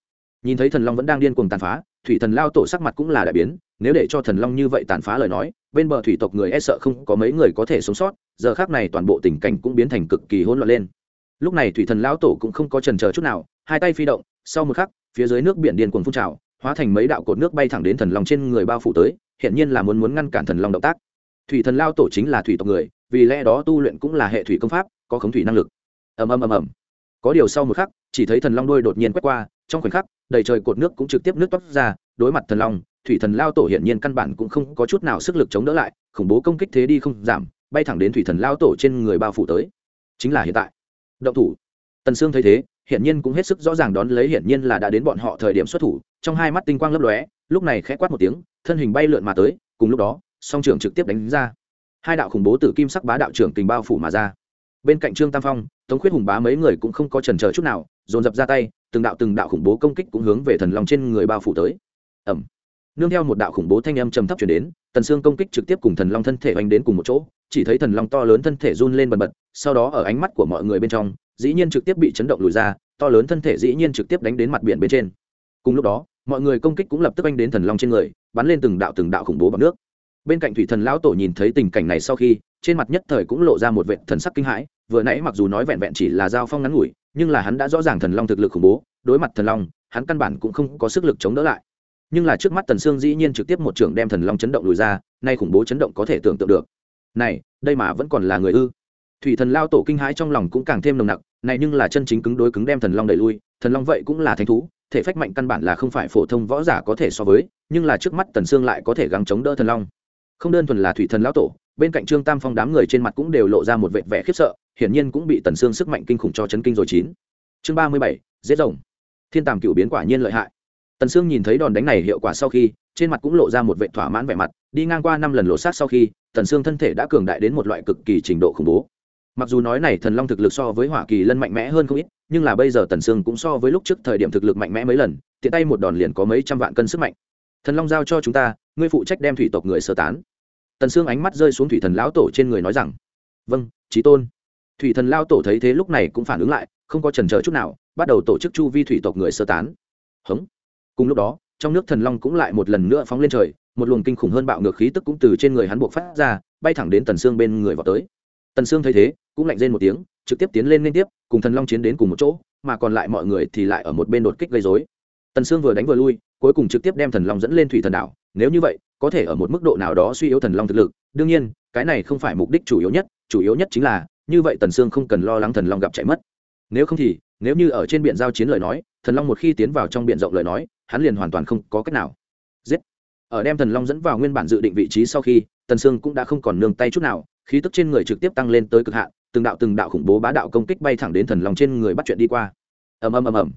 nhìn thấy thần long vẫn đang điên cuồng tàn phá, thủy thần lao tổ sắc mặt cũng là đại biến, nếu để cho thần long như vậy tàn phá lời nói, bên bờ thủy tộc người e sợ không có mấy người có thể sống sót, giờ khác này toàn bộ tình cảnh cũng biến thành cực kỳ hỗn loạn lên. Lúc này thủy thần lao tổ cũng không có trần chờ chút nào, hai tay phi động, sau một khắc, phía dưới nước biển điên cuồng phun trào, hóa thành mấy đạo cột nước bay thẳng đến thần long trên người bao phủ tới hiện nhiên là muốn muốn ngăn cản thần long động tác. Thủy thần lao tổ chính là thủy tộc người, vì lẽ đó tu luyện cũng là hệ thủy công pháp, có khống thủy năng lực. Ầm ầm ầm ầm. Có điều sau một khắc chỉ thấy thần long đôi đột nhiên quét qua, trong khoảnh khắc, đầy trời cột nước cũng trực tiếp nước toát ra, đối mặt thần long, thủy thần lao tổ hiển nhiên căn bản cũng không có chút nào sức lực chống đỡ lại, khủng bố công kích thế đi không giảm, bay thẳng đến thủy thần lao tổ trên người bao phủ tới. Chính là hiện tại. Động thủ. Tần sương thấy thế, hiển nhiên cũng hết sức rõ ràng đón lấy hiển nhiên là đã đến bọn họ thời điểm xuất thủ, trong hai mắt tinh quang lấp lóe, lúc này khẽ quát một tiếng, thân hình bay lượn mà tới, cùng lúc đó, song trưởng trực tiếp đánh ra. Hai đạo khủng bố tử kim sắc bá đạo trưởng tình bao phủ mà ra. Bên cạnh trương tam phong, tống khuyết hùng bá mấy người cũng không có trần chờ chút nào dồn dập ra tay, từng đạo từng đạo khủng bố công kích cũng hướng về thần long trên người bao phủ tới. Ẩm nương theo một đạo khủng bố thanh âm trầm thấp chuyển đến, tần xương công kích trực tiếp cùng thần long thân thể oanh đến cùng một chỗ, chỉ thấy thần long to lớn thân thể run lên bần bật, sau đó ở ánh mắt của mọi người bên trong, dĩ nhiên trực tiếp bị chấn động lùi ra, to lớn thân thể dĩ nhiên trực tiếp đánh đến mặt biển bên trên. Cùng lúc đó, mọi người công kích cũng lập tức oanh đến thần long trên người, bắn lên từng đạo từng đạo khủng bố bằng nước. Bên cạnh thủy thần lão tổ nhìn thấy tình cảnh này sau khi, trên mặt nhất thời cũng lộ ra một vệ thần sắc kinh hãi, vừa nãy mặc dù nói vẹn vẹn chỉ là giao phong ngắn ngủi nhưng là hắn đã rõ ràng thần long thực lực khủng bố, đối mặt thần long, hắn căn bản cũng không có sức lực chống đỡ lại. Nhưng là trước mắt tần sương dĩ nhiên trực tiếp một trưởng đem thần long chấn động lùi ra, nay khủng bố chấn động có thể tưởng tượng được. Này, đây mà vẫn còn là người ư? Thủy thần lao tổ kinh hãi trong lòng cũng càng thêm nồng nặc, này nhưng là chân chính cứng đối cứng đem thần long đẩy lui, thần long vậy cũng là thánh thú, thể phách mạnh căn bản là không phải phổ thông võ giả có thể so với, nhưng là trước mắt tần sương lại có thể gắng chống đỡ thần long. Không đơn thuần là thủy thần lão tổ, bên cạnh trương tam phong đám người trên mặt cũng đều lộ ra một vẻ vẻ khiếp sợ hiển nhiên cũng bị tần sương sức mạnh kinh khủng cho chấn kinh rồi chín. Chương ba mươi bảy, giết rồng. Thiên tàm cựu biến quả nhiên lợi hại. Tần sương nhìn thấy đòn đánh này hiệu quả sau khi, trên mặt cũng lộ ra một vẻ thỏa mãn vẻ mặt, đi ngang qua năm lần lộ sát sau khi, tần sương thân thể đã cường đại đến một loại cực kỳ trình độ khủng bố. Mặc dù nói này thần long thực lực so với hỏa kỳ lân mạnh mẽ hơn không ít, nhưng là bây giờ tần sương cũng so với lúc trước thời điểm thực lực mạnh mẽ mấy lần, tiện tay một đòn liền có mấy trăm vạn cân sức mạnh. Thần long giao cho chúng ta, ngươi phụ trách đem thủy tộc người sơ tán. Tần sương ánh mắt rơi xuống thủy thần lão tổ trên người nói rằng vâng trí tôn thủy thần lao tổ thấy thế lúc này cũng phản ứng lại, không có trần chờ chút nào, bắt đầu tổ chức chu vi thủy tộc người sơ tán. Hống. Cùng lúc đó, trong nước thần long cũng lại một lần nữa phóng lên trời, một luồng kinh khủng hơn bạo ngược khí tức cũng từ trên người hắn buộc phát ra, bay thẳng đến tần sương bên người vào tới. Tần sương thấy thế, cũng lạnh rên một tiếng, trực tiếp tiến lên liên tiếp, cùng thần long chiến đến cùng một chỗ, mà còn lại mọi người thì lại ở một bên đột kích gây dối tần sương vừa đánh vừa lui, cuối cùng trực tiếp đem thần long dẫn lên thủy thần đảo. Nếu như vậy, có thể ở một mức độ nào đó suy yếu thần long thực lực. Đương nhiên, cái này không phải mục đích chủ yếu nhất, chủ yếu nhất chính là như vậy tần sương không cần lo lắng thần long gặp chạy mất. Nếu không thì, nếu như ở trên biển giao chiến lời nói, thần long một khi tiến vào trong biển rộng lời nói, hắn liền hoàn toàn không có cách nào. Giết! Ở đem thần long dẫn vào nguyên bản dự định vị trí sau khi, tần sương cũng đã không còn nương tay chút nào, khí tức trên người trực tiếp tăng lên tới cực hạn, từng đạo từng đạo khủng bố bá đạo công kích bay thẳng đến thần long trên người bắt chuyện đi qua. Ầm ầm ầm ầm.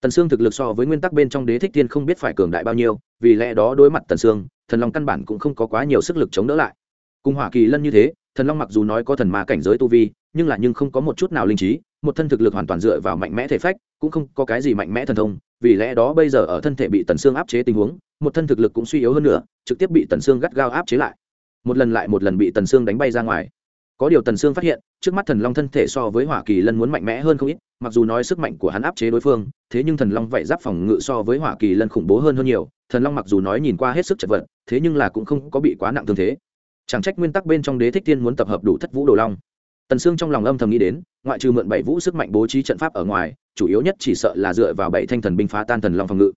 Tần sương thực lực so với nguyên tắc bên trong đế thích tiên không biết phải cường đại bao nhiêu, vì lẽ đó đối mặt tần sương, thần long căn bản cũng không có quá nhiều sức lực chống đỡ lại cùng hỏa kỳ lân như thế, thần long mặc dù nói có thần ma cảnh giới tu vi, nhưng là nhưng không có một chút nào linh trí, một thân thực lực hoàn toàn dựa vào mạnh mẽ thể phách, cũng không có cái gì mạnh mẽ thần thông, vì lẽ đó bây giờ ở thân thể bị tần xương áp chế tình huống, một thân thực lực cũng suy yếu hơn nữa, trực tiếp bị tần xương gắt gao áp chế lại. Một lần lại một lần bị tần xương đánh bay ra ngoài. Có điều tần xương phát hiện, trước mắt thần long thân thể so với hỏa kỳ lân muốn mạnh mẽ hơn không ít, mặc dù nói sức mạnh của hắn áp chế đối phương, thế nhưng thần long vậy giáp phòng ngự so với hỏa kỳ lân khủng bố hơn hơn nhiều, thần long mặc dù nói nhìn qua hết sức chật vật, thế nhưng là cũng không có bị quá nặng thương thế chẳng trách nguyên tắc bên trong đế thích thiên muốn tập hợp đủ thất vũ đồ long. Tần sương trong lòng âm thầm nghĩ đến, ngoại trừ mượn bảy vũ sức mạnh bố trí trận pháp ở ngoài, chủ yếu nhất chỉ sợ là dựa vào bảy thanh thần binh phá tan thần long phòng ngự.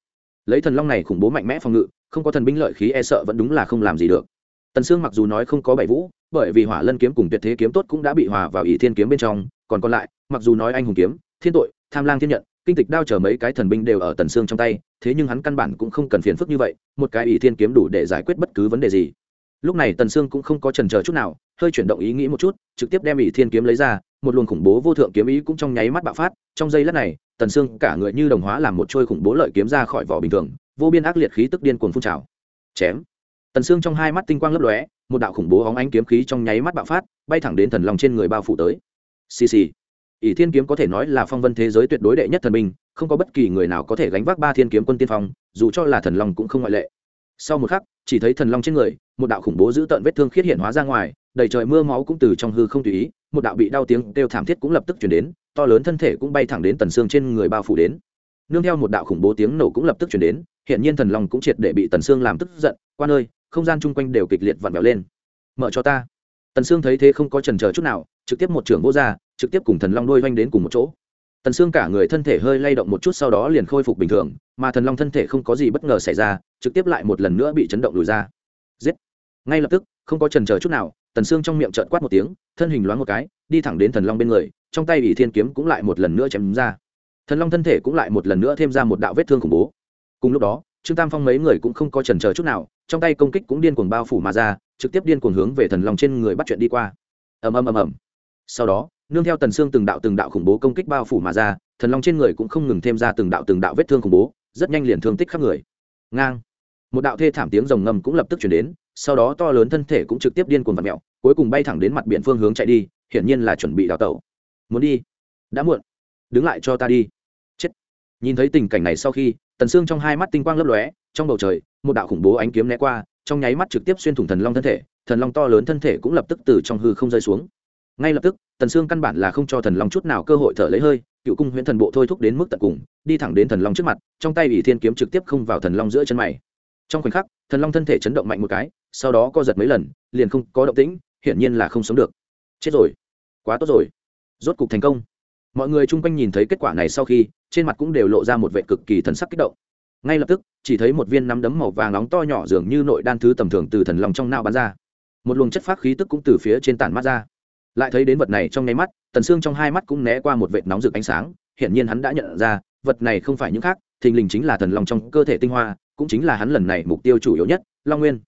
Lấy thần long này khủng bố mạnh mẽ phòng ngự, không có thần binh lợi khí e sợ vẫn đúng là không làm gì được. Tần sương mặc dù nói không có bảy vũ, bởi vì hỏa lân kiếm cùng tuyệt thế kiếm tốt cũng đã bị hòa vào ỷ thiên kiếm bên trong, còn còn lại, mặc dù nói anh hùng kiếm, thiên tội, tham lang thiên nhận, kinh tịch đao chở mấy cái thần binh đều ở tần sương trong tay, thế nhưng hắn căn bản cũng không cần phiền phức như vậy, một cái ỷ thiên kiếm đủ để giải quyết bất cứ vấn đề gì lúc này tần sương cũng không có trần chờ chút nào, hơi chuyển động ý nghĩ một chút, trực tiếp đem ỷ thiên kiếm lấy ra, một luồng khủng bố vô thượng kiếm ý cũng trong nháy mắt bạo phát. Trong giây lát này, tần sương cả người như đồng hóa làm một trôi khủng bố lợi kiếm ra khỏi vỏ bình thường, vô biên ác liệt khí tức điên cuồng phun trào. Chém. Tần xương trong hai mắt tinh quang lấp lóe, một đạo khủng bố hóng ánh kiếm khí trong nháy mắt bạo phát, bay thẳng đến thần long trên người bao phủ tới. Xì xì. Ỷ thiên kiếm có thể nói là phong vân thế giới tuyệt đối đệ nhất thần minh không có bất kỳ người nào có thể gánh vác ba thiên kiếm quân tiên phong, dù cho là thần long cũng không ngoại lệ. Sau một khắc chỉ thấy thần long trên người, một đạo khủng bố giữ tợn vết thương khiết hiện hóa ra ngoài, đầy trời mưa máu cũng từ trong hư không tùy ý, một đạo bị đau tiếng kêu thảm thiết cũng lập tức chuyển đến, to lớn thân thể cũng bay thẳng đến tần xương trên người bao phủ đến. Nương theo một đạo khủng bố tiếng nổ cũng lập tức chuyển đến hiện nhiên thần long cũng triệt để bị tần xương làm tức giận, quan ơi, không gian chung quanh đều kịch liệt vặn vẹo lên. Mở cho ta. Tần xương thấy thế không có chần chờ chút nào, trực tiếp một trưởng vô ra, trực tiếp cùng thần long đôi oanh đến cùng một chỗ. Tần xương cả người thân thể hơi lay động một chút sau đó liền khôi phục bình thường, mà thần long thân thể không có gì bất ngờ xảy ra trực tiếp lại một lần nữa bị chấn động lùi ra. Giết. Ngay lập tức, không có chần chờ chút nào, tần xương trong miệng trợn quát một tiếng, thân hình loáng một cái, đi thẳng đến thần long bên người, trong tay bị thiên kiếm cũng lại một lần nữa chém ra. Thần long thân thể cũng lại một lần nữa thêm ra một đạo vết thương khủng bố. Cùng lúc đó, trương tam phong mấy người cũng không có chần chờ chút nào, trong tay công kích cũng điên cuồng bao phủ mà ra, trực tiếp điên cuồng hướng về thần long trên người bắt chuyện đi qua. Ầm ầm ầm ầm. Sau đó, nương theo tần xương từng đạo từng đạo khủng bố công kích bao phủ mà ra, thần long trên người cũng không ngừng thêm ra từng đạo từng đạo vết thương khủng bố, rất nhanh liền thương tích khắp người. Ngang một đạo thê thảm tiếng rồng ngầm cũng lập tức chuyển đến, sau đó to lớn thân thể cũng trực tiếp điên cuồng vặn mèo, cuối cùng bay thẳng đến mặt biển phương hướng chạy đi, hiển nhiên là chuẩn bị đào tẩu. Muốn đi? Đã muộn. Đứng lại cho ta đi. Chết. Nhìn thấy tình cảnh này sau khi, tần xương trong hai mắt tinh quang lấp lóe, trong bầu trời, một đạo khủng bố ánh kiếm né qua, trong nháy mắt trực tiếp xuyên thủng thần long thân thể, thần long to lớn thân thể cũng lập tức từ trong hư không rơi xuống. Ngay lập tức, tần xương căn bản là không cho thần long chút nào cơ hội thở lấy hơi, cựu cung huyễn thần bộ thôi thúc đến mức tận cùng, đi thẳng đến thần long trước mặt, trong tay ủy thiên kiếm trực tiếp không vào thần long giữa chân mày trong khoảnh khắc, thần long thân thể chấn động mạnh một cái, sau đó co giật mấy lần, liền không có động tĩnh, hiển nhiên là không sống được. Chết rồi. Quá tốt rồi. Rốt cục thành công. Mọi người chung quanh nhìn thấy kết quả này sau khi, trên mặt cũng đều lộ ra một vệ cực kỳ thần sắc kích động. Ngay lập tức, chỉ thấy một viên nắm đấm màu vàng nóng to nhỏ dường như nội đan thứ tầm thường từ thần lòng trong nao bắn ra. Một luồng chất phát khí tức cũng từ phía trên tản mắt ra. Lại thấy đến vật này trong nháy mắt, tần xương trong hai mắt cũng né qua một vệt nóng rực ánh sáng, hiển nhiên hắn đã nhận ra, vật này không phải những khác thình lình chính là thần long trong cơ thể tinh hoa, cũng chính là hắn lần này mục tiêu chủ yếu nhất, long nguyên.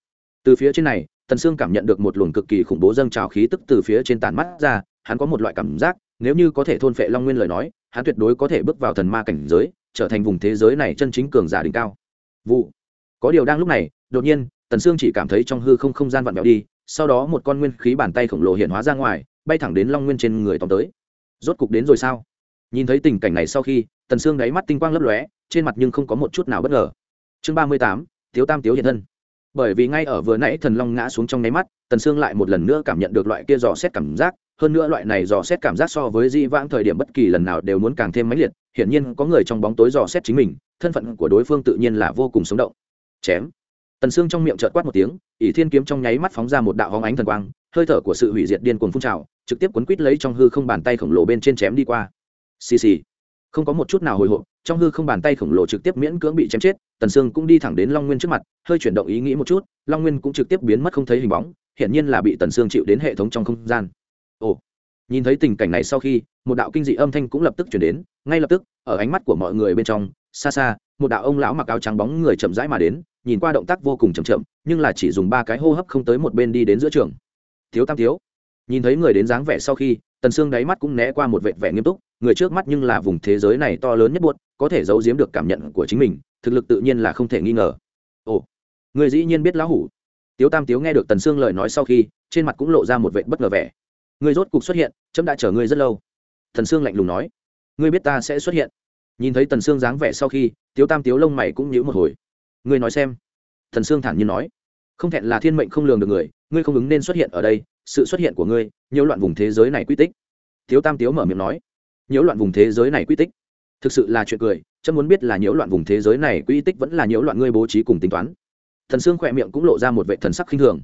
Từ phía trên này, tần Sương cảm nhận được một luồng cực kỳ khủng bố dâng trào khí tức từ phía trên tàn mắt ra, hắn có một loại cảm giác, nếu như có thể thôn phệ long nguyên lời nói, hắn tuyệt đối có thể bước vào thần ma cảnh giới, trở thành vùng thế giới này chân chính cường giả đỉnh cao. Vụ. Có điều đang lúc này, đột nhiên, tần sương chỉ cảm thấy trong hư không không gian vặn vẹo đi, sau đó một con nguyên khí bàn tay khổng lồ hiện hóa ra ngoài, bay thẳng đến long nguyên trên người tóm tới. Rốt cục đến rồi sao? Nhìn thấy tình cảnh này sau khi, tần sương đáy mắt tinh quang lấp lóe trên mặt nhưng không có một chút nào bất ngờ. Chương ba mươi tám, tiếu tam tiếu hiện thân. Bởi vì ngay ở vừa nãy thần long ngã xuống trong nháy mắt, tần sương lại một lần nữa cảm nhận được loại kia dò xét cảm giác, hơn nữa loại này dò xét cảm giác so với di vãng thời điểm bất kỳ lần nào đều muốn càng thêm mãnh liệt, hiển nhiên có người trong bóng tối dò xét chính mình, thân phận của đối phương tự nhiên là vô cùng sống động. Chém. Tần xương trong miệng chợt quát một tiếng, ỷ thiên kiếm trong nháy mắt phóng ra một đạo hóng ánh thần quang, hơi thở của sự hủy diệt điên cuồng phun trào, trực tiếp cuốn quít lấy trong hư không bàn tay khổng lồ bên trên chém đi qua. Xì xì. Không có một chút nào hồi hộp trong hư không bàn tay khổng lồ trực tiếp miễn cưỡng bị chém chết, tần sương cũng đi thẳng đến long nguyên trước mặt, hơi chuyển động ý nghĩ một chút, long nguyên cũng trực tiếp biến mất không thấy hình bóng, hiển nhiên là bị tần sương chịu đến hệ thống trong không gian. Ồ, nhìn thấy tình cảnh này sau khi, một đạo kinh dị âm thanh cũng lập tức chuyển đến, ngay lập tức, ở ánh mắt của mọi người bên trong, xa xa, một đạo ông lão mặc áo trắng bóng người chậm rãi mà đến, nhìn qua động tác vô cùng chậm chậm, nhưng là chỉ dùng ba cái hô hấp không tới một bên đi đến giữa trường. Thiếu tam thiếu, nhìn thấy người đến dáng vẻ sau khi, tần xương đáy mắt cũng né qua một vẻ vẻ nghiêm túc, người trước mắt nhưng là vùng thế giới này to lớn nhất buốt có thể giấu giếm được cảm nhận của chính mình, thực lực tự nhiên là không thể nghi ngờ. Ồ, người dĩ nhiên biết lão hủ. Tiếu tam tiếu nghe được tần sương lời nói sau khi, trên mặt cũng lộ ra một vệ bất ngờ vẻ. Người rốt cục xuất hiện, chấm đã chờ ngươi rất lâu. Thần sương lạnh lùng nói. Ngươi biết ta sẽ xuất hiện. Nhìn thấy tần sương dáng vẻ sau khi, tiếu tam tiếu lông mày cũng nhíu một hồi. Ngươi nói xem. Thần sương thản nhiên nói. Không thẹn là thiên mệnh không lường được người, ngươi không ứng nên xuất hiện ở đây, sự xuất hiện của ngươi, nhiễu loạn vùng thế giới này quy tích. Tiếu tam tiếu mở miệng nói. Nhiễu loạn vùng thế giới này quy tích thực sự là chuyện cười, chấm muốn biết là nhiễu loạn vùng thế giới này quy tích vẫn là nhiễu loạn ngươi bố trí cùng tính toán. Thần sương khỏe miệng cũng lộ ra một vệ thần sắc khinh thường.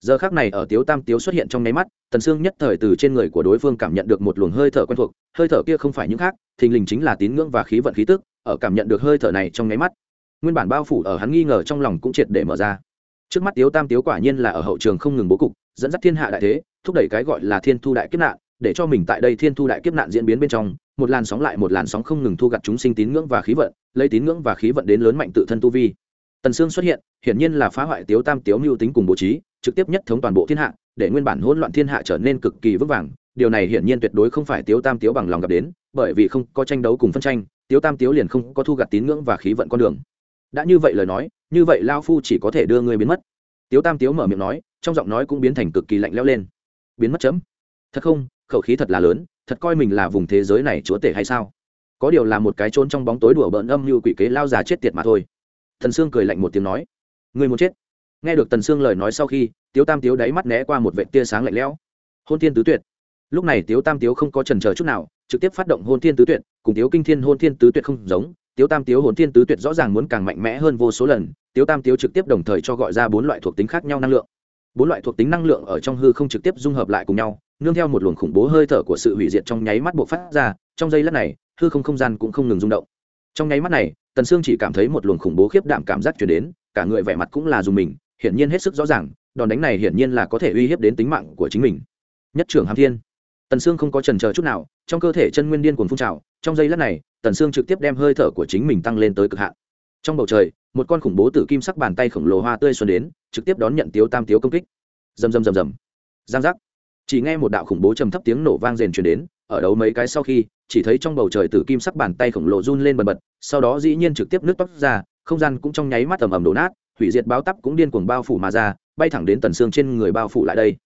Giờ khác này ở tiếu tam tiếu xuất hiện trong nháy mắt tần sương nhất thời từ trên người của đối phương cảm nhận được một luồng hơi thở quen thuộc, hơi thở kia không phải những khác, thình lình chính là tín ngưỡng và khí vận khí tức, ở cảm nhận được hơi thở này trong nháy mắt, nguyên bản bao phủ ở hắn nghi ngờ trong lòng cũng triệt để mở ra. Trước mắt tiếu tam tiếu quả nhiên là ở hậu trường không ngừng bố cục, dẫn dắt thiên hạ đại thế, thúc đẩy cái gọi là thiên thu đại kiếp nạn, để cho mình tại đây thiên thu đại kiếp nạn diễn biến bên trong một làn sóng lại một làn sóng không ngừng thu gặt chúng sinh tín ngưỡng và khí vận, lấy tín ngưỡng và khí vận đến lớn mạnh tự thân tu vi. Tần sương xuất hiện, hiển nhiên là phá hoại tiếu tam tiếu mưu tính cùng bố trí, trực tiếp nhất thống toàn bộ thiên hạ, để nguyên bản hỗn loạn thiên hạ trở nên cực kỳ vững vàng. Điều này hiển nhiên tuyệt đối không phải tiếu tam tiếu bằng lòng gặp đến, bởi vì không có tranh đấu cùng phân tranh, tiếu tam tiếu liền không có thu gặt tín ngưỡng và khí vận con đường. Đã như vậy lời nói, như vậy lao phu chỉ có thể đưa ngươi biến mất. Tiếu tam tiếu mở miệng nói, trong giọng nói cũng biến thành cực kỳ lạnh lẽo lên. Biến mất chấm. Thật không? Khẩu khí thật là lớn, thật coi mình là vùng thế giới này chúa tể hay sao? Có điều là một cái trốn trong bóng tối đùa bỡn âm như quỷ kế lao già chết tiệt mà thôi. Thần sương cười lạnh một tiếng nói người muốn chết? Nghe được tần sương lời nói sau khi, tiếu tam tiếu đáy mắt né qua một vệ tia sáng lạnh lẽo. Hôn thiên tứ tuyệt. Lúc này tiếu tam tiếu không có trần chờ chút nào, trực tiếp phát động hôn thiên tứ tuyệt, cùng tiếu kinh thiên hôn thiên tứ tuyệt không giống, tiếu tam tiếu hôn thiên tứ tuyệt rõ ràng muốn càng mạnh mẽ hơn vô số lần, tiếu tam tiếu trực tiếp đồng thời cho gọi ra bốn loại thuộc tính khác nhau năng lượng. Bốn loại thuộc tính năng lượng ở trong hư không trực tiếp dung hợp lại cùng nhau nương theo một luồng khủng bố hơi thở của sự hủy diệt trong nháy mắt buộc phát ra, trong giây lát này, hư không không gian cũng không ngừng rung động. Trong nháy mắt này, tần sương chỉ cảm thấy một luồng khủng bố khiếp đảm cảm giác chuyển đến, cả người vẻ mặt cũng là dùng mình, hiển nhiên hết sức rõ ràng, đòn đánh này hiển nhiên là có thể uy hiếp đến tính mạng của chính mình. Nhất trưởng hàm thiên. Tần sương không có trần chờ chút nào, trong cơ thể chân nguyên điên cuồng phun trào, trong giây lát này, tần sương trực tiếp đem hơi thở của chính mình tăng lên tới cực hạn. Trong bầu trời, một con khủng bố tử kim sắc bàn tay khổng lồ hoa tươi xuân đến, trực tiếp đón nhận tiếu tam tiếu công kích. Rầm rầm rầm rầm. Giang giác chỉ nghe một đạo khủng bố trầm thấp tiếng nổ vang rền truyền đến, ở đấu mấy cái sau khi, chỉ thấy trong bầu trời tử kim sắc bàn tay khổng lồ run lên bần bật, sau đó dĩ nhiên trực tiếp nước tóc ra, không gian cũng trong nháy mắt ầm ầm đổ nát, hủy diệt báo tắp cũng điên cuồng bao phủ mà ra, bay thẳng đến tần xương trên người bao phủ lại đây.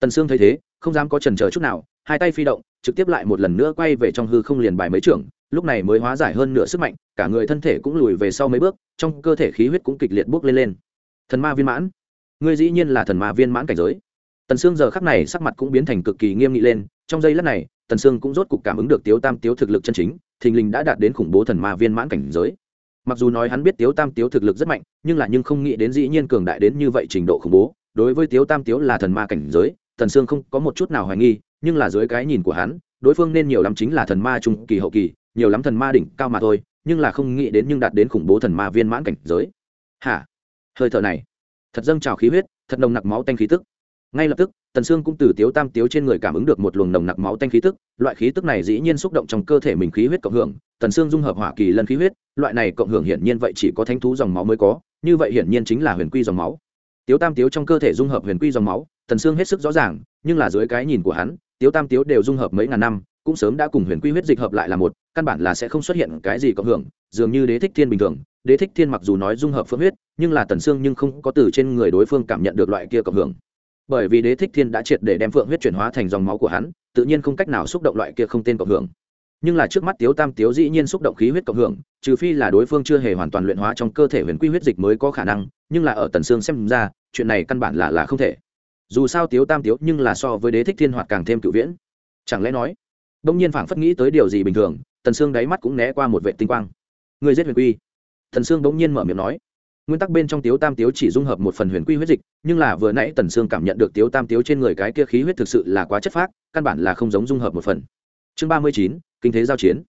Tần xương thấy thế, không dám có chần chờ chút nào, hai tay phi động, trực tiếp lại một lần nữa quay về trong hư không liền bài mấy trưởng, lúc này mới hóa giải hơn nửa sức mạnh, cả người thân thể cũng lùi về sau mấy bước, trong cơ thể khí huyết cũng kịch liệt bốc lên lên. Thần ma viên mãn. Ngươi dĩ nhiên là thần ma viên mãn cảnh giới tần sương giờ khắc này sắc mặt cũng biến thành cực kỳ nghiêm nghị lên, trong giây lát này, tần sương cũng rốt cục cảm ứng được tiếu tam tiếu thực lực chân chính, thình lình đã đạt đến khủng bố thần ma viên mãn cảnh giới. Mặc dù nói hắn biết tiếu tam tiếu thực lực rất mạnh, nhưng là nhưng không nghĩ đến dĩ nhiên cường đại đến như vậy trình độ khủng bố. Đối với tiếu tam tiếu là thần ma cảnh giới, tần sương không có một chút nào hoài nghi, nhưng là dưới cái nhìn của hắn, đối phương nên nhiều lắm chính là thần ma trung kỳ hậu kỳ, nhiều lắm thần ma đỉnh cao mà thôi, nhưng là không nghĩ đến nhưng đạt đến khủng bố thần ma viên mãn cảnh giới. Hả? Hơi thở này. Thật dâng trào khí huyết, thật nồng nặc máu tanh khí tức ngay lập tức, tần sương cũng từ tiếu tam tiếu trên người cảm ứng được một luồng nồng nặc máu tanh khí tức, loại khí tức này dĩ nhiên xúc động trong cơ thể mình khí huyết cộng hưởng, tần sương dung hợp hỏa kỳ lân khí huyết, loại này cộng hưởng hiển nhiên vậy chỉ có thánh thú dòng máu mới có, như vậy hiển nhiên chính là huyền quy dòng máu. Tiếu tam tiếu trong cơ thể dung hợp huyền quy dòng máu, tần sương hết sức rõ ràng, nhưng là dưới cái nhìn của hắn, tiếu tam tiếu đều dung hợp mấy ngàn năm, cũng sớm đã cùng huyền quy huyết dịch hợp lại là một, căn bản là sẽ không xuất hiện cái gì cộng hưởng, dường như đế thích thiên bình thường, đế thích thiên mặc dù nói dung hợp phương huyết, nhưng là tần sương nhưng không có từ trên người đối phương cảm nhận được loại kia cộng hưởng bởi vì đế thích thiên đã triệt để đem phượng huyết chuyển hóa thành dòng máu của hắn, tự nhiên không cách nào xúc động loại kia không tên cộng hưởng. Nhưng là trước mắt tiếu tam tiếu dĩ nhiên xúc động khí huyết cộng hưởng, trừ phi là đối phương chưa hề hoàn toàn luyện hóa trong cơ thể huyền quy huyết dịch mới có khả năng, nhưng là ở tần sương xem ra, chuyện này căn bản là là không thể. Dù sao tiếu tam tiếu nhưng là so với đế thích thiên hoạt càng thêm cựu viễn. Chẳng lẽ nói đông nhiên phảng phất nghĩ tới điều gì bình thường, tần sương đáy mắt cũng né qua một vệ tinh quang. Người giết huyền quy. Tần sương bỗng nhiên mở miệng nói nguyên tắc bên trong tiếu tam tiếu chỉ dung hợp một phần huyền quy huyết dịch, nhưng là vừa nãy tần sương cảm nhận được tiếu tam tiếu trên người cái kia khí huyết thực sự là quá chất phác, căn bản là không giống dung hợp một phần. Chương ba mươi chín, kinh thế giao chiến.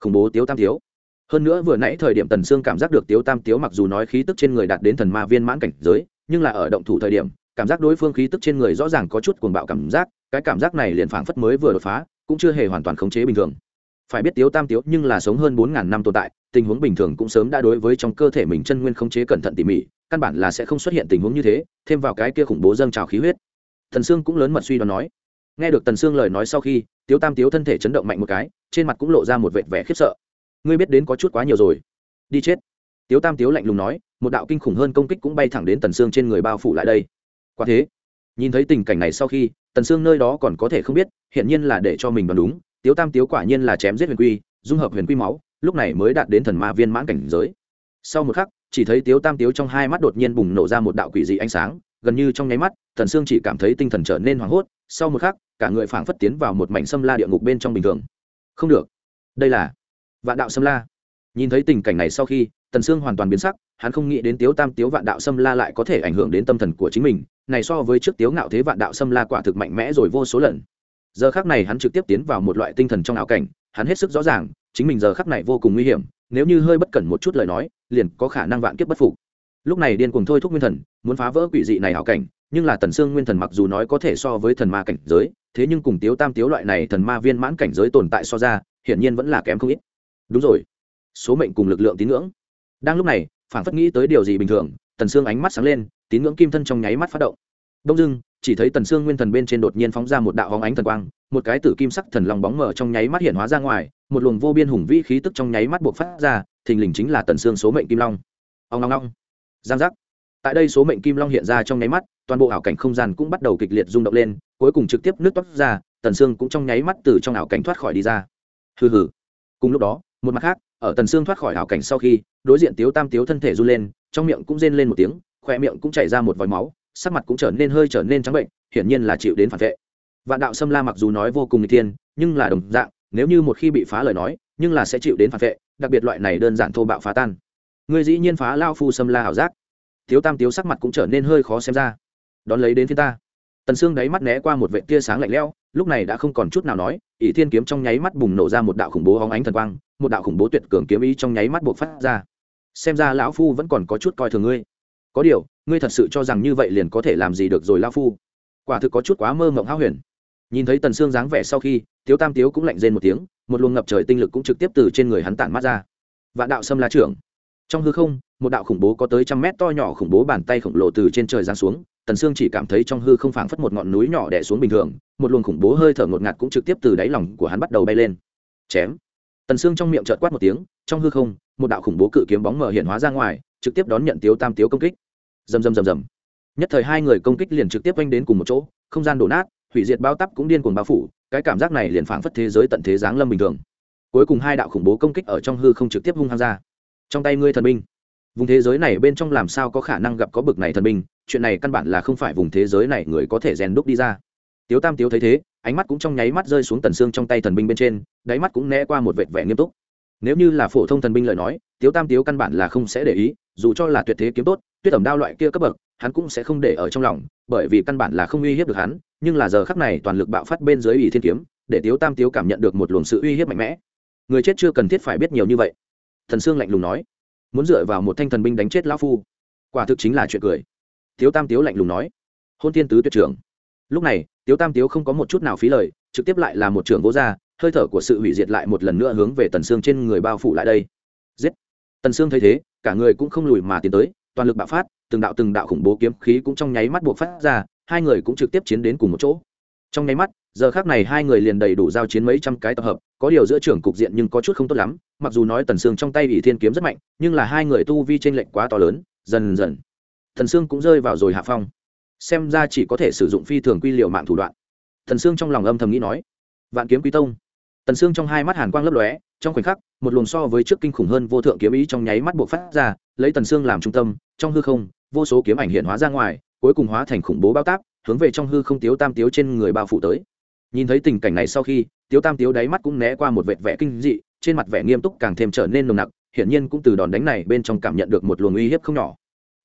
Khủng bố tiếu tam tiếu. Hơn nữa vừa nãy thời điểm tần sương cảm giác được tiếu tam tiếu mặc dù nói khí tức trên người đạt đến thần ma viên mãn cảnh giới, nhưng là ở động thủ thời điểm, cảm giác đối phương khí tức trên người rõ ràng có chút cuồng bạo cảm giác, cái cảm giác này liền phảng phất mới vừa đột phá, cũng chưa hề hoàn toàn khống chế bình thường phải biết tiếu tam tiếu nhưng là sống hơn bốn ngàn năm tồn tại, tình huống bình thường cũng sớm đã đối với trong cơ thể mình chân nguyên không chế cẩn thận tỉ mỉ, căn bản là sẽ không xuất hiện tình huống như thế, thêm vào cái kia khủng bố dâng trào khí huyết. Thần sương cũng lớn mật suy đoán nói. Nghe được tần sương lời nói sau khi, tiếu tam tiếu thân thể chấn động mạnh một cái, trên mặt cũng lộ ra một vệt vẻ khiếp sợ. Ngươi biết đến có chút quá nhiều rồi. Đi chết. Tiếu tam tiếu lạnh lùng nói, một đạo kinh khủng hơn công kích cũng bay thẳng đến tần sương trên người bao phủ lại đây. Quả thế, nhìn thấy tình cảnh này sau khi, tần sương nơi đó còn có thể không biết hiện nhiên là để cho mình đoán đúng tiếu tam tiếu quả nhiên là chém giết huyền quy, dung hợp huyền quy máu, lúc này mới đạt đến thần ma viên mãn cảnh giới. Sau một khắc, chỉ thấy tiếu tam tiếu trong hai mắt đột nhiên bùng nổ ra một đạo quỷ dị ánh sáng, gần như trong nháy mắt tần sương chỉ cảm thấy tinh thần trở nên hoảng hốt, sau một khắc, cả người phảng phất tiến vào một mảnh xâm la địa ngục bên trong bình thường. Không được. Đây là vạn đạo xâm la. Nhìn thấy tình cảnh này sau khi tần sương hoàn toàn biến sắc, hắn không nghĩ đến tiếu tam tiếu vạn đạo xâm la lại có thể ảnh hưởng đến tâm thần của chính mình, này so với trước tiếu ngạo thế vạn đạo xâm la quả thực mạnh mẽ rồi vô số lần giờ khác này hắn trực tiếp tiến vào một loại tinh thần trong ảo cảnh, hắn hết sức rõ ràng, chính mình giờ khắc này vô cùng nguy hiểm, nếu như hơi bất cẩn một chút lời nói, liền có khả năng vạn kiếp bất phục. Lúc này điên cuồng thôi thúc nguyên thần, muốn phá vỡ quỷ dị này hảo cảnh, nhưng là tần xương nguyên thần mặc dù nói có thể so với thần ma cảnh giới, thế nhưng cùng tiếu tam tiếu loại này thần ma viên mãn cảnh giới tồn tại so ra, hiển nhiên vẫn là kém không ít. Đúng rồi. Số mệnh cùng lực lượng tín ngưỡng. Đang lúc này, phản phất nghĩ tới điều gì bình thường, tần xương ánh mắt sáng lên, tín ngưỡng kim thân trong nháy mắt phát động. Đông dưng chỉ thấy tần sương nguyên thần bên trên đột nhiên phóng ra một đạo hóng ánh thần quang, một cái tử kim sắc thần lòng bóng mở trong nháy mắt hiện hóa ra ngoài, một luồng vô biên hùng vĩ khí tức trong nháy mắt buộc phát ra, thình lình chính là tần sương số mệnh kim long. Ông long long giang giác. Tại đây số mệnh kim long hiện ra trong nháy mắt, toàn bộ ảo cảnh không gian cũng bắt đầu kịch liệt rung động lên, cuối cùng trực tiếp nước toát ra, tần sương cũng trong nháy mắt từ trong ảo cảnh thoát khỏi đi ra. Hừ hừ. Cùng lúc đó, một mặt khác, ở tần sương thoát khỏi ảo cảnh sau khi, đối diện tiếu tam tiếu thân thể run lên, trong miệng cũng rên lên một tiếng khoe miệng cũng chảy ra một vòi máu sắc mặt cũng trở nên hơi trở nên trắng bệnh, hiển nhiên là chịu đến phản vệ. Vạn đạo xâm la mặc dù nói vô cùng nghịch thiên, nhưng là đồng dạng, nếu như một khi bị phá lời nói, nhưng là sẽ chịu đến phản vệ, đặc biệt loại này đơn giản thô bạo phá tan. Người dĩ nhiên phá lao phu xâm la ảo giác. Thiếu tam tiếu sắc mặt cũng trở nên hơi khó xem ra. Đón lấy đến phía ta. Tần xương đáy mắt né qua một vệ tia sáng lạnh lẽo, lúc này đã không còn chút nào nói, ỷ thiên kiếm trong nháy mắt bùng nổ ra một đạo khủng bố hóng ánh thần quang, một đạo khủng bố tuyệt cường kiếm ý trong nháy mắt buộc phát ra. Xem ra lão phu vẫn còn có chút coi thường ngươi có điều, ngươi thật sự cho rằng như vậy liền có thể làm gì được rồi lao phu? Quả thực có chút quá mơ mộng hão huyền. Nhìn thấy tần xương dáng vẻ sau khi, tiếu tam tiếu cũng lạnh rên một tiếng, một luồng ngập trời tinh lực cũng trực tiếp từ trên người hắn tản mát ra. Vạn đạo xâm la trưởng. Trong hư không, một đạo khủng bố có tới trăm mét to nhỏ khủng bố bàn tay khổng lồ từ trên trời giáng xuống, tần sương chỉ cảm thấy trong hư không phảng phất một ngọn núi nhỏ đè xuống bình thường, một luồng khủng bố hơi thở ngột ngạt cũng trực tiếp từ đáy lòng của hắn bắt đầu bay lên. Chém. Tần sương trong miệng trợt quát một tiếng, trong hư không, một đạo khủng bố cự kiếm bóng mờ hiện hóa ra ngoài trực tiếp đón nhận tiếu tam tiếu công kích. Rầm rầm rầm rầm. Nhất thời hai người công kích liền trực tiếp oanh đến cùng một chỗ, không gian đổ nát, hủy diệt bao tắp cũng điên cuồng bao phủ, cái cảm giác này liền phảng phất thế giới tận thế giáng lâm bình thường. Cuối cùng hai đạo khủng bố công kích ở trong hư không trực tiếp hung hăng ra. Trong tay ngươi thần binh. Vùng thế giới này bên trong làm sao có khả năng gặp có bực này thần binh, chuyện này căn bản là không phải vùng thế giới này người có thể rèn đúc đi ra. Tiếu tam tiếu thấy thế, ánh mắt cũng trong nháy mắt rơi xuống tần xương trong tay thần binh bên trên, đáy mắt cũng né qua một vệt vẻ nghiêm túc. Nếu như là phổ thông thần binh lời nói, tiếu tam tiếu căn bản là không sẽ để ý dù cho là tuyệt thế kiếm tốt, tuyết ẩm đao loại kia cấp bậc, hắn cũng sẽ không để ở trong lòng, bởi vì căn bản là không uy hiếp được hắn, nhưng là giờ khắc này toàn lực bạo phát bên dưới ủy thiên kiếm, để tiếu tam tiếu cảm nhận được một luồng sự uy hiếp mạnh mẽ. Người chết chưa cần thiết phải biết nhiều như vậy. Thần sương lạnh lùng nói. Muốn dựa vào một thanh thần binh đánh chết lão phu. Quả thực chính là chuyện cười. Tiếu tam tiếu lạnh lùng nói. Hôn tiên tứ tuyệt trưởng. Lúc này, tiếu tam tiếu không có một chút nào phí lời, trực tiếp lại là một trưởng vô gia hơi thở của sự hủy diệt lại một lần nữa hướng về tần xương trên người bao phủ lại đây. Giết. Tần xương thấy thế cả người cũng không lùi mà tiến tới, toàn lực bạo phát, từng đạo từng đạo khủng bố kiếm khí cũng trong nháy mắt buộc phát ra, hai người cũng trực tiếp chiến đến cùng một chỗ. Trong nháy mắt, giờ khác này hai người liền đầy đủ giao chiến mấy trăm cái tập hợp, có điều giữa trưởng cục diện nhưng có chút không tốt lắm, mặc dù nói tần sương trong tay ỷ thiên kiếm rất mạnh, nhưng là hai người tu vi t r ê n lệch quá to lớn, dần dần thần sương cũng rơi vào rồi hạ phong. Xem ra chỉ có thể sử dụng phi thường quy liệu mạng thủ đoạn. Thần sương trong lòng âm thầm nghĩ nói, vạn kiếm quý tông. Tần sương trong hai mắt hàn quang lấp lóe, trong khoảnh khắc một luồng so với trước kinh khủng hơn vô thượng kiếm ý trong nháy mắt buộc phát ra, lấy tần xương làm trung tâm, trong hư không, vô số kiếm ảnh hiện hóa ra ngoài, cuối cùng hóa thành khủng bố bao táp, hướng về trong hư không tiếu tam tiếu trên người bao phủ tới. Nhìn thấy tình cảnh này sau khi, tiếu tam tiếu đáy mắt cũng né qua một vệt vẻ kinh dị, trên mặt vẻ nghiêm túc càng thêm trở nên nồng nặc, hiển nhiên cũng từ đòn đánh này bên trong cảm nhận được một luồng uy hiếp không nhỏ.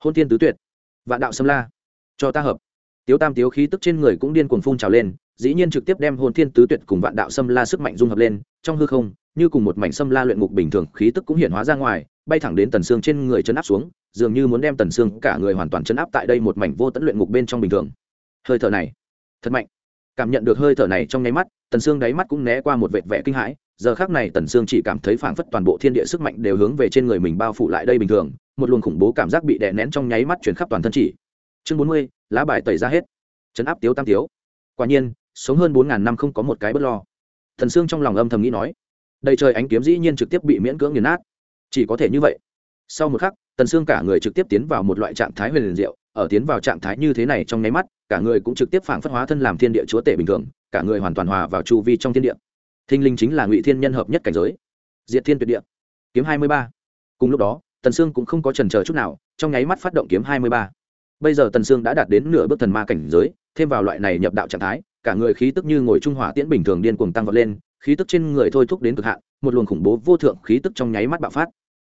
Hôn tiên tứ tuyệt, vạn đạo sâm la, cho ta hợp. Tiếu tam tiếu khí tức trên người cũng điên cuồng phun trào lên, dĩ nhiên trực tiếp đem hôn thiên tứ tuyệt cùng vạn đạo sâm la sức mạnh dung hợp lên, trong hư không như cùng một mảnh xâm la luyện ngục bình thường, khí tức cũng hiện hóa ra ngoài, bay thẳng đến tần xương trên người chấn áp xuống, dường như muốn đem tần xương cả người hoàn toàn chấn áp tại đây một mảnh vô tận luyện ngục bên trong bình thường. Hơi thở này, thật mạnh. Cảm nhận được hơi thở này trong nháy mắt, tần xương đáy mắt cũng né qua một vệt vẻ kinh hãi, giờ khắc này tần xương chỉ cảm thấy phảng phất toàn bộ thiên địa sức mạnh đều hướng về trên người mình bao phủ lại đây bình thường, một luồng khủng bố cảm giác bị đè nén trong nháy mắt truyền khắp toàn thân chỉ. Chương bốn mươi, lá bài tẩy ra hết. Chấn áp tiếu tam tiếu. Quả nhiên, sống hơn bốn ngàn năm không có một cái bất lo. Thần sương trong lòng âm thầm nghĩ nói đầy trời ánh kiếm dĩ nhiên trực tiếp bị miễn cưỡng nghiền nát. Chỉ có thể như vậy. Sau một khắc, tần xương cả người trực tiếp tiến vào một loại trạng thái huyền liền diệu, ở tiến vào trạng thái như thế này trong nháy mắt, cả người cũng trực tiếp phảng phất hóa thân làm thiên địa chúa tể bình thường, cả người hoàn toàn hòa vào chu vi trong thiên địa. Thinh linh chính là ngụy thiên nhân hợp nhất cảnh giới. Diệt thiên tuyệt địa. Kiếm hai mươi ba. Cùng lúc đó, tần sương cũng không có trần chờ chút nào, trong nháy mắt phát động kiếm hai mươi ba. Bây giờ tần sương đã đạt đến nửa bước thần ma cảnh giới, thêm vào loại này nhập đạo trạng thái, cả người khí tức như ngồi trung hỏa tiễn bình thường điên cuồng tăng vọt lên khí tức trên người thôi thúc đến cực hạn, một luồng khủng bố vô thượng khí tức trong nháy mắt bạo phát.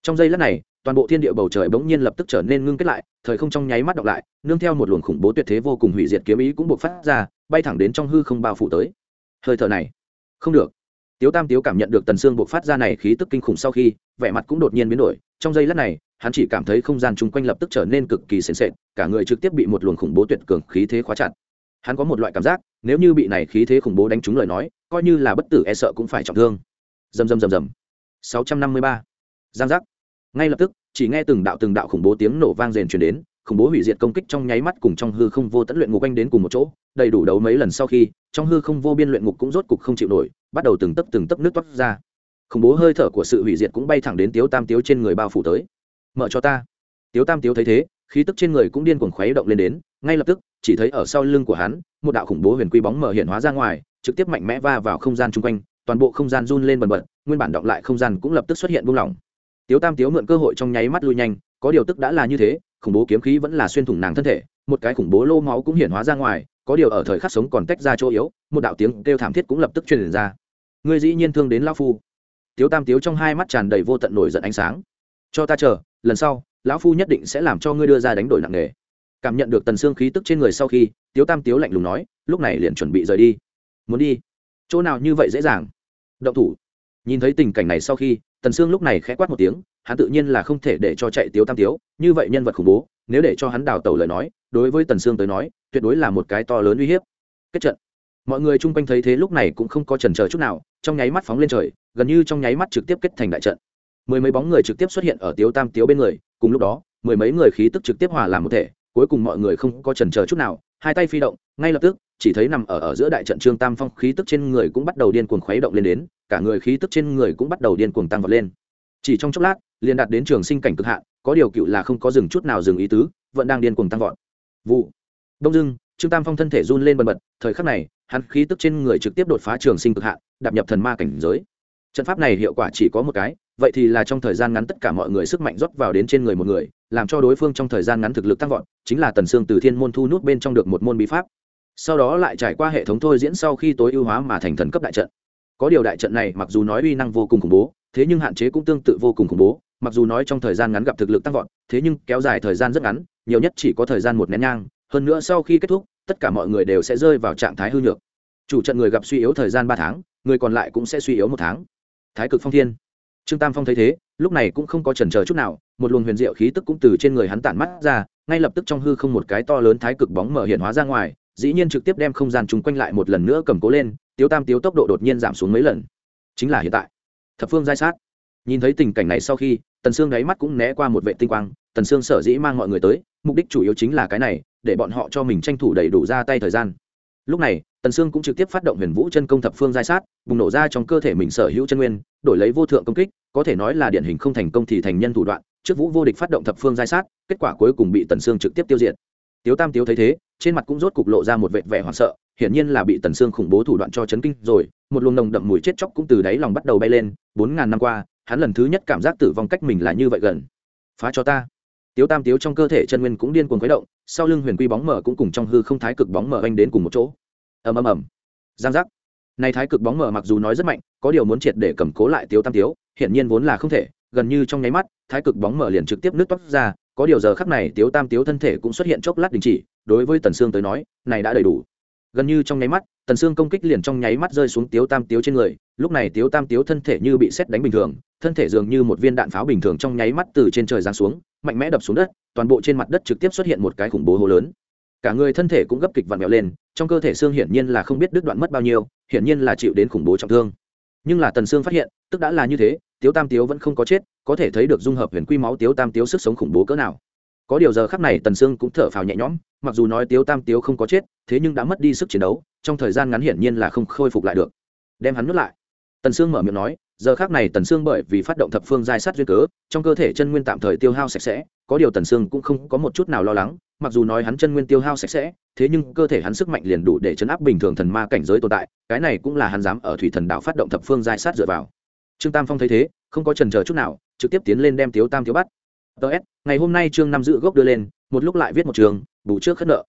Trong giây lát này, toàn bộ thiên địa bầu trời bỗng nhiên lập tức trở nên ngưng kết lại, thời không trong nháy mắt đọc lại, nương theo một luồng khủng bố tuyệt thế vô cùng hủy diệt kiếm ý cũng buộc phát ra, bay thẳng đến trong hư không bao phủ tới. Hơi thở này, không được. Tiếu tam tiếu cảm nhận được tần xương buộc phát ra này khí tức kinh khủng sau khi, vẻ mặt cũng đột nhiên biến đổi, trong giây lát này, hắn chỉ cảm thấy không gian chung quanh lập tức trở nên cực kỳ sền sệt, cả người trực tiếp bị một luồng khủng bố tuyệt cường khí thế khóa chặt. Hắn có một loại cảm giác nếu như bị này khí thế khủng bố đánh trúng lời nói, coi như là bất tử e sợ cũng phải trọng thương. Rầm rầm rầm rầm. 653 giang giác. Ngay lập tức, chỉ nghe từng đạo từng đạo khủng bố tiếng nổ vang rền truyền đến, khủng bố hủy diệt công kích trong nháy mắt cùng trong hư không vô tận luyện ngục anh đến cùng một chỗ, đầy đủ đấu mấy lần sau khi, trong hư không vô biên luyện ngục cũng rốt cục không chịu nổi, bắt đầu từng tấc từng tấc nước toát ra. Khủng bố hơi thở của sự hủy diệt cũng bay thẳng đến tiếu tam tiếu trên người bao phủ tới. Mở cho ta. Tiếu tam tiếu thấy thế, khí tức trên người cũng điên cuồng khuấy động lên đến, ngay lập tức chỉ thấy ở sau lưng của hắn, một đạo khủng bố huyền quy bóng mở hiện hóa ra ngoài, trực tiếp mạnh mẽ va vào không gian chung quanh, toàn bộ không gian run lên bần bật, nguyên bản động lại không gian cũng lập tức xuất hiện buông lỏng. Tiếu tam tiếu mượn cơ hội trong nháy mắt lui nhanh, có điều tức đã là như thế, khủng bố kiếm khí vẫn là xuyên thủng nàng thân thể, một cái khủng bố lô máu cũng hiện hóa ra ngoài, có điều ở thời khắc sống còn tách ra chỗ yếu, một đạo tiếng kêu thảm thiết cũng lập tức truyền ra. Ngươi dĩ nhiên thương đến lão phu. Tiếu tam tiếu trong hai mắt tràn đầy vô tận nổi giận ánh sáng. Cho ta chờ, lần sau, lão phu nhất định sẽ làm cho ngươi đưa ra đánh đổi nặng nề cảm nhận được tần xương khí tức trên người sau khi, tiếu tam tiếu lạnh lùng nói, lúc này liền chuẩn bị rời đi. Muốn đi? Chỗ nào như vậy dễ dàng? Động thủ. Nhìn thấy tình cảnh này sau khi, tần xương lúc này khẽ quát một tiếng, hắn tự nhiên là không thể để cho chạy tiếu tam tiếu, như vậy nhân vật khủng bố, nếu để cho hắn đào tẩu lời nói, đối với tần xương tới nói, tuyệt đối là một cái to lớn uy hiếp. Kết trận. Mọi người chung quanh thấy thế lúc này cũng không có chần chờ chút nào, trong nháy mắt phóng lên trời, gần như trong nháy mắt trực tiếp kết thành đại trận. Mười mấy bóng người trực tiếp xuất hiện ở tiếu tam tiếu bên người, cùng lúc đó, mười mấy người khí tức trực tiếp hòa làm một thể cuối cùng mọi người không có chần chờ chút nào, hai tay phi động, ngay lập tức, chỉ thấy nằm ở ở giữa đại trận trương tam phong khí tức trên người cũng bắt đầu điên cuồng khuấy động lên đến, cả người khí tức trên người cũng bắt đầu điên cuồng tăng vọt lên. Chỉ trong chốc lát, liền đạt đến trường sinh cảnh cực hạn, có điều cựu là không có dừng chút nào dừng ý tứ, vẫn đang điên cuồng tăng vọt. Vụ. Đông dưng trương tam phong thân thể run lên bần bật, thời khắc này, hắn khí tức trên người trực tiếp đột phá trường sinh cực hạn, đạp nhập thần ma cảnh giới. Trận pháp này hiệu quả chỉ có một cái, vậy thì là trong thời gian ngắn tất cả mọi người sức mạnh rót vào đến trên người một người làm cho đối phương trong thời gian ngắn thực lực tăng vọt, chính là tần sương từ thiên môn thu nút bên trong được một môn bí pháp. Sau đó lại trải qua hệ thống thôi diễn sau khi tối ưu hóa mà thành thần cấp đại trận. Có điều đại trận này mặc dù nói uy năng vô cùng khủng bố, thế nhưng hạn chế cũng tương tự vô cùng khủng bố, mặc dù nói trong thời gian ngắn gặp thực lực tăng vọt, thế nhưng kéo dài thời gian rất ngắn, nhiều nhất chỉ có thời gian một nén nhang, hơn nữa sau khi kết thúc, tất cả mọi người đều sẽ rơi vào trạng thái hư nhược. Chủ trận người gặp suy yếu thời gian ba tháng, người còn lại cũng sẽ suy yếu một tháng. Thái cực phong thiên trương tam phong thấy thế, lúc này cũng không có chần chờ chút nào, một luồng huyền diệu khí tức cũng từ trên người hắn tản mắt ra, ngay lập tức trong hư không một cái to lớn thái cực bóng mở hiện hóa ra ngoài, dĩ nhiên trực tiếp đem không gian chung quanh lại một lần nữa cầm cố lên, tiếu tam tiếu tốc độ đột nhiên giảm xuống mấy lần. Chính là hiện tại. Thập phương giai sát. Nhìn thấy tình cảnh này sau khi, tần sương đáy mắt cũng né qua một vệ tinh quang, tần sương sở dĩ mang mọi người tới, mục đích chủ yếu chính là cái này, để bọn họ cho mình tranh thủ đầy đủ ra tay thời gian lúc này, tần sương cũng trực tiếp phát động huyền vũ chân công thập phương giai sát, bùng nổ ra trong cơ thể mình sở hữu chân nguyên, đổi lấy vô thượng công kích, có thể nói là điển hình không thành công thì thành nhân thủ đoạn, trước vũ vô địch phát động thập phương giai sát, kết quả cuối cùng bị tần sương trực tiếp tiêu diệt. Tiếu tam tiếu thấy thế, trên mặt cũng rốt cục lộ ra một vệt vẻ hoảng sợ, hiển nhiên là bị tần sương khủng bố thủ đoạn cho chấn kinh rồi, một luồng nồng đậm mùi chết chóc cũng từ đáy lòng bắt đầu bay lên, bốn ngàn năm qua, hắn lần thứ nhất cảm giác tử vong cách mình là như vậy gần. Phá cho ta tiếu tam tiếu trong cơ thể chân nguyên cũng điên cuồng khuấy động, sau lưng huyền quy bóng mở cũng cùng trong hư không thái cực bóng mở anh đến cùng một chỗ. Ầm ầm ầm. Giang giác. Này thái cực bóng mở mặc dù nói rất mạnh, có điều muốn triệt để cầm cố lại tiếu tam tiếu, hiển nhiên vốn là không thể, gần như trong nháy mắt, thái cực bóng mở liền trực tiếp nước toát ra, có điều giờ khắc này tiếu tam tiếu thân thể cũng xuất hiện chốc lát đình chỉ, đối với tần sương tới nói, này đã đầy đủ. Gần như trong nháy mắt, tần sương công kích liền trong nháy mắt rơi xuống tiếu tam tiếu trên người, lúc này tiếu tam tiếu thân thể như bị xét đánh bình thường thân thể dường như một viên đạn pháo bình thường trong nháy mắt từ trên trời giáng xuống, mạnh mẽ đập xuống đất, toàn bộ trên mặt đất trực tiếp xuất hiện một cái khủng bố hố lớn. Cả người thân thể cũng gấp kịch vặn vẹo lên, trong cơ thể xương hiển nhiên là không biết đứt đoạn mất bao nhiêu, hiển nhiên là chịu đến khủng bố trọng thương. Nhưng là tần sương phát hiện, tức đã là như thế, tiếu tam tiếu vẫn không có chết, có thể thấy được dung hợp huyền quy máu tiếu tam tiếu sức sống khủng bố cỡ nào. Có điều giờ khắc này tần sương cũng thở phào nhẹ nhõm, mặc dù nói tiếu tam tiếu không có chết, thế nhưng đã mất đi sức chiến đấu, trong thời gian ngắn hiển nhiên là không khôi phục lại được. Đem hắn nuốt lại. Tần sương mở miệng nói giờ khác này tần sương bởi vì phát động thập phương giai sát duyên cớ, trong cơ thể chân nguyên tạm thời tiêu hao sạch sẽ, có điều tần sương cũng không có một chút nào lo lắng, mặc dù nói hắn chân nguyên tiêu hao sạch sẽ, thế nhưng cơ thể hắn sức mạnh liền đủ để chấn áp bình thường thần ma cảnh giới tồn tại, cái này cũng là hắn dám ở thủy thần đạo phát động thập phương giai sát dựa vào. Trương tam phong thấy thế, không có chần chờ chút nào, trực tiếp tiến lên đem tiếu tam thiếu bắt. Ts ngày hôm nay trương năm giữ gốc đưa lên, một lúc lại viết một trường, bù trước khất nợ.